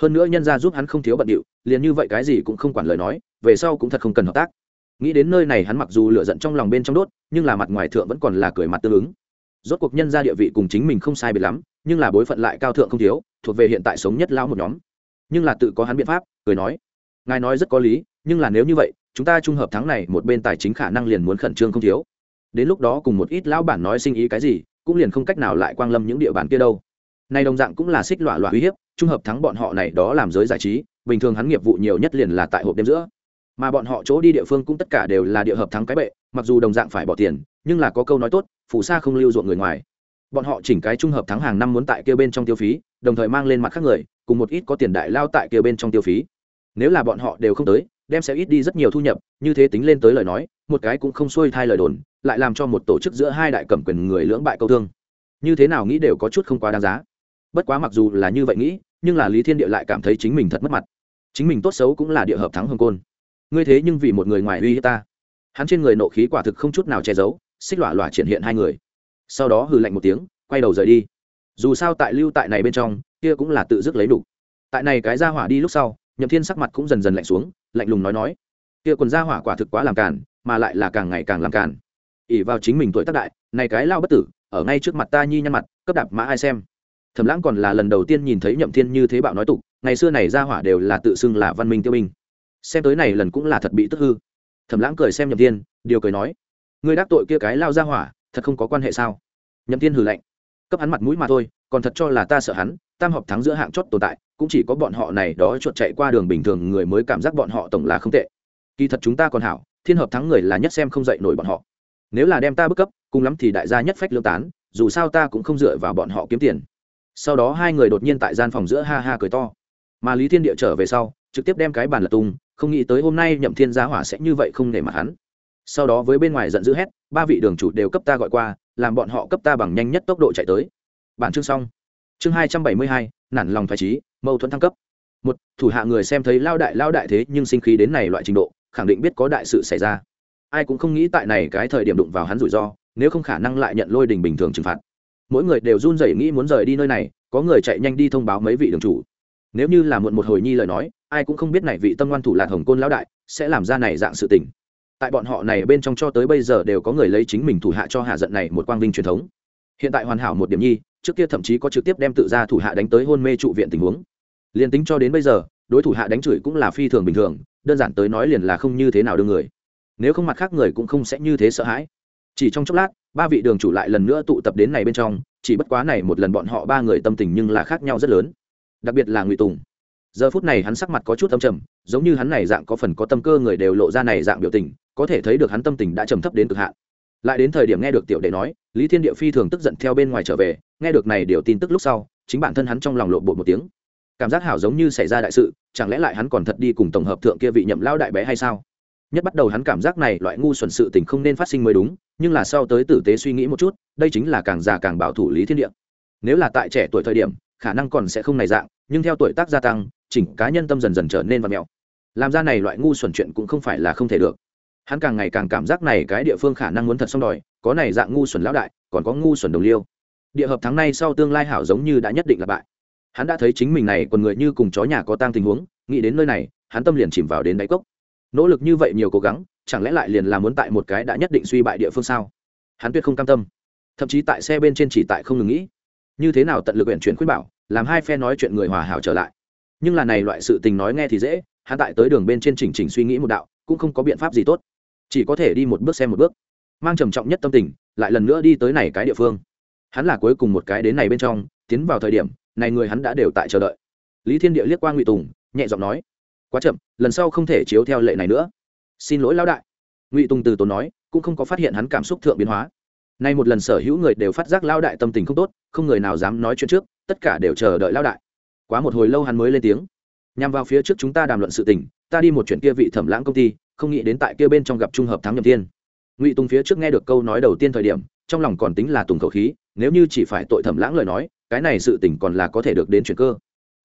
Hơn nữa nhân ra giúp hắn không thiếu bận điệu, liền như vậy cái gì cũng không quản lời nói, về sau cũng thật không cần hợp tác nghĩ đến nơi này hắn mặc dù lựa giận trong lòng bên trong đốt, nhưng là mặt ngoài thượng vẫn còn là cười mặt tương ứng. Rốt cuộc nhân ra địa vị cùng chính mình không sai biệt lắm, nhưng là bối phận lại cao thượng không thiếu, thuộc về hiện tại sống nhất lão một nhóm. Nhưng là tự có hắn biện pháp, cười nói. Ngài nói rất có lý, nhưng là nếu như vậy, chúng ta trung hợp tháng này một bên tài chính khả năng liền muốn khẩn trương không thiếu. Đến lúc đó cùng một ít lão bản nói sinh ý cái gì, cũng liền không cách nào lại quang lâm những địa bàn kia đâu. Này đồng dạng cũng là xích lọa lọa uy hiếp, trung hợp thắng bọn họ này đó làm giới giải trí, bình thường hắn nghiệp vụ nhiều nhất liền là tại hộp đêm giữa mà bọn họ chỗ đi địa phương cũng tất cả đều là địa hợp thắng cái bệ, mặc dù đồng dạng phải bỏ tiền, nhưng là có câu nói tốt, phù sa không lưu ruộng người ngoài. Bọn họ chỉnh cái trung hợp thắng hàng năm muốn tại kia bên trong tiêu phí, đồng thời mang lên mặt khác người, cùng một ít có tiền đại lao tại kia bên trong tiêu phí. Nếu là bọn họ đều không tới, đem sẽ ít đi rất nhiều thu nhập, như thế tính lên tới lời nói, một cái cũng không xuôi thai lời đồn, lại làm cho một tổ chức giữa hai đại cầm quyền người lưỡng bại câu thương. Như thế nào nghĩ đều có chút không quá đáng giá. Bất quá mặc dù là như vậy nghĩ, nhưng là lý thiên địa lại cảm thấy chính mình thật mất mặt. Chính mình tốt xấu cũng là địa hợp thắng hồng côn ngươi thế nhưng vì một người ngoài uy hiếp ta. Hắn trên người nộ khí quả thực không chút nào che giấu, xích lọa lọa triển hiện hai người. Sau đó hừ lạnh một tiếng, quay đầu rời đi. Dù sao tại lưu tại này bên trong, kia cũng là tự dứt lấy đủ. Tại này cái ra hỏa đi lúc sau, nhậm thiên sắc mặt cũng dần dần lạnh xuống, lạnh lùng nói nói. Kia quần ra hỏa quả thực quá làm càn, mà lại là càng ngày càng làm càn. Ỉ vào chính mình tuổi tác đại, này cái lao bất tử, ở ngay trước mặt ta nhi nhăn mặt, cấp đạp mã ai xem. Thẩm lãng còn là lần đầu tiên nhìn thấy nhậm thiên như thế bạo nói tục, ngày xưa này ra hỏa đều là tự xưng là văn minh tiêu binh xem tới này lần cũng là thật bị tức hư. Thẩm lãng cười xem nhậm thiên, điều cười nói, ngươi đắc tội kia cái lao ra hỏa, thật không có quan hệ sao? Nhậm thiên hừ lạnh, cấp hắn mặt mũi mà thôi, còn thật cho là ta sợ hắn, tam hợp thắng giữa hạng chót tồn tại, cũng chỉ có bọn họ này đó chuột chạy qua đường bình thường người mới cảm giác bọn họ tổng là không tệ. Kỳ thật chúng ta còn hảo, thiên hợp thắng người là nhất xem không dậy nổi bọn họ. Nếu là đem ta bức cấp, cùng lắm thì đại gia nhất phách lương tán, dù sao ta cũng không dựa vào bọn họ kiếm tiền. Sau đó hai người đột nhiên tại gian phòng giữa ha ha cười to. Mà lý thiên địa trở về sau, trực tiếp đem cái bàn lật tung không nghĩ tới hôm nay nhậm thiên giá hỏa sẽ như vậy không để mặt hắn. Sau đó với bên ngoài giận dữ hét, ba vị đường chủ đều cấp ta gọi qua, làm bọn họ cấp ta bằng nhanh nhất tốc độ chạy tới. Bản chương xong. Chương hai trăm bảy mươi hai, nản lòng phải trí mâu thuẫn thăng cấp. Một, thủ hạ người xem thấy lao đại lao đại thế nhưng sinh khí đến này loại trình độ, khẳng định biết có đại sự xảy ra. Ai cũng không nghĩ tại này cái thời điểm đụng vào hắn rủi ro, nếu không khả năng lại nhận lôi đình bình thường trừng phạt. Mỗi người đều run rẩy nghĩ muốn rời đi nơi này, có người chạy nhanh đi thông báo mấy vị đường chủ. Nếu như là muộn một hồi nhi lời nói ai cũng không biết này vị tâm ngoan thủ lạc hồng côn lão đại sẽ làm ra này dạng sự tình. Tại bọn họ này bên trong cho tới bây giờ đều có người lấy chính mình thủ hạ cho hạ giận này một quang vinh truyền thống. Hiện tại hoàn hảo một điểm nhi, trước kia thậm chí có trực tiếp đem tự ra thủ hạ đánh tới hôn mê trụ viện tình huống. Liền tính cho đến bây giờ, đối thủ hạ đánh chửi cũng là phi thường bình thường, đơn giản tới nói liền là không như thế nào đương người. Nếu không mặt khác người cũng không sẽ như thế sợ hãi. Chỉ trong chốc lát, ba vị đường chủ lại lần nữa tụ tập đến này bên trong, chỉ bất quá này một lần bọn họ ba người tâm tình nhưng là khác nhau rất lớn. Đặc biệt là ngụy tùng giờ phút này hắn sắc mặt có chút âm trầm, giống như hắn này dạng có phần có tâm cơ người đều lộ ra này dạng biểu tình, có thể thấy được hắn tâm tình đã trầm thấp đến cực hạn. Lại đến thời điểm nghe được tiểu đệ nói, lý thiên địa phi thường tức giận theo bên ngoài trở về, nghe được này điều tin tức lúc sau, chính bản thân hắn trong lòng lộ bộ một tiếng. Cảm giác hảo giống như xảy ra đại sự, chẳng lẽ lại hắn còn thật đi cùng tổng hợp thượng kia vị nhậm lao đại bé hay sao? Nhất bắt đầu hắn cảm giác này loại ngu xuẩn sự tình không nên phát sinh mới đúng, nhưng là sau tới tử tế suy nghĩ một chút, đây chính là càng già càng bảo thủ lý thiên địa. Nếu là tại trẻ tuổi thời điểm, khả năng còn sẽ không này dạng, nhưng theo tuổi tác gia tăng chỉnh cá nhân tâm dần dần trở nên vật mẹo. Làm ra này loại ngu xuẩn chuyện cũng không phải là không thể được. Hắn càng ngày càng cảm giác này cái địa phương khả năng muốn thật xong đòi, có này dạng ngu xuẩn lão đại, còn có ngu xuẩn đồng liêu. Địa hợp tháng nay sau tương lai hảo giống như đã nhất định là bại. Hắn đã thấy chính mình này còn người như cùng chó nhà có tang tình huống, nghĩ đến nơi này, hắn tâm liền chìm vào đến đáy cốc. Nỗ lực như vậy nhiều cố gắng, chẳng lẽ lại liền là muốn tại một cái đã nhất định suy bại địa phương sao? Hắn tuyệt không cam tâm. Thậm chí tại xe bên trên chỉ tại không ngừng nghĩ. Như thế nào tận lực huyện chuyển khuyên bảo, làm hai phe nói chuyện người hòa hảo trở lại nhưng là này loại sự tình nói nghe thì dễ, hắn tại tới đường bên trên chỉnh chỉnh suy nghĩ một đạo, cũng không có biện pháp gì tốt. Chỉ có thể đi một bước xem một bước. Mang trầm trọng nhất tâm tình, lại lần nữa đi tới này cái địa phương. Hắn là cuối cùng một cái đến này bên trong, tiến vào thời điểm, này người hắn đã đều tại chờ đợi. Lý thiên địa liếc qua ngụy tùng, nhẹ giọng nói, quá chậm, lần sau không thể chiếu theo lệ này nữa. Xin lỗi lão đại. Ngụy tùng từ tốn nói, cũng không có phát hiện hắn cảm xúc thượng biến hóa. Nay một lần sở hữu người đều phát giác lão đại tâm tình không tốt, không người nào dám nói chuyện trước, tất cả đều chờ đợi lão đại quá một hồi lâu hắn mới lên tiếng. Nhằm vào phía trước chúng ta đàm luận sự tình, ta đi một chuyện kia vị thẩm lãng công ty, không nghĩ đến tại kia bên trong gặp trung hợp thắng nhầm tiên ngụy tùng phía trước nghe được câu nói đầu tiên thời điểm, trong lòng còn tính là tùng khẩu khí, nếu như chỉ phải tội thẩm lãng lời nói, cái này sự tình còn là có thể được đến chuyện cơ.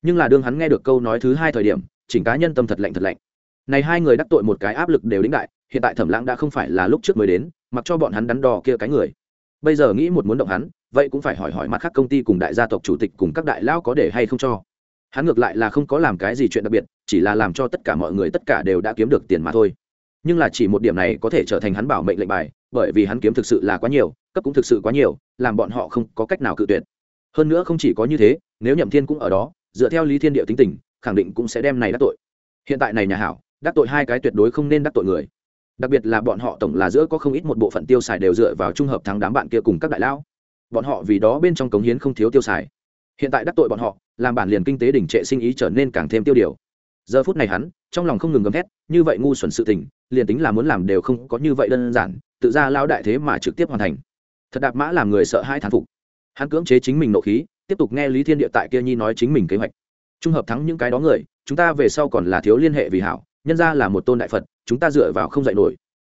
Nhưng là đương hắn nghe được câu nói thứ hai thời điểm, chỉnh cá nhân tâm thật lạnh thật lạnh. Này hai người đắc tội một cái áp lực đều đĩnh đại, hiện tại thẩm lãng đã không phải là lúc trước mới đến, mặc cho bọn hắn đắn đo kia cái người. Bây giờ nghĩ một muốn động hắn, vậy cũng phải hỏi hỏi mặt khác công ty cùng đại gia tộc chủ tịch cùng các đại lão có để hay không cho hắn ngược lại là không có làm cái gì chuyện đặc biệt, chỉ là làm cho tất cả mọi người tất cả đều đã kiếm được tiền mà thôi. Nhưng là chỉ một điểm này có thể trở thành hắn bảo mệnh lệnh bài, bởi vì hắn kiếm thực sự là quá nhiều, cấp cũng thực sự quá nhiều, làm bọn họ không có cách nào cự tuyệt. Hơn nữa không chỉ có như thế, nếu nhậm thiên cũng ở đó, dựa theo lý thiên địa tính tình, khẳng định cũng sẽ đem này đắc tội. Hiện tại này nhà hảo, đắc tội hai cái tuyệt đối không nên đắc tội người. Đặc biệt là bọn họ tổng là giữa có không ít một bộ phận tiêu xài đều dựa vào trung hợp thắng đám bạn kia cùng các đại lão. Bọn họ vì đó bên trong cống hiến không thiếu tiêu xài hiện tại đắc tội bọn họ, làm bản liền kinh tế đỉnh trệ sinh ý trở nên càng thêm tiêu điều. Giờ phút này hắn, trong lòng không ngừng gầm thét, như vậy ngu xuẩn sự tình, liền tính là muốn làm đều không có như vậy đơn giản, tự ra lao đại thế mà trực tiếp hoàn thành. Thật đạp mã làm người sợ hai thán phục. Hắn cưỡng chế chính mình nộ khí, tiếp tục nghe lý thiên địa tại kia nhi nói chính mình kế hoạch. Trung hợp thắng những cái đó người, chúng ta về sau còn là thiếu liên hệ vì hảo, nhân ra là một tôn đại phật, chúng ta dựa vào không dạy nổi.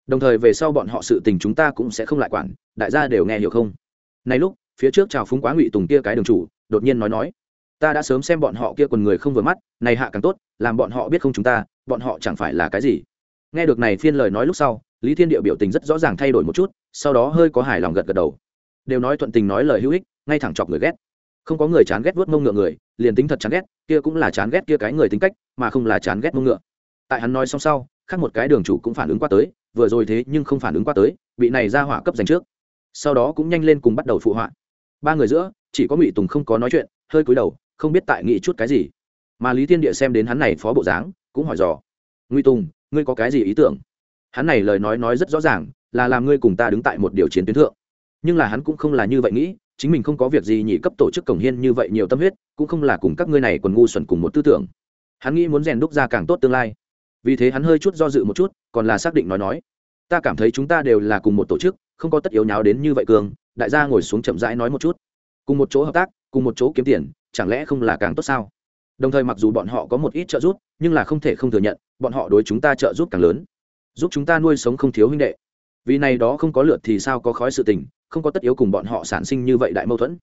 Đồng thời về sau bọn họ sự tình chúng ta cũng sẽ không lại quản, đại gia đều nghe hiểu không? Này lúc, phía trước chào phúng quá ngụy tùng kia cái đường chủ đột nhiên nói nói, ta đã sớm xem bọn họ kia quần người không vừa mắt, này hạ càng tốt, làm bọn họ biết không chúng ta, bọn họ chẳng phải là cái gì? Nghe được này phiên lời nói lúc sau, lý thiên địa biểu tình rất rõ ràng thay đổi một chút, sau đó hơi có hài lòng gật gật đầu. Đều nói thuận tình nói lời hữu ích, ngay thẳng chọc người ghét. Không có người chán ghét vớt mông ngựa người, liền tính thật chán ghét, kia cũng là chán ghét kia cái người tính cách, mà không là chán ghét mông ngựa. Tại hắn nói xong sau, khác một cái đường chủ cũng phản ứng qua tới, vừa rồi thế nhưng không phản ứng qua tới, bị này ra hỏa cấp dành trước. Sau đó cũng nhanh lên cùng bắt đầu phụ họa. Ba người giữa chỉ có ngụy tùng không có nói chuyện hơi cúi đầu không biết tại nghĩ chút cái gì mà lý thiên địa xem đến hắn này phó bộ dáng cũng hỏi dò ngụy tùng ngươi có cái gì ý tưởng hắn này lời nói nói rất rõ ràng là làm ngươi cùng ta đứng tại một điều chiến tuyến thượng nhưng là hắn cũng không là như vậy nghĩ chính mình không có việc gì nhị cấp tổ chức cổng hiên như vậy nhiều tâm huyết cũng không là cùng các ngươi này còn ngu xuẩn cùng một tư tưởng hắn nghĩ muốn rèn đúc ra càng tốt tương lai vì thế hắn hơi chút do dự một chút còn là xác định nói nói ta cảm thấy chúng ta đều là cùng một tổ chức không có tất yếu nháo đến như vậy cường đại gia ngồi xuống chậm rãi nói một chút cùng một chỗ hợp tác, cùng một chỗ kiếm tiền, chẳng lẽ không là càng tốt sao? Đồng thời mặc dù bọn họ có một ít trợ giúp, nhưng là không thể không thừa nhận, bọn họ đối chúng ta trợ giúp càng lớn, giúp chúng ta nuôi sống không thiếu huynh đệ. Vì này đó không có lượt thì sao có khói sự tình, không có tất yếu cùng bọn họ sản sinh như vậy đại mâu thuẫn.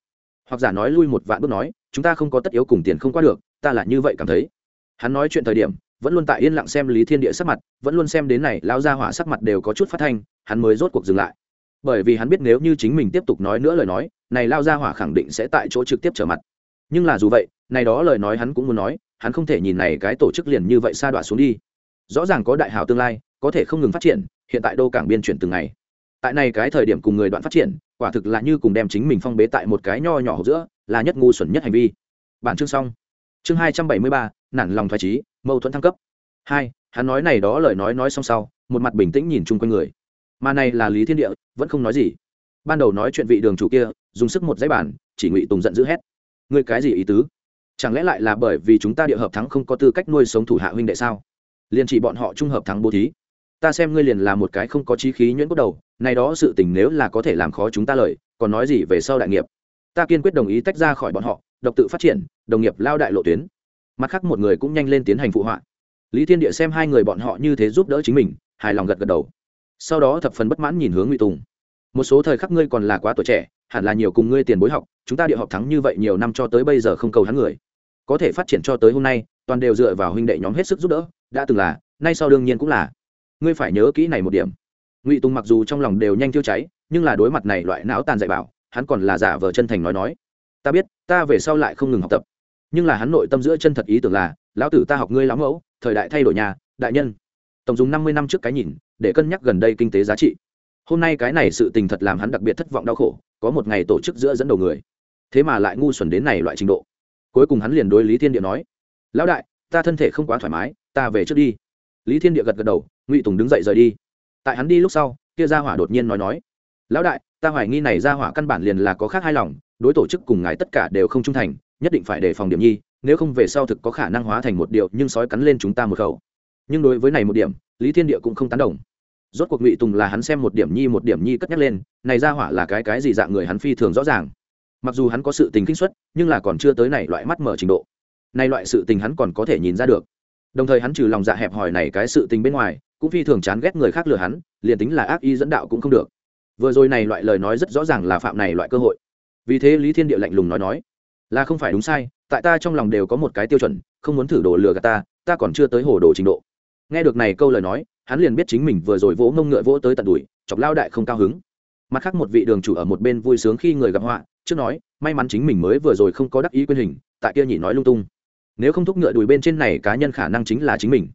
Hoặc giả nói lui một vạn bước nói, chúng ta không có tất yếu cùng tiền không qua được, ta là như vậy cảm thấy. Hắn nói chuyện thời điểm, vẫn luôn tại yên lặng xem lý thiên địa sắc mặt, vẫn luôn xem đến này lao ra hỏa sắc mặt đều có chút phát thanh, hắn mới rốt cuộc dừng lại bởi vì hắn biết nếu như chính mình tiếp tục nói nữa lời nói, này lao ra hỏa khẳng định sẽ tại chỗ trực tiếp trở mặt. Nhưng là dù vậy, này đó lời nói hắn cũng muốn nói, hắn không thể nhìn này cái tổ chức liền như vậy sa đọa xuống đi. Rõ ràng có đại hào tương lai, có thể không ngừng phát triển, hiện tại đô cảng biên chuyển từng ngày. Tại này cái thời điểm cùng người đoạn phát triển, quả thực là như cùng đem chính mình phong bế tại một cái nho nhỏ giữa, là nhất ngu xuẩn nhất hành vi. Bản chương xong. Chương hai trăm bảy mươi ba, nản lòng thoải trí mâu thuẫn thăng cấp. Hai, hắn nói này đó lời nói nói xong sau, một mặt bình tĩnh nhìn chung quanh người mà này là lý thiên địa, vẫn không nói gì. Ban đầu nói chuyện vị đường chủ kia, dùng sức một giấy bản chỉ ngụy tùng giận dữ hét. Ngươi cái gì ý tứ? Chẳng lẽ lại là bởi vì chúng ta địa hợp thắng không có tư cách nuôi sống thủ hạ huynh đệ sao? Liền chỉ bọn họ trung hợp thắng bố thí. Ta xem ngươi liền là một cái không có trí khí nhuyễn cốt đầu, này đó sự tình nếu là có thể làm khó chúng ta lời, còn nói gì về sau đại nghiệp? Ta kiên quyết đồng ý tách ra khỏi bọn họ, độc tự phát triển, đồng nghiệp lao đại lộ tuyến. Mặt khác một người cũng nhanh lên tiến hành phụ họa. Lý thiên địa xem hai người bọn họ như thế giúp đỡ chính mình, hài lòng gật gật đầu sau đó thập phần bất mãn nhìn hướng ngụy tùng. Một số thời khắc ngươi còn là quá tuổi trẻ, hẳn là nhiều cùng ngươi tiền bối học, chúng ta địa học thắng như vậy nhiều năm cho tới bây giờ không cầu hắn người. Có thể phát triển cho tới hôm nay, toàn đều dựa vào huynh đệ nhóm hết sức giúp đỡ, đã từng là, nay sau đương nhiên cũng là. Ngươi phải nhớ kỹ này một điểm. Ngụy tùng mặc dù trong lòng đều nhanh tiêu cháy, nhưng là đối mặt này loại não tàn dạy bảo, hắn còn là giả vờ chân thành nói nói. Ta biết, ta về sau lại không ngừng học tập. Nhưng là hắn nội tâm giữa chân thật ý tưởng là, lão tử ta học ngươi lão mẫu, thời đại thay đổi nhà, đại nhân. Tổng dùng năm mươi năm trước cái nhìn để cân nhắc gần đây kinh tế giá trị. Hôm nay cái này sự tình thật làm hắn đặc biệt thất vọng đau khổ có một ngày tổ chức giữa dẫn đầu người. Thế mà lại ngu xuẩn đến này loại trình độ. Cuối cùng hắn liền đối lý thiên địa nói lão đại ta thân thể không quá thoải mái ta về trước đi. Lý thiên địa gật gật đầu ngụy tùng đứng dậy rời đi. Tại hắn đi lúc sau kia gia hỏa đột nhiên nói nói lão đại ta hoài nghi này gia hỏa căn bản liền là có khác hai lòng đối tổ chức cùng ngài tất cả đều không trung thành nhất định phải đề phòng điểm nhi nếu không về sau thực có khả năng hóa thành một điều, nhưng sói cắn lên chúng ta một khẩu. Nhưng đối với này một điểm lý thiên địa cũng không tán đồng. Rốt cuộc ngụy tùng là hắn xem một điểm nhi một điểm nhi cất nhắc lên, này ra hỏa là cái cái gì dạng người hắn phi thường rõ ràng. Mặc dù hắn có sự tình kinh xuất nhưng là còn chưa tới này loại mắt mở trình độ. Này loại sự tình hắn còn có thể nhìn ra được. Đồng thời hắn trừ lòng dạ hẹp hòi này cái sự tình bên ngoài, cũng phi thường chán ghét người khác lừa hắn, liền tính là ác y dẫn đạo cũng không được. Vừa rồi này loại lời nói rất rõ ràng là phạm này loại cơ hội. Vì thế lý thiên địa lạnh lùng nói nói, là không phải đúng sai, tại ta trong lòng đều có một cái tiêu chuẩn, không muốn thử đồ lừa gạt ta ta còn chưa tới hồ đồ trình độ nghe được này câu lời nói, hắn liền biết chính mình vừa rồi vỗ mông ngựa vỗ tới tận đùi, chọc lao đại không cao hứng. Mặt khác một vị đường chủ ở một bên vui sướng khi người gặp họa, trước nói, may mắn chính mình mới vừa rồi không có đắc ý quyền hình, tại kia nhỉ nói lung tung. Nếu không thúc ngựa đùi bên trên này cá nhân khả năng chính là chính mình.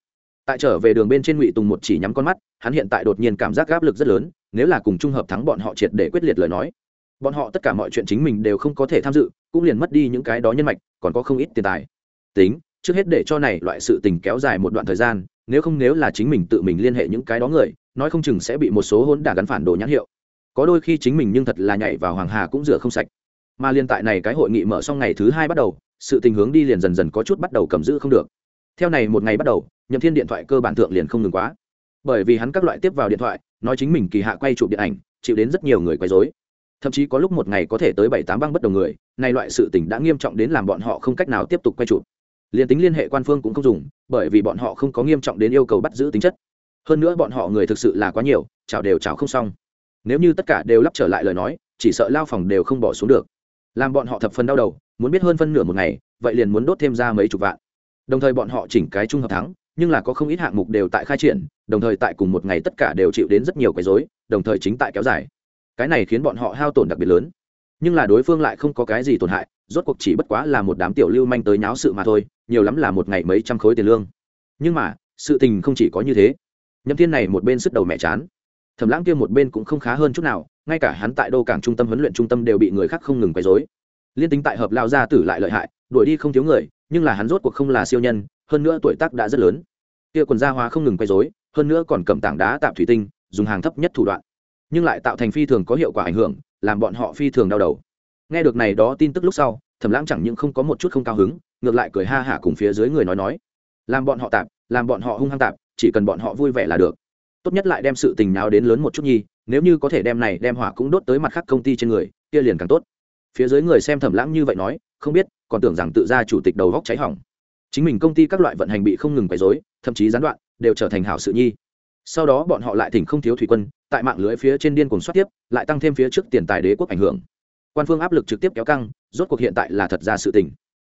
Tại trở về đường bên trên ngụy tùng một chỉ nhắm con mắt, hắn hiện tại đột nhiên cảm giác áp lực rất lớn, nếu là cùng trung hợp thắng bọn họ triệt để quyết liệt lời nói. Bọn họ tất cả mọi chuyện chính mình đều không có thể tham dự, cũng liền mất đi những cái đó nhân mạch, còn có không ít tiền tài. Tính, trước hết để cho này loại sự tình kéo dài một đoạn thời gian nếu không nếu là chính mình tự mình liên hệ những cái đó người, nói không chừng sẽ bị một số hỗn đả gắn phản đồ nhãn hiệu. Có đôi khi chính mình nhưng thật là nhảy vào hoàng hà cũng rửa không sạch. Mà liên tại này cái hội nghị mở xong ngày thứ hai bắt đầu, sự tình hướng đi liền dần dần có chút bắt đầu cầm giữ không được. Theo này một ngày bắt đầu, nhậm thiên điện thoại cơ bản thượng liền không ngừng quá. Bởi vì hắn các loại tiếp vào điện thoại, nói chính mình kỳ hạ quay chụp điện ảnh, chịu đến rất nhiều người quấy rối. Thậm chí có lúc một ngày có thể tới bảy tám băng bất đồng người, nay loại sự tình đã nghiêm trọng đến làm bọn họ không cách nào tiếp tục quay chụp liền tính liên hệ quan phương cũng không dùng, bởi vì bọn họ không có nghiêm trọng đến yêu cầu bắt giữ tính chất. Hơn nữa bọn họ người thực sự là quá nhiều chào đều chào không xong. Nếu như tất cả đều lắp trở lại lời nói, chỉ sợ lao phòng đều không bỏ xuống được. Làm bọn họ thập phần đau đầu, muốn biết hơn phân nửa một ngày, vậy liền muốn đốt thêm ra mấy chục vạn. Đồng thời bọn họ chỉnh cái trung hợp thắng, nhưng là có không ít hạng mục đều tại khai triển, đồng thời tại cùng một ngày tất cả đều chịu đến rất nhiều quấy rối, đồng thời chính tại kéo dài. Cái này khiến bọn họ hao tổn đặc biệt lớn. Nhưng là đối phương lại không có cái gì tổn hại, rốt cuộc chỉ bất quá là một đám tiểu lưu manh tới nháo sự mà thôi nhiều lắm là một ngày mấy trăm khối tiền lương. Nhưng mà, sự tình không chỉ có như thế. Nhậm thiên này một bên sức đầu mẹ chán. Thẩm lãng kia một bên cũng không khá hơn chút nào, ngay cả hắn tại đô cảng trung tâm huấn luyện trung tâm đều bị người khác không ngừng quấy rối. Liên tính tại hợp lao gia tử lại lợi hại, đuổi đi không thiếu người, nhưng là hắn rốt cuộc không là siêu nhân, hơn nữa tuổi tác đã rất lớn. Kia quần gia hóa không ngừng quấy rối, hơn nữa còn cầm tảng đá tạm thủy tinh, dùng hàng thấp nhất thủ đoạn. Nhưng lại tạo thành phi thường có hiệu quả ảnh hưởng, làm bọn họ phi thường đau đầu. Nghe được này đó tin tức lúc sau, thẩm lãng chẳng những không có một chút không cao hứng ngược lại cười ha hả cùng phía dưới người nói nói. Làm bọn họ tạp, làm bọn họ hung hăng tạp, chỉ cần bọn họ vui vẻ là được. Tốt nhất lại đem sự tình nào đến lớn một chút nhi, nếu như có thể đem này đem hỏa cũng đốt tới mặt khác công ty trên người, kia liền càng tốt. Phía dưới người xem thẩm lãng như vậy nói, không biết, còn tưởng rằng tự ra chủ tịch đầu góc cháy hỏng. Chính mình công ty các loại vận hành bị không ngừng quấy rối, thậm chí gián đoạn, đều trở thành hảo sự nhi. Sau đó bọn họ lại thỉnh không thiếu thủy quân, tại mạng lưới phía trên điên cuồng soát tiếp, lại tăng thêm phía trước tiền tài đế quốc ảnh hưởng. Quan phương áp lực trực tiếp kéo căng, rốt cuộc hiện tại là thật ra sự tình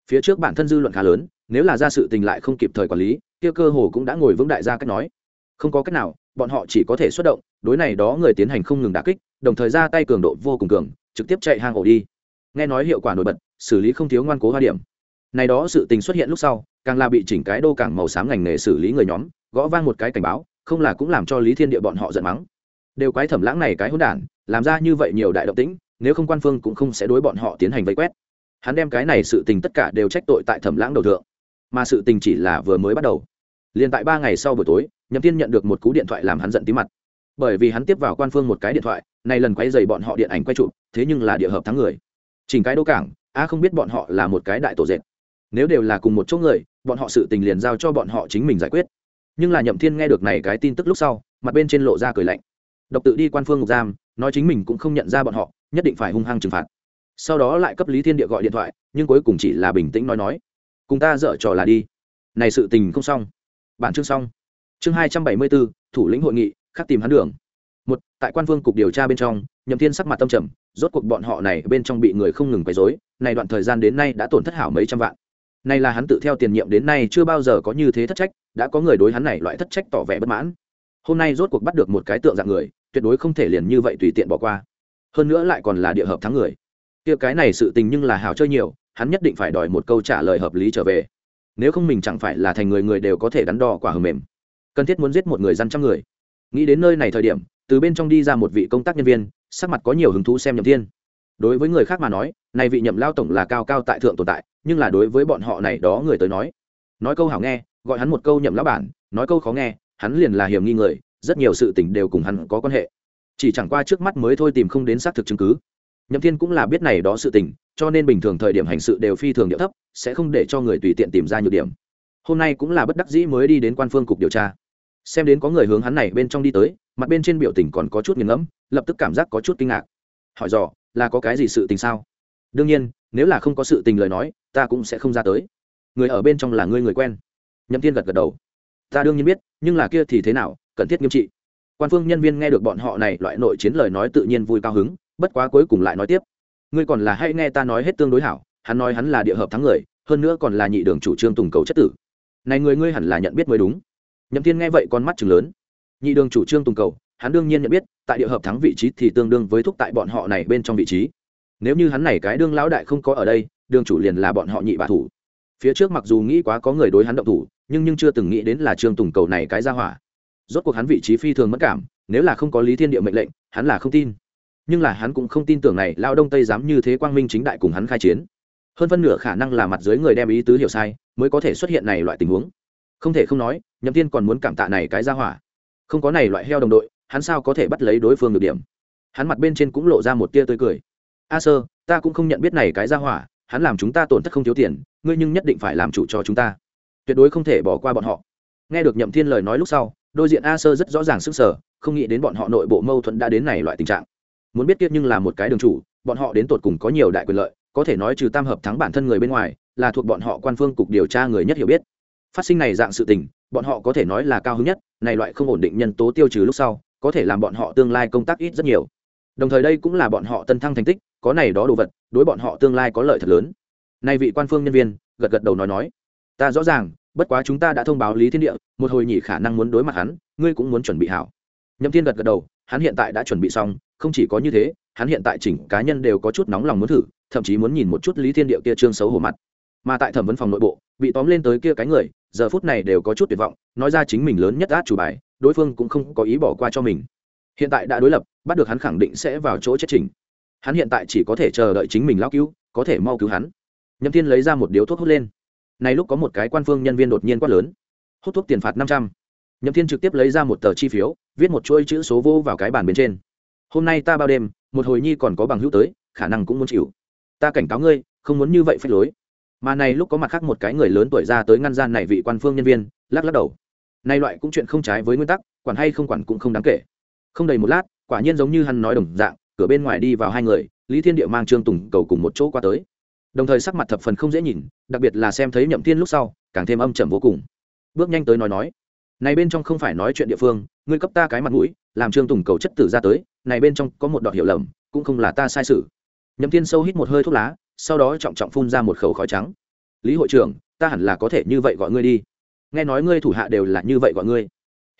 phía trước bản thân dư luận khá lớn, nếu là ra sự tình lại không kịp thời quản lý, kia cơ hồ cũng đã ngồi vững đại gia cách nói. Không có cách nào, bọn họ chỉ có thể xuất động, đối này đó người tiến hành không ngừng đả kích, đồng thời ra tay cường độ vô cùng cường, trực tiếp chạy hang ổ đi. Nghe nói hiệu quả nổi bật, xử lý không thiếu ngoan cố hoa điểm. Này đó sự tình xuất hiện lúc sau, càng là bị chỉnh cái đô cảng màu xám ngành nghề xử lý người nhóm, gõ vang một cái cảnh báo, không là cũng làm cho lý thiên địa bọn họ giận mắng. Đều quái thẩm lãng này cái hỗn đản, làm ra như vậy nhiều đại động tĩnh, nếu không quan phương cũng không sẽ đối bọn họ tiến hành vây quét hắn đem cái này sự tình tất cả đều trách tội tại thẩm lãng đầu thượng. Mà sự tình chỉ là vừa mới bắt đầu. Liền tại ba ngày sau buổi tối, nhậm tiên nhận được một cú điện thoại làm hắn giận tí mặt. Bởi vì hắn tiếp vào quan phương một cái điện thoại này lần quay dày bọn họ điện ảnh quay chụp, thế nhưng là địa hợp thắng người. Chỉnh cái đô cảng, a không biết bọn họ là một cái đại tổ dệt. Nếu đều là cùng một chỗ người, bọn họ sự tình liền giao cho bọn họ chính mình giải quyết. Nhưng là nhậm thiên nghe được này cái tin tức lúc sau, mặt bên trên lộ ra cười lạnh. Độc tự đi quan phương ngục giam, nói chính mình cũng không nhận ra bọn họ, nhất định phải hung hăng trừng phạt sau đó lại cấp lý thiên địa gọi điện thoại, nhưng cuối cùng chỉ là bình tĩnh nói nói, cùng ta dở trò là đi. Này sự tình không xong. Bản chương xong. Chương hai trăm bảy mươi bốn thủ lĩnh hội nghị, khắc tìm hắn đường. Một, tại quan vương cục điều tra bên trong, nhậm thiên sắc mặt tâm trầm, rốt cuộc bọn họ này bên trong bị người không ngừng quấy rối, này đoạn thời gian đến nay đã tổn thất hảo mấy trăm vạn. Này là hắn tự theo tiền nhiệm đến nay chưa bao giờ có như thế thất trách, đã có người đối hắn này loại thất trách tỏ vẻ bất mãn. Hôm nay rốt cuộc bắt được một cái tượng dạng người, tuyệt đối không thể liền như vậy tùy tiện bỏ qua. Hơn nữa lại còn là địa hợp thắng người kia cái này sự tình nhưng là hào chơi nhiều, hắn nhất định phải đòi một câu trả lời hợp lý trở về. Nếu không mình chẳng phải là thành người người đều có thể đắn đo quả hầm mềm. Cần thiết muốn giết một người dân trăm người. Nghĩ đến nơi này thời điểm, từ bên trong đi ra một vị công tác nhân viên, sắc mặt có nhiều hứng thú xem nhậm thiên. Đối với người khác mà nói, này vị nhậm lao tổng là cao cao tại thượng tồn tại, nhưng là đối với bọn họ này đó người tới nói nói câu hảo nghe, gọi hắn một câu nhậm lão bản, nói câu khó nghe, hắn liền là hiểm nghi người, rất nhiều sự tình đều cùng hắn có quan hệ. Chỉ chẳng qua trước mắt mới thôi tìm không đến xác thực chứng cứ nhậm thiên cũng là biết này đó sự tình, cho nên bình thường thời điểm hành sự đều phi thường điệu thấp, sẽ không để cho người tùy tiện tìm ra nhược điểm. Hôm nay cũng là bất đắc dĩ mới đi đến quan phương cục điều tra. Xem đến có người hướng hắn này bên trong đi tới, mặt bên trên biểu tình còn có chút nghiền ngẫm, lập tức cảm giác có chút kinh ngạc. Hỏi dò, là có cái gì sự tình sao? Đương nhiên, nếu là không có sự tình lời nói, ta cũng sẽ không ra tới. Người ở bên trong là ngươi người quen. Nhậm thiên gật gật đầu. Ta đương nhiên biết, nhưng là kia thì thế nào, cần thiết nghiêm trị. Quan phương nhân viên nghe được bọn họ này loại nội chiến lời nói tự nhiên vui cao hứng bất quá cuối cùng lại nói tiếp. Ngươi còn là hãy nghe ta nói hết tương đối hảo, hắn nói hắn là địa hợp thắng người, hơn nữa còn là nhị đường chủ trương tùng cầu chất tử. Này người ngươi hẳn là nhận biết mới đúng. Nhậm thiên nghe vậy con mắt chừng lớn. Nhị đường chủ trương tùng cầu, hắn đương nhiên nhận biết, tại địa hợp thắng vị trí thì tương đương với thúc tại bọn họ này bên trong vị trí. Nếu như hắn này cái đương lão đại không có ở đây, đường chủ liền là bọn họ nhị bà thủ. Phía trước mặc dù nghĩ quá có người đối hắn động thủ, nhưng nhưng chưa từng nghĩ đến là trương tùng cầu này cái ra hỏa. Rốt cuộc hắn vị trí phi thường mất cảm, nếu là không có lý thiên địa mệnh lệnh, hắn là không tin nhưng là hắn cũng không tin tưởng này lao đông tây dám như thế quang minh chính đại cùng hắn khai chiến. Hơn phân nửa khả năng là mặt dưới người đem ý tứ hiểu sai, mới có thể xuất hiện này loại tình huống. Không thể không nói, nhậm tiên còn muốn cảm tạ này cái ra hỏa. Không có này loại heo đồng đội, hắn sao có thể bắt lấy đối phương được điểm? Hắn mặt bên trên cũng lộ ra một tia tươi cười. A sơ, ta cũng không nhận biết này cái ra hỏa, hắn làm chúng ta tổn thất không thiếu tiền, ngươi nhưng nhất định phải làm chủ cho chúng ta. Tuyệt đối không thể bỏ qua bọn họ. Nghe được nhậm thiên lời nói lúc sau đôi diện a sơ rất rõ ràng sức sở không nghĩ đến bọn họ nội bộ mâu thuẫn đã đến này loại tình trạng muốn biết tiếp nhưng là một cái đường chủ, bọn họ đến tột cùng có nhiều đại quyền lợi, có thể nói trừ tam hợp thắng bản thân người bên ngoài, là thuộc bọn họ quan phương cục điều tra người nhất hiểu biết. Phát sinh này dạng sự tình, bọn họ có thể nói là cao hứng nhất, này loại không ổn định nhân tố tiêu trừ lúc sau, có thể làm bọn họ tương lai công tác ít rất nhiều. Đồng thời đây cũng là bọn họ tân thăng thành tích, có này đó đồ vật, đối bọn họ tương lai có lợi thật lớn. Nay vị quan phương nhân viên, gật gật đầu nói nói, ta rõ ràng, bất quá chúng ta đã thông báo lý thiên địa, một hồi nhỉ khả năng muốn đối mặt hắn, ngươi cũng muốn chuẩn bị hảo. Nhậm thiên gật gật đầu hắn hiện tại đã chuẩn bị xong, không chỉ có như thế, hắn hiện tại chỉnh cá nhân đều có chút nóng lòng muốn thử, thậm chí muốn nhìn một chút lý thiên điệu kia trương xấu hổ mặt. Mà tại thẩm vấn phòng nội bộ, bị tóm lên tới kia cái người, giờ phút này đều có chút tuyệt vọng, nói ra chính mình lớn nhất át chủ bài, đối phương cũng không có ý bỏ qua cho mình. Hiện tại đã đối lập, bắt được hắn khẳng định sẽ vào chỗ chết trình hắn hiện tại chỉ có thể chờ đợi chính mình lao cứu, có thể mau cứu hắn. Nhậm thiên lấy ra một điếu thuốc hút lên. Nay lúc có một cái quan phương nhân viên đột nhiên quát lớn. Hút thuốc tiền phạt năm trăm nhậm thiên trực tiếp lấy ra một tờ chi phiếu, viết một chuỗi chữ số vô vào cái bàn bên trên. Hôm nay ta bao đêm, một hồi nhi còn có bằng hữu tới, khả năng cũng muốn chịu. Ta cảnh cáo ngươi, không muốn như vậy phép lối. Mà này lúc có mặt khác một cái người lớn tuổi ra tới ngăn gian này vị quan phương nhân viên, lắc lắc đầu. Nay loại cũng chuyện không trái với nguyên tắc, quản hay không quản cũng không đáng kể. Không đầy một lát, quả nhiên giống như hắn nói đồng dạng, cửa bên ngoài đi vào hai người, lý thiên địa mang trương tùng cầu cùng một chỗ qua tới. Đồng thời sắc mặt thập phần không dễ nhìn, đặc biệt là xem thấy nhậm Thiên lúc sau, càng thêm âm trầm vô cùng. Bước nhanh tới nói nói này bên trong không phải nói chuyện địa phương, ngươi cấp ta cái mặt mũi, làm trương tùng cầu chất tử ra tới, này bên trong có một đoạn hiểu lầm, cũng không là ta sai sự. Nhậm tiên sâu hít một hơi thuốc lá, sau đó trọng trọng phun ra một khẩu khói trắng. Lý hội trưởng, ta hẳn là có thể như vậy gọi ngươi đi. Nghe nói ngươi thủ hạ đều là như vậy gọi ngươi.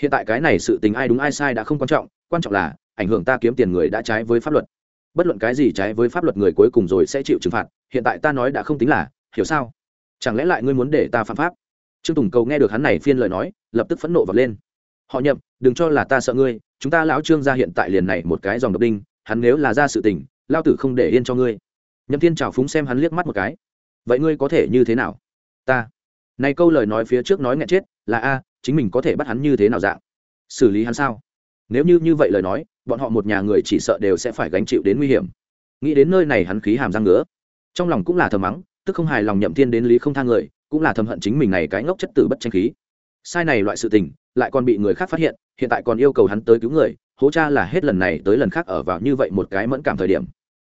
Hiện tại cái này sự tình ai đúng ai sai đã không quan trọng quan trọng là, ảnh hưởng ta kiếm tiền người đã trái với pháp luật. Bất luận cái gì trái với pháp luật người cuối cùng rồi sẽ chịu trừng phạt, hiện tại ta nói đã không tính là, hiểu sao? Chẳng lẽ lại ngươi muốn để ta phạm pháp? Trương tùng cầu nghe được hắn này phiên lời nói, lập tức phẫn nộ vật lên. Họ nhậm, đừng cho là ta sợ ngươi, chúng ta lão trương ra hiện tại liền này một cái dòng độc đinh, hắn nếu là ra sự tình lao tử không để yên cho ngươi. Nhậm thiên trào phúng xem hắn liếc mắt một cái. Vậy ngươi có thể như thế nào? Ta. Này câu lời nói phía trước nói nghẹn chết, là a, chính mình có thể bắt hắn như thế nào dạng? Xử lý hắn sao? Nếu như như vậy lời nói, bọn họ một nhà người chỉ sợ đều sẽ phải gánh chịu đến nguy hiểm. Nghĩ đến nơi này hắn khí hàm răng ngứa. Trong lòng cũng là thờ mắng, tức không hài lòng nhậm thiên đến lý không thang người cũng là thầm hận chính mình này cái ngốc chất tử bất tranh khí. Sai này loại sự tình, lại còn bị người khác phát hiện hiện tại còn yêu cầu hắn tới cứu người, hố cha là hết lần này tới lần khác ở vào như vậy một cái mẫn cảm thời điểm.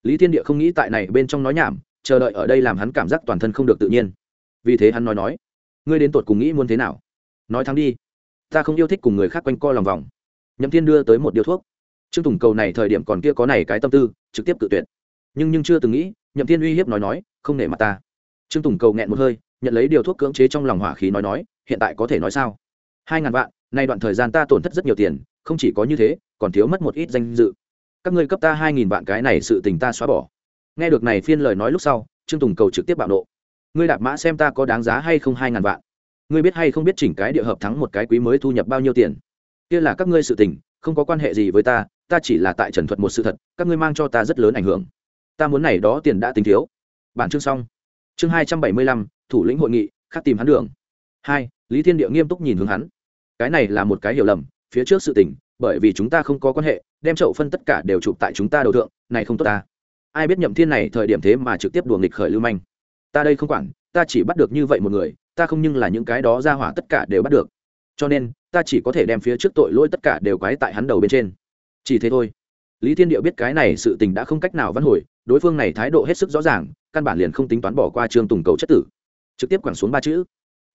Lý thiên địa không nghĩ tại này bên trong nói nhảm, chờ đợi ở đây làm hắn cảm giác toàn thân không được tự nhiên. Vì thế hắn nói nói, ngươi đến tột cùng nghĩ muốn thế nào? Nói thắng đi, ta không yêu thích cùng người khác quanh co lòng vòng. Nhậm thiên đưa tới một điếu thuốc. Trương tùng cầu này thời điểm còn kia có này cái tâm tư, trực tiếp tự tuyệt. Nhưng nhưng chưa từng nghĩ, nhậm thiên uy hiếp nói nói, không nể mặt ta. Trương tùng cầu nghẹn một hơi nhận lấy điều thuốc cưỡng chế trong lòng hỏa khí nói nói, hiện tại có thể nói sao? Hai ngàn vạn, nay đoạn thời gian ta tổn thất rất nhiều tiền, không chỉ có như thế, còn thiếu mất một ít danh dự. Các ngươi cấp ta hai nghìn vạn cái này sự tình ta xóa bỏ. Nghe được này phiên lời nói lúc sau, trương tùng cầu trực tiếp bạo nộ. Ngươi đạp mã xem ta có đáng giá hay không hai ngàn vạn? Ngươi biết hay không biết chỉnh cái địa hợp thắng một cái quý mới thu nhập bao nhiêu tiền? Kia là các ngươi sự tình, không có quan hệ gì với ta ta chỉ là tại trần thuật một sự thật, các ngươi mang cho ta rất lớn ảnh hưởng. Ta muốn này đó tiền đã tính thiếu. Bản chương xong. Chương hai trăm bảy mươi lăm thủ lĩnh hội nghị khắc tìm hắn đường. Hai, lý thiên địa nghiêm túc nhìn hướng hắn. Cái này là một cái hiểu lầm, phía trước sự tình, bởi vì chúng ta không có quan hệ, đem chậu phân tất cả đều chụp tại chúng ta đầu thượng, này không tốt ta. Ai biết nhậm thiên này thời điểm thế mà trực tiếp đùa nghịch khởi lưu manh. Ta đây không quản, ta chỉ bắt được như vậy một người, ta không nhưng là những cái đó ra hỏa tất cả đều bắt được. Cho nên, ta chỉ có thể đem phía trước tội lỗi tất cả đều quái tại hắn đầu bên trên. Chỉ thế thôi. Lý thiên điệu biết cái này sự tình đã không cách nào văn hồi, đối phương này thái độ hết sức rõ ràng, căn bản liền không tính toán bỏ qua trương tùng cầu chất tử trực tiếp quẳng xuống ba chữ.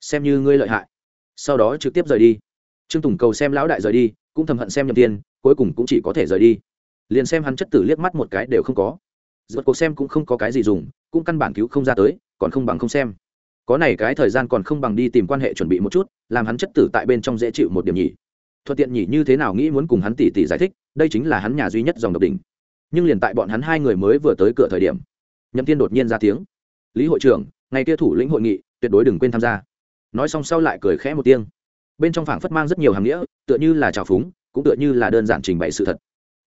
Xem như ngươi lợi hại. Sau đó trực tiếp rời đi. Trương tùng cầu xem lão đại rời đi, cũng thầm hận xem nhầm tiên, cuối cùng cũng chỉ có thể rời đi. Liền xem hắn chất tử liếc mắt một cái đều không có. Giật cuộc xem cũng không có cái gì dùng, cũng căn bản cứu không ra tới, còn không bằng không xem. Có này cái thời gian còn không bằng đi tìm quan hệ chuẩn bị một chút, làm hắn chất tử tại bên trong dễ chịu một điểm nhỉ. Thuận tiện nhỉ như thế nào nghĩ muốn cùng hắn tỉ tỉ giải thích, đây chính là hắn nhà duy nhất dòng độc đỉnh. Nhưng liền tại bọn hắn hai người mới vừa tới cửa thời điểm, nhậm tiên đột nhiên ra tiếng. Lý hội trưởng ngày kia thủ lĩnh hội nghị, tuyệt đối đừng quên tham gia. Nói xong sau lại cười khẽ một tiếng. Bên trong phảng phất mang rất nhiều hàm nghĩa, tựa như là trào phúng, cũng tựa như là đơn giản trình bày sự thật.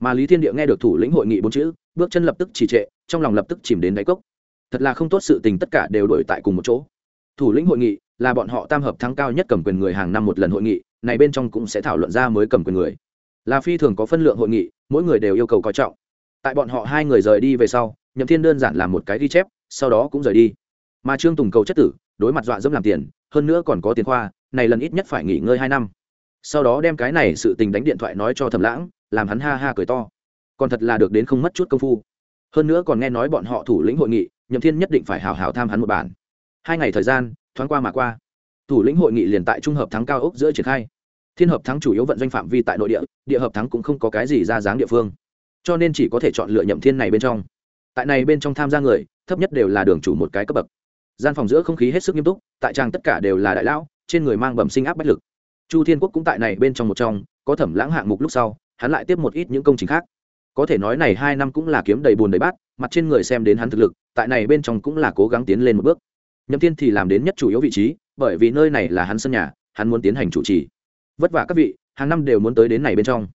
Mà lý thiên địa nghe được thủ lĩnh hội nghị bốn chữ, bước chân lập tức trì trệ, trong lòng lập tức chìm đến đáy cốc. Thật là không tốt sự tình tất cả đều đổi tại cùng một chỗ. Thủ lĩnh hội nghị là bọn họ tam hợp thắng cao nhất cầm quyền người hàng năm một lần hội nghị, này bên trong cũng sẽ thảo luận ra mới cầm quyền người. Là phi thường có phân lượng hội nghị, mỗi người đều yêu cầu coi trọng. Tại bọn họ hai người rời đi về sau, nhậm thiên đơn giản làm một cái ghi chép, sau đó cũng rời đi mà trương tùng cầu chất tử, đối mặt dọa dẫm làm tiền, hơn nữa còn có tiền khoa, này lần ít nhất phải nghỉ ngơi hai năm. Sau đó đem cái này sự tình đánh điện thoại nói cho thầm lãng, làm hắn ha ha cười to. Còn thật là được đến không mất chút công phu. Hơn nữa còn nghe nói bọn họ thủ lĩnh hội nghị, nhậm thiên nhất định phải hào hào tham hắn một bản. Hai ngày thời gian, thoáng qua mà qua. Thủ lĩnh hội nghị liền tại trung hợp thắng cao ốc giữa triển khai. Thiên hợp thắng chủ yếu vận doanh phạm vi tại nội địa địa hợp thắng cũng không có cái gì ra dáng địa phương. Cho nên chỉ có thể chọn lựa nhậm thiên này bên trong. Tại này bên trong tham gia người, thấp nhất đều là đường chủ một cái cấp bậc gian phòng giữa không khí hết sức nghiêm túc, tại trang tất cả đều là đại lão, trên người mang bẩm sinh áp bách lực. Chu thiên quốc cũng tại này bên trong một trong, có thẩm lãng hạng mục lúc sau, hắn lại tiếp một ít những công trình khác. Có thể nói này hai năm cũng là kiếm đầy bùn đầy bát, mặt trên người xem đến hắn thực lực, tại này bên trong cũng là cố gắng tiến lên một bước. Nhậm thiên thì làm đến nhất chủ yếu vị trí, bởi vì nơi này là hắn sân nhà, hắn muốn tiến hành chủ trì. Vất vả các vị, hàng năm đều muốn tới đến này bên trong.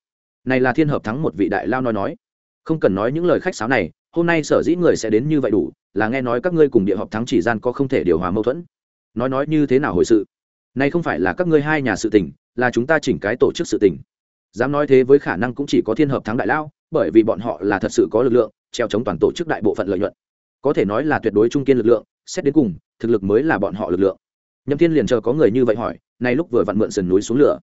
Này là thiên hợp thắng một vị đại lao nói nói. Không cần nói những lời khách sáo này, hôm nay sở dĩ người sẽ đến như vậy đủ là nghe nói các ngươi cùng địa hợp thắng chỉ gian có không thể điều hòa mâu thuẫn. Nói nói như thế nào hồi sự? Này không phải là các ngươi hai nhà sự tình, là chúng ta chỉnh cái tổ chức sự tình. Dám nói thế với khả năng cũng chỉ có thiên hợp thắng đại lao, bởi vì bọn họ là thật sự có lực lượng, treo chống toàn tổ chức đại bộ phận lợi nhuận. Có thể nói là tuyệt đối trung kiên lực lượng, xét đến cùng, thực lực mới là bọn họ lực lượng. Nhậm thiên liền chờ có người như vậy hỏi, nay lúc vừa vặn mượn sườn núi xuống lửa.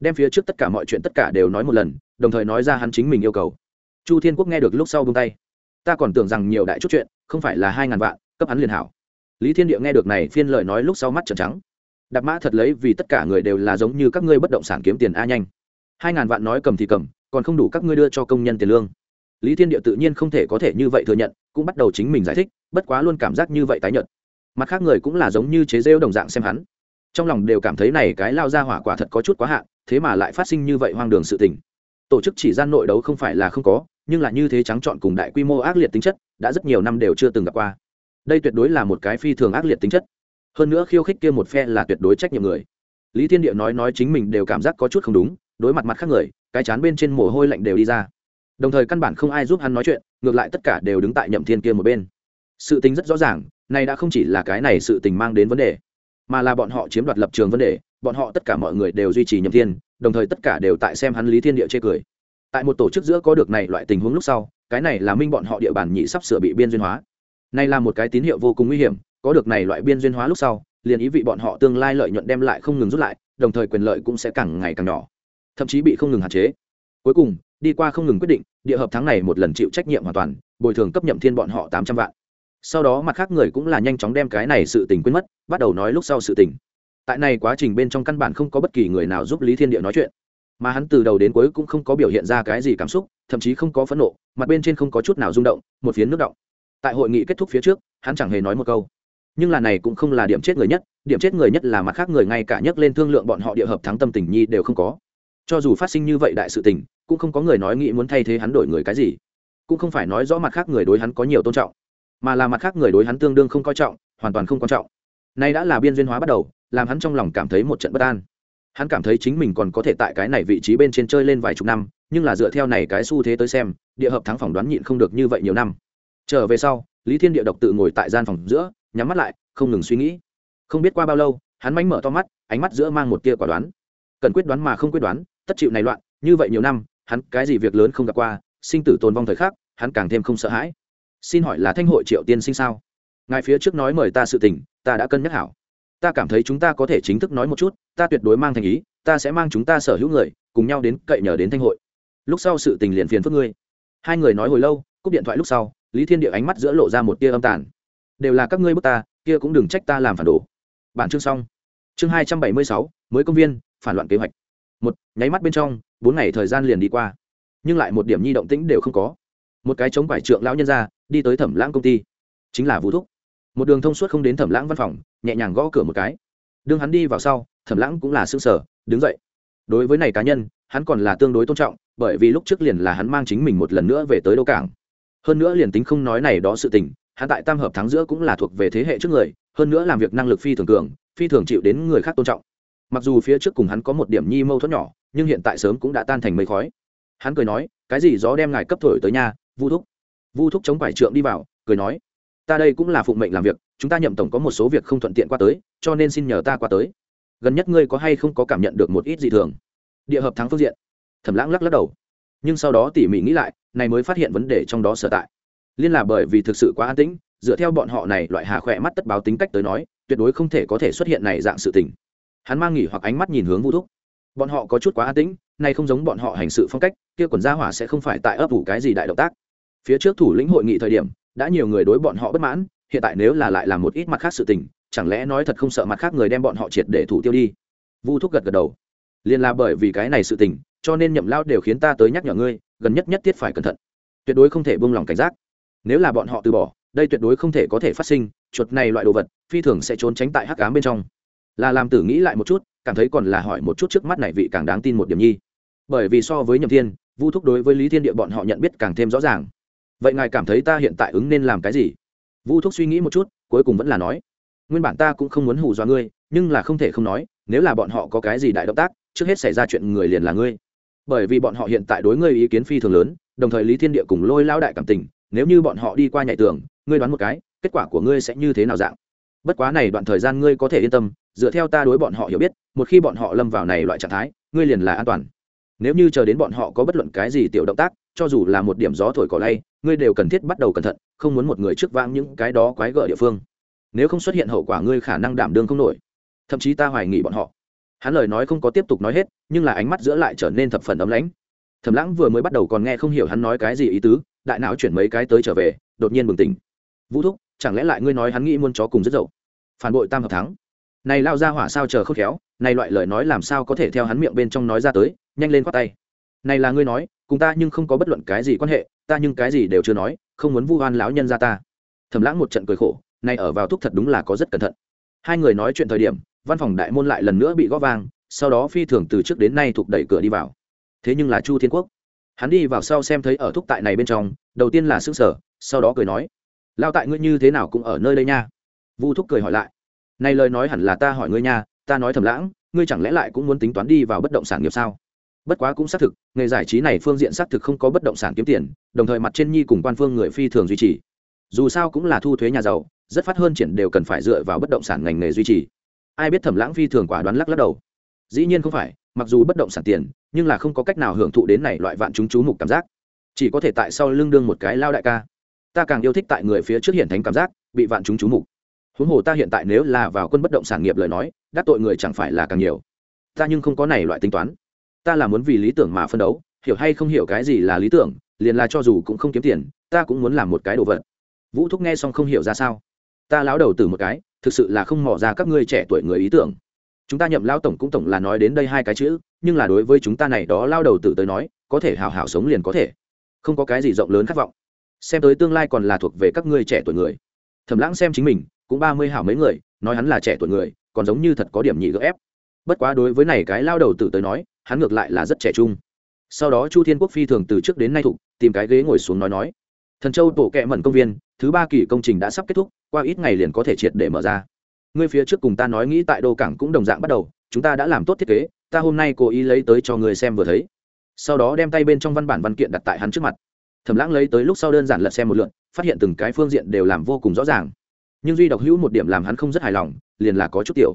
Đem phía trước tất cả mọi chuyện tất cả đều nói một lần, đồng thời nói ra hắn chính mình yêu cầu. Chu thiên quốc nghe được lúc sau buông tay. Ta còn tưởng rằng nhiều đại chút chuyện không phải là hai ngàn vạn, cấp hắn liền hảo. Lý thiên địa nghe được này phiên lời nói lúc sau mắt trợn trắng. Đạp mã thật lấy vì tất cả người đều là giống như các ngươi bất động sản kiếm tiền a nhanh. Hai ngàn vạn nói cầm thì cầm, còn không đủ các ngươi đưa cho công nhân tiền lương. Lý thiên địa tự nhiên không thể có thể như vậy thừa nhận, cũng bắt đầu chính mình giải thích, bất quá luôn cảm giác như vậy tái nhợt. Mặt khác người cũng là giống như chế rêu đồng dạng xem hắn. Trong lòng đều cảm thấy này cái lao ra hỏa quả thật có chút quá hạn, thế mà lại phát sinh như vậy hoang đường sự tình. Tổ chức chỉ gian nội đấu không phải là không có nhưng là như thế trắng trọn cùng đại quy mô ác liệt tính chất, đã rất nhiều năm đều chưa từng gặp qua. Đây tuyệt đối là một cái phi thường ác liệt tính chất. Hơn nữa khiêu khích kia một phe là tuyệt đối trách nhiệm người. Lý thiên địa nói nói chính mình đều cảm giác có chút không đúng, đối mặt mặt khác người, cái chán bên trên mồ hôi lạnh đều đi ra. Đồng thời căn bản không ai giúp hắn nói chuyện, ngược lại tất cả đều đứng tại nhậm thiên kia một bên. Sự tính rất rõ ràng này đã không chỉ là cái này sự tình mang đến vấn đề, mà là bọn họ chiếm đoạt lập trường vấn đề, bọn họ tất cả mọi người đều duy trì nhậm thiên, đồng thời tất cả đều tại xem hắn lý thiên địa chê cười tại một tổ chức giữa có được này loại tình huống lúc sau, cái này là minh bọn họ địa bàn nhị sắp sửa bị biên duyên hóa. Này là một cái tín hiệu vô cùng nguy hiểm, có được này loại biên duyên hóa lúc sau, liền ý vị bọn họ tương lai lợi nhuận đem lại không ngừng rút lại, đồng thời quyền lợi cũng sẽ càng ngày càng nhỏ, thậm chí bị không ngừng hạn chế. Cuối cùng, đi qua không ngừng quyết định, địa hợp thắng này một lần chịu trách nhiệm hoàn toàn, bồi thường cấp nhậm thiên bọn họ tám trăm vạn. Sau đó mặt khác người cũng là nhanh chóng đem cái này sự tình quên mất, bắt đầu nói lúc sau sự tình. Tại này quá trình bên trong căn bản không có bất kỳ người nào giúp lý thiên địa nói chuyện mà hắn từ đầu đến cuối cũng không có biểu hiện ra cái gì cảm xúc, thậm chí không có phẫn nộ, mặt bên trên không có chút nào rung động, một phiến nước động. Tại hội nghị kết thúc phía trước, hắn chẳng hề nói một câu. Nhưng là này cũng không là điểm chết người nhất, điểm chết người nhất là mặt khác người ngay cả nhắc lên thương lượng bọn họ địa hợp thắng tâm tình nhi đều không có. Cho dù phát sinh như vậy đại sự tình, cũng không có người nói nghĩ muốn thay thế hắn đổi người cái gì. Cũng không phải nói rõ mặt khác người đối hắn có nhiều tôn trọng, mà là mặt khác người đối hắn tương đương không coi trọng, hoàn toàn không quan trọng. Nay đã là biên duyên hóa bắt đầu, làm hắn trong lòng cảm thấy một trận bất an hắn cảm thấy chính mình còn có thể tại cái này vị trí bên trên chơi lên vài chục năm, nhưng là dựa theo này cái xu thế tới xem, địa hợp thắng phỏng đoán nhịn không được như vậy nhiều năm. Trở về sau, lý thiên địa độc tự ngồi tại gian phòng giữa, nhắm mắt lại, không ngừng suy nghĩ. Không biết qua bao lâu, hắn mánh mở to mắt, ánh mắt giữa mang một tia quả đoán. Cần quyết đoán mà không quyết đoán, tất chịu này loạn, như vậy nhiều năm, hắn cái gì việc lớn không gặp qua, sinh tử tồn vong thời khắc, hắn càng thêm không sợ hãi. Xin hỏi là thanh hội triệu tiên sinh sao? Ngài phía trước nói mời ta sự tình, ta đã cân nhắc hảo ta cảm thấy chúng ta có thể chính thức nói một chút, ta tuyệt đối mang thành ý, ta sẽ mang chúng ta sở hữu người, cùng nhau đến cậy nhờ đến thanh hội. Lúc sau sự tình liền phiền phức ngươi. Hai người nói hồi lâu, cúp điện thoại lúc sau, lý thiên địa ánh mắt giữa lộ ra một tia âm tàn. Đều là các ngươi bức ta, kia cũng đừng trách ta làm phản đồ. Bản chương xong. Chương hai trăm bảy mươi sáu, mới công viên, phản loạn kế hoạch. Một, nháy mắt bên trong, bốn ngày thời gian liền đi qua. Nhưng lại một điểm nhi động tĩnh đều không có. Một cái chống quải trượng lão nhân ra, đi tới thẩm lãng công ty. Chính là vũ thúc một đường thông suốt không đến thẩm lãng văn phòng, nhẹ nhàng gõ cửa một cái. Đương hắn đi vào sau, thẩm lãng cũng là xương sở đứng dậy. Đối với này cá nhân, hắn còn là tương đối tôn trọng, bởi vì lúc trước liền là hắn mang chính mình một lần nữa về tới đô cảng. Hơn nữa liền tính không nói này đó sự tình, hắn tại tam hợp thắng giữa cũng là thuộc về thế hệ trước người, hơn nữa làm việc năng lực phi thường cường, phi thường chịu đến người khác tôn trọng. Mặc dù phía trước cùng hắn có một điểm nhi mâu thuẫn nhỏ, nhưng hiện tại sớm cũng đã tan thành mây khói. Hắn cười nói, cái gì gió đem ngài cấp thổi tới nhà vu thúc. Vu thúc chống quải trượng đi vào, cười nói ta đây cũng là phụng mệnh làm việc, chúng ta nhậm tổng có một số việc không thuận tiện qua tới, cho nên xin nhờ ta qua tới. Gần nhất ngươi có hay không có cảm nhận được một ít gì thường? Địa hợp thắng phương diện. Thẩm lãng lắc lắc đầu. Nhưng sau đó tỉ mỉ nghĩ lại, này mới phát hiện vấn đề trong đó sở tại. Liên là bởi vì thực sự quá an tĩnh, dựa theo bọn họ này loại hà khỏe mắt tất báo tính cách tới nói, tuyệt đối không thể có thể xuất hiện này dạng sự tình. Hắn mang nghỉ hoặc ánh mắt nhìn hướng vũ thúc. Bọn họ có chút quá an tĩnh, này không giống bọn họ hành sự phong cách, kia quần gia hỏa sẽ không phải tại ấp ủ cái gì đại động tác. Phía trước thủ lĩnh hội nghị thời điểm đã nhiều người đối bọn họ bất mãn, hiện tại nếu là lại làm một ít mặt khác sự tình, chẳng lẽ nói thật không sợ mặt khác người đem bọn họ triệt để thủ tiêu đi? Vu thúc gật gật đầu. Liền là bởi vì cái này sự tình, cho nên nhậm lao đều khiến ta tới nhắc nhở ngươi, gần nhất nhất thiết phải cẩn thận. Tuyệt đối không thể buông lỏng cảnh giác. Nếu là bọn họ từ bỏ, đây tuyệt đối không thể có thể phát sinh, chuột này loại đồ vật, phi thường sẽ trốn tránh tại hắc ám bên trong. Là làm tử nghĩ lại một chút, cảm thấy còn là hỏi một chút trước mắt này vị càng đáng tin một điểm nhi. Bởi vì so với nhậm thiên, vu thúc đối với lý thiên địa bọn họ nhận biết càng thêm rõ ràng vậy ngài cảm thấy ta hiện tại ứng nên làm cái gì? Vu thúc suy nghĩ một chút, cuối cùng vẫn là nói, nguyên bản ta cũng không muốn hù dọa ngươi, nhưng là không thể không nói, nếu là bọn họ có cái gì đại động tác, trước hết xảy ra chuyện người liền là ngươi. Bởi vì bọn họ hiện tại đối ngươi ý kiến phi thường lớn, đồng thời lý thiên địa cùng lôi lao đại cảm tình, nếu như bọn họ đi qua nhạy tường, ngươi đoán một cái, kết quả của ngươi sẽ như thế nào dạng? Bất quá này đoạn thời gian ngươi có thể yên tâm, dựa theo ta đối bọn họ hiểu biết, một khi bọn họ lâm vào này loại trạng thái, ngươi liền là an toàn. Nếu như chờ đến bọn họ có bất luận cái gì tiểu động tác cho dù là một điểm gió thổi cỏ lay, ngươi đều cần thiết bắt đầu cẩn thận, không muốn một người trước vãng những cái đó quái gở địa phương. Nếu không xuất hiện hậu quả ngươi khả năng đảm đương không nổi. Thậm chí ta hoài nghi bọn họ. Hắn lời nói không có tiếp tục nói hết, nhưng là ánh mắt giữa lại trở nên thập phần ấm lãnh. Thầm lãng vừa mới bắt đầu còn nghe không hiểu hắn nói cái gì ý tứ, đại não chuyển mấy cái tới trở về, đột nhiên bừng tỉnh. Vũ thúc, chẳng lẽ lại ngươi nói hắn nghĩ muôn chó cùng rất dậu? Phản bội tam hợp thắng. Này lao ra hỏa sao chờ khốc khéo, này loại lời nói làm sao có thể theo hắn miệng bên trong nói ra tới, nhanh lên khoát tay này là ngươi nói, cùng ta nhưng không có bất luận cái gì quan hệ, ta nhưng cái gì đều chưa nói, không muốn vu oan lão nhân ra ta. Thầm lãng một trận cười khổ, này ở vào thúc thật đúng là có rất cẩn thận. Hai người nói chuyện thời điểm, văn phòng đại môn lại lần nữa bị gõ vang, sau đó phi thường từ trước đến nay thúc đẩy cửa đi vào. Thế nhưng là chu thiên quốc. Hắn đi vào sau xem thấy ở thúc tại này bên trong, đầu tiên là s ư n g sở sau đó cười nói lao tại ngươi như thế nào cũng ở nơi đây nha. Vu thúc cười hỏi lại, này lời nói hẳn là ta hỏi ngươi nha, ta nói thầm lãng, ngươi chẳng lẽ lại cũng muốn tính toán đi vào bất động sản nghiệp sao? Bất quá cũng xác thực, nghề giải trí này phương diện xác thực không có bất động sản kiếm tiền, đồng thời mặt trên nhi cùng quan phương người phi thường duy trì. Dù sao cũng là thu thuế nhà giàu, rất phát hơn triển đều cần phải dựa vào bất động sản ngành nghề duy trì. Ai biết thẩm lãng phi thường quả đoán lắc lắc đầu. Dĩ nhiên không phải, mặc dù bất động sản tiền, nhưng là không có cách nào hưởng thụ đến này loại vạn chúng chú mục cảm giác. Chỉ có thể tại sau lưng đương một cái lao đại ca. Ta càng yêu thích tại người phía trước hiện thánh cảm giác, bị vạn chúng chú mục. Huống hồ ta hiện tại nếu là vào quân bất động sản nghiệp lời nói, đắc tội người chẳng phải là càng nhiều. Ta nhưng không có này loại tính toán ta là muốn vì lý tưởng mà phân đấu, hiểu hay không hiểu cái gì là lý tưởng, liền là cho dù cũng không kiếm tiền, ta cũng muốn làm một cái đồ vật. Vũ thúc nghe xong không hiểu ra sao. Ta lão đầu từ một cái, thực sự là không mò ra các ngươi trẻ tuổi người ý tưởng. Chúng ta nhậm lao tổng cũng tổng là nói đến đây hai cái chữ, nhưng là đối với chúng ta này đó lao đầu tử tới nói, có thể hào hào sống liền có thể. Không có cái gì rộng lớn khát vọng. Xem tới tương lai còn là thuộc về các ngươi trẻ tuổi người. Thầm lãng xem chính mình, cũng ba mươi hảo mấy người, nói hắn là trẻ tuổi người, còn giống như thật có điểm nhị gỡ ép. Bất quá đối với này cái lao đầu tử tới nói hắn ngược lại là rất trẻ trung. Sau đó chu thiên quốc phi thường từ trước đến nay thục tìm cái ghế ngồi xuống nói nói. Thần châu tổ kẹ mẩn công viên, thứ ba kỳ công trình đã sắp kết thúc, qua ít ngày liền có thể triệt để mở ra. Ngươi phía trước cùng ta nói nghĩ tại đô cảng cũng đồng dạng bắt đầu, chúng ta đã làm tốt thiết kế, ta hôm nay cố ý lấy tới cho người xem vừa thấy. Sau đó đem tay bên trong văn bản văn kiện đặt tại hắn trước mặt. Thẩm lãng lấy tới lúc sau đơn giản lật xem một lượn phát hiện từng cái phương diện đều làm vô cùng rõ ràng. Nhưng duy độc hữu một điểm làm hắn không rất hài lòng, liền là có chút tiểu.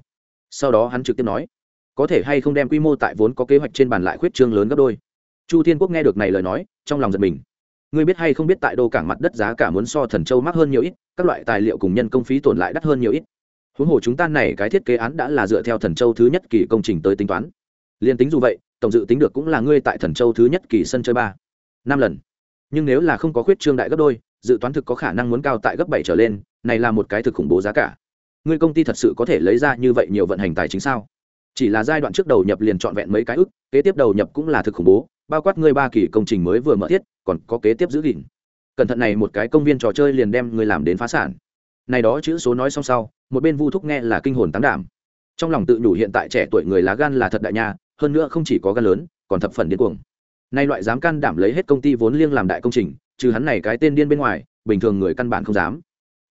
Sau đó hắn trực tiếp nói có thể hay không đem quy mô tại vốn có kế hoạch trên bàn lại khuyết trương lớn gấp đôi? Chu thiên quốc nghe được này lời nói, trong lòng giật mình. Ngươi biết hay không biết tại đô cảng mặt đất giá cả muốn so thần châu mắc hơn nhiều ít, các loại tài liệu cùng nhân công phí tổn lại đắt hơn nhiều ít. Huống hồ chúng ta này cái thiết kế án đã là dựa theo thần châu thứ nhất kỳ công trình tới tính toán. Liên tính dù vậy, tổng dự tính được cũng là ngươi tại thần châu thứ nhất kỳ sân chơi ba, năm lần. Nhưng nếu là không có khuyết trương đại gấp đôi, dự toán thực có khả năng muốn cao tại gấp bảy trở lên, này là một cái thực khủng bố giá cả. Ngươi công ty thật sự có thể lấy ra như vậy nhiều vận hành tài chính sao? Chỉ là giai đoạn trước đầu nhập liền trọn vẹn mấy cái ức, kế tiếp đầu nhập cũng là thực khủng bố, bao quát ngươi ba kỳ công trình mới vừa mở thiết, còn có kế tiếp giữ gìn. Cẩn thận này một cái công viên trò chơi liền đem ngươi làm đến phá sản. Này đó chữ số nói xong sau, một bên vu thúc nghe là kinh hồn tán đảm. Trong lòng tự nhủ hiện tại trẻ tuổi người lá gan là thật đại nha, hơn nữa không chỉ có gan lớn, còn thập phần điên cuồng. Nay loại dám can đảm lấy hết công ty vốn liêng làm đại công trình, trừ hắn này cái tên điên bên ngoài, bình thường người căn bản không dám.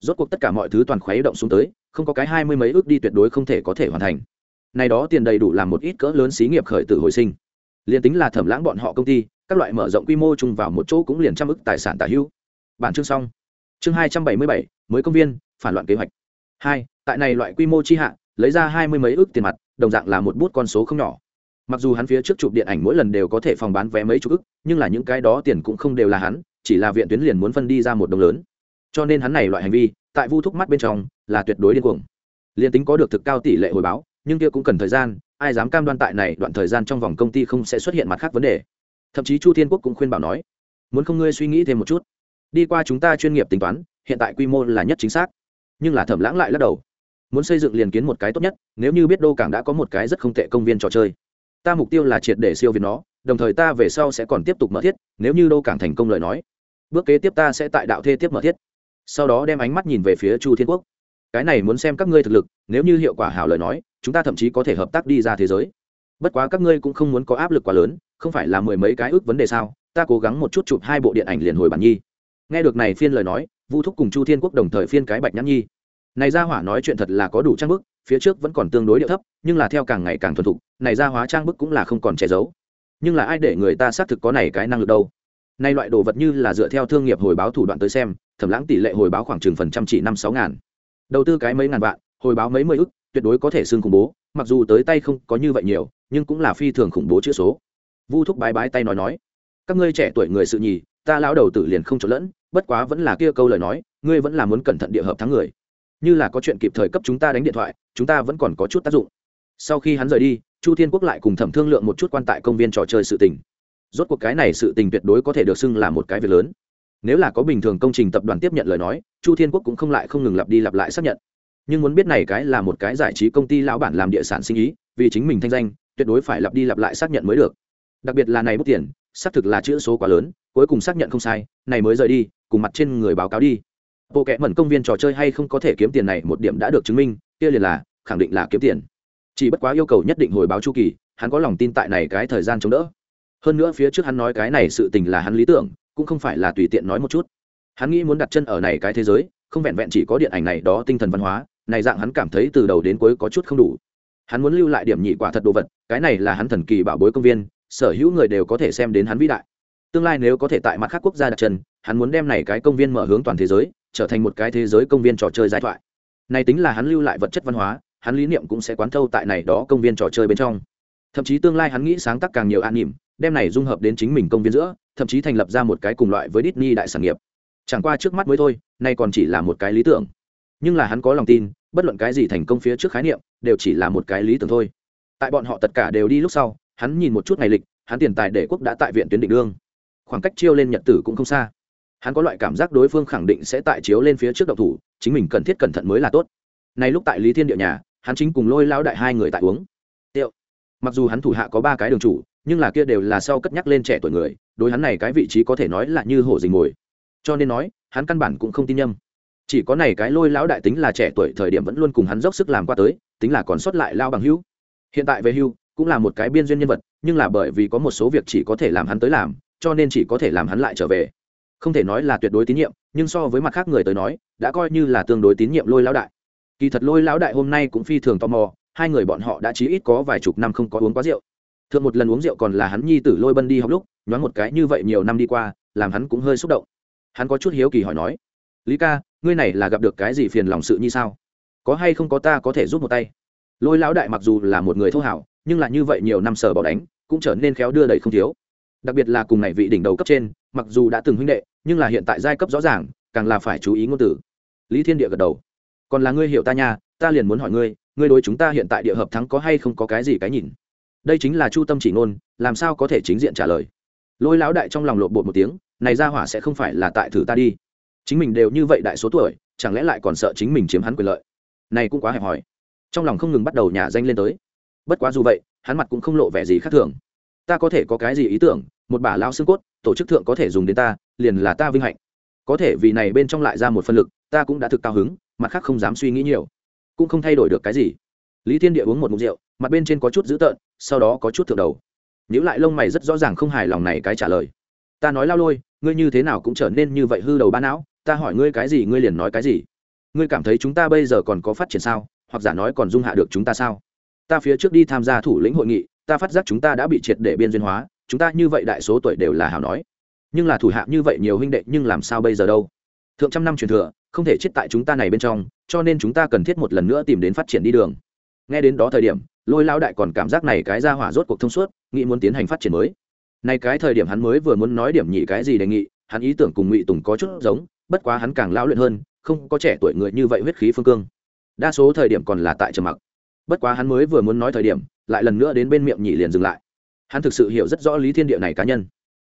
Rốt cuộc tất cả mọi thứ toàn khuấy động xuống tới, không có cái hai mươi mấy ước đi tuyệt đối không thể có thể hoàn thành này đó tiền đầy đủ làm một ít cỡ lớn xí nghiệp khởi tử hồi sinh. Liền tính là thẩm lãng bọn họ công ty, các loại mở rộng quy mô chung vào một chỗ cũng liền trăm ức tài sản tả hữu. Bản chương xong. Chương hai trăm bảy mươi bảy, mới công viên, phản loạn kế hoạch. Hai, tại này loại quy mô chi hạ, lấy ra hai mươi mấy ước tiền mặt, đồng dạng là một bút con số không nhỏ. Mặc dù hắn phía trước chụp điện ảnh mỗi lần đều có thể phòng bán vé mấy chục ức, nhưng là những cái đó tiền cũng không đều là hắn, chỉ là viện tuyến liền muốn phân đi ra một đồng lớn. Cho nên hắn này loại hành vi, tại vu thúc mắt bên trong, là tuyệt đối điên cuồng. Liền tính có được thực cao tỷ lệ hồi báo nhưng kia cũng cần thời gian, ai dám cam đoan tại này đoạn thời gian trong vòng công ty không sẽ xuất hiện mặt khác vấn đề. Thậm chí chu thiên quốc cũng khuyên bảo nói, muốn không ngươi suy nghĩ thêm một chút. Đi qua chúng ta chuyên nghiệp tính toán, hiện tại quy mô là nhất chính xác, nhưng là thẩm lãng lại lắc đầu. Muốn xây dựng liền kiến một cái tốt nhất, nếu như biết đô cảng đã có một cái rất không tệ công viên trò chơi. Ta mục tiêu là triệt để siêu việt nó, đồng thời ta về sau sẽ còn tiếp tục mở thiết, nếu như đô cảng thành công lời nói. Bước kế tiếp ta sẽ tại đạo thê tiếp mở thiết. Sau đó đem ánh mắt nhìn về phía chu thiên quốc. Cái này muốn xem các ngươi thực lực, nếu như hiệu quả hảo lời nói chúng ta thậm chí có thể hợp tác đi ra thế giới. Bất quá các ngươi cũng không muốn có áp lực quá lớn, không phải là mười mấy cái ước vấn đề sao? Ta cố gắng một chút chụp hai bộ điện ảnh liền hồi bản nhi. Nghe được này phiên lời nói, vu thúc cùng chu thiên quốc đồng thời phiên cái bạch nhãn nhi. Này ra hỏa nói chuyện thật là có đủ trang bức, phía trước vẫn còn tương đối điệu thấp, nhưng là theo càng ngày càng thuần thục, này ra hóa trang bức cũng là không còn che giấu. Nhưng là ai để người ta xác thực có này cái năng lực đâu? Nay loại đồ vật như là dựa theo thương nghiệp hồi báo thủ đoạn tới xem, thẩm lãng tỷ lệ hồi báo khoảng chừng phần trăm chỉ năm sáu ngàn. Đầu tư cái mấy ngàn vạn, hồi báo mấy mươi ức tuyệt đối có thể xưng khủng bố, mặc dù tới tay không có như vậy nhiều, nhưng cũng là phi thường khủng bố chữ số. Vu thúc bái bái tay nói nói, các ngươi trẻ tuổi người sự nhì, ta lão đầu tử liền không trộn lẫn, bất quá vẫn là kia câu lời nói, ngươi vẫn là muốn cẩn thận địa hợp thắng người. Như là có chuyện kịp thời cấp chúng ta đánh điện thoại, chúng ta vẫn còn có chút tác dụng. Sau khi hắn rời đi, chu thiên quốc lại cùng thẩm thương lượng một chút quan tại công viên trò chơi sự tình. Rốt cuộc cái này sự tình tuyệt đối có thể được xưng là một cái việc lớn. Nếu là có bình thường công trình tập đoàn tiếp nhận lời nói, chu thiên quốc cũng không lại không ngừng lặp đi lặp lại xác nhận nhưng muốn biết này cái là một cái giải trí công ty lão bản làm địa sản sinh ý, vì chính mình thanh danh, tuyệt đối phải lặp đi lặp lại xác nhận mới được. Đặc biệt là này bút tiền, xác thực là chữ số quá lớn, cuối cùng xác nhận không sai, này mới rời đi, cùng mặt trên người báo cáo đi. Bộ kẽ mẩn công viên trò chơi hay không có thể kiếm tiền này một điểm đã được chứng minh, kia liền là, khẳng định là kiếm tiền. Chỉ bất quá yêu cầu nhất định hồi báo chu kỳ, hắn có lòng tin tại này cái thời gian chống đỡ. Hơn nữa phía trước hắn nói cái này sự tình là hắn lý tưởng, cũng không phải là tùy tiện nói một chút. Hắn nghĩ muốn đặt chân ở này cái thế giới, không vẹn vẹn chỉ có điện ảnh này đó tinh thần văn hóa này dạng hắn cảm thấy từ đầu đến cuối có chút không đủ. Hắn muốn lưu lại điểm nhị quả thật đồ vật, cái này là hắn thần kỳ bảo bối công viên, sở hữu người đều có thể xem đến hắn vĩ đại. Tương lai nếu có thể tại mặt khác quốc gia đặt chân, hắn muốn đem này cái công viên mở hướng toàn thế giới, trở thành một cái thế giới công viên trò chơi giải thoại. Này tính là hắn lưu lại vật chất văn hóa, hắn lý niệm cũng sẽ quán thâu tại này đó công viên trò chơi bên trong. Thậm chí tương lai hắn nghĩ sáng tác càng nhiều an nỉm, đem này dung hợp đến chính mình công viên giữa, thậm chí thành lập ra một cái cùng loại với Disney đại sản nghiệp. Chẳng qua trước mắt mới thôi, nay còn chỉ là một cái lý tưởng nhưng là hắn có lòng tin, bất luận cái gì thành công phía trước khái niệm, đều chỉ là một cái lý tưởng thôi. Tại bọn họ tất cả đều đi lúc sau, hắn nhìn một chút ngày lịch, hắn tiền tài để quốc đã tại viện tuyến định đương khoảng cách chiêu lên nhật tử cũng không xa. Hắn có loại cảm giác đối phương khẳng định sẽ tại chiếu lên phía trước độc thủ, chính mình cần thiết cẩn thận mới là tốt. Nay lúc tại lý thiên địa nhà, hắn chính cùng lôi lao đại hai người tại uống rượu. Mặc dù hắn thủ hạ có ba cái đường chủ, nhưng là kia đều là sau cất nhắc lên trẻ tuổi người, đối hắn này cái vị trí có thể nói là như hổ dình mồi. Cho nên nói, hắn căn bản cũng không tin nhầm chỉ có này cái lôi lão đại tính là trẻ tuổi thời điểm vẫn luôn cùng hắn dốc sức làm qua tới, tính là còn sót lại lao bằng hữu. Hiện tại về hưu, cũng là một cái biên duyên nhân vật, nhưng là bởi vì có một số việc chỉ có thể làm hắn tới làm, cho nên chỉ có thể làm hắn lại trở về. Không thể nói là tuyệt đối tín nhiệm, nhưng so với mặt khác người tới nói, đã coi như là tương đối tín nhiệm lôi lão đại. Kỳ thật lôi lão đại hôm nay cũng phi thường tò mò, hai người bọn họ đã chí ít có vài chục năm không có uống quá rượu. Thường một lần uống rượu còn là hắn nhi tử lôi bân đi học lúc, nhoáng một cái như vậy nhiều năm đi qua, làm hắn cũng hơi xúc động. Hắn có chút hiếu kỳ hỏi nói, lý ca ngươi này là gặp được cái gì phiền lòng sự như sao? Có hay không có ta có thể giúp một tay? Lôi lão đại mặc dù là một người thô hảo, nhưng là như vậy nhiều năm sờ bỏ đánh, cũng trở nên khéo đưa đẩy không thiếu. Đặc biệt là cùng này vị đỉnh đầu cấp trên, mặc dù đã từng huynh đệ, nhưng là hiện tại giai cấp rõ ràng, càng là phải chú ý ngôn từ. Lý thiên địa gật đầu. Còn là ngươi hiểu ta nha, ta liền muốn hỏi ngươi ngươi đối chúng ta hiện tại địa hợp thắng có hay không có cái gì cái nhìn? Đây chính là chu tâm chỉ ngôn, làm sao có thể chính diện trả lời. Lôi lão đại trong lòng lộn bột một tiếng, này ra hỏa sẽ không phải là tại thử ta đi chính mình đều như vậy đại số tuổi, chẳng lẽ lại còn sợ chính mình chiếm hắn quyền lợi? Này cũng quá hẹp hòi. Trong lòng không ngừng bắt đầu nhả danh lên tới. Bất quá dù vậy, hắn mặt cũng không lộ vẻ gì khác thường. Ta có thể có cái gì ý tưởng, một bả lao xương cốt, tổ chức thượng có thể dùng đến ta, liền là ta vinh hạnh. Có thể vì này bên trong lại ra một phân lực, ta cũng đã thực cao hứng, mặt khác không dám suy nghĩ nhiều. Cũng không thay đổi được cái gì. Lý thiên địa uống một mục rượu, mặt bên trên có chút dữ tợn, sau đó có chút thượng đầu. Nhữ lại lông mày rất rõ ràng không hài lòng này cái trả lời. Ta nói lao lôi, ngươi như thế nào cũng trở nên như vậy hư đầu ba não ta hỏi ngươi cái gì, ngươi liền nói cái gì? Ngươi cảm thấy chúng ta bây giờ còn có phát triển sao? Hoặc giả nói còn dung hạ được chúng ta sao? Ta phía trước đi tham gia thủ lĩnh hội nghị, ta phát giác chúng ta đã bị triệt để biên duyên hóa, chúng ta như vậy đại số tuổi đều là hảo nói. Nhưng là thủ hạ như vậy nhiều huynh đệ, nhưng làm sao bây giờ đâu? Thượng trăm năm truyền thừa, không thể chết tại chúng ta này bên trong, cho nên chúng ta cần thiết một lần nữa tìm đến phát triển đi đường. Nghe đến đó thời điểm, lôi lao đại còn cảm giác này cái ra hỏa rốt cuộc thông suốt, nghĩ muốn tiến hành phát triển mới. Này cái thời điểm hắn mới vừa muốn nói điểm nhị cái gì đề nghị, hắn ý tưởng cùng ngụy tùng có chút giống bất quá hắn càng lão luyện hơn, không có trẻ tuổi người như vậy huyết khí phương cương. Đa số thời điểm còn là tại trầm mặc. Bất quá hắn mới vừa muốn nói thời điểm, lại lần nữa đến bên miệng nhị liền dừng lại. Hắn thực sự hiểu rất rõ lý thiên địa này cá nhân.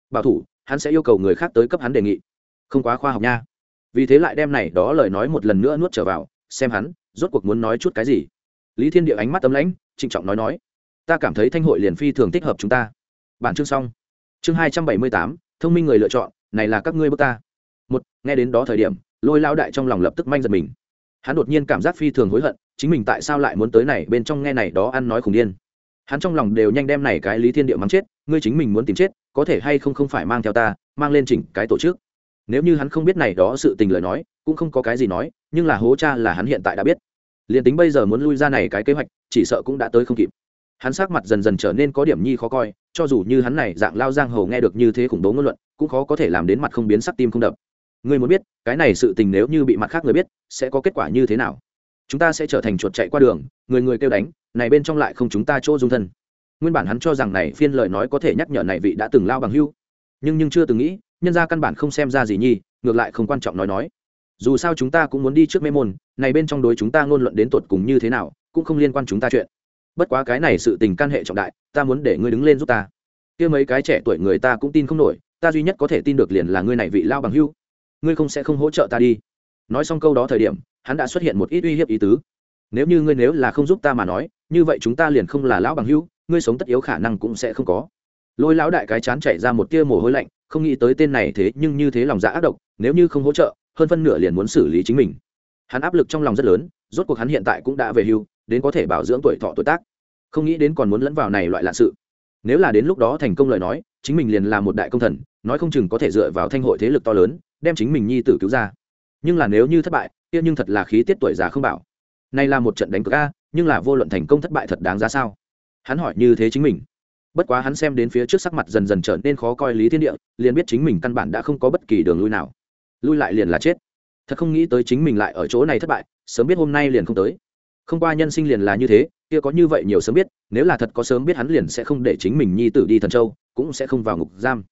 Bảo thủ, hắn sẽ yêu cầu người khác tới cấp hắn đề nghị. Không quá khoa học nha. Vì thế lại đem này đó lời nói một lần nữa nuốt trở vào, xem hắn rốt cuộc muốn nói chút cái gì. Lý thiên địa ánh mắt tấm lãnh, trịnh trọng nói nói, ta cảm thấy thanh hội liền phi thường thích hợp chúng ta. Bản chương xong. Chương hai trăm bảy mươi tám, thông minh người lựa chọn, này là các ngươi bước ta một, nghe đến đó thời điểm, lôi lao đại trong lòng lập tức manh giật mình. Hắn đột nhiên cảm giác phi thường hối hận, chính mình tại sao lại muốn tới này, bên trong nghe này đó ăn nói khủng điên. Hắn trong lòng đều nhanh đem này cái lý thiên địa mắng chết, ngươi chính mình muốn tìm chết, có thể hay không không phải mang theo ta, mang lên chỉnh cái tổ chức. Nếu như hắn không biết này đó sự tình lời nói, cũng không có cái gì nói, nhưng là hố cha là hắn hiện tại đã biết. Liền tính bây giờ muốn lui ra này cái kế hoạch, chỉ sợ cũng đã tới không kịp. Hắn sắc mặt dần dần trở nên có điểm nhi khó coi, cho dù như hắn này dạng lao giang hầu nghe được như thế khủng bố ngôn luận, cũng khó có thể làm đến mặt không biến sắc tim không đập ngươi muốn biết, cái này sự tình nếu như bị mặt khác người biết, sẽ có kết quả như thế nào? Chúng ta sẽ trở thành chuột chạy qua đường, người người kêu đánh, này bên trong lại không chúng ta chỗ dung thân. Nguyên bản hắn cho rằng này phiên lời nói có thể nhắc nhở này vị đã từng lao bằng hưu. Nhưng nhưng chưa từng nghĩ, nhân ra căn bản không xem ra gì nhi, ngược lại không quan trọng nói nói. Dù sao chúng ta cũng muốn đi trước mê môn, này bên trong đối chúng ta ngôn luận đến tột cùng như thế nào, cũng không liên quan chúng ta chuyện. Bất quá cái này sự tình can hệ trọng đại, ta muốn để ngươi đứng lên giúp ta. Kia mấy cái trẻ tuổi người ta cũng tin không nổi, ta duy nhất có thể tin được liền là ngươi này vị lao bằng hưu ngươi không sẽ không hỗ trợ ta đi. Nói xong câu đó thời điểm, hắn đã xuất hiện một ít uy hiếp ý tứ. Nếu như ngươi nếu là không giúp ta mà nói, như vậy chúng ta liền không là lão bằng hữu, ngươi sống tất yếu khả năng cũng sẽ không có. Lôi lão đại cái chán chạy ra một tia mồ hôi lạnh, không nghĩ tới tên này thế nhưng như thế lòng dạ ác độc, nếu như không hỗ trợ, hơn phân nửa liền muốn xử lý chính mình. Hắn áp lực trong lòng rất lớn, rốt cuộc hắn hiện tại cũng đã về hưu, đến có thể bảo dưỡng tuổi thọ tuổi tác. Không nghĩ đến còn muốn lẫn vào này loại lạ sự. Nếu là đến lúc đó thành công lời nói, chính mình liền là một đại công thần, nói không chừng có thể dựa vào thanh hội thế lực to lớn đem chính mình nhi tử cứu ra. Nhưng là nếu như thất bại, kia nhưng thật là khí tiết tuổi già không bảo. Nay là một trận đánh cược a, nhưng là vô luận thành công thất bại thật đáng giá sao? Hắn hỏi như thế chính mình. Bất quá hắn xem đến phía trước sắc mặt dần dần trở nên khó coi lý thiên địa, liền biết chính mình căn bản đã không có bất kỳ đường lui nào. Lui lại liền là chết. Thật không nghĩ tới chính mình lại ở chỗ này thất bại, sớm biết hôm nay liền không tới. Không qua nhân sinh liền là như thế, kia có như vậy nhiều sớm biết, nếu là thật có sớm biết hắn liền sẽ không để chính mình nhi tử đi thần châu, cũng sẽ không vào ngục giam.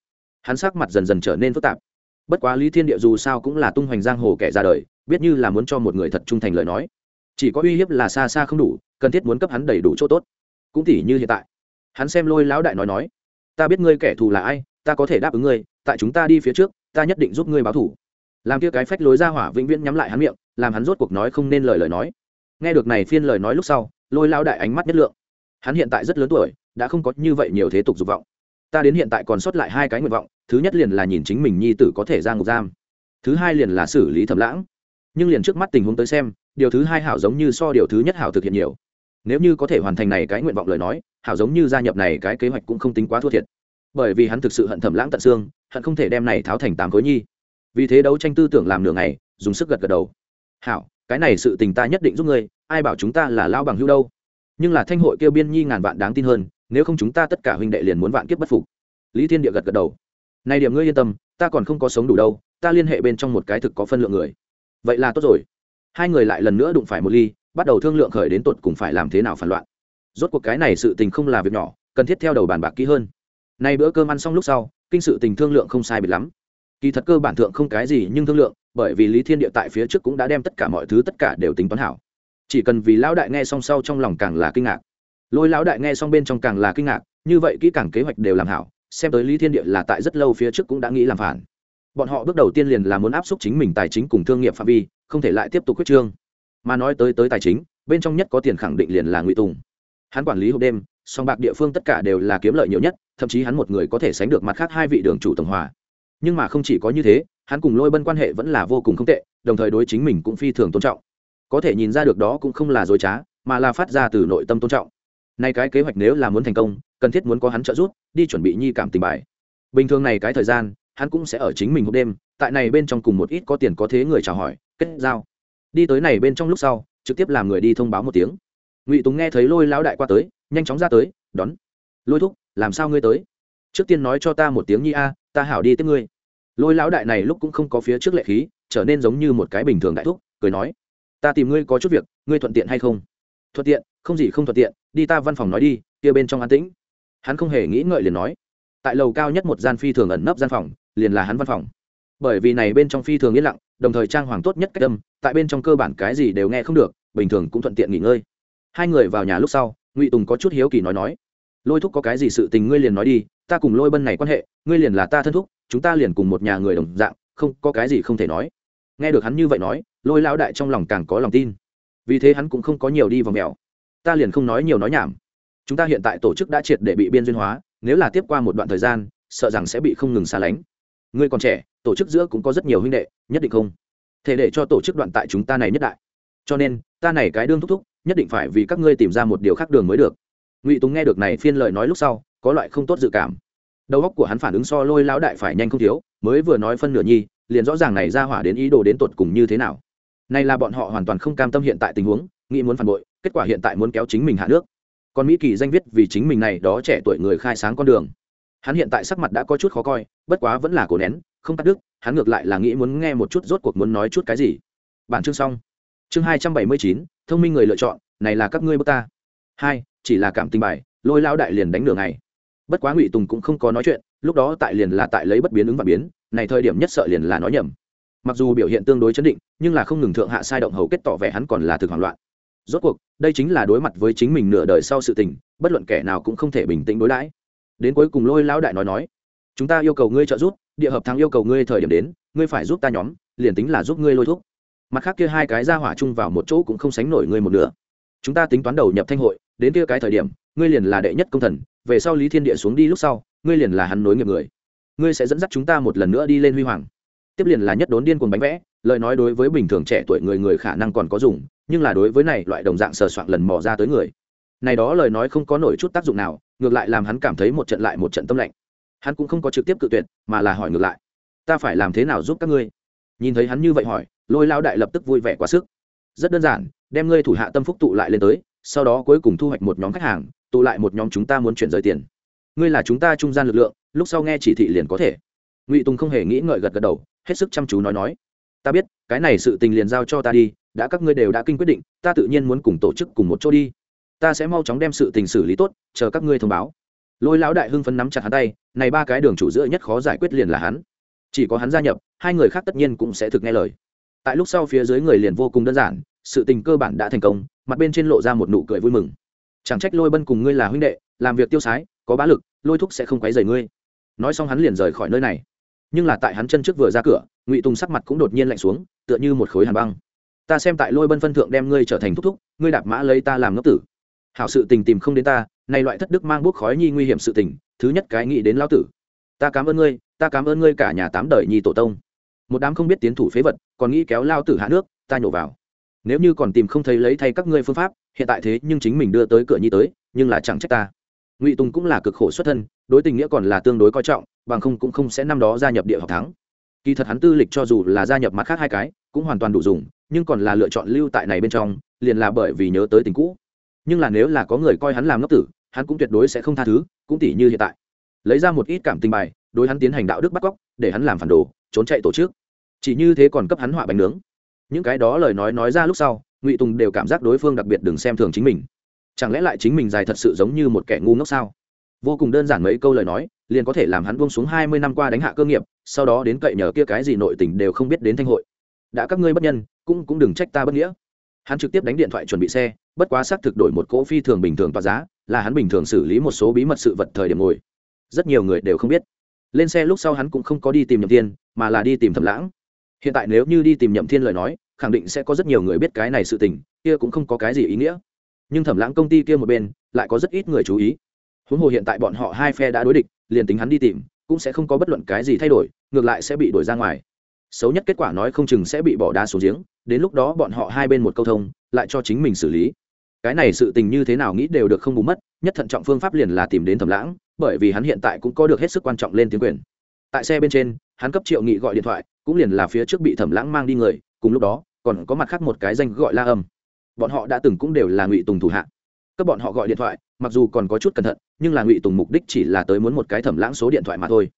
Hắn sắc mặt dần dần trở nên phức tạp bất quá lý thiên địa dù sao cũng là tung hoành giang hồ kẻ ra đời, biết như là muốn cho một người thật trung thành lời nói. Chỉ có uy hiếp là xa xa không đủ, cần thiết muốn cấp hắn đầy đủ chỗ tốt. Cũng tỉ như hiện tại. Hắn xem lôi lão đại nói nói, ta biết ngươi kẻ thù là ai, ta có thể đáp ứng ngươi, tại chúng ta đi phía trước, ta nhất định giúp ngươi báo thủ làm kia cái phách lối ra hỏa vĩnh viễn nhắm lại hắn miệng, làm hắn rốt cuộc nói không nên lời lời nói. Nghe được này phiên lời nói lúc sau, lôi lao đại ánh mắt nhất lượng. Hắn hiện tại rất lớn tuổi, đã không có như vậy nhiều thế tục dục vọng. Ta đến hiện tại còn sót lại hai cái nguyện vọng thứ nhất liền là nhìn chính mình nhi tử có thể ra ngục giam. Thứ hai liền là xử lý thẩm lãng. Nhưng liền trước mắt tình huống tới xem, điều thứ hai hảo giống như so điều thứ nhất hảo thực hiện nhiều. Nếu như có thể hoàn thành này cái nguyện vọng lời nói, hảo giống như gia nhập này cái kế hoạch cũng không tính quá thua thiệt. Bởi vì hắn thực sự hận thẩm lãng tận xương, hận không thể đem này tháo thành tám khối nhi. Vì thế đấu tranh tư tưởng làm nửa ngày, dùng sức gật gật đầu. Hảo, cái này sự tình ta nhất định giúp ngươi, ai bảo chúng ta là lao bằng hữu đâu? Nhưng là thanh hội kêu biên nhi ngàn vạn đáng tin hơn, nếu không chúng ta tất cả huynh đệ liền muốn vạn kiếp bất phục. Lý thiên địa gật gật đầu nay điểm ngươi yên tâm, ta còn không có sống đủ đâu, ta liên hệ bên trong một cái thực có phân lượng người. Vậy là tốt rồi. Hai người lại lần nữa đụng phải một ly, bắt đầu thương lượng khởi đến tột cùng phải làm thế nào phản loạn. Rốt cuộc cái này sự tình không là việc nhỏ, cần thiết theo đầu bàn bạc kỹ hơn. Nay bữa cơm ăn xong lúc sau, kinh sự tình thương lượng không sai biệt lắm. Kỳ thật cơ bản thượng không cái gì nhưng thương lượng, bởi vì lý thiên địa tại phía trước cũng đã đem tất cả mọi thứ tất cả đều tính toán hảo. Chỉ cần vì lão đại nghe xong sau trong lòng càng là kinh ngạc. Lôi lão đại nghe xong bên trong càng là kinh ngạc, như vậy kỹ càng kế hoạch đều làm hảo xem tới lý thiên địa là tại rất lâu phía trước cũng đã nghĩ làm phản. Bọn họ bước đầu tiên liền là muốn áp suất chính mình tài chính cùng thương nghiệp phạm vi, không thể lại tiếp tục quyết trương. Mà nói tới tới tài chính, bên trong nhất có tiền khẳng định liền là ngụy tùng. Hắn quản lý hộp đêm, song bạc địa phương tất cả đều là kiếm lợi nhiều nhất, thậm chí hắn một người có thể sánh được mặt khác hai vị đường chủ tổng hòa. Nhưng mà không chỉ có như thế, hắn cùng lôi bân quan hệ vẫn là vô cùng không tệ, đồng thời đối chính mình cũng phi thường tôn trọng. Có thể nhìn ra được đó cũng không là dối trá, mà là phát ra từ nội tâm tôn trọng. Nay cái kế hoạch nếu là muốn thành công cần thiết muốn có hắn trợ giúp, đi chuẩn bị nhi cảm tình bài. Bình thường này cái thời gian, hắn cũng sẽ ở chính mình hộp đêm, tại này bên trong cùng một ít có tiền có thế người chào hỏi, kết giao. Đi tới này bên trong lúc sau, trực tiếp làm người đi thông báo một tiếng. Ngụy tùng nghe thấy lôi lão đại qua tới, nhanh chóng ra tới, đón. Lôi thúc, làm sao ngươi tới? Trước tiên nói cho ta một tiếng nhi a, ta hảo đi tiếp ngươi. Lôi lão đại này lúc cũng không có phía trước lệ khí, trở nên giống như một cái bình thường đại thúc, cười nói, ta tìm ngươi có chút việc, ngươi thuận tiện hay không? Thuận tiện, không gì không thuận tiện, đi ta văn phòng nói đi, kia bên trong an tĩnh hắn không hề nghĩ ngợi liền nói, tại lầu cao nhất một gian phi thường ẩn nấp gian phòng, liền là hắn văn phòng. Bởi vì này bên trong phi thường yên lặng, đồng thời trang hoàng tốt nhất cách âm, tại bên trong cơ bản cái gì đều nghe không được, bình thường cũng thuận tiện nghỉ ngơi. Hai người vào nhà lúc sau, ngụy tùng có chút hiếu kỳ nói nói, lôi thúc có cái gì sự tình ngươi liền nói đi, ta cùng lôi bân này quan hệ, ngươi liền là ta thân thúc, chúng ta liền cùng một nhà người đồng dạng, không, có cái gì không thể nói. Nghe được hắn như vậy nói, lôi lão đại trong lòng càng có lòng tin. Vì thế hắn cũng không có nhiều đi vào mèo. Ta liền không nói nhiều nói nhảm chúng ta hiện tại tổ chức đã triệt để bị biên duyên hóa, nếu là tiếp qua một đoạn thời gian, sợ rằng sẽ bị không ngừng xa lánh. Ngươi còn trẻ, tổ chức giữa cũng có rất nhiều huynh đệ, nhất định không thể để cho tổ chức đoạn tại chúng ta này nhất đại. Cho nên, ta này cái đương thúc thúc, nhất định phải vì các ngươi tìm ra một điều khác đường mới được. Ngụy tùng nghe được này phiên lời nói lúc sau, có loại không tốt dự cảm. Đầu óc của hắn phản ứng so lôi lão đại phải nhanh không thiếu, mới vừa nói phân nửa nhi, liền rõ ràng này ra hỏa đến ý đồ đến tột cùng như thế nào. Này là bọn họ hoàn toàn không cam tâm hiện tại tình huống, nghĩ muốn phản bội, kết quả hiện tại muốn kéo chính mình hạ nước còn mỹ kỳ danh viết vì chính mình này đó trẻ tuổi người khai sáng con đường. Hắn hiện tại sắc mặt đã có chút khó coi, bất quá vẫn là cổ nén, không cắt đứt, hắn ngược lại là nghĩ muốn nghe một chút rốt cuộc muốn nói chút cái gì. Bản chương xong. Chương hai trăm bảy mươi chín, thông minh người lựa chọn, này là các ngươi bước ta. Hai, chỉ là cảm tình bài, lôi lao đại liền đánh đường này bất quá ngụy tùng cũng không có nói chuyện, lúc đó tại liền là tại lấy bất biến ứng và biến, này thời điểm nhất sợ liền là nói nhầm. Mặc dù biểu hiện tương đối chấn định, nhưng là không ngừng thượng hạ sai động hầu kết tỏ vẻ hắn còn là thực hoảng loạn rốt cuộc, đây chính là đối mặt với chính mình nửa đời sau sự tình, bất luận kẻ nào cũng không thể bình tĩnh đối đãi. Đến cuối cùng lôi lão đại nói nói, chúng ta yêu cầu ngươi trợ giúp, địa hợp thắng yêu cầu ngươi thời điểm đến, ngươi phải giúp ta nhóm, liền tính là giúp ngươi lôi thúc. Mặt khác kia hai cái ra hỏa chung vào một chỗ cũng không sánh nổi ngươi một nửa. Chúng ta tính toán đầu nhập thanh hội, đến kia cái thời điểm, ngươi liền là đệ nhất công thần, về sau lý thiên địa xuống đi lúc sau, ngươi liền là hắn nối nghiệp người. Ngươi sẽ dẫn dắt chúng ta một lần nữa đi lên huy hoàng. Tiếp liền là nhất đốn điên cuồng bánh vẽ, lời nói đối với bình thường trẻ tuổi người người khả năng còn có dùng nhưng là đối với này loại đồng dạng sờ soạn lần mò ra tới người. Này đó lời nói không có nổi chút tác dụng nào, ngược lại làm hắn cảm thấy một trận lại một trận tâm lạnh. Hắn cũng không có trực tiếp cự tuyệt, mà là hỏi ngược lại. Ta phải làm thế nào giúp các ngươi? Nhìn thấy hắn như vậy hỏi, lôi lao đại lập tức vui vẻ quá sức. Rất đơn giản, đem ngươi thủ hạ tâm phúc tụ lại lên tới, sau đó cuối cùng thu hoạch một nhóm khách hàng, tụ lại một nhóm chúng ta muốn chuyển rời tiền. Ngươi là chúng ta trung gian lực lượng, lúc sau nghe chỉ thị liền có thể. Ngụy tùng không hề nghĩ ngợi gật gật đầu, hết sức chăm chú nói nói. Ta biết, cái này sự tình liền giao cho ta đi đã các ngươi đều đã kinh quyết định, ta tự nhiên muốn cùng tổ chức cùng một chỗ đi. Ta sẽ mau chóng đem sự tình xử lý tốt, chờ các ngươi thông báo. Lôi lão đại hưng phấn nắm chặt hắn tay, này ba cái đường chủ giữa nhất khó giải quyết liền là hắn. Chỉ có hắn gia nhập, hai người khác tất nhiên cũng sẽ thực nghe lời. Tại lúc sau phía dưới người liền vô cùng đơn giản, sự tình cơ bản đã thành công, mặt bên trên lộ ra một nụ cười vui mừng. Chẳng trách lôi bân cùng ngươi là huynh đệ, làm việc tiêu sái, có bá lực, lôi thúc sẽ không quấy rầy ngươi. Nói xong hắn liền rời khỏi nơi này. Nhưng là tại hắn chân trước vừa ra cửa, ngụy tùng sắc mặt cũng đột nhiên lạnh xuống, tựa như một khối hàn băng ta xem tại lôi bân phân thượng đem ngươi trở thành thúc thúc, ngươi đạp mã lấy ta làm ngốc tử. Hảo sự tình tìm không đến ta, nay loại thất đức mang bút khói nhi nguy hiểm sự tình, thứ nhất cái nghĩ đến lao tử. Ta cảm ơn ngươi, ta cảm ơn ngươi cả nhà tám đời nhi tổ tông. Một đám không biết tiến thủ phế vật, còn nghĩ kéo lao tử hạ nước, ta nhổ vào. Nếu như còn tìm không thấy lấy thay các ngươi phương pháp, hiện tại thế nhưng chính mình đưa tới cửa nhi tới, nhưng là chẳng trách ta. Ngụy tùng cũng là cực khổ xuất thân, đối tình nghĩa còn là tương đối coi trọng, bằng không cũng không sẽ năm đó gia nhập địa học thắng. Kỳ thật hắn tư lịch cho dù là gia nhập mặt khác hai cái, cũng hoàn toàn đủ dùng nhưng còn là lựa chọn lưu tại này bên trong, liền là bởi vì nhớ tới tình cũ. Nhưng là nếu là có người coi hắn làm ngốc tử, hắn cũng tuyệt đối sẽ không tha thứ, cũng tỷ như hiện tại. Lấy ra một ít cảm tình bài, đối hắn tiến hành đạo đức bắt cóc, để hắn làm phản đồ, trốn chạy tổ chức. Chỉ như thế còn cấp hắn họa bánh nướng. Những cái đó lời nói nói ra lúc sau, ngụy tùng đều cảm giác đối phương đặc biệt đừng xem thường chính mình. Chẳng lẽ lại chính mình dài thật sự giống như một kẻ ngu ngốc sao? Vô cùng đơn giản mấy câu lời nói, liền có thể làm hắn buông xuống hai mươi năm qua đánh hạ cơ nghiệp, sau đó đến cậy nhờ kia cái gì nội tình đều không biết đến thanh hội. Đã các ngươi bất nhân cũng cũng đừng trách ta bất nghĩa. Hắn trực tiếp đánh điện thoại chuẩn bị xe, bất quá xác thực đổi một cỗ phi thường bình thường tỏa giá, là hắn bình thường xử lý một số bí mật sự vật thời điểm ngồi. Rất nhiều người đều không biết. Lên xe lúc sau hắn cũng không có đi tìm nhậm thiên, mà là đi tìm thẩm lãng. Hiện tại nếu như đi tìm nhậm thiên lời nói, khẳng định sẽ có rất nhiều người biết cái này sự tình, kia cũng không có cái gì ý nghĩa. Nhưng thẩm lãng công ty kia một bên, lại có rất ít người chú ý. Huống hồ hiện tại bọn họ hai phe đã đối địch, liền tính hắn đi tìm, cũng sẽ không có bất luận cái gì thay đổi, ngược lại sẽ bị đuổi ra ngoài xấu nhất kết quả nói không chừng sẽ bị bỏ đá xuống giếng, đến lúc đó bọn họ hai bên một câu thông, lại cho chính mình xử lý. Cái này sự tình như thế nào nghĩ đều được không bù mất, nhất thận trọng phương pháp liền là tìm đến thẩm lãng, bởi vì hắn hiện tại cũng có được hết sức quan trọng lên tiếng quyền. Tại xe bên trên, hắn cấp triệu nghị gọi điện thoại, cũng liền là phía trước bị thẩm lãng mang đi người, cùng lúc đó, còn có mặt khác một cái danh gọi la âm. Bọn họ đã từng cũng đều là ngụy tùng thủ hạ. Các bọn họ gọi điện thoại, mặc dù còn có chút cẩn thận, nhưng là ngụy tùng mục đích chỉ là tới muốn một cái thẩm lãng số điện thoại mà thôi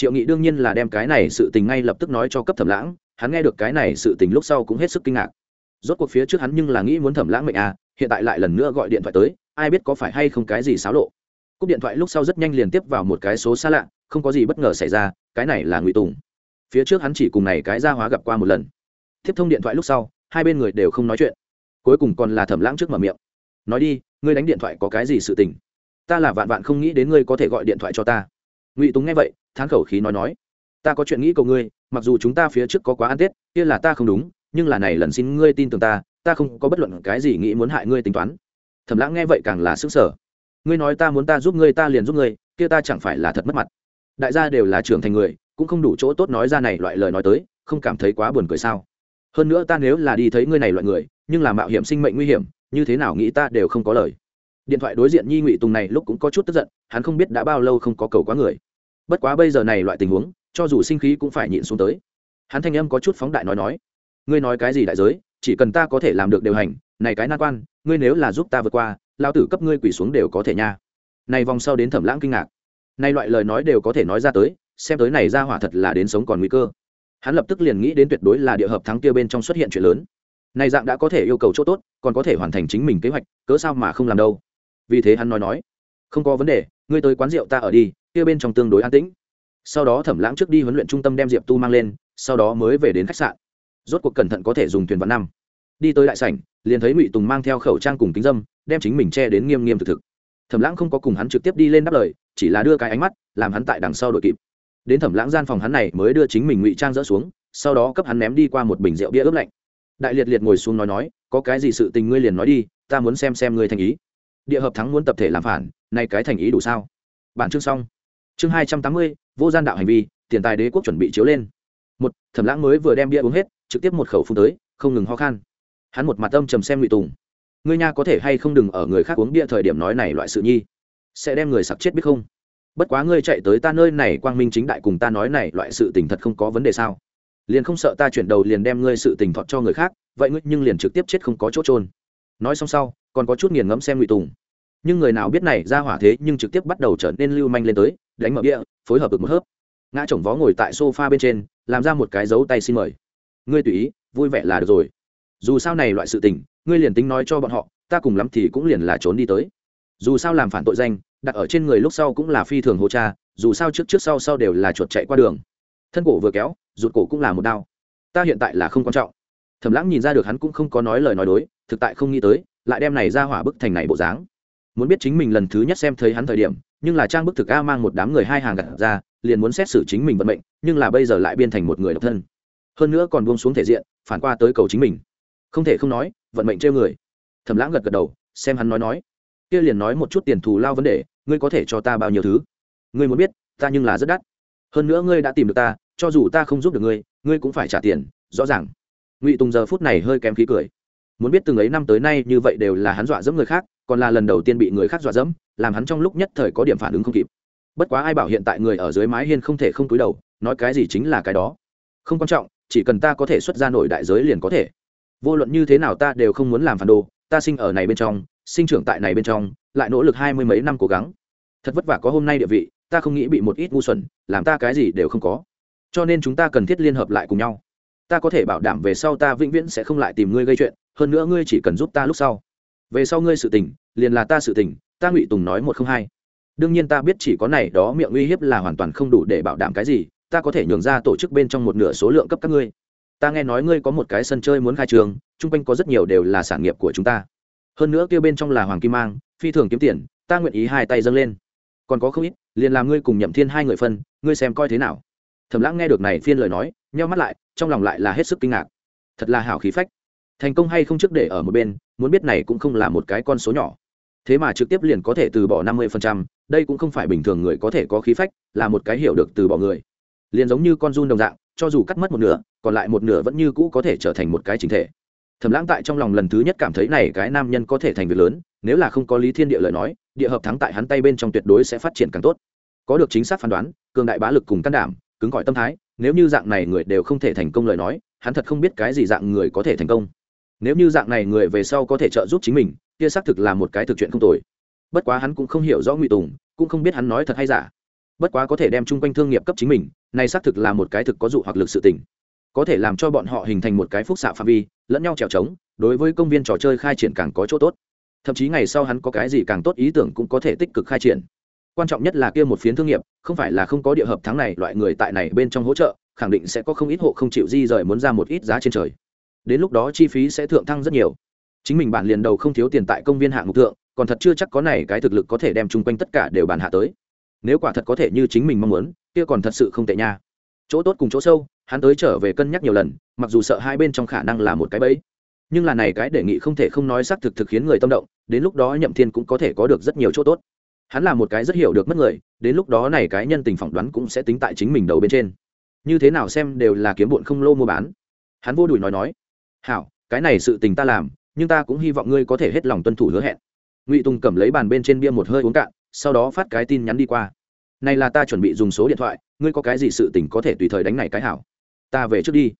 triệu nghị đương nhiên là đem cái này sự tình ngay lập tức nói cho cấp thẩm lãng, hắn nghe được cái này sự tình lúc sau cũng hết sức kinh ngạc. Rốt cuộc phía trước hắn nhưng là nghĩ muốn thẩm lãng mệnh à hiện tại lại lần nữa gọi điện thoại tới, ai biết có phải hay không cái gì xáo lộ. Cúp điện thoại lúc sau rất nhanh liền tiếp vào một cái số xa lạ, không có gì bất ngờ xảy ra, cái này là ngụy tùng. Phía trước hắn chỉ cùng này cái ra hóa gặp qua một lần. Tiếp thông điện thoại lúc sau, hai bên người đều không nói chuyện. Cuối cùng còn là thẩm lãng trước mở miệng. Nói đi, ngươi đánh điện thoại có cái gì sự tình? Ta là vạn vạn không nghĩ đến ngươi có thể gọi điện thoại cho ta. Ngụy tùng nghe vậy thán khẩu khí nói nói, ta có chuyện nghĩ cầu ngươi, mặc dù chúng ta phía trước có quá ăn tết, kia là ta không đúng, nhưng là này lần xin ngươi tin tưởng ta ta không có bất luận cái gì nghĩ muốn hại ngươi tính toán. Thẩm lãng nghe vậy càng là sức sở ngươi nói ta muốn ta giúp ngươi, ta liền giúp ngươi, kia ta chẳng phải là thật mất mặt. Đại gia đều là trưởng thành người, cũng không đủ chỗ tốt nói ra này loại lời nói tới, không cảm thấy quá buồn cười sao? Hơn nữa ta nếu là đi thấy ngươi này loại người, nhưng là mạo hiểm sinh mệnh nguy hiểm, như thế nào nghĩ ta đều không có lời. Điện thoại đối diện nhi ngụy tùng này lúc cũng có chút tức giận, hắn không biết đã bao lâu không có cầu quá người bất quá bây giờ này loại tình huống, cho dù sinh khí cũng phải nhịn xuống tới. Hắn thanh âm có chút phóng đại nói nói, ngươi nói cái gì đại giới, chỉ cần ta có thể làm được điều hành, này cái nan quan, ngươi nếu là giúp ta vượt qua lao tử cấp ngươi quỷ xuống đều có thể nha. Này vòng sau đến thẩm lãng kinh ngạc. Nay loại lời nói đều có thể nói ra tới, xem tới này ra hỏa thật là đến sống còn nguy cơ. Hắn lập tức liền nghĩ đến tuyệt đối là địa hợp thắng kia bên trong xuất hiện chuyện lớn. Này dạng đã có thể yêu cầu chỗ tốt, còn có thể hoàn thành chính mình kế hoạch, cớ sao mà không làm đâu? Vì thế hắn nói nói, không có vấn đề, ngươi tới quán rượu ta ở đi kia bên trong tương đối an tĩnh. Sau đó thẩm lãng trước đi huấn luyện trung tâm đem diệp tu mang lên, sau đó mới về đến khách sạn. Rốt cuộc cẩn thận có thể dùng thuyền vạn năm. Đi tới đại sảnh, liền thấy ngụy tùng mang theo khẩu trang cùng kính dâm, đem chính mình che đến nghiêm nghiêm thực thực. Thẩm lãng không có cùng hắn trực tiếp đi lên đáp lời, chỉ là đưa cái ánh mắt, làm hắn tại đằng sau đội kịp. Đến thẩm lãng gian phòng hắn này mới đưa chính mình ngụy trang dỡ xuống, sau đó cấp hắn ném đi qua một bình rượu bia ướp lạnh. Đại liệt liệt ngồi xuống nói nói, có cái gì sự tình ngươi liền nói đi, ta muốn xem xem ngươi thành ý. Địa hợp thắng muốn tập thể làm phản, nay cái thành ý đủ sao? Bản chương xong chương hai trăm tám mươi, vô gian đạo hành vi, tiền tài đế quốc chuẩn bị chiếu lên. Một, thẩm lãng mới vừa đem bia uống hết, trực tiếp một khẩu phun tới, không ngừng ho khan. Hắn một mặt âm trầm xem ngụy tùng. Ngươi nha có thể hay không đừng ở người khác uống bia thời điểm nói này loại sự nhi? Sẽ đem người sặc chết biết không? Bất quá ngươi chạy tới ta nơi này quang minh chính đại cùng ta nói này loại sự tình thật không có vấn đề sao? Liền không sợ ta chuyển đầu liền đem ngươi sự tình thọt cho người khác, vậy ngươi nhưng liền trực tiếp chết không có chỗ trôn nói xong sau, còn có chút nghiền ngẫm xem ngụy tùng. Nhưng người nào biết này ra hỏa thế nhưng trực tiếp bắt đầu trở nên lưu manh lên tới đánh mở bia, phối hợp được một hớp. Ngã chồng vó ngồi tại sofa bên trên, làm ra một cái dấu tay xin mời. Ngươi tùy ý, vui vẻ là được rồi. Dù sao này loại sự tình, ngươi liền tính nói cho bọn họ, ta cùng lắm thì cũng liền là trốn đi tới. Dù sao làm phản tội danh, đặt ở trên người lúc sau cũng là phi thường hô cha, dù sao trước trước sau sau đều là chuột chạy qua đường. Thân cổ vừa kéo rụt cổ cũng là một đau. ta hiện tại là không quan trọng. Thẩm lãng nhìn ra được hắn cũng không có nói lời nói đối, thực tại không nghĩ tới, lại đem này ra hỏa bức thành này bộ dáng. Muốn biết chính mình lần thứ nhất xem thấy hắn thời điểm nhưng là trang bức thực a mang một đám người hai hàng gặt ra, liền muốn xét xử chính mình vận mệnh, nhưng là bây giờ lại biên thành một người độc thân. Hơn nữa còn buông xuống thể diện, phản qua tới cầu chính mình. Không thể không nói, vận mệnh trêu người. Thẩm lãng gật gật đầu, xem hắn nói nói. Kia liền nói một chút tiền thù lao vấn đề, ngươi có thể cho ta bao nhiêu thứ? Ngươi muốn biết, ta nhưng là rất đắt. Hơn nữa ngươi đã tìm được ta, cho dù ta không giúp được ngươi ngươi cũng phải trả tiền, rõ ràng. Ngụy tùng giờ phút này hơi kém khí cười. Muốn biết từng ấy năm tới nay như vậy đều là hắn dọa dẫm người khác, còn là lần đầu tiên bị người khác dọa dẫm làm hắn trong lúc nhất thời có điểm phản ứng không kịp. Bất quá ai bảo hiện tại người ở dưới mái hiên không thể không túi đầu, nói cái gì chính là cái đó. Không quan trọng, chỉ cần ta có thể xuất ra nổi đại giới liền có thể. Vô luận như thế nào ta đều không muốn làm phản đồ, ta sinh ở này bên trong, sinh trưởng tại này bên trong, lại nỗ lực hai mươi mấy năm cố gắng. Thật vất vả có hôm nay địa vị, ta không nghĩ bị một ít ngu xuẩn, làm ta cái gì đều không có. Cho nên chúng ta cần thiết liên hợp lại cùng nhau. Ta có thể bảo đảm về sau ta vĩnh viễn sẽ không lại tìm ngươi gây chuyện, hơn nữa ngươi chỉ cần giúp ta lúc sau. Về sau ngươi sự tình, liền là ta sự tình ta ngụy tùng nói một không hai. Đương nhiên ta biết chỉ có này đó miệng uy hiếp là hoàn toàn không đủ để bảo đảm cái gì, ta có thể nhường ra tổ chức bên trong một nửa số lượng cấp các ngươi. Ta nghe nói ngươi có một cái sân chơi muốn khai trường, chung quanh có rất nhiều đều là sản nghiệp của chúng ta. Hơn nữa kia bên trong là hoàng kim mang, phi thường kiếm tiền, ta nguyện ý hai tay dâng lên. Còn có không ít, liền làm ngươi cùng nhậm thiên hai người phân, ngươi xem coi thế nào. Thẩm lãng nghe được này phiên lời nói, nheo mắt lại, trong lòng lại là hết sức kinh ngạc. Thật là hảo khí phách. Thành công hay không trước để ở một bên, muốn biết này cũng không là một cái con số nhỏ thế mà trực tiếp liền có thể từ bỏ năm mươi phần trăm, đây cũng không phải bình thường người có thể có khí phách, là một cái hiểu được từ bỏ người. Liền giống như con run đồng dạng, cho dù cắt mất một nửa, còn lại một nửa vẫn như cũ có thể trở thành một cái chính thể. Thẩm lãng tại trong lòng lần thứ nhất cảm thấy này cái nam nhân có thể thành việc lớn, nếu là không có lý thiên địa lời nói, địa hợp thắng tại hắn tay bên trong tuyệt đối sẽ phát triển càng tốt. Có được chính xác phán đoán, cường đại bá lực cùng can đảm, cứng cỏi tâm thái, nếu như dạng này người đều không thể thành công lời nói, hắn thật không biết cái gì dạng người có thể thành công nếu như dạng này người về sau có thể trợ giúp chính mình, kia xác thực là một cái thực chuyện không tồi. Bất quá hắn cũng không hiểu rõ ngụy tùng, cũng không biết hắn nói thật hay giả. Bất quá có thể đem chung quanh thương nghiệp cấp chính mình, này xác thực là một cái thực có dụ hoặc lực sự tình. Có thể làm cho bọn họ hình thành một cái phúc xạ phạm vi, lẫn nhau trèo trống, đối với công viên trò chơi khai triển càng có chỗ tốt. Thậm chí ngày sau hắn có cái gì càng tốt ý tưởng cũng có thể tích cực khai triển. Quan trọng nhất là kia một phiến thương nghiệp, không phải là không có địa hợp thắng này, loại người tại này bên trong hỗ trợ, khẳng định sẽ có không ít hộ không chịu di rời muốn ra một ít giá trên trời đến lúc đó chi phí sẽ thượng thăng rất nhiều. Chính mình bản liền đầu không thiếu tiền tại công viên hạng mục thượng, còn thật chưa chắc có này cái thực lực có thể đem chung quanh tất cả đều bàn hạ tới. Nếu quả thật có thể như chính mình mong muốn, kia còn thật sự không tệ nha. Chỗ tốt cùng chỗ sâu, hắn tới trở về cân nhắc nhiều lần, mặc dù sợ hai bên trong khả năng là một cái bẫy. Nhưng là này cái đề nghị không thể không nói xác thực thực khiến người tâm động, đến lúc đó nhậm thiên cũng có thể có được rất nhiều chỗ tốt. Hắn là một cái rất hiểu được mất người, đến lúc đó này cái nhân tình phỏng đoán cũng sẽ tính tại chính mình đầu bên trên. Như thế nào xem đều là kiếm bụn không lô mua bán. Hắn vô đùi nói nói hảo, cái này sự tình ta làm, nhưng ta cũng hy vọng ngươi có thể hết lòng tuân thủ hứa hẹn. Ngụy tùng cầm lấy bàn bên trên bia một hơi uống cạn, sau đó phát cái tin nhắn đi qua. Này là ta chuẩn bị dùng số điện thoại, ngươi có cái gì sự tình có thể tùy thời đánh này cái hảo. Ta về trước đi.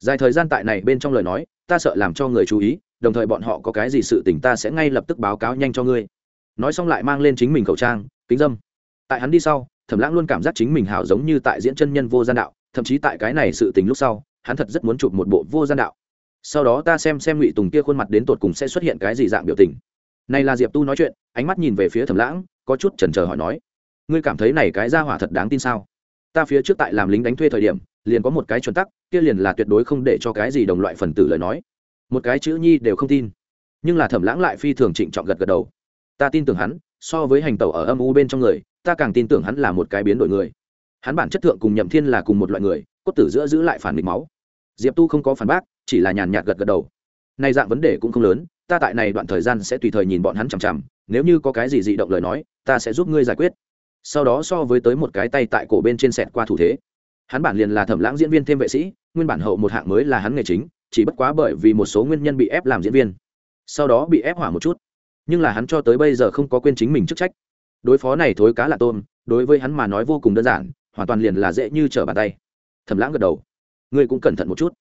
Dài thời gian tại này bên trong lời nói, ta sợ làm cho người chú ý, đồng thời bọn họ có cái gì sự tình ta sẽ ngay lập tức báo cáo nhanh cho ngươi. Nói xong lại mang lên chính mình khẩu trang, kính dâm. Tại hắn đi sau, thẩm lãng luôn cảm giác chính mình hảo giống như tại diễn chân nhân vô gian đạo, thậm chí tại cái này sự tình lúc sau, hắn thật rất muốn chụp một bộ vô gian đạo sau đó ta xem xem ngụy tùng kia khuôn mặt đến tột cùng sẽ xuất hiện cái gì dạng biểu tình. Này là diệp tu nói chuyện, ánh mắt nhìn về phía thẩm lãng, có chút chần chờ hỏi nói, ngươi cảm thấy này cái ra hỏa thật đáng tin sao? Ta phía trước tại làm lính đánh thuê thời điểm, liền có một cái chuẩn tắc, kia liền là tuyệt đối không để cho cái gì đồng loại phần tử lời nói. Một cái chữ nhi đều không tin. Nhưng là thẩm lãng lại phi thường trịnh trọng gật gật đầu. Ta tin tưởng hắn, so với hành tẩu ở âm u bên trong người, ta càng tin tưởng hắn là một cái biến đổi người. Hắn bản chất thượng cùng nhậm thiên là cùng một loại người, cốt tử giữa giữ lại phản nghịch máu. Diệp tu không có phản bác chỉ là nhàn nhạt gật gật đầu. Nay dạng vấn đề cũng không lớn, ta tại này đoạn thời gian sẽ tùy thời nhìn bọn hắn chằm chằm, nếu như có cái gì dị động lời nói, ta sẽ giúp ngươi giải quyết. Sau đó so với tới một cái tay tại cổ bên trên sẹt qua thủ thế. Hắn bản liền là thẩm lãng diễn viên thêm vệ sĩ, nguyên bản hậu một hạng mới là hắn nghề chính, chỉ bất quá bởi vì một số nguyên nhân bị ép làm diễn viên. Sau đó bị ép hỏa một chút. Nhưng là hắn cho tới bây giờ không có quên chính mình chức trách. Đối phó này thối cá là tôm, đối với hắn mà nói vô cùng đơn giản, hoàn toàn liền là dễ như trở bàn tay. Thẩm lãng gật đầu. Ngươi cũng cẩn thận một chút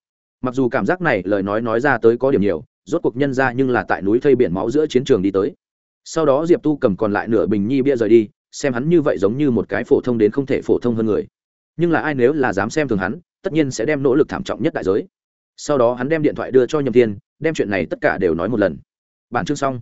mặc dù cảm giác này lời nói nói ra tới có điểm nhiều, rốt cuộc nhân ra nhưng là tại núi thây biển máu giữa chiến trường đi tới. Sau đó diệp tu cầm còn lại nửa bình nhi bia rời đi, xem hắn như vậy giống như một cái phổ thông đến không thể phổ thông hơn người. Nhưng là ai nếu là dám xem thường hắn, tất nhiên sẽ đem nỗ lực thảm trọng nhất đại giới. Sau đó hắn đem điện thoại đưa cho nhậm tiên đem chuyện này tất cả đều nói một lần. Bản chương xong.